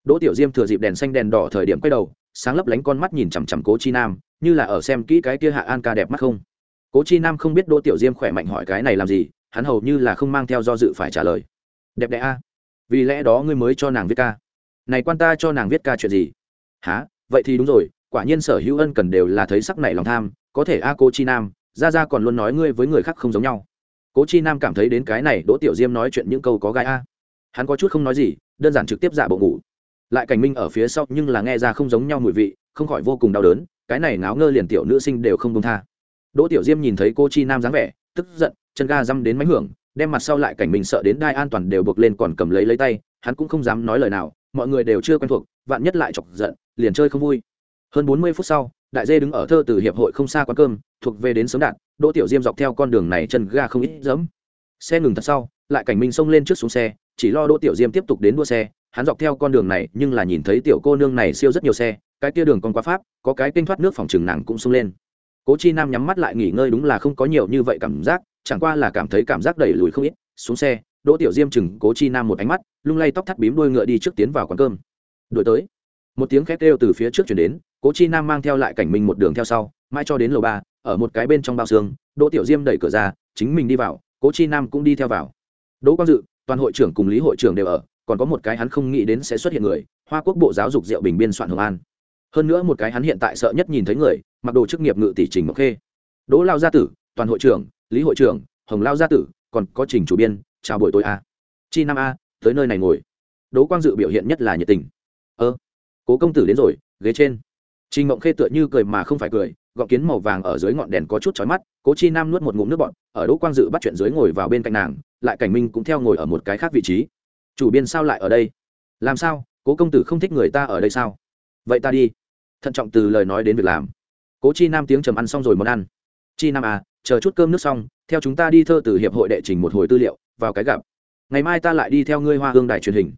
Đỗ tiểu diêm thừa dịp đèn xanh đèn đỏ thời điểm quay đầu, sáng lấp lánh con mắt nhìn chằm chằm cố chi nam, như là ở xem kỹ cái kia hạ an ca đẹp mắt không? Cố chi nam không biết đỗ tiểu diêm khỏe mạnh hỏi cái này làm gì, hắn hầu như là không mang theo do dự phải trả lời. Đẹp đẽ a. Vì lẽ đó ngươi mới cho nàng viết ca này quan ta cho nàng viết ca chuyện gì? Há vậy thì đúng rồi, quả nhiên sở hữu ân cần đều là thấy sắc này lòng tham, có thể a cô chi nam, ra ra còn luôn nói ngươi với người khác không giống nhau. Cố chi nam cảm thấy đến cái này, đỗ tiểu diêm nói chuyện những câu có gai a. Hắn có chút không nói gì, đơn giản trực tiếp giả bộ ngủ. Lại cảnh minh ở phía sau, nhưng là nghe ra không giống nhau mùi vị, không khỏi vô cùng đau đớn, cái này ngáo ngơ liền tiểu nữ sinh đều không công tha. Đỗ tiểu diêm nhìn thấy cô chi nam dáng vẻ, tức giận, chân ga dăm đến mánh hưởng, đem mặt sau lại cảnh mình sợ đến đai an toàn đều buộc lên còn cầm lấy lấy tay, hắn cũng không dám nói lời nào mọi người đều chưa quen thuộc vạn nhất lại chọc giận liền chơi không vui. Hơn bốn mươi phút sau đại dê đứng ở thơ từ hiệp hội không xa quán cơm thuộc về đến sớm đạn, đỗ tiểu diêm dọc theo con đường này chân ga không ít dẫm xe ngừng thật sau lại cảnh minh xông lên trước xuống xe chỉ lo đỗ tiểu diêm tiếp tục đến đua xe hắn dọc theo con đường này nhưng là nhìn thấy tiểu cô nương này siêu rất nhiều xe cái kia đường còn quá pháp có cái kênh thoát nước phòng trừng nàng cũng xông lên. Cố chi nam nhắm mắt lại nghỉ ngơi đúng là không có nhiều như vậy cảm giác chẳng qua là cảm thấy cảm giác đẩy lùi không ít xuống xe đỗ tiểu diêm chừng cố chi nam một ánh mắt, lung lay tóc thắt bím đuôi ngựa đi trước tiến vào quán cơm. Đổi tới, một tiếng khét kêu từ phía trước chuyển đến, cố chi nam mang theo lại cảnh minh một đường theo sau, mãi cho đến lầu ba, ở một cái bên trong bao xương, đỗ tiểu diêm đẩy cửa ra, chính mình đi vào, cố chi nam cũng đi theo vào. Đỗ quang dự, toàn hội trưởng cùng lý hội trưởng đều ở, còn có một cái hắn không nghĩ đến sẽ xuất hiện người, hoa quốc bộ giáo dục diệu bình biên soạn hồng an. Hơn nữa một cái hắn hiện tại sợ nhất nhìn thấy người, mặc đồ chức nghiệp ngự tỷ trình mộc khê. Đỗ lao gia tử, toàn hội trưởng, lý hội trưởng, hồng lao gia tử, còn có trình chủ biên chào buổi tối a chi năm a, tới nơi này ngồi. Đỗ quang dự biểu hiện nhất là nhiệt tình. Ơ, cố công tử đến rồi, ghế trên. Trinh ngọc khê tựa như cười mà không phải cười gọn kiến màu vàng ở dưới ngọn đèn có chút chói mắt, cố chi nam nuốt một ngụm nước bọt, ở đỗ quang dự bắt chuyện dưới ngồi vào bên cạnh nàng, lại cảnh minh cũng theo ngồi ở một cái khác vị trí. Chủ biên sao lại ở đây? Làm sao? Cố công tử không thích người ta ở đây sao? Vậy ta đi. Thận trọng từ lời nói đến việc làm. Cố chi nam tiếng trầm ăn xong rồi món ăn. Chi nam à chờ chút cơm nước xong, theo chúng ta đi thơ từ hiệp hội đệ trình một hồi tư liệu vào cái gặp. Ngày mai ta lại đi theo ngươi hoa hương đài truyền hình.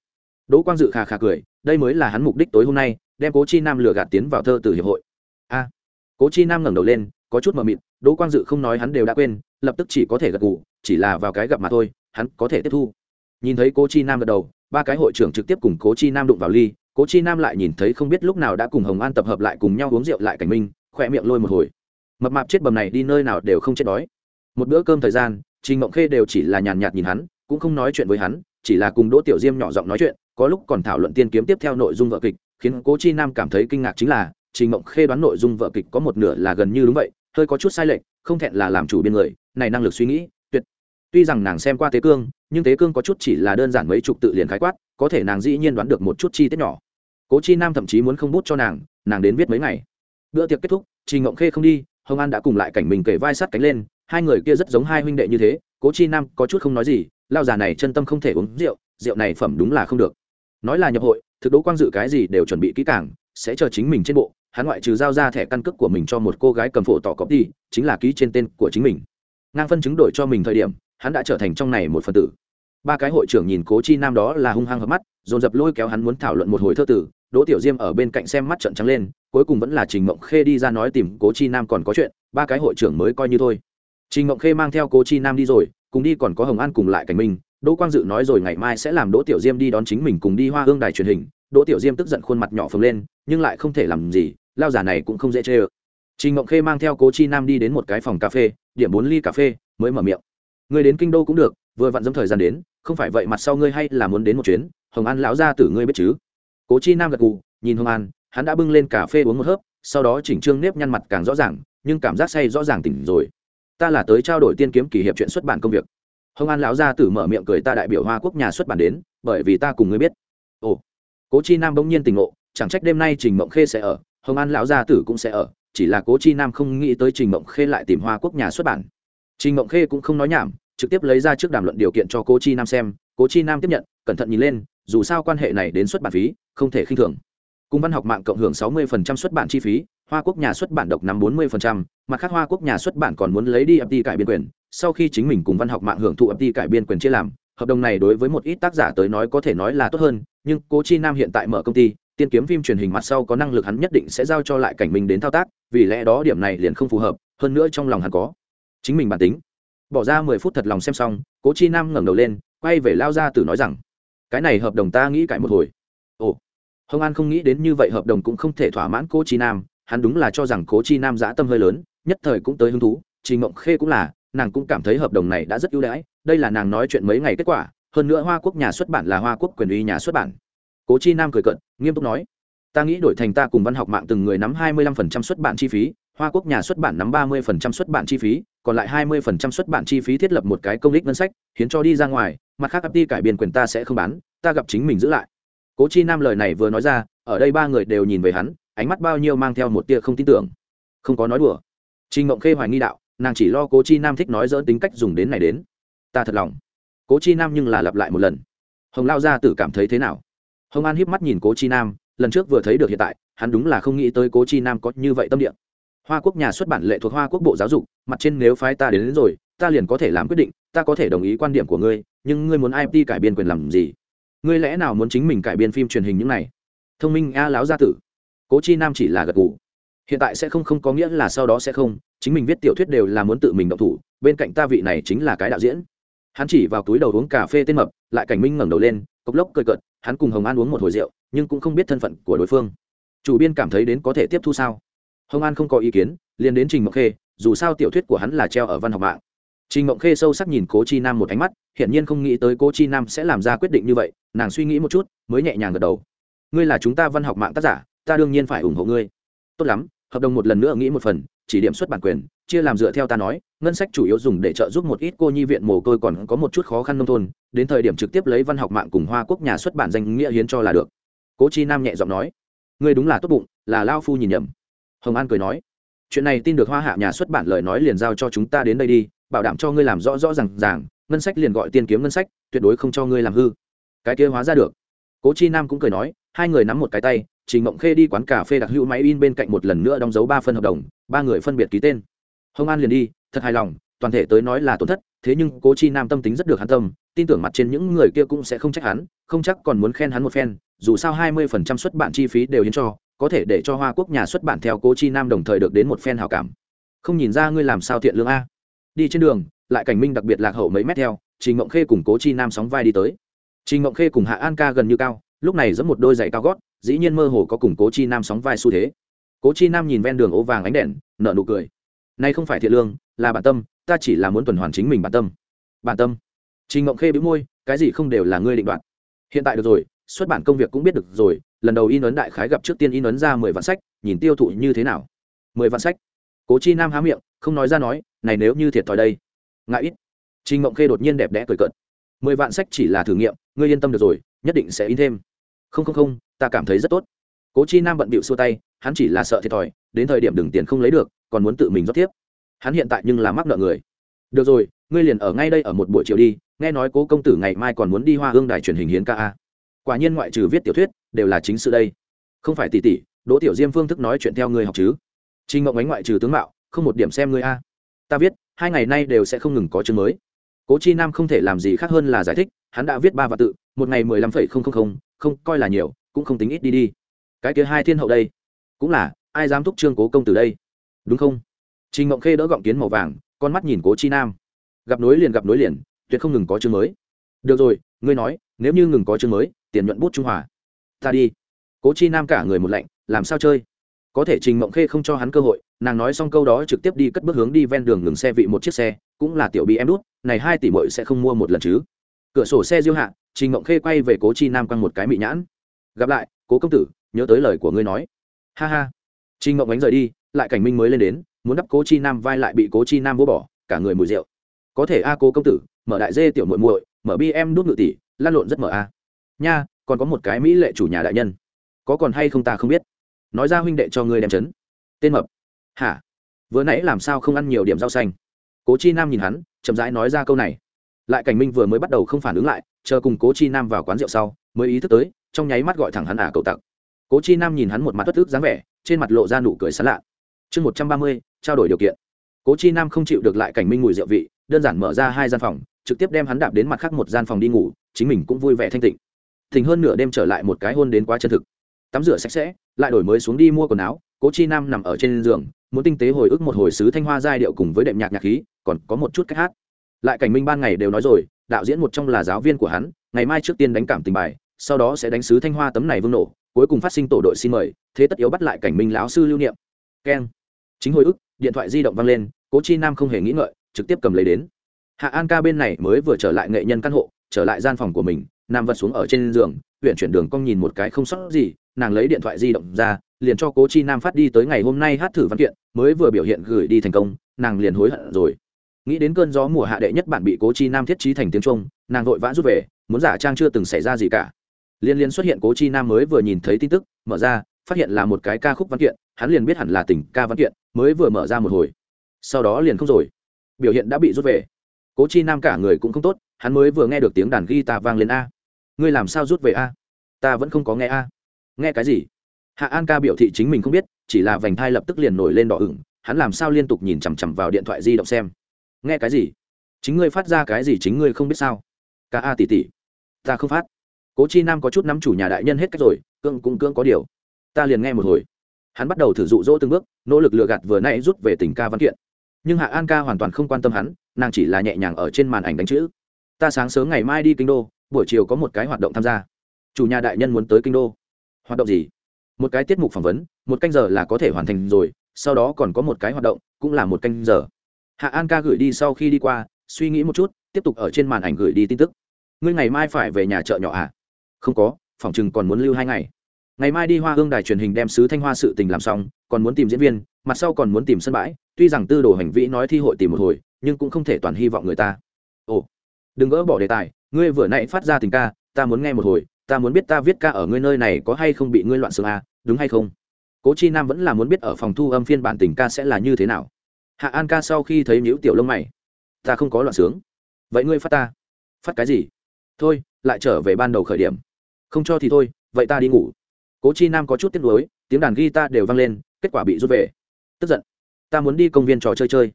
Đỗ quang dự khà khà cười, đây mới là hắn mục đích tối hôm nay, đem cố chi nam lừa gạt tiến vào thơ từ hiệp hội. A. Cố chi nam ngẩng đầu lên, có chút mờ mịt, đỗ quang dự không nói hắn đều đã quên, lập tức chỉ có thể gật gù, chỉ là vào cái gặp mà thôi, hắn có thể tiếp thu. Nhìn thấy cố chi nam gật đầu, ba cái hội trưởng trực tiếp cùng cố chi nam đụng vào ly, cố chi nam lại nhìn thấy không biết lúc nào đã cùng hồng an tập hợp lại cùng nhau uống rượu lại cảnh minh, khỏe miệng lôi một hồi. Mập mạp chết bầm này đi nơi nào đều không chết đói. Một bữa cơm thời gian trình mộng khê đều chỉ là nhàn nhạt nhìn hắn, cũng không nói chuyện với hắn, chỉ là cùng đỗ tiểu diêm nhỏ giọng nói chuyện, có lúc còn thảo luận tiên kiếm tiếp theo nội dung vợ kịch, khiến cố chi nam cảm thấy kinh ngạc chính là, trình mộng khê đoán nội dung vợ kịch có một nửa là gần như đúng vậy, hơi có chút sai lệch, không thẹn là làm chủ biên người, này năng lực suy nghĩ, tuyệt. Tuy rằng nàng xem qua tế cương, nhưng tế cương có chút chỉ là đơn giản mấy chục tự liền khái quát, có thể nàng dĩ nhiên đoán được một chút chi tiết nhỏ. Cố chi nam thậm chí muốn không bút cho nàng nàng đến viết mấy ngày. Bữa tiệc kết thúc, trình ngộng khê không đi, hồng an đã cùng lại cảnh mình kể vai sát cánh lên hai người kia rất giống hai huynh đệ như thế, cố chi nam có chút không nói gì lao già này chân tâm không thể uống rượu rượu này phẩm đúng là không được. Nói là nhập hội, thực đỗ quang dự cái gì đều chuẩn bị kỹ càng, sẽ chờ chính mình trên bộ, hắn ngoại trừ giao ra thẻ căn cước của mình cho một cô gái cầm phổ tỏ cọp đi, chính là ký trên tên của chính mình. Ngang phân chứng đổi cho mình thời điểm, hắn đã trở thành trong này một phần tử. Ba cái hội trưởng nhìn cố chi nam đó là hung hăng hợp mắt, dồn dập lôi kéo hắn muốn thảo luận một hồi thơ tử, đỗ tiểu diêm ở bên cạnh xem mắt trận trắng lên, cuối cùng vẫn là trình mộng khê đi ra nói tìm cố chi nam còn có chuyện, ba cái hội trưởng mới coi như thôi trình Ngộng khê mang theo cố chi nam đi rồi, cùng đi còn có hồng an cùng lại cảnh minh. Đỗ quang dự nói rồi ngày mai sẽ làm đỗ tiểu diêm đi đón chính mình cùng đi hoa hương đài truyền hình. Đỗ tiểu diêm tức giận khuôn mặt nhỏ phồng lên, nhưng lại không thể làm gì, lao giả này cũng không dễ chê ơ. Trình Ngộng khê mang theo cố chi nam đi đến một cái phòng cà phê, điểm bốn ly cà phê, mới mở miệng. Người đến kinh đô cũng được, vừa vặn giống thời gian đến, không phải vậy mặt sau ngươi hay là muốn đến một chuyến, hồng an lão gia tử ngươi biết chứ? Cố chi nam gật gù, nhìn hồng an, hắn đã bưng lên cà phê uống một hớp, sau đó chỉnh trương nếp nhăn mặt càng rõ ràng, nhưng cảm giác say rõ ràng tỉnh rồi ta là tới trao đổi tiên kiếm kỷ hiệp chuyện xuất bản công việc. Hồng an lão gia tử mở miệng cười ta đại biểu hoa quốc nhà xuất bản đến, bởi vì ta cùng ngươi biết. Ồ. Cố chi nam bỗng nhiên tỉnh ngộ, chẳng trách đêm nay trình mộng khê sẽ ở, hồng an lão gia tử cũng sẽ ở, chỉ là cố chi nam không nghĩ tới trình mộng khê lại tìm hoa quốc nhà xuất bản. Trình mộng khê cũng không nói nhảm, trực tiếp lấy ra trước đàm luận điều kiện cho cố chi nam xem, cố chi nam tiếp nhận, cẩn thận nhìn lên, dù sao quan hệ này đến xuất bản phí, không thể khinh thường. Cùng văn học mạng cộng hưởng 60% xuất bản chi phí hoa quốc nhà xuất bản độc nắm 40%, mặt khác hoa quốc nhà xuất bản còn muốn lấy đi FT cải biên quyền. Sau khi chính mình cùng văn học mạng hưởng thụ FT cải biên quyền chia làm hợp đồng này đối với một ít tác giả tới nói có thể nói là tốt hơn nhưng cố chi nam hiện tại mở công ty tiên kiếm phim truyền hình mặt sau có năng lực hắn nhất định sẽ giao cho lại cảnh mình đến thao tác vì lẽ đó điểm này liền không phù hợp hơn nữa trong lòng hắn có chính mình bản tính. Bỏ ra mười phút thật lòng xem xong cố chi nam ngẩng đầu lên quay về lao ra từ nói rằng cái này hợp đồng ta nghĩ cải một hồi. Ồ hồng an không nghĩ đến như vậy hợp đồng cũng không thể thỏa mãn cố chi nam hắn đúng là cho rằng cố chi nam dã tâm hơi lớn, nhất thời cũng tới hứng thú, trình mộng khê cũng là, nàng cũng cảm thấy hợp đồng này đã rất ưu đãi, đây là nàng nói chuyện mấy ngày kết quả, hơn nữa hoa quốc nhà xuất bản là hoa quốc quyền uy nhà xuất bản. Cố chi nam cười cận nghiêm túc nói, ta nghĩ đổi thành ta cùng văn học mạng từng người nắm hai mươi lăm phần trăm xuất bản chi phí, hoa quốc nhà xuất bản nắm ba mươi phần trăm xuất bản chi phí, còn lại hai mươi phần trăm xuất bản chi phí thiết lập một cái công ích ngân sách khiến cho đi ra ngoài, mặt khác ấp đi cải biên quyền ta sẽ không bán, ta gặp chính mình giữ lại. Cố chi nam lời này vừa nói ra, ở đây ba người đều nhìn về hắn ánh mắt bao nhiêu mang theo một tia không tin tưởng. Không có nói đùa. Trình ngộng khê hoài nghi đạo nàng chỉ lo cố chi nam thích nói dỡ tính cách dùng đến này đến. Ta thật lòng. Cố chi nam nhưng là lặp lại một lần. Hồng lao gia tử cảm thấy thế nào? Hồng an hiếp mắt nhìn cố chi nam lần trước vừa thấy được hiện tại hắn đúng là không nghĩ tới cố chi nam có như vậy tâm địa. Hoa quốc nhà xuất bản lệ thuộc hoa quốc bộ giáo dục mặt trên nếu phái ta đến, đến rồi ta liền có thể làm quyết định ta có thể đồng ý quan điểm của ngươi nhưng ngươi muốn imt cải biên quyền làm gì? Ngươi lẽ nào muốn chính mình cải biên phim truyền hình những này? Thông minh a láo gia tử cố chi nam chỉ là gật gù. Hiện tại sẽ không không có nghĩa là sau đó sẽ không, chính mình viết tiểu thuyết đều là muốn tự mình động thủ, bên cạnh ta vị này chính là cái đạo diễn. Hắn chỉ vào túi đầu uống cà phê tên mập, lại cảnh minh ngẩng đầu lên, cốc lốc cười cợt, hắn cùng hồng an uống một hồi rượu, nhưng cũng không biết thân phận của đối phương. Chủ biên cảm thấy đến có thể tiếp thu sao? Hồng an không có ý kiến, liền đến trình mộng khê, dù sao tiểu thuyết của hắn là treo ở văn học mạng. Trình mộng khê sâu sắc nhìn cố chi nam một ánh mắt, hiển nhiên không nghĩ tới cố chi nam sẽ làm ra quyết định như vậy, nàng suy nghĩ một chút, mới nhẹ nhàng gật đầu. Ngươi là chúng ta văn học mạng tác giả ta đương nhiên phải ủng hộ ngươi. Tốt lắm, hợp đồng một lần nữa nghĩ một phần, chỉ điểm xuất bản quyền, chia làm dựa theo ta nói, ngân sách chủ yếu dùng để trợ giúp một ít cô nhi viện mồ côi còn có một chút khó khăn nông thôn, đến thời điểm trực tiếp lấy văn học mạng cùng hoa quốc nhà xuất bản danh nghĩa hiến cho là được. Cố chi nam nhẹ giọng nói, ngươi đúng là tốt bụng, là lao phu nhìn nhầm. Hồng an cười nói, chuyện này tin được hoa hạ nhà xuất bản lời nói liền giao cho chúng ta đến đây đi, bảo đảm cho ngươi làm rõ rõ r à n g ràng, ngân sách liền gọi tiên kiếm ngân sách, tuyệt đối không cho ngươi làm hư. Cái kia hóa ra được. Cố chi nam cũng cười nói, hai người nắm một cái tay trình mộng khê đi quán cà phê đặc hữu máy in bên cạnh một lần nữa đóng dấu ba phân hợp đồng, ba người phân biệt ký tên. Hồng an liền đi, thật hài lòng, toàn thể tới nói là tổn thất, thế nhưng cố chi nam tâm tính rất được hắn tâm, tin tưởng mặt trên những người kia cũng sẽ không trách hắn, không chắc còn muốn khen hắn một phen, dù sao hai mươi phần trăm xuất bản chi phí đều hiến cho, có thể để cho hoa quốc nhà xuất bản theo cố chi nam đồng thời được đến một phen hào cảm. Không nhìn ra ngươi làm sao thiện lương a. Đi trên đường, lại cảnh minh đặc biệt lạc hậu mấy mét theo, trình ngộng khê cùng cố chi nam sóng vai đi tới. Trình ngộng khê cùng hạ an ca gần như cao, lúc này dẫn một đôi giày cao gót dĩ nhiên mơ hồ có cùng cố chi nam sóng vai xu thế. Cố chi nam nhìn ven đường ố vàng ánh đèn nợ nụ cười. Nay không phải thiện lương, là bản tâm, ta chỉ là muốn tuần hoàn chính mình bản tâm. Bản tâm. Trình ngộng khê bĩu môi, cái gì không đều là ngươi định đoạt. Hiện tại được rồi, xuất bản công việc cũng biết được rồi, lần đầu in ấn đại khái gặp trước tiên in ấn ra mười vạn sách, nhìn tiêu thụ như thế nào? Mười vạn sách. Cố chi nam há miệng, không nói ra nói, này nếu như thiệt thòi đây. Ngại ít. Trình ngộng khê đột nhiên đẹp đẽ cười cợt. Mười vạn sách chỉ là thử nghiệm, ngươi yên tâm được rồi, nhất định sẽ in thêm không không không, ta cảm thấy rất tốt. Cố chi nam bận bịu xua tay, hắn chỉ là sợ thiệt thòi, đến thời điểm đừng tiền không lấy được, còn muốn tự mình rót tiếp. Hắn hiện tại nhưng là mắc nợ người. Được rồi, ngươi liền ở ngay đây ở một buổi chiều đi, nghe nói cố công tử ngày mai còn muốn đi hoa hương đài truyền hình hiến ca a. Quả nhiên ngoại trừ viết tiểu thuyết, đều là chính sự đây. Không phải tỷ tỷ đỗ tiểu diêm phương thức nói chuyện theo ngươi học chứ? Trinh Mộng ánh ngoại trừ tướng mạo, không một điểm xem ngươi a. Ta viết, hai ngày nay đều sẽ không ngừng có chương mới. Cố chi nam không thể làm gì khác hơn là giải thích hắn đã viết ba vạn tự, một ngày mười lăm phẩy không không không không, coi là nhiều, cũng không tính ít đi đi. Cái kia hai thiên hậu đây, cũng là, ai dám thúc trương cố công từ đây? Đúng không? Trình ngộng khê đỡ gọng kiến màu vàng, con mắt nhìn cố chi nam. Gặp nối liền gặp nối liền, tuyệt không ngừng có chương mới. Được rồi, ngươi nói, nếu như ngừng có chương mới, tiền nhuận bút trung hòa. Ta đi. Cố chi nam cả người một lạnh, làm sao chơi? Có thể trình mộng khê không cho hắn cơ hội, nàng nói xong câu đó trực tiếp đi cất bước hướng đi ven đường ngừng xe vị một chiếc xe, cũng là tiểu bị em đút, này hai tỷ mội sẽ không mua một lần chứ cửa sổ xe diêu hạ, trình ngộng khê quay về cố chi nam quăng một cái mị nhãn. Gặp lại, cố công tử, nhớ tới lời của ngươi nói. Ha ha. Trình ngộng ánh rời đi, lại cảnh minh mới lên đến, muốn đắp cố chi nam vai lại bị cố chi nam vỗ bỏ, cả người mùi rượu. Có thể a à, cố công tử, mở đại dê tiểu muội muội, mở bi em đút ngự tỷ, lan lộn rất mở a. Nha, còn có một cái mỹ lệ chủ nhà đại nhân. Có còn hay không ta không biết. Nói ra huynh đệ cho ngươi đem chấn. Tên mập. Hả? Vừa nãy làm sao không ăn nhiều điểm rau xanh? Cố chi nam nhìn hắn, chậm rãi nói ra câu này lại cảnh minh vừa mới bắt đầu không phản ứng lại, chờ cùng cố chi nam vào quán rượu sau, mới ý thức tới, trong nháy mắt gọi thẳng hắn ả à cậu tặc. Cố chi nam nhìn hắn một mặt bất thức dáng vẻ, trên mặt lộ ra nụ cười sán lạ. Chương một trăm ba mươi, trao đổi điều kiện. Cố chi nam không chịu được lại cảnh minh mùi rượu vị, đơn giản mở ra hai gian phòng, trực tiếp đem hắn đạp đến mặt khác một gian phòng đi ngủ, chính mình cũng vui vẻ thanh tịnh. Thỉnh hơn nửa đêm trở lại một cái hôn đến quá chân thực. Tắm rửa sạch sẽ, lại đổi mới xuống đi mua quần áo, cố chi nam nằm ở trên giường, muốn tinh tế hồi ức một hồi sứ thanh hoa giai điệu cùng với đệm nhạc nhạc khí, còn có một chút cách hát lại cảnh minh ban ngày đều nói rồi, đạo diễn một trong là giáo viên của hắn, ngày mai trước tiên đánh cảm tình bài, sau đó sẽ đánh sứ thanh hoa tấm này vương nổ, cuối cùng phát sinh tổ đội xin mời, thế tất yếu bắt lại cảnh minh lão sư lưu niệm. Keng. Chính hồi ức, điện thoại di động vang lên, cố chi nam không hề nghĩ ngợi, trực tiếp cầm lấy đến. Hạ an ca bên này mới vừa trở lại nghệ nhân căn hộ, trở lại gian phòng của mình, Nam vật xuống ở trên giường, huyện chuyển đường cong nhìn một cái không sót gì, nàng lấy điện thoại di động ra, liền cho cố chi nam phát đi tới ngày hôm nay hát thử văn kiện, mới vừa biểu hiện gửi đi thành công, nàng liền hối hận rồi nghĩ đến cơn gió mùa hạ đệ nhất bản bị cố chi nam thiết trí thành tiếng trung, nàng vội vã rút về, muốn giả trang chưa từng xảy ra gì cả. Liên liên xuất hiện cố chi nam mới vừa nhìn thấy tin tức, mở ra, phát hiện là một cái ca khúc văn kiện, hắn liền biết hẳn là tình ca văn kiện, mới vừa mở ra một hồi. Sau đó liền không rồi. Biểu hiện đã bị rút về. Cố chi nam cả người cũng không tốt, hắn mới vừa nghe được tiếng đàn guitar vang lên a. Ngươi làm sao rút về a? Ta vẫn không có nghe a. Nghe cái gì? Hạ an ca biểu thị chính mình không biết, chỉ là vành thai lập tức liền nổi lên đỏ ửng, hắn làm sao liên tục nhìn chằm chằm vào điện thoại di động xem nghe cái gì? Chính ngươi phát ra cái gì chính ngươi không biết sao? Ca a tỷ tỷ, ta không phát. Cố chi nam có chút nắm chủ nhà đại nhân hết cách rồi cương cũng cương có điều. Ta liền nghe một hồi. Hắn bắt đầu thử dụ dỗ từng bước, nỗ lực lừa gạt vừa nãy rút về tình ca văn kiện. Nhưng hạ an ca hoàn toàn không quan tâm hắn, nàng chỉ là nhẹ nhàng ở trên màn ảnh đánh chữ. Ta sáng sớm ngày mai đi kinh đô, buổi chiều có một cái hoạt động tham gia. Chủ nhà đại nhân muốn tới kinh đô. Hoạt động gì? Một cái tiết mục phỏng vấn, một canh giờ là có thể hoàn thành rồi, sau đó còn có một cái hoạt động, cũng là một canh giờ hạ an ca gửi đi sau khi đi qua suy nghĩ một chút tiếp tục ở trên màn ảnh gửi đi tin tức. Ngươi ngày mai phải về nhà chợ nhỏ à? Không có phòng chừng còn muốn lưu hai ngày. Ngày mai đi hoa hương đài truyền hình đem sứ thanh hoa sự tình làm xong còn muốn tìm diễn viên mặt sau còn muốn tìm sân bãi. Tuy rằng tư đồ hành vĩ nói thi hội tìm một hồi nhưng cũng không thể toàn hy vọng người ta. Ồ đừng gỡ bỏ đề tài ngươi vừa nãy phát ra tình ca ta muốn nghe một hồi ta muốn biết ta viết ca ở ngươi nơi này có hay không bị ngươi loạn xương à, đúng hay không? Cố chi nam vẫn là muốn biết ở phòng thu âm phiên bản tình ca sẽ là như thế nào hạ an ca sau khi thấy nhữ tiểu lông mày. Ta không có loạn sướng. Vậy ngươi phát ta? Phát cái gì? Thôi, lại trở về ban đầu khởi điểm. Không cho thì thôi, vậy ta đi ngủ. Cố chi nam có chút tiếc nuối, tiếng đàn guitar đều vang lên, kết quả bị rút về. Tức giận. Ta muốn đi công viên trò chơi chơi.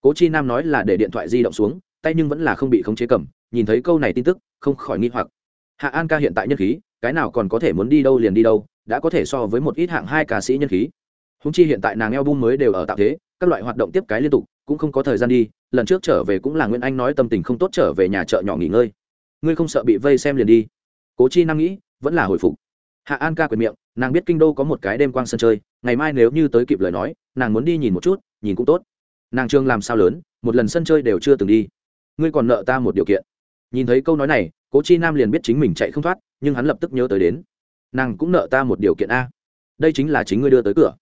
Cố chi nam nói là để điện thoại di động xuống, tay nhưng vẫn là không bị khống chế cầm, nhìn thấy câu này tin tức, không khỏi nghi hoặc. Hạ an ca hiện tại nhân khí, cái nào còn có thể muốn đi đâu liền đi đâu, đã có thể so với một ít hạng hai ca sĩ nhân khí húng chi hiện tại nàng eo bung mới đều ở tạo thế, các loại hoạt động tiếp cái liên tục, cũng không có thời gian đi, lần trước trở về cũng là nguyễn anh nói tâm tình không tốt trở về nhà chợ nhỏ nghỉ ngơi. Ngươi không sợ bị vây xem liền đi. Cố chi nam nghĩ, vẫn là hồi phục. Hạ an ca quyền miệng, nàng biết kinh đô có một cái đêm quang sân chơi, ngày mai nếu như tới kịp lời nói, nàng muốn đi nhìn một chút, nhìn cũng tốt. Nàng trương làm sao lớn, một lần sân chơi đều chưa từng đi. Ngươi còn nợ ta một điều kiện. Nhìn thấy câu nói này, cố chi nam liền biết chính mình chạy không thoát, nhưng hắn lập tức nhớ tới đến. Nàng cũng nợ ta một điều kiện a. Đây chính là chính ngươi đưa tới cửa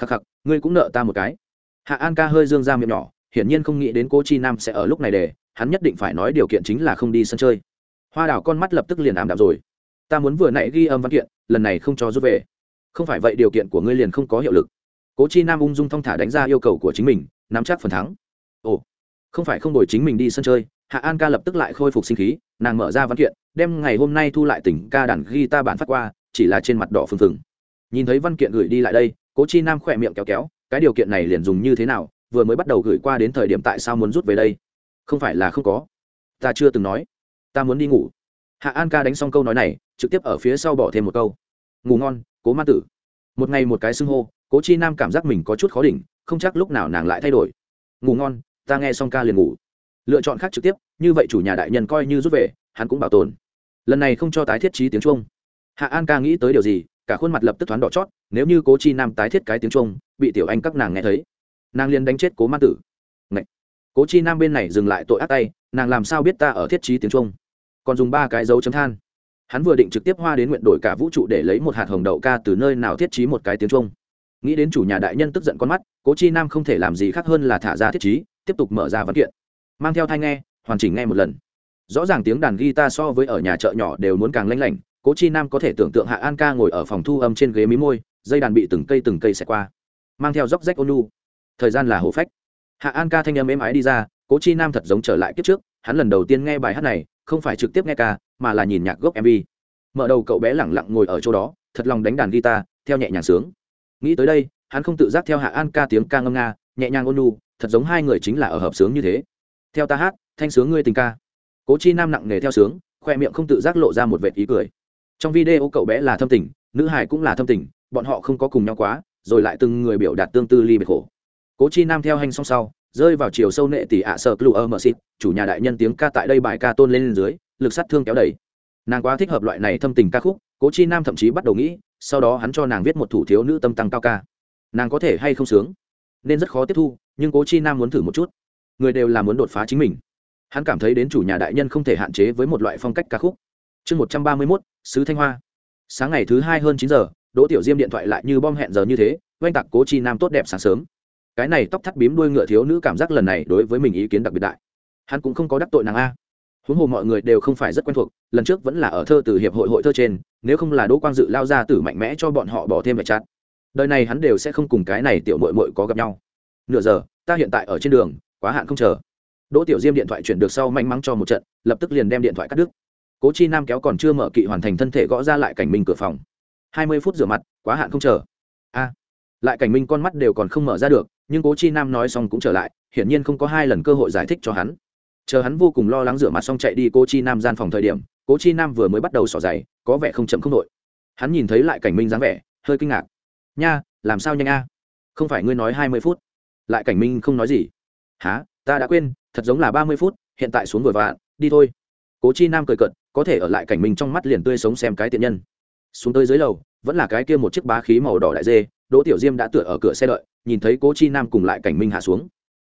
khắc khắc, ngươi cũng nợ ta một cái. Hạ an ca hơi dương ra miệng nhỏ, hiển nhiên không nghĩ đến cố chi nam sẽ ở lúc này để, hắn nhất định phải nói điều kiện chính là không đi sân chơi. Hoa Đào con mắt lập tức liền ảm đạm rồi. Ta muốn vừa nãy ghi âm văn kiện, lần này không cho rút về. Không phải vậy điều kiện của ngươi liền không có hiệu lực. Cố chi nam ung dung thong thả đánh ra yêu cầu của chính mình, nắm chắc phần thắng. Ồ, không phải không đổi chính mình đi sân chơi, hạ an ca lập tức lại khôi phục sinh khí, nàng mở ra văn kiện, đem ngày hôm nay thu lại tỉnh ca đàn ghi ta bản phát qua, chỉ là trên mặt đỏ phừng phừng. Nhìn thấy văn kiện gửi đi lại đây cố chi nam khỏe miệng kéo kéo, cái điều kiện này liền dùng như thế nào, vừa mới bắt đầu gửi qua đến thời điểm tại sao muốn rút về đây? Không phải là không có. Ta chưa từng nói. Ta muốn đi ngủ. Hạ an ca đánh xong câu nói này, trực tiếp ở phía sau bỏ thêm một câu. Ngủ ngon, cố ma tử. Một ngày một cái xưng hô, cố chi nam cảm giác mình có chút khó đỉnh, không chắc lúc nào nàng lại thay đổi. Ngủ ngon, ta nghe xong ca liền ngủ. Lựa chọn khác trực tiếp, như vậy chủ nhà đại nhân coi như rút về, hắn cũng bảo tồn. Lần này không cho tái thiết trí tiếng trung hạ an ca nghĩ tới điều gì cả khuôn mặt lập tức thoáng đỏ chót, nếu như cố chi nam tái thiết cái tiếng trung, bị tiểu anh các nàng nghe thấy, nàng liền đánh chết cố ma tử. Ngậy. cố chi nam bên này dừng lại tội ác tay, nàng làm sao biết ta ở thiết trí tiếng trung? Còn dùng ba cái dấu chấm than. Hắn vừa định trực tiếp hoa đến nguyện đổi cả vũ trụ để lấy một hạt hồng đậu ca từ nơi nào thiết trí một cái tiếng trung. Nghĩ đến chủ nhà đại nhân tức giận con mắt, cố chi nam không thể làm gì khác hơn là thả ra thiết trí, tiếp tục mở ra văn kiện. Mang theo thai nghe, hoàn chỉnh nghe một lần. Rõ ràng tiếng đàn guitar so với ở nhà chợ nhỏ đều muốn càng lanh lảnh cố chi nam có thể tưởng tượng hạ an ca ngồi ở phòng thu âm trên ghế mí môi, dây đàn bị từng cây từng cây xẹt qua, mang theo dốc rách ônu thời gian là hồ phách. Hạ an ca thanh âm êm ái đi ra, cố chi nam thật giống trở lại kiếp trước, hắn lần đầu tiên nghe bài hát này, không phải trực tiếp nghe ca, mà là nhìn nhạc gốc mv mở đầu cậu bé lẳng lặng ngồi ở chỗ đó, thật lòng đánh đàn guitar, theo nhẹ nhàng sướng. Nghĩ tới đây, hắn không tự giác theo hạ an ca tiếng ca ngâm nga, nhẹ nhàng ônu thật giống hai người chính là ở hợp sướng như thế. Theo ta hát, thanh sướng ngươi tình ca. Cố chi nam nặng nề theo sướng, khoe miệng không tự giác lộ ra một vệt ý cười trong video cậu bé là thâm tình, nữ hải cũng là thâm tình, bọn họ không có cùng nhau quá, rồi lại từng người biểu đạt tương tư ly biệt khổ. Cố chi nam theo hành song sau, rơi vào chiều sâu nệ tỷ ạ sợ clu ơ mờ xịt, chủ nhà đại nhân tiếng ca tại đây bài ca tôn lên dưới, lực sát thương kéo đẩy nàng quá thích hợp loại này thâm tình ca khúc, cố chi nam thậm chí bắt đầu nghĩ, sau đó hắn cho nàng viết một thủ thiếu nữ tâm tăng cao ca. Nàng có thể hay không sướng? Nên rất khó tiếp thu, nhưng cố chi nam muốn thử một chút. Người đều là muốn đột phá chính mình. Hắn cảm thấy đến chủ nhà đại nhân không thể hạn chế với một loại phong cách ca khúc chương một trăm ba mươi mốt, sứ thanh hoa. Sáng ngày thứ hai hơn chín giờ, đỗ tiểu diêm điện thoại lại như bom hẹn giờ như thế, oanh tặc cố chi nam tốt đẹp sáng sớm. Cái này tóc thắt bím đuôi ngựa thiếu nữ cảm giác lần này đối với mình ý kiến đặc biệt đại. Hắn cũng không có đắc tội nàng a. Huống hồ mọi người đều không phải rất quen thuộc, lần trước vẫn là ở thơ từ hiệp hội hội thơ trên, nếu không là đỗ quang dự lao ra tử mạnh mẽ cho bọn họ bỏ thêm vẻ chặt đời này hắn đều sẽ không cùng cái này tiểu mội mội có gặp nhau. Nửa giờ, ta hiện tại ở trên đường, quá hạn không chờ. Đỗ tiểu diêm điện thoại chuyển được sau manh mắng cho một trận, lập tức liền đem điện thoại cắt đứt cố chi nam kéo còn chưa mở kỵ hoàn thành thân thể gõ ra lại cảnh minh cửa phòng. Hai mươi phút rửa mặt, quá hạn không chờ. A, lại cảnh minh con mắt đều còn không mở ra được, nhưng cố chi nam nói xong cũng trở lại, hiển nhiên không có hai lần cơ hội giải thích cho hắn. Chờ hắn vô cùng lo lắng rửa mặt xong chạy đi cố chi nam gian phòng thời điểm, cố chi nam vừa mới bắt đầu xỏ giày, có vẻ không chậm không đội. Hắn nhìn thấy lại cảnh minh dáng vẻ, hơi kinh ngạc. Nha, làm sao nhanh a? Không phải ngươi nói hai mươi phút. Lại cảnh minh không nói gì. Há ta đã quên, thật giống là ba mươi phút, hiện tại xuống vừa vạn, đi thôi. Cố chi nam cười cận có thể ở lại cảnh minh trong mắt liền tươi sống xem cái tiện nhân. Xuống tới dưới lầu, vẫn là cái kia một chiếc bá khí màu đỏ đại dê, đỗ tiểu diêm đã tựa ở cửa xe đợi, nhìn thấy cố chi nam cùng lại cảnh minh hạ xuống.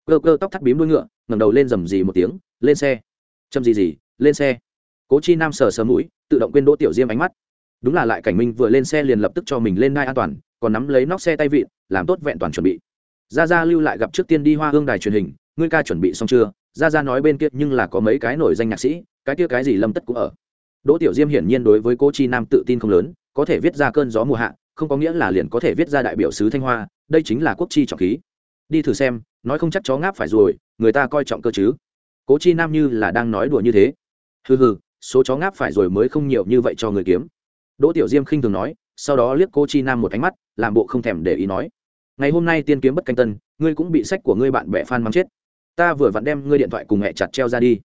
Cơ cơ tóc thắt bím đuôi ngựa, ngẩng đầu lên rầm gì một tiếng, lên xe. Châm gì gì, lên xe. Cố chi nam sờ sờ mũi, tự động quên đỗ tiểu diêm ánh mắt. Đúng là lại cảnh minh vừa lên xe liền lập tức cho mình lên đai an toàn, còn nắm lấy nóc xe tay vịn, làm tốt vẹn toàn chuẩn bị. Ra ra lưu lại gặp trước tiên đi hoa hương đài truyền hình, ngươi ca chuẩn bị xong chưa? Ra ra nói bên kia, nhưng là có mấy cái nổi danh nhạc sĩ cái kia cái gì lâm tất cũng ở. Đỗ tiểu diêm hiển nhiên đối với cô chi nam tự tin không lớn, có thể viết ra cơn gió mùa hạ, không có nghĩa là liền có thể viết ra đại biểu sứ thanh hoa, đây chính là quốc chi trọng khí. Đi thử xem, nói không chắc chó ngáp phải rồi, người ta coi trọng cơ chứ. Cố chi nam như là đang nói đùa như thế. Hừ hừ, số chó ngáp phải rồi mới không nhiều như vậy cho người kiếm. Đỗ tiểu diêm khinh thường nói, sau đó liếc cô chi nam một ánh mắt, làm bộ không thèm để ý nói. Ngày hôm nay tiên kiếm bất canh tân, ngươi cũng bị sách của ngươi bạn bè phan mắng chết. Ta vừa vặn đem ngươi điện thoại cùng hẹ chặt treo ra đi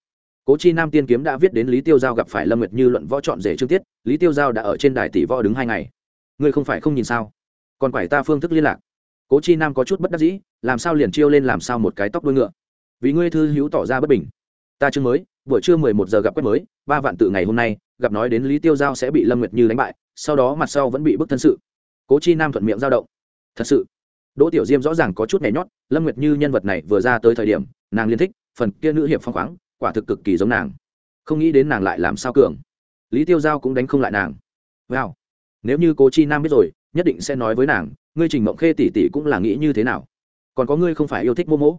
cố chi nam tiên kiếm đã viết đến lý tiêu giao gặp phải lâm nguyệt như luận võ chọn rể trương tiết, lý tiêu giao đã ở trên đài tỷ võ đứng hai ngày. Ngươi không phải không nhìn sao? Còn phải ta phương thức liên lạc. Cố chi nam có chút bất đắc dĩ, làm sao liền chiêu lên làm sao một cái tóc đuôi ngựa. Vì ngươi thư hữu tỏ ra bất bình. Ta chương mới, buổi trưa mười một giờ gặp quét mới, ba vạn tự ngày hôm nay, gặp nói đến lý tiêu giao sẽ bị lâm nguyệt như đánh bại, sau đó mặt sau vẫn bị bức thân sự. Cố chi nam thuận miệng giao động. Thật sự, đỗ tiểu diêm rõ ràng có chút nhảy nhót, lâm nguyệt như nhân vật này vừa ra tới thời điểm, nàng liên thích, phần kia nữ hiệp phong khoáng quả thực cực kỳ giống nàng. Không nghĩ đến nàng lại làm sao cường. Lý tiêu giao cũng đánh không lại nàng. Wow. Nếu như cố chi nam biết rồi, nhất định sẽ nói với nàng, ngươi trình mộng khê tỷ tỷ cũng là nghĩ như thế nào? Còn có ngươi không phải yêu thích mô mỗ?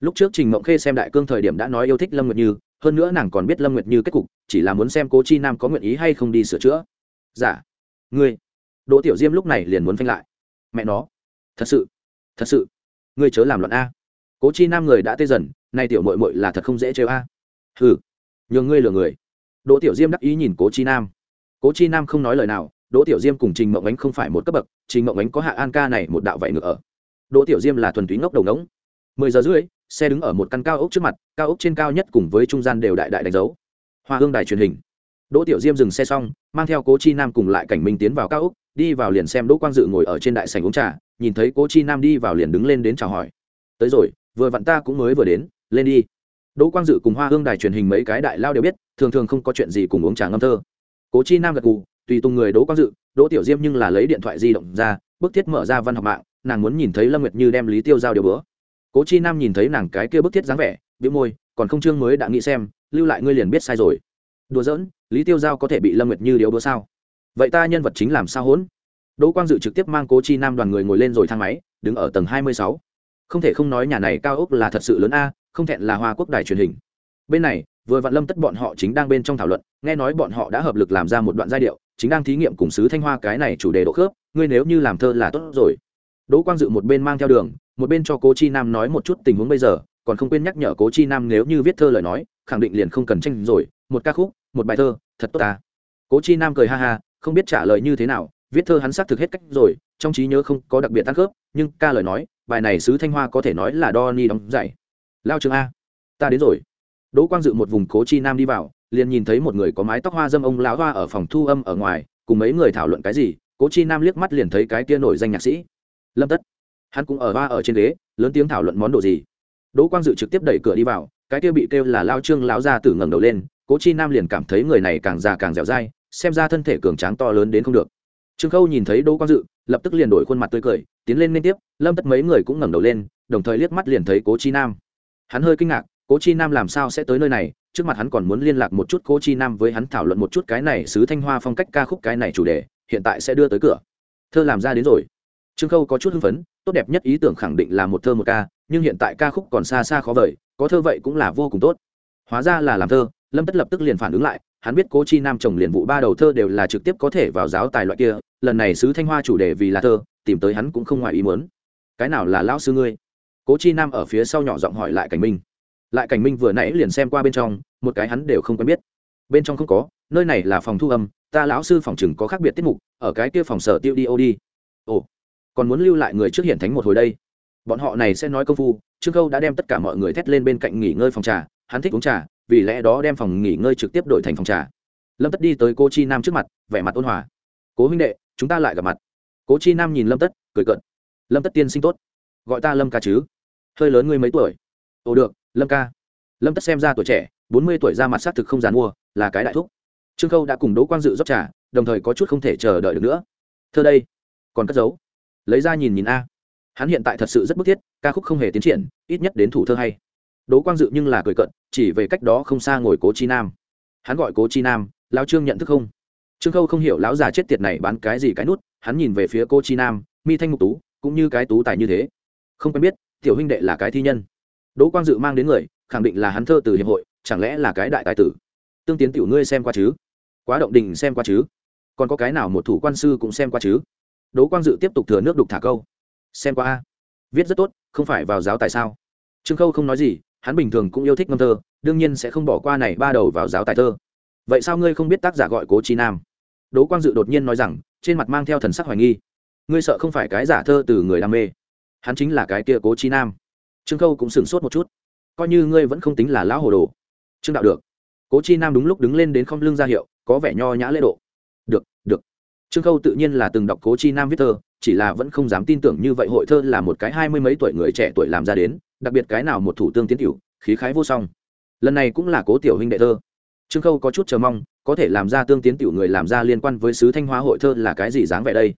Lúc trước trình mộng khê xem đại cương thời điểm đã nói yêu thích lâm nguyệt như, hơn nữa nàng còn biết lâm nguyệt như kết cục, chỉ là muốn xem cố chi nam có nguyện ý hay không đi sửa chữa. Giả dạ. ngươi. Đỗ tiểu diêm lúc này liền muốn phanh lại. Mẹ nó, thật sự thật sự, ngươi chớ làm loạn a. Cố chi nam người đã tê dần, nay tiểu mội mội là thật không dễ chơi a hừ, nhường ngươi lừa người. Đỗ tiểu diêm đắc ý nhìn cố chi nam. Cố chi nam không nói lời nào, đỗ tiểu diêm cùng trình mộng ánh không phải một cấp bậc, trình mộng ánh có hạ an ca này một đạo vậy ngược ở. Đỗ tiểu diêm là thuần túy ngốc đầu ngỗng. Mười giờ rưỡi, xe đứng ở một căn cao ốc trước mặt, cao ốc trên cao nhất cùng với trung gian đều đại đại đánh dấu. Hoa hương đài truyền hình. Đỗ tiểu diêm dừng xe xong, mang theo cố chi nam cùng lại cảnh minh tiến vào cao ốc, đi vào liền xem đỗ quang dự ngồi ở trên đại sành uống trà, nhìn thấy cố chi nam đi vào liền đứng lên đến chào hỏi. Tới rồi, vừa vặn ta cũng mới vừa đến, lên đi đỗ quang dự cùng hoa hương đài truyền hình mấy cái đại lao đều biết, thường thường không có chuyện gì cùng uống trà ngâm thơ. Cố chi nam gật gù, tùy tùng người đỗ quang dự, đỗ tiểu diêm nhưng là lấy điện thoại di động ra, bức thiết mở ra văn học mạng, nàng muốn nhìn thấy lâm nguyệt như đem lý tiêu giao điều bữa. Cố chi nam nhìn thấy nàng cái kia bức thiết dáng vẻ biếu môi, còn không chương mới đã nghĩ xem, lưu lại ngươi liền biết sai rồi. Đùa giỡn, lý tiêu giao có thể bị lâm nguyệt như điếu bữa sao? Vậy ta nhân vật chính làm sao hỗn đỗ quang dự trực tiếp mang cố chi nam đoàn người ngồi lên rồi thang máy, đứng ở tầng hai mươi sáu. Không thể không nói nhà này cao ốc là thật sự lớn a không thẹn là hoa quốc đài truyền hình. Bên này, vừa vạn lâm tất bọn họ chính đang bên trong thảo luận, nghe nói bọn họ đã hợp lực làm ra một đoạn giai điệu, chính đang thí nghiệm cùng sứ thanh hoa cái này chủ đề độ khớp, ngươi nếu như làm thơ là tốt rồi. Đỗ quang dự một bên mang theo đường, một bên cho cố chi nam nói một chút tình huống bây giờ, còn không quên nhắc nhở cố chi nam nếu như viết thơ lời nói, khẳng định liền không cần tranh rồi, một ca khúc, một bài thơ, thật tốt ta. Cố chi nam cười ha ha, không biết trả lời như thế nào, viết thơ hắn xác thực hết cách rồi, trong trí nhớ không có đặc biệt tăng khớp, nhưng ca lời nói, bài này sứ thanh hoa có thể nói là đo ni đóng dạy lao trường a. Ta đến rồi. Đỗ quang dự một vùng cố chi nam đi vào, liền nhìn thấy một người có mái tóc hoa dâm ông lão hoa ở phòng thu âm ở ngoài, cùng mấy người thảo luận cái gì, cố chi nam liếc mắt liền thấy cái kia nổi danh nhạc sĩ. Lâm tất. Hắn cũng ở hoa ở trên ghế, lớn tiếng thảo luận món đồ gì. Đỗ quang dự trực tiếp đẩy cửa đi vào, cái kia bị kêu là lao trương lão ra từ ngẩng đầu lên, cố chi nam liền cảm thấy người này càng già càng dẻo dai, xem ra thân thể cường tráng to lớn đến không được. Trương khâu nhìn thấy đỗ quang dự, lập tức liền đổi khuôn mặt tươi cười, tiến lên liên tiếp, lâm tất mấy người cũng ngẩng đầu lên, đồng thời liếc mắt liền thấy cố chi nam hắn hơi kinh ngạc, cố chi nam làm sao sẽ tới nơi này? Trước mặt hắn còn muốn liên lạc một chút cố chi nam với hắn thảo luận một chút cái này sứ thanh hoa phong cách ca khúc cái này chủ đề, hiện tại sẽ đưa tới cửa. Thơ làm ra đến rồi. Trương khâu có chút hưng phấn, tốt đẹp nhất ý tưởng khẳng định là một thơ một ca, nhưng hiện tại ca khúc còn xa xa khó vời, có thơ vậy cũng là vô cùng tốt. Hóa ra là làm thơ, lâm tất lập tức liền phản ứng lại, hắn biết cố chi nam chồng liền vụ ba đầu thơ đều là trực tiếp có thể vào giáo tài loại kia, lần này sứ thanh hoa chủ đề vì là thơ, tìm tới hắn cũng không ngoài ý muốn. Cái nào là lão sư ngươi? Cố chi nam ở phía sau nhỏ giọng hỏi lại cảnh minh lại cảnh minh vừa nãy liền xem qua bên trong một cái hắn đều không quen biết bên trong không có nơi này là phòng thu âm ta lão sư phòng chừng có khác biệt tiết mục ở cái kia phòng sở tiêu đi ô đi ồ còn muốn lưu lại người trước hiển thánh một hồi đây bọn họ này sẽ nói công phu trương khâu đã đem tất cả mọi người thét lên bên cạnh nghỉ ngơi phòng trà hắn thích uống trà vì lẽ đó đem phòng nghỉ ngơi trực tiếp đổi thành phòng trà lâm tất đi tới cô chi nam trước mặt vẻ mặt ôn hòa cố huynh đệ chúng ta lại gặp mặt cố chi nam nhìn lâm tất cười cợt, lâm tất tiên sinh tốt gọi ta lâm ca chứ hơi lớn ngươi mấy tuổi? Ồ được lâm ca. Lâm tất xem ra tuổi trẻ bốn mươi tuổi ra mặt s á t thực không dàn mua là cái đại thúc. Trương khâu đã cùng đỗ quang dự rót trả, đồng thời có chút không thể chờ đợi được nữa. Thơ đây còn cất giấu. Lấy ra nhìn nhìn a. Hắn hiện tại thật sự rất bức thiết ca khúc không hề tiến triển ít nhất đến thủ thơ hay. Đỗ quang dự nhưng là cười cận chỉ về cách đó không xa ngồi cố chi nam. Hắn gọi cố chi nam lao trương nhận thức không? Trương khâu không hiểu lão già chết tiệt này bán cái gì cái nút hắn nhìn về phía cô chi nam mi thanh ngục tú cũng như cái tú tài như thế. Không quen biết tiểu huynh đệ là cái thi nhân. Đỗ quang dự mang đến người, khẳng định là hắn thơ từ hiệp hội, chẳng lẽ là cái đại tài tử? Tương tiến tiểu ngươi xem qua chứ? Quá động đình xem qua chứ? Còn có cái nào một thủ quan sư cũng xem qua chứ? Đỗ quang dự tiếp tục thừa nước đục thả câu. Xem qua a. Viết rất tốt, không phải vào giáo tại sao? Trương khâu không nói gì, hắn bình thường cũng yêu thích ngâm thơ, đương nhiên sẽ không bỏ qua này ba đầu vào giáo tài thơ. Vậy sao ngươi không biết tác giả gọi cố trí nam? Đỗ quang dự đột nhiên nói rằng, trên mặt mang theo thần sắc hoài nghi. Ngươi sợ không phải cái giả thơ từ người đam mê hắn chính là cái kia cố chi nam. Trương khâu cũng sửng sốt một chút. Coi như ngươi vẫn không tính là lão hồ đồ. Trương đạo được. Cố chi nam đúng lúc đứng lên đến không lưng ra hiệu, có vẻ nho nhã lễ độ. Được được. Trương khâu tự nhiên là từng đọc cố chi nam viết thơ, chỉ là vẫn không dám tin tưởng như vậy hội thơ là một cái hai mươi mấy tuổi người trẻ tuổi làm ra đến, đặc biệt cái nào một thủ tương tiến tiểu khí khái vô song. Lần này cũng là cố tiểu huynh đệ thơ. Trương khâu có chút chờ mong, có thể làm ra tương tiến tiểu người làm ra liên quan với sứ thanh hoa hội thơ là cái gì dáng vẻ đây?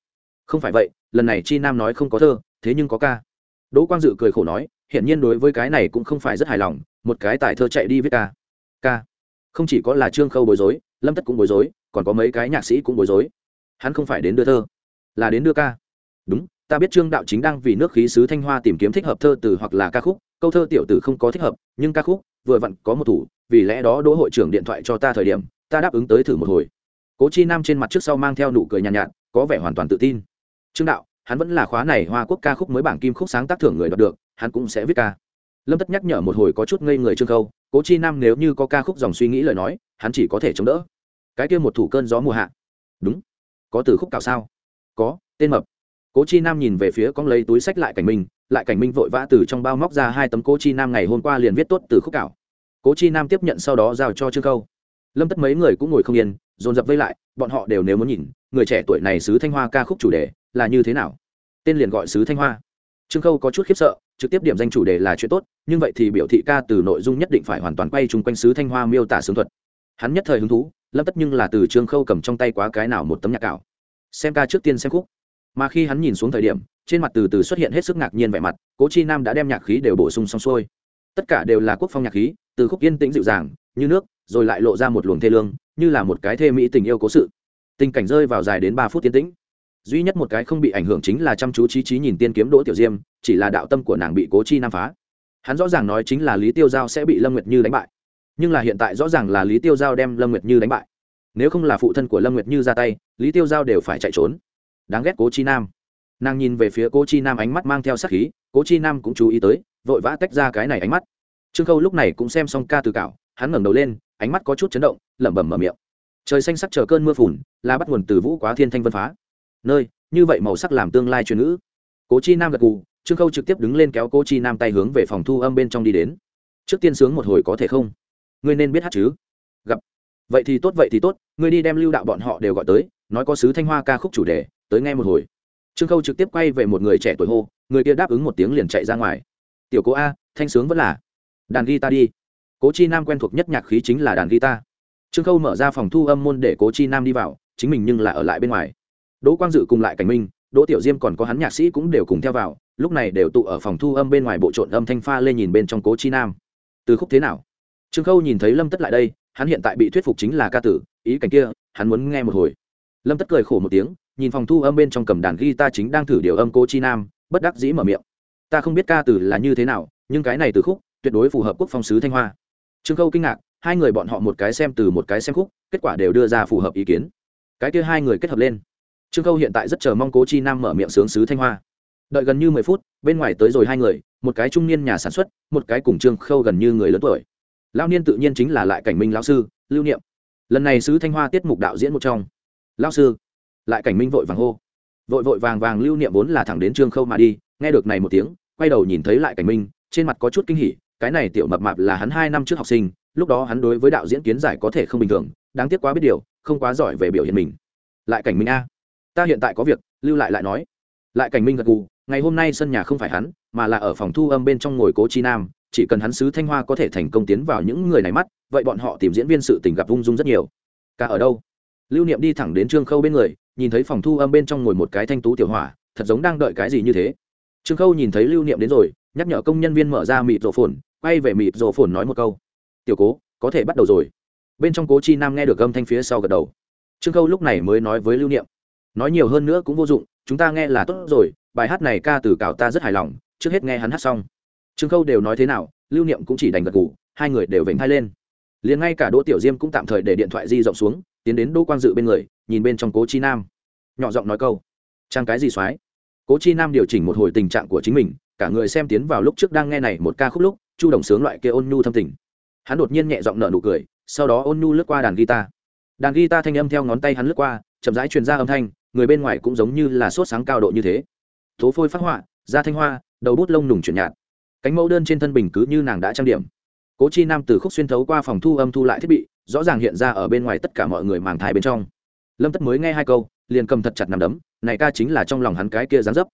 Không phải vậy lần này chi nam nói không có thơ thế nhưng có ca. Đỗ quang dự cười khổ nói hiện nhiên đối với cái này cũng không phải rất hài lòng một cái tài thơ chạy đi viết ca. Ca. Không chỉ có là trương khâu bối rối lâm tất cũng bối rối còn có mấy cái nhạc sĩ cũng bối rối. Hắn không phải đến đưa thơ là đến đưa ca. Đúng ta biết trương đạo chính đang vì nước khí sứ thanh hoa tìm kiếm thích hợp thơ từ hoặc là ca khúc câu thơ tiểu tử không có thích hợp nhưng ca khúc vừa vặn có một thủ vì lẽ đó đỗ hội trưởng điện thoại cho ta thời điểm ta đáp ứng tới thử một hồi. Cố chi nam trên mặt trước sau mang theo nụ cười nhàn nhạt, nhạt có vẻ hoàn toàn tự tin trương đạo, hắn vẫn là khóa này hoa quốc ca khúc mới bảng kim khúc sáng tác thưởng người đọc được, hắn cũng sẽ viết ca. Lâm tất nhắc nhở một hồi có chút ngây người trương khâu, cố chi nam nếu như có ca khúc dòng suy nghĩ lời nói, hắn chỉ có thể chống đỡ. Cái kia một thủ cơn gió mùa hạ. Đúng. Có từ khúc cào sao? Có, tên mập. Cố chi nam nhìn về phía con lấy túi sách lại cảnh minh lại cảnh minh vội vã từ trong bao móc ra hai tấm cố chi nam ngày hôm qua liền viết tốt từ khúc cào cố chi nam tiếp nhận sau đó giao cho trương khâu. Lâm tất mấy người cũng ngồi không yên dồn dập vây lại, bọn họ đều nếu muốn nhìn, người trẻ tuổi này sứ thanh hoa ca khúc chủ đề là như thế nào? Tên liền gọi sứ thanh hoa. Trương khâu có chút khiếp sợ, trực tiếp điểm danh chủ đề là chuyện tốt, nhưng vậy thì biểu thị ca từ nội dung nhất định phải hoàn toàn quay chung quanh sứ thanh hoa miêu tả sướng thuật. Hắn nhất thời hứng thú, lâm tất nhưng là từ trương khâu cầm trong tay quá cái nào một tấm nhạc cảo. Xem ca trước tiên xem khúc. Mà khi hắn nhìn xuống thời điểm, trên mặt từ từ xuất hiện hết sức ngạc nhiên vẻ mặt, cố chi nam đã đem nhạc khí đều bổ sung xong xuôi. Tất cả đều là quốc phong nhạc khí, từ khúc yên tĩnh dịu dàng, như nước, rồi lại lộ ra một luồng thê lương như là một cái thê mỹ tình yêu cố sự. Tình cảnh rơi vào dài đến ba phút tiến tĩnh. Duy nhất một cái không bị ảnh hưởng chính là chăm chú trí trí nhìn tiên kiếm đỗ tiểu diêm, chỉ là đạo tâm của nàng bị cố chi nam phá. Hắn rõ ràng nói chính là lý tiêu giao sẽ bị lâm nguyệt như đánh bại. Nhưng là hiện tại rõ ràng là lý tiêu giao đem lâm nguyệt như đánh bại. Nếu không là phụ thân của lâm nguyệt như ra tay, lý tiêu giao đều phải chạy trốn. Đáng ghét cố chi nam. Nàng nhìn về phía cố chi nam ánh mắt mang theo sắc khí, cố chi nam cũng chú ý tới, vội vã tách ra cái này ánh mắt. Trương khâu lúc này cũng xem xong ca từ cảo, hắn ngẩng đầu lên ánh mắt có chút chấn động, lẩm bẩm mở miệng. Trời xanh sắc chờ cơn mưa phùn, là bắt nguồn từ vũ quá thiên thanh vân phá. Nơi, như vậy màu sắc làm tương lai truyền ngữ. Cố chi nam gật gù, trương khâu trực tiếp đứng lên kéo cố chi nam tay hướng về phòng thu âm bên trong đi đến. Trước tiên sướng một hồi có thể không? Ngươi nên biết hát chứ? Gặp. Vậy thì tốt, vậy thì tốt, ngươi đi đem lưu đạo bọn họ đều gọi tới, nói có sứ thanh hoa ca khúc chủ đề, tới nghe một hồi. Trương khâu trực tiếp quay về một người trẻ tuổi hô, người kia đáp ứng một tiếng liền chạy ra ngoài. Tiểu cố a, thanh sướng vẫn là. Đàn guitar đi cố chi nam quen thuộc nhất nhạc khí chính là đàn guitar. Trương khâu mở ra phòng thu âm môn để cố chi nam đi vào, chính mình nhưng là ở lại bên ngoài. Đỗ quang dự cùng lại cảnh minh, đỗ tiểu diêm còn có hắn nhạc sĩ cũng đều cùng theo vào, lúc này đều tụ ở phòng thu âm bên ngoài bộ trộn âm thanh pha lên nhìn bên trong cố chi nam. Từ khúc thế nào? Trương khâu nhìn thấy lâm tất lại đây, hắn hiện tại bị thuyết phục chính là ca tử, ý cảnh kia, hắn muốn nghe một hồi. Lâm tất cười khổ một tiếng, nhìn phòng thu âm bên trong cầm đàn guitar chính đang thử điều âm cố chi nam, bất đắc dĩ mở miệng. Ta không biết ca tử là như thế nào, nhưng cái này từ khúc, tuyệt đối phù hợp quốc phong sứ thanh hoa trương khâu kinh ngạc, hai người bọn họ một cái xem từ một cái xem khúc, kết quả đều đưa ra phù hợp ý kiến. Cái kia hai người kết hợp lên. Trương khâu hiện tại rất chờ mong cố chi nam mở miệng sướng sứ thanh hoa. Đợi gần như mười phút, bên ngoài tới rồi hai người, một cái trung niên nhà sản xuất, một cái cùng trương khâu gần như người lớn tuổi. Lao niên tự nhiên chính là lại cảnh minh lão sư, lưu niệm. Lần này sứ thanh hoa tiết mục đạo diễn một trong. Lao sư, lại cảnh minh vội vàng hô. Vội vội vàng vàng lưu niệm vốn là thẳng đến trương khâu mà đi, nghe được này một tiếng, quay đầu nhìn thấy lại cảnh minh, trên mặt có chút kinh hỉ cái này tiểu mập mạp là hắn hai năm trước học sinh, lúc đó hắn đối với đạo diễn kiến giải có thể không bình thường, đáng tiếc quá biết điều, không quá giỏi về biểu hiện mình. Lại cảnh minh a. Ta hiện tại có việc, lưu lại lại nói. Lại cảnh minh gật gù, ngày hôm nay sân nhà không phải hắn, mà là ở phòng thu âm bên trong ngồi cố chi nam, chỉ cần hắn sứ thanh hoa có thể thành công tiến vào những người này mắt, vậy bọn họ tìm diễn viên sự tình gặp ung dung rất nhiều. Cả ở đâu? Lưu niệm đi thẳng đến trương khâu bên người, nhìn thấy phòng thu âm bên trong ngồi một cái thanh tú tiểu hỏa, thật giống đang đợi cái gì như thế. Trương khâu nhìn thấy lưu niệm đến rồi, nhắc nhở công nhân viên mở ra mịt rộ phồn quay về mịt rổ phồn nói một câu. Tiểu cố, có thể bắt đầu rồi. Bên trong cố chi nam nghe được âm thanh phía sau gật đầu. Trương khâu lúc này mới nói với lưu niệm. Nói nhiều hơn nữa cũng vô dụng, chúng ta nghe là tốt rồi, bài hát này ca từ cào ta rất hài lòng, trước hết nghe hắn hát xong. Trương khâu đều nói thế nào, lưu niệm cũng chỉ đành gật ngủ hai người đều vểnh thai lên. Liền ngay cả đỗ tiểu diêm cũng tạm thời để điện thoại di rộng xuống, tiến đến đỗ quang dự bên người, nhìn bên trong cố chi nam. Nhỏ giọng nói câu, trang cái gì soái cố chi nam điều chỉnh một hồi tình trạng của chính mình, cả người xem tiến vào lúc trước đang nghe này một ca khúc lúc chu đồng sướng loại kia ôn nhu thâm tình. Hắn đột nhiên nhẹ giọng nở nụ cười, sau đó ôn nhu lướt qua đàn guitar. Đàn guitar thanh âm theo ngón tay hắn lướt qua, chậm rãi truyền ra âm thanh, người bên ngoài cũng giống như là sốt sáng cao độ như thế. Tố phôi phát họa, da thanh hoa, đầu bút lông nùng chuyển nhạt. Cánh mẫu đơn trên thân bình cứ như nàng đã trang điểm. Cố chi nam từ khúc xuyên thấu qua phòng thu âm thu lại thiết bị, rõ ràng hiện ra ở bên ngoài tất cả mọi người màng thai bên trong. Lâm tất mới nghe hai câu, liền cầm thật chặt nằm đấm, này ca chính là trong lòng hắn cái kia dán dấp.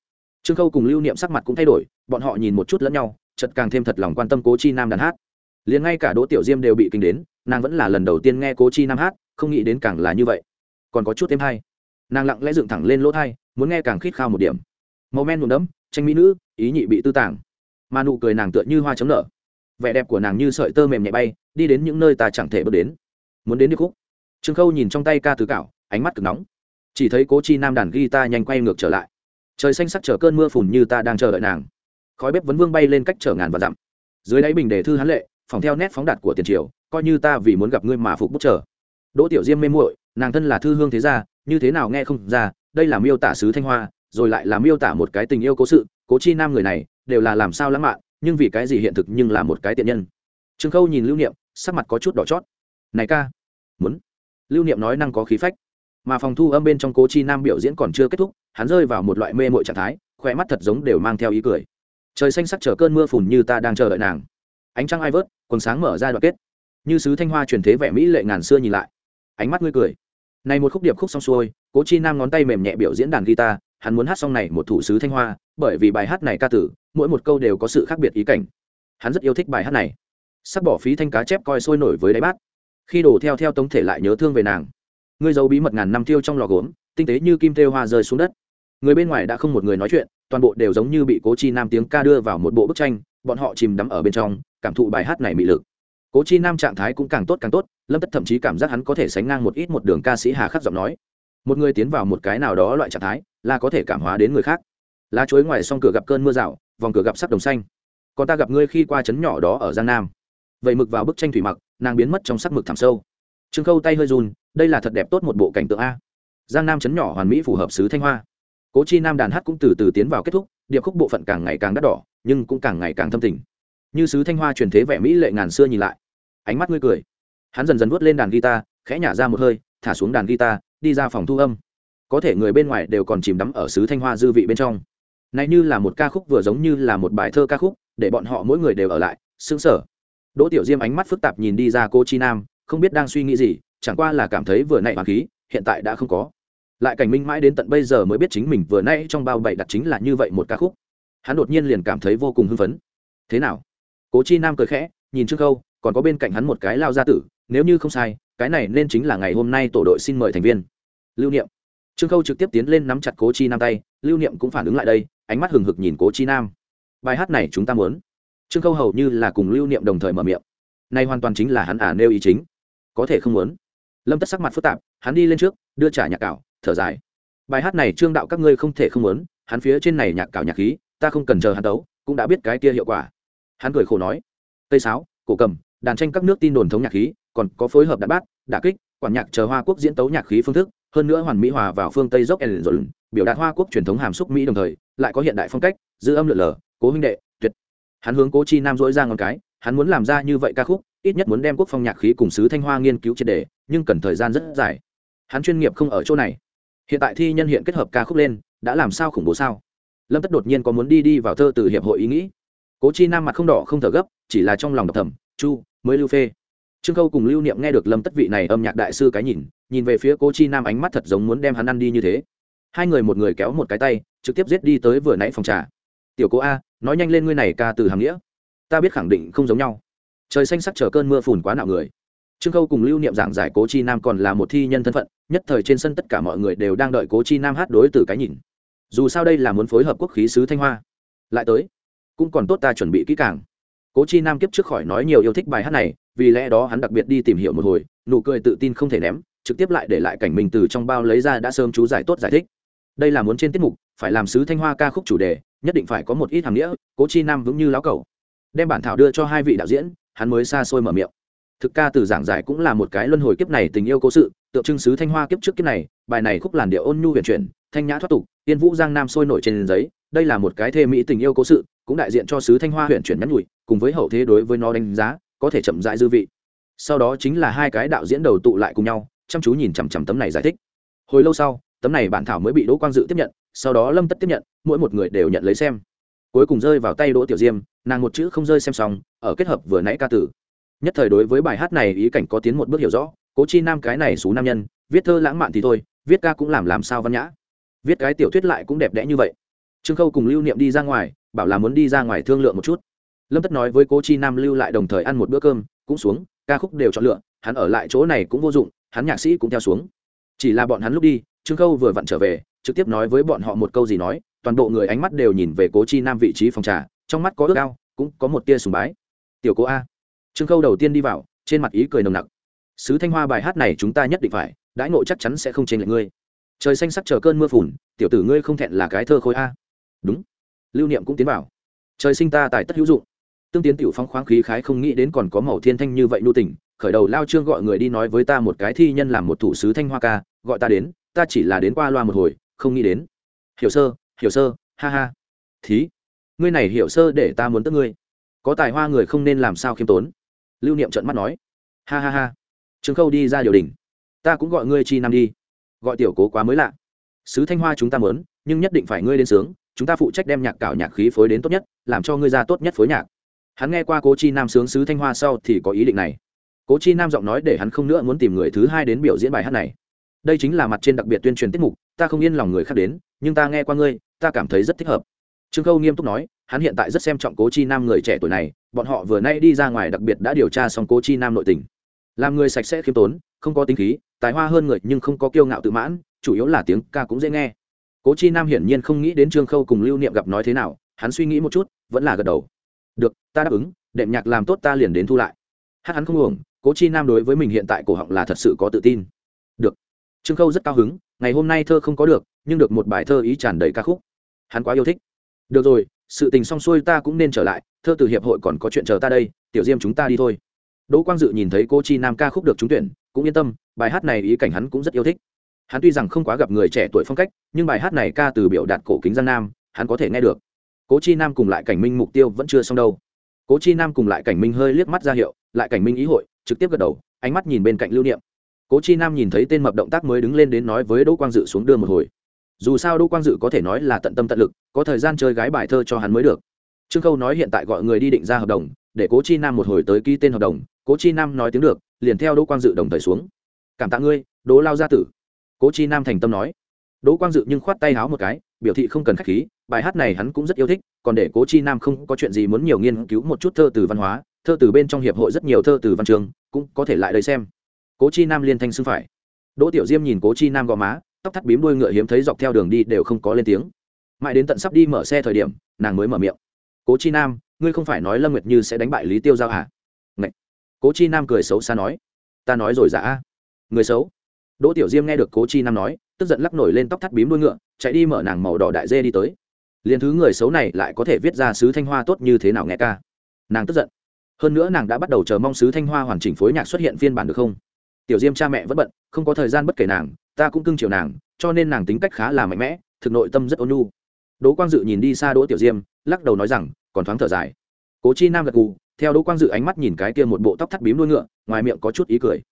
Trương khâu cùng lưu niệm sắc mặt cũng thay đổi, bọn họ nhìn một chút lẫn nhau chật càng thêm thật lòng quan tâm cố chi nam đàn hát. Liền ngay cả đỗ tiểu diêm đều bị kinh đến, nàng vẫn là lần đầu tiên nghe cố chi nam hát, không nghĩ đến càng là như vậy. Còn có chút thêm hay. Nàng lặng lẽ dựng thẳng lên lỗ thai, muốn nghe càng khít khao một điểm. Màu men nhuộm đẫm, tranh mỹ nữ, ý nhị bị tư tàng. Mà nụ cười nàng tựa như hoa chấm nở. Vẻ đẹp của nàng như sợi tơ mềm nhẹ bay, đi đến những nơi ta chẳng thể bước đến. Muốn đến đi khúc. Trương khâu nhìn trong tay ca tứ cảo ánh mắt cực nóng. Chỉ thấy cố chi nam đàn ghi ta nhanh quay ngược trở lại. Trời xanh sắc chở cơn mưa phùn như ta đang chờ đợi nàng khói bếp vấn vương bay lên cách chở ngàn và dặm. Dưới đáy bình đề thư hán lệ, phòng theo nét phóng đạt của tiền triều, coi như ta vì muốn gặp ngươi mà phục bút chờ đỗ tiểu diêm mê muội, nàng thân là thư hương thế gia, như thế nào nghe không ra, đây là miêu tả sứ thanh hoa, rồi lại là miêu tả một cái tình yêu cố sự, cố chi nam người này, đều là làm sao lãng mạn, nhưng vì cái gì hiện thực nhưng là một cái tiện nhân. Trương khâu nhìn lưu niệm, sắc mặt có chút đỏ chót. Này ca, muốn. Lưu niệm nói năng có khí phách. Mà phòng thu âm bên trong cố chi nam biểu diễn còn chưa kết thúc, hắn rơi vào một loại mê mội trạng thái khỏe mắt thật giống đều mang theo ý cười trời xanh sắc chờ cơn mưa phùn như ta đang chờ đợi nàng. Ánh trăng ai vớt, quần sáng mở ra đoạn kết. Như sứ thanh hoa truyền thế vẻ mỹ lệ ngàn xưa nhìn lại. Ánh mắt ngươi cười. Này một khúc điệp khúc xong xuôi, cố chi nam ngón tay mềm nhẹ biểu diễn đàn guitar, hắn muốn hát xong này một thủ sứ thanh hoa, bởi vì bài hát này ca tử, mỗi một câu đều có sự khác biệt ý cảnh. Hắn rất yêu thích bài hát này. Sắc bỏ phí thanh cá chép coi sôi nổi với đáy bát. Khi đổ theo theo tống thể lại nhớ thương về nàng. Ngươi giấu bí mật ngàn năm tiêu trong lò gốm, tinh tế như kim têu hoa rơi xuống đất người bên ngoài đã không một người nói chuyện, toàn bộ đều giống như bị cố chi nam tiếng ca đưa vào một bộ bức tranh, bọn họ chìm đắm ở bên trong, cảm thụ bài hát này mị lực. Cố chi nam trạng thái cũng càng tốt càng tốt, lâm tất thậm chí cảm giác hắn có thể sánh ngang một ít một đường ca sĩ hà khắc giọng nói. Một người tiến vào một cái nào đó loại trạng thái, là có thể cảm hóa đến người khác. Lá chuối ngoài xong cửa gặp cơn mưa rào, vòng cửa gặp sắc đồng xanh. Còn ta gặp ngươi khi qua trấn nhỏ đó ở giang nam. Vậy mực vào bức tranh thủy mặc, nàng biến mất trong sắc mực thẳm sâu. Trương khâu tay hơi run, đây là thật đẹp tốt một bộ cảnh tượng a. Giang nam trấn nhỏ hoàn mỹ phù hợp sứ thanh hoa cố chi nam đàn hát cũng từ từ tiến vào kết thúc, điệp khúc bộ phận càng ngày càng đắt đỏ, nhưng cũng càng ngày càng thâm tình. Như sứ thanh hoa truyền thế vẻ mỹ lệ ngàn xưa nhìn lại, ánh mắt ngươi cười. Hắn dần dần vuốt lên đàn guitar, khẽ nhả ra một hơi, thả xuống đàn guitar, đi ra phòng thu âm. Có thể người bên ngoài đều còn chìm đắm ở sứ thanh hoa dư vị bên trong. Này như là một ca khúc vừa giống như là một bài thơ ca khúc, để bọn họ mỗi người đều ở lại xứng sở đỗ tiểu diêm ánh mắt phức tạp nhìn đi ra cô chi nam, không biết đang suy nghĩ gì, chẳng qua là cảm thấy vừa nãy hoàng khí, hiện tại đã không có lại cảnh minh mãi đến tận bây giờ mới biết chính mình vừa nay trong bao bậy đặt chính là như vậy một ca khúc. Hắn đột nhiên liền cảm thấy vô cùng hưng phấn. Thế nào? Cố chi nam cười khẽ nhìn trương Câu, còn có bên cạnh hắn một cái lao gia tử nếu như không sai cái này nên chính là ngày hôm nay tổ đội xin mời thành viên. Lưu niệm. Trương khâu trực tiếp tiến lên nắm chặt cố chi nam tay lưu niệm cũng phản ứng lại đây ánh mắt hừng hực nhìn cố chi nam. Bài hát này chúng ta muốn. Trương khâu hầu như là cùng lưu niệm đồng thời mở miệng. Này hoàn toàn chính là hắn ả à nêu ý chính. Có thể không muốn. Lâm tất sắc mặt phức tạp hắn đi lên trước đưa trả nhạc cảo thở dài. Bài hát này trương đạo các ngươi không thể không muốn, hắn phía trên này nhạc cảo nhạc khí, ta không cần chờ hắn đấu, cũng đã biết cái kia hiệu quả. Hắn cười khổ nói, tây sáo, cổ cầm, đàn tranh các nước tin đồn thống nhạc khí, còn có phối hợp đạn bát, đả kích, quản nhạc chờ hoa quốc diễn tấu nhạc khí phương thức, hơn nữa hoàn mỹ hòa vào phương tây dốc ellen biểu đạt hoa quốc truyền thống hàm xúc mỹ đồng thời, lại có hiện đại phong cách, giữ âm lượn lờ, cố huynh đệ, tuyệt. Hắn hướng cố chi nam dỗi ra ngón cái, hắn muốn làm ra như vậy ca khúc, ít nhất muốn đem quốc phong nhạc khí cùng sứ thanh hoa nghiên cứu triệt đề nhưng cần thời gian rất dài. Hắn chuyên nghiệp không ở chỗ này hiện tại thi nhân hiện kết hợp ca khúc lên, đã làm sao khủng bố sao? Lâm tất đột nhiên có muốn đi đi vào thơ từ hiệp hội ý nghĩ. Cố chi nam mặt không đỏ không thở gấp, chỉ là trong lòng đọc thầm, chu, mới lưu phê. Trương khâu cùng lưu niệm nghe được lâm tất vị này âm nhạc đại sư cái nhìn nhìn về phía cố chi nam ánh mắt thật giống muốn đem hắn ăn đi như thế. Hai người một người kéo một cái tay, trực tiếp giết đi tới vừa nãy phòng trà. Tiểu cố a, nói nhanh lên ngươi này ca từ hàm nghĩa. Ta biết khẳng định không giống nhau. Trời xanh sắc chờ cơn mưa phùn quá nạo người trương khâu cùng lưu niệm giảng giải cố chi nam còn là một thi nhân thân phận, nhất thời trên sân tất cả mọi người đều đang đợi cố chi nam hát đối từ cái nhìn. Dù sao đây là muốn phối hợp quốc khí sứ thanh hoa. Lại tới, cũng còn tốt ta chuẩn bị kỹ càng. Cố chi nam kiếp trước khỏi nói nhiều yêu thích bài hát này, vì lẽ đó hắn đặc biệt đi tìm hiểu một hồi, nụ cười tự tin không thể ném, trực tiếp lại để lại cảnh mình từ trong bao lấy ra đã sớm chú giải tốt giải thích. Đây là muốn trên tiết mục, phải làm sứ thanh hoa ca khúc chủ đề, nhất định phải có một ít hàm nghĩa, cố chi nam vững như lão cầu đem bản thảo đưa cho hai vị đạo diễn, hắn mới xa xôi mở miệng thực ca từ giảng giải cũng là một cái luân hồi kiếp này tình yêu cố sự, tượng trưng sứ thanh hoa kiếp trước kiếp này, bài này khúc làn điệu ôn nhu huyền chuyển, thanh nhã thoát tục tiên vũ giang nam sôi nổi trên giấy, đây là một cái thê mỹ tình yêu cố sự, cũng đại diện cho sứ thanh hoa huyền chuyển nhắn nhủi, cùng với hậu thế đối với nó đánh giá, có thể chậm dại dư vị. Sau đó chính là hai cái đạo diễn đầu tụ lại cùng nhau, chăm chú nhìn chằm chằm tấm này giải thích. Hồi lâu sau, tấm này bản thảo mới bị đỗ quang dự tiếp nhận, sau đó lâm tất tiếp nhận, mỗi một người đều nhận lấy xem. Cuối cùng rơi vào tay đỗ tiểu diêm, nàng một chữ không rơi xem xong, ở kết hợp vừa nãy ca tử nhất thời đối với bài hát này ý cảnh có tiến một bước hiểu rõ, cố chi nam cái này xú nam nhân, viết thơ lãng mạn thì thôi, viết ca cũng làm làm sao văn nhã. Viết cái tiểu thuyết lại cũng đẹp đẽ như vậy. Trương khâu cùng lưu niệm đi ra ngoài, bảo là muốn đi ra ngoài thương lượng một chút. Lâm tất nói với cố chi nam lưu lại đồng thời ăn một bữa cơm, cũng xuống, ca khúc đều chọn lựa, hắn ở lại chỗ này cũng vô dụng, hắn nhạc sĩ cũng theo xuống. Chỉ là bọn hắn lúc đi, trương khâu vừa vặn trở về, trực tiếp nói với bọn họ một câu gì nói, toàn bộ người ánh mắt đều nhìn về cố chi nam vị trí phòng trà, trong mắt có ước ao, cũng có một tia sùng bái. Tiểu cố a trương khâu đầu tiên đi vào, trên mặt ý cười nồng nặc. Sứ thanh hoa bài hát này chúng ta nhất định phải, đãi ngộ chắc chắn sẽ không chênh lệch ngươi. Trời xanh sắc chờ cơn mưa phùn, tiểu tử ngươi không thẹn là cái thơ khối a. Đúng. Lưu niệm cũng tiến vào. Trời sinh ta tài tất hữu dụng. Tương tiến tiểu phong khoáng khí khái không nghĩ đến còn có màu thiên thanh như vậy nhu tình, khởi đầu lao trương gọi người đi nói với ta một cái thi nhân làm một thủ sứ thanh hoa ca, gọi ta đến, ta chỉ là đến qua loa một hồi, không nghĩ đến. Hiểu sơ hiểu sơ, ha ha. Thí, ngươi này hiểu sơ để ta muốn tức ngươi. Có tài hoa người không nên làm sao khiêm tốn lưu niệm trợn mắt nói, ha ha ha trương khâu đi ra điều đình. Ta cũng gọi ngươi chi nam đi. Gọi tiểu cố quá mới lạ. Sứ thanh hoa chúng ta mớn nhưng nhất định phải ngươi đến sướng. Chúng ta phụ trách đem nhạc cảo nhạc khí phối đến tốt nhất, làm cho ngươi ra tốt nhất phối nhạc. Hắn nghe qua cố chi nam sướng sứ thanh hoa sau thì có ý định này. Cố chi nam giọng nói để hắn không nữa muốn tìm người thứ hai đến biểu diễn bài hát này. Đây chính là mặt trên đặc biệt tuyên truyền tiết mục, ta không yên lòng người khác đến, nhưng ta nghe qua ngươi, ta cảm thấy rất thích hợp. Trương khâu nghiêm túc nói, hắn hiện tại rất xem trọng cố chi nam người trẻ tuổi này bọn họ vừa nay đi ra ngoài đặc biệt đã điều tra xong cố chi nam nội tình. Làm người sạch sẽ khiêm tốn, không có tính khí, tài hoa hơn người nhưng không có kiêu ngạo tự mãn, chủ yếu là tiếng ca cũng dễ nghe. Cố chi nam hiển nhiên không nghĩ đến trương khâu cùng lưu niệm gặp nói thế nào, hắn suy nghĩ một chút, vẫn là gật đầu. Được, ta đáp ứng, đệm nhạc làm tốt ta liền đến thu lại. Hát hắn không uổng, cố chi nam đối với mình hiện tại cổ họng là thật sự có tự tin. Được. Trương khâu rất cao hứng, ngày hôm nay thơ không có được, nhưng được một bài thơ ý tràn đầy ca khúc. Hắn quá yêu thích. Được rồi sự tình xong xuôi ta cũng nên trở lại, thơ từ hiệp hội còn có chuyện chờ ta đây, tiểu diêm chúng ta đi thôi. Đỗ quang dự nhìn thấy cô chi nam ca khúc được trúng tuyển, cũng yên tâm, bài hát này ý cảnh hắn cũng rất yêu thích. Hắn tuy rằng không quá gặp người trẻ tuổi phong cách, nhưng bài hát này ca từ biểu đạt cổ kính gian nam, hắn có thể nghe được. Cố chi nam cùng lại cảnh minh mục tiêu vẫn chưa xong đâu. Cố chi nam cùng lại cảnh minh hơi liếc mắt ra hiệu, lại cảnh minh ý hội, trực tiếp gật đầu, ánh mắt nhìn bên cạnh lưu niệm. Cố chi nam nhìn thấy tên mập động tác mới đứng lên đến nói với đỗ quang dự xuống đưa một hồi dù sao đỗ quang dự có thể nói là tận tâm tận lực, có thời gian chơi gái bài thơ cho hắn mới được. Trương khâu nói hiện tại gọi người đi định ra hợp đồng, để cố chi nam một hồi tới ký tên hợp đồng, cố chi nam nói tiếng được, liền theo đỗ quang dự đồng thời xuống. Cảm tạ ngươi, đỗ lao gia tử. Cố chi nam thành tâm nói. Đỗ quang dự nhưng khoát tay háo một cái, biểu thị không cần khách khí, bài hát này hắn cũng rất yêu thích, còn để cố chi nam không có chuyện gì muốn nhiều nghiên cứu một chút thơ từ văn hóa, thơ từ bên trong hiệp hội rất nhiều thơ từ văn trường, cũng có thể lại đây xem. Cố chi nam liên thanh xưng phải. Đỗ tiểu diêm nhìn cố chi nam gò má tóc thắt bím đuôi ngựa hiếm thấy dọc theo đường đi đều không có lên tiếng. Mãi đến tận sắp đi mở xe thời điểm, nàng mới mở miệng. Cố chi nam, ngươi không phải nói lâm nguyệt như sẽ đánh bại lý tiêu giao hả Ngậy. cố chi nam cười xấu xa nói. Ta nói rồi giả dạ. người xấu? Đỗ tiểu diêm nghe được cố chi nam nói, tức giận lắc nổi lên tóc thắt bím đuôi ngựa, chạy đi mở nàng màu đỏ đại dê đi tới. Liền thứ người xấu này lại có thể viết ra sứ thanh hoa tốt như thế nào nghe ca? Nàng tức giận. Hơn nữa nàng đã bắt đầu chờ mong sứ thanh hoa hoàn chỉnh phối nhạc xuất hiện phiên bản được không? Tiểu diêm cha mẹ vẫn bận, không có thời gian bất kể nàng ta cũng cưng chiều nàng, cho nên nàng tính cách khá là mạnh mẽ, thực nội tâm rất ôn nhu. Đỗ quang dự nhìn đi xa đỗ tiểu diêm, lắc đầu nói rằng, còn thoáng thở dài. Cố chi nam gật gù, theo đỗ quang dự ánh mắt nhìn cái kia một bộ tóc thắt bím đuôi ngựa, ngoài miệng có chút ý cười.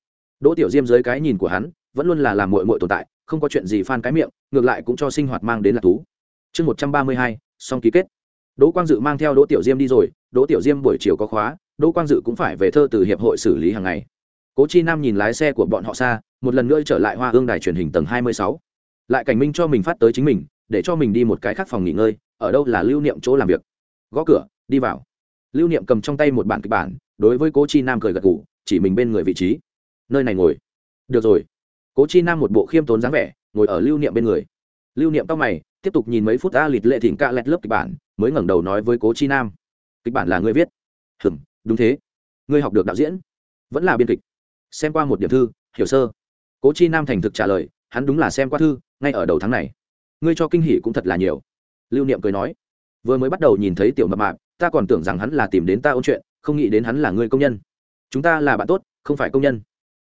Đỗ tiểu diêm dưới cái nhìn của hắn, vẫn luôn là làm mội mội tồn tại, không có chuyện gì phan cái miệng, ngược lại cũng cho sinh hoạt mang đến là thú. Chương một trăm ba mươi hai, song ký kết. Đỗ quang dự mang theo đỗ tiểu diêm đi rồi, đỗ tiểu diêm buổi chiều có khóa, đỗ quang dự cũng phải về thơ từ hiệp hội xử lý hàng ngày cố chi nam nhìn lái xe của bọn họ xa, một lần nữa trở lại hoa hương đài truyền hình tầng hai mươi sáu. Lại cảnh minh cho mình phát tới chính mình, để cho mình đi một cái khác phòng nghỉ ngơi, ở đâu là lưu niệm chỗ làm việc. Gõ cửa, đi vào. Lưu niệm cầm trong tay một bản kịch bản, đối với cố chi nam cười gật ngủ chỉ mình bên người vị trí. Nơi này ngồi. Được rồi. Cố chi nam một bộ khiêm tốn dáng vẻ, ngồi ở lưu niệm bên người. Lưu niệm tóc mày, tiếp tục nhìn mấy phút a lịt lệ thỉnh ca lẹt lớp kịch bản, mới ngẩng đầu nói với cố chi nam. Kịch bản là ngươi viết. Hừm, đúng thế. Ngươi học được đạo diễn. Vẫn là biên kịch xem qua một điểm thư, hiểu sơ. Cố chi nam thành thực trả lời, hắn đúng là xem qua thư, ngay ở đầu tháng này. Ngươi cho kinh hỷ cũng thật là nhiều. Lưu niệm cười nói, vừa mới bắt đầu nhìn thấy tiểu mập mạp, ta còn tưởng rằng hắn là tìm đến ta ôn chuyện, không nghĩ đến hắn là người công nhân. Chúng ta là bạn tốt, không phải công nhân.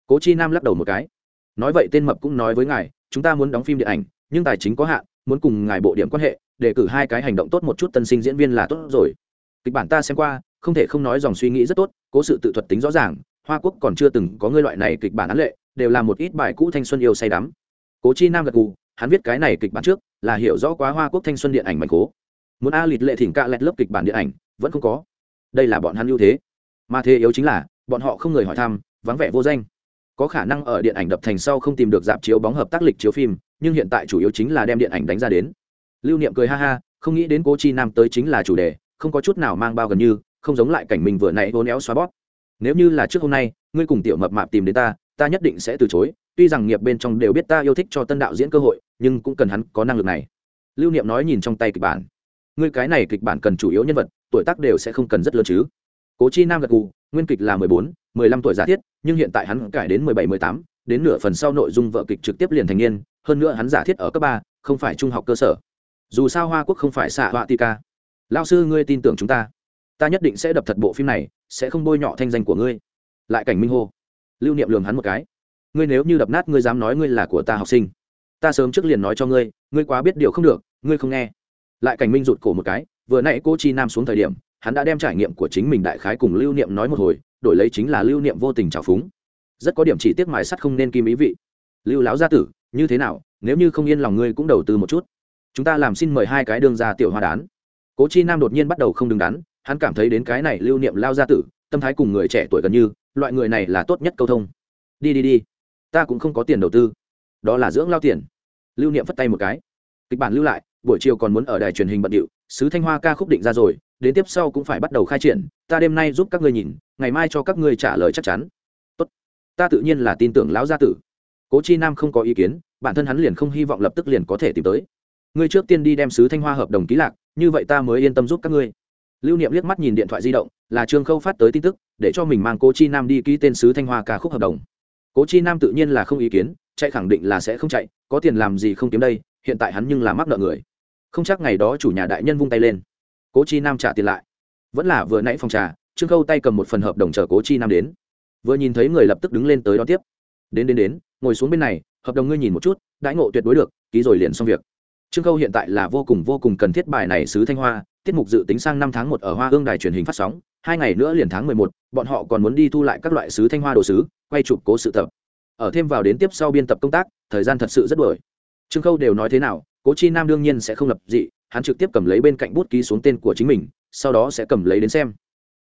Cố chi nam lắc đầu một cái. Nói vậy tên mập cũng nói với ngài, chúng ta muốn đóng phim điện ảnh, nhưng tài chính có hạn, muốn cùng ngài bộ điểm quan hệ để cử hai cái hành động tốt một chút tân sinh diễn viên là tốt rồi. Kịch bản ta xem qua, không thể không nói dòng suy nghĩ rất tốt, cố sự tự thuật tính rõ ràng hoa quốc còn chưa từng có ngươi loại này kịch bản án lệ, đều là một ít bài cũ thanh xuân yêu say đắm. Cố chi nam gật gù, hắn viết cái này kịch bản trước, là hiểu rõ quá hoa quốc thanh xuân điện ảnh mảnh cố muốn a lịt lệ thỉnh cạ lẹt lớp kịch bản điện ảnh, vẫn không có. Đây là bọn hắn ưu thế. Mà thế yếu chính là, bọn họ không người hỏi thăm, vắng vẻ vô danh. Có khả năng ở điện ảnh đập thành sau không tìm được dạp chiếu bóng hợp tác lịch chiếu phim, nhưng hiện tại chủ yếu chính là đem điện ảnh đánh ra đến. Lưu niệm cười ha ha, không nghĩ đến cố chi nam tới chính là chủ đề, không có chút nào mang bao gần như, không giống lại cảnh mình vừa nãy hôn éo xóa bót nếu như là trước hôm nay, ngươi cùng tiểu mập mạp tìm đến ta ta nhất định sẽ từ chối. Tuy rằng nghiệp bên trong đều biết ta yêu thích cho tân đạo diễn cơ hội, nhưng cũng cần hắn có năng lực này. Lưu niệm nói nhìn trong tay kịch bản. Ngươi cái này kịch bản cần chủ yếu nhân vật, tuổi tác đều sẽ không cần rất lớn chứ. Cố chi nam gật gù, nguyên kịch là mười bốn, mười lăm tuổi giả thiết, nhưng hiện tại hắn cải đến mười bảy, mười tám, đến nửa phần sau nội dung vợ kịch trực tiếp liền thành niên, hơn nữa hắn giả thiết ở cấp ba, không phải trung học cơ sở. Dù sao hoa quốc không phải xạ họa ti ca. Lao sư, ngươi tin tưởng chúng ta ta nhất định sẽ đập thật bộ phim này, sẽ không bôi nhọ thanh danh của ngươi. Lại cảnh minh hô, lưu niệm lường hắn một cái. Ngươi nếu như đập nát, ngươi dám nói ngươi là của ta học sinh. Ta sớm trước liền nói cho ngươi ngươi quá biết điều không được, ngươi không nghe. Lại cảnh minh rụt cổ một cái, vừa nãy cô chi nam xuống thời điểm, hắn đã đem trải nghiệm của chính mình đại khái cùng lưu niệm nói một hồi, đổi lấy chính là lưu niệm vô tình trào phúng. Rất có điểm chỉ tiếc mài sắt không nên kim ý vị. Lưu lão gia tử, như thế nào, nếu như không yên lòng ngươi cũng đầu tư một chút. Chúng ta làm xin mời hai cái đương ra tiểu hoa đán. Cố chi nam đột nhiên bắt đầu không đứng đắn hắn cảm thấy đến cái này lưu niệm lao gia tử, tâm thái cùng người trẻ tuổi gần như, loại người này là tốt nhất câu thông. Đi đi đi, ta cũng không có tiền đầu tư. Đó là dưỡng lao tiền. Lưu niệm phất tay một cái. Kịch bản lưu lại, buổi chiều còn muốn ở đài truyền hình bận điệu, sứ thanh hoa ca khúc định ra rồi, đến tiếp sau cũng phải bắt đầu khai triển, ta đêm nay giúp các ngươi nhìn, ngày mai cho các ngươi trả lời chắc chắn. Tốt. Ta tự nhiên là tin tưởng lão gia tử. Cố chi nam không có ý kiến, bản thân hắn liền không hy vọng lập tức liền có thể tìm tới. Ngươi trước tiên đi đem sứ thanh hoa hợp đồng ký lạc, như vậy ta mới yên tâm giúp các ngươi lưu niệm liếc mắt nhìn điện thoại di động, là trương khâu phát tới tin tức, để cho mình mang cố chi nam đi ký tên sứ thanh hoa ca khúc hợp đồng. Cố chi nam tự nhiên là không ý kiến, chạy khẳng định là sẽ không chạy, có tiền làm gì không kiếm đây, hiện tại hắn nhưng là mắc nợ người. Không chắc ngày đó chủ nhà đại nhân vung tay lên. Cố chi nam trả tiền lại. Vẫn là vừa nãy phòng trà, trương khâu tay cầm một phần hợp đồng chờ cố chi nam đến. Vừa nhìn thấy người lập tức đứng lên tới đón tiếp. Đến đến đến, ngồi xuống bên này, hợp đồng ngươi nhìn một chút, đãi ngộ tuyệt đối được, ký rồi liền xong việc. Trương khâu hiện tại là vô cùng vô cùng cần thiết bài này sứ thanh hoa tiết mục dự tính sang năm tháng một ở hoa hương đài truyền hình phát sóng, hai ngày nữa liền tháng mười một, bọn họ còn muốn đi thu lại các loại sứ thanh hoa đồ sứ, quay chụp cố sự tập. Ở thêm vào đến tiếp sau biên tập công tác, thời gian thật sự rất đổi trương khâu đều nói thế nào, cố chi nam đương nhiên sẽ không lập dị, hắn trực tiếp cầm lấy bên cạnh bút ký xuống tên của chính mình, sau đó sẽ cầm lấy đến xem.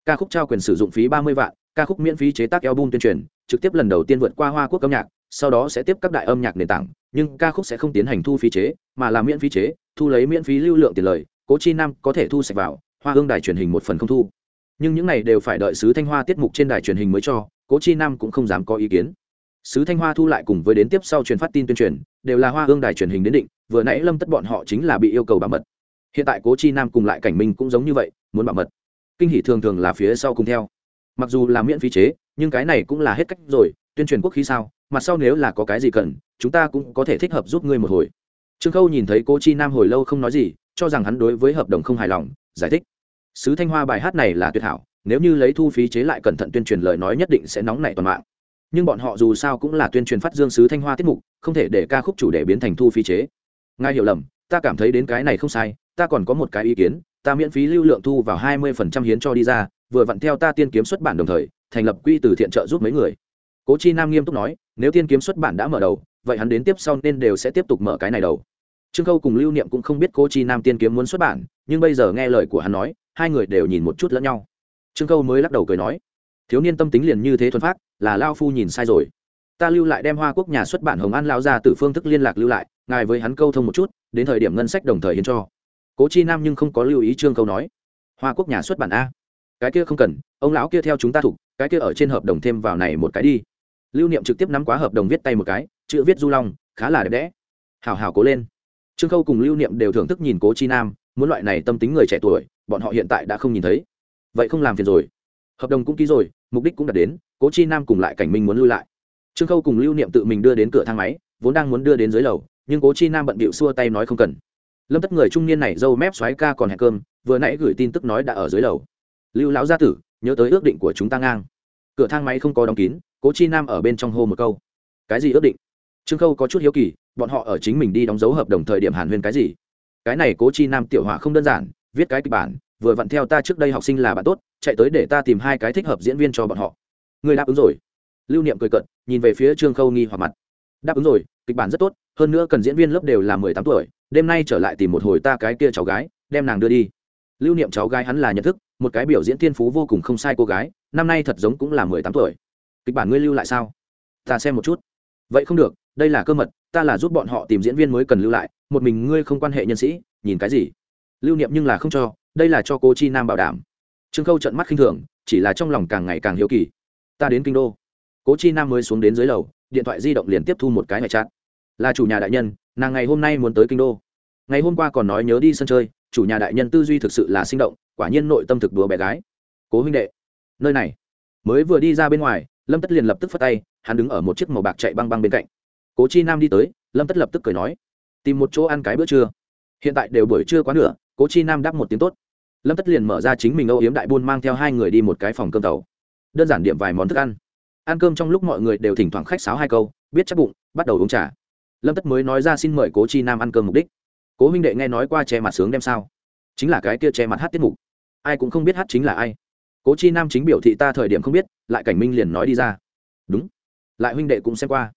Ca khúc trao quyền sử dụng phí ba mươi vạn, ca khúc miễn phí chế tác album tuyên truyền, trực tiếp lần đầu tiên vượt qua hoa quốc âm nhạc, sau đó sẽ tiếp các đại âm nhạc nền tảng, nhưng ca khúc sẽ không tiến hành thu phí chế, mà là miễn phí chế, thu lấy miễn phí lưu lượng tiền lời cố chi nam có thể thu sạch vào, hoa hương đài truyền hình một phần không thu. Nhưng những này đều phải đợi sứ thanh hoa tiết mục trên đài truyền hình mới cho, cố chi nam cũng không dám có ý kiến. Sứ thanh hoa thu lại cùng với đến tiếp sau truyền phát tin tuyên truyền, đều là hoa hương đài truyền hình đến định, vừa nãy lâm tất bọn họ chính là bị yêu cầu bảo mật. Hiện tại cố chi nam cùng lại cảnh minh cũng giống như vậy, muốn bảo mật. Kinh hỷ thường thường là phía sau cùng theo. Mặc dù là miễn phí chế, nhưng cái này cũng là hết cách rồi, tuyên truyền quốc khí sao mặt sau nếu là có cái gì cần, chúng ta cũng có thể thích hợp giúp ngươi một hồi. Trương khâu nhìn thấy cố chi nam hồi lâu không nói gì cho rằng hắn đối với hợp đồng không hài lòng, giải thích. Sứ thanh hoa bài hát này là tuyệt hảo, nếu như lấy thu phí chế lại cẩn thận tuyên truyền lời nói nhất định sẽ nóng nảy toàn mạng. Nhưng bọn họ dù sao cũng là tuyên truyền phát dương sứ thanh hoa tiết mục, không thể để ca khúc chủ đề biến thành thu phí chế. Ngài hiểu lầm, ta cảm thấy đến cái này không sai, ta còn có một cái ý kiến, ta miễn phí lưu lượng thu vào hai mươi phần trăm hiến cho đi ra, vừa vặn theo ta tiên kiếm xuất bản đồng thời, thành lập quỹ từ thiện trợ giúp mấy người. Cố chi nam nghiêm túc nói, nếu tiên kiếm xuất bản đã mở đầu, vậy hắn đến tiếp sau nên đều sẽ tiếp tục mở cái này đầu trương khâu cùng lưu niệm cũng không biết cố chi nam tiên kiếm muốn xuất bản, nhưng bây giờ nghe lời của hắn nói, hai người đều nhìn một chút lẫn nhau. Trương khâu mới lắc đầu cười nói, thiếu niên tâm tính liền như thế thuần phát là lao phu nhìn sai rồi. Ta lưu lại đem hoa quốc nhà xuất bản hồng an lao ra từ phương thức liên lạc lưu lại, ngài với hắn câu thông một chút, đến thời điểm ngân sách đồng thời hiến cho. Cố chi nam nhưng không có lưu ý trương câu nói, hoa quốc nhà xuất bản a. Cái kia không cần, ông lão kia theo chúng ta thục cái kia ở trên hợp đồng thêm vào này một cái đi. Lưu niệm trực tiếp nắm quá hợp đồng viết tay một cái, chữ viết du long, khá là đẹp đẽ. Hào hào cố lên trương khâu cùng lưu niệm đều thưởng thức nhìn cố chi nam, muốn loại này tâm tính người trẻ tuổi, bọn họ hiện tại đã không nhìn thấy. Vậy không làm phiền rồi. Hợp đồng cũng ký rồi, mục đích cũng đạt đến, cố chi nam cùng lại cảnh minh muốn lui lại. Trương khâu cùng lưu niệm tự mình đưa đến cửa thang máy, vốn đang muốn đưa đến dưới lầu, nhưng cố chi nam bận bịu xua tay nói không cần. Lâm tất người trung niên này dâu mép xoáy ca còn hẹn cơm, vừa nãy gửi tin tức nói đã ở dưới lầu. Lưu lão gia tử, nhớ tới ước định của chúng ta ngang. Cửa thang máy không có đóng kín, cố chi nam ở bên trong hô một câu. Cái gì ước định? Trương khâu có chút hiếu kỳ bọn họ ở chính mình đi đóng dấu hợp đồng thời điểm hàn huyên cái gì? Cái này cố chi nam tiểu hỏa không đơn giản, viết cái kịch bản, vừa vặn theo ta trước đây học sinh là bạn tốt, chạy tới để ta tìm hai cái thích hợp diễn viên cho bọn họ. Người đáp ứng rồi. Lưu niệm cười cận nhìn về phía trương khâu nghi hoặc mặt. Đáp ứng rồi, kịch bản rất tốt, hơn nữa cần diễn viên lớp đều là mười tám tuổi, đêm nay trở lại tìm một hồi ta cái kia cháu gái, đem nàng đưa đi. Lưu niệm cháu gái hắn là nhận thức, một cái biểu diễn thiên phú vô cùng không sai cô gái, năm nay thật giống cũng là mười tám tuổi. Kịch bản ngươi lưu lại sao? Ta xem một chút. Vậy không được, đây là cơ mật ta là giúp bọn họ tìm diễn viên mới cần lưu lại, một mình ngươi không quan hệ nhân sĩ, nhìn cái gì? Lưu niệm nhưng là không cho, đây là cho cô chi nam bảo đảm. Trương khâu trận mắt khinh thường, chỉ là trong lòng càng ngày càng hiếu kỳ. Ta đến kinh đô. Cố chi nam mới xuống đến dưới lầu, điện thoại di động liền tiếp thu một cái ngoại trạng là chủ nhà đại nhân, nàng ngày hôm nay muốn tới kinh đô. Ngày hôm qua còn nói nhớ đi sân chơi, chủ nhà đại nhân tư duy thực sự là sinh động, quả nhiên nội tâm thực đùa bé gái. Cố huynh đệ, nơi này. Mới vừa đi ra bên ngoài, lâm tất liền lập tức phất tay, hắn đứng ở một chiếc màu bạc chạy băng băng bên cạnh cố chi nam đi tới, lâm tất lập tức cười nói, tìm một chỗ ăn cái bữa trưa. Hiện tại đều buổi trưa quá nửa, cố chi nam đáp một tiếng tốt. Lâm tất liền mở ra chính mình âu yếm đại buôn mang theo hai người đi một cái phòng cơm tàu. Đơn giản điểm vài món thức ăn. Ăn cơm trong lúc mọi người đều thỉnh thoảng khách sáo hai câu, biết chắc bụng, bắt đầu uống trà. Lâm tất mới nói ra xin mời cố chi nam ăn cơm mục đích. Cố huynh đệ nghe nói qua che mặt sướng đem sao? Chính là cái kia che mặt hát tiết mục. Ai cũng không biết hát chính là ai. Cố chi nam chính biểu thị ta thời điểm không biết, lại cảnh minh liền nói đi ra. Đúng. Lại huynh đệ cũng xem qua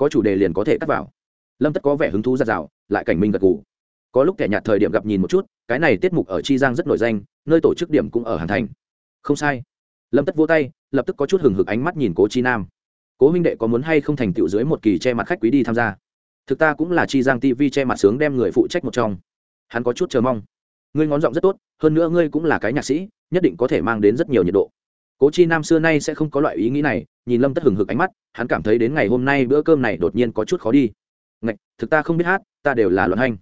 có chủ đề liền có thể cắt vào. Lâm tất có vẻ hứng thú ra rào lại cảnh minh gật gù. Có lúc kẻ nhạt thời điểm gặp nhìn một chút, cái này tiết mục ở chi giang rất nổi danh, nơi tổ chức điểm cũng ở hàn thành. Không sai. Lâm tất vô tay, lập tức có chút hừng hực ánh mắt nhìn cố chi nam. Cố huynh đệ có muốn hay không thành tựu dưới một kỳ che mặt khách quý đi tham gia? Thực ta cũng là chi giang tv che mặt sướng đem người phụ trách một trong. Hắn có chút chờ mong. Ngươi ngón giọng rất tốt, hơn nữa ngươi cũng là cái nhạc sĩ, nhất định có thể mang đến rất nhiều nhiệt độ cố chi nam xưa nay sẽ không có loại ý nghĩ này, nhìn lâm tất hừng hực ánh mắt, hắn cảm thấy đến ngày hôm nay bữa cơm này đột nhiên có chút khó đi. Ngạch, thực ta không biết hát, ta đều là loạn hành.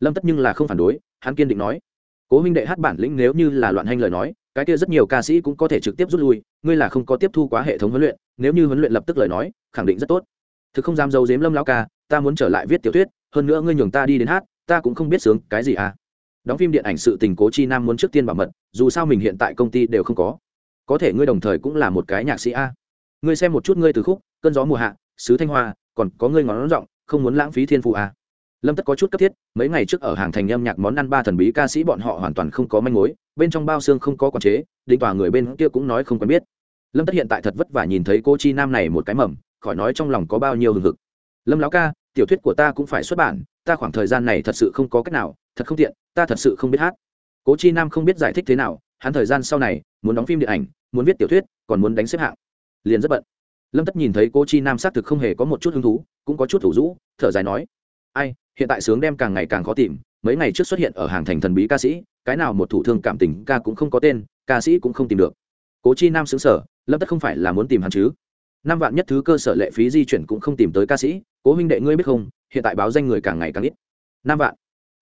Lâm tất nhưng là không phản đối, hắn kiên định nói. Cố huynh đệ hát bản lĩnh nếu như là loạn hành lời nói, cái kia rất nhiều ca sĩ cũng có thể trực tiếp rút lui, ngươi là không có tiếp thu quá hệ thống huấn luyện, nếu như huấn luyện lập tức lời nói, khẳng định rất tốt. Thực không dám dâu dếm lâm lao ca, ta muốn trở lại viết tiểu thuyết, hơn nữa ngươi nhường ta đi đến hát, ta cũng không biết sướng cái gì à. Đóng phim điện ảnh sự tình cố chi nam muốn trước tiên bảo mật, dù sao mình hiện tại công ty đều không có có thể ngươi đồng thời cũng là một cái nhạc sĩ a. Ngươi xem một chút ngươi từ khúc, cơn gió mùa hạ, sứ thanh hoa, còn có ngươi ngón giọng, không muốn lãng phí thiên phụ a. Lâm tất có chút cấp thiết, mấy ngày trước ở hàng thành âm nhạc món ăn ba thần bí ca sĩ bọn họ hoàn toàn không có manh mối, bên trong bao xương không có quản chế định tòa người bên kia cũng nói không quen biết. Lâm tất hiện tại thật vất vả nhìn thấy cô chi nam này một cái mầm, khỏi nói trong lòng có bao nhiêu hừng hực. Lâm lão ca, tiểu thuyết của ta cũng phải xuất bản, ta khoảng thời gian này thật sự không có cách nào, thật không tiện, ta thật sự không biết hát. Cố chi nam không biết giải thích thế nào hắn thời gian sau này, muốn đóng phim điện ảnh, muốn viết tiểu thuyết, còn muốn đánh xếp hạng. Liền rất bận. Lâm tất nhìn thấy cô chi nam xác thực không hề có một chút hứng thú, cũng có chút thủ rũ, thở dài nói, ai, hiện tại sướng đem càng ngày càng khó tìm, mấy ngày trước xuất hiện ở hàng thành thần bí ca sĩ, cái nào một thủ thương cảm tình ca cũng không có tên, ca sĩ cũng không tìm được. Cố chi nam xứng sở lâm tất không phải là muốn tìm hắn chứ? Năm vạn nhất thứ cơ sở lệ phí di chuyển cũng không tìm tới ca sĩ, cố huynh đệ ngươi biết không, hiện tại báo danh người càng ngày càng ít. Năm vạn?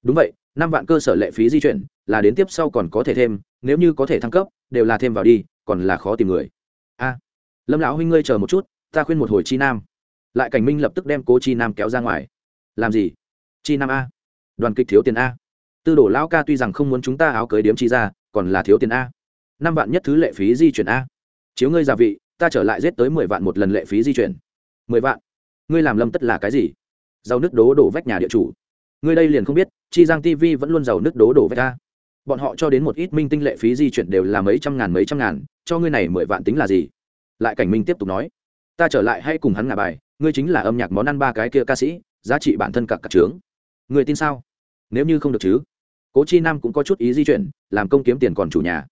Đúng vậy, năm vạn cơ sở lệ phí di chuyển, là đến tiếp sau còn có thể thêm, nếu như có thể thăng cấp, đều là thêm vào đi, còn là khó tìm người. A, lâm lão huynh ngươi chờ một chút, ta khuyên một hồi chi nam. Lại cảnh minh lập tức đem cố chi nam kéo ra ngoài. Làm gì? Chi nam a. Đoàn kịch thiếu tiền a. Tư đồ lão ca tuy rằng không muốn chúng ta áo cưới điếm chi ra, còn là thiếu tiền a. Năm vạn nhất thứ lệ phí di chuyển a. Chiếu ngươi gia vị, ta trở lại giết tới mười vạn một lần lệ phí di chuyển. Mười vạn? Ngươi làm lâm tất là cái gì? Giàu nước đố đổ vách nhà địa chủ ngươi đây liền không biết, chi giang tv vẫn luôn giàu nước đố đổ vét ta bọn họ cho đến một ít minh tinh lệ phí di chuyển đều là mấy trăm ngàn mấy trăm ngàn, cho ngươi này mười vạn tính là gì? Lại cảnh minh tiếp tục nói, ta trở lại hay cùng hắn ngả bài, ngươi chính là âm nhạc món ăn ba cái kia ca sĩ, giá trị bản thân cặp cặp trướng. Người tin sao? Nếu như không được chứ? Cố chi nam cũng có chút ý di chuyển, làm công kiếm tiền còn chủ nhà.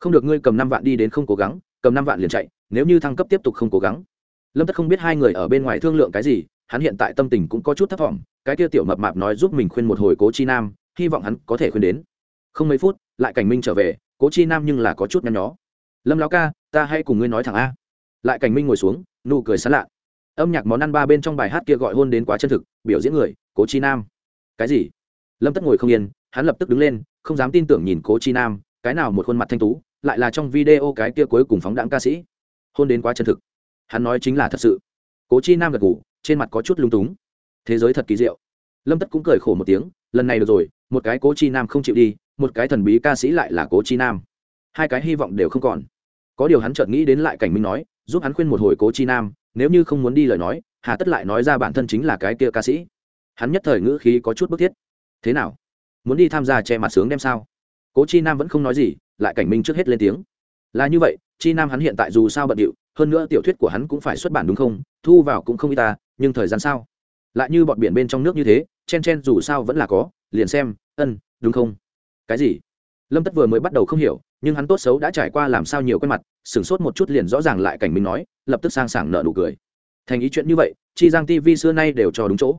Không được ngươi cầm năm vạn đi đến không cố gắng, cầm năm vạn liền chạy, nếu như thăng cấp tiếp tục không cố gắng. Lâm tất không biết hai người ở bên ngoài thương lượng cái gì, hắn hiện tại tâm tình cũng có chút thấp t cái kia tiểu mập mạp nói giúp mình khuyên một hồi cố chi nam, hy vọng hắn có thể khuyên đến. Không mấy phút, lại cảnh minh trở về, cố chi nam nhưng là có chút nhăn nhó. Lâm lão ca, ta hãy cùng ngươi nói thẳng a. Lại cảnh minh ngồi xuống, nụ cười sán lạ. Âm nhạc món ăn ba bên trong bài hát kia gọi hôn đến quá chân thực, biểu diễn người, cố chi nam. Cái gì? Lâm tất ngồi không yên, hắn lập tức đứng lên, không dám tin tưởng nhìn cố chi nam, cái nào một khuôn mặt thanh tú, lại là trong video cái kia cuối cùng phóng đãng ca sĩ. Hôn đến quá chân thực. Hắn nói chính là thật sự. Cố chi nam gật ngủ trên mặt có chút lung túng thế giới thật kỳ diệu. Lâm tất cũng cười khổ một tiếng, lần này được rồi, một cái cố chi nam không chịu đi, một cái thần bí ca sĩ lại là cố chi nam. Hai cái hy vọng đều không còn. Có điều hắn chợt nghĩ đến lại cảnh minh nói, giúp hắn khuyên một hồi cố chi nam, nếu như không muốn đi lời nói, hà tất lại nói ra bản thân chính là cái kia ca sĩ. Hắn nhất thời ngữ khí có chút bức thiết. Thế nào? Muốn đi tham gia che mặt sướng đem sao? Cố chi nam vẫn không nói gì, lại cảnh minh trước hết lên tiếng. Là như vậy, chi nam hắn hiện tại dù sao bận điệu, hơn nữa tiểu thuyết của hắn cũng phải xuất bản đúng không? Thu vào cũng không y ta, nhưng thời gian sao? Lại như bọn biển bên trong nước như thế, chen chen dù sao vẫn là có, liền xem, ân, đúng không? Cái gì? Lâm tất vừa mới bắt đầu không hiểu, nhưng hắn tốt xấu đã trải qua làm sao nhiều quen mặt, sửng sốt một chút liền rõ ràng lại cảnh minh nói, lập tức sang sảng nợ nụ cười. Thành ý chuyện như vậy, chi giang tv xưa nay đều cho đúng chỗ.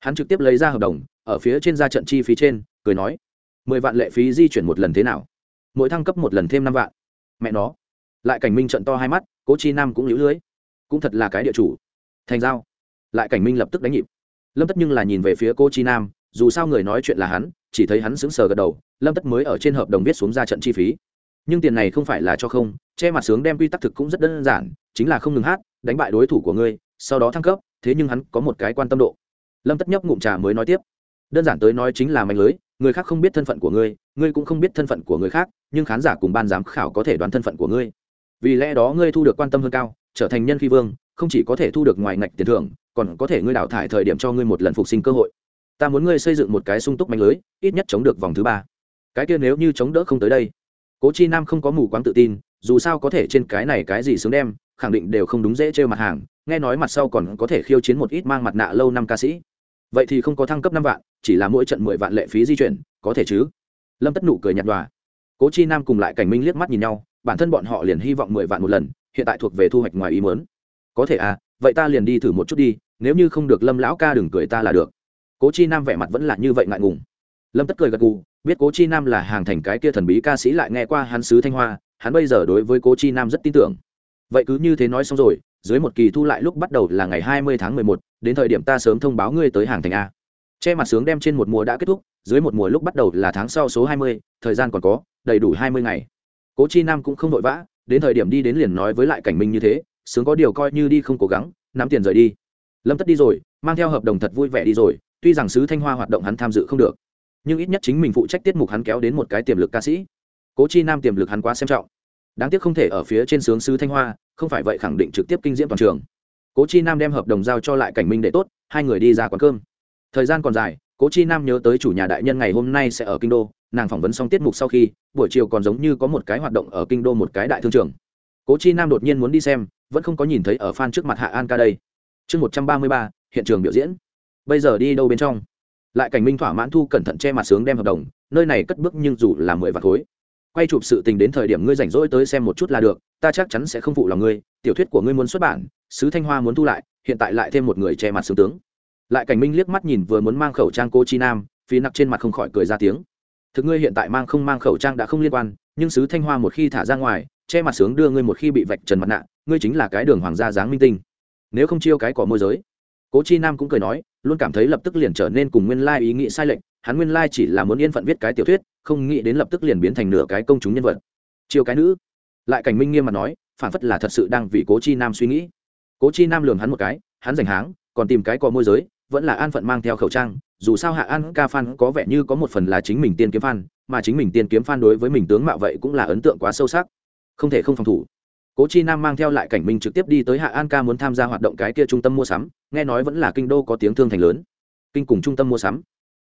Hắn trực tiếp lấy ra hợp đồng, ở phía trên ra trận chi phí trên, cười nói, mười vạn lệ phí di chuyển một lần thế nào? Mỗi thăng cấp một lần thêm năm vạn. Mẹ nó. Lại cảnh minh trận to hai mắt, cố chi nam cũng lũ lưới cũng thật là cái địa chủ. Thành giao lại cảnh minh lập tức đánh nhịp. Lâm tất nhưng là nhìn về phía cô chi nam, dù sao người nói chuyện là hắn, chỉ thấy hắn sững sờ gật đầu, lâm tất mới ở trên hợp đồng viết xuống ra trận chi phí. Nhưng tiền này không phải là cho không, che mặt sướng đem quy tắc thực cũng rất đơn giản, chính là không ngừng hát, đánh bại đối thủ của ngươi, sau đó thăng cấp, thế nhưng hắn có một cái quan tâm độ. Lâm tất nhấp ngụm trà mới nói tiếp. Đơn giản tới nói chính là mạnh lưới, người khác không biết thân phận của ngươi ngươi cũng không biết thân phận của người khác, nhưng khán giả cùng ban giám khảo có thể đoán thân phận của ngươi. Vì lẽ đó ngươi thu được quan tâm hơn cao, trở thành nhân phi vương không chỉ có thể thu được ngoài ngạch tiền thưởng, còn có thể ngươi đào thải thời điểm cho ngươi một lần phục sinh cơ hội. Ta muốn ngươi xây dựng một cái sung túc mạnh lưới, ít nhất chống được vòng thứ ba. Cái kia nếu như chống đỡ không tới đây. Cố chi nam không có mù quáng tự tin, dù sao có thể trên cái này cái gì sướng đem, khẳng định đều không đúng dễ trêu mặt hàng, nghe nói mặt sau còn có thể khiêu chiến một ít mang mặt nạ lâu năm ca sĩ. Vậy thì không có thăng cấp năm vạn, chỉ là mỗi trận mười vạn lệ phí di chuyển, có thể chứ? Lâm tất nụ cười nhạt đòa cố chi nam cùng lại cảnh minh liếc mắt nhìn nhau, bản thân bọn họ liền hy vọng mười vạn một lần, hiện tại thuộc về thu hoạch ngoài ý mớn có thể à vậy ta liền đi thử một chút đi, nếu như không được lâm lão ca đừng cười ta là được. Cố chi nam vẻ mặt vẫn là như vậy ngại ngùng. Lâm tất cười gật gù, biết cố chi nam là hàng thành cái kia thần bí ca sĩ lại nghe qua hắn sứ thanh hoa, hắn bây giờ đối với cố chi nam rất tin tưởng. Vậy cứ như thế nói xong rồi, dưới một kỳ thu lại lúc bắt đầu là ngày hai mươi tháng mười một, đến thời điểm ta sớm thông báo ngươi tới hàng thành a. Che mặt sướng đem trên một mùa đã kết thúc, dưới một mùa lúc bắt đầu là tháng sau số hai mươi, thời gian còn có, đầy đủ hai mươi ngày. Cố chi nam cũng không vội vã, đến thời điểm đi đến liền nói với lại cảnh minh như thế sướng có điều coi như đi không cố gắng, nắm tiền rời đi. Lâm tất đi rồi, mang theo hợp đồng thật vui vẻ đi rồi, tuy rằng sứ thanh hoa hoạt động hắn tham dự không được, nhưng ít nhất chính mình phụ trách tiết mục hắn kéo đến một cái tiềm lực ca sĩ. Cố chi nam tiềm lực hắn quá xem trọng. Đáng tiếc không thể ở phía trên sướng sứ thanh hoa, không phải vậy khẳng định trực tiếp kinh diễm toàn trường. Cố chi nam đem hợp đồng giao cho lại cảnh minh để tốt, hai người đi ra quán cơm. Thời gian còn dài, cố chi nam nhớ tới chủ nhà đại nhân ngày hôm nay sẽ ở kinh đô, nàng phỏng vấn xong tiết mục sau khi, buổi chiều còn giống như có một cái hoạt động ở kinh đô một cái đại thương trường. Cố chi nam đột nhiên muốn đi xem vẫn không có nhìn thấy ở fan trước mặt hạ an ca đây. Chương một trăm ba mươi ba, hiện trường biểu diễn. Bây giờ đi đâu bên trong? Lại cảnh minh thỏa mãn thu cẩn thận che mặt sướng đem hợp đồng, nơi này cất bước nhưng dù là mười vạt khối. Quay chụp sự tình đến thời điểm ngươi rảnh rỗi tới xem một chút là được, ta chắc chắn sẽ không phụ lòng ngươi, tiểu thuyết của ngươi muốn xuất bản, sứ thanh hoa muốn thu lại, hiện tại lại thêm một người che mặt sướng tướng. Lại cảnh minh liếc mắt nhìn vừa muốn mang khẩu trang cô chi nam, phí nặc trên mặt không khỏi cười ra tiếng. Thực ngươi hiện tại mang không mang khẩu trang đã không liên quan, nhưng sứ thanh hoa một khi thả ra ngoài, che mặt sướng đưa ngươi một khi bị vạch trần mặt nạ ngươi chính là cái đường hoàng gia dáng minh tinh. Nếu không chiêu cái cỏ môi giới. Cố chi nam cũng cười nói, luôn cảm thấy lập tức liền trở nên cùng nguyên lai ý nghĩ sai lệch, hắn nguyên lai chỉ là muốn yên phận viết cái tiểu thuyết, không nghĩ đến lập tức liền biến thành nửa cái công chúng nhân vật. Chiêu cái nữ. Lại cảnh minh nghiêm mà nói, phản phất là thật sự đang vì cố chi nam suy nghĩ. Cố chi nam lường hắn một cái, hắn giành háng, còn tìm cái cò môi giới, vẫn là an phận mang theo khẩu trang, dù sao hạ an ca phan có vẻ như có một phần là chính mình tiên kiếm phan, mà chính mình tiên kiếm phan đối với mình tướng mạo vậy cũng là ấn tượng quá sâu sắc. Không thể không phòng thủ cố chi nam mang theo lại cảnh minh trực tiếp đi tới hạ an ca muốn tham gia hoạt động cái kia trung tâm mua sắm, nghe nói vẫn là kinh đô có tiếng thương thành lớn. Kinh cùng trung tâm mua sắm.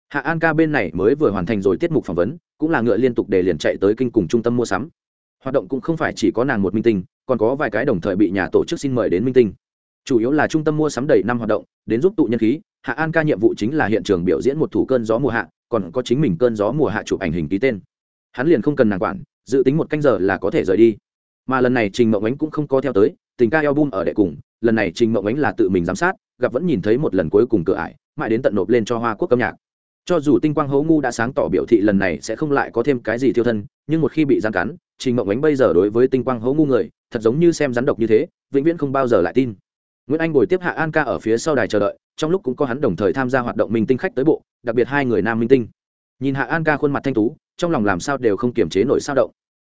Hạ an ca bên này mới vừa hoàn thành rồi tiết mục phỏng vấn, cũng là ngựa liên tục để liền chạy tới kinh cùng trung tâm mua sắm. Hoạt động cũng không phải chỉ có nàng một minh tinh, còn có vài cái đồng thời bị nhà tổ chức xin mời đến minh tinh. Chủ yếu là trung tâm mua sắm đầy năm hoạt động, đến giúp tụ nhân khí, hạ an ca nhiệm vụ chính là hiện trường biểu diễn một thủ cơn gió mùa hạ, còn có chính mình cơn gió mùa hạ chụp ảnh hình ký tên. Hắn liền không cần nàng quản, dự tính một canh giờ là có thể rời đi mà lần này trình mộng ánh cũng không có theo tới, tình ca album ở đệ cùng, lần này trình mộng ánh là tự mình giám sát, gặp vẫn nhìn thấy một lần cuối cùng cửa ải, mãi đến tận nộp lên cho hoa quốc âm nhạc. Cho dù tinh quang hấu ngu đã sáng tỏ biểu thị lần này sẽ không lại có thêm cái gì thiêu thân, nhưng một khi bị gian cắn, trình mộng ánh bây giờ đối với tinh quang hấu ngu người, thật giống như xem rắn độc như thế, vĩnh viễn không bao giờ lại tin. Nguyễn anh ngồi tiếp hạ an ca ở phía sau đài chờ đợi, trong lúc cũng có hắn đồng thời tham gia hoạt động minh tinh khách tới bộ, đặc biệt hai người nam minh tinh. Nhìn hạ an ca khuôn mặt thanh tú, trong lòng làm sao đều không kiềm chế nổi sao động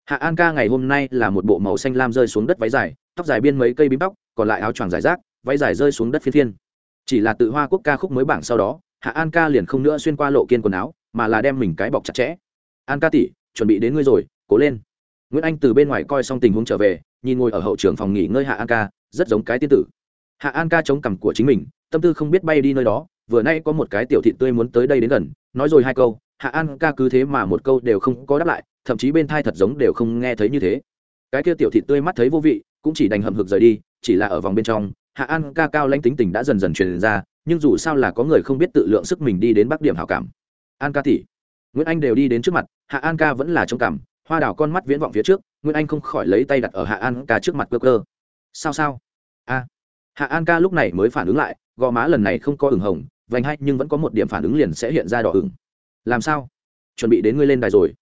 hạ an ca ngày hôm nay là một bộ màu xanh lam rơi xuống đất váy dài, tóc dài biên mấy cây bím tóc, còn lại áo choàng dài rác, váy dài rơi xuống đất phiên thiên. chỉ là tự hoa quốc ca khúc mới bảng sau đó, hạ an ca liền không nữa xuyên qua lộ kiên quần áo, mà là đem mình cái bọc chặt chẽ. An ca tỉ chuẩn bị đến ngươi rồi, cố lên. Nguyễn anh từ bên ngoài coi xong tình huống trở về, nhìn ngồi ở hậu trường phòng nghỉ ngơi hạ an ca, rất giống cái tiên tử. Hạ an ca chống cằm của chính mình, tâm tư không biết bay đi nơi đó, vừa nay có một cái tiểu thị tươi muốn tới đây đến gần, nói rồi hai câu, hạ an ca cứ thế mà một câu đều không có đáp lại thậm chí bên thai thật giống đều không nghe thấy như thế. Cái kia tiểu thị tươi mắt thấy vô vị, cũng chỉ đành hậm hực rời đi, chỉ là ở vòng bên trong, hạ an ca cao lãnh tính tình đã dần dần truyền ra, nhưng dù sao là có người không biết tự lượng sức mình đi đến bắc điểm hảo cảm. An ca tỷ, nguyễn anh đều đi đến trước mặt, hạ an ca vẫn là trong cảm, hoa đào con mắt viễn vọng phía trước, nguyễn anh không khỏi lấy tay đặt ở hạ an ca trước mặt cơ cơ. Sao sao? A. Hạ an ca lúc này mới phản ứng lại, gò má lần này không có ửng hồng, vành hay nhưng vẫn có một điểm phản ứng liền sẽ hiện ra đỏ ửng. Làm sao? Chuẩn bị đến ngươi lên đài rồi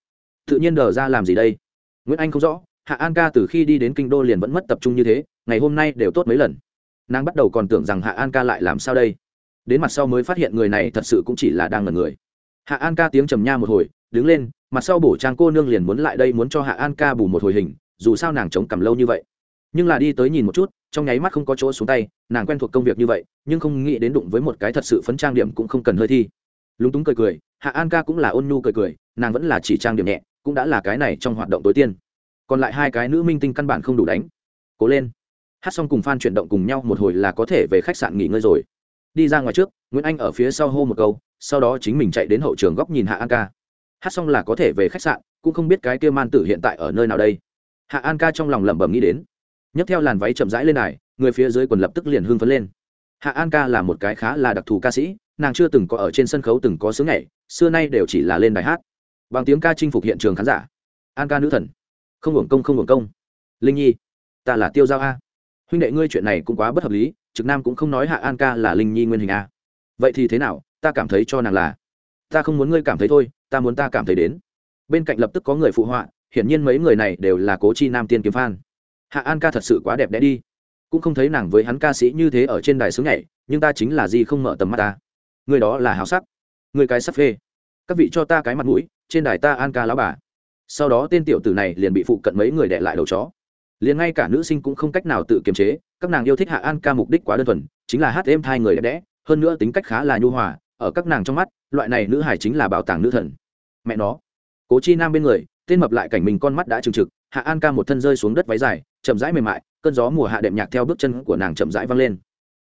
tự nhiên đờ ra làm gì đây? Nguyễn anh không rõ, hạ an ca từ khi đi đến kinh đô liền vẫn mất tập trung như thế, ngày hôm nay đều tốt mấy lần. Nàng bắt đầu còn tưởng rằng hạ an ca lại làm sao đây? Đến mặt sau mới phát hiện người này thật sự cũng chỉ là đang ngần người. Hạ an ca tiếng trầm nha một hồi, đứng lên, mặt sau bổ trang cô nương liền muốn lại đây muốn cho hạ an ca bù một hồi hình, dù sao nàng chống cầm lâu như vậy. Nhưng là đi tới nhìn một chút, trong nháy mắt không có chỗ xuống tay, nàng quen thuộc công việc như vậy, nhưng không nghĩ đến đụng với một cái thật sự phấn trang điểm cũng không cần hơi thi. Lúng túng cười cười, hạ an ca cũng là ôn nhu cười cười, nàng vẫn là chỉ trang điểm nhẹ cũng đã là cái này trong hoạt động tối tiên. Còn lại hai cái nữ minh tinh căn bản không đủ đánh. Cố lên. Hát xong cùng f chuyển động cùng nhau, một hồi là có thể về khách sạn nghỉ ngơi rồi. Đi ra ngoài trước, nguyễn anh ở phía sau hô một câu, sau đó chính mình chạy đến hậu trường góc nhìn hạ an ca. Hát xong là có thể về khách sạn, cũng không biết cái kia man tử hiện tại ở nơi nào đây. Hạ an ca trong lòng lẩm bẩm nghĩ đến. Nhấc theo làn váy chậm rãi lên này người phía dưới quần lập tức liền hưng phấn lên. Hạ an ca là một cái khá là đặc thù ca sĩ, nàng chưa từng có ở trên sân khấu từng có sướng nhảy, xưa nay đều chỉ là lên đài hát bằng tiếng ca chinh phục hiện trường khán giả. An ca nữ thần. Không hưởng công, không hưởng công. Linh nhi, ta là tiêu giao a. Huynh đệ ngươi chuyện này cũng quá bất hợp lý, trực nam cũng không nói hạ an ca là linh nhi nguyên hình a. Vậy thì thế nào, ta cảm thấy cho nàng là. Ta không muốn ngươi cảm thấy thôi, ta muốn ta cảm thấy đến. Bên cạnh lập tức có người phụ họa, hiển nhiên mấy người này đều là cố chi nam tiên kiếm phan hạ an ca thật sự quá đẹp đẽ đi. Cũng không thấy nàng với hắn ca sĩ như thế ở trên đài sướng nhảy, nhưng ta chính là gì không mở tầm mắt ta. Người đó là hào sắc. Người cái sắp phê. Các vị cho ta cái mặt mũi trên đài ta an ca lão bà. Sau đó tên tiểu tử này liền bị phụ cận mấy người đệ lại đầu chó. Liền ngay cả nữ sinh cũng không cách nào tự kiềm chế, các nàng yêu thích hạ an ca mục đích quá đơn thuần, chính là hát êm hai người đẹp đẽ, hơn nữa tính cách khá là nhu hòa, ở các nàng trong mắt, loại này nữ hải chính là bảo tàng nữ thần. Mẹ nó. Cố chi nam bên người, tên mập lại cảnh mình con mắt đã trừng trực, hạ an ca một thân rơi xuống đất váy dài, chậm rãi mềm mại, cơn gió mùa hạ đệm nhạc theo bước chân của nàng chậm rãi văng lên.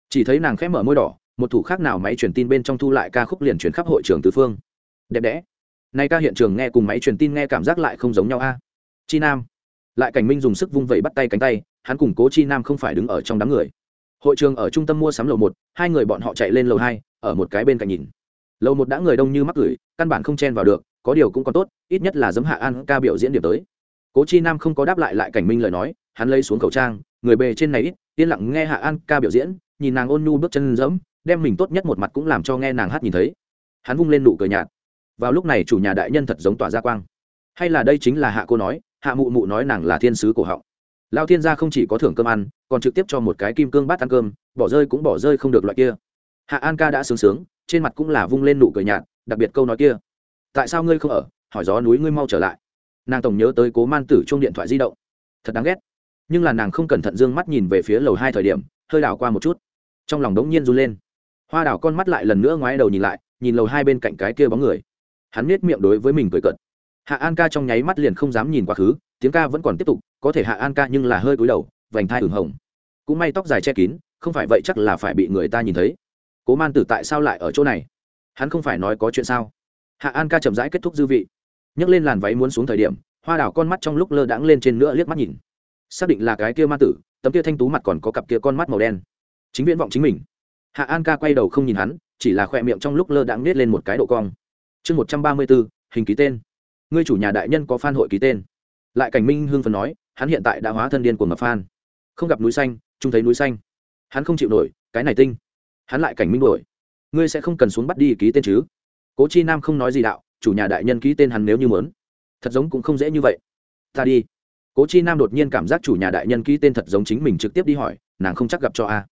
Chỉ thấy nàng khẽ mở môi đỏ, một thủ khác nào máy truyền tin bên trong thu lại ca khúc liền chuyển khắp hội trường tứ phương. Đẹp đẽ nay ca hiện trường nghe cùng máy truyền tin nghe cảm giác lại không giống nhau a. Chi nam. Lại cảnh minh dùng sức vung vẩy bắt tay cánh tay, hắn cùng cố chi nam không phải đứng ở trong đám người. Hội trường ở trung tâm mua sắm lầu một, hai người bọn họ chạy lên lầu hai, ở một cái bên cạnh nhìn. Lầu một đã người đông như mắc gửi căn bản không chen vào được, có điều cũng còn tốt, ít nhất là giấm hạ an ca biểu diễn điểm tới. Cố chi nam không có đáp lại lại cảnh minh lời nói, hắn lấy xuống khẩu trang, người bề trên này ít, yên lặng nghe hạ an ca biểu diễn, nhìn nàng ôn nhu bước chân dẫm đem mình tốt nhất một mặt cũng làm cho nghe nàng hát nhìn thấy. Hắn vung lên nụ cười nhạt vào lúc này chủ nhà đại nhân thật giống tỏa ra quang. Hay là đây chính là hạ cô nói, hạ mụ mụ nói nàng là thiên sứ cổ họng. Lao thiên gia không chỉ có thưởng cơm ăn, còn trực tiếp cho một cái kim cương bát ăn cơm, bỏ rơi cũng bỏ rơi không được loại kia. Hạ an ca đã sướng sướng, trên mặt cũng là vung lên nụ cười nhạt, đặc biệt câu nói kia. Tại sao ngươi không ở? Hỏi gió núi ngươi mau trở lại. Nàng tổng nhớ tới cố man tử chung điện thoại di động. Thật đáng ghét. Nhưng là nàng không cẩn thận d ư ơ n g mắt nhìn về phía lầu hai thời điểm, hơi đảo qua một chút. Trong lòng đống nhiên run lên. Hoa đảo con mắt lại lần nữa ngoái đầu nhìn lại, nhìn lầu hai bên cạnh cái kia bóng người hắn nết miệng đối với mình cười cận hạ an ca trong nháy mắt liền không dám nhìn quá khứ, tiếng ca vẫn còn tiếp tục, có thể hạ an ca nhưng là hơi cúi đầu, vành thai ửng hồng. Cũng may tóc dài che kín, không phải vậy chắc là phải bị người ta nhìn thấy. Cố man tử tại sao lại ở chỗ này? Hắn không phải nói có chuyện sao? Hạ an ca chậm rãi kết thúc dư vị. Nhấc lên làn váy muốn xuống thời điểm, hoa đảo con mắt trong lúc lơ đãng lên trên nữa liếc mắt nhìn. Xác định là cái kia ma tử, tấm kia thanh tú mặt còn có cặp kia con mắt màu đen. Chính viễn vọng chính mình. Hạ an ca quay đầu không nhìn hắn, chỉ là khoe miệng trong lúc lơ đãng nết lên một cái độ cong chương một trăm ba mươi bốn hình ký tên. Ngươi chủ nhà đại nhân có phan hội ký tên. Lại cảnh minh hương phần nói, hắn hiện tại đã hóa thân điên của ngập phan. Không gặp núi xanh trung thấy núi xanh. Hắn không chịu nổi, cái này tinh. Hắn lại cảnh minh đổi ngươi sẽ không cần xuống bắt đi ký tên chứ? Cố chi nam không nói gì đạo, chủ nhà đại nhân ký tên hắn nếu như mớn thật giống cũng không dễ như vậy. Ta đi. Cố chi nam đột nhiên cảm giác chủ nhà đại nhân ký tên thật giống chính mình trực tiếp đi hỏi, nàng không chắc gặp cho a.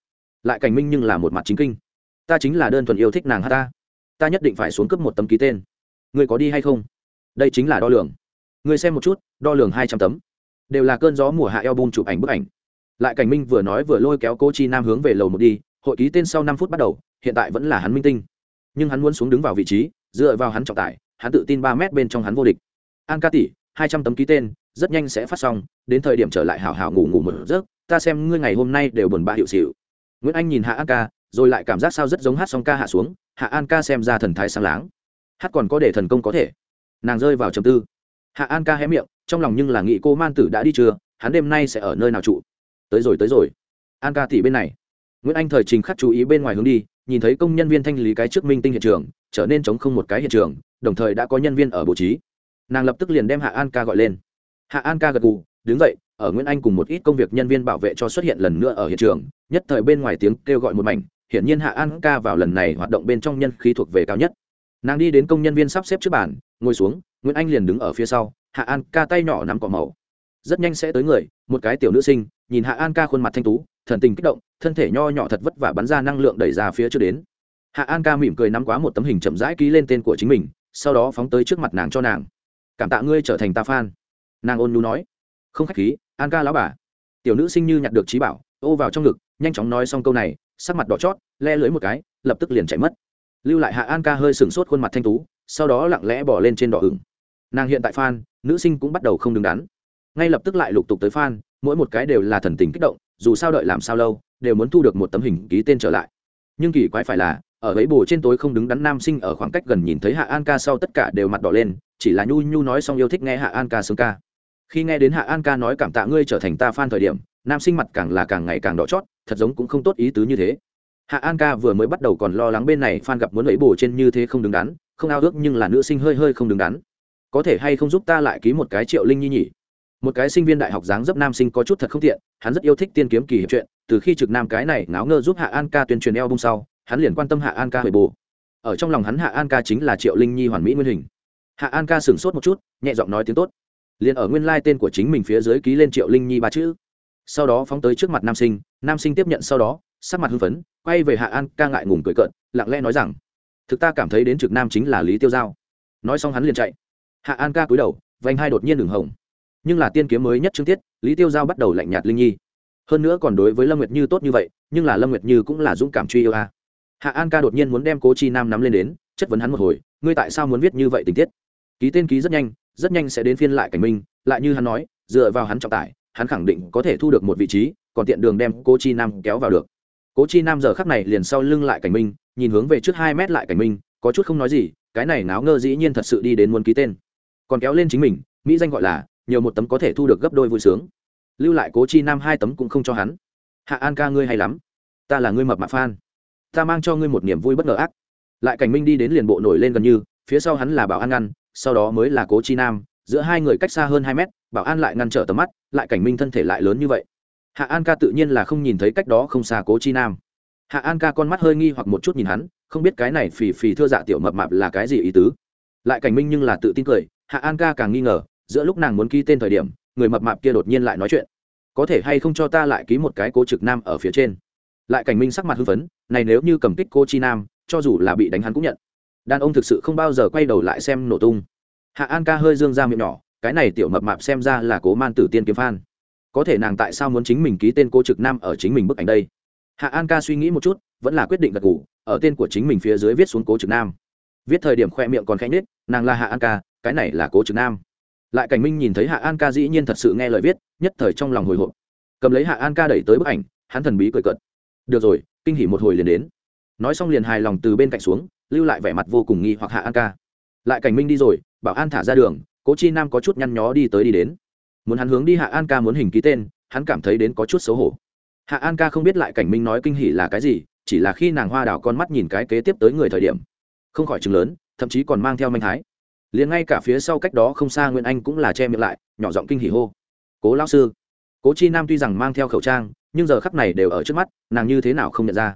Lại cảnh minh nhưng là một mặt chính kinh. Ta chính là đơn thuần yêu thích nàng hát ta ta nhất định phải xuống cấp một tấm ký tên. Người có đi hay không? Đây chính là đo lường. Người xem một chút, đo lường hai trăm tấm. Đều là cơn gió mùa hạ eo bung chụp ảnh bức ảnh. Lại cảnh minh vừa nói vừa lôi kéo cô chi nam hướng về lầu một đi, hội ký tên sau năm phút bắt đầu, hiện tại vẫn là hắn minh tinh. Nhưng hắn muốn xuống đứng vào vị trí, dựa vào hắn trọng tải, hắn tự tin ba mét bên trong hắn vô địch. An ca tỷ, hai trăm tấm ký tên, rất nhanh sẽ phát xong, đến thời điểm trở lại hảo hảo ngủ ngủ một giấc, ta xem ngươi ngày hôm nay đều buồn bã hiệu xịu. Nguyễn anh nhìn hạ an ca, rồi lại cảm giác sao rất giống hát xong ca hạ xuống hạ an ca xem ra thần thái sáng láng. Hát còn có để thần công có thể. Nàng rơi vào trầm tư. Hạ an ca hé miệng, trong lòng nhưng là nghĩ cô man tử đã đi chưa, hắn đêm nay sẽ ở nơi nào trụ? Tới rồi tới rồi. An ca tỷ bên này. Nguyễn anh thời trình khắc chú ý bên ngoài hướng đi, nhìn thấy công nhân viên thanh lý cái trước minh tinh hiện trường, trở nên chống không một cái hiện trường, đồng thời đã có nhân viên ở bố trí. Nàng lập tức liền đem hạ an ca gọi lên. Hạ an ca gật gù, đứng dậy, ở nguyễn anh cùng một ít công việc nhân viên bảo vệ cho xuất hiện lần nữa ở hiện trường, nhất thời bên ngoài tiếng kêu gọi một mảnh hiển nhiên hạ an ca vào lần này hoạt động bên trong nhân khí thuộc về cao nhất. Nàng đi đến công nhân viên sắp xếp trước bàn, ngồi xuống, nguyễn anh liền đứng ở phía sau, hạ an ca tay nhỏ nắm cỏ màu. Rất nhanh sẽ tới người, một cái tiểu nữ sinh, nhìn hạ an ca khuôn mặt thanh tú, thần tình kích động, thân thể nho nhỏ thật vất vả bắn ra năng lượng đẩy ra phía trước đến. Hạ an ca mỉm cười nắm quá một tấm hình chậm rãi ký lên tên của chính mình, sau đó phóng tới trước mặt nàng cho nàng. Cảm tạ ngươi trở thành ta fan. nàng ôn nhu nói. Không khách khí, an ca lão bà. Tiểu nữ sinh như nhặt được trí bảo, ô vào trong ngực, nhanh chóng nói xong câu này sắc mặt đỏ chót, le lưới một cái, lập tức liền chạy mất. Lưu lại hạ an ca hơi sửng sốt khuôn mặt thanh tú, sau đó lặng lẽ bỏ lên trên đỏ hửng nàng hiện tại phan nữ sinh cũng bắt đầu không đứng đắn. Ngay lập tức lại lục tục tới phan mỗi một cái đều là thần tình kích động, dù sao đợi làm sao lâu, đều muốn thu được một tấm hình ký tên trở lại. Nhưng kỳ quái phải là, ở ấy bồ trên tối không đứng đắn nam sinh ở khoảng cách gần nhìn thấy hạ an ca sau tất cả đều mặt đỏ lên, chỉ là nhu nhu nói xong yêu thích nghe hạ an ca sướng ca. Khi nghe đến hạ an ca nói cảm tạ ngươi trở thành ta f a n thời điểm, nam sinh mặt càng là càng ngày càng đỏ chót thật giống cũng không tốt ý tứ như thế. Hạ an ca vừa mới bắt đầu còn lo lắng bên này Phan gặp muốn lấy bổ trên như thế không đứng đắn, không ao ước nhưng là nữ sinh hơi hơi không đứng đắn. Có thể hay không giúp ta lại ký một cái triệu linh nhi nhỉ? Một cái sinh viên đại học dáng dấp nam sinh có chút thật không tiện, hắn rất yêu thích tiên kiếm kỳ hiệp chuyện từ khi trực nam cái này ngáo ngơ giúp hạ an ca tuyên truyền eo bung sau, hắn liền quan tâm hạ an ca hồi bù. ở trong lòng hắn hạ an ca chính là triệu linh nhi hoàn mỹ nguyên hình. Hạ an ca sửng sốt một chút, nhẹ giọng nói tiếng tốt. Liền ở nguyên lai tên của chính mình phía dưới ký lên triệu linh nhi ba chữ. Sau đó phóng tới trước mặt nam sinh nam sinh tiếp nhận sau đó, sắc mặt hưng phấn, quay về hạ an, ca ngại ngùng cười cợt, lặng lẽ nói rằng, thực ta cảm thấy đến trực nam chính là lý tiêu giao. Nói xong hắn liền chạy. Hạ an ca cúi đầu, vành hai đột nhiên đường hồng. Nhưng là tiên kiếm mới nhất chương tiết, lý tiêu giao bắt đầu lạnh nhạt linh nhi. Hơn nữa còn đối với lâm nguyệt như tốt như vậy, nhưng là lâm nguyệt như cũng là dũng cảm truy yêu a. Hạ an ca đột nhiên muốn đem cố chi nam nắm lên đến, chất vấn hắn một hồi, ngươi tại sao muốn viết như vậy tình tiết? Ký tên ký rất nhanh rất nhanh sẽ đến phiên lại cảnh minh, lại như hắn nói, dựa vào hắn trọng tải, hắn khẳng định có thể thu được một vị trí còn tiện đường đem cố chi nam kéo vào được. Cố chi nam giờ khắc này liền sau lưng lại cảnh minh, nhìn hướng về trước hai mét lại cảnh minh, có chút không nói gì, cái này náo ngơ dĩ nhiên thật sự đi đến muốn ký tên. Còn kéo lên chính mình, mỹ danh gọi là, nhiều một tấm có thể thu được gấp đôi vui sướng. Lưu lại cố chi nam hai tấm cũng không cho hắn. Hạ an ca ngươi hay lắm. Ta là ngươi mập mạp phan ta mang cho ngươi một niềm vui bất ngờ ác. Lại cảnh minh đi đến liền bộ nổi lên gần như, phía sau hắn là bảo an ngăn, sau đó mới là cố chi nam, giữa hai người cách xa hơn hai mét, bảo an lại ngăn trở tầm mắt, lại cảnh minh thân thể lại lớn như vậy hạ an ca tự nhiên là không nhìn thấy cách đó không xa cố chi nam. Hạ an ca con mắt hơi nghi hoặc một chút nhìn hắn, không biết cái này phì phì thưa dạ tiểu mập mạp là cái gì ý tứ. Lại cảnh minh nhưng là tự tin cười, hạ an ca càng nghi ngờ, giữa lúc nàng muốn ký tên thời điểm, người mập mạp kia đột nhiên lại nói chuyện. Có thể hay không cho ta lại ký một cái cố trực nam ở phía trên? Lại cảnh minh sắc mặt hưng phấn, này nếu như cầm kích cô chi nam, cho dù là bị đánh hắn cũng nhận. Đàn ông thực sự không bao giờ quay đầu lại xem nổ tung. Hạ an ca hơi dương ra miệng nhỏ, cái này tiểu mập mạp xem ra là cố man tử tiên kiếm phan có thể nàng tại sao muốn chính mình ký tên cô trực nam ở chính mình bức ảnh đây? Hạ an ca suy nghĩ một chút, vẫn là quyết định gật ngủ ở tên của chính mình phía dưới viết xuống cố trực nam. Viết thời điểm khoe miệng còn khanh nết nàng là hạ an ca, cái này là cố trực nam. Lại cảnh minh nhìn thấy hạ an ca dĩ nhiên thật sự nghe lời viết, nhất thời trong lòng hồi hộp. Cầm lấy hạ an ca đẩy tới bức ảnh, hắn thần bí cười cợt. Được rồi, kinh hỉ một hồi liền đến. Nói xong liền hài lòng từ bên cạnh xuống, lưu lại vẻ mặt vô cùng nghi hoặc hạ an ca. Lại cảnh minh đi rồi, bảo an thả ra đường, cố chi nam có chút nhăn nhó đi tới đi đến muốn hắn hướng đi hạ an ca muốn hình ký tên, hắn cảm thấy đến có chút xấu hổ. Hạ an ca không biết lại cảnh minh nói kinh hỉ là cái gì, chỉ là khi nàng hoa đảo con mắt nhìn cái kế tiếp tới người thời điểm, không khỏi chừng lớn, thậm chí còn mang theo manh thái. Liền ngay cả phía sau cách đó không xa nguyễn anh cũng là che miệng lại, nhỏ giọng kinh hỉ hô. Cố lao sư. Cố chi nam tuy rằng mang theo khẩu trang, nhưng giờ khắp này đều ở trước mắt, nàng như thế nào không nhận ra?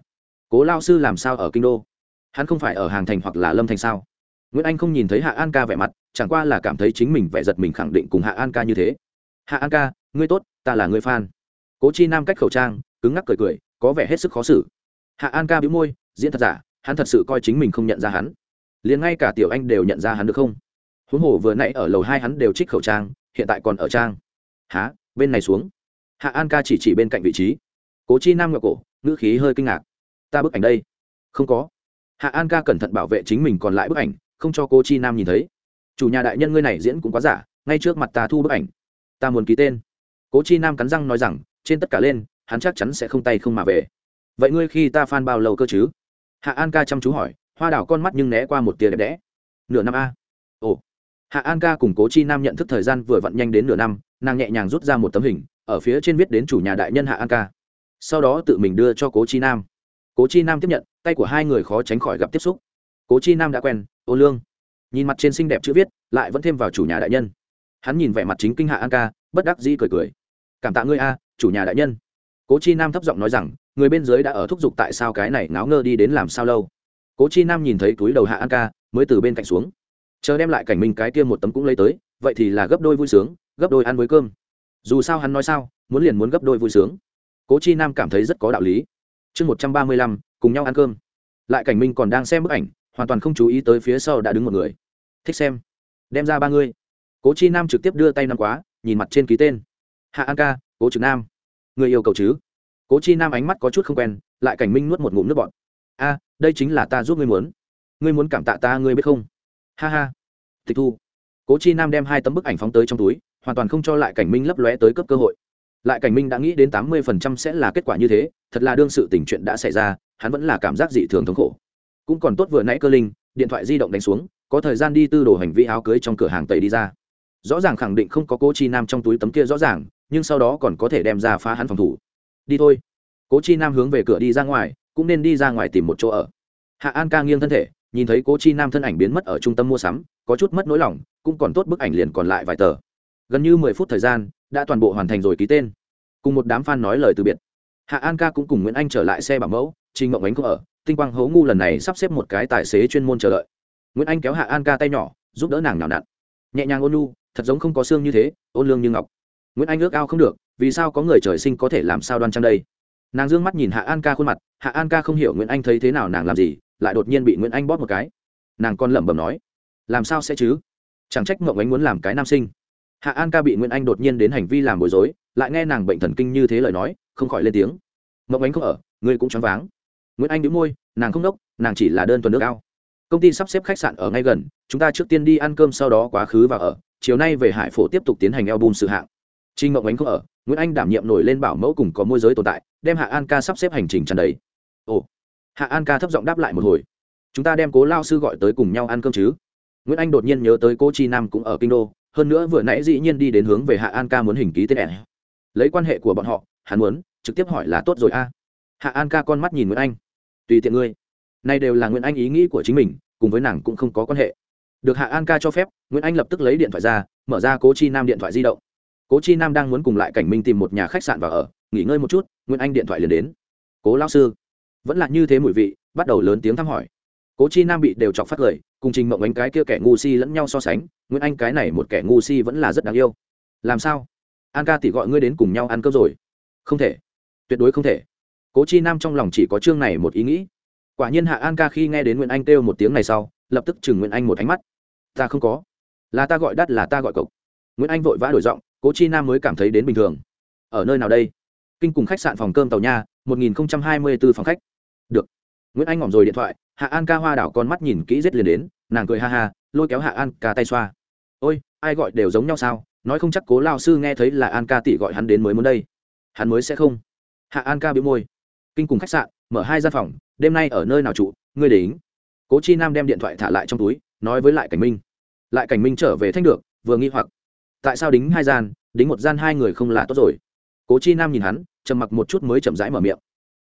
Cố lao sư làm sao ở kinh đô? Hắn không phải ở hàng thành hoặc là lâm thành sao? Nguyễn anh không nhìn thấy hạ an ca vẻ mặt, chẳng qua là cảm thấy chính mình vẻ giật mình khẳng định cùng hạ an ca như thế hạ an ca, ngươi tốt, ta là người fan. Cố chi nam cách khẩu trang, cứng ngắc cười cười, có vẻ hết sức khó xử. Hạ an ca bĩu môi, diễn thật giả, hắn thật sự coi chính mình không nhận ra hắn. Liền ngay cả tiểu anh đều nhận ra hắn được không? Huống hồ vừa nãy ở lầu hai hắn đều trích khẩu trang, hiện tại còn ở trang. Há bên này xuống. Hạ an ca chỉ chỉ bên cạnh vị trí. Cố chi nam ngọc cổ, ngữ khí hơi kinh ngạc. Ta bức ảnh đây. Không có. Hạ an ca cẩn thận bảo vệ chính mình còn lại bức ảnh, không cho cô chi nam nhìn thấy. Chủ nhà đại nhân ngươi này diễn cũng quá giả, ngay trước mặt ta thu bức ảnh ta muốn ký tên. Cố chi nam cắn răng nói rằng, trên tất cả lên, hắn chắc chắn sẽ không tay không mà về. Vậy ngươi khi ta phan bao lâu cơ chứ? Hạ an ca chăm chú hỏi, hoa đảo con mắt nhưng né qua một tia đẹp đẽ. Nửa năm a. Ồ. Hạ an ca cùng cố chi nam nhận thức thời gian vừa vặn nhanh đến nửa năm, nàng nhẹ nhàng rút ra một tấm hình, ở phía trên viết đến chủ nhà đại nhân hạ an ca. Sau đó tự mình đưa cho cố chi nam. Cố chi nam tiếp nhận, tay của hai người khó tránh khỏi gặp tiếp xúc. Cố chi nam đã quen, ô lương. Nhìn mặt trên xinh đẹp chữ viết, lại vẫn thêm vào chủ nhà đại nhân hắn nhìn vẻ mặt chính kinh hạ an ca, bất đắc dĩ cười cười. Cảm tạ ngươi a, chủ nhà đại nhân. Cố chi nam thấp giọng nói rằng, người bên dưới đã ở thúc giục tại sao cái này ngáo ngơ đi đến làm sao lâu? Cố chi nam nhìn thấy túi đầu hạ an ca, mới từ bên cạnh xuống. Chờ đem lại cảnh minh cái kia một tấm cũng lấy tới, vậy thì là gấp đôi vui sướng, gấp đôi ăn với cơm. Dù sao hắn nói sao, muốn liền muốn gấp đôi vui sướng. Cố chi nam cảm thấy rất có đạo lý. Chương một trăm ba mươi lăm, cùng nhau ăn cơm. Lại cảnh minh còn đang xem bức ảnh, hoàn toàn không chú ý tới phía sau đã đứng một người. Thích xem. Đem ra ba ngươi cố chi nam trực tiếp đưa tay năm quá, nhìn mặt trên ký tên. Hạ an ca, cố trực nam. Người yêu cầu chứ? Cố chi nam ánh mắt có chút không quen, lại cảnh minh nuốt một ngụm nước bọn a, đây chính là ta giúp ngươi muốn. Ngươi muốn cảm tạ ta, ngươi biết không? Ha ha. Tịch thu. Cố chi nam đem hai tấm bức ảnh phóng tới trong túi, hoàn toàn không cho lại cảnh minh lấp lóe tới cấp cơ hội. Lại cảnh minh đã nghĩ đến tám mươi phần trăm sẽ là kết quả như thế, thật là đương sự tình chuyện đã xảy ra, hắn vẫn là cảm giác dị thường thống khổ. Cũng còn tốt vừa nãy cơ linh, điện thoại di động đánh xuống, có thời gian đi tư đồ hành vi áo cưới trong cửa hàng tẩy đi ra rõ ràng khẳng định không có cố chi nam trong túi tấm kia rõ ràng, nhưng sau đó còn có thể đem ra phá hắn phòng thủ. Đi thôi. Cố chi nam hướng về cửa đi ra ngoài, cũng nên đi ra ngoài tìm một chỗ ở. Hạ an ca nghiêng thân thể, nhìn thấy cố chi nam thân ảnh biến mất ở trung tâm mua sắm, có chút mất nỗi lòng, cũng còn tốt bức ảnh liền còn lại vài tờ. Gần như mười phút thời gian, đã toàn bộ hoàn thành rồi ký tên. Cùng một đám f a n nói lời từ biệt. Hạ an ca cũng cùng nguyễn anh trở lại xe bảo mẫu, trình mộng ánh cũng ở, tinh quang hố ngu lần này sắp xếp một cái tài xế chuyên môn chờ đợi. Nguyễn anh kéo hạ an ca tay nhỏ, giúp đỡ nàng nào nặn. Nhẹ nhàng ôn nhu thật giống không có xương như thế, ôn lương như ngọc. Nguyễn anh ước ao không được, vì sao có người trời sinh có thể làm sao đoan trang đây? Nàng d ư ơ n g mắt nhìn hạ an ca khuôn mặt, hạ an ca không hiểu nguyễn anh thấy thế nào nàng làm gì, lại đột nhiên bị nguyễn anh bóp một cái. Nàng còn lẩm bẩm nói, làm sao sẽ chứ? Chẳng trách mộng ánh muốn làm cái nam sinh. Hạ an ca bị nguyễn anh đột nhiên đến hành vi làm bối rối, lại nghe nàng bệnh thần kinh như thế lời nói, không khỏi lên tiếng. Mộng ánh không ở, ngươi cũng choáng váng. Nguyễn anh đĩu môi, nàng không đốc, nàng chỉ là đơn thuần nước ao. Công ty sắp xếp khách sạn ở ngay gần, chúng ta trước tiên đi ăn cơm sau đó quá khứ và ở chiều nay về hải phổ tiếp tục tiến hành album sự hạng. Trinh mộng ánh không ở, nguyễn anh đảm nhiệm nổi lên bảo mẫu cùng có môi giới tồn tại, đem hạ an ca sắp xếp hành trình tràn đầy. Ồ, hạ an ca thấp giọng đáp lại một hồi. Chúng ta đem cố lao sư gọi tới cùng nhau ăn cơm chứ? Nguyễn anh đột nhiên nhớ tới cô chi nam cũng ở kinh đô, hơn nữa vừa nãy dĩ nhiên đi đến hướng về hạ an ca muốn hình ký tên ẻn lấy quan hệ của bọn họ, hắn muốn, trực tiếp hỏi là tốt rồi a. Hạ an ca con mắt nhìn nguyễn anh. Tùy tiện ngươi. Nay đều là nguyễn anh ý nghĩ của chính mình, cùng với nàng cũng không có quan hệ được hạ an ca cho phép, nguyễn anh lập tức lấy điện thoại ra, mở ra cố chi nam điện thoại di động. Cố chi nam đang muốn cùng lại cảnh minh tìm một nhà khách sạn và ở, nghỉ ngơi một chút, nguyễn anh điện thoại liền đến. Cố lao sư. Vẫn là như thế mùi vị, bắt đầu lớn tiếng thăm hỏi. Cố chi nam bị đều chọc phát lời cùng trình mộng ánh cái kia kẻ ngu si lẫn nhau so sánh, nguyễn anh cái này một kẻ ngu si vẫn là rất đáng yêu. Làm sao? An ca tỷ gọi ngươi đến cùng nhau ăn cơm rồi. Không thể. Tuyệt đối không thể. Cố chi nam trong lòng chỉ có chương này một ý nghĩ. Quả nhiên hạ an ca khi nghe đến nguyễn anh kêu một tiếng này sau, lập tức chừng nguyễn anh một ánh mắt ta không có. Là ta gọi đắt, là ta gọi cộc. Nguyễn anh vội vã đổi giọng, cố chi nam mới cảm thấy đến bình thường. Ở nơi nào đây? Kinh cùng khách sạn phòng cơm tàu nha, một nghìn hai mươi b ố phòng khách. Được. Nguyễn anh ngỏm rồi điện thoại, hạ an ca hoa đảo con mắt nhìn kỹ rết liền đến, nàng cười ha ha, lôi kéo hạ an ca tay xoa. Ôi, ai gọi đều giống nhau sao? Nói không chắc cố lao sư nghe thấy là an ca tỷ gọi hắn đến mới muốn đây. Hắn mới sẽ không. Hạ an ca biếu môi. Kinh cùng khách sạn, mở hai gian phòng, đêm nay ở nơi nào trụ, ngươi để ý. cố chi nam đem điện thoại thả lại trong túi nói với lại cảnh minh. Lại cảnh minh trở về thanh được, vừa nghi hoặc. Tại sao đính hai gian, đính một gian hai người không là tốt rồi? Cố chi nam nhìn hắn, trầm mặc một chút mới chậm rãi mở miệng.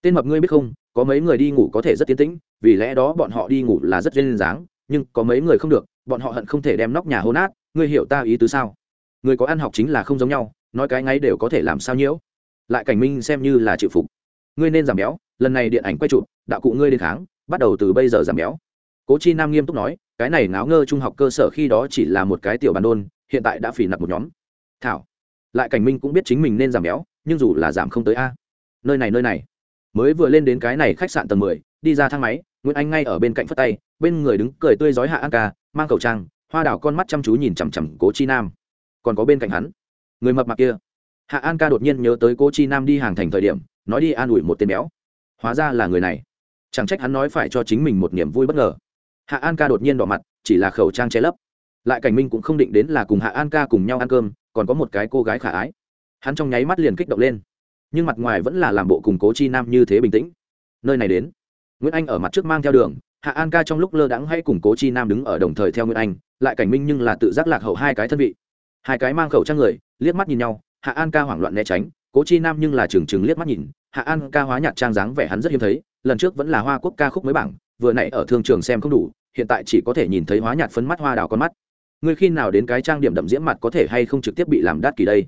Tên mập ngươi biết không, có mấy người đi ngủ có thể rất tiến tĩnh, vì lẽ đó bọn họ đi ngủ là rất duyên dáng, nhưng có mấy người không được, bọn họ hận không thể đem nóc nhà hô nát ngươi hiểu ta ý tứ sao? Người có ăn học chính là không giống nhau, nói cái ngay đều có thể làm sao nhiễu? Lại cảnh minh xem như là chịu phục. Ngươi nên giảm béo, lần này điện ảnh quay chụp, đạo cụ ngươi đến kháng, bắt đầu từ bây giờ giảm béo. Cố chi nam nghiêm túc nói cái này náo ngơ trung học cơ sở khi đó chỉ là một cái tiểu bàn đôn, hiện tại đã phỉ nặc một nhóm. Thảo, lại cảnh minh cũng biết chính mình nên giảm béo, nhưng dù là giảm không tới a. Nơi này nơi này. Mới vừa lên đến cái này khách sạn tầng mười, đi ra thang máy, nguyễn anh ngay ở bên cạnh phất tay, bên người đứng cười tươi giói hạ an ca mang khẩu trang, hoa đảo con mắt chăm chú nhìn chằm chằm cố chi nam. Còn có bên cạnh hắn, người mập mạp kia. Hạ an ca đột nhiên nhớ tới cố chi nam đi hàng thành thời điểm, nói đi an ủi một tên béo. Hóa ra là người này. Chẳng trách hắn nói phải cho chính mình một niềm vui bất ngờ hạ an ca đột nhiên đỏ mặt, chỉ là khẩu trang che lấp. Lại cảnh minh cũng không định đến là cùng hạ an ca cùng nhau ăn cơm, còn có một cái cô gái khả ái. Hắn trong nháy mắt liền kích động lên. Nhưng mặt ngoài vẫn là làm bộ cùng cố chi nam như thế bình tĩnh. Nơi này đến. Nguyễn anh ở mặt trước mang theo đường, hạ an ca trong lúc lơ đãng hay cùng cố chi nam đứng ở đồng thời theo nguyễn anh, lại cảnh minh nhưng là tự giác lạc hậu hai cái thân vị. Hai cái mang khẩu trang người, liếc mắt nhìn nhau, hạ an ca hoảng loạn né tránh, cố chi nam nhưng là trừng trừng liếc mắt nhìn, hạ an ca hóa nhạc trang dáng vẻ hắn rất hiếm thấy, lần trước vẫn là hoa quốc ca khúc mới bảng vừa nãy ở thương trường xem không đủ, hiện tại chỉ có thể nhìn thấy hóa nhạt phấn mắt hoa đào con mắt. Ngươi khi nào đến cái trang điểm đậm diễm mặt có thể hay không trực tiếp bị làm đắt kỳ đây?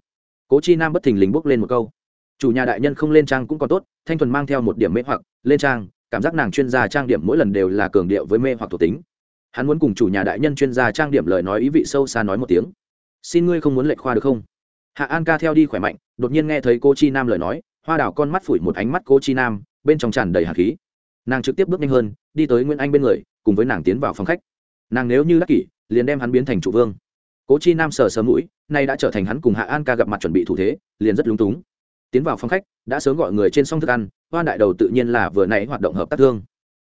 Cố chi nam bất thình lình bốc lên một câu. Chủ nhà đại nhân không lên trang cũng còn tốt, thanh thuần mang theo một điểm mê hoặc, lên trang, cảm giác nàng chuyên gia trang điểm mỗi lần đều là cường điệu với mê hoặc thuộc tính. Hắn muốn cùng chủ nhà đại nhân chuyên gia trang điểm lời nói ý vị sâu xa nói một tiếng. Xin ngươi không muốn lệnh khoa được không? Hạ an ca theo đi khỏe mạnh, đột nhiên nghe thấy cô chi nam lời nói, hoa đào con mắt phủi một ánh mắt cô chi nam, bên trong tràn đầy hạt khí nàng trực tiếp bước nhanh hơn, đi tới nguyễn anh bên người, cùng với nàng tiến vào phòng khách. Nàng nếu như đắc kỷ, liền đem hắn biến thành chủ vương. Cố chi nam sờ sờ mũi, nay đã trở thành hắn cùng hạ an ca gặp mặt chuẩn bị thủ thế, liền rất lúng túng. Tiến vào phòng khách, đã sớm gọi người trên xong thức ăn hoan đại đầu tự nhiên là vừa nãy hoạt động hợp tác thương.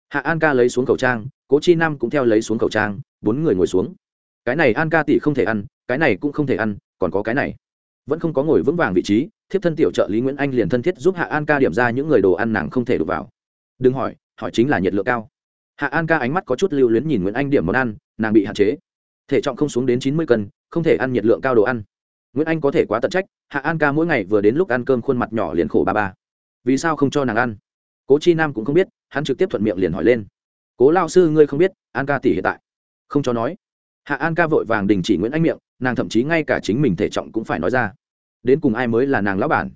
Hạ an ca lấy xuống khẩu trang, cố chi nam cũng theo lấy xuống khẩu trang, bốn người ngồi xuống. Cái này an ca tỷ không thể ăn, cái này cũng không thể ăn, còn có cái này. Vẫn không có ngồi vững vàng vị trí, thiếp thân tiểu trợ lý nguyễn anh liền thân thiết giúp hạ an ca điểm ra những người đồ ăn nàng không thể đụng vào. Đừng hỏi hỏi chính là nhiệt lượng cao. Hạ an ca ánh mắt có chút lưu luyến nhìn nguyễn anh điểm món ăn, nàng bị hạn chế. Thể trọng không xuống đến chín mươi cân, không thể ăn nhiệt lượng cao đồ ăn. Nguyễn anh có thể quá tận trách, hạ an ca mỗi ngày vừa đến lúc ăn cơm khuôn mặt nhỏ liền khổ ba ba. Vì sao không cho nàng ăn? Cố chi nam cũng không biết, hắn trực tiếp thuận miệng liền hỏi lên. Cố lao sư ngươi không biết, an ca tỷ hiện tại. Không cho nói. Hạ an ca vội vàng đình chỉ nguyễn anh miệng, nàng thậm chí ngay cả chính mình thể trọng cũng phải nói ra. Đến cùng ai mới là nàng lão bản?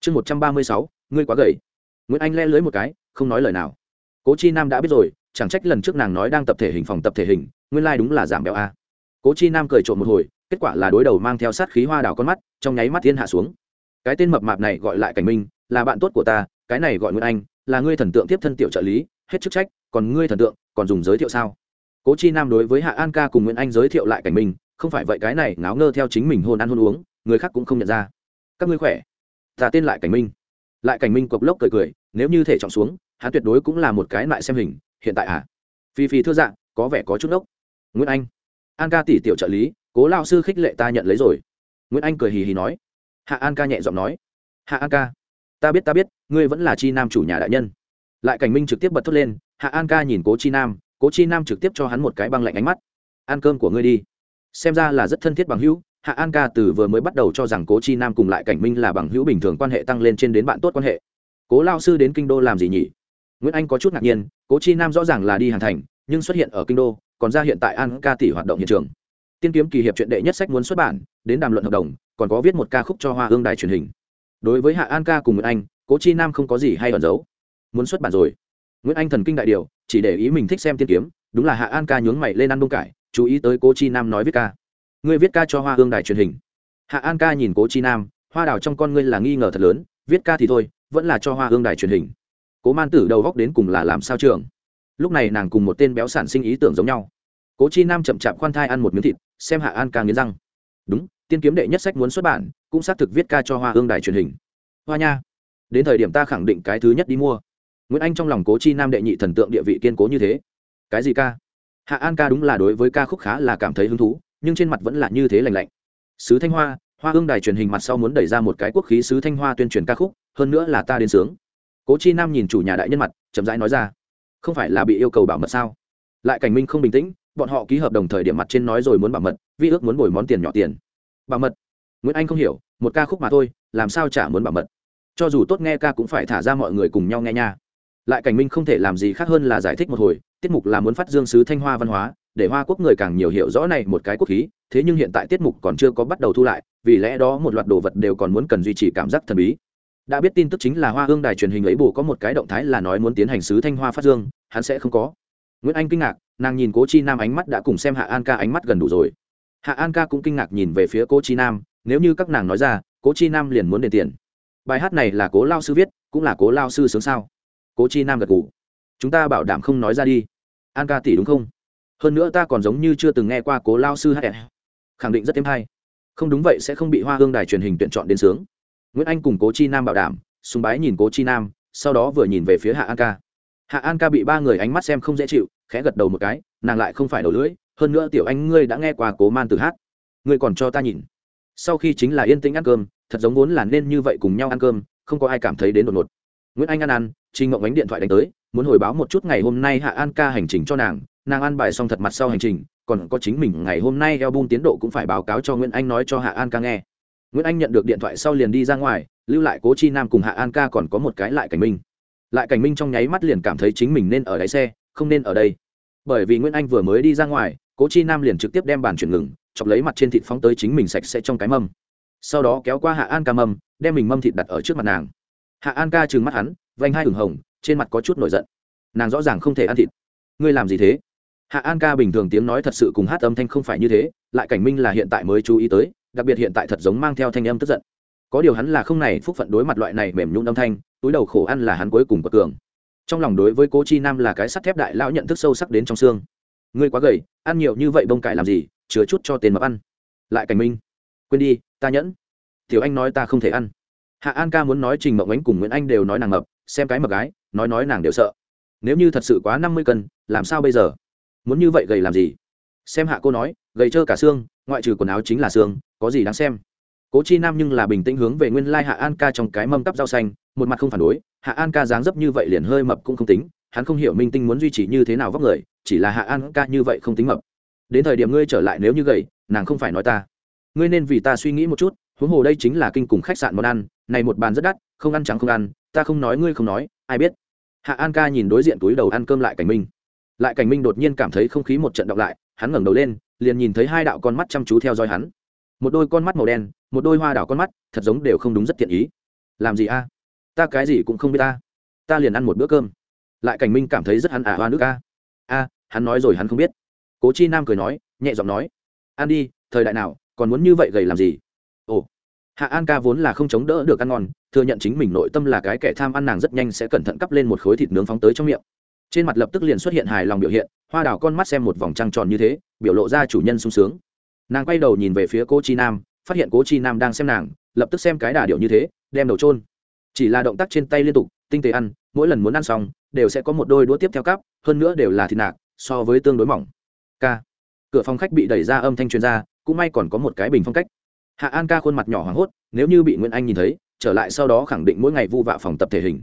Chương một trăm ba mươi sáu, ngươi quá gầy. Nguyễn anh le lưới một cái, không nói lời nào cố chi nam đã biết rồi, chẳng trách lần trước nàng nói đang tập thể hình phòng tập thể hình, nguyên lai、like、đúng là giảm béo a. Cố chi nam cười trộm một hồi, kết quả là đối đầu mang theo sát khí hoa đào con mắt, trong nháy mắt thiên hạ xuống. Cái tên mập mạp này gọi lại cảnh minh, là bạn tốt của ta, cái này gọi nguyễn anh, là ngươi thần tượng tiếp thân tiểu trợ lý, hết chức trách, còn ngươi thần tượng, còn dùng giới thiệu sao? Cố chi nam đối với hạ an ca cùng nguyễn anh giới thiệu lại cảnh minh, không phải vậy cái này ngáo ngơ theo chính mình hôn ăn hôn uống, người khác cũng không nhận ra. Các ngươi khỏe. Ta tên lại cảnh minh. Lại cảnh minh cộc lốc cười cười, nếu như thể trọng xuống hắn tuyệt đối cũng là một cái lại xem hình, hiện tại à? Phi phi thưa dạng có vẻ có chút nốc nguyễn anh. An ca tỷ tiểu trợ lý, cố lao sư khích lệ ta nhận lấy rồi. Nguyễn anh cười hì hì nói. Hạ an ca nhẹ giọng nói. Hạ an ca, ta biết ta biết, ngươi vẫn là chi nam chủ nhà đại nhân. Lại cảnh minh trực tiếp bật thốt lên, hạ an ca nhìn cố chi nam, cố chi nam trực tiếp cho hắn một cái băng lạnh ánh mắt. Ăn cơm của ngươi đi. Xem ra là rất thân thiết bằng hữu, hạ an ca từ vừa mới bắt đầu cho rằng cố chi nam cùng lại cảnh minh là bằng hữu bình thường quan hệ tăng lên trên đến bạn tốt quan hệ. Cố lao sư đến kinh đô làm gì nhỉ? Nguyễn anh có chút ngạc nhiên, cố chi nam rõ ràng là đi hàn thành, nhưng xuất hiện ở kinh đô, còn ra hiện tại an ca tỷ hoạt động hiện trường. Tiên kiếm kỳ hiệp chuyện đệ nhất sách muốn xuất bản, đến đàm luận hợp đồng, còn có viết một ca khúc cho hoa hương đài truyền hình. Đối với hạ an ca cùng nguyễn anh, cố chi nam không có gì hay ẩn giấu. Muốn xuất bản rồi. Nguyễn anh thần kinh đại điều, chỉ để ý mình thích xem tiên kiếm, đúng là hạ an ca nhướng mày lên ăn đông cải, chú ý tới cố chi nam nói viết ca. Ngươi viết ca cho hoa hương đài truyền hình. Hạ an ca nhìn cố chi nam, hoa đào trong con ngươi là nghi ngờ thật lớn, viết ca thì thôi, vẫn là cho hoa hương đài truyền hình cố man tử đầu góc đến cùng là làm sao trường? Lúc này nàng cùng một tên béo sản sinh ý tưởng giống nhau. Cố chi nam chậm chạp khoan thai ăn một miếng thịt, xem hạ an ca nghiến răng. Đúng, tiên kiếm đệ nhất sách muốn xuất bản, cũng xác thực viết ca cho hoa hương đài truyền hình. Hoa nha, đến thời điểm ta khẳng định cái thứ nhất đi mua. Nguyễn anh trong lòng cố chi nam đệ nhị thần tượng địa vị kiên cố như thế. Cái gì ca? Hạ an ca đúng là đối với ca khúc khá là cảm thấy hứng thú, nhưng trên mặt vẫn là như thế lành lạnh. Sứ thanh hoa hoa hương đài truyền hình mặt sau muốn đẩy ra một cái quốc khí sứ thanh hoa tuyên truyền ca khúc, hơn nữa là ta đến sướng cố chi nam nhìn chủ nhà đại nhân mặt chậm rãi nói ra không phải là bị yêu cầu bảo mật sao lại cảnh minh không bình tĩnh bọn họ ký hợp đồng thời điểm mặt trên nói rồi muốn bảo mật vi ước muốn bồi món tiền nhỏ tiền bảo mật nguyễn anh không hiểu một ca khúc mà thôi làm sao chả muốn bảo mật cho dù tốt nghe ca cũng phải thả ra mọi người cùng nhau nghe nha lại cảnh minh không thể làm gì khác hơn là giải thích một hồi tiết mục là muốn phát dương sứ thanh hoa văn hóa để hoa quốc người càng nhiều hiểu rõ này một cái quốc khí thế nhưng hiện tại tiết mục còn chưa có bắt đầu thu lại vì lẽ đó một loạt đồ vật đều còn muốn cần duy trì cảm giác thần bí đã biết tin tức chính là hoa hương đài truyền hình ấy bù có một cái động thái là nói muốn tiến hành sứ thanh hoa phát dương, hắn sẽ không có. Nguyễn anh kinh ngạc, nàng nhìn cố chi nam ánh mắt đã cùng xem hạ an ca ánh mắt gần đủ rồi. Hạ an ca cũng kinh ngạc nhìn về phía cố chi nam, nếu như các nàng nói ra, cố chi nam liền muốn đền tiền. Bài hát này là cố lao sư viết, cũng là cố lao sư sướng sao? Cố chi nam gật g ủ chúng ta bảo đảm không nói ra đi. An ca tỷ đúng không? Hơn nữa ta còn giống như chưa từng nghe qua cố lao sư hát khẳng định rất thêm hay. Không đúng vậy sẽ không bị hoa hương đài truyền hình tuyển chọn đến sướng nguyễn anh cùng cố chi nam bảo đảm súng bái nhìn cố chi nam, sau đó vừa nhìn về phía hạ an ca. Hạ an ca bị ba người ánh mắt xem không dễ chịu, khẽ gật đầu một cái, nàng lại không phải đầu lưỡi, hơn nữa tiểu anh ngươi đã nghe qua cố man từ hát. Ngươi còn cho ta nhìn. Sau khi chính là yên tĩnh ăn cơm, thật giống vốn là nên như vậy cùng nhau ăn cơm, không có ai cảm thấy đến đột ngột. Nguyễn anh ăn ăn trinh ngộng ánh điện thoại đánh tới, muốn hồi báo một chút ngày hôm nay hạ an ca hành trình cho nàng nàng ăn bài xong thật mặt sau hành trình, còn có chính mình ngày hôm nay eo bun tiến độ cũng phải báo cáo cho nguyễn anh nói cho hạ an ca nghe nguyễn anh nhận được điện thoại sau liền đi ra ngoài, lưu lại cố chi nam cùng hạ an ca còn có một cái lại cảnh minh. Lại cảnh minh trong nháy mắt liền cảm thấy chính mình nên ở đáy xe, không nên ở đây. Bởi vì nguyễn anh vừa mới đi ra ngoài, cố chi nam liền trực tiếp đem bàn chuyển ngừng, chọc lấy mặt trên thịt phóng tới chính mình sạch sẽ trong cái mâm. Sau đó kéo qua hạ an ca mâm, đem mình mâm thịt đặt ở trước mặt nàng. Hạ an ca trừng mắt hắn vanh hai ửng hồng, trên mặt có chút nổi giận. Nàng rõ ràng không thể ăn thịt. Ngươi làm gì thế? Hạ an ca bình thường tiếng nói thật sự cùng hát âm thanh không phải như thế, lại cảnh minh là hiện tại mới chú ý tới đặc biệt hiện tại thật giống mang theo thanh âm tức giận. Có điều hắn là không này, phúc phận đối mặt loại này mềm nhún âm thanh, túi đầu khổ ăn là hắn cuối cùng của cường. Trong lòng đối với cố chi nam là cái sắt thép đại lão nhận thức sâu sắc đến trong xương. Ngươi quá gầy, ăn nhiều như vậy bông cải làm gì, chứa chút cho tiền mập ăn. Lại cảnh minh. Quên đi, ta nhẫn. Tiểu anh nói ta không thể ăn. Hạ an ca muốn nói trình mộng ánh cùng nguyễn anh đều nói nàng mập, xem cái mập gái, nói nói nàng đều sợ. Nếu như thật sự quá năm mươi cân, làm sao bây giờ? Muốn như vậy gầy làm gì? Xem hạ cô nói, gầy trơ cả xương, ngoại trừ quần áo chính là xương có gì đáng xem. Cố chi nam nhưng là bình tĩnh hướng về nguyên lai hạ an ca trong cái mâm cắp rau xanh, một mặt không phản đối, hạ an ca dáng dấp như vậy liền hơi mập cũng không tính, hắn không hiểu minh tinh muốn duy trì như thế nào vóc người, chỉ là hạ an ca như vậy không tính mập. Đến thời điểm ngươi trở lại nếu như gầy, nàng không phải nói ta. Ngươi nên vì ta suy nghĩ một chút, huống hồ đây chính là kinh cùng khách sạn món ăn, này một bàn rất đắt, không ăn trắng không ăn, ta không nói ngươi không nói, ai biết. Hạ an ca nhìn đối diện túi đầu ăn cơm lại cảnh minh. Lại cảnh minh đột nhiên cảm thấy không khí một trận đọc lại, hắn ngẩng đầu lên, liền nhìn thấy hai đạo con mắt chăm chú theo dõi hắn một đôi con mắt màu đen, một đôi hoa đảo con mắt, thật giống đều không đúng rất thiện ý. Làm gì a? Ta cái gì cũng không biết ta ta liền ăn một bữa cơm. Lại cảnh minh cảm thấy rất hắn ả hoa nước a. A, hắn nói rồi hắn không biết. Cố chi nam cười nói, nhẹ giọng nói. Ăn đi, thời đại nào, còn muốn như vậy gầy làm gì? Ồ. Hạ an ca vốn là không chống đỡ được ăn ngon, thừa nhận chính mình nội tâm là cái kẻ tham ăn nàng rất nhanh sẽ cẩn thận cắp lên một khối thịt nướng phóng tới trong miệng. Trên mặt lập tức liền xuất hiện hài lòng biểu hiện, hoa đào con mắt xem một vòng trăng tròn như thế, biểu lộ ra chủ nhân sung sướng nàng quay đầu nhìn về phía cô chi nam, phát hiện cố chi nam đang xem nàng, lập tức xem cái đà điệu như thế, đem đầu trôn chỉ là động tác trên tay liên tục, tinh tế ăn, mỗi lần muốn ăn xong, đều sẽ có một đôi đũa tiếp theo cắp, hơn nữa đều là thịt nạc, so với tương đối mỏng. K cửa phòng khách bị đẩy ra âm thanh truyền ra, cũng may còn có một cái bình phong cách. Hạ an ca khuôn mặt nhỏ hoảng hốt, nếu như bị nguyễn anh nhìn thấy, trở lại sau đó khẳng định mỗi ngày vu vạ phòng tập thể hình.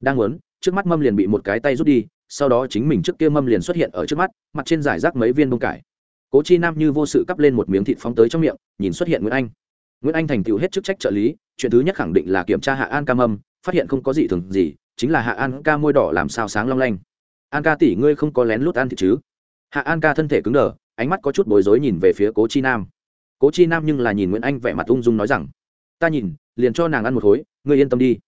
Đang muốn, trước mắt mâm liền bị một cái tay rút đi, sau đó chính mình trước kia mâm liền xuất hiện ở trước mắt, mặt trên giải rác mấy viên bông cải cố chi nam như vô sự cắp lên một miếng thịt phóng tới trong miệng, nhìn xuất hiện nguyễn anh. Nguyễn anh thành tựu hết chức trách trợ lý, chuyện thứ nhất khẳng định là kiểm tra hạ an ca mâm, phát hiện không có gì thường gì, chính là hạ an ca môi đỏ làm sao sáng long lanh. An ca tỷ, ngươi không có lén lút ăn thịt chứ? Hạ an ca thân thể cứng đờ, ánh mắt có chút bối rối nhìn về phía cố chi nam. Cố chi nam nhưng là nhìn nguyễn anh vẻ mặt ung dung nói rằng, ta nhìn, liền cho nàng ăn một khối, ngươi yên tâm đi.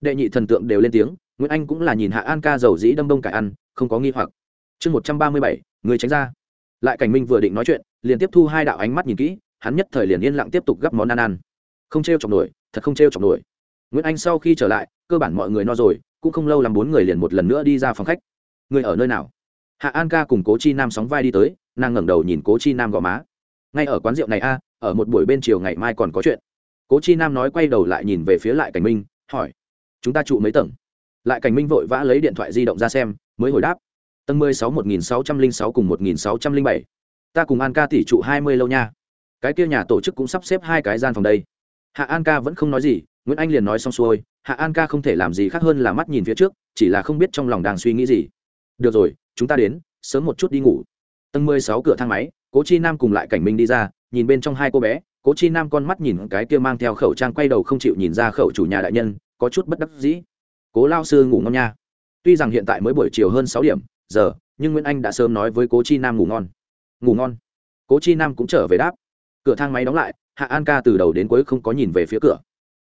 Đệ nhị thần tượng đều lên tiếng, nguyễn anh cũng là nhìn hạ an ca giàu dĩ đâm đông cải ăn, không có nghi hoặc. Chương một trăm ba mươi bảy, người tránh ra lại cảnh minh vừa định nói chuyện, liền tiếp thu hai đạo ánh mắt nhìn kỹ, hắn nhất thời liền yên lặng tiếp tục gắp món ăn ăn. Không t r e o chọc nổi, thật không t r e o chọc nổi. Nguyễn anh sau khi trở lại, cơ bản mọi người no rồi, cũng không lâu làm bốn người liền một lần nữa đi ra phòng khách. Người ở nơi nào? Hạ an ca cùng cố chi nam sóng vai đi tới, nàng ngẩng đầu nhìn cố chi nam gò má. Ngay ở quán rượu này a, ở một buổi bên chiều ngày mai còn có chuyện. Cố chi nam nói quay đầu lại nhìn về phía lại cảnh minh, hỏi, chúng ta trụ mấy tầng? Lại cảnh minh vội vã lấy điện thoại di động ra xem, mới hồi đáp tầng mười sáu một nghìn sáu trăm linh sáu cùng một nghìn sáu trăm linh bảy. Ta cùng an ca tỷ trụ hai mươi lâu nha. Cái kia nhà tổ chức cũng sắp xếp hai cái gian phòng đây. Hạ an ca vẫn không nói gì, nguyễn anh liền nói xong xuôi. Hạ an ca không thể làm gì khác hơn là mắt nhìn phía trước, chỉ là không biết trong lòng đang suy nghĩ gì. Được rồi, chúng ta đến, sớm một chút đi ngủ. Tầng mười sáu cửa thang máy, cố chi nam cùng lại cảnh minh đi ra, nhìn bên trong hai cô bé. Cố chi nam con mắt nhìn cái kia mang theo khẩu trang quay đầu không chịu nhìn ra khẩu chủ nhà đại nhân, có chút bất đắc dĩ. Cố lao sư ngủ ngon nha. Tuy rằng hiện tại mới buổi chiều hơn sáu điểm giờ, nhưng nguyễn anh đã sớm nói với cố chi nam ngủ ngon. Ngủ ngon? Cố chi nam cũng trở về đáp. Cửa thang máy đóng lại, hạ an ca từ đầu đến cuối không có nhìn về phía cửa.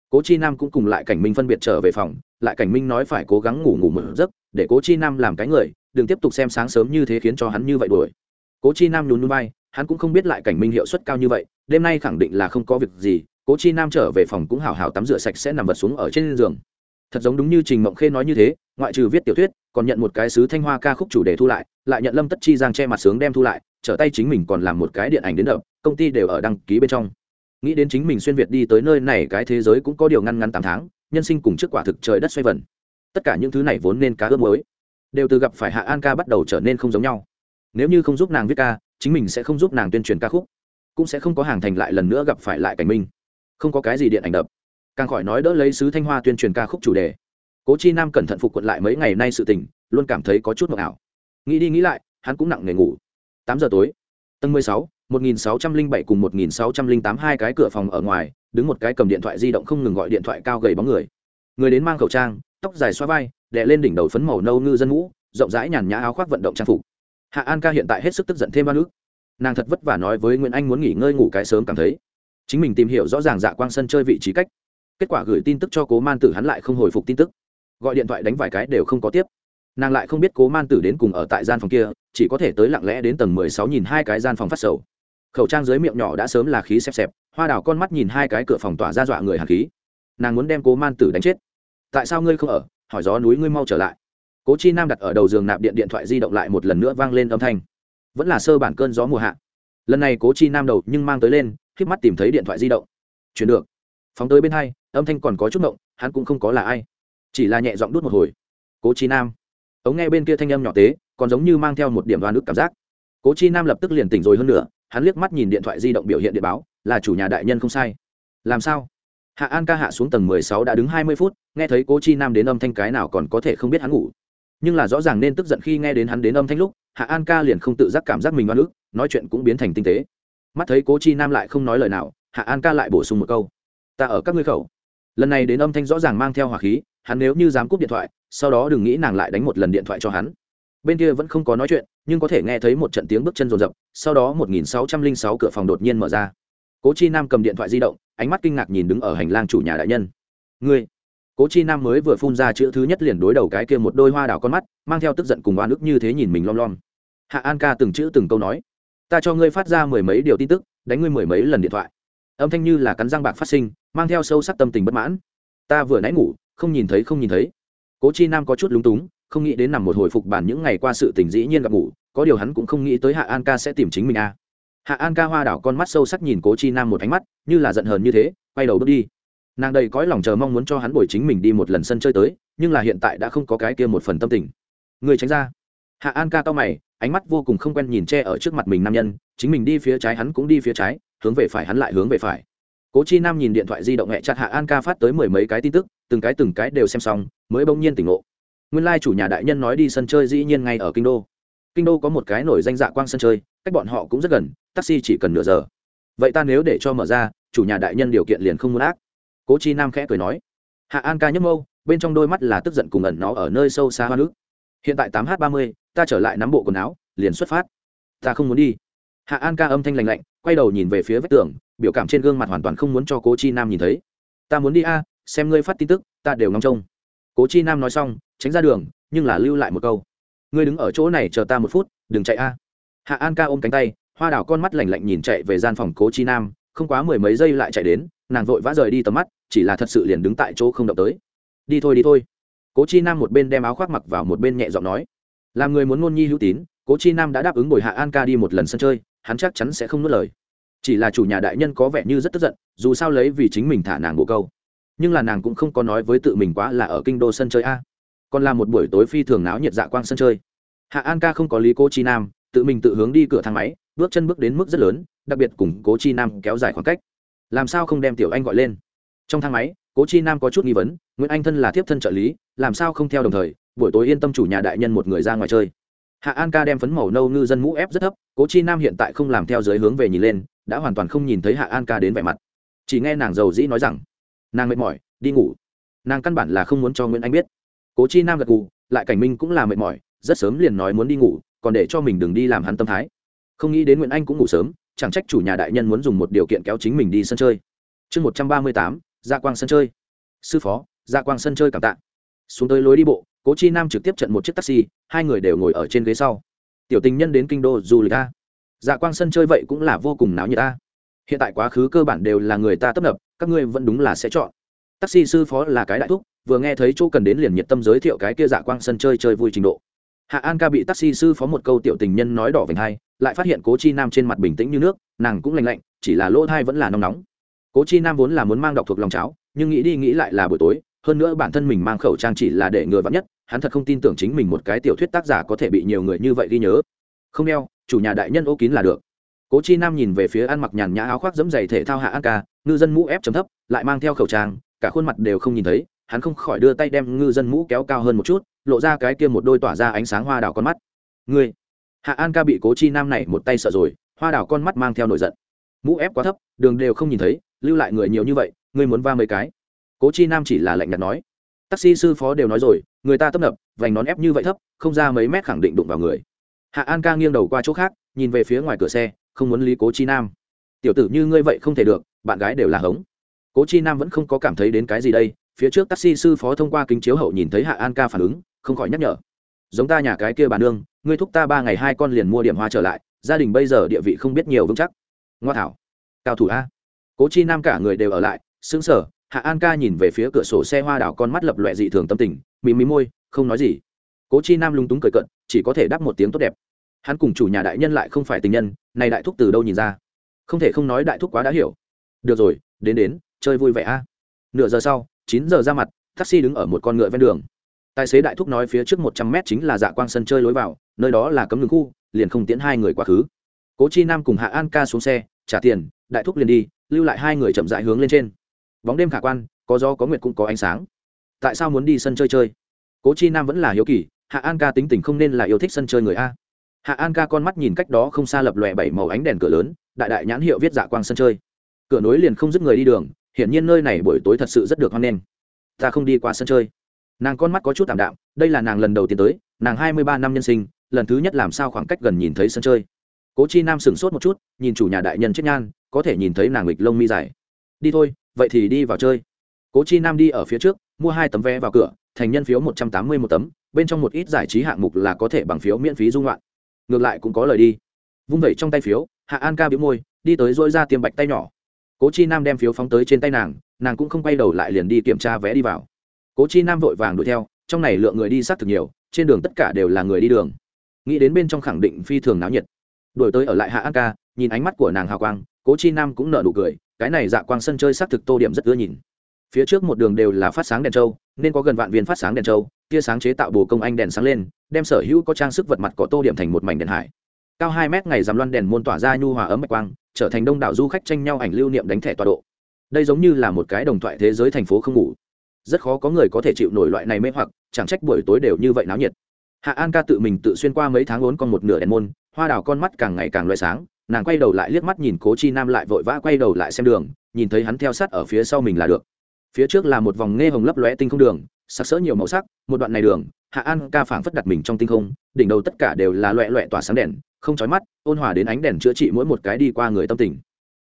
Cố chi nam cũng cùng lại cảnh minh phân biệt trở về phòng, lại cảnh minh nói phải cố gắng ngủ ngủ một giấc, để cố chi nam làm cái người, đừng tiếp tục xem sáng sớm như thế khiến cho hắn như vậy đuổi. Cố chi nam nhún núi bay hắn cũng không biết lại cảnh minh hiệu suất cao như vậy, đêm nay khẳng định là không có việc gì, cố chi nam trở về phòng cũng hào hào tắm rửa sạch sẽ nằm vật xuống ở trên giường thật giống đúng như trình mộng khê nói như thế, ngoại trừ viết tiểu thuyết, còn nhận một cái sứ thanh hoa ca khúc chủ đề thu lại lại nhận lâm tất chi giang che mặt sướng đem thu lại, trở tay chính mình còn làm một cái điện ảnh đến đập, công ty đều ở đăng ký bên trong. Nghĩ đến chính mình xuyên việt đi tới nơi này cái thế giới cũng có điều ngăn ngăn tám tháng, nhân sinh cùng trước quả thực trời đất xoay vần. Tất cả những thứ này vốn nên cá ước mới đều từ gặp phải hạ an ca bắt đầu trở nên không giống nhau. Nếu như không giúp nàng viết ca, chính mình sẽ không giúp nàng tuyên truyền ca khúc, cũng sẽ không có hàng thành lại lần nữa gặp phải lại cảnh minh, không có cái gì điện ảnh đập càng khỏi nói đỡ lấy sứ thanh hoa tuyên truyền ca khúc chủ đề. Cố chi nam cẩn thận phục quận lại mấy ngày nay sự tình, luôn cảm thấy có chút mộng ảo. Nghĩ đi nghĩ lại, hắn cũng nặng nề ngủ. Tám giờ tối, tầng mười sáu, một nghìn sáu trăm linh bảy cùng một nghìn sáu trăm linh tám, hai cái cửa phòng ở ngoài, đứng một cái cầm điện thoại di động không ngừng gọi điện thoại cao gầy bóng người. Người đến mang khẩu trang, tóc dài xoa vai, đè lên đỉnh đầu phấn màu nâu ngư dân ngũ, rộng rãi nhàn nhã áo khoác vận động trang phục. Hạ an ca hiện tại hết sức tức giận thêm ba nước nàng thật vất vả nói với nguyễn anh muốn nghỉ ngơi ngủ cái sớm cảm thấy. Chính mình tìm hiểu rõ ràng dạ quang sân chơi vị trí cách kết quả gửi tin tức cho cố man tử hắn lại không hồi phục tin tức. Gọi điện thoại đánh vài cái đều không có tiếp. Nàng lại không biết cố man tử đến cùng ở tại gian phòng kia, chỉ có thể tới lặng lẽ đến tầng mười sáu nhìn hai cái gian phòng phát sầu. Khẩu trang dưới miệng nhỏ đã sớm là khí xẹp xẹp, hoa đào con mắt nhìn hai cái cửa phòng tỏa ra dọa người hạt khí. Nàng muốn đem cố man tử đánh chết. Tại sao ngươi không ở? Hỏi gió núi ngươi mau trở lại. Cố chi nam đặt ở đầu giường nạp điện điện thoại di động lại một lần nữa vang lên âm thanh. Vẫn là sơ bản cơn gió mùa hạ. Lần này cố chi nam đầu nhưng mang tới lên k mắt tìm thấy điện thoại di động. Chuyển được. Phóng tới bên hai âm thanh còn có chút mộng hắn cũng không có là ai, chỉ là nhẹ giọng đút một hồi. Cố chi nam. Ống nghe bên kia thanh âm nhỏ tế, còn giống như mang theo một điểm đoan ức cảm giác. Cố chi nam lập tức liền tỉnh rồi hơn nữa, hắn liếc mắt nhìn điện thoại di động biểu hiện điện báo, là chủ nhà đại nhân không sai. Làm sao? Hạ an ca hạ xuống tầng mười sáu đã đứng hai mươi phút, nghe thấy cố chi nam đến âm thanh cái nào còn có thể không biết hắn ngủ. Nhưng là rõ ràng nên tức giận khi nghe đến hắn đến âm thanh lúc, hạ an ca liền không tự giác cảm giác mình oan ức, nói chuyện cũng biến thành tinh tế. Mắt thấy cố chi nam lại không nói lời nào, hạ an ca lại bổ sung một câu. Ta ở các ngươi khẩu lần này đến âm thanh rõ ràng mang theo hỏa khí, hắn nếu như dám cúp điện thoại, sau đó đừng nghĩ nàng lại đánh một lần điện thoại cho hắn. Bên kia vẫn không có nói chuyện, nhưng có thể nghe thấy một trận tiếng bước chân rồn rập, sau đó một nghìn sáu trăm linh sáu cửa phòng đột nhiên mở ra. Cố chi nam cầm điện thoại di động, ánh mắt kinh ngạc nhìn đứng ở hành lang chủ nhà đại nhân. Ngươi? Cố chi nam mới vừa phun ra chữ thứ nhất liền đối đầu cái kia một đôi hoa đào con mắt, mang theo tức giận cùng oan ức như thế nhìn mình lom lom. Hạ an ca từng chữ từng câu nói, ta cho ngươi phát ra mười mấy điều tin tức, đánh ngươi mười mấy lần điện thoại. Âm thanh như là cắn răng bạc phát sinh mang theo sâu sắc tâm tình bất mãn. Ta vừa nãy ngủ, không nhìn thấy, không nhìn thấy. Cố chi nam có chút lúng túng, không nghĩ đến nằm một hồi phục bản những ngày qua sự tình dĩ nhiên gặp ngủ, có điều hắn cũng không nghĩ tới hạ an ca sẽ tìm chính mình a. À. hạ an ca hoa đảo con mắt sâu sắc nhìn cố chi nam một ánh mắt, như là giận hờn như thế, quay đầu bước đi. Nàng đầy cõi lòng chờ mong muốn cho hắn bồi chính mình đi một lần sân chơi tới, nhưng là hiện tại đã không có cái kia một phần tâm tình. Người tránh ra. Hạ an ca to mày, ánh mắt vô cùng không quen nhìn che ở trước mặt mình nam nhân, chính mình đi phía trái hắn cũng đi phía trái, hướng về phải hắn lại hướng về phải cố chi nam nhìn điện thoại di động hẹ chặt hạ an ca phát tới mười mấy cái tin tức, từng cái từng cái đều xem xong, mới bỗng nhiên tỉnh ngộ. Nguyên lai chủ nhà đại nhân nói đi sân chơi dĩ nhiên ngay ở kinh đô. Kinh đô có một cái nổi danh dạ quang sân chơi, cách bọn họ cũng rất gần, taxi chỉ cần nửa giờ. Vậy ta nếu để cho mở ra, chủ nhà đại nhân điều kiện liền không muốn ác. Cố chi nam khẽ cười nói. Hạ an ca nhấp mâu bên trong đôi mắt là tức giận cùng ẩn nó ở nơi sâu xa hoa nước. Hiện tại tám h ba mươi, ta trở lại nắm bộ quần áo, liền xuất phát. Ta không muốn đi. Hạ an ca âm thanh lành lạnh, quay đầu nhìn về phía vách tường biểu cảm trên gương mặt hoàn toàn không muốn cho cố chi nam nhìn thấy. Ta muốn đi a, xem ngươi phát tin tức, ta đều ngóng trông. Cố chi nam nói xong, tránh ra đường, nhưng là lưu lại một câu. Ngươi đứng ở chỗ này chờ ta một phút, đừng chạy a. Hạ an ca ôm cánh tay, hoa đảo con mắt lạnh lạnh nhìn chạy về gian phòng cố chi nam, không quá mười mấy giây lại chạy đến, nàng vội vã rời đi tầm mắt, chỉ là thật sự liền đứng tại chỗ không động tới. Đi thôi đi thôi. Cố chi nam một bên đem áo khoác mặc vào một bên nhẹ giọng nói. Làm người muốn ngôn nhi hữu tín, cố chi nam đã đáp ứng bồi hạ an ca đi một lần sân chơi, hắn chắc chắn sẽ không nuốt lời chỉ là chủ nhà đại nhân có vẻ như rất tức giận, dù sao lấy vì chính mình thả nàng bộ câu. Nhưng là nàng cũng không có nói với tự mình quá là ở kinh đô sân chơi a. Còn là một buổi tối phi thường náo nhiệt dạ quang sân chơi. Hạ an ca không có lý cố chi nam, tự mình tự hướng đi cửa thang máy, bước chân bước đến mức rất lớn, đặc biệt cùng cố chi nam kéo dài khoảng cách. Làm sao không đem tiểu anh gọi lên? Trong thang máy, cố chi nam có chút nghi vấn, nguyễn anh thân là tiếp thân trợ lý, làm sao không theo đồng thời, buổi tối yên tâm chủ nhà đại nhân một người ra ngoài chơi. Hạ an ca đem phấn màu nâu ngư dân mũ ép rất thấp, cố chi nam hiện tại không làm theo dưới hướng về nhìn lên đã hoàn toàn không nhìn thấy hạ an ca đến vẻ mặt. Chỉ nghe nàng giàu dĩ nói rằng, nàng mệt mỏi, đi ngủ. Nàng căn bản là không muốn cho nguyễn anh biết. Cố chi nam gật gù, lại cảnh minh cũng là mệt mỏi, rất sớm liền nói muốn đi ngủ, còn để cho mình đừng đi làm hắn tâm thái. Không nghĩ đến nguyễn anh cũng ngủ sớm, chẳng trách chủ nhà đại nhân muốn dùng một điều kiện kéo chính mình đi sân chơi. Chương một trăm ba mươi tám gia quang sân chơi. Sư phó gia quang sân chơi cảm tạ. Xuống tới lối đi bộ, cố chi nam trực tiếp trận một chiếc taxi, hai người đều ngồi ở trên ghế sau. Tiểu tình nhân đến kinh đô du lịch a dạ quang sân chơi vậy cũng là vô cùng náo nhiệt ta. hiện tại quá khứ cơ bản đều là người ta tấp nập, các ngươi vẫn đúng là sẽ chọn. Taxi sư phó là cái đại thúc, vừa nghe thấy chỗ cần đến liền nhiệt tâm giới thiệu cái kia dạ quang sân chơi chơi vui trình độ. Hạ an ca bị taxi sư phó một câu tiểu tình nhân nói đỏ vành hai, lại phát hiện cố chi nam trên mặt bình tĩnh như nước, nàng cũng lành lạnh, chỉ là lỗ thai vẫn là nóng nóng. Cố chi nam vốn là muốn mang đọc thuộc lòng cháo, nhưng nghĩ đi nghĩ lại là buổi tối, hơn nữa bản thân mình mang khẩu trang chỉ là để ngừa vắn nhất, hắn thật không tin tưởng chính mình một cái tiểu thuyết tác giả có thể bị nhiều người như vậy ghi nhớ. Không đeo chủ nhà đại nhân ô kín là được. Cố chi nam nhìn về phía ăn mặc nhàn nhã áo khoác dẫm dày thể thao hạ an ca, ngư dân mũ ép chấm thấp, lại mang theo khẩu trang, cả khuôn mặt đều không nhìn thấy, hắn không khỏi đưa tay đem ngư dân mũ kéo cao hơn một chút, lộ ra cái kia một đôi tỏa ra ánh sáng hoa đào con mắt. Ngươi? Hạ an ca bị cố chi nam này một tay sợ rồi, hoa đào con mắt mang theo nổi giận. Mũ ép quá thấp, đường đều không nhìn thấy, lưu lại người nhiều như vậy, ngươi muốn va mấy cái? Cố chi nam chỉ là lạnh nhạt nói. Taxi sư phó đều nói rồi, người ta tấp nập, vành nón ép như vậy thấp, không ra mấy mét khẳng định đụng vào người hạ an ca nghiêng đầu qua chỗ khác, nhìn về phía ngoài cửa xe, không muốn lý cố chi nam. Tiểu tử như ngươi vậy không thể được, bạn gái đều là hống. Cố chi nam vẫn không có cảm thấy đến cái gì đây, phía trước taxi sư phó thông qua kính chiếu hậu nhìn thấy hạ an ca phản ứng, không khỏi nhắc nhở. Giống ta nhà cái kia bà nương, ngươi thúc ta ba ngày hai con liền mua điểm hoa trở lại, gia đình bây giờ địa vị không biết nhiều vững chắc. Ngoa thảo, cao thủ a. Cố chi nam cả người đều ở lại xứng sở hạ an ca nhìn về phía cửa sổ xe hoa đảo con mắt lập loẹ dị thường tâm tình mì mì môi, không nói gì. Cố chi nam lung túng cười cận chỉ có thể đáp một tiếng tốt đẹp. Hắn cùng chủ nhà đại nhân lại không phải tình nhân, này đại thúc từ đâu nhìn ra? Không thể không nói đại thúc quá đã hiểu. Được rồi, đến đến, chơi vui vẻ a. Nửa giờ sau, chín giờ ra mặt, taxi đứng ở một con ngựa ven đường. Tài xế đại thúc nói phía trước một trăm mét chính là dạ quang sân chơi lối vào, nơi đó là cấm đường khu, liền không tiễn hai người quá khứ. Cố chi nam cùng hạ an ca xuống xe, trả tiền, đại thúc liền đi, lưu lại hai người chậm dại hướng lên trên. Bóng đêm khả quan, có gió có nguyệt cũng có ánh sáng. Tại sao muốn đi sân chơi chơi? Cố chi nam vẫn là hiếu kỳ hạ an ca tính tình không nên là yêu thích sân chơi người a. Hạ an ca con mắt nhìn cách đó không xa lập lòe bảy màu ánh đèn cửa lớn, đại đại nhãn hiệu viết dạ quang sân chơi. Cửa nối liền không dứt người đi đường, hiển nhiên nơi này buổi tối thật sự rất được hoan nghênh. Ta không đi qua sân chơi. Nàng con mắt có chút tạm đạm, đây là nàng lần đầu tiên tới, nàng hai mươi ba năm nhân sinh, lần thứ nhất làm sao khoảng cách gần nhìn thấy sân chơi. Cố chi nam sửng sốt một chút, nhìn chủ nhà đại nhân chết nhan, có thể nhìn thấy nàng nghịch lông mi dài. Đi thôi, vậy thì đi vào chơi. Cố chi nam đi ở phía trước, mua hai tấm vé vào cửa, thành nhân phiếu một trăm tám mươi một tấm bên trong một ít giải trí hạng mục là có thể bằng phiếu miễn phí dung loạn. Ngược lại cũng có lời đi. Vung vẩy trong tay phiếu, hạ an ca biếu môi, đi tới dỗi ra tiêm bạch tay nhỏ. Cố chi nam đem phiếu phóng tới trên tay nàng nàng cũng không quay đầu lại liền đi kiểm tra vé đi vào. Cố chi nam vội vàng đuổi theo, trong này lượng người đi sát thực nhiều, trên đường tất cả đều là người đi đường. Nghĩ đến bên trong khẳng định phi thường náo nhiệt. Đuổi tới ở lại hạ an ca, nhìn ánh mắt của nàng hào quang, cố chi nam cũng nở nụ cười, cái này dạ quang sân chơi xác thực tô điểm rất ưa nhìn. Phía trước một đường đều là phát sáng đèn trâu nên có gần vạn viên phát sáng đèn trâu tia sáng chế tạo bồ công anh đèn sáng lên, đem sở hữu có trang sức vật mặt có tô điểm thành một mảnh đèn hải. Cao hai mét ngày dằm loan đèn môn tỏa ra nhu hòa ấm mạch quang, trở thành đông đảo du khách tranh nhau ảnh lưu niệm đánh thẻ tọa độ. Đây giống như là một cái đồng thoại thế giới thành phố không ngủ. Rất khó có người có thể chịu nổi loại này mê hoặc, chẳng trách buổi tối đều như vậy náo nhiệt. Hạ an ca tự mình tự xuyên qua mấy tháng ốn con một nửa đèn môn, hoa đào con mắt càng ngày càng loại sáng, nàng quay đầu lại liếc mắt nhìn cố chi nam lại vội vã quay đầu lại xem đường, nhìn thấy hắn theo sát ở phía sau mình là được. Phía trước là một vòng nghe hồng lấp lóe tinh không đường sặc sỡ nhiều màu sắc, một đoạn này đường, hạ an ca phảng phất đặt mình trong tinh không, đỉnh đầu tất cả đều là loẹ loẹ tỏa sáng đèn, không chói mắt, ôn hòa đến ánh đèn chữa trị mỗi một cái đi qua người tâm tình.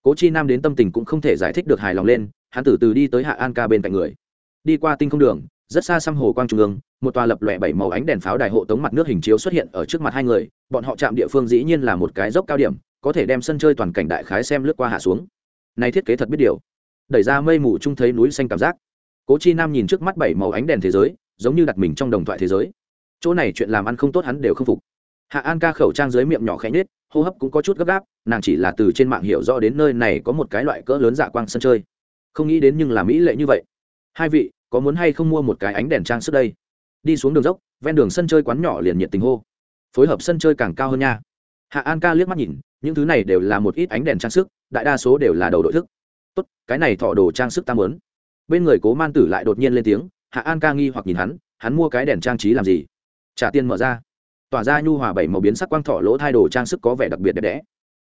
Cố chi nam đến tâm tình cũng không thể giải thích được hài lòng lên, hắn từ từ đi tới hạ an ca bên cạnh người. Đi qua tinh không đường, rất xa xăm hồ quang trung ương, một tòa lập lòe bảy màu ánh đèn pháo đài hộ tống mặt nước hình chiếu xuất hiện ở trước mặt hai người, bọn họ chạm địa phương dĩ nhiên là một cái dốc cao điểm, có thể đem sân chơi toàn cảnh đại khái xem lướt qua hạ xuống. Này thiết kế thật biết điều. Đẩy ra mây mù chung thấy núi xanh cảm giác cố chi nam nhìn trước mắt bảy màu ánh đèn thế giới, giống như đặt mình trong đồng thoại thế giới. Chỗ này chuyện làm ăn không tốt hắn đều không phục. Hạ an ca khẩu trang dưới miệng nhỏ khẽ nhết hô hấp cũng có chút gấp gáp, nàng chỉ là từ trên mạng hiểu rõ đến nơi này có một cái loại cỡ lớn dạ quang sân chơi. Không nghĩ đến nhưng là mỹ lệ như vậy. Hai vị, có muốn hay không mua một cái ánh đèn trang sức đây? Đi xuống đường dốc, ven đường sân chơi quán nhỏ liền nhiệt tình hô. Phối hợp sân chơi càng cao hơn nha. Hạ an ca liếc mắt nhìn, những thứ này đều là một ít ánh đèn trang sức, đại đa số đều là đầu đội thức. Tốt, cái này thọ đồ trang sức ta muốn bên người cố man tử lại đột nhiên lên tiếng, hạ an ca nghi hoặc nhìn hắn hắn mua cái đèn trang trí làm gì? Trả tiền mở ra. Tỏa ra nhu hòa bảy màu biến sắc quang thọ lỗ thay đồ trang sức có vẻ đặc biệt đẹp đẽ.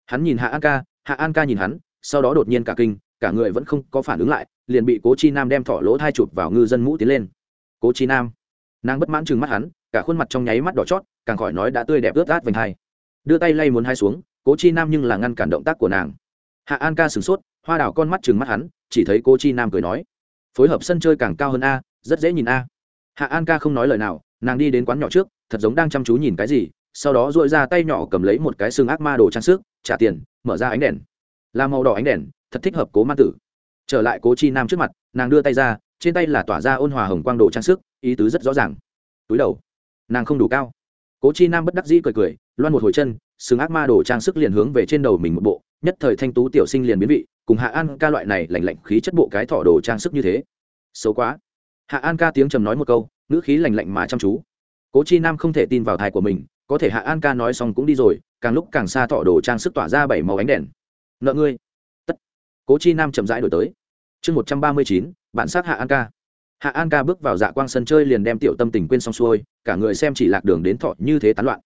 Hắn nhìn hạ an ca, hạ an ca nhìn hắn, sau đó đột nhiên cả kinh, cả người vẫn không có phản ứng lại, liền bị cố chi nam đem thọ lỗ thai chụp vào ngư dân mũ tiến lên. Cố chi nam. Nàng bất mãn chừng mắt hắn, cả khuôn mặt trong nháy mắt đỏ chót, càng khỏi nói đã tươi đẹp ướt át vành hai. Đưa tay lay muốn hai xuống, cố chi nam nhưng là ngăn cản động tác của nàng. Hạ an ca sửng sốt, hoa đào con mắt chừng mắt hắn, chỉ thấy cố chi nam cười nói phối hợp sân chơi càng cao hơn a, rất dễ nhìn a. Hạ an ca không nói lời nào, nàng đi đến quán nhỏ trước, thật giống đang chăm chú nhìn cái gì, sau đó dội ra tay nhỏ cầm lấy một cái xương ác ma đồ trang sức, trả tiền, mở ra ánh đèn. Là màu đỏ ánh đèn, thật thích hợp cố ma tử. Trở lại cố chi nam trước mặt, nàng đưa tay ra, trên tay là tỏa ra ôn hòa hồng quang đồ trang sức, ý tứ rất rõ ràng. Túi đầu. Nàng không đủ cao. Cố chi nam bất đắc dĩ cười cười, loan một hồi chân xương ác ma đồ trang sức liền hướng về trên đầu mình một bộ, nhất thời thanh tú tiểu sinh liền biến vị cùng hạ an ca loại này lành lạnh khí chất bộ cái thỏ đồ trang sức như thế. Xấu quá. Hạ an ca tiếng trầm nói một câu, ngữ khí lành lạnh mà chăm chú. Cố chi nam không thể tin vào thai của mình, có thể hạ an ca nói xong cũng đi rồi, càng lúc càng xa thọ đồ trang sức tỏa ra bảy màu ánh đèn. Nợ ngươi. Tất. Cố chi nam chậm rãi đổi tới. Chương một trăm ba mươi chín, bản sát hạ an ca. Hạ an ca bước vào dạ quang sân chơi liền đem tiểu tâm tình quên xong xuôi, cả người xem chỉ lạc đường đến thọ như thế tán loạn.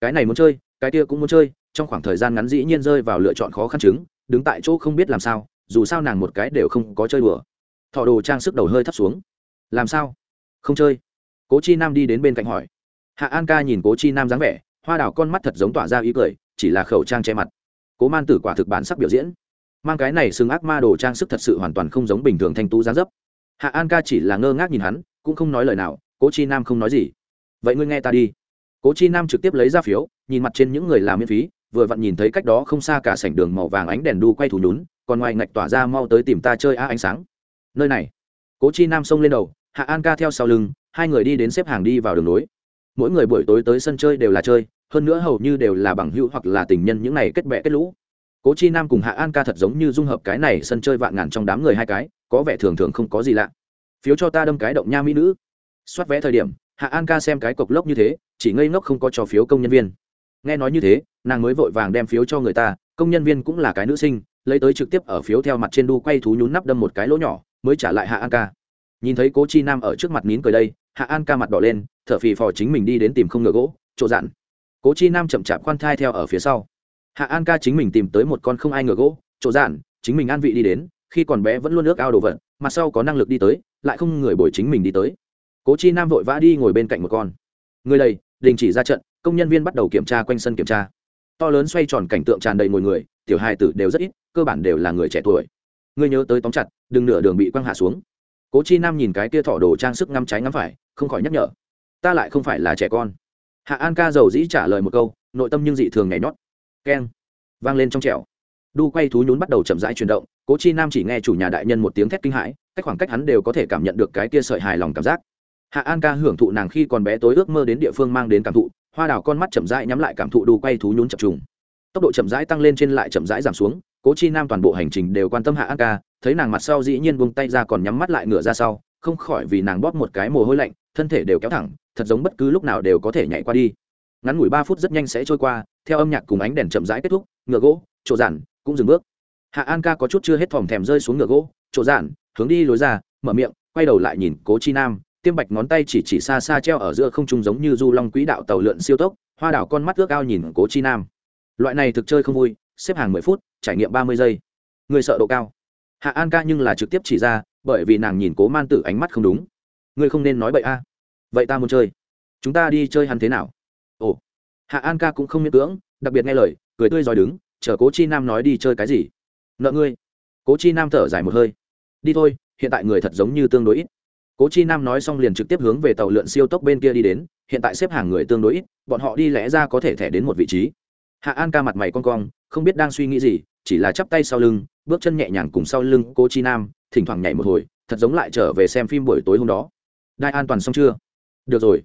Cái này muốn chơi, cái kia cũng muốn chơi trong khoảng thời gian ngắn dĩ nhiên rơi vào lựa chọn khó khăn chứng, đứng tại chỗ không biết làm sao, dù sao nàng một cái đều không có chơi đùa. Thọ đồ trang sức đầu hơi thấp xuống. Làm sao? Không chơi. Cố chi nam đi đến bên cạnh hỏi. Hạ an ca nhìn cố chi nam dáng vẻ, hoa đào con mắt thật giống tỏa ra ý cười, chỉ là khẩu trang che mặt. Cố man tử quả thực bản sắc biểu diễn. Mang cái này xưng ác ma đồ trang sức thật sự hoàn toàn không giống bình thường thanh tú gián dấp. Hạ an ca chỉ là ngơ ngác nhìn hắn, cũng không nói lời nào, cố chi nam không nói gì. Vậy ngươi nghe ta đi. Cố chi nam trực tiếp lấy ra phiếu, nhìn mặt trên những người làm miễn phí vừa vặn nhìn thấy cách đó không xa cả sảnh đường màu vàng ánh đèn đu quay thủ nhún, còn ngoài ngạch tỏa ra mau tới tìm ta chơi a ánh sáng. Nơi này. Cố chi nam xông lên đầu, hạ an ca theo sau lưng, hai người đi đến xếp hàng đi vào đường nối mỗi người buổi tối tới sân chơi đều là chơi, hơn nữa hầu như đều là bằng hữu hoặc là tình nhân những này kết bẹ kết lũ. Cố chi nam cùng hạ an ca thật giống như dung hợp cái này sân chơi vạn ngàn trong đám người hai cái, có vẻ thường thường không có gì lạ. Phiếu cho ta đâm cái động nha mỹ nữ. Soát vé thời điểm, hạ an ca xem cái cộc lốc như thế, chỉ ngây ngốc không có cho phiếu công nhân viên nghe nói như thế, nàng mới vội vàng đem phiếu cho người ta, công nhân viên cũng là cái nữ sinh, lấy tới trực tiếp ở phiếu theo mặt trên đu quay thú nhún nắp đâm một cái lỗ nhỏ, mới trả lại hạ an ca. Nhìn thấy cố chi nam ở trước mặt nín cười đây, hạ an ca mặt đỏ lên, thở phì phò chính mình đi đến tìm không ngựa gỗ, chỗ dặn. Cố chi nam chậm chạp khoan thai theo ở phía sau. Hạ an ca chính mình tìm tới một con không ai ngựa gỗ, chỗ dặn, chính mình an vị đi đến, khi còn bé vẫn luôn ước ao đồ vật, mặt sau có năng lực đi tới, lại không người bồi chính mình đi tới. Cố chi nam vội vã đi ngồi bên cạnh một con. Người đầy đình chỉ ra trận công nhân viên bắt đầu kiểm tra quanh sân kiểm tra. To lớn xoay tròn cảnh tượng tràn đầy ngồi người, tiểu hai tử đều rất ít, cơ bản đều là người trẻ tuổi. Ngươi nhớ tới tóm chặt, đừng nửa đường bị quăng hạ xuống. Cố chi nam nhìn cái kia thỏ đồ trang sức ngắm trái ngắm phải, không khỏi nhắc nhở. Ta lại không phải là trẻ con. Hạ an ca giàu dĩ trả lời một câu, nội tâm nhưng dị thường nhảy nhót. Keng. Vang lên trong trẻo. Đu quay thú nhún bắt đầu chậm rãi chuyển động, cố chi nam chỉ nghe chủ nhà đại nhân một tiếng thét kinh hãi, cách khoảng cách hắn đều có thể cảm nhận được cái kia sợi hài lòng cảm giác. Hạ an ca hưởng thụ nàng khi còn bé tối ước mơ đến địa phương mang đến cảm thụ hoa đào con mắt chậm rãi nhắm lại cảm thụ đu quay thú nhún chập trùng. Tốc độ chậm rãi tăng lên trên lại chậm rãi giảm xuống, cố chi nam toàn bộ hành trình đều quan tâm hạ an ca, thấy nàng mặt sau dĩ nhiên buông tay ra còn nhắm mắt lại ngửa ra sau, không khỏi vì nàng bóp một cái mồ hôi lạnh, thân thể đều kéo thẳng, thật giống bất cứ lúc nào đều có thể nhảy qua đi. Ngắn ngủi ba phút rất nhanh sẽ trôi qua, theo âm nhạc cùng ánh đèn chậm rãi kết thúc, ngựa gỗ, chỗ giản cũng dừng bước. Hạ an ca có chút chưa hết phòng thèm rơi xuống ngựa gỗ, chỗ giản hướng đi lối ra, mở miệng, quay đầu lại nhìn cố chi nam tiêm bạch ngón tay chỉ chỉ xa xa treo ở giữa không trung giống như du long quỹ đạo tàu lượn siêu tốc, hoa đảo con mắt ước ao nhìn cố chi nam. Loại này thực chơi không vui, xếp hàng mười phút, trải nghiệm ba mươi giây. Người sợ độ cao. Hạ an ca nhưng là trực tiếp chỉ ra, bởi vì nàng nhìn cố man tử ánh mắt không đúng. Ngươi không nên nói bậy a. Vậy ta muốn chơi. Chúng ta đi chơi hắn thế nào? Ồ. Hạ an ca cũng không miễn cưỡng, đặc biệt nghe lời, cười tươi giỏi đứng, chờ cố chi nam nói đi chơi cái gì? Nợ ngươi. Cố chi nam thở dài một hơi. Đi thôi, hiện tại người thật giống như tương đối ít cố chi nam nói xong liền trực tiếp hướng về tàu lượn siêu tốc bên kia đi đến, hiện tại xếp hàng người tương đối ít, bọn họ đi lẽ ra có thể thẻ đến một vị trí. Hạ an ca mặt mày con cong, không biết đang suy nghĩ gì, chỉ là chắp tay sau lưng, bước chân nhẹ nhàng cùng sau lưng Cố chi nam, thỉnh thoảng nhảy một hồi, thật giống lại trở về xem phim buổi tối hôm đó. Đai an toàn xong chưa? Được rồi.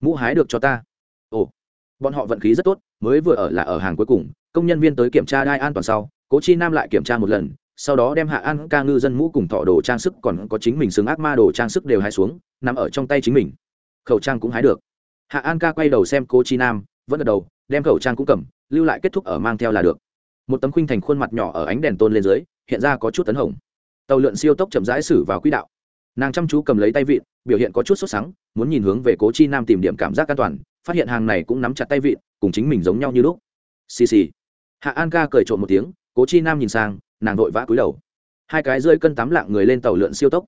Mũ hái được cho ta. Ồ. Bọn họ vận khí rất tốt, mới vừa ở là ở hàng cuối cùng, công nhân viên tới kiểm tra đai an toàn sau, cố chi nam lại kiểm tra một lần sau đó đem hạ an ca ngư dân mũ cùng thọ đồ trang sức còn có chính mình xứng ác ma đồ trang sức đều hái xuống, nằm ở trong tay chính mình. Khẩu trang cũng hái được. Hạ an ca quay đầu xem cố chi nam, vẫn ở đầu, đem khẩu trang cũng cầm, lưu lại kết thúc ở mang theo là được. Một tấm khuynh thành khuôn mặt nhỏ ở ánh đèn tôn lên dưới, hiện ra có chút tấn hồng. Tàu lượn siêu tốc chậm rãi xử vào quỹ đạo. Nàng chăm chú cầm lấy tay vịn, biểu hiện có chút sốt sắng, muốn nhìn hướng về cố chi nam tìm điểm cảm giác an toàn, phát hiện hàng này cũng nắm chặt tay vịn, cùng chính mình giống nhau như lúc. Xì xì. Hạ an ca cười trộm một tiếng, cố chi nam nhìn sang nàng vội vã cúi đầu. Hai cái rơi cân tám lạng người lên tàu lượn siêu tốc.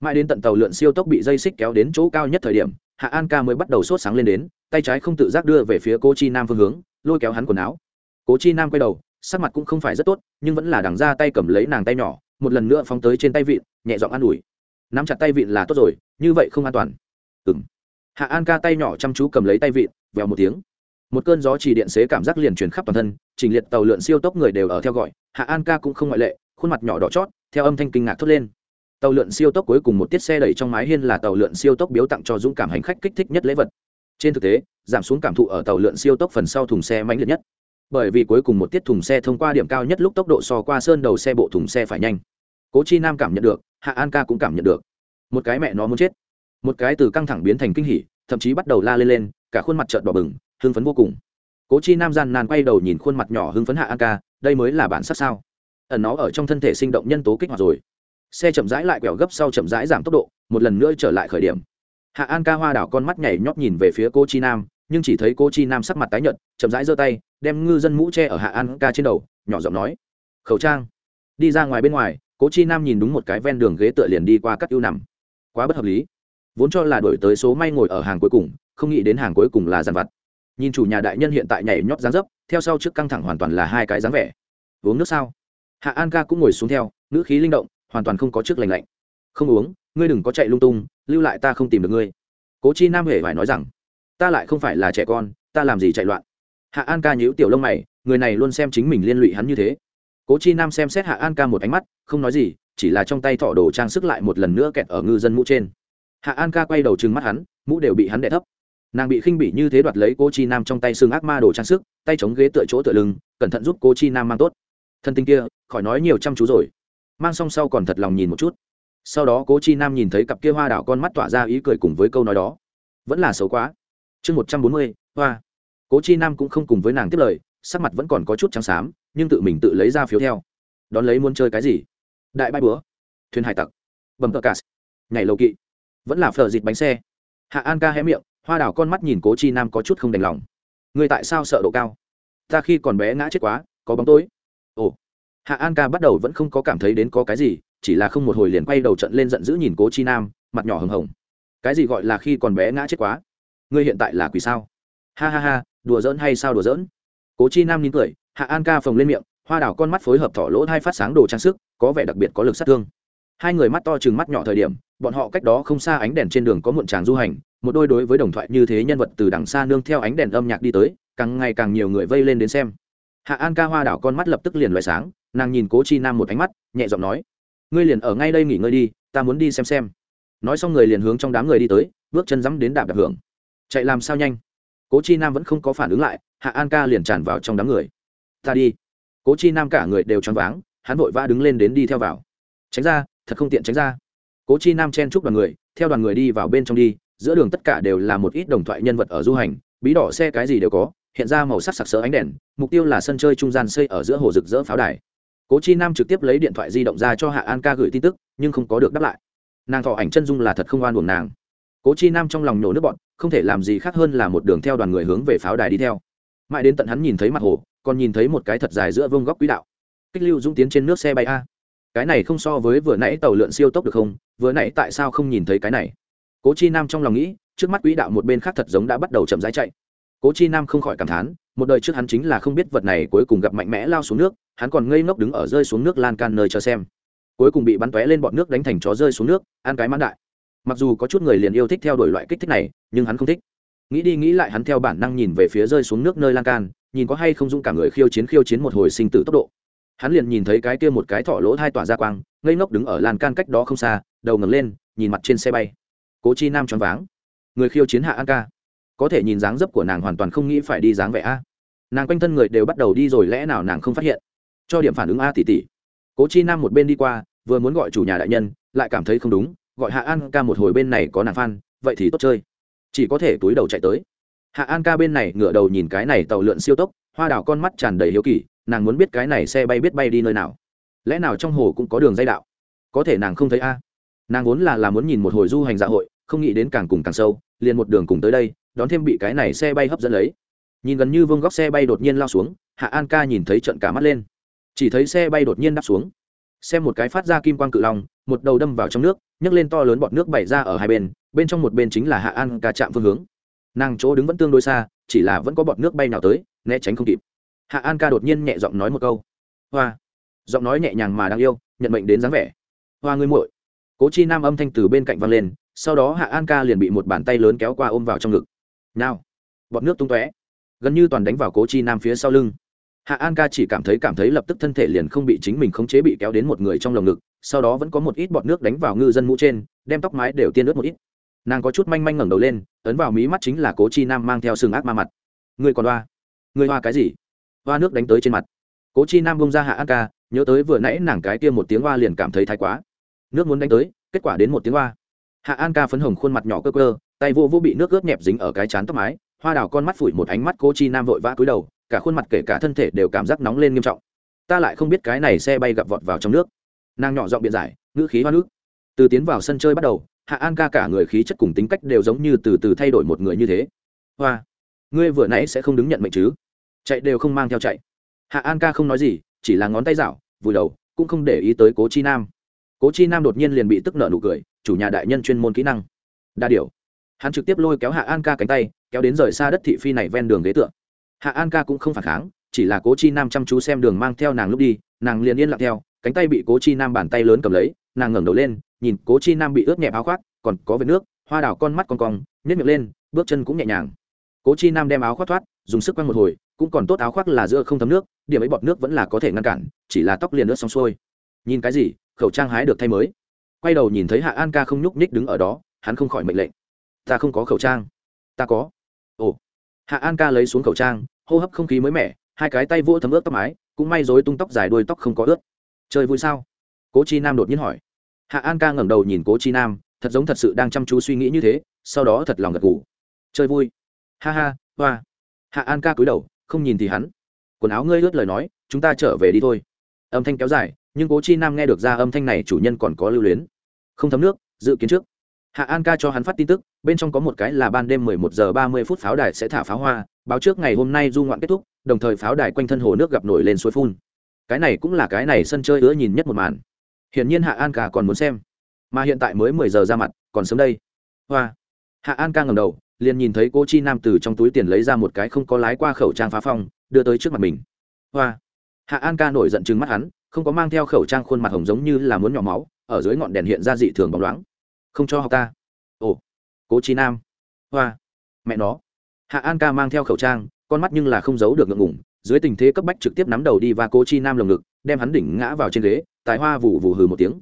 Mãi đến tận tàu lượn siêu tốc bị dây xích kéo đến chỗ cao nhất thời điểm, hạ an ca mới bắt đầu sốt sáng lên đến, tay trái không tự giác đưa về phía cố chi nam phương hướng, lôi kéo hắn quần áo. Cố chi nam quay đầu, sắc mặt cũng không phải rất tốt, nhưng vẫn là đằng ra tay cầm lấy nàng tay nhỏ, một lần nữa phóng tới trên tay vịn, nhẹ giọng an ủi. Nắm chặt tay vịn là tốt rồi, như vậy không an toàn. Ừ m hạ an ca tay nhỏ chăm chú cầm lấy tay vịn, vèo một tiếng một cơn gió chỉ điện xế cảm giác liền truyền khắp toàn thân, trình liệt tàu lượn siêu tốc người đều ở theo gọi, hạ an ca cũng không ngoại lệ, khuôn mặt nhỏ đỏ chót, theo âm thanh kinh ngạc thốt lên. Tàu lượn siêu tốc cuối cùng một tiết xe đẩy trong mái hiên là tàu lượn siêu tốc biếu tặng cho dũng cảm hành khách kích thích nhất lễ vật. Trên thực tế, giảm xuống cảm thụ ở tàu lượn siêu tốc phần sau thùng xe mạnh liệt nhất. Bởi vì cuối cùng một tiết thùng xe thông qua điểm cao nhất lúc tốc độ so qua sơn đầu xe bộ thùng xe phải nhanh. Cố chi nam cảm nhận được, hạ an ca cũng cảm nhận được. Một cái mẹ nó muốn chết. Một cái từ căng thẳng biến thành kinh hỉ, thậm chí bắt đầu la lên lên, cả khuôn mặt trợn đỏ bừng hưng phấn vô cùng. Cố chi nam gian nan quay đầu nhìn khuôn mặt nhỏ hưng phấn hạ an ca, đây mới là bản sắc sao? Ẩn nó ở trong thân thể sinh động nhân tố kích hoạt rồi. Xe chậm rãi lại quẹo gấp sau chậm rãi giảm tốc độ, một lần nữa trở lại khởi điểm. Hạ an ca hoa đảo con mắt nhảy nhót nhìn về phía cô chi nam, nhưng chỉ thấy cô chi nam sắc mặt tái nhợt, chậm rãi giơ tay, đem ngư dân mũ tre ở hạ an ca trên đầu, nhỏ giọng nói, khẩu trang. Đi ra ngoài bên ngoài, cố chi nam nhìn đúng một cái ven đường ghế tựa liền đi qua các ưu nằm. Quá bất hợp lý. Vốn cho là đổi tới số may ngồi ở hàng cuối cùng, không nghĩ đến hàng cuối cùng là dàn vặt nhìn chủ nhà đại nhân hiện tại nhảy nhót dáng dấp, theo sau trước căng thẳng hoàn toàn là hai cái dáng vẻ. Uống nước sao? Hạ an ca cũng ngồi xuống theo nữ khí linh động, hoàn toàn không có trước lành lạnh. Không uống, ngươi đừng có chạy lung tung, lưu lại ta không tìm được ngươi. Cố chi nam hề phải nói rằng, ta lại không phải là trẻ con, ta làm gì chạy loạn? Hạ an ca nhíu tiểu lông mày, người này luôn xem chính mình liên lụy hắn như thế. Cố chi nam xem xét hạ an ca một ánh mắt, không nói gì, chỉ là trong tay thọ đồ trang sức lại một lần nữa kẹt ở ngư dân mũ trên. Hạ an ca quay đầu trừng mắt hắn, mũ đều bị hắn đẻ thấp nàng bị khinh bỉ như thế đoạt lấy cô chi nam trong tay xương ác ma đồ trang sức, tay chống ghế tựa chỗ tựa lưng, cẩn thận giúp cô chi nam mang tốt. Thân tình kia, khỏi nói nhiều chăm chú rồi. Mang xong sau còn thật lòng nhìn một chút. Sau đó cố chi nam nhìn thấy cặp kia hoa đảo con mắt tỏa ra ý cười cùng với câu nói đó. Vẫn là xấu quá. Chương một trăm bốn mươi, hoa. Cố chi nam cũng không cùng với nàng tiếp lời, sắc mặt vẫn còn có chút trắng xám, nhưng tự mình tự lấy ra phiếu theo. Đón lấy muốn chơi cái gì? Đại bãi búa. Thuyền hải tặc. Bầm tờ cà nhảy lầu kỵ. Vẫn là phở dịt bánh xe. Hạ an ca hé miệng hoa đảo con mắt nhìn cố chi nam có chút không đành lòng. Người tại sao sợ độ cao? Ta khi còn bé ngã chết quá, có bóng tối. Ồ. Hạ an ca bắt đầu vẫn không có cảm thấy đến có cái gì, chỉ là không một hồi liền quay đầu trận lên giận dữ nhìn cố chi nam, mặt nhỏ hừng hồng. Cái gì gọi là khi còn bé ngã chết quá? Ngươi hiện tại là quỷ sao? Ha ha ha, đùa giỡn hay sao đùa giỡn? Cố chi nam nín cười, hạ an ca phồng lên miệng, hoa đảo con mắt phối hợp thỏ lỗ hai phát sáng đồ trang sức, có vẻ đặc biệt có lực sát thương. Hai người mắt to chừng mắt nhỏ thời điểm, bọn họ cách đó không xa ánh đèn trên đường có muộn tràng du hành một đôi đối với đồng thoại như thế nhân vật từ đằng xa nương theo ánh đèn âm nhạc đi tới, càng ngày càng nhiều người vây lên đến xem. Hạ an ca hoa đảo con mắt lập tức liền loại sáng, nàng nhìn cố chi nam một ánh mắt, nhẹ giọng nói, ngươi liền ở ngay đây nghỉ ngơi đi, ta muốn đi xem xem. Nói xong người liền hướng trong đám người đi tới, bước chân dắm đến đạp đạp hưởng. Chạy làm sao nhanh? Cố chi nam vẫn không có phản ứng lại, hạ an ca liền tràn vào trong đám người. Ta đi. Cố chi nam cả người đều choáng váng, hắn vội vã đứng lên đến đi theo vào. Tránh ra, thật không tiện tránh ra. Cố chi nam chen chúc đoàn người, theo đoàn người đi vào bên trong đi giữa đường tất cả đều là một ít đồng thoại nhân vật ở du hành, bí đỏ xe cái gì đều có, hiện ra màu sắc sặc sỡ ánh đèn, mục tiêu là sân chơi trung gian xây ở giữa hồ rực rỡ pháo đài. Cố chi nam trực tiếp lấy điện thoại di động ra cho hạ an ca gửi tin tức, nhưng không có được đáp lại. Nàng thọ ảnh chân dung là thật không oan buồn nàng. Cố chi nam trong lòng nhổ nước bọn không thể làm gì khác hơn là một đường theo đoàn người hướng về pháo đài đi theo. Mãi đến tận hắn nhìn thấy mặt hồ, còn nhìn thấy một cái thật dài giữa vương góc quỹ đạo. Kích lưu dũng tiến trên nước xe bay a. Cái này không so với vừa nãy tàu lượn siêu tốc được không? Vừa nãy tại sao không nhìn thấy cái này? Cố chi nam trong lòng nghĩ, trước mắt quỹ đạo một bên khác thật giống đã bắt đầu chậm rãi chạy. Cố chi nam không khỏi cảm thán, một đời trước hắn chính là không biết vật này cuối cùng gặp mạnh mẽ lao xuống nước, hắn còn ngây ngốc đứng ở rơi xuống nước lan can nơi chờ xem. Cuối cùng bị bắn tóe lên bọn nước đánh thành chó rơi xuống nước, ăn cái mãn đại. Mặc dù có chút người liền yêu thích theo đuổi loại kích thích này, nhưng hắn không thích. Nghĩ đi nghĩ lại hắn theo bản năng nhìn về phía rơi xuống nước nơi lan can, nhìn có hay không dũng cả người khiêu chiến khiêu chiến một hồi sinh tử tốc độ. Hắn liền nhìn thấy cái kia một cái thỏ lỗ thai tỏa ra quang, ngây ngốc đứng ở lan can cách đó không xa, đầu ngẩng lên, nhìn mặt trên xe bay cố chi nam choáng váng. Người khiêu chiến hạ an ca. Có thể nhìn dáng dấp của nàng hoàn toàn không nghĩ phải đi dáng vẻ a. Nàng quanh thân người đều bắt đầu đi rồi, lẽ nào nàng không phát hiện? Cho điểm phản ứng a tỷ tỷ. Cố chi nam một bên đi qua, vừa muốn gọi chủ nhà đại nhân, lại cảm thấy không đúng, gọi hạ an ca một hồi bên này có nàng phan vậy thì tốt chơi. Chỉ có thể túi đầu chạy tới. Hạ an ca bên này ngửa đầu nhìn cái này tàu lượn siêu tốc, hoa đào con mắt tràn đầy hiếu kỳ, nàng muốn biết cái này xe bay biết bay đi nơi nào. Lẽ nào trong hồ cũng có đường dây đạo? Có thể nàng không thấy a nàng vốn là là muốn nhìn một hồi du hành dạ hội, không nghĩ đến càng cùng càng sâu, liền một đường cùng tới đây, đón thêm bị cái này xe bay hấp dẫn lấy. Nhìn gần như vương góc xe bay đột nhiên lao xuống, hạ an ca nhìn thấy trận cả mắt lên. Chỉ thấy xe bay đột nhiên đáp xuống. Xem một cái phát ra kim quang cự long, một đầu đâm vào trong nước, nhấc lên to lớn bọt nước bày ra ở hai bên bên trong một bên chính là hạ an ca chạm phương hướng. Nàng chỗ đứng vẫn tương đối xa, chỉ là vẫn có bọt nước bay nào tới, né tránh không kịp. Hạ an ca đột nhiên nhẹ giọng nói một câu. Hoa. Giọng nói nhẹ nhàng mà đang yêu, nhận mệnh đến dáng vẻ. Hoa ngươi muội cố chi nam âm thanh từ bên cạnh vang lên, sau đó hạ an ca liền bị một bàn tay lớn kéo qua ôm vào trong ngực. Nào. Bọt nước tung tóe, gần như toàn đánh vào cố chi nam phía sau lưng. Hạ an ca chỉ cảm thấy cảm thấy lập tức thân thể liền không bị chính mình khống chế bị kéo đến một người trong lồng ngực, sau đó vẫn có một ít bọt nước đánh vào ngư dân mũ trên, đem tóc mái đều tiên ướt một ít. Nàng có chút manh manh ngẩng đầu lên, ấn vào mí mắt chính là cố chi nam mang theo sừng ác ma mặt. Người còn hoa người hoa cái gì? Hoa nước đánh tới trên mặt. Cố chi nam bông ra hạ an ca, nhớ tới vừa nãy nàng cái kia một tiếng hoa liền cảm thấy thái quá nước muốn đánh tới, kết quả đến một tiếng hoa. Hạ an ca phấn hồng khuôn mặt nhỏ cơ cơ, tay vô vô bị nước ướt nhẹp dính ở cái chán tóc mái, hoa đào con mắt phủi một ánh mắt cô chi nam vội vã cúi đầu, cả khuôn mặt kể cả thân thể đều cảm giác nóng lên nghiêm trọng. Ta lại không biết cái này xe bay gặp vọt vào trong nước. Nàng nhỏ giọng biện giải, ngữ khí hoa nước. Từ tiến vào sân chơi bắt đầu, hạ an ca cả người khí chất cùng tính cách đều giống như từ từ thay đổi một người như thế. Hoa, ngươi vừa nãy sẽ không đứng nhận mệnh chứ? Chạy đều không mang theo chạy. Hạ an ca không nói gì, chỉ là ngón tay dạo, vùi đầu, cũng không để ý tới cố chi nam cố chi nam đột nhiên liền bị tức nợ nụ cười, chủ nhà đại nhân chuyên môn kỹ năng. Đa điều. Hắn trực tiếp lôi kéo hạ an ca cánh tay, kéo đến rời xa đất thị phi này ven đường ghế tựa. Hạ an ca cũng không phản kháng, chỉ là cố chi nam chăm chú xem đường mang theo nàng lúc đi, nàng liền yên lặng theo, cánh tay bị cố chi nam bàn tay lớn cầm lấy, nàng ngẩng đầu lên, nhìn cố chi nam bị ướt nhẹp áo khoác, còn có vệt nước, hoa đào con mắt con cong nhét miệng lên, bước chân cũng nhẹ nhàng. Cố chi nam đem áo khoác thoát, dùng sức quăng một hồi, cũng còn tốt áo khoác là giữa không thấm nước, điểm ấy bọt nước vẫn là có thể ngăn cản, chỉ là tóc liền ướt xong xuôi. Nhìn cái gì khẩu trang hái được thay mới. Quay đầu nhìn thấy hạ an ca không nhúc nhích đứng ở đó, hắn không khỏi mệnh lệnh. Ta không có khẩu trang. Ta có. Ồ. Hạ an ca lấy xuống khẩu trang, hô hấp không khí mới mẻ, hai cái tay vỗ thấm ướt tóc mái, cũng may dối tung tóc dài đuôi tóc không có ướt. Chơi vui sao? Cố chi nam đột nhiên hỏi. Hạ an ca ngẩng đầu nhìn cố chi nam, thật giống thật sự đang chăm chú suy nghĩ như thế, sau đó thật lòng gật ngủ chơi vui. Ha ha, hoa. Hạ an ca cúi đầu, không nhìn thì hắn. Quần áo ngươi ướt lời nói, chúng ta trở về đi thôi. Âm thanh kéo dài nhưng cố chi nam nghe được ra âm thanh này chủ nhân còn có lưu luyến. Không thấm nước, dự kiến trước. Hạ an ca cho hắn phát tin tức, bên trong có một cái là ban đêm 11 giờ 30 phút pháo đài sẽ thả pháo hoa, báo trước ngày hôm nay du ngoạn kết thúc, đồng thời pháo đài quanh thân hồ nước gặp nổi lên suối phun. Cái này cũng là cái này sân chơi ứa nhìn nhất một màn. Hiển nhiên hạ an ca còn muốn xem. Mà hiện tại mới 10 giờ ra mặt, còn sớm đây. Hoa. Hạ an ca ngầm đầu, liền nhìn thấy cô chi nam từ trong túi tiền lấy ra một cái không có lái qua khẩu trang phá phong, đưa tới trước mặt mình. Hoa. Hạ an ca nổi giận chừng mắt hắn không có mang theo khẩu trang khuôn mặt hồng giống như là muốn nhỏ máu, ở dưới ngọn đèn hiện ra dị thường bóng loáng. Không cho học ta. Ồ, cố trí nam. Hoa. Mẹ nó. Hạ an ca mang theo khẩu trang, con mắt nhưng là không giấu được ngượng ngủng dưới tình thế cấp bách trực tiếp nắm đầu đi và cố chi nam lồng ngực, đem hắn đỉnh ngã vào trên ghế, tài hoa vù vù hừ một tiếng.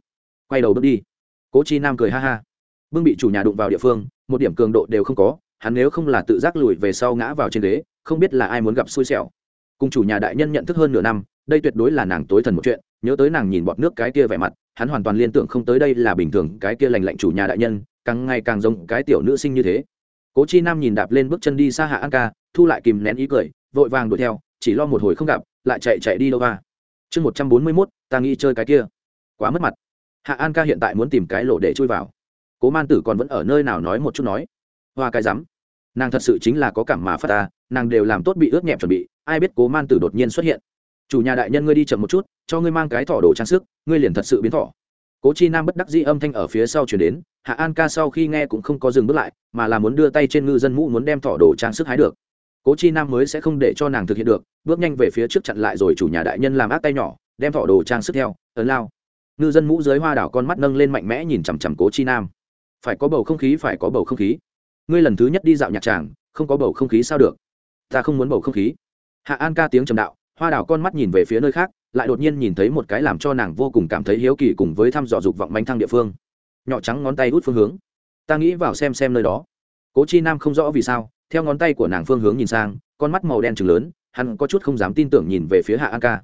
Quay đầu bước đi. Cố chi nam cười ha ha. Bưng bị chủ nhà đụng vào địa phương, một điểm cường độ đều không có, hắn nếu không là tự giác lùi về sau ngã vào trên ghế, không biết là ai muốn gặp xui xẻo. Cùng chủ nhà đại nhân nhận thức hơn nửa năm đây tuyệt đối là nàng tối thần một chuyện, nhớ tới nàng nhìn bọt nước cái kia vẻ mặt, hắn hoàn toàn liên tưởng không tới đây là bình thường cái kia lành lạnh chủ nhà đại nhân, càng ngày càng giống cái tiểu nữ sinh như thế. Cố chi nam nhìn đạp lên bước chân đi xa hạ an ca, thu lại kìm nén ý cười, vội vàng đuổi theo, chỉ lo một hồi không gặp, lại chạy chạy đi đâu va chương một trăm bốn mươi mốt, ta nghĩ chơi cái kia. Quá mất mặt. Hạ an ca hiện tại muốn tìm cái lỗ để chui vào. Cố man tử còn vẫn ở nơi nào nói một chút nói. Hoa cái rắm. Nàng thật sự chính là có cảm mà phát ta nàng đều làm tốt bị ướt nhẹp chuẩn bị, ai biết cố man tử đột nhiên xuất hiện chủ nhà đại nhân ngươi đi chậm một chút, cho ngươi mang cái thỏ đồ trang sức, ngươi liền thật sự biến thỏ. Cố chi nam bất đắc dĩ âm thanh ở phía sau chuyển đến, hạ an ca sau khi nghe cũng không có dừng bước lại, mà là muốn đưa tay trên ngư dân mũ muốn đem thỏ đồ trang sức hái được. Cố chi nam mới sẽ không để cho nàng thực hiện được, bước nhanh về phía trước chặn lại rồi chủ nhà đại nhân làm ác tay nhỏ, đem thỏ đồ trang sức theo, ấn lao. Ngư dân mũ dưới hoa đảo con mắt nâng lên mạnh mẽ nhìn chằm chằm cố chi nam. Phải có bầu không khí, phải có bầu không khí. Ngươi lần thứ nhất đi dạo nhạc tràng, không có bầu không khí sao được? Ta không muốn bầu không khí. Hạ an ca tiếng trầm đạo hoa đào con mắt nhìn về phía nơi khác, lại đột nhiên nhìn thấy một cái làm cho nàng vô cùng cảm thấy hiếu kỳ cùng với thăm dò dục vọng bánh thăng địa phương. Nhỏ trắng ngón tay út phương hướng. Ta nghĩ vào xem xem nơi đó. Cố chi nam không rõ vì sao, theo ngón tay của nàng phương hướng nhìn sang, con mắt màu đen trừng lớn, hắn có chút không dám tin tưởng nhìn về phía hạ an ca.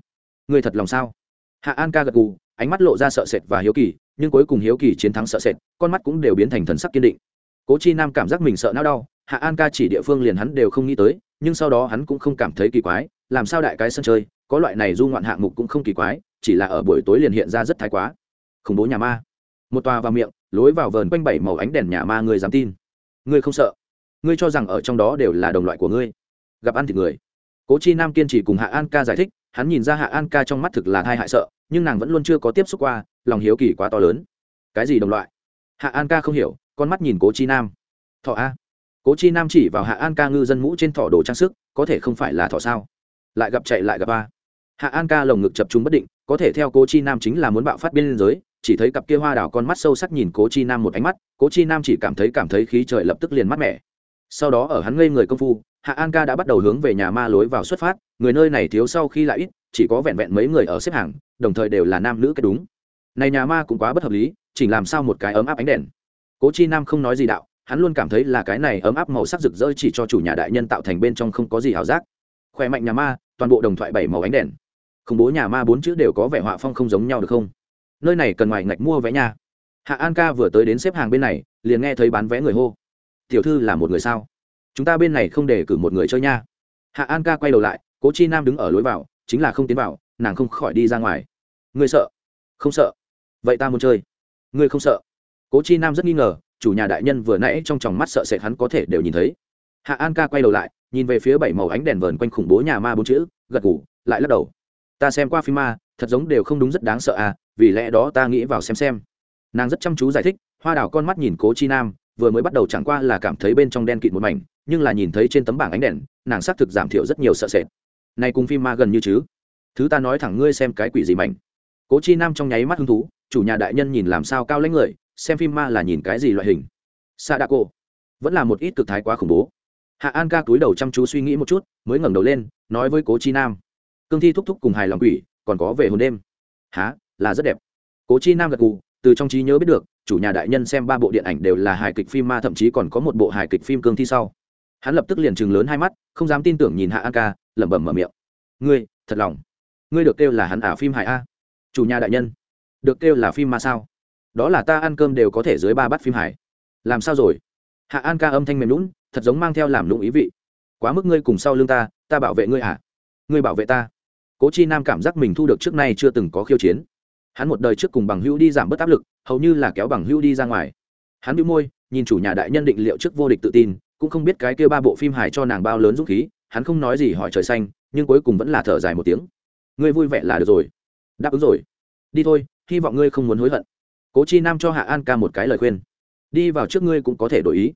Người thật lòng sao? Hạ an ca gật gù, ánh mắt lộ ra sợ sệt và hiếu kỳ, nhưng cuối cùng hiếu kỳ chiến thắng sợ sệt, con mắt cũng đều biến thành thần sắc kiên định. Cố chi nam cảm giác mình sợ não đau, hạ an ca chỉ địa phương liền hắn đều không nghĩ tới, nhưng sau đó hắn cũng không cảm thấy kỳ quái làm sao đại cái sân chơi, có loại này du ngoạn hạng mục cũng không kỳ quái, chỉ là ở buổi tối liền hiện ra rất thái quá. Khủng bố nhà ma. Một tòa vào miệng, lối vào vờn quanh bảy màu ánh đèn nhà ma người dám tin? Ngươi không sợ? Ngươi cho rằng ở trong đó đều là đồng loại của ngươi? Gặp ăn thịt người. Cố chi nam kiên trì cùng hạ an ca giải thích, hắn nhìn ra hạ an ca trong mắt thực là thai hại sợ, nhưng nàng vẫn luôn chưa có tiếp xúc qua, lòng hiếu kỳ quá to lớn. Cái gì đồng loại? Hạ an ca không hiểu, con mắt nhìn cố chi nam. Thọ a. Cố chi nam chỉ vào hạ an ca ngư dân mũ trên thỏ đồ trang sức, có thể không phải là thọ sao? Lại gặp chạy lại gặp a. Hạ an ca lồng ngực chập chúng bất định, có thể theo cố chi nam chính là muốn bạo phát biên giới, chỉ thấy cặp kia hoa đào con mắt sâu sắc nhìn cố chi nam một ánh mắt, cố chi nam chỉ cảm thấy cảm thấy khí trời lập tức liền mát mẻ. Sau đó ở hắn ngây người công phu, hạ an ca đã bắt đầu hướng về nhà ma lối vào xuất phát, người nơi này thiếu sau khi lại ít, chỉ có vẹn vẹn mấy người ở xếp hàng, đồng thời đều là nam nữ cái đúng. Này nhà ma cũng quá bất hợp lý chỉ làm sao một cái ấm áp ánh đèn. Cố chi nam không nói gì đạo, hắn luôn cảm thấy là cái này ấm áp màu sắc rực rỡ chỉ cho chủ nhà đại nhân tạo thành bên trong không có gì hảo giác. Khỏe mạnh nhà ma toàn bộ đồng thoại bảy màu ánh đèn. Khủng bố nhà ma bốn chữ đều có vẻ họa phong không giống nhau được không? Nơi này cần ngoài ngạch mua vé nha. Hạ an ca vừa tới đến xếp hàng bên này, liền nghe thấy bán vé người hô. Tiểu thư là một người sao? Chúng ta bên này không để cử một người chơi nha. Hạ an ca quay đầu lại, cố chi nam đứng ở lối vào, chính là không tiến vào, nàng không khỏi đi ra ngoài. Ngươi sợ? Không sợ. Vậy ta muốn chơi. Ngươi không sợ? Cố chi nam rất nghi ngờ, chủ nhà đại nhân vừa nãy trong tròng mắt sợ sệt hắn có thể đều nhìn thấy. Hạ an ca quay đầu lại nhìn về phía bảy màu ánh đèn vờn quanh khủng bố nhà ma bốn chữ, gật ngủ lại lắc đầu. Ta xem qua phim ma, thật giống đều không đúng rất đáng sợ à vì lẽ đó ta nghĩ vào xem xem. Nàng rất chăm chú giải thích, hoa đào con mắt nhìn cố chi nam, vừa mới bắt đầu chẳng qua là cảm thấy bên trong đen kịt một mảnh, nhưng là nhìn thấy trên tấm bảng ánh đèn, nàng xác thực giảm thiểu rất nhiều sợ sệt. Này cùng phim ma gần như chứ? Thứ ta nói thẳng ngươi xem cái quỷ gì mảnh. Cố chi nam trong nháy mắt hứng thú, chủ nhà đại nhân nhìn làm sao cao lãnh người, xem phim ma là nhìn cái gì loại hình? Sa đa cô vẫn là một ít cực thái quá khủng bố hạ an ca túi đầu chăm chú suy nghĩ một chút, mới ngẩng đầu lên, nói với cố chi nam. Cương thi thúc thúc cùng hài lòng quỷ, còn có về hồn đêm. Há là rất đẹp. Cố chi nam gật gù, từ trong trí nhớ biết được, chủ nhà đại nhân xem ba bộ điện ảnh đều là hài kịch phim ma, thậm chí còn có một bộ hài kịch phim cương thi sau. Hắn lập tức liền chừng lớn hai mắt, không dám tin tưởng nhìn hạ an ca, lẩm bẩm mở miệng. Ngươi, thật lòng? Ngươi được kêu là hắn ả phim hài a? Chủ nhà đại nhân. Được kêu là phim ma sao? Đó là ta ăn cơm đều có thể dưới ba bát phim hài. Làm sao rồi? Hạ an ca âm thanh mềm lún thật giống mang theo làm lũng ý vị. Quá mức ngươi cùng sau lưng ta ta bảo vệ ngươi à? Ngươi bảo vệ ta. Cố chi nam cảm giác mình thu được trước nay chưa từng có khiêu chiến. Hắn một đời trước cùng bằng hữu đi giảm bớt áp lực, hầu như là kéo bằng hữu đi ra ngoài. Hắn bị môi, nhìn chủ nhà đại nhân định liệu trước vô địch tự tin, cũng không biết cái kia ba bộ phim hài cho nàng bao lớn dũng khí, hắn không nói gì hỏi trời xanh, nhưng cuối cùng vẫn là thở dài một tiếng. Ngươi vui vẻ là được rồi. Đáp ứng rồi. Đi thôi, hy vọng ngươi không muốn hối hận. Cố chi nam cho hạ an ca một cái lời khuyên. Đi vào trước ngươi cũng có thể đổi ý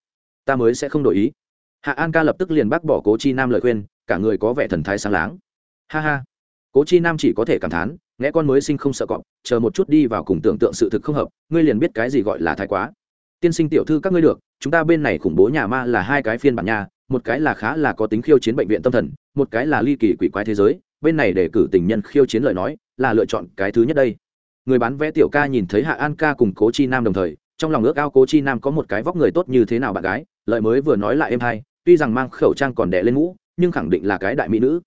ta mới sẽ không đổi ý. Hạ an ca lập tức liền bác bỏ cố chi nam lời khuyên, cả người có vẻ thần thái sáng láng. Ha ha. Cố chi nam chỉ có thể cảm thán, nghe con mới sinh không sợ cọp, chờ một chút đi vào cùng tưởng tượng sự thực không hợp, ngươi liền biết cái gì gọi là thái quá. Tiên sinh tiểu thư các ngươi được, chúng ta bên này khủng bố nhà ma là hai cái phiên bản nhà, một cái là khá là có tính khiêu chiến bệnh viện tâm thần, một cái là ly kỳ quỷ quái thế giới, bên này để cử tình nhân khiêu chiến lời nói, là lựa chọn cái thứ nhất đây. Người bán vé tiểu ca nhìn thấy hạ an ca cùng cố chi nam đồng thời, trong lòng ước ao cố chi nam có một cái vóc người tốt như thế nào bạn gái lợi mới vừa nói lại em hai, tuy rằng mang khẩu trang còn đẻ lên mũ nhưng khẳng định là cái đại mỹ nữ.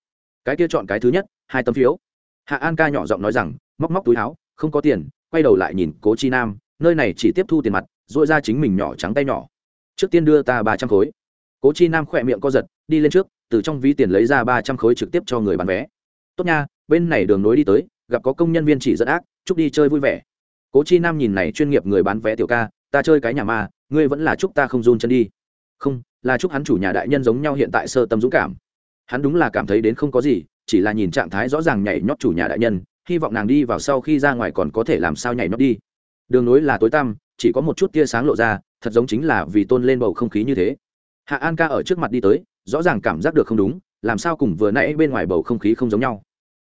Cái kia chọn cái thứ nhất, hai tấm phiếu. Hạ an ca nhỏ giọng nói rằng, móc móc túi áo, không có tiền, quay đầu lại nhìn cố chi nam, nơi này chỉ tiếp thu tiền mặt dội ra chính mình nhỏ trắng tay nhỏ. Trước tiên đưa ta ba trăm khối. Cố chi nam khỏe miệng co giật, đi lên trước, từ trong ví tiền lấy ra ba trăm khối trực tiếp cho người bán vé. Tốt nha, bên này đường nối đi tới, gặp có công nhân viên chỉ dẫn ác, chúc đi chơi vui vẻ. Cố chi nam nhìn này chuyên nghiệp người bán vé tiểu ca, ta chơi cái nhà ma, ngươi vẫn là chúc ta không run chân đi không, là chúc hắn chủ nhà đại nhân giống nhau hiện tại sơ tâm dũng cảm. Hắn đúng là cảm thấy đến không có gì, chỉ là nhìn trạng thái rõ ràng nhảy nhót chủ nhà đại nhân, hy vọng nàng đi vào sau khi ra ngoài còn có thể làm sao nhảy nhót đi. Đường nối là tối tăm, chỉ có một chút tia sáng lộ ra, thật giống chính là vì tôn lên bầu không khí như thế. Hạ an ca ở trước mặt đi tới, rõ ràng cảm giác được không đúng, làm sao cùng vừa nãy bên ngoài bầu không khí không giống nhau.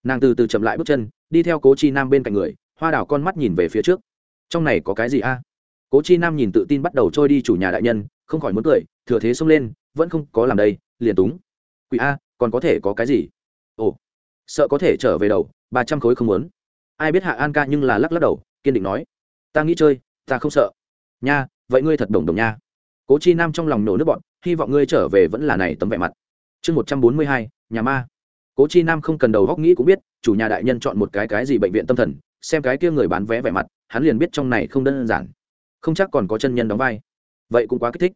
Nàng từ từ chậm lại bước chân, đi theo cố chi nam bên cạnh người, hoa đào con mắt nhìn về phía trước. Trong này có cái gì a? Cố chi nam nhìn tự tin bắt đầu trôi đi chủ nhà đại nhân, không khỏi muốn cười thừa thế xông lên, vẫn không có làm đây, liền túng. Quỷ a, còn có thể có cái gì? Ồ, sợ có thể trở về đầu, ba trăm khối không muốn. Ai biết hạ an ca nhưng là lắc lắc đầu, kiên định nói. Ta nghĩ chơi, ta không sợ. Nha, vậy ngươi thật đồng đồng nha. Cố chi nam trong lòng nổ nước bọn hy vọng ngươi trở về vẫn là này tấm vẻ mặt. Chương một trăm bốn mươi hai, nhà ma. Cố chi nam không cần đầu góc nghĩ cũng biết, chủ nhà đại nhân chọn một cái cái gì bệnh viện tâm thần, xem cái kia người bán vé vẻ mặt, hắn liền biết trong này không đơn giản. Không chắc còn có chân nhân đóng vai. Vậy cũng quá kích thích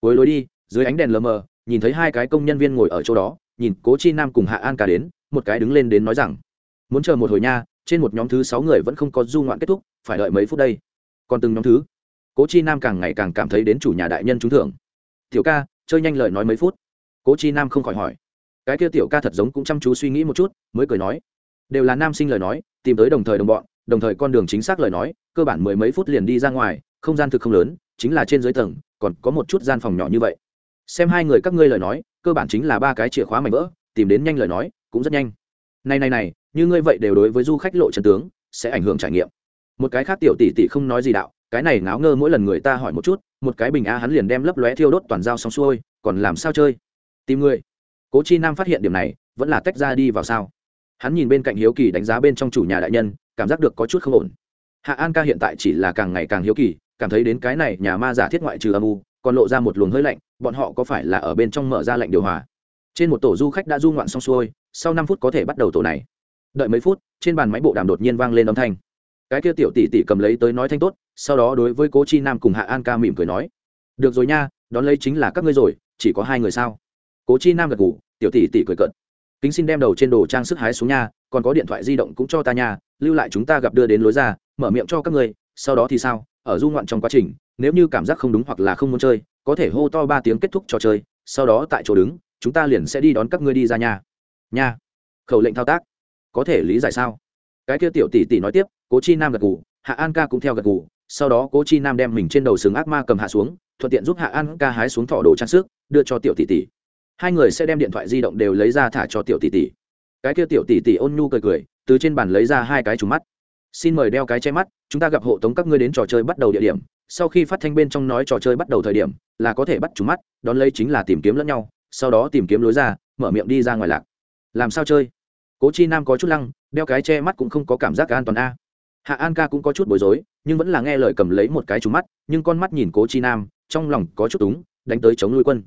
cuối lối đi, dưới ánh đèn lờ mờ, nhìn thấy hai cái công nhân viên ngồi ở chỗ đó, nhìn cố chi nam cùng hạ an ca đến, một cái đứng lên đến nói rằng, muốn chờ một hồi nha, trên một nhóm thứ sáu người vẫn không có du ngoạn kết thúc, phải đợi mấy phút đây. Còn từng nhóm thứ, cố chi nam càng ngày càng cảm thấy đến chủ nhà đại nhân trúng thưởng. Tiểu ca, chơi nhanh lời nói mấy phút. Cố chi nam không khỏi hỏi. Cái kia tiểu ca thật giống cũng chăm chú suy nghĩ một chút, mới cười nói, đều là nam sinh lời nói, tìm tới đồng thời đồng bọn, đồng thời con đường chính xác lời nói, cơ bản mười mấy phút liền đi ra ngoài, không gian thực không lớn, chính là trên dưới tầng còn có một chút gian phòng nhỏ như vậy. Xem hai người các ngươi lời nói, cơ bản chính là ba cái chìa khóa mảnh vỡ, tìm đến nhanh lời nói, cũng rất nhanh. Này này này, như ngươi vậy đều đối với du khách lộ trần tướng, sẽ ảnh hưởng trải nghiệm. Một cái khác tiểu tỷ tỷ không nói gì đạo, cái này ngáo ngơ mỗi lần người ta hỏi một chút, một cái bình a hắn liền đem lấp lóe thiêu đốt toàn dao xong xuôi, còn làm sao chơi? Tìm người. Cố chi nam phát hiện điểm này, vẫn là tách ra đi vào sao? Hắn nhìn bên cạnh hiếu kỳ đánh giá bên trong chủ nhà đại nhân, cảm giác được có chút không ổn. Hạ an ca hiện tại chỉ là càng ngày càng hiếu kỳ cảm thấy đến cái này nhà ma giả thiết ngoại trừ âm u, còn lộ ra một luồng hơi lạnh, bọn họ có phải là ở bên trong mở ra lạnh điều hòa? Trên một tổ du khách đã du ngoạn xong xuôi, sau năm phút có thể bắt đầu tổ này. Đợi mấy phút, trên bàn máy bộ đàm đột nhiên vang lên âm thanh. Cái kia tiểu tỷ tỷ cầm lấy tới nói thanh tốt, sau đó đối với cố chi nam cùng hạ an ca mỉm cười nói, được rồi nha, đón lấy chính là các ngươi rồi, chỉ có hai người sao? Cố chi nam gật ngủ tiểu tỷ tỷ cười cận kính xin đem đầu trên đồ trang sức hái xuống nha, còn có điện thoại di động cũng cho ta nha, lưu lại chúng ta gặp đưa đến lối ra, mở miệng cho các ngươi, sau đó thì sao? Ở du ngoạn trong quá trình, nếu như cảm giác không đúng hoặc là không muốn chơi, có thể hô to ba tiếng kết thúc trò chơi, sau đó tại chỗ đứng, chúng ta liền sẽ đi đón các ngươi đi ra nhà. Nhà. khẩu lệnh thao tác. Có thể lý giải sao? Cái kia tiểu tỷ tỷ nói tiếp, cố chi nam gật gù, hạ an ca cũng theo gật gù, sau đó cố chi nam đem mình trên đầu sừng ác ma cầm hạ xuống, thuận tiện giúp hạ an ca hái xuống thỏ đồ trang sức, đưa cho tiểu tỷ tỷ. Hai người sẽ đem điện thoại di động đều lấy ra thả cho tiểu tỷ tỷ. Cái kia tiểu tỷ tỷ ôn nhu cười cười, từ trên bàn lấy ra hai cái trùng mắt xin mời đeo cái che mắt, chúng ta gặp hộ tống các ngươi đến trò chơi bắt đầu địa điểm. Sau khi phát thanh bên trong nói trò chơi bắt đầu thời điểm, là có thể bắt chúng mắt, đón lấy chính là tìm kiếm lẫn nhau, sau đó tìm kiếm lối ra, mở miệng đi ra ngoài lạc. Làm sao chơi? Cố chi nam có chút lăng, đeo cái che mắt cũng không có cảm giác an toàn a. Hạ an ca cũng có chút bối rối, nhưng vẫn là nghe lời cầm lấy một cái trúng mắt, nhưng con mắt nhìn cố chi nam, trong lòng có chút túng, đánh tới chống nuôi quân.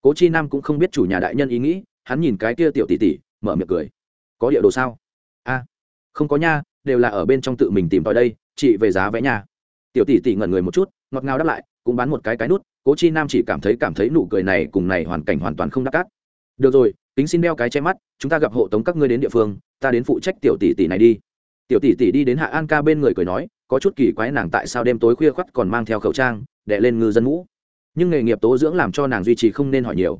Cố chi nam cũng không biết chủ nhà đại nhân ý nghĩ, hắn nhìn cái kia tiểu tỷ tỷ, mở miệng cười. Có địa đồ sao? A, không có nha đều là ở bên trong tự mình tìm tòi đây, chị về giá vé nhà. Tiểu tỷ tỷ ngẩn người một chút, ngọt ngào đáp lại, cũng bán một cái cái nút, cố chi nam chỉ cảm thấy cảm thấy nụ cười này cùng này hoàn cảnh hoàn toàn không đắc cát. Được rồi tính xin đeo cái che mắt, chúng ta gặp hộ tống các ngươi đến địa phương, ta đến phụ trách tiểu tỷ tỷ này đi. Tiểu tỷ tỷ đi đến hạ an ca bên người cười nói, có chút kỳ quái nàng tại sao đêm tối khuya khoắt còn mang theo khẩu trang đệ lên ngư dân mũ. Nhưng nghề nghiệp tố dưỡng làm cho nàng duy trì không nên hỏi nhiều.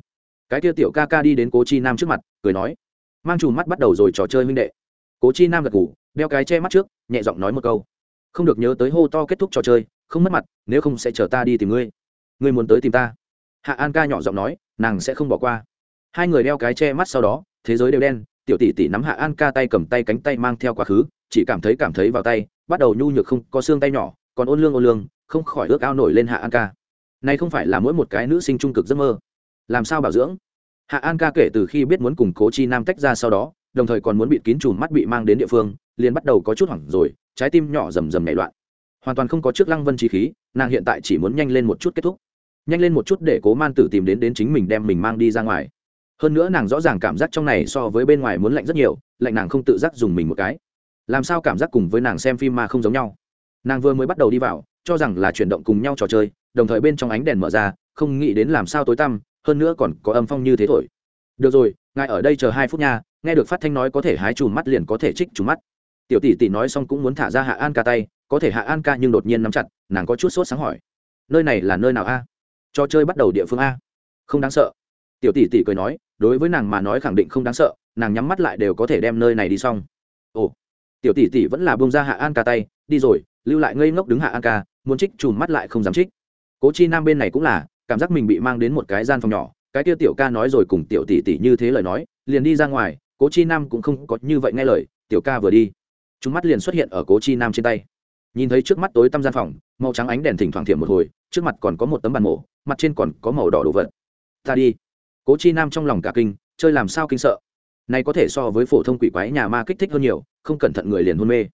Cái kia tiểu ca ca đi đến cố chi nam trước mặt, cười nói, mang chùm mắt bắt đầu rồi trò chơi huynh đệ cố chi nam gật ngủ đeo cái che mắt trước, nhẹ giọng nói một câu. Không được nhớ tới hô to kết thúc trò chơi, không mất mặt, nếu không sẽ chờ ta đi tìm ngươi. Ngươi muốn tới tìm ta? Hạ an ca nhỏ giọng nói, nàng sẽ không bỏ qua. Hai người đeo cái che mắt sau đó, thế giới đều đen, tiểu tỷ tỷ nắm hạ an ca tay cầm tay cánh tay mang theo quá khứ, chỉ cảm thấy cảm thấy vào tay, bắt đầu nhu nhược không, có xương tay nhỏ, còn ôn lương ôn lương, không khỏi ước ao nổi lên hạ an ca. Này không phải là mỗi một cái nữ sinh trung cực giấc mơ. Làm sao bảo dưỡng? Hạ an ca kể từ khi biết muốn cùng cố chi nam tách ra sau đó đồng thời còn muốn bị kín chùm mắt bị mang đến địa phương, liền bắt đầu có chút hoảng rồi, trái tim nhỏ rầm rầm nảy loạn. Hoàn toàn không có trước lăng vân trí khí, nàng hiện tại chỉ muốn nhanh lên một chút kết thúc. Nhanh lên một chút để cố man tử tìm đến đến chính mình đem mình mang đi ra ngoài. Hơn nữa nàng rõ ràng cảm giác trong này so với bên ngoài muốn lạnh rất nhiều, lạnh nàng không tự giác dùng mình một cái. Làm sao cảm giác cùng với nàng xem phim mà không giống nhau. Nàng vừa mới bắt đầu đi vào, cho rằng là chuyển động cùng nhau trò chơi, đồng thời bên trong ánh đèn mở ra, không nghĩ đến làm sao tối tăm, hơn nữa còn có âm phong như thế thổi. Được rồi, ngài ở đây chờ hai phút nha nghe được phát thanh nói có thể hái chùm mắt liền có thể trích chùm mắt. Tiểu tỷ tỷ nói xong cũng muốn thả ra hạ an ca tay, có thể hạ an ca nhưng đột nhiên nắm chặt, nàng có chút sốt sáng hỏi, nơi này là nơi nào a? Trò chơi bắt đầu địa phương a. Không đáng sợ. Tiểu tỷ tỷ cười nói, đối với nàng mà nói khẳng định không đáng sợ, nàng nhắm mắt lại đều có thể đem nơi này đi xong. Ồ. Tiểu tỷ tỷ vẫn là bông ra hạ an ca tay, đi rồi, lưu lại ngây ngốc đứng hạ an ca, muốn trích chùm mắt lại không dám trích. Cố chi nam bên này cũng là, cảm giác mình bị mang đến một cái gian phòng nhỏ, cái kia tiểu ca nói rồi cùng tiểu tỷ tỷ như thế lời nói, liền đi ra ngoài cố chi nam cũng không có như vậy nghe lời, tiểu ca vừa đi. Chúng mắt liền xuất hiện ở cố chi nam trên tay. Nhìn thấy trước mắt tối tăm gian phòng, màu trắng ánh đèn thỉnh thoảng thiểm một hồi, trước mặt còn có một tấm bàn mổ, mặt trên còn có màu đỏ đồ vật. Ta đi. Cố chi nam trong lòng cả kinh, chơi làm sao kinh sợ. Này có thể so với phổ thông quỷ quái nhà ma kích thích hơn nhiều, không cẩn thận người liền hôn mê.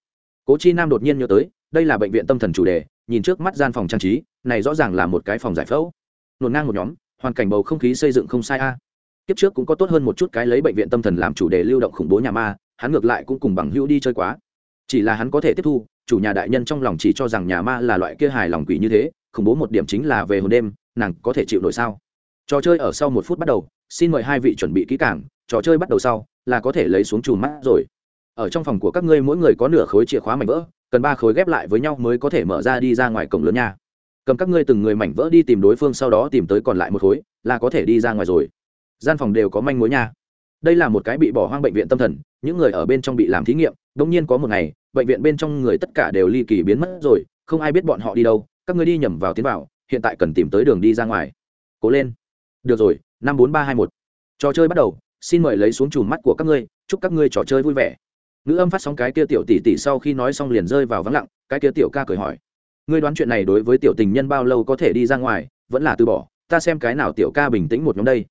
Cố chi nam đột nhiên nhớ tới, đây là bệnh viện tâm thần chủ đề, nhìn trước mắt gian phòng trang trí, này rõ ràng là một cái phòng giải phẫu. Nổn ngang một nhóm, hoàn cảnh bầu không khí xây dựng không sai a kiếp trước cũng có tốt hơn một chút cái lấy bệnh viện tâm thần làm chủ đề lưu động khủng bố nhà ma, hắn ngược lại cũng cùng bằng hữu đi chơi quá. Chỉ là hắn có thể tiếp thu, chủ nhà đại nhân trong lòng chỉ cho rằng nhà ma là loại kia hài lòng quỷ như thế, khủng bố một điểm chính là về hồn đêm, nàng có thể chịu nổi sao? Trò chơi ở sau một phút bắt đầu, xin mời hai vị chuẩn bị kỹ càng, trò chơi bắt đầu sau là có thể lấy xuống chùm mắt rồi. Ở trong phòng của các ngươi mỗi người có nửa khối chìa khóa mảnh vỡ, cần ba khối ghép lại với nhau mới có thể mở ra đi ra ngoài cổng lớn nhà. cầm các ngươi từng người mảnh vỡ đi tìm đối phương, sau đó tìm tới còn lại một khối, là có thể đi ra ngoài rồi gian phòng đều có manh mối nha. Đây là một cái bị bỏ hoang bệnh viện tâm thần, những người ở bên trong bị làm thí nghiệm đông nhiên có một ngày, bệnh viện bên trong người tất cả đều ly kỳ biến mất rồi, không ai biết bọn họ đi đâu, các ngươi đi nhầm vào tiến vào, hiện tại cần tìm tới đường đi ra ngoài. Cố lên. Được rồi, năm bốn ba hai một. Trò chơi bắt đầu, xin mời lấy xuống chùm mắt của các ngươi, chúc các ngươi trò chơi vui vẻ. Nữ âm phát sóng cái kia tiểu tỷ tỷ sau khi nói xong liền rơi vào vắng lặng, cái kia tiểu ca cười hỏi. Ngươi đoán chuyện này đối với tiểu tình nhân bao lâu có thể đi ra ngoài, vẫn là từ bỏ, ta xem cái nào tiểu ca bình tĩnh một nhóm đây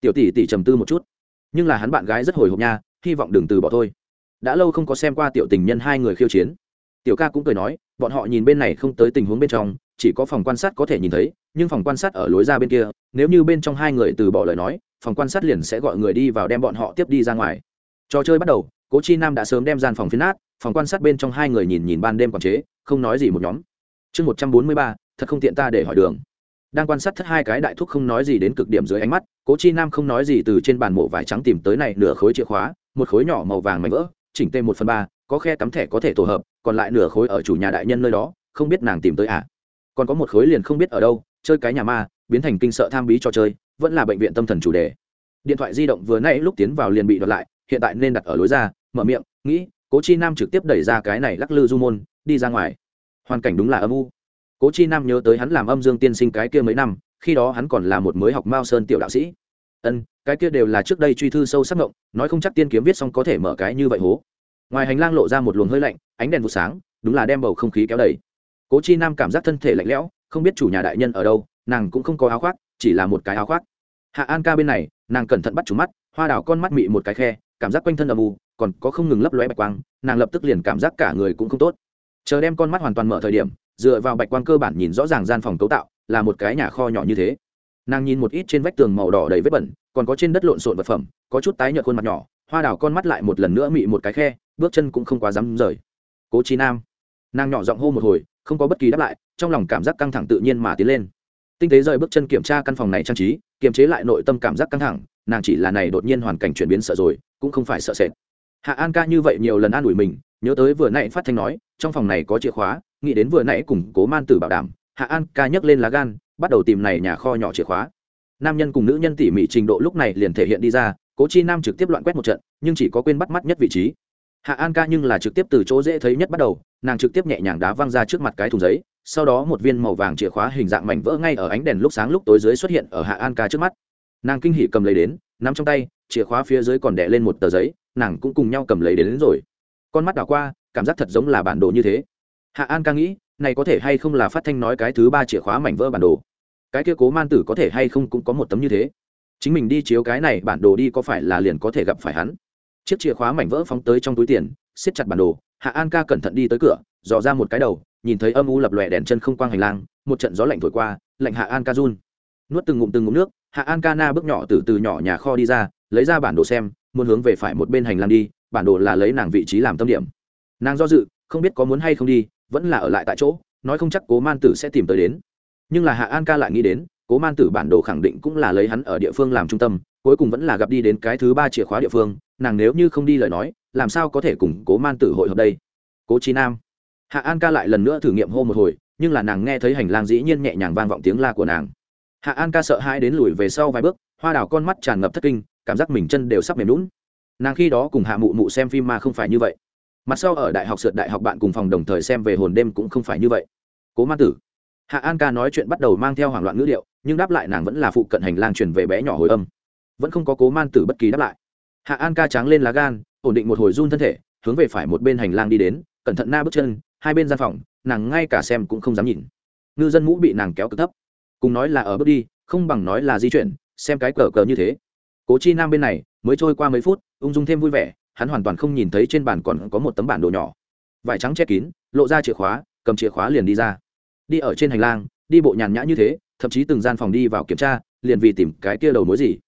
tiểu tỷ tỷ trầm tư một chút. Nhưng là hắn bạn gái rất hồi hộp nha hy vọng đừng từ bỏ thôi. Đã lâu không có xem qua tiểu tình nhân hai người khiêu chiến. Tiểu ca cũng cười nói bọn họ nhìn bên này không tới tình huống bên trong chỉ có phòng quan sát có thể nhìn thấy nhưng phòng quan sát ở lối ra bên kia nếu như bên trong hai người từ bỏ lời nói phòng quan sát liền sẽ gọi người đi vào đem bọn họ tiếp đi ra ngoài. Trò chơi bắt đầu cố chi nam đã sớm đem gian phòng phiến nát, phòng quan sát bên trong hai người nhìn nhìn ban đêm quản chế không nói gì một nhóm. Chương một trăm bốn mươi ba thật không tiện ta để hỏi đường đang quan sát thất hai cái đại thúc không nói gì đến cực điểm dưới ánh mắt, cố chi nam không nói gì từ trên bàn mộ vải trắng tìm tới này nửa khối chìa khóa, một khối nhỏ màu vàng mảnh vỡ, chỉnh tê một phần ba, có khe cắm thẻ có thể tổ hợp, còn lại nửa khối ở chủ nhà đại nhân nơi đó, không biết nàng tìm tới à? Còn có một khối liền không biết ở đâu, chơi cái nhà ma, biến thành kinh sợ tham bí cho chơi, vẫn là bệnh viện tâm thần chủ đề. Điện thoại di động vừa nãy lúc tiến vào liền bị đoạt lại, hiện tại nên đặt ở lối ra, mở miệng, nghĩ, cố chi nam trực tiếp đẩy ra cái này lắc lư du môn, đi ra ngoài. Hoàn cảnh đúng là âm u cố chi nam nhớ tới hắn làm âm dương tiên sinh cái kia mấy năm, khi đó hắn còn là một mới học mao sơn tiểu đạo sĩ. Ân, cái kia đều là trước đây truy thư sâu sắc ngộng, nói không chắc tiên kiếm viết xong có thể mở cái như vậy hố. Ngoài hành lang lộ ra một luồng hơi lạnh, ánh đèn vụ sáng, đúng là đem bầu không khí kéo đầy. Cố chi nam cảm giác thân thể lạnh lẽo, không biết chủ nhà đại nhân ở đâu, nàng cũng không có áo khoác, chỉ là một cái áo khoác. Hạ an ca bên này, nàng cẩn thận bắt chủ mắt, hoa đào con mắt mị một cái khe, cảm giác quanh thân âm u, còn có không ngừng lấp lóe bạch quang, nàng lập tức liền cảm giác cả người cũng không tốt. Chờ đem con mắt hoàn toàn mở thời điểm dựa vào bạch quang cơ bản nhìn rõ ràng gian phòng cấu tạo, là một cái nhà kho nhỏ như thế. Nàng nhìn một ít trên vách tường màu đỏ đầy vết bẩn, còn có trên đất lộn xộn vật phẩm, có chút tái nhợt khuôn mặt nhỏ, hoa đào con mắt lại một lần nữa mị một cái khe, bước chân cũng không quá dám rời. Cố trí nam, nàng nhỏ giọng hô một hồi, không có bất kỳ đáp lại, trong lòng cảm giác căng thẳng tự nhiên mà tiến lên. Tinh tế rời bước chân kiểm tra căn phòng này trang trí, kiềm chế lại nội tâm cảm giác căng thẳng, nàng chỉ là này đột nhiên hoàn cảnh chuyển biến sợ rồi, cũng không phải sợ sệt. Hạ an ca như vậy nhiều lần an ủi mình, nhớ tới vừa nãy phát thanh nói, trong phòng này có chìa khóa nghĩ đến vừa nãy cùng cố man tử bảo đảm hạ an ca nhấc lên lá gan bắt đầu tìm này nhà kho nhỏ chìa khóa. Nam nhân cùng nữ nhân tỉ mỉ trình độ lúc này liền thể hiện đi ra cố chi nam trực tiếp loạn quét một trận nhưng chỉ có quên bắt mắt nhất vị trí. Hạ an ca nhưng là trực tiếp từ chỗ dễ thấy nhất bắt đầu nàng trực tiếp nhẹ nhàng đá văng ra trước mặt cái thùng giấy sau đó một viên màu vàng chìa khóa hình dạng mảnh vỡ ngay ở ánh đèn lúc sáng lúc tối dưới xuất hiện ở hạ an ca trước mắt. Nàng kinh hỉ cầm lấy đến nắm trong tay chìa khóa phía dưới còn đẻ lên một tờ giấy nàng cũng cùng nhau cầm lấy đến, đến rồi. Con mắt đảo qua cảm giác thật giống là bản đồ như thế hạ an ca nghĩ, này có thể hay không là phát thanh nói cái thứ ba chìa khóa mảnh vỡ bản đồ? Cái kia cố man tử có thể hay không cũng có một tấm như thế. Chính mình đi chiếu cái này bản đồ đi có phải là liền có thể gặp phải hắn? Chiếc chìa khóa mảnh vỡ phóng tới trong túi tiền, siết chặt bản đồ, hạ an ca cẩn thận đi tới cửa, dò ra một cái đầu, nhìn thấy âm u lập lòe đèn chân không quang hành lang, một trận gió lạnh thổi qua, lạnh hạ an ca run. Nuốt từng ngụm từng ngụm nước, hạ an ca na bước nhỏ từ từ nhỏ nhà kho đi ra, lấy ra bản đồ xem, muốn hướng về phải một bên hành lang đi, bản đồ là lấy nàng vị trí làm tâm điểm. Nàng do dự, không biết có muốn hay không đi vẫn là ở lại tại chỗ, nói không chắc cố man tử sẽ tìm tới đến. Nhưng là hạ an ca lại nghĩ đến, cố man tử bản đồ khẳng định cũng là lấy hắn ở địa phương làm trung tâm, cuối cùng vẫn là gặp đi đến cái thứ ba chìa khóa địa phương, nàng nếu như không đi lời nói, làm sao có thể cùng cố man tử hội hợp đây? Cố trí nam. Hạ an ca lại lần nữa thử nghiệm hô một hồi, nhưng là nàng nghe thấy hành lang dĩ nhiên nhẹ nhàng vang vọng tiếng la của nàng. Hạ an ca sợ hãi đến lùi về sau vài bước, hoa đào con mắt tràn ngập thất kinh, cảm giác mình chân đều sắp mềm lún nàng khi đó cùng hạ mụ mụ xem phim mà không phải như vậy mặt sau ở đại học sượt đại học bạn cùng phòng đồng thời xem về hồn đêm cũng không phải như vậy. Cố man tử. Hạ an ca nói chuyện bắt đầu mang theo hoảng loạn ngữ điệu, nhưng đáp lại nàng vẫn là phụ cận hành lang truyền về bé nhỏ hồi âm. Vẫn không có cố man tử bất kỳ đáp lại. Hạ an ca tráng lên lá gan, ổn định một hồi run thân thể, hướng về phải một bên hành lang đi đến, cẩn thận na bước chân, hai bên gian phòng, nàng ngay cả xem cũng không dám nhìn. Ngư dân mũ bị nàng kéo cực thấp. Cùng nói là ở bước đi, không bằng nói là di chuyển, xem cái cờ cờ như thế. Cố chi nam bên này, mới trôi qua mấy phút, ung dung thêm vui vẻ hắn hoàn toàn không nhìn thấy trên bàn còn có một tấm bản đồ nhỏ. Vải trắng che kín, lộ ra chìa khóa, cầm chìa khóa liền đi ra. Đi ở trên hành lang, đi bộ nhàn nhã như thế, thậm chí từng gian phòng đi vào kiểm tra, liền vì tìm cái kia đầu mối gì.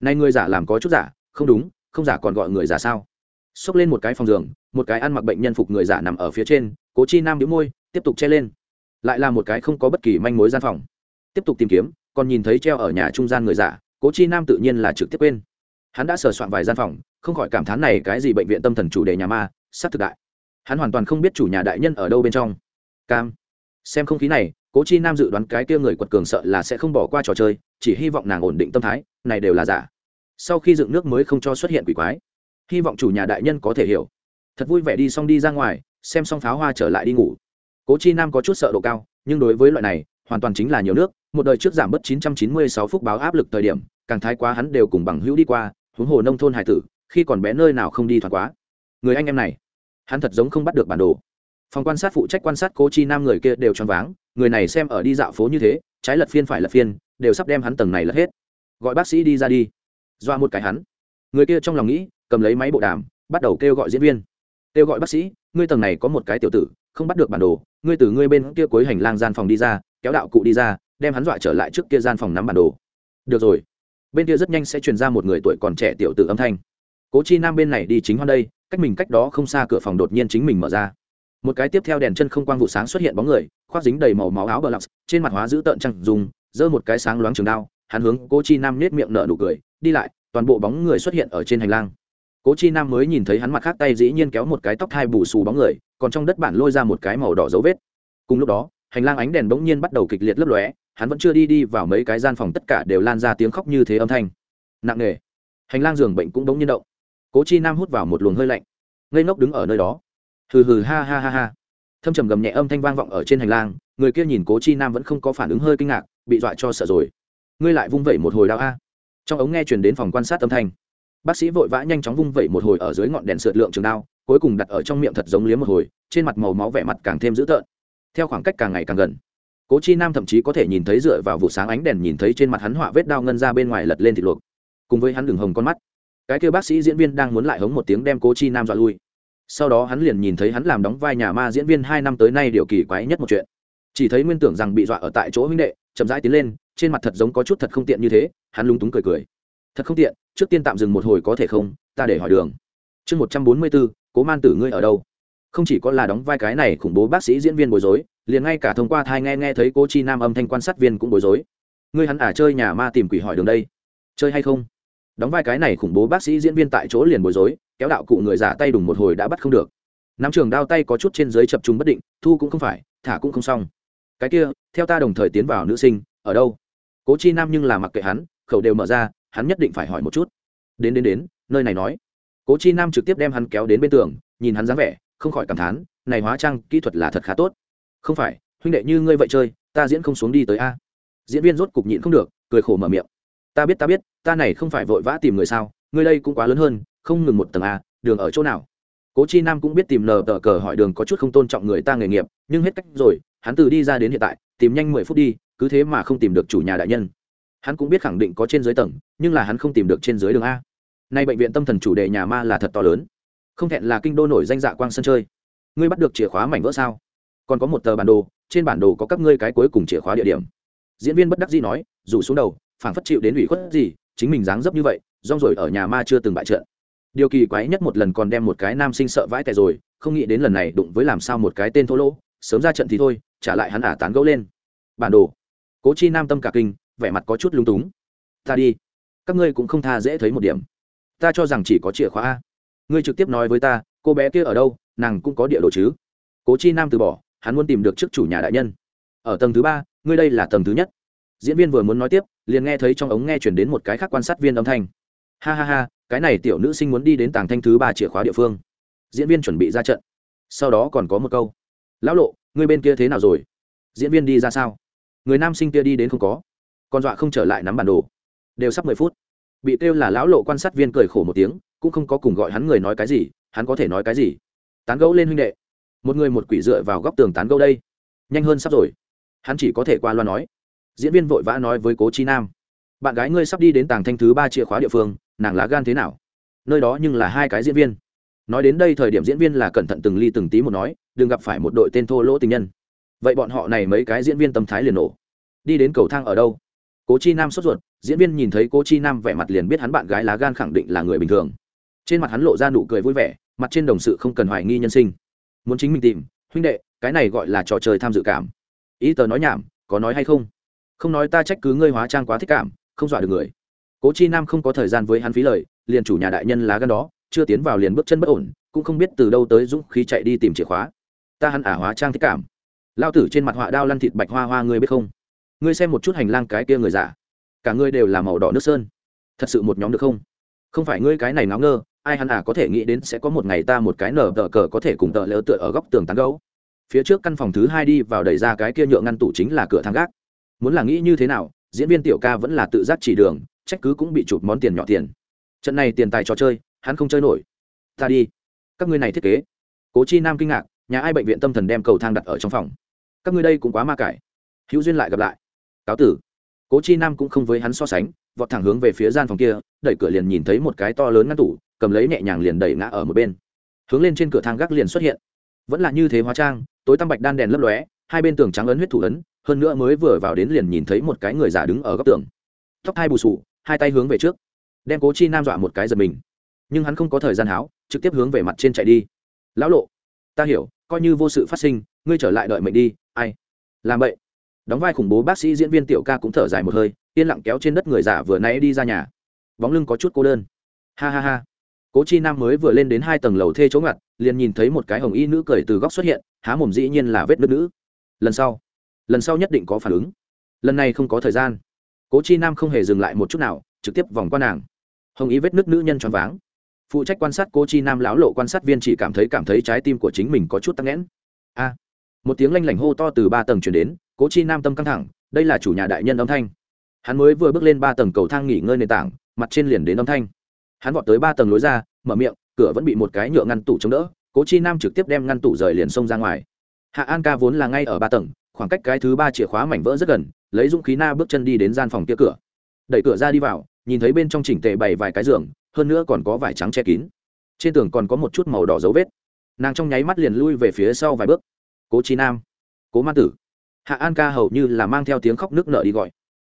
Nay người giả làm có chút giả, không đúng, không giả còn gọi người giả sao? Xốc lên một cái phòng giường, một cái ăn mặc bệnh nhân phục người giả nằm ở phía trên, cố chi nam đĩu môi, tiếp tục che lên. Lại là một cái không có bất kỳ manh mối gian phòng. Tiếp tục tìm kiếm, còn nhìn thấy treo ở nhà trung gian người giả, cố chi nam tự nhiên là trực tiếp quên hắn đã sờ soạn vài gian phòng, không khỏi cảm thán này cái gì bệnh viện tâm thần chủ đề nhà ma, sắp thực đại. Hắn hoàn toàn không biết chủ nhà đại nhân ở đâu bên trong. Cam, xem không khí này, cố chi nam dự đoán cái kia người quật cường sợ là sẽ không bỏ qua trò chơi, chỉ hy vọng nàng ổn định tâm thái, này đều là giả. Sau khi dựng nước mới không cho xuất hiện quỷ quái. Hy vọng chủ nhà đại nhân có thể hiểu. Thật vui vẻ đi xong đi ra ngoài, xem xong pháo hoa trở lại đi ngủ. Cố chi nam có chút sợ độ cao, nhưng đối với loại này, hoàn toàn chính là nhiều nước, một đời trước giảm bớt 996 phút báo áp lực thời điểm, càng thái quá hắn đều cùng bằng hữu đi qua huống hồ nông thôn hải tử, khi còn bé nơi nào không đi thoáng quá. Người anh em này, hắn thật giống không bắt được bản đồ. Phòng quan sát phụ trách quan sát cố chi nam người kia đều choáng váng, người này xem ở đi dạo phố như thế, trái lật phiên phải lật phiên, đều sắp đem hắn tầng này lật hết. Gọi bác sĩ đi ra đi. Doa một cái hắn. Người kia trong lòng nghĩ, cầm lấy máy bộ đàm, bắt đầu kêu gọi diễn viên. Kêu gọi bác sĩ, ngươi tầng này có một cái tiểu tử, không bắt được bản đồ, ngươi từ ngươi bên kia cuối hành lang gian phòng đi ra, kéo đạo cụ đi ra, đem hắn dọa trở lại trước kia gian phòng nắm bản đồ. Được rồi bên kia rất nhanh sẽ truyền ra một người tuổi còn trẻ tiểu tử âm thanh. Cố chi nam bên này đi chính hoan đây, cách mình cách đó không xa cửa phòng đột nhiên chính mình mở ra. Một cái tiếp theo đèn chân không quang vụ sáng xuất hiện bóng người, khoác dính đầy màu máu áo bờ lọc trên mặt hóa giữ tợn trăng dùng giơ một cái sáng loáng trường đao, hắn hướng cố chi nam nết miệng nở nụ cười, đi lại, toàn bộ bóng người xuất hiện ở trên hành lang. Cố chi nam mới nhìn thấy hắn mặt khác tay dĩ nhiên kéo một cái tóc thai bù xù bóng người, còn trong đất bản lôi ra một cái màu đỏ dấu vết. Cùng lúc đó, hành lang ánh đèn bỗng nhiên bắt đầu kịch liệt lấp lóe hắn vẫn chưa đi đi vào mấy cái gian phòng tất cả đều lan ra tiếng khóc như thế âm thanh. Nặng nề. Hành lang giường bệnh cũng bỗng nhiên động. Cố chi nam hút vào một luồng hơi lạnh. Ngây ngốc đứng ở nơi đó. Hừ hừ ha ha ha ha. Thâm trầm gầm nhẹ âm thanh vang vọng ở trên hành lang, người kia nhìn cố chi nam vẫn không có phản ứng hơi kinh ngạc, bị dọa cho sợ rồi. Ngươi lại vung vẩy một hồi đau a. Trong ống nghe chuyển đến phòng quan sát âm thanh. Bác sĩ vội vã nhanh chóng vung vẩy một hồi ở dưới ngọn đèn sượt lượng trường đao, cuối cùng đặt ở trong miệng thật giống liếm một hồi, trên mặt màu máu vẻ mặt càng thêm dữ tợn. Theo khoảng cách càng ngày càng gần cố chi nam thậm chí có thể nhìn thấy dựa vào vụ sáng ánh đèn nhìn thấy trên mặt hắn họa vết đao ngân ra bên ngoài lật lên thịt luộc. Cùng với hắn đường hồng con mắt, cái kêu bác sĩ diễn viên đang muốn lại hống một tiếng đem cố chi nam dọa lui. Sau đó hắn liền nhìn thấy hắn làm đóng vai nhà ma diễn viên hai năm tới nay điều kỳ quái nhất một chuyện. Chỉ thấy nguyên tưởng rằng bị dọa ở tại chỗ huynh đệ, chậm rãi tiến lên, trên mặt thật giống có chút thật không tiện như thế, hắn lúng túng cười cười. Thật không tiện, trước tiên tạm dừng một hồi có thể không, ta để hỏi đường. Chương một trăm bốn mươi bốn cố man tử ngươi ở đâu? Không chỉ có là đóng vai cái này khủng bố bác sĩ diễn viên bối rối liền ngay cả thông qua thai nghe nghe thấy cô chi nam âm thanh quan sát viên cũng bối rối. Ngươi hắn à chơi nhà ma tìm quỷ hỏi đường đây. Chơi hay không? Đóng vai cái này khủng bố bác sĩ diễn viên tại chỗ liền bối rối, kéo đạo cụ người giả tay đùng một hồi đã bắt không được. Nắm trường đao tay có chút trên dưới chập trung bất định, thu cũng không phải, thả cũng không xong. Cái kia, theo ta đồng thời tiến vào nữ sinh, ở đâu? Cố chi nam nhưng là mặc kệ hắn, khẩu đều mở ra, hắn nhất định phải hỏi một chút. Đến đến đến, nơi này nói. Cố chi nam trực tiếp đem hắn kéo đến bên tường, nhìn hắn dáng vẻ, không khỏi cảm thán, này hóa trang kỹ thuật là thật khá tốt không phải, huynh đệ như ngươi vậy chơi, ta diễn không xuống đi tới a. Diễn viên rốt cục nhịn không được, cười khổ mở miệng. Ta biết ta biết, ta này không phải vội vã tìm người sao, ngươi đây cũng quá lớn hơn, không ngừng một tầng a, đường ở chỗ nào? Cố chi nam cũng biết tìm nờ tờ cờ hỏi đường có chút không tôn trọng người ta nghề nghiệp, nhưng hết cách rồi, hắn từ đi ra đến hiện tại, tìm nhanh mười phút đi, cứ thế mà không tìm được chủ nhà đại nhân. Hắn cũng biết khẳng định có trên dưới tầng, nhưng là hắn không tìm được trên dưới đường a. Nay bệnh viện tâm thần chủ đề nhà ma là thật to lớn. Không thẹn là kinh đô nổi danh dạ quang sân chơi. Ngươi bắt được chìa khóa mảnh vỡ sao? Còn có một tờ bản đồ, trên bản đồ có các ngươi cái cuối cùng chìa khóa địa điểm. Diễn viên bất đắc dĩ nói, rủ xuống đầu, phảng phất chịu đến ủy khuất gì, chính mình dáng dấp như vậy, rong rồi ở nhà ma chưa từng bại trận. Điều kỳ quái nhất một lần còn đem một cái nam sinh sợ vãi tè rồi, không nghĩ đến lần này đụng với làm sao một cái tên thô lỗ, sớm ra trận thì thôi, trả lại hắn ả tán gẫu lên. Bản đồ. Cố chi nam tâm cả kinh, vẻ mặt có chút lung túng. Ta đi. Các ngươi cũng không tha dễ thấy một điểm. Ta cho rằng chỉ có chìa khóa a. Ngươi trực tiếp nói với ta, cô bé kia ở đâu, nàng cũng có địa đồ chứ. Cố chi nam từ bỏ hắn muốn tìm được trước chủ nhà đại nhân. Ở tầng thứ ba, ngươi đây là tầng thứ nhất. Diễn viên vừa muốn nói tiếp, liền nghe thấy trong ống nghe chuyển đến một cái khác quan sát viên âm thanh. Ha ha ha, cái này tiểu nữ sinh muốn đi đến tàng thanh thứ ba chìa khóa địa phương. Diễn viên chuẩn bị ra trận. Sau đó còn có một câu. Lão lộ, ngươi bên kia thế nào rồi? Diễn viên đi ra sao? Người nam sinh kia đi đến không có. Con dọa không trở lại nắm bản đồ. Đều sắp mười phút. Bị kêu là lão lộ quan sát viên cười khổ một tiếng, cũng không có cùng gọi hắn người nói cái gì, hắn có thể nói cái gì? Tán gẫu lên huynh đệ một người một quỷ dựa vào góc tường tán gẫu đây. Nhanh hơn sắp rồi. Hắn chỉ có thể qua loa nói. Diễn viên vội vã nói với cố chi nam. Bạn gái ngươi sắp đi đến tàng thanh thứ ba chìa khóa địa phương, nàng lá gan thế nào? Nơi đó nhưng là hai cái diễn viên. Nói đến đây thời điểm diễn viên là cẩn thận từng ly từng tí một nói, đừng gặp phải một đội tên thô lỗ tình nhân. Vậy bọn họ này mấy cái diễn viên tâm thái liền nổ. Đi đến cầu thang ở đâu? Cố chi nam sốt ruột, diễn viên nhìn thấy cố chi nam vẻ mặt liền biết hắn bạn gái lá gan khẳng định là người bình thường. Trên mặt hắn lộ ra nụ cười vui vẻ, mặt trên đồng sự không cần hoài nghi nhân sinh muốn chính mình tìm, huynh đệ, cái này gọi là trò chơi tham dự cảm. Ý tờ nói nhảm, có nói hay không? Không nói ta trách cứ ngươi hóa trang quá thích cảm, không dọa được người. Cố chi nam không có thời gian với hắn phí lời, liền chủ nhà đại nhân lá gan đó, chưa tiến vào liền bước chân bất ổn, cũng không biết từ đâu tới dũng khí chạy đi tìm chìa khóa. Ta hắn ả hóa trang thích cảm. Lao tử trên mặt họa đao lăn thịt bạch hoa hoa ngươi biết không? Ngươi xem một chút hành lang cái kia người giả cả ngươi đều là màu đỏ nước sơn. Thật sự một nhóm được không? Không phải ngươi cái này náo ngơ ai hắn à có thể nghĩ đến sẽ có một ngày ta một cái nở tờ cờ có thể cùng tờ lỡ tựa ở góc tường tán gấu. Phía trước căn phòng thứ hai đi vào đẩy ra cái kia nhựa ngăn tủ chính là cửa thang gác. Muốn là nghĩ như thế nào, diễn viên tiểu ca vẫn là tự giác chỉ đường, trách cứ cũng bị chụp món tiền nhỏ tiền. Trận này tiền tài trò chơi, hắn không chơi nổi. Ta đi. Các ngươi này thiết kế. Cố chi nam kinh ngạc, nhà ai bệnh viện tâm thần đem cầu thang đặt ở trong phòng? Các ngươi đây cũng quá ma cải. Hữu duyên lại gặp lại. Cáo tử. Cố chi nam cũng không với hắn so sánh, vọt thẳng hướng về phía gian phòng kia, đẩy cửa liền nhìn thấy một cái to lớn ngăn tủ cầm lấy nhẹ nhàng liền đẩy ngã ở một bên. Hướng lên trên cửa thang gác liền xuất hiện. Vẫn là như thế hóa trang tối tăm bạch đan đèn lấp lóe hai bên tường trắng ấn huyết thủ ấn hơn nữa mới vừa vào đến liền nhìn thấy một cái người giả đứng ở góc tường. Tóc hai bù sụ, hai tay hướng về trước đem cố chi nam dọa một cái giật mình. Nhưng hắn không có thời gian háo trực tiếp hướng về mặt trên chạy đi. Lão lộ ta hiểu coi như vô sự phát sinh ngươi trở lại đợi mệnh đi ai? Làm vậy. Đóng vai khủng bố bác sĩ diễn viên tiểu ca cũng thở dài một hơi yên lặng kéo trên đất người giả vừa nãy đi ra nhà. Bóng lưng có chút cô đơn. Ha ha ha cố chi nam mới vừa lên đến hai tầng lầu thê chỗ ngặt, liền nhìn thấy một cái hồng y nữ cười từ góc xuất hiện, há mồm dĩ nhiên là vết nước nữ. Lần sau lần sau nhất định có phản ứng. Lần này không có thời gian. Cố chi nam không hề dừng lại một chút nào, trực tiếp vòng qua nàng. Hồng y vết nước nữ nhân choáng váng. Phụ trách quan sát cố chi nam lão lộ quan sát viên chỉ cảm thấy cảm thấy trái tim của chính mình có chút tắc nghẽn. A! Một tiếng lanh lảnh hô to từ ba tầng chuyển đến, cố chi nam tâm căng thẳng, đây là chủ nhà đại nhân âm thanh. Hắn mới vừa bước lên ba tầng cầu thang nghỉ ngơi nền tảng, mặt trên liền đến âm thanh hắn vọt tới ba tầng lối ra, mở miệng, cửa vẫn bị một cái nhựa ngăn tủ chống đỡ, cố chi nam trực tiếp đem ngăn tủ rời liền xông ra ngoài. Hạ an ca vốn là ngay ở ba tầng, khoảng cách cái thứ ba chìa khóa mảnh vỡ rất gần, lấy dũng khí na bước chân đi đến gian phòng kia cửa. Đẩy cửa ra đi vào, nhìn thấy bên trong chỉnh tề bày vài cái giường, hơn nữa còn có vải trắng che kín. Trên tường còn có một chút màu đỏ dấu vết. Nàng trong nháy mắt liền lui về phía sau vài bước. Cố chi nam, cố man tử. Hạ an ca hầu như là mang theo tiếng khóc nước nở đi gọi.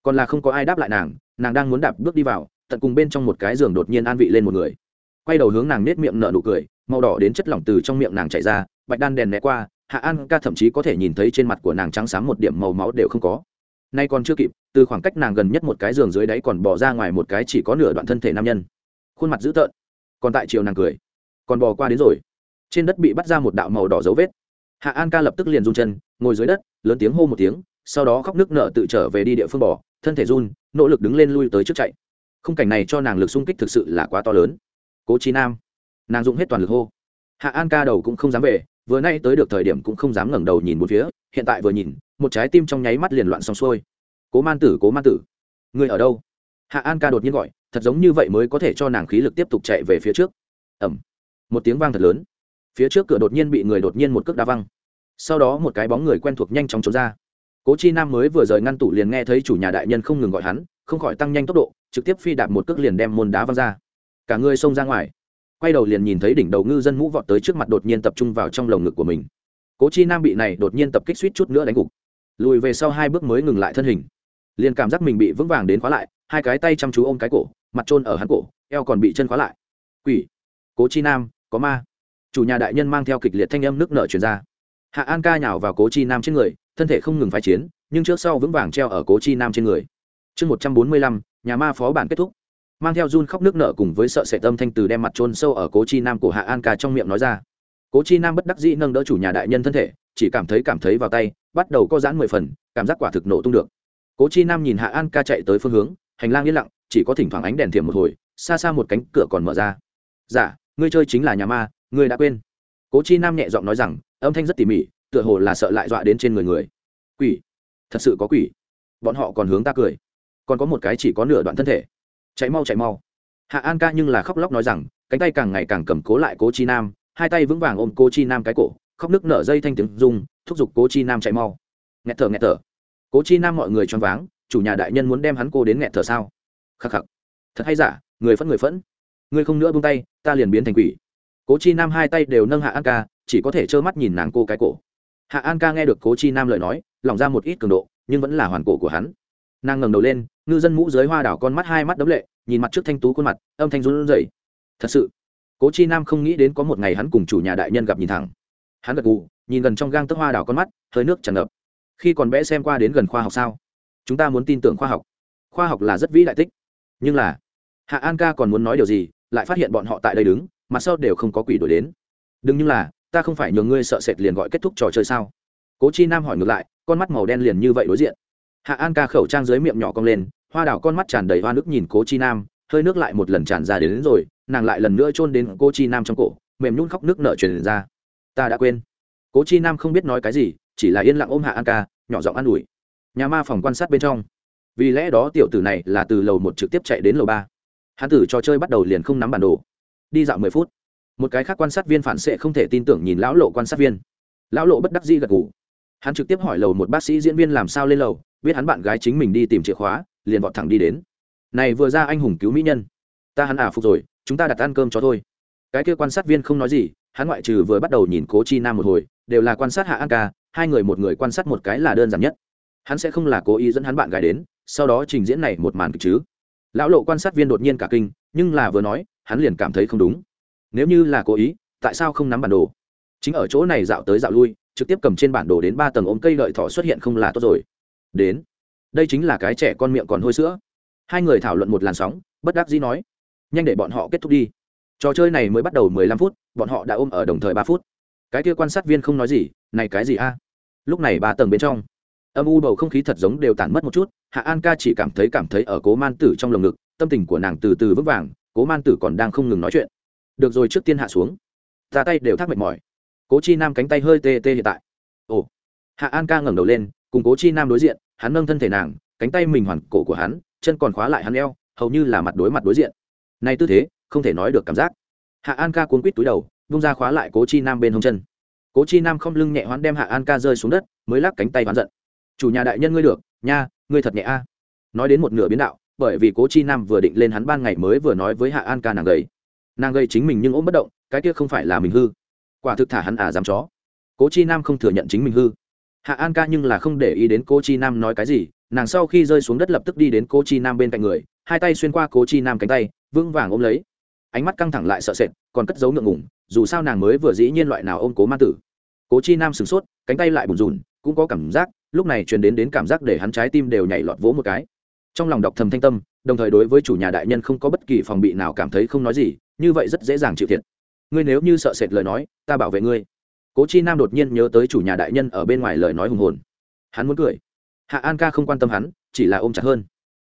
Còn là không có ai đáp lại nàng nàng đang muốn đạp bước đi vào tận cùng bên trong một cái giường đột nhiên an vị lên một người. Quay đầu hướng nàng nết miệng nở nụ cười, màu đỏ đến chất lỏng từ trong miệng nàng chảy ra, bạch đan đèn né qua, hạ an ca thậm chí có thể nhìn thấy trên mặt của nàng trắng sáng một điểm màu máu đều không có. Nay còn chưa kịp, từ khoảng cách nàng gần nhất một cái giường dưới đáy còn bỏ ra ngoài một cái chỉ có nửa đoạn thân thể nam nhân. Khuôn mặt dữ tợn. Còn tại chiều nàng cười. Còn bò qua đến rồi. Trên đất bị bắt ra một đạo màu đỏ dấu vết. Hạ an ca lập tức liền run chân, ngồi dưới đất, lớn tiếng hô một tiếng, sau đó khóc nước nợ tự trở về đi địa phương bỏ thân thể run, nỗ lực đứng lên lui tới trước chạy khung cảnh này cho nàng lực xung kích thực sự là quá to lớn. Cố trí nam, nàng dùng hết toàn lực hô. Hạ an ca đầu cũng không dám về, vừa nay tới được thời điểm cũng không dám ngẩng đầu nhìn một phía, hiện tại vừa nhìn, một trái tim trong nháy mắt liền loạn xong xuôi. Cố man tử, cố man tử. Người ở đâu? Hạ an ca đột nhiên gọi, thật giống như vậy mới có thể cho nàng khí lực tiếp tục chạy về phía trước. Ẩm một tiếng vang thật lớn. Phía trước cửa đột nhiên bị người đột nhiên một cước đá văng. Sau đó một cái bóng người quen thuộc nhanh chóng trốn ra. Cố chi nam mới vừa rời ngăn tủ liền nghe thấy chủ nhà đại nhân không ngừng gọi hắn không khỏi tăng nhanh tốc độ, trực tiếp phi đạp một cước liền đem môn đá văng ra. Cả người xông ra ngoài. Quay đầu liền nhìn thấy đỉnh đầu ngư dân mũ vọt tới trước mặt đột nhiên tập trung vào trong lồng ngực của mình. Cố chi nam bị này đột nhiên tập kích suýt chút nữa đánh gục. Lùi về sau hai bước mới ngừng lại thân hình. Liền cảm giác mình bị vững vàng đến khóa lại, hai cái tay chăm chú ôm cái cổ, mặt trôn ở hắn cổ, eo còn bị chân khóa lại. Quỷ! Cố chi nam, có ma. Chủ nhà đại nhân mang theo kịch liệt thanh âm nước nợ chuyển ra. Hạ an ca nhào vào cố chi nam trên người, thân thể không ngừng phái chiến, nhưng trước sau vững vàng treo ở cố chi nam trên người chương một trăm bốn mươi lăm, nhà ma phó bản kết thúc. Mang theo run khóc nước nợ cùng với sợ sệt tâm thanh từ đem mặt trôn sâu ở cố chi nam của hạ an ca trong miệng nói ra. Cố chi nam bất đắc dĩ nâng đỡ chủ nhà đại nhân thân thể, chỉ cảm thấy cảm thấy vào tay, bắt đầu có giãn mười phần, cảm giác quả thực nổ tung được. Cố chi nam nhìn hạ an ca chạy tới phương hướng, hành lang yên lặng, chỉ có thỉnh thoảng ánh đèn thiểm một hồi, xa xa một cánh cửa còn mở ra. Dạ ngươi chơi chính là nhà ma, ngươi đã quên. Cố chi nam nhẹ giọng nói rằng, âm thanh rất tỉ mỉ, tựa hồ là sợ lại dọa đến trên người người. Quỷ, thật sự có quỷ. Bọn họ còn hướng ta cười còn có một cái chỉ có nửa đoạn thân thể. Chạy mau chạy mau. Hạ an ca nhưng là khóc lóc nói rằng, cánh tay càng ngày càng cầm cố lại cố chi nam, hai tay vững vàng ôm cố chi nam cái cổ, khóc nước nở dây thanh tiếng dùng thúc giục cố chi nam chạy mau. Nghẹt thở nghẹt thở. Cố chi nam mọi người choáng váng, chủ nhà đại nhân muốn đem hắn cô đến nghẹt thở sao? Khắc khắc. Thật hay giả, người phẫn người phẫn. Người không nữa buông tay, ta liền biến thành quỷ. Cố chi nam hai tay đều nâng hạ an ca, chỉ có thể trơ mắt nhìn nàng cô cái cổ. Hạ an ca nghe được cố chi nam lời nói lỏng ra một ít cường độ, nhưng vẫn là hoàn cổ của hắn nàng ngẩng đầu lên, ngư dân mũ dưới hoa đảo con mắt hai mắt đấm lệ, nhìn mặt trước thanh tú khuôn mặt, âm thanh run rẩy. Thật sự, cố chi nam không nghĩ đến có một ngày hắn cùng chủ nhà đại nhân gặp nhìn thẳng. Hắn gật gù, nhìn gần trong gang tấc hoa đảo con mắt, hơi nước tràn ngập. Khi còn bé xem qua đến gần khoa học sao? Chúng ta muốn tin tưởng khoa học. Khoa học là rất vĩ đại tích. Nhưng là, hạ an ca còn muốn nói điều gì, lại phát hiện bọn họ tại đây đứng mặt sau đều không có quỷ đuổi đến. Đừng như là, ta không phải nhường ngươi sợ sệt liền gọi kết thúc trò chơi sao? Cố chi nam hỏi ngược lại, con mắt màu đen liền như vậy đối diện hạ an ca khẩu trang dưới miệng nhỏ cong lên hoa đào con mắt tràn đầy hoa nước nhìn cố chi nam hơi nước lại một lần tràn ra đến, đến rồi nàng lại lần nữa chôn đến cô chi nam trong cổ mềm nhún khóc nước nở truyền ra. Ta đã quên. Cố chi nam không biết nói cái gì chỉ là yên lặng ôm hạ an ca nhỏ giọng an ủi. Nhà ma phòng quan sát bên trong. Vì lẽ đó tiểu tử này là từ lầu một trực tiếp chạy đến lầu ba. Hắn tử trò chơi bắt đầu liền không nắm bản đồ. Đi dạo mười phút. Một cái khác quan sát viên phản xệ không thể tin tưởng nhìn lão lộ quan sát viên. Lão lộ bất đắc dĩ gật ngủ hắn trực tiếp hỏi lầu một bác sĩ diễn viên làm sao lên lầu, biết hắn bạn gái chính mình đi tìm chìa khóa, liền vọt thẳng đi đến. Này vừa ra anh hùng cứu mỹ nhân. Ta hắn à phục rồi, chúng ta đặt ăn cơm cho thôi. Cái kia quan sát viên không nói gì, hắn ngoại trừ vừa bắt đầu nhìn cố chi nam một hồi, đều là quan sát hạ an ca, hai người một người quan sát một cái là đơn giản nhất. Hắn sẽ không là cố ý dẫn hắn bạn gái đến, sau đó trình diễn này một màn kịch chứ. Lão lộ quan sát viên đột nhiên cả kinh, nhưng là vừa nói, hắn liền cảm thấy không đúng. Nếu như là cố ý, tại sao không nắm bản đồ? Chính ở chỗ này dạo tới dạo lui trực tiếp cầm trên bản đồ đến ba tầng ôm cây lợi thỏ xuất hiện không là tốt rồi. Đến. Đây chính là cái trẻ con miệng còn hôi sữa. Hai người thảo luận một làn sóng, bất đắc dĩ nói. Nhanh để bọn họ kết thúc đi. Trò chơi này mới bắt đầu mười lăm phút, bọn họ đã ôm ở đồng thời ba phút. Cái kia quan sát viên không nói gì, này cái gì a? Lúc này ba tầng bên trong, âm u bầu không khí thật giống đều tản mất một chút, hạ an ca chỉ cảm thấy cảm thấy ở cố man tử trong lồng ngực, tâm tình của nàng từ từ vững vàng, cố man tử còn đang không ngừng nói chuyện. Được rồi, trước tiên hạ xuống. Ra tay đều thác mệt mỏi cố chi nam cánh tay hơi tê tê hiện tại. Ồ. Hạ an ca ngẩng đầu lên, cùng cố chi nam đối diện, hắn nâng thân thể nàng, cánh tay mình hoàn cổ của hắn, chân còn khóa lại hắn eo, hầu như là mặt đối mặt đối diện. Nay tư thế, không thể nói được cảm giác. Hạ an ca cuốn quít túi đầu, vung ra khóa lại cố chi nam bên hông chân. Cố chi nam không lưng nhẹ hoán đem hạ an ca rơi xuống đất, mới lắc cánh tay hoán giận. Chủ nhà đại nhân ngươi được, nha, ngươi thật nhẹ a. Nói đến một nửa biến đạo, bởi vì cố chi nam vừa định lên hắn ban ngày mới vừa nói với hạ an ca nàng gầy. Nàng gầy chính mình nhưng ôm bất động, cái kia không phải là mình hư quả thực thả hắn à dám chó. Cố chi nam không thừa nhận chính mình hư. Hạ an ca nhưng là không để ý đến cố chi nam nói cái gì, nàng sau khi rơi xuống đất lập tức đi đến cố chi nam bên cạnh người, hai tay xuyên qua cố chi nam cánh tay, vững vàng ôm lấy. Ánh mắt căng thẳng lại sợ sệt, còn cất giấu ngượng ngủng dù sao nàng mới vừa dĩ nhiên loại nào ôm cố ma tử. Cố chi nam sửng sốt, cánh tay lại bùn rùn, cũng có cảm giác, lúc này truyền đến đến cảm giác để hắn trái tim đều nhảy lọt vỗ một cái. Trong lòng đọc thầm thanh tâm, đồng thời đối với chủ nhà đại nhân không có bất kỳ phòng bị nào cảm thấy không nói gì, như vậy rất dễ dàng chịu thiệt ngươi nếu như sợ sệt lời nói, ta bảo vệ ngươi. Cố chi nam đột nhiên nhớ tới chủ nhà đại nhân ở bên ngoài lời nói hùng hồn. Hắn muốn cười. Hạ an ca không quan tâm hắn, chỉ là ôm chặt hơn.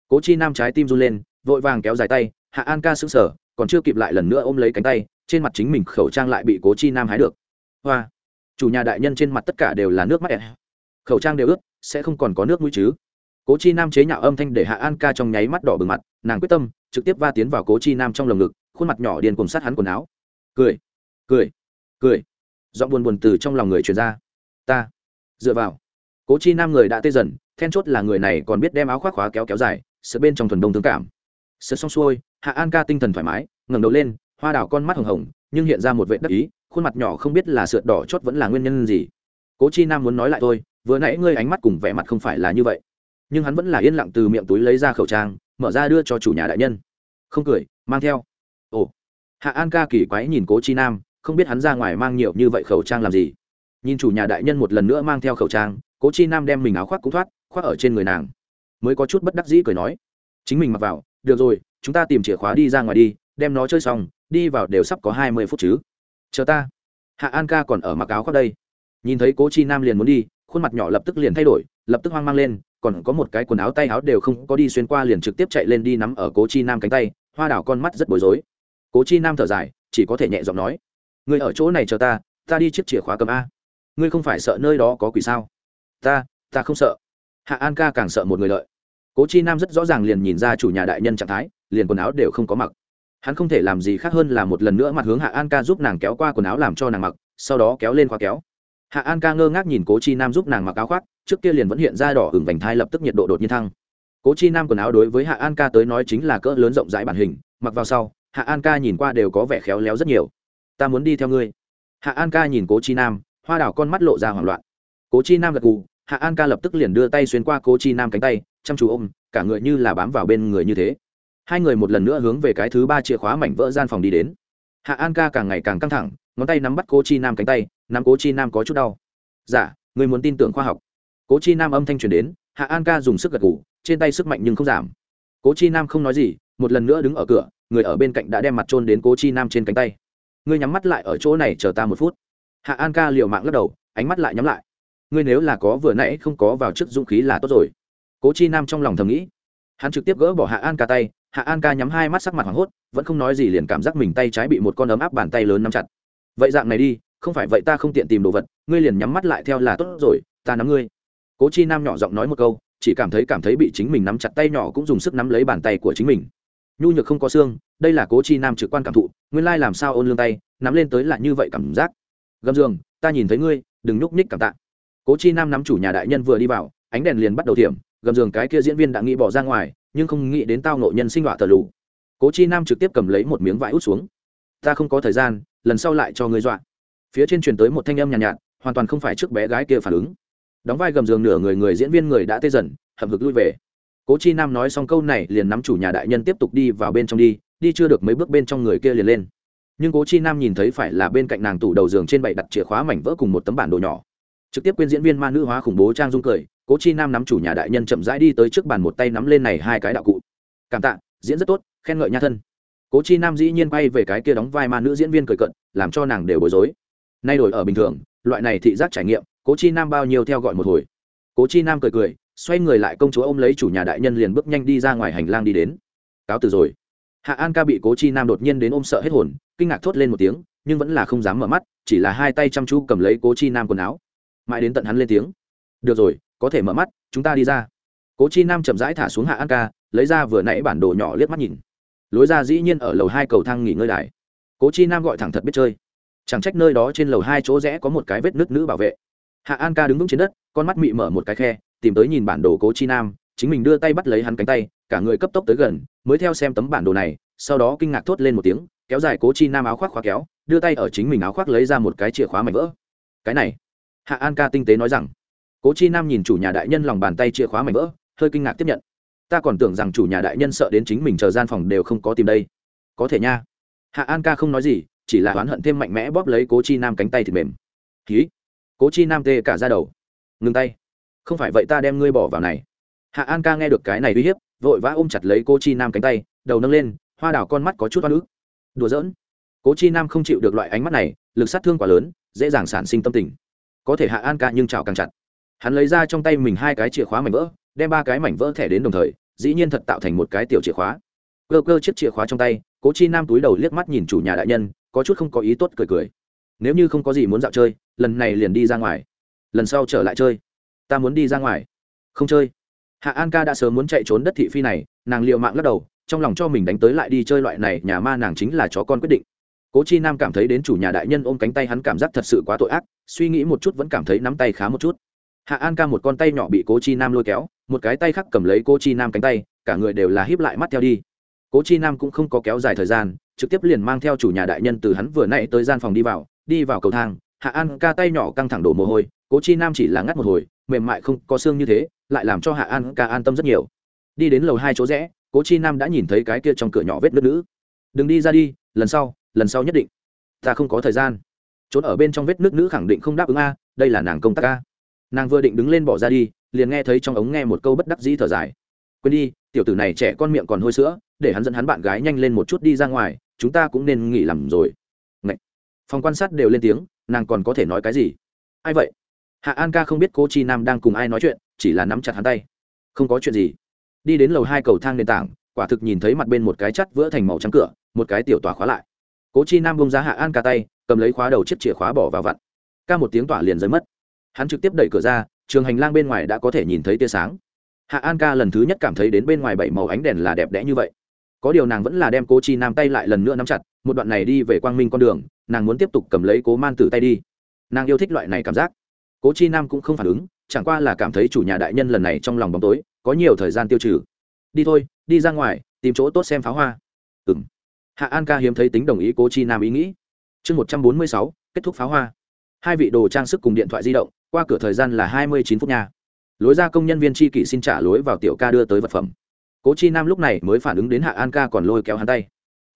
Cố chi nam trái tim run lên, vội vàng kéo dài tay, hạ an ca sững sờ, còn chưa kịp lại lần nữa ôm lấy cánh tay, trên mặt chính mình khẩu trang lại bị cố chi nam hái được. Hoa. Chủ nhà đại nhân trên mặt tất cả đều là nước mắt ẹ khẩu trang đều ướt, sẽ không còn có nước mũi chứ. Cố chi nam chế nhạo âm thanh để hạ an ca trong nháy mắt đỏ bừng mặt, nàng quyết tâm, trực tiếp va tiến vào cố chi nam trong lồng ngực, khuôn mặt nhỏ điền cùng sát hắn quần áo cười cười cười. Giọng buồn buồn từ trong lòng người truyền ra. Ta, dựa vào. Cố chi nam người đã tê dần, then chốt là người này còn biết đem áo khoác khóa kéo kéo dài, sợ bên trong thuần đông thương cảm. Sợ xong xuôi, hạ an ca tinh thần thoải mái, ngẩng đầu lên, hoa đào con mắt hồng hồng, nhưng hiện ra một vệ đắc ý, khuôn mặt nhỏ không biết là sượt đỏ chót vẫn là nguyên nhân gì. Cố chi nam muốn nói lại thôi, vừa nãy ngươi ánh mắt cùng vẻ mặt không phải là như vậy. Nhưng hắn vẫn là yên lặng từ miệng túi lấy ra khẩu trang, mở ra đưa cho chủ nhà đại nhân. Không cười, mang theo. Ồ hạ an ca kỳ quái nhìn cố chi nam, không biết hắn ra ngoài mang nhiều như vậy khẩu trang làm gì. Nhìn chủ nhà đại nhân một lần nữa mang theo khẩu trang, cố chi nam đem mình áo khoác cũng thoát, khoác ở trên người nàng. Mới có chút bất đắc dĩ cười nói, chính mình mặc vào, được rồi, chúng ta tìm chìa khóa đi ra ngoài đi, đem nó chơi xong, đi vào đều sắp có hai mươi phút chứ. Chờ ta. Hạ an ca còn ở mặc áo khoác đây. Nhìn thấy cố chi nam liền muốn đi, khuôn mặt nhỏ lập tức liền thay đổi, lập tức hoang mang lên, còn có một cái quần áo tay áo đều không có đi xuyên qua liền trực tiếp chạy lên đi nắm ở cố chi nam cánh tay, hoa đảo con mắt rất bối rối cố chi nam thở dài, chỉ có thể nhẹ giọng nói người ở chỗ này chờ ta ta đi chiếc chìa khóa cầm a. Ngươi không phải sợ nơi đó có quỷ sao? Ta ta không sợ. Hạ an ca càng sợ một người lợi. Cố chi nam rất rõ ràng liền nhìn ra chủ nhà đại nhân trạng thái, liền quần áo đều không có mặc. Hắn không thể làm gì khác hơn là một lần nữa mặt hướng hạ an ca giúp nàng kéo qua quần áo làm cho nàng mặc, sau đó kéo lên khóa kéo. Hạ an ca ngơ ngác nhìn cố chi nam giúp nàng mặc áo khoác, trước kia liền vẫn hiện ra đỏ hửng vành thai lập tức nhiệt độ đột nhiên thăng. Cố chi nam quần áo đối với hạ an ca tới nói chính là cỡ lớn rộng rãi bản hình, mặc vào sau hạ an ca nhìn qua đều có vẻ khéo léo rất nhiều. Ta muốn đi theo ngươi. Hạ an ca nhìn cố chi nam hoa đảo con mắt lộ ra hoảng loạn. Cố chi nam gật gù hạ an ca lập tức liền đưa tay xuyên qua cố chi nam cánh tay chăm chú ôm cả người như là bám vào bên người như thế. Hai người một lần nữa hướng về cái thứ ba chìa khóa mảnh vỡ gian phòng đi đến. Hạ an ca càng ngày càng căng thẳng ngón tay nắm bắt cố chi nam cánh tay nắm cố chi nam có chút đau. Dạ người muốn tin tưởng khoa học. Cố chi nam âm thanh truyền đến hạ an ca dùng sức gật gù, trên tay sức mạnh nhưng không giảm cố chi nam không nói gì, một lần nữa đứng ở cửa, người ở bên cạnh đã đem mặt trôn đến cố chi nam trên cánh tay. Ngươi nhắm mắt lại ở chỗ này chờ ta một phút. Hạ an ca liều mạng lắc đầu, ánh mắt lại nhắm lại. Ngươi nếu là có vừa nãy không có vào trước dũng khí là tốt rồi. Cố chi nam trong lòng thầm nghĩ. Hắn trực tiếp gỡ bỏ hạ an ca tay, hạ an ca nhắm hai mắt sắc mặt hoảng hốt, vẫn không nói gì liền cảm giác mình tay trái bị một con ấm áp bàn tay lớn nắm chặt. Vậy dạng này đi, không phải vậy ta không tiện tìm đồ vật, ngươi liền nhắm mắt lại theo là tốt rồi, ta nắm ngươi. Cố chi nam nhỏ giọng nói một câu chỉ cảm thấy cảm thấy bị chính mình nắm chặt tay nhỏ cũng dùng sức nắm lấy bàn tay của chính mình. Nhu nhược không có xương đây là cố chi nam trực quan cảm thụ nguyên lai làm sao ôn lương tay nắm lên tới là như vậy cảm giác. Gầm giường ta nhìn thấy ngươi đừng nhúc nhích cảm tạ. Cố chi nam nắm chủ nhà đại nhân vừa đi vào ánh đèn liền bắt đầu thiểm gầm giường cái kia diễn viên đã nghĩ bỏ ra ngoài nhưng không nghĩ đến tao nộ nhân sinh họa thờ lù. Cố chi nam trực tiếp cầm lấy một miếng vải út xuống. Ta không có thời gian lần sau lại cho ngươi dọa. Phía trên truyền tới một thanh âm nhàn nhạt, nhạt hoàn toàn không phải trước bé gái kia phản ứng đóng vai gầm giường nửa người người diễn viên người đã tê dần, hậm hực lui về. Cố chi nam nói xong câu này liền nắm chủ nhà đại nhân tiếp tục đi vào bên trong đi đi chưa được mấy bước bên trong người kia liền lên. Nhưng cố chi nam nhìn thấy phải là bên cạnh nàng tủ đầu giường trên bậy đặt chìa khóa mảnh vỡ cùng một tấm bản đồ nhỏ. Trực tiếp quên diễn viên ma nữ hóa khủng bố trang dung cười, cố chi nam nắm chủ nhà đại nhân chậm rãi đi tới trước bàn một tay nắm lên này hai cái đạo cụ. Cảm tạ, diễn rất tốt, khen ngợi nha thân. Cố chi nam dĩ nhiên quay về cái kia đóng vai ma nữ diễn viên cười cận làm cho nàng đều bối rối. Nay đổi ở bình thường, loại này thị giác trải nghiệm cố chi nam bao nhiêu theo gọi một hồi. Cố chi nam cười cười, xoay người lại công chúa ôm lấy chủ nhà đại nhân liền bước nhanh đi ra ngoài hành lang đi đến. Cáo từ rồi. Hạ an ca bị cố chi nam đột nhiên đến ôm sợ hết hồn, kinh ngạc thốt lên một tiếng, nhưng vẫn là không dám mở mắt, chỉ là hai tay chăm chú cầm lấy cố chi nam quần áo. Mãi đến tận hắn lên tiếng. Được rồi, có thể mở mắt, chúng ta đi ra. Cố chi nam chậm rãi thả xuống hạ an ca, lấy ra vừa nãy bản đồ nhỏ liếc mắt nhìn. Lối ra dĩ nhiên ở lầu hai cầu thang nghỉ ngơi đài. Cố chi nam gọi thẳng thật biết chơi. Chẳng trách nơi đó trên lầu hai chỗ rẽ có một cái vết nứt nữ bảo vệ hạ an ca đứng vững trên đất, con mắt mị mở một cái khe, tìm tới nhìn bản đồ cố chi nam, chính mình đưa tay bắt lấy hắn cánh tay, cả người cấp tốc tới gần, mới theo xem tấm bản đồ này, sau đó kinh ngạc thốt lên một tiếng, kéo dài cố chi nam áo khoác khóa kéo, đưa tay ở chính mình áo khoác lấy ra một cái chìa khóa mảnh vỡ. Cái này, hạ an ca tinh tế nói rằng, cố chi nam nhìn chủ nhà đại nhân lòng bàn tay chìa khóa mảnh vỡ, hơi kinh ngạc tiếp nhận. Ta còn tưởng rằng chủ nhà đại nhân sợ đến chính mình chờ gian phòng đều không có tìm đây. Có thể nha. Hạ an ca không nói gì, chỉ là oán hận thêm mạnh mẽ bóp lấy cố chi nam cánh tay thịt mềm. Ký cố chi nam tê cả ra đầu. Ngừng tay. Không phải vậy ta đem ngươi bỏ vào này. Hạ an ca nghe được cái này uy hiếp, vội vã ôm chặt lấy cô chi nam cánh tay, đầu nâng lên, hoa đào con mắt có chút oan ức. Đùa giỡn. Cố chi nam không chịu được loại ánh mắt này, lực sát thương quá lớn, dễ dàng sản sinh tâm tình. Có thể hạ an ca nhưng chào càng chặt. Hắn lấy ra trong tay mình hai cái chìa khóa mảnh vỡ, đem ba cái mảnh vỡ thẻ đến đồng thời, dĩ nhiên thật tạo thành một cái tiểu chìa khóa. Cơ cơ chiếc chìa khóa trong tay, cố chi nam túi đầu liếc mắt nhìn chủ nhà đại nhân, có chút không có ý tốt cười cười nếu như không có gì muốn dạo chơi, lần này liền đi ra ngoài. Lần sau trở lại chơi. Ta muốn đi ra ngoài. Không chơi. Hạ an ca đã sớm muốn chạy trốn đất thị phi này, nàng l i ề u mạng lắc đầu, trong lòng cho mình đánh tới lại đi chơi loại này, nhà ma nàng chính là chó con quyết định. Cố chi nam cảm thấy đến chủ nhà đại nhân ôm cánh tay hắn cảm giác thật sự quá tội ác, suy nghĩ một chút vẫn cảm thấy nắm tay khá một chút. Hạ an ca một con tay nhỏ bị cố chi nam lôi kéo, một cái tay khác cầm lấy cố chi nam cánh tay, cả người đều là híp lại mắt theo đi. Cố chi nam cũng không có kéo dài thời gian, trực tiếp liền mang theo chủ nhà đại nhân từ hắn vừa nãy tới gian phòng đi vào đi vào cầu thang, hạ an ca tay nhỏ căng thẳng đổ mồ hôi, cố chi nam chỉ là ngắt một hồi, mềm mại không có xương như thế, lại làm cho hạ an ca an tâm rất nhiều. Đi đến lầu hai chỗ rẽ, cố chi nam đã nhìn thấy cái kia trong cửa nhỏ vết nước nữ. Đừng đi ra đi, lần sau lần sau nhất định. Ta không có thời gian. Trốn ở bên trong vết nước nữ khẳng định không đáp ứng a, đây là nàng công tác a. Nàng vừa định đứng lên bỏ ra đi, liền nghe thấy trong ống nghe một câu bất đắc dĩ thở dài. Quên đi, tiểu tử này trẻ con miệng còn hôi sữa, để hắn dẫn hắn bạn gái nhanh lên một chút đi ra ngoài, chúng ta cũng nên nghỉ làm rồi phòng quan sát đều lên tiếng, nàng còn có thể nói cái gì? Ai vậy? Hạ an ca không biết cô chi nam đang cùng ai nói chuyện, chỉ là nắm chặt hắn tay. Không có chuyện gì. Đi đến lầu hai cầu thang nền tảng, quả thực nhìn thấy mặt bên một cái chắt vỡ thành màu trắng cửa, một cái tiểu tỏa khóa lại. Cố chi nam bông ra hạ an ca tay, cầm lấy khóa đầu chiếc chìa khóa bỏ vào vặn. Ca một tiếng tỏa liền rơi mất. Hắn trực tiếp đẩy cửa ra, trường hành lang bên ngoài đã có thể nhìn thấy tia sáng. Hạ an ca lần thứ nhất cảm thấy đến bên ngoài bảy màu ánh đèn là đẹp đẽ như vậy có điều nàng vẫn là đem cố chi nam tay lại lần nữa nắm chặt, một đoạn này đi về quang minh con đường, nàng muốn tiếp tục cầm lấy cố man tử tay đi. Nàng yêu thích loại này cảm giác. Cố chi nam cũng không phản ứng, chẳng qua là cảm thấy chủ nhà đại nhân lần này trong lòng bóng tối, có nhiều thời gian tiêu trừ. Đi thôi, đi ra ngoài, tìm chỗ tốt xem pháo hoa. Ừ m hạ an ca hiếm thấy tính đồng ý cố chi nam ý nghĩ. Chương một trăm bốn mươi sáu, kết thúc pháo hoa. Hai vị đồ trang sức cùng điện thoại di động, qua cửa thời gian là hai mươi chín phút nha. Lối ra công nhân viên tri kỷ xin trả lối vào tiểu ca đưa tới vật phẩm cố chi nam lúc này mới phản ứng đến hạ an ca còn lôi kéo hắn tay.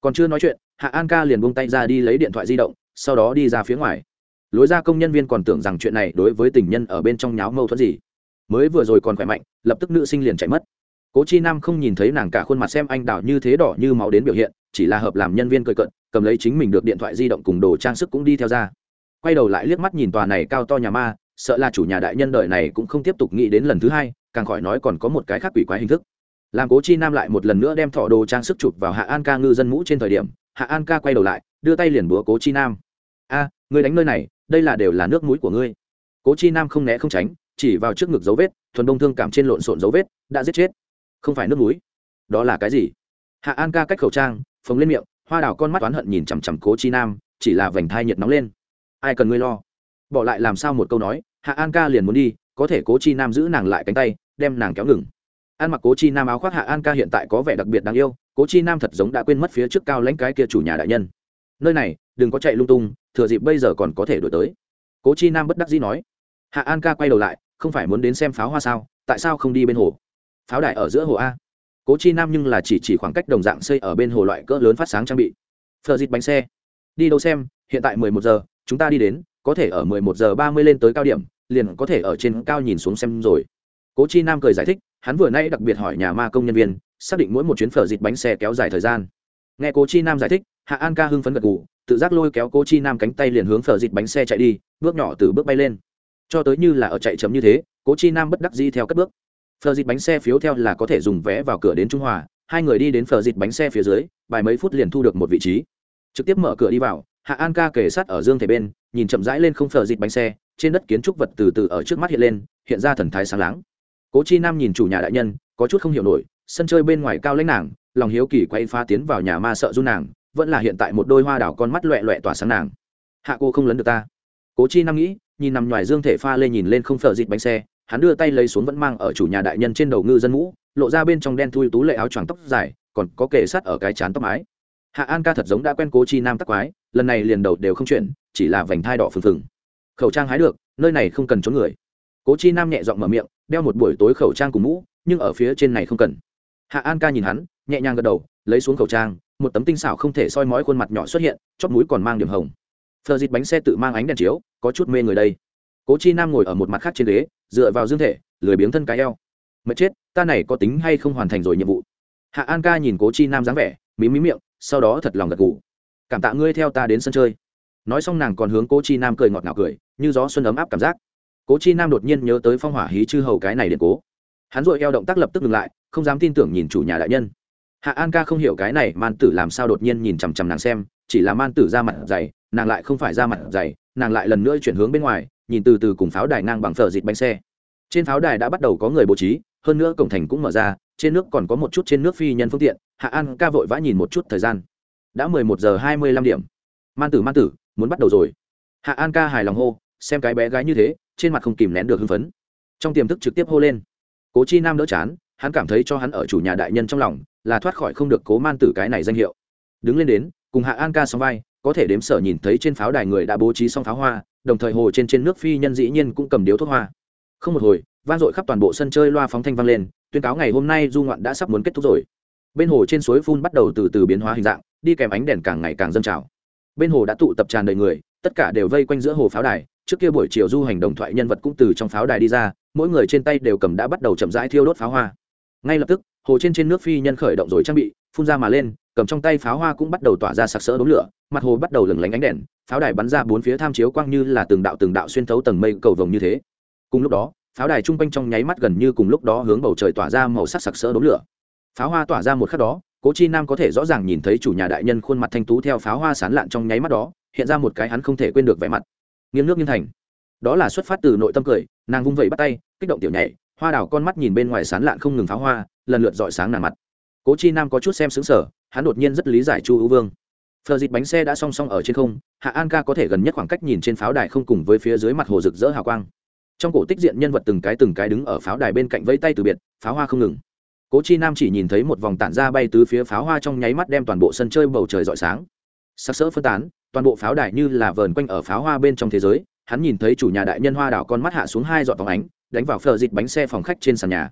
Còn chưa nói chuyện, hạ an ca liền buông tay ra đi lấy điện thoại di động, sau đó đi ra phía ngoài. Lối ra công nhân viên còn tưởng rằng chuyện này đối với tình nhân ở bên trong nháo mâu thuẫn gì. Mới vừa rồi còn khỏe mạnh, lập tức nữ sinh liền chạy mất. Cố chi nam không nhìn thấy nàng cả khuôn mặt xem anh đào như thế đỏ như máu đến biểu hiện, chỉ là hợp làm nhân viên cười cận cầm lấy chính mình được điện thoại di động cùng đồ trang sức cũng đi theo ra. Quay đầu lại liếc mắt nhìn tòa này cao to nhà ma, sợ là chủ nhà đại nhân đời này cũng không tiếp tục nghĩ đến lần thứ hai, càng khỏi nói còn có một cái khác quỷ quái hình thức làm cố chi nam lại một lần nữa đem thọ đồ trang sức chụp vào hạ an ca ngư dân mũ trên thời điểm, hạ an ca quay đầu lại, đưa tay liền búa cố chi nam. A người đánh nơi này, đây là đều là nước mũi của ngươi. Cố chi nam không né không tránh, chỉ vào trước ngực dấu vết, thuần đông thương cảm trên lộn xộn dấu vết, đã giết chết. Không phải nước mũi. Đó là cái gì? Hạ an ca cách khẩu trang, phồng lên miệng, hoa đào con mắt oán hận nhìn chằm chằm cố chi nam, chỉ là vành thai nhiệt nóng lên. Ai cần ngươi lo? Bỏ lại làm sao một câu nói, hạ an ca liền muốn đi, có thể cố chi nam giữ nàng lại cánh tay, đem nàng kéo ngừng ăn mặc cố chi nam áo khoác hạ an ca hiện tại có vẻ đặc biệt đáng yêu, cố chi nam thật giống đã quên mất phía trước cao lãnh cái kia chủ nhà đại nhân. Nơi này, đừng có chạy lung tung, thừa dịp bây giờ còn có thể đổi tới. Cố chi nam bất đắc dĩ nói. Hạ an ca quay đầu lại, không phải muốn đến xem pháo hoa sao, tại sao không đi bên hồ? Pháo đài ở giữa hồ a. Cố chi nam nhưng là chỉ chỉ khoảng cách đồng dạng xây ở bên hồ loại cỡ lớn phát sáng trang bị. Phờ dịt bánh xe. Đi đâu xem, hiện tại mười một giờ, chúng ta đi đến, có thể ở mười một giờ ba mươi lên tới cao điểm, liền có thể ở trên cao nhìn xuống xem rồi. Cố chi nam cười giải thích hắn vừa nay đặc biệt hỏi nhà ma công nhân viên, xác định mỗi một chuyến phở dịt bánh xe kéo dài thời gian. Nghe cố chi nam giải thích, hạ an ca hưng phấn gật gù, tự giác lôi kéo cố chi nam cánh tay liền hướng phở dịt bánh xe chạy đi, bước nhỏ từ bước bay lên. Cho tới như là ở chạy chậm như thế, cố chi nam bất đắc di theo cất bước. Phở dịt bánh xe phiếu theo là có thể dùng vé vào cửa đến trung hòa, hai người đi đến phở dịt bánh xe phía dưới vài mấy phút liền thu được một vị trí. Trực tiếp mở cửa đi vào, hạ an ca kể sát ở dương thể bên, nhìn chậm rãi lên không phở dịt bánh xe, trên đất kiến trúc vật từ từ ở trước mắt hiện lên, hiện ra thần thái sáng láng cố chi nam nhìn chủ nhà đại nhân, có chút không hiểu nổi, sân chơi bên ngoài cao lãnh nàng, lòng hiếu kỳ quay phá tiến vào nhà ma sợ run nàng, vẫn là hiện tại một đôi hoa đảo con mắt loẹ loẹ tỏa sáng nàng. Hạ cô không lấn được ta. Cố chi nam nghĩ, nhìn nằm ngoài dương thể pha lên nhìn lên không phở dịt bánh xe, hắn đưa tay lấy xuống vẫn mang ở chủ nhà đại nhân trên đầu ngư dân mũ, lộ ra bên trong đen thui tú lệ áo choàng tóc dài, còn có kề sắt ở cái chán tóc mái. Hạ an ca thật giống đã quen cố chi nam tắc quái, lần này liền đầu đều không chuyển, chỉ là vành thai đỏ phừng phừng. Khẩu trang hái được, nơi này không cần trốn người cố chi nam nhẹ giọng mở miệng, đeo một buổi tối khẩu trang cùng mũ, nhưng ở phía trên này không cần. Hạ an ca nhìn hắn, nhẹ nhàng gật đầu, lấy xuống khẩu trang, một tấm tinh xảo không thể soi mói khuôn mặt nhỏ xuất hiện, chóp mũi còn mang điểm hồng. Phờ dịt bánh xe tự mang ánh đèn chiếu, có chút mê người đây. Cố chi nam ngồi ở một mặt khác trên ghế, dựa vào dương thể, lười biếng thân cái eo. Mệt chết, ta này có tính hay không hoàn thành rồi nhiệm vụ? Hạ an ca nhìn cố chi nam dáng vẻ, mí mí miệng, sau đó thật lòng gật gù. Cảm tạ ngươi theo ta đến sân chơi. Nói xong nàng còn hướng cố chi nam cười ngọt ngào cười, như gió xuân ấm áp cảm giác cố chi nam đột nhiên nhớ tới phong hỏa hí chư hầu cái này điện cố. Hắn dội eo động tác lập tức ngừng lại, không dám tin tưởng nhìn chủ nhà đại nhân. Hạ an ca không hiểu cái này, man tử làm sao đột nhiên nhìn chằm chằm nàng xem, chỉ là man tử ra mặt dày, nàng lại không phải ra mặt dày, nàng lại lần nữa chuyển hướng bên ngoài, nhìn từ từ cùng pháo đài ngang bằng phở dịt bánh xe. Trên pháo đài đã bắt đầu có người bố trí, hơn nữa cổng thành cũng mở ra, trên nước còn có một chút trên nước phi nhân phương tiện, hạ an ca vội vã nhìn một chút thời gian. Đã mười một giờ hai mươi lăm điểm. Man tử man tử, muốn bắt đầu rồi. Hạ an ca hài lòng hô xem cái bé gái như thế, trên mặt không kìm nén được hưng phấn. Trong tiềm thức trực tiếp hô lên. Cố chi nam đỡ chán, hắn cảm thấy cho hắn ở chủ nhà đại nhân trong lòng là thoát khỏi không được cố man tử cái này danh hiệu. Đứng lên đến, cùng hạ an ca xong vai, có thể đếm sở nhìn thấy trên pháo đài người đã bố trí xong pháo hoa, đồng thời hồ trên trên nước phi nhân dĩ nhiên cũng cầm điếu thuốc hoa. Không một hồi, vang dội khắp toàn bộ sân chơi loa phóng thanh vang lên, tuyên cáo ngày hôm nay du ngoạn đã sắp muốn kết thúc rồi. Bên hồ trên suối phun bắt đầu từ từ biến hóa hình dạng, đi kèm ánh đèn càng ngày càng dâng trào. Bên hồ đã tụ tập tràn đầy người, tất cả đều vây quanh giữa hồ pháo đài trước kia buổi chiều du hành đồng thoại nhân vật cũng từ trong pháo đài đi ra, mỗi người trên tay đều cầm đã bắt đầu chậm rãi thiêu đốt pháo hoa. Ngay lập tức, hồ trên trên nước phi nhân khởi động rồi trang bị, phun ra mà lên, cầm trong tay pháo hoa cũng bắt đầu tỏa ra sặc sỡ đốm lửa, mặt hồ bắt đầu lừng lánh ánh đèn, pháo đài bắn ra bốn phía tham chiếu quang như là từng đạo từng đạo xuyên thấu tầng mây cầu vồng như thế. Cùng lúc đó, pháo đài trung quanh trong nháy mắt gần như cùng lúc đó hướng bầu trời tỏa ra màu sắc sặc sỡ đốm lửa. Pháo hoa tỏa ra một khắc đó, cố chi nam có thể rõ ràng nhìn thấy chủ nhà đại nhân khuôn mặt thanh tú theo pháo hoa sán lạn trong nháy mắt đó, hiện ra một cái hắn không thể quên được vẻ mặt nghiêng nước nghiêng thành. Đó là xuất phát từ nội tâm cười, nàng vung vẩy bắt tay, kích động tiểu nhảy, hoa đào con mắt nhìn bên ngoài sán lạn không ngừng pháo hoa, lần lượt dọi sáng nàng mặt. Cố chi nam có chút xem xứng sở hắn đột nhiên rất lý giải chu hữu vương. Phờ dịt bánh xe đã song song ở trên không, hạ an ca có thể gần nhất khoảng cách nhìn trên pháo đài không cùng với phía dưới mặt hồ rực rỡ hào quang. Trong cổ tích diện nhân vật từng cái từng cái đứng ở pháo đài bên cạnh vẫy tay từ biệt, pháo hoa không ngừng. Cố chi nam chỉ nhìn thấy một vòng tản ra bay từ phía pháo hoa trong nháy mắt đem toàn bộ sân chơi bầu trời rọi sáng. Sắc sỡ phân tán toàn bộ pháo đài như là vờn quanh ở pháo hoa bên trong thế giới, hắn nhìn thấy chủ nhà đại nhân hoa đảo con mắt hạ xuống hai giọt vòng ánh, đánh vào phờ dịt bánh xe phòng khách trên sàn nhà.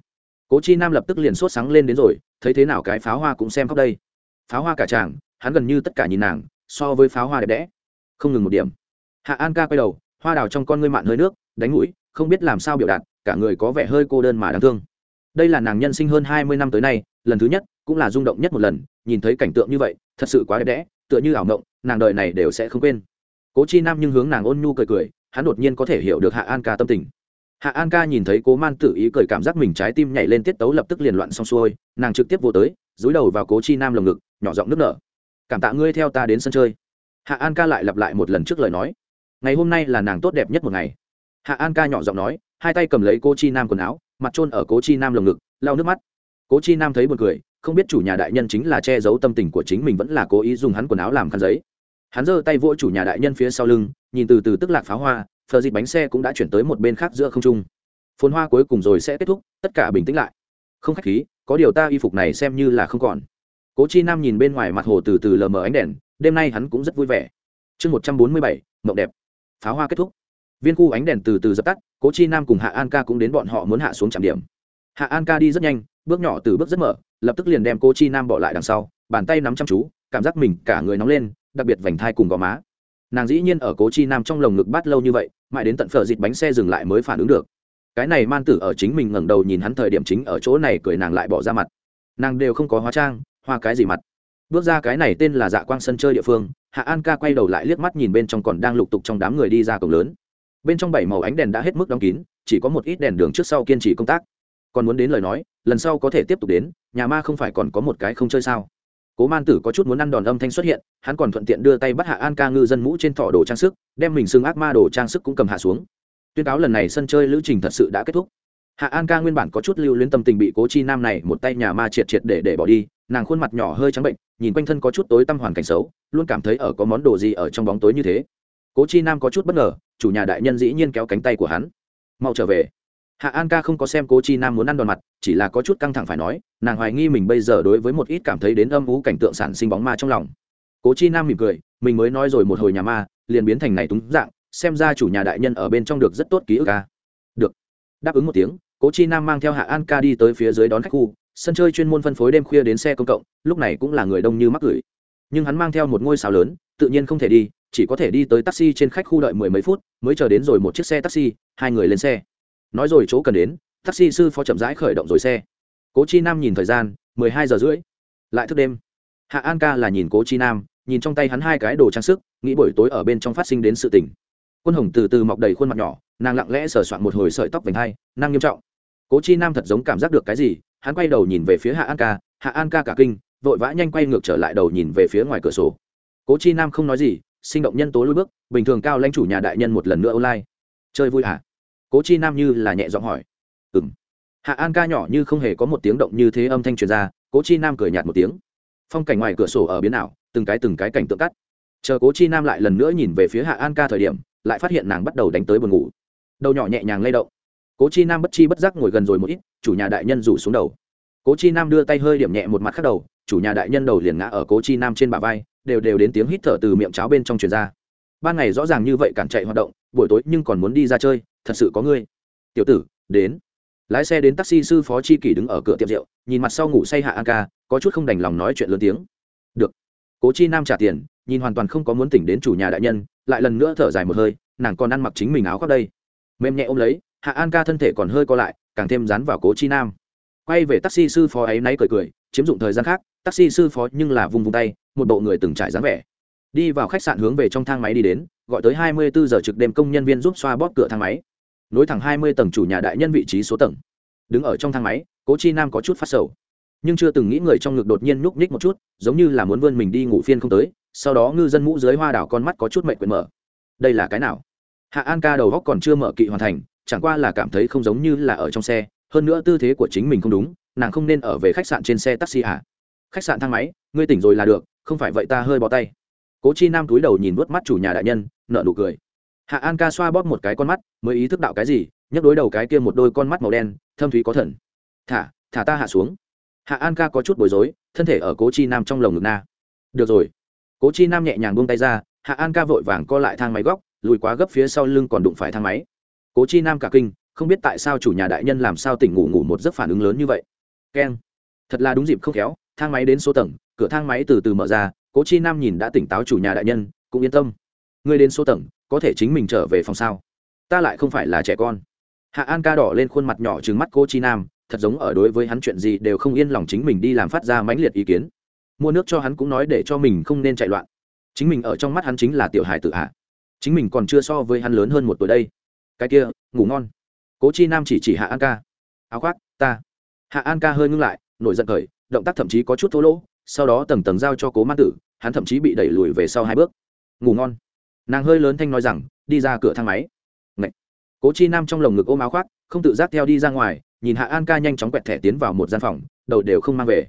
Cố chi nam lập tức liền sốt sáng lên đến rồi, thấy thế nào cái pháo hoa cũng xem khóc đây. Pháo hoa cả chàng hắn gần như tất cả nhìn nàng, so với pháo hoa đẹp đẽ. Không ngừng một điểm. Hạ an ca quay đầu, hoa đào trong con ngươi mạn hơi nước, đánh mũi, không biết làm sao biểu đạt, cả người có vẻ hơi cô đơn mà đáng thương. Đây là nàng nhân sinh hơn hai mươi năm tới nay, lần thứ nhất, cũng là rung động nhất một lần, nhìn thấy cảnh tượng như vậy, thật sự quá đẹp đẽ tựa như ảo mộng, nàng đời này đều sẽ không quên. Cố chi nam nhưng hướng nàng ôn nhu cười cười, hắn đột nhiên có thể hiểu được hạ an ca tâm tình. Hạ an ca nhìn thấy cố man tự ý cười cảm giác mình trái tim nhảy lên tiết tấu lập tức liền loạn xong xuôi, nàng trực tiếp vô tới, dúi đầu vào cố chi nam lồng ngực, nhỏ giọng nước nở. Cảm tạ ngươi theo ta đến sân chơi. Hạ an ca lại lặp lại một lần trước lời nói. Ngày hôm nay là nàng tốt đẹp nhất một ngày. Hạ an ca nhỏ giọng nói, hai tay cầm lấy cô chi nam quần áo, mặt trôn ở cố chi nam lồng ngực, lau nước mắt. Cố chi nam thấy b u ồ n cười không biết chủ nhà đại nhân chính là che giấu tâm tình của chính mình vẫn là cố ý dùng hắn quần áo làm khăn giấy. Hắn giơ tay vỗ chủ nhà đại nhân phía sau lưng, nhìn từ từ tức lạc pháo hoa, phờ dịt bánh xe cũng đã chuyển tới một bên khác giữa không trung. Phồn hoa cuối cùng rồi sẽ kết thúc, tất cả bình tĩnh lại. Không khách khí, có điều ta y phục này xem như là không còn. Cố chi nam nhìn bên ngoài mặt hồ từ từ lờ mờ ánh đèn, đêm nay hắn cũng rất vui vẻ. Chương một trăm bốn mươi bảy, mộng đẹp. Pháo hoa kết thúc. Viên khu ánh đèn từ từ dập tắt, cố chi nam cùng hạ an ca cũng đến bọn họ muốn hạ xuống trạm điểm. Hạ an ca đi rất nhanh, bước nhỏ từ bước rất mở lập tức liền đem cô chi nam bỏ lại đằng sau, bàn tay nắm chăm chú, cảm giác mình cả người nóng lên, đặc biệt vành thai cùng gò má. Nàng dĩ nhiên ở cố chi nam trong lồng ngực bắt lâu như vậy, mãi đến tận phở dịt bánh xe dừng lại mới phản ứng được. Cái này man tử ở chính mình ngẩng đầu nhìn hắn thời điểm chính ở chỗ này cười nàng lại bỏ ra mặt. Nàng đều không có hóa trang, hoa cái gì mặt. Bước ra cái này tên là dạ quang sân chơi địa phương, hạ an ca quay đầu lại liếc mắt nhìn bên trong còn đang lục tục trong đám người đi ra cổng lớn. Bên trong bảy màu ánh đèn đã hết mức đóng kín, chỉ có một ít đèn đường trước sau kiên trì công tác. Còn muốn đến lời nói, lần sau có thể tiếp tục đến nhà ma không phải còn có một cái không chơi sao? Cố man tử có chút muốn ăn đòn âm thanh xuất hiện, hắn còn thuận tiện đưa tay bắt hạ an ca ngư dân mũ trên thỏ đồ trang sức, đem mình xưng ác ma đồ trang sức cũng cầm hạ xuống. Tuyên cáo lần này sân chơi lữ trình thật sự đã kết thúc. Hạ an ca nguyên bản có chút lưu luyến tâm tình bị cố chi nam này một tay nhà ma triệt triệt để để bỏ đi, nàng khuôn mặt nhỏ hơi trắng bệnh, nhìn quanh thân có chút tối tăm hoàn cảnh xấu, luôn cảm thấy ở có món đồ gì ở trong bóng tối như thế. Cố chi nam có chút bất ngờ, chủ nhà đại nhân dĩ nhiên kéo cánh tay của hắn. Mau trở về hạ an ca không có xem cố chi nam muốn ăn đòn mặt, chỉ là có chút căng thẳng phải nói, nàng hoài nghi mình bây giờ đối với một ít cảm thấy đến âm ú cảnh tượng sản sinh bóng ma trong lòng. Cố chi nam mỉm cười, mình mới nói rồi một hồi nhà ma, liền biến thành này túng dạng, xem ra chủ nhà đại nhân ở bên trong được rất tốt ký ức ca được. Đáp ứng một tiếng, cố chi nam mang theo hạ an ca đi tới phía dưới đón khách khu, sân chơi chuyên môn phân phối đêm khuya đến xe công cộng, lúc này cũng là người đông như mắc gửi nhưng hắn mang theo một ngôi sao lớn, tự nhiên không thể đi, chỉ có thể đi tới taxi trên khách khu đợi mười mấy phút, mới chờ đến rồi một chiếc xe taxi, hai người lên xe nói rồi chỗ cần đến, taxi sư phó chậm rãi khởi động rồi xe. Cố chi nam nhìn thời gian, mười hai giờ rưỡi. Lại thức đêm. Hạ an ca là nhìn cố chi nam, nhìn trong tay hắn hai cái đồ trang sức, nghĩ buổi tối ở bên trong phát sinh đến sự tình. Quân hồng từ từ mọc đầy khuôn mặt nhỏ, nàng lặng lẽ sờ soạn một hồi sợi tóc vành hai nàng nghiêm trọng. Cố chi nam thật giống cảm giác được cái gì, hắn quay đầu nhìn về phía hạ an ca, hạ an ca cả kinh, vội vã nhanh quay ngược trở lại đầu nhìn về phía ngoài cửa sổ. Cố chi nam không nói gì, sinh động nhân tố lui bước, bình thường cao lãnh chủ nhà đại nhân một lần nữa online. Chơi vui hả? Cố chi nam như là nhẹ giọng hỏi. Ừ m hạ an ca nhỏ như không hề có một tiếng động như thế âm thanh truyền ra, cố chi nam cười nhạt một tiếng. Phong cảnh ngoài cửa sổ ở biến ảo, từng cái từng cái cảnh tượng cắt. Chờ cố chi nam lại lần nữa nhìn về phía hạ an ca thời điểm, lại phát hiện nàng bắt đầu đánh tới buồn ngủ. Đầu nhỏ nhẹ nhàng lay động. Cố chi nam bất chi bất giác ngồi gần rồi một ít, chủ nhà đại nhân rủ xuống đầu. Cố chi nam đưa tay hơi điểm nhẹ một mặt khác đầu, chủ nhà đại nhân đầu liền ngã ở cố chi nam trên bả vai, đều đều đến tiếng hít thở từ miệng cháo bên trong truyền ra. Ban ngày rõ ràng như vậy cản chạy hoạt động, buổi tối nhưng còn muốn đi ra chơi thật sự có ngươi. Tiểu tử, đến. Lái xe đến taxi sư phó chi kỷ đứng ở cửa tiệm rượu, nhìn mặt sau ngủ say hạ an ca có chút không đành lòng nói chuyện lớn tiếng. Được. Cố chi nam trả tiền, nhìn hoàn toàn không có muốn tỉnh đến chủ nhà đại nhân, lại lần nữa thở dài một hơi, nàng còn ăn mặc chính mình áo khoác đây. Mềm nhẹ ôm lấy, hạ an ca thân thể còn hơi co lại, càng thêm dán vào cố chi nam. Quay về taxi sư phó ấy náy cười cười, chiếm dụng thời gian khác, taxi sư phó nhưng là vung vung tay, một bộ người từng trải dáng vẻ. Đi vào khách sạn hướng về trong thang máy đi đến, gọi tới hai mươi bốn giờ trực đêm công nhân viên giúp xoa bóp cửa thang máy nối thẳng hai mươi tầng chủ nhà đại nhân vị trí số tầng. Đứng ở trong thang máy, cố chi nam có chút phát sầu. Nhưng chưa từng nghĩ người trong ngực đột nhiên nhúc nhích một chút, giống như là muốn vươn mình đi ngủ phiên không tới, sau đó ngư dân mũ dưới hoa đảo con mắt có chút mệnh quyền mở. Đây là cái nào? Hạ an ca đầu góc còn chưa mở kỵ hoàn thành, chẳng qua là cảm thấy không giống như là ở trong xe, hơn nữa tư thế của chính mình không đúng, nàng không nên ở về khách sạn trên xe taxi à. khách sạn thang máy, ngươi tỉnh rồi là được, không phải vậy ta hơi bỏ tay. Cố chi nam túi đầu nhìn vớt mắt chủ nhà đại nhân nợ nụ cười hạ an ca xoa bóp một cái con mắt, mới ý thức đạo cái gì, nhấc đối đầu cái kia một đôi con mắt màu đen, thâm thúy có thần. Thả thả ta hạ xuống. Hạ an ca có chút bối rối, thân thể ở cố chi nam trong lồng ngực na. Được rồi. Cố chi nam nhẹ nhàng buông tay ra, hạ an ca vội vàng co lại thang máy góc, lùi quá gấp phía sau lưng còn đụng phải thang máy. Cố chi nam cả kinh, không biết tại sao chủ nhà đại nhân làm sao tỉnh ngủ ngủ một giấc phản ứng lớn như vậy. Keng. Thật là đúng dịp không khéo, thang máy đến số tầng, cửa thang máy từ từ mở ra, cố chi nam nhìn đã tỉnh táo chủ nhà đại nhân, cũng yên tâm ngươi đến số tầng, có thể chính mình trở về phòng sao? Ta lại không phải là trẻ con. Hạ an ca đỏ lên khuôn mặt nhỏ trừng mắt cô chi nam, thật giống ở đối với hắn chuyện gì đều không yên lòng chính mình đi làm phát ra mãnh liệt ý kiến. Mua nước cho hắn cũng nói để cho mình không nên chạy loạn. Chính mình ở trong mắt hắn chính là tiểu hài tự hạ chính mình còn chưa so với hắn lớn hơn một tuổi đây. Cái kia, ngủ ngon. Cố chi nam chỉ chỉ hạ an ca. Áo khoác, ta. Hạ an ca hơi ngưng lại, nổi giận khởi, động tác thậm chí có chút thô lỗ, sau đó tầng tầng giao cho cố man tử, hắn thậm chí bị đẩy lùi về sau hai bước. Ngủ ngon nàng hơi lớn thanh nói rằng, đi ra cửa thang máy. Ngậy. cố chi nam trong lồng ngực ôm áo khoác, không tự giác theo đi ra ngoài, nhìn hạ an ca nhanh chóng quẹt thẻ tiến vào một gian phòng, đầu đều không mang về.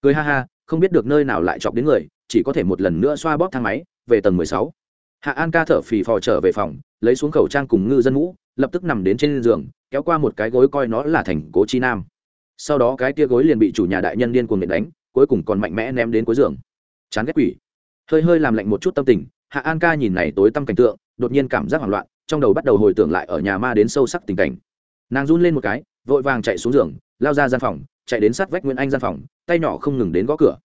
Cười ha ha, không biết được nơi nào lại chọc đến người, chỉ có thể một lần nữa xoa bóp thang máy, về tầng mười sáu. Hạ an ca thở phì phò trở về phòng, lấy xuống khẩu trang cùng ngư dân ngũ lập tức nằm đến trên giường, kéo qua một cái gối coi nó là thành cố chi nam. Sau đó cái tia gối liền bị chủ nhà đại nhân điên cuồng nện đánh, cuối cùng còn mạnh mẽ ném đến cuối giường. Chán ghét quỷ. Hơi hơi làm lạnh một chút tâm tình hạ an ca nhìn này tối tăm cảnh tượng, đột nhiên cảm giác hoảng loạn, trong đầu bắt đầu hồi tưởng lại ở nhà ma đến sâu sắc tình cảnh. Nàng run lên một cái, vội vàng chạy xuống giường, lao ra gian phòng, chạy đến sát vách nguyễn anh gian phòng, tay nhỏ không ngừng đến gõ cửa.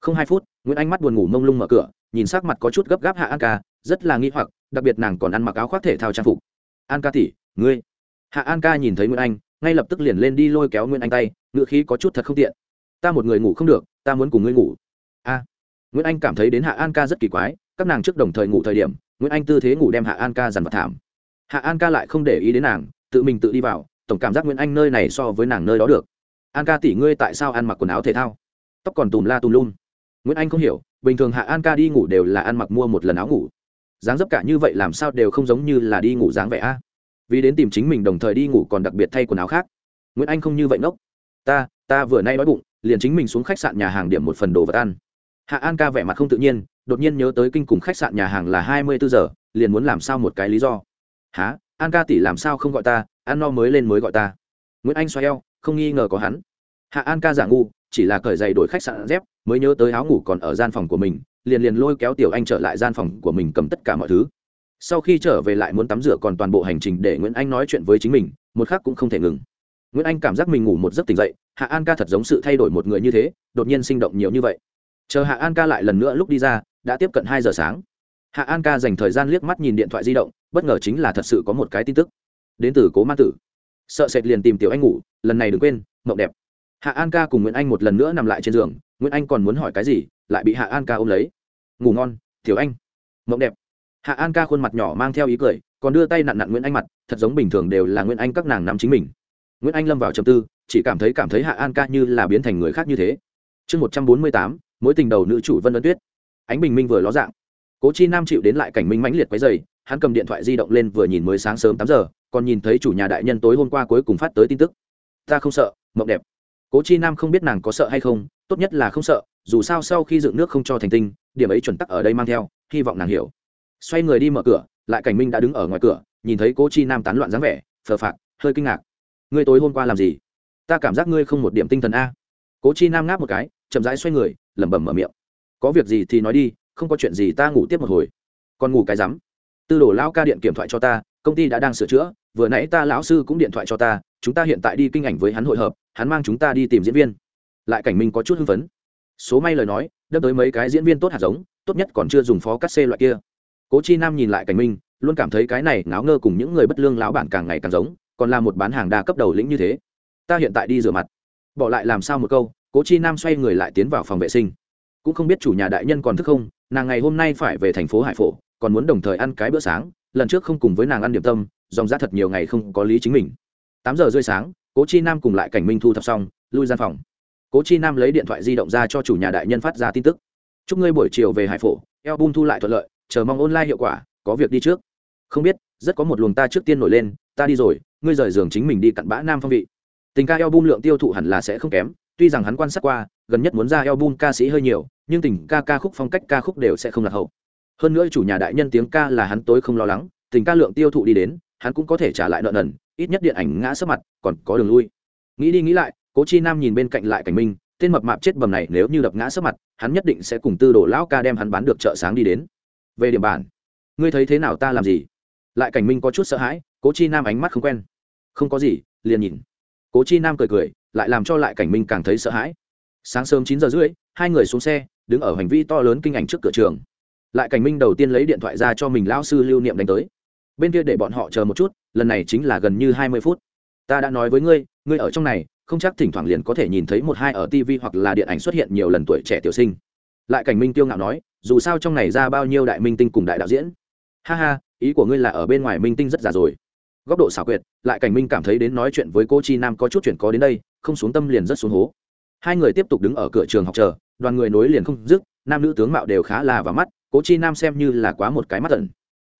Không hai phút, nguyễn anh mắt buồn ngủ mông lung mở cửa, nhìn sắc mặt có chút gấp gáp hạ an ca, rất là nghi hoặc, đặc biệt nàng còn ăn mặc áo khoác thể thao trang phục. An ca tỉ ngươi? Hạ an ca nhìn thấy nguyễn anh, ngay lập tức liền lên đi lôi kéo nguyễn anh tay ngựa khí có chút thật không tiện. Ta một người ngủ không được, ta muốn cùng ngươi ngủ. A. Nguyễn anh cảm thấy đến hạ an ca rất kỳ quái các nàng trước đồng thời ngủ thời điểm, nguyễn anh tư thế ngủ đem hạ an ca dằn vào thảm. Hạ an ca lại không để ý đến nàng, tự mình tự đi vào, tổng cảm giác nguyễn anh nơi này so với nàng nơi đó được. An ca tỷ ngươi tại sao ăn mặc quần áo thể thao? Tóc còn tùm la tùm lum. Nguyễn anh không hiểu, bình thường hạ an ca đi ngủ đều là ăn mặc mua một lần áo ngủ. Dáng dấp cả như vậy làm sao đều không giống như là đi ngủ dáng vẻ a. Vì đến tìm chính mình đồng thời đi ngủ còn đặc biệt thay quần áo khác. Nguyễn anh không như vậy ngốc. Ta ta vừa nay đói bụng, liền chính mình xuống khách sạn nhà hàng điểm một phần đồ vật ăn. Hạ an ca vẻ mặt không tự nhiên đột nhiên nhớ tới kinh cùng khách sạn nhà hàng là hai mươi bốn giờ, liền muốn làm sao một cái lý do. Há an ca tỷ làm sao không gọi ta? Ăn no mới lên mới gọi ta. Nguyễn anh xoay eo, không nghi ngờ có hắn. Hạ an ca giả ngu, chỉ là cởi giày đổi khách sạn dép, mới nhớ tới áo ngủ còn ở gian phòng của mình, liền liền lôi kéo tiểu anh trở lại gian phòng của mình cầm tất cả mọi thứ. Sau khi trở về lại muốn tắm rửa còn toàn bộ hành trình để nguyễn anh nói chuyện với chính mình, một khác cũng không thể ngừng. Nguyễn anh cảm giác mình ngủ một giấc tỉnh dậy, hạ an ca thật giống sự thay đổi một người như thế, đột nhiên sinh động nhiều như vậy. Chờ hạ an ca lại lần nữa lúc đi ra đã tiếp cận hai giờ sáng. Hạ an ca dành thời gian liếc mắt nhìn điện thoại di động, bất ngờ chính là thật sự có một cái tin tức. Đến từ cố ma tử. Sợ sệt liền tìm tiểu anh ngủ, lần này đừng quên, mộng đẹp. Hạ an ca cùng nguyễn anh một lần nữa nằm lại trên giường, nguyễn anh còn muốn hỏi cái gì, lại bị hạ an ca ôm lấy. Ngủ ngon, tiểu anh. Mộng đẹp. Hạ an ca khuôn mặt nhỏ mang theo ý cười, còn đưa tay nặn nặn nguyễn anh mặt, thật giống bình thường đều là nguyễn anh các nàng nắm chính mình. Nguyễn anh lâm vào trầm tư, chỉ cảm thấy cảm thấy hạ an ca như là biến thành người khác như thế. Chương một trăm bốn mươi tám, mối tình đầu nữ chủ vân ân tuyết ánh bình minh vừa ló dạng. Cố chi nam chịu đến lại cảnh minh mãnh liệt quấy dày hắn cầm điện thoại di động lên vừa nhìn mới sáng sớm tám giờ, còn nhìn thấy chủ nhà đại nhân tối hôm qua cuối cùng phát tới tin tức. Ta không sợ, mộng đẹp. Cố chi nam không biết nàng có sợ hay không, tốt nhất là không sợ, dù sao sau khi dựng nước không cho thành tinh, điểm ấy chuẩn tắc ở đây mang theo, hy vọng nàng hiểu. Xoay người đi mở cửa, lại cảnh minh đã đứng ở ngoài cửa, nhìn thấy cố chi nam tán loạn dáng vẻ, phờ phạc, hơi kinh ngạc. Ngươi tối hôm qua làm gì? Ta cảm giác ngươi không một điểm tinh thần a. Cố chi nam ngáp một cái, chậm rãi xoay người, lẩm bẩm mở miệng có việc gì thì nói đi, không có chuyện gì ta ngủ tiếp một hồi. Còn ngủ cái rắm. Tư đồ lão ca điện kiểm thoại cho ta, công ty đã đang sửa chữa, vừa nãy ta lão sư cũng điện thoại cho ta, chúng ta hiện tại đi kinh ảnh với hắn hội hợp, hắn mang chúng ta đi tìm diễn viên. Lại cảnh minh có chút hưng phấn. Số may lời nói, đâm tới mấy cái diễn viên tốt hạt giống, tốt nhất còn chưa dùng phó cắt xê loại kia. Cố chi nam nhìn lại cảnh minh luôn cảm thấy cái này ngáo ngơ cùng những người bất lương lão bản càng ngày càng giống, còn là một bán hàng đa cấp đầu lĩnh như thế. Ta hiện tại đi rửa mặt. Bỏ lại làm sao một câu, cố chi nam xoay người lại tiến vào phòng vệ sinh cũng không biết chủ nhà đại nhân còn thức không, nàng ngày hôm nay phải về thành phố hải phổ, còn muốn đồng thời ăn cái bữa sáng, lần trước không cùng với nàng ăn điểm tâm, dòng ra thật nhiều ngày không có lý chính mình. Tám giờ rơi sáng, cố chi nam cùng lại cảnh minh thu thập xong, lui gian phòng. Cố chi nam lấy điện thoại di động ra cho chủ nhà đại nhân phát ra tin tức. Chúc ngươi buổi chiều về hải phổ eo bung thu lại thuận lợi, chờ mong online hiệu quả, có việc đi trước. Không biết, rất có một luồng ta trước tiên nổi lên, ta đi rồi, ngươi rời giường chính mình đi cặn bã nam phong vị. Tình ca eo bung lượng tiêu thụ hẳn là sẽ không kém, tuy rằng hắn quan sát qua, gần nhất muốn ra eo bung ca sĩ hơi nhiều nhưng tình ca ca khúc phong cách ca khúc đều sẽ không lạc hậu. Hơn nữa chủ nhà đại nhân tiếng ca là hắn tối không lo lắng, tình ca lượng tiêu thụ đi đến, hắn cũng có thể trả lại nợ nần, ít nhất điện ảnh ngã sấp mặt, còn có đường lui. Nghĩ đi nghĩ lại, cố chi nam nhìn bên cạnh lại cảnh minh, tên mập mạp chết bầm này nếu như đập ngã sấp mặt, hắn nhất định sẽ cùng tư đồ lão ca đem hắn bán được chợ sáng đi đến. Về điểm bản, ngươi thấy thế nào ta làm gì? Lại cảnh minh có chút sợ hãi, cố chi nam ánh mắt không quen. Không có gì, liền nhìn. Cố chi nam cười cười, lại làm cho lại cảnh minh càng thấy sợ hãi. Sáng sớm chín giờ rưỡi, hai người xuống xe đứng ở hành vi to lớn kinh ảnh trước cửa trường. Lại cảnh minh đầu tiên lấy điện thoại ra cho mình lão sư lưu niệm đánh tới. Bên kia để bọn họ chờ một chút, lần này chính là gần như hai mươi phút. Ta đã nói với ngươi ngươi ở trong này, không chắc thỉnh thoảng liền có thể nhìn thấy một hai ở tv hoặc là điện ảnh xuất hiện nhiều lần tuổi trẻ tiểu sinh. Lại cảnh minh tiêu ngạo nói, dù sao trong này ra bao nhiêu đại minh tinh cùng đại đạo diễn. Ha ha, ý của ngươi là ở bên ngoài minh tinh rất già rồi. Góc độ xảo quyệt, lại cảnh minh cảm thấy đến nói chuyện với cô chi nam có chút chuyện có đến đây, không xuống tâm liền rất xuống hố. Hai người tiếp tục đứng ở cửa trường học chờ đoàn người nối liền không dứt, nam nữ tướng mạo đều khá là và mắt, cố chi nam xem như là quá một cái mắt tận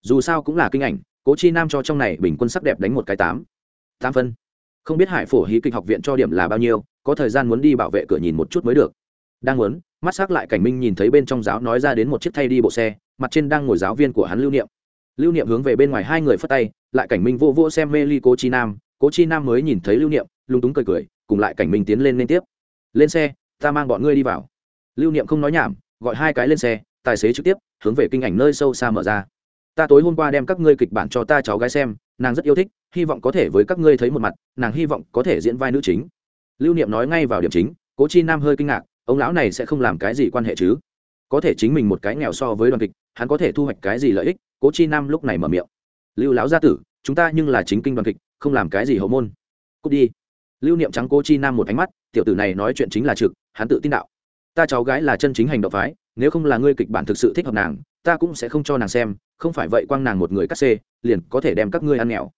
dù sao cũng là kinh ảnh, cố chi nam cho trong này bình quân sắc đẹp đánh một cái tám. Tám phân. Không biết hải phổ hí kịch học viện cho điểm là bao nhiêu, có thời gian muốn đi bảo vệ cửa nhìn một chút mới được. Đang muốn, mắt s ắ c lại cảnh minh nhìn thấy bên trong giáo nói ra đến một chiếc thay đi bộ xe, mặt trên đang ngồi giáo viên của hắn lưu niệm. Lưu niệm hướng về bên ngoài hai người phất tay, lại cảnh minh vô vô xem mê ly cố chi nam, cố chi nam mới nhìn thấy lưu niệm lung túng cười cười, cùng lại cảnh minh tiến lên liên tiếp. Lên xe, ta mang bọn ngươi đi vào lưu niệm không nói nhảm, gọi hai cái lên xe, tài xế trực tiếp, hướng về kinh ảnh nơi sâu xa mở ra. Ta tối hôm qua đem các ngươi kịch bản cho ta cháu gái xem, nàng rất yêu thích, hy vọng có thể với các ngươi thấy một mặt, nàng hy vọng có thể diễn vai nữ chính. Lưu niệm nói ngay vào điểm chính, cố chi nam hơi kinh ngạc, ông lão này sẽ không làm cái gì quan hệ chứ? Có thể chính mình một cái nghèo so với đoàn kịch, hắn có thể thu hoạch cái gì lợi ích? Cố chi nam lúc này mở miệng. Lưu lão gia tử, chúng ta nhưng là chính kinh đoàn kịch, không làm cái gì hậu môn. Cút đi. Lưu niệm trắng cố chi nam một ánh mắt, tiểu tử này nói chuyện chính là trực, hắn tự tin đạo ta cháu gái là chân chính hành động phái, nếu không là ngươi kịch bản thực sự thích hợp nàng, ta cũng sẽ không cho nàng xem, không phải vậy quang nàng một người cắt xê, liền có thể đem các ngươi ăn nghèo.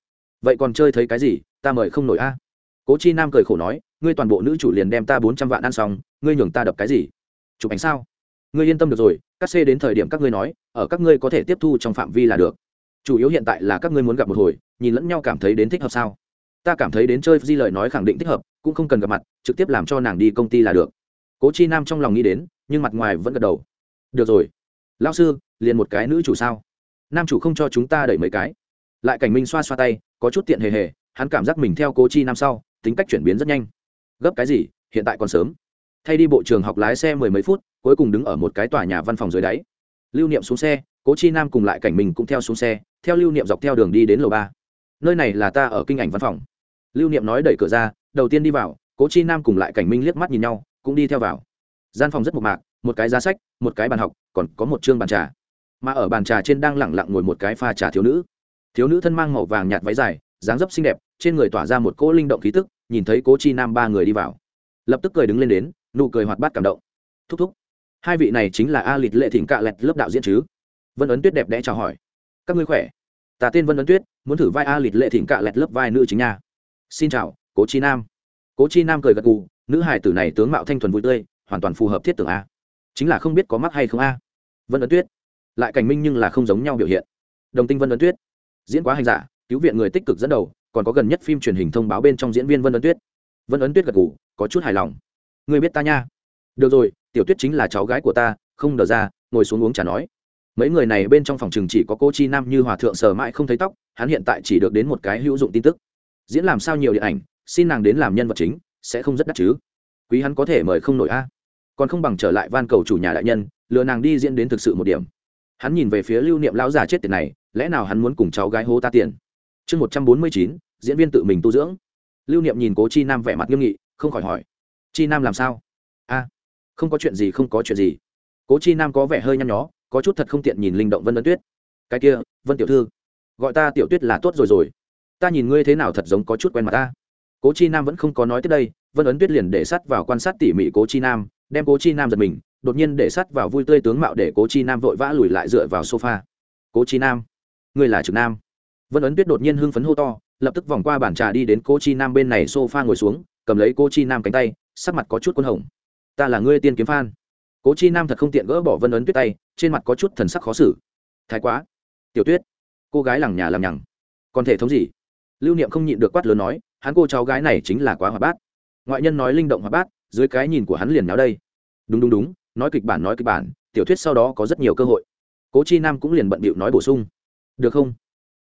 Vậy còn chơi thấy cái gì, ta mời không nổi a. Cố chi nam cười khổ nói, ngươi toàn bộ nữ chủ liền đem ta bốn trăm vạn ăn xong, ngươi nhường ta đập cái gì? Chụp ảnh sao? Ngươi yên tâm được rồi, cắt xê đến thời điểm các ngươi nói, ở các ngươi có thể tiếp thu trong phạm vi là được. Chủ yếu hiện tại là các ngươi muốn gặp một hồi, nhìn lẫn nhau cảm thấy đến thích hợp sao? Ta cảm thấy đến chơi di lời nói khẳng định thích hợp, cũng không cần gặp mặt, trực tiếp làm cho nàng đi công ty là được cố chi nam trong lòng nghĩ đến nhưng mặt ngoài vẫn gật đầu được rồi lao sư liền một cái nữ chủ sao nam chủ không cho chúng ta đẩy mấy cái lại cảnh minh xoa xoa tay có chút tiện hề hề hắn cảm giác mình theo cố chi Nam sau tính cách chuyển biến rất nhanh gấp cái gì hiện tại còn sớm thay đi bộ trường học lái xe mười mấy phút cuối cùng đứng ở một cái tòa nhà văn phòng dưới đáy lưu niệm xuống xe cố chi nam cùng lại cảnh mình cũng theo xuống xe theo lưu niệm dọc theo đường đi đến lầu ba nơi này là ta ở kinh ảnh văn phòng lưu niệm nói đẩy cửa ra đầu tiên đi vào cố chi nam cùng lại cảnh minh liếc mắt nhìn nhau cũng đi theo vào. Gian phòng rất mộc mạc, một cái giá sách, một cái bàn học, còn có một chương bàn trà. Mà ở bàn trà trên đang lẳng lặng ngồi một cái pha trà thiếu nữ. Thiếu nữ thân mang màu vàng nhạt váy dài, dáng dấp xinh đẹp, trên người tỏa ra một cỗ linh động khí tức, nhìn thấy cố chi nam ba người đi vào. Lập tức cười đứng lên đến, nụ cười hoạt bát cảm động. Thúc thúc, hai vị này chính là a lịt lệ thỉnh cạ lẹt lớp đạo diễn chứ? Vân ấn tuyết đẹp đẽ chào hỏi. Các ngươi khỏe? Ta tên vân ấn tuyết, muốn thử vai a lịt lệ thỉnh cạ lẹt lớp vai nữ chính nhà xin chào, cố chi nam. Cố chi nam cười gật gù nữ hài tử này tướng mạo thanh thuần vui tươi, hoàn toàn phù hợp thiết tưởng a. Chính là không biết có mắc hay không a. Vân ấn tuyết. Lại cảnh minh nhưng là không giống nhau biểu hiện. Đồng tinh vân ấn tuyết. Diễn quá hành giả, cứu viện người tích cực dẫn đầu, còn có gần nhất phim truyền hình thông báo bên trong diễn viên vân ấn tuyết. Vân ấn tuyết gật ngủ có chút hài lòng. Người biết ta nha. Được rồi, tiểu tuyết chính là cháu gái của ta, không đờ ra, ngồi xuống uống trà nói. Mấy người này bên trong phòng trường chỉ có cô chi nam như hòa thượng sờ mãi không thấy tóc, hắn hiện tại chỉ được đến một cái hữu dụng tin tức. Diễn làm sao nhiều điện ảnh, xin nàng đến làm nhân vật chính sẽ không rất đắt chứ. Quý hắn có thể mời không nổi a. Còn không bằng trở lại van cầu chủ nhà đại nhân, lừa nàng đi diễn đến thực sự một điểm. Hắn nhìn về phía lưu niệm lão già chết tiền này, lẽ nào hắn muốn cùng cháu gái hô ta tiền? Chương một trăm bốn mươi chín, diễn viên tự mình tu dưỡng. Lưu niệm nhìn cố chi nam vẻ mặt nghiêm nghị, không khỏi hỏi. Chi nam làm sao? A, không có chuyện gì, không có chuyện gì. Cố chi nam có vẻ hơi nhăn nhó, có chút thật không tiện nhìn linh động vân ấn tuyết. Cái kia, vân tiểu thư, gọi ta tiểu tuyết là tốt rồi rồi. Ta nhìn ngươi thế nào thật giống có chút quen mặt ta cố chi nam vẫn không có nói tiếp đây, vân ấn tuyết liền để sắt vào quan sát tỉ mỉ cố chi nam, đem cố chi nam giật mình, đột nhiên để sắt vào vui tươi tướng mạo để cố chi nam vội vã lùi lại dựa vào sofa. Cố chi nam ngươi là trực nam. Vân ấn tuyết đột nhiên hưng phấn hô to, lập tức vòng qua bàn trà đi đến cố chi nam bên này sofa ngồi xuống, cầm lấy cố chi nam cánh tay, sắc mặt có chút quân hồng. Ta là ngươi tiên kiếm phan cố chi nam thật không tiện gỡ bỏ vân ấn tuyết tay, trên mặt có chút thần sắc khó xử. Thái quá. Tiểu tuyết, cô gái lằng nhà làm nhằng. Còn thể thống gì? Lưu niệm không nhịn được quát lớn nói hắn cô cháu gái này chính là quá hoạt bát. Ngoại nhân nói linh động hoạt bát, dưới cái nhìn của hắn liền nháo đây. Đúng đúng đúng, nói kịch bản nói kịch bản, tiểu thuyết sau đó có rất nhiều cơ hội. Cố chi nam cũng liền bận bịu nói bổ sung. Được không?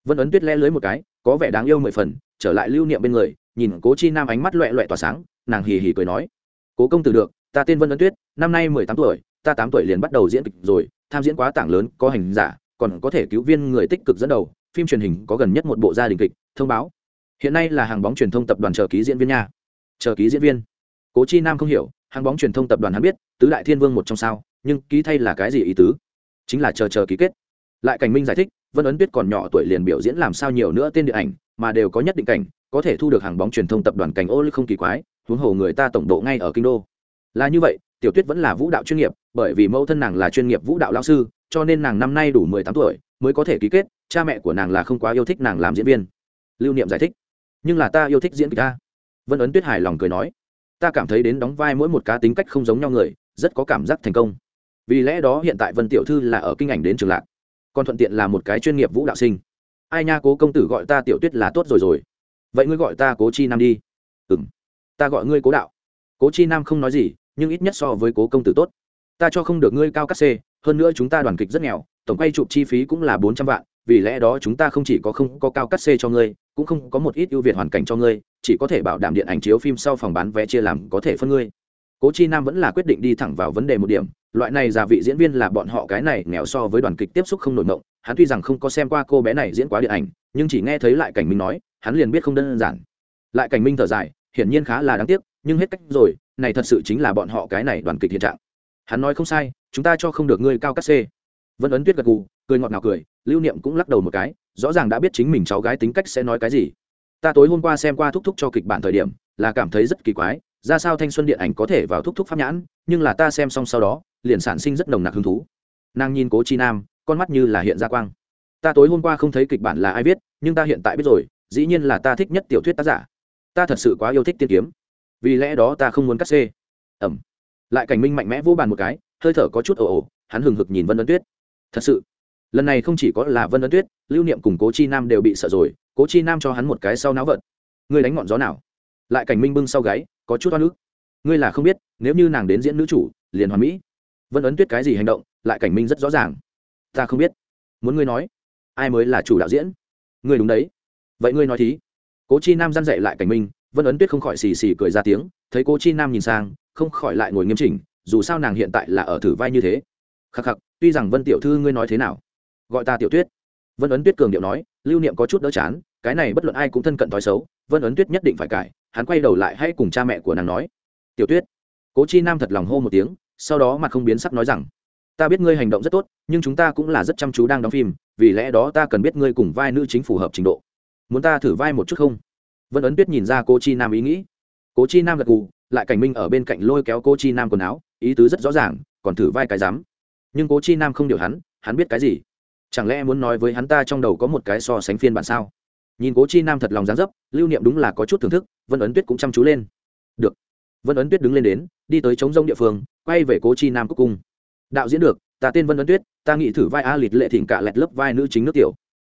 Vân ấn tuyết le lưới một cái, có vẻ đáng yêu mười phần, trở lại lưu niệm bên người, nhìn cố chi nam ánh mắt loẹ loẹ tỏa sáng, nàng hì hì cười nói. Cố công tử được, ta tên vân ấn tuyết, năm nay mười tám tuổi, ta tám tuổi liền bắt đầu diễn kịch rồi, tham diễn quá tảng lớn, có hành giả, còn có thể cứu viên người tích cực dẫn đầu. Phim truyền hình có gần nhất một bộ gia đình kịch, thông báo hiện nay là hàng bóng truyền thông tập đoàn chờ ký diễn viên nha. Chờ ký diễn viên. Cố chi nam không hiểu, hàng bóng truyền thông tập đoàn hắn biết, tứ đại thiên vương một trong sao, nhưng ký thay là cái gì ý tứ? Chính là chờ chờ ký kết. Lại cảnh minh giải thích, vân ấn tuyết còn nhỏ tuổi liền biểu diễn làm sao nhiều nữa tên điện ảnh, mà đều có nhất định cảnh, có thể thu được hàng bóng truyền thông tập đoàn cảnh ô không kỳ quái, huống hồ người ta tổng độ ngay ở kinh đô. Là như vậy, tiểu tuyết vẫn là vũ đạo chuyên nghiệp, bởi vì mẫu thân nàng là chuyên nghiệp vũ đạo lao sư, cho nên nàng năm nay đủ mười tám tuổi mới có thể ký kết, cha mẹ của nàng là không quá yêu thích nàng làm diễn viên. Lưu niệm giải thích nhưng là ta yêu thích diễn kịch ta. Vân ấn tuyết hài lòng cười nói, ta cảm thấy đến đóng vai mỗi một cá tính cách không giống nhau người, rất có cảm giác thành công. Vì lẽ đó hiện tại vân tiểu thư là ở kinh ảnh đến trường lạc, còn thuận tiện là một cái chuyên nghiệp vũ đạo sinh. Ai nha, cố công tử gọi ta tiểu tuyết là tốt rồi rồi. Vậy ngươi gọi ta cố chi nam đi. Ừ m ta gọi ngươi cố đạo. Cố chi nam không nói gì, nhưng ít nhất so với cố công tử tốt. Ta cho không được ngươi cao cắt xê, hơn nữa chúng ta đoàn kịch rất nghèo, tổng quay chụp chi phí cũng là bốn trăm vạn vì lẽ đó chúng ta không chỉ có không có cao cắt xê cho ngươi, cũng không có một ít ưu việt hoàn cảnh cho ngươi, chỉ có thể bảo đảm điện ảnh chiếu phim sau phòng bán vé chia làm có thể phân ngươi. Cố chi nam vẫn là quyết định đi thẳng vào vấn đề một điểm, loại này giả vị diễn viên là bọn họ cái này nghèo so với đoàn kịch tiếp xúc không nổi mộng, hắn tuy rằng không có xem qua cô bé này diễn quá điện ảnh, nhưng chỉ nghe thấy lại cảnh minh nói, hắn liền biết không đơn giản. Lại cảnh minh thở dài, hiển nhiên khá là đáng tiếc, nhưng hết cách rồi, này thật sự chính là bọn họ cái này đoàn kịch hiện trạng. Hắn nói không sai, chúng ta cho không được ngươi cao cắt c vân ấn tuyết gật gù, cười ngọt ngào cười, lưu niệm cũng lắc đầu một cái, rõ ràng đã biết chính mình cháu gái tính cách sẽ nói cái gì. Ta tối hôm qua xem qua thúc thúc cho kịch bản thời điểm, là cảm thấy rất kỳ quái, ra sao thanh xuân điện ảnh có thể vào thúc thúc pháp nhãn, nhưng là ta xem xong sau đó, liền sản sinh rất nồng nặc hứng thú. Nàng nhìn cố chi nam, con mắt như là hiện ra quang. Ta tối hôm qua không thấy kịch bản là ai viết, nhưng ta hiện tại biết rồi, dĩ nhiên là ta thích nhất tiểu thuyết tác giả. Ta thật sự quá yêu thích tiên kiếm. Vì lẽ đó ta không muốn cắt xê. Ẩm. Lại cảnh minh mạnh mẽ vô bàn một cái, hơi thở có chút ồ ồ, hắn hừng hực nhìn vân ấn tuyết thật sự, lần này không chỉ có là vân ấn tuyết, lưu niệm cùng cố chi nam đều bị sợ rồi, cố chi nam cho hắn một cái sau náo vật ngươi đánh ngọn gió nào? Lại cảnh minh bưng sau gáy, có chút oan ức. Ngươi là không biết, nếu như nàng đến diễn nữ chủ, liền hoàn mỹ. Vân ấn tuyết cái gì hành động, lại cảnh minh rất rõ ràng. Ta không biết. Muốn ngươi nói, ai mới là chủ đạo diễn? Ngươi đúng đấy. Vậy ngươi nói thí. Cố chi nam g i a n lại cảnh minh, vân ấn tuyết không khỏi xì xì cười ra tiếng, thấy cố chi nam nhìn sang, không khỏi lại ngồi nghiêm chỉnh, dù sao nàng hiện tại là ở thử vai như thế. Khắc khắc tuy rằng vân tiểu thư ngươi nói thế nào? Gọi ta tiểu tuyết. Vân ấn tuyết cường điệu nói, lưu niệm có chút đỡ chán, cái này bất luận ai cũng thân cận thói xấu, vân ấn tuyết nhất định phải cải, hắn quay đầu lại hay cùng cha mẹ của nàng nói. Tiểu tuyết. Cố chi nam thật lòng hô một tiếng, sau đó mặt không biến sắc nói rằng, ta biết ngươi hành động rất tốt, nhưng chúng ta cũng là rất chăm chú đang đóng phim, vì lẽ đó ta cần biết ngươi cùng vai nữ chính phù hợp trình độ. Muốn ta thử vai một chút không? Vân ấn tuyết nhìn ra cô chi nam ý nghĩ. Cố chi nam gật gù, lại cảnh minh ở bên cạnh lôi kéo cô chi nam quần áo, ý tứ rất rõ ràng, còn thử vai cái dám nhưng cố chi nam không điều hắn hắn biết cái gì? Chẳng lẽ muốn nói với hắn ta trong đầu có một cái so sánh phiên bản sao? Nhìn cố chi nam thật lòng dáng dấp, lưu niệm đúng là có chút thưởng thức, vân ấn tuyết cũng chăm chú lên. Được. Vân ấn tuyết đứng lên đến, đi tới chống rông địa phương, quay về cố chi nam cúc cung. Đạo diễn được, ta tên vân ấn tuyết, ta nghĩ thử vai a lịt lệ thỉnh cả lẹt lớp vai nữ chính nước tiểu.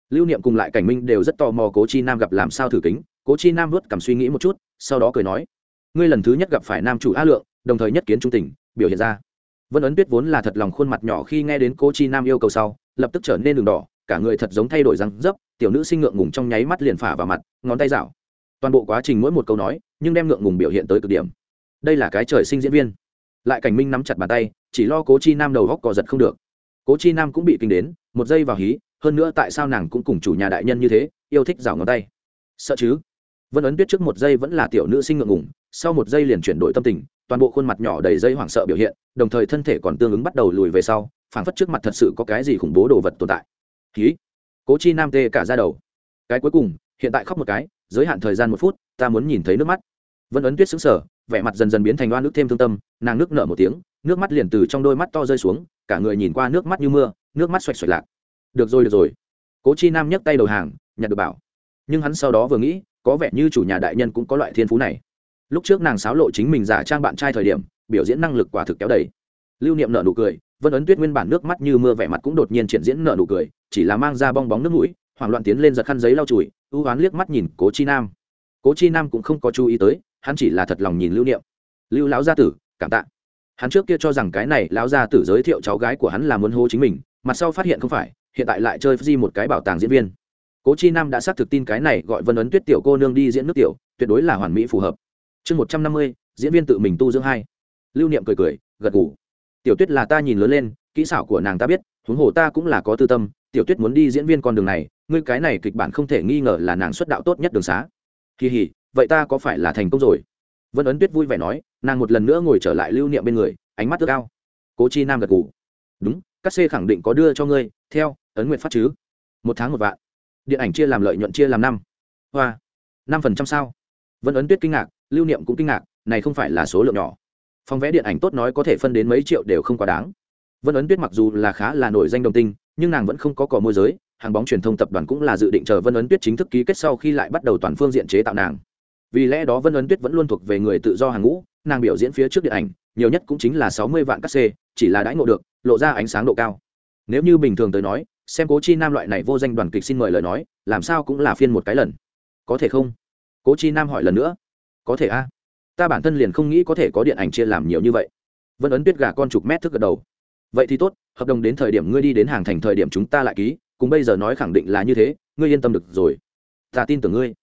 Lưu niệm cùng lại cảnh minh đều rất tò mò cố chi nam gặp làm sao thử kính. Cố chi nam vớt cảm suy nghĩ một chút, sau đó cười nói, ngươi lần thứ nhất gặp phải nam chủ a lượng, đồng thời nhất kiến trung tình, biểu hiện ra vân ấn tuyết vốn là thật lòng khuôn mặt nhỏ khi nghe đến cố chi nam yêu cầu sau, lập tức trở nên đường đỏ, cả người thật giống thay đổi răng dấp, tiểu nữ sinh ngượng ngùng trong nháy mắt liền phả vào mặt, ngón tay rảo toàn bộ quá trình mỗi một câu nói, nhưng đem ngượng ngùng biểu hiện tới cực điểm. Đây là cái trời sinh diễn viên. Lại cảnh minh nắm chặt bàn tay, chỉ lo cố chi nam đầu góc cò giật không được. Cố chi nam cũng bị kinh đến, một giây vào hí, hơn nữa tại sao nàng cũng cùng chủ nhà đại nhân như thế, yêu thích rào ngón tay. Sợ chứ? Vân ấn tuyết trước một giây vẫn là tiểu nữ sinh ngượng ngùng sau một giây liền chuyển đổi tâm tình, toàn bộ khuôn mặt nhỏ đầy dây hoảng sợ biểu hiện, đồng thời thân thể còn tương ứng bắt đầu lùi về sau, phảng phất trước mặt thật sự có cái gì khủng bố đồ vật tồn tại. Ký cố chi nam tê cả ra đầu. Cái cuối cùng, hiện tại khóc một cái, giới hạn thời gian một phút, ta muốn nhìn thấy nước mắt. Vân ấn tuyết xứng sở vẻ mặt dần dần biến thành đoan nước thêm thương tâm, nàng nước nở một tiếng, nước mắt liền từ trong đôi mắt to rơi xuống, cả người nhìn qua nước mắt như mưa, nước mắt xoạch xoạch lạc. Được rồi được rồi. Cố chi nam nhấc tay đầu hàng, nhặt được bảo. Nhưng hắn sau đó vừa nghĩ, có vẻ như chủ nhà đại nhân cũng có loại thiên phú này lúc trước nàng xáo lộ chính mình giả trang bạn trai thời điểm, biểu diễn năng lực quả thực kéo đầy. Lưu niệm nợ nụ cười, vân ấn tuyết nguyên bản nước mắt như mưa vẻ mặt cũng đột nhiên triển diễn nợ nụ cười, chỉ là mang ra bong bóng nước mũi, hoảng loạn tiến lên giật khăn giấy lau chùi, ưu oán liếc mắt nhìn cố chi nam. Cố chi nam cũng không có chú ý tới, hắn chỉ là thật lòng nhìn lưu niệm. Lưu lão gia tử, cảm tạ. Hắn trước kia cho rằng cái này lão gia tử giới thiệu cháu gái của hắn là muốn hô chính mình mặt sau phát hiện không phải, hiện tại lại chơi di một cái bảo tàng diễn viên. Cố chi nam đã xác thực tin cái này gọi vân ấn tuyết tiểu cô nương đi diễn nước tiểu, tuyệt đối là hoàn mỹ phù hợp chương một trăm năm mươi, diễn viên tự mình tu dưỡng hai. Lưu niệm cười cười, gật ngủ tiểu tuyết là ta nhìn lớn lên, kỹ xảo của nàng ta biết, huống hồ ta cũng là có tư tâm. Tiểu tuyết muốn đi diễn viên con đường này, ngươi cái này kịch bản không thể nghi ngờ là nàng xuất đạo tốt nhất đường xá. Kỳ hỉ, vậy ta có phải là thành công rồi? Vân ấn tuyết vui vẻ nói, nàng một lần nữa ngồi trở lại lưu niệm bên người, ánh mắt ước cao cố chi nam gật ngủ đúng, các xê khẳng định có đưa cho ngươi, theo, ấn nguyện phát chứ. Một tháng một vạn. Điện ảnh chia làm lợi nhuận chia làm năm. Hoa. Năm phần trăm sao? Vân ấn tuyết kinh ngạc lưu niệm cũng kinh ngạc, này không phải là số lượng nhỏ. Phòng vẽ điện ảnh tốt nói có thể phân đến mấy triệu đều không quá đáng. Vân ấn tuyết mặc dù là khá là nổi danh đồng tinh, nhưng nàng vẫn không có cỏ môi giới, hàng bóng truyền thông tập đoàn cũng là dự định chờ vân ấn tuyết chính thức ký kết sau khi lại bắt đầu toàn phương diện chế tạo nàng. Vì lẽ đó vân ấn tuyết vẫn luôn thuộc về người tự do hàng ngũ, nàng biểu diễn phía trước điện ảnh, nhiều nhất cũng chính là sáu mươi vạn các c chỉ là đãi ngộ được, lộ ra ánh sáng độ cao. Nếu như bình thường tới nói, xem cố chi nam loại này vô danh đoàn kịch xin mời lời nói, làm sao cũng là phiên một cái lần. Có thể không? Cố chi nam hỏi lần nữa có thể a? Ta bản thân liền không nghĩ có thể có điện ảnh chia làm nhiều như vậy. Vân ấn tuyết gà con chục mét thức gật đầu. Vậy thì tốt, hợp đồng đến thời điểm ngươi đi đến hàng thành thời điểm chúng ta lại ký, cùng bây giờ nói khẳng định là như thế, ngươi yên tâm được rồi. Ta tin tưởng ngươi.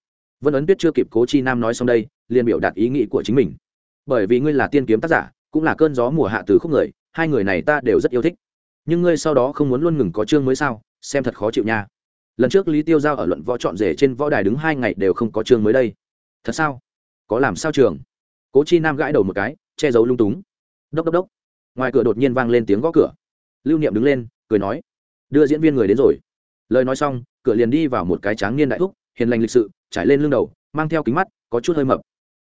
Vân ấn tuyết chưa kịp cố chi nam nói xong đây, liền biểu đạt ý nghĩ của chính mình. Bởi vì ngươi là tiên kiếm tác giả, cũng là cơn gió mùa hạ từ khúc người, hai người này ta đều rất yêu thích. Nhưng ngươi sau đó không muốn luôn ngừng có chương mới sao, xem thật khó chịu nha. Lần trước lý tiêu giao ở luận võ trọn rể trên võ đài đứng hai ngày đều không có chương mới đây. Thật sao? Có làm sao trường? Cố chi nam gãi đầu một cái, che giấu lung túng. Đốc đốc đốc. Ngoài cửa đột nhiên vang lên tiếng gõ cửa. Lưu niệm đứng lên, cười nói, đưa diễn viên người đến rồi. Lời nói xong, cửa liền đi vào một cái tráng niên đại thúc, hiền lành lịch sự, trải lên lưng đầu, mang theo kính mắt, có chút hơi mập.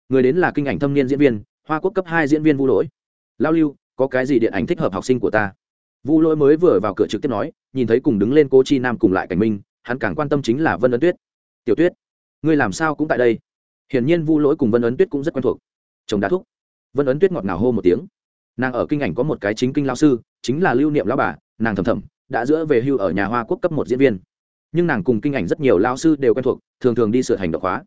Người đến là kinh ảnh thâm niên diễn viên, hoa quốc cấp hai diễn viên vu lỗi. Lao lưu, có cái gì điện ảnh thích hợp học sinh của ta? Vu lỗi mới vừa vào cửa trực tiếp nói, nhìn thấy cùng đứng lên cô chi nam cùng lại cảnh minh, hắn càng quan tâm chính là vân ấn tuyết. Tiểu tuyết, ngươi làm sao cũng tại đây? Hiển nhiên vu lỗi cùng vân ấn tuyết cũng rất quen thuộc. Chồng đã thúc. Vân ấn tuyết ngọt ngào hô một tiếng. Nàng ở kinh ảnh có một cái chính kinh lao sư, chính là lưu niệm lao bà, nàng thầm thầm, đã giữa về hưu ở nhà hoa quốc cấp một diễn viên. Nhưng nàng cùng kinh ảnh rất nhiều lao sư đều quen thuộc, thường thường đi sửa hành động khóa.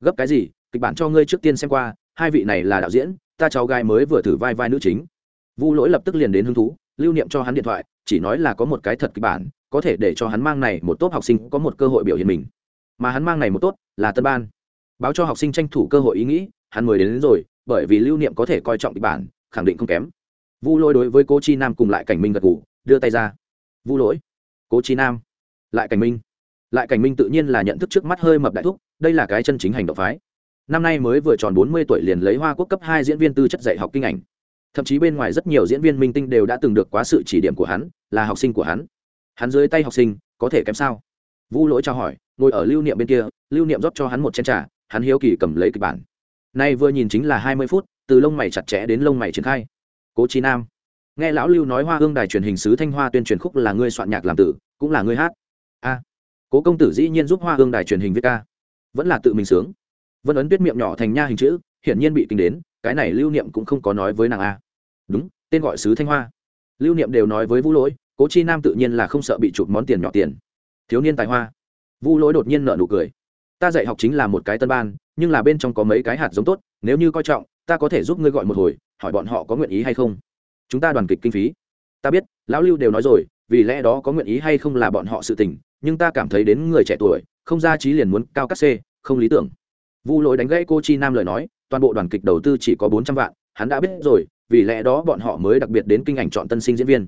Gấp cái gì, kịch bản cho ngươi trước tiên xem qua, hai vị này là đạo diễn, ta cháu gái mới vừa thử vai vai nữ chính. Vu lỗi lập tức liền đến hứng thú, lưu niệm cho hắn điện thoại, chỉ nói là có một cái thật kịch bản, có thể để cho hắn mang này một tốt học sinh có một cơ hội biểu hiện mình. Mà hắn mang này một tốt là tân ban báo cho học sinh tranh thủ cơ hội ý nghĩ hắn mới đến, đến rồi bởi vì lưu niệm có thể coi trọng kịch bản khẳng định không kém. Vu lỗi đối với cố chi nam cùng lại cảnh minh gật ngủ đưa tay ra. Vu lỗi cố chi nam lại cảnh minh. Lại cảnh minh tự nhiên là nhận thức trước mắt hơi mập đại thúc đây là cái chân chính hành động phái. Năm nay mới vừa tròn bốn mươi tuổi liền lấy hoa quốc cấp hai diễn viên tư chất dạy học kinh ảnh. Thậm chí bên ngoài rất nhiều diễn viên minh tinh đều đã từng được quá sự chỉ điểm của hắn là học sinh của hắn. Hắn dưới tay học sinh có thể kém sao? Vu lỗi cho hỏi ngồi ở lưu niệm bên kia lưu niệm rót cho hắn một chén t r à hắn hiếu kỳ cầm lấy kịch bản. Nay vừa nhìn chính là hai mươi phút, từ lông mày chặt chẽ đến lông mày triển khai. Cố trí nam. Nghe lão lưu nói hoa hương đài truyền hình sứ thanh hoa tuyên truyền khúc là ngươi soạn nhạc làm tử, cũng là ngươi hát. A. Cố công tử dĩ nhiên giúp hoa hương đài truyền hình viết ca. Vẫn là tự mình sướng. Vân ấn tuyết miệng nhỏ thành nha hình chữ, hiển nhiên bị kinh đến, cái này lưu niệm cũng không có nói với nàng a. Đúng, tên gọi sứ thanh hoa. Lưu niệm đều nói với vũ lỗi, cố chi nam tự nhiên là không sợ bị chụp món tiền nhỏ tiền. Thiếu niên tài hoa. Vu lỗi đột nhiên nợ nụ cười ta dạy học chính là một cái tân ban, nhưng là bên trong có mấy cái hạt giống tốt, nếu như coi trọng, ta có thể giúp ngươi gọi một hồi, hỏi bọn họ có nguyện ý hay không. Chúng ta đoàn kịch kinh phí. Ta biết, lão lưu đều nói rồi, vì lẽ đó có nguyện ý hay không là bọn họ sự tình, nhưng ta cảm thấy đến người trẻ tuổi, không ra trí liền muốn cao cắt xê không lý tưởng. Vu lỗi đánh gãy cô chi nam lời nói, toàn bộ đoàn kịch đầu tư chỉ có bốn trăm vạn, hắn đã biết rồi, vì lẽ đó bọn họ mới đặc biệt đến kinh ảnh chọn tân sinh diễn viên.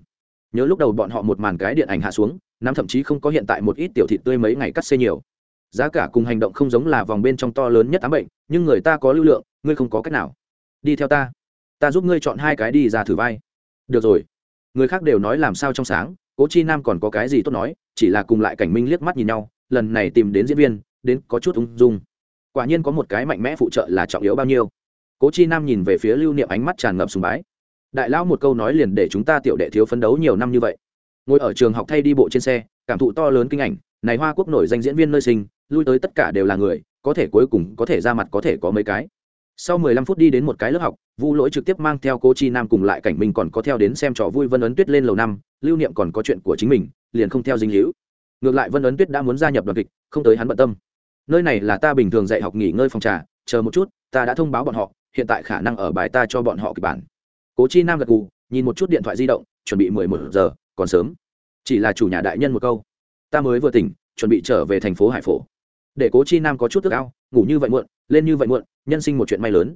Nhớ lúc đầu bọn họ một màn cái điện ảnh hạ xuống năm thậm chí không có hiện tại một ít tiểu thị tươi mấy ngày cắt xê nhiều giá cả cùng hành động không giống là vòng bên trong to lớn nhất ám bệnh, nhưng người ta có lưu lượng, ngươi không có cách nào. Đi theo ta. Ta giúp ngươi chọn hai cái đi ra thử vai. Được rồi. Người khác đều nói làm sao trong sáng, cố chi nam còn có cái gì tốt nói, chỉ là cùng lại cảnh minh liếc mắt nhìn nhau, lần này tìm đến diễn viên, đến có chút ung dung. Quả nhiên có một cái mạnh mẽ phụ trợ là trọng yếu bao nhiêu. Cố chi nam nhìn về phía lưu niệm ánh mắt tràn ngập sùng bái. Đại lão một câu nói liền để chúng ta tiểu đệ thiếu phấn đấu nhiều năm như vậy. Ngồi ở trường học thay đi bộ trên xe, cảm thụ to lớn kinh ảnh này hoa quốc nổi danh diễn viên nơi sinh, lui tới tất cả đều là người, có thể cuối cùng có thể ra mặt có thể có mấy cái. Sau mười lăm phút đi đến một cái lớp học, vu lỗi trực tiếp mang theo cô chi nam cùng lại cảnh mình còn có theo đến xem trò vui vân ấn tuyết lên lầu năm, lưu niệm còn có chuyện của chính mình, liền không theo dinh hữu ngược lại vân ấn tuyết đã muốn gia nhập đoàn kịch, không tới hắn bận tâm. Nơi này là ta bình thường dạy học nghỉ ngơi phòng trà, chờ một chút, ta đã thông báo bọn họ, hiện tại khả năng ở bài ta cho bọn họ kịch bản. Cố chi nam gật gù, nhìn một chút điện thoại di động, chuẩn bị mười một giờ, còn sớm. Chỉ là chủ nhà đại nhân một câu ta mới vừa tỉnh, chuẩn bị trở về thành phố hải phổ. Để cố chi nam có chút tức ao, ngủ như vậy muộn, lên như vậy muộn, nhân sinh một chuyện may lớn.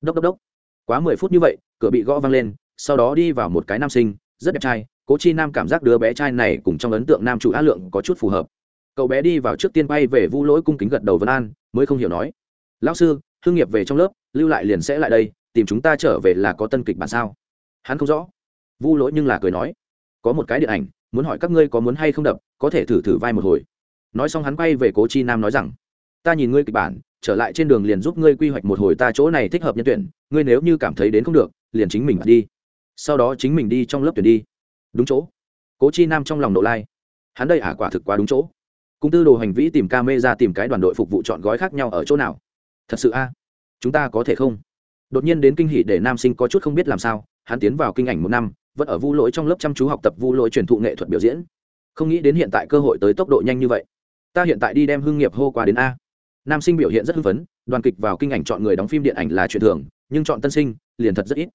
Đốc đốc đốc. Quá mười phút như vậy, cửa bị gõ văng lên, sau đó đi vào một cái nam sinh, rất đẹp trai. Cố chi nam cảm giác đứa bé trai này cùng trong ấn tượng nam chủ á lượng có chút phù hợp. Cậu bé đi vào trước tiên bay về vu lỗi cung kính gật đầu vân an, mới không hiểu nói. Lão sư, hương nghiệp về trong lớp, lưu lại liền sẽ lại đây, tìm chúng ta trở về là có tân kịch bản sao? Hắn không rõ. Vu lỗi nhưng là cười nói. Có một cái điện ảnh muốn hỏi các ngươi có muốn hay không đập, có thể thử thử vai một hồi. Nói xong hắn quay về cố chi nam nói rằng, ta nhìn ngươi kịch bản, trở lại trên đường liền giúp ngươi quy hoạch một hồi ta chỗ này thích hợp nhân tuyển, ngươi nếu như cảm thấy đến không được, liền chính mình đi. Sau đó chính mình đi trong lớp tuyển đi. Đúng chỗ. Cố chi nam trong lòng nộ lai. Hắn đây ả à quả thực quá đúng chỗ. Cung tư đồ hành vĩ tìm ca mê ra tìm cái đoàn đội phục vụ chọn gói khác nhau ở chỗ nào? Thật sự a? Chúng ta có thể không? Đột nhiên đến kinh hỷ để nam sinh có chút không biết làm sao, hắn tiến vào kinh ảnh một năm vẫn ở vu lỗi trong lớp chăm chú học tập vu lỗi truyền thụ nghệ thuật biểu diễn. Không nghĩ đến hiện tại cơ hội tới tốc độ nhanh như vậy. Ta hiện tại đi đem hương nghiệp hô qua đến a. Nam sinh biểu hiện rất hưng phấn, đoàn kịch vào kinh ảnh chọn người đóng phim điện ảnh là chuyện thường, nhưng chọn tân sinh, liền thật rất ít.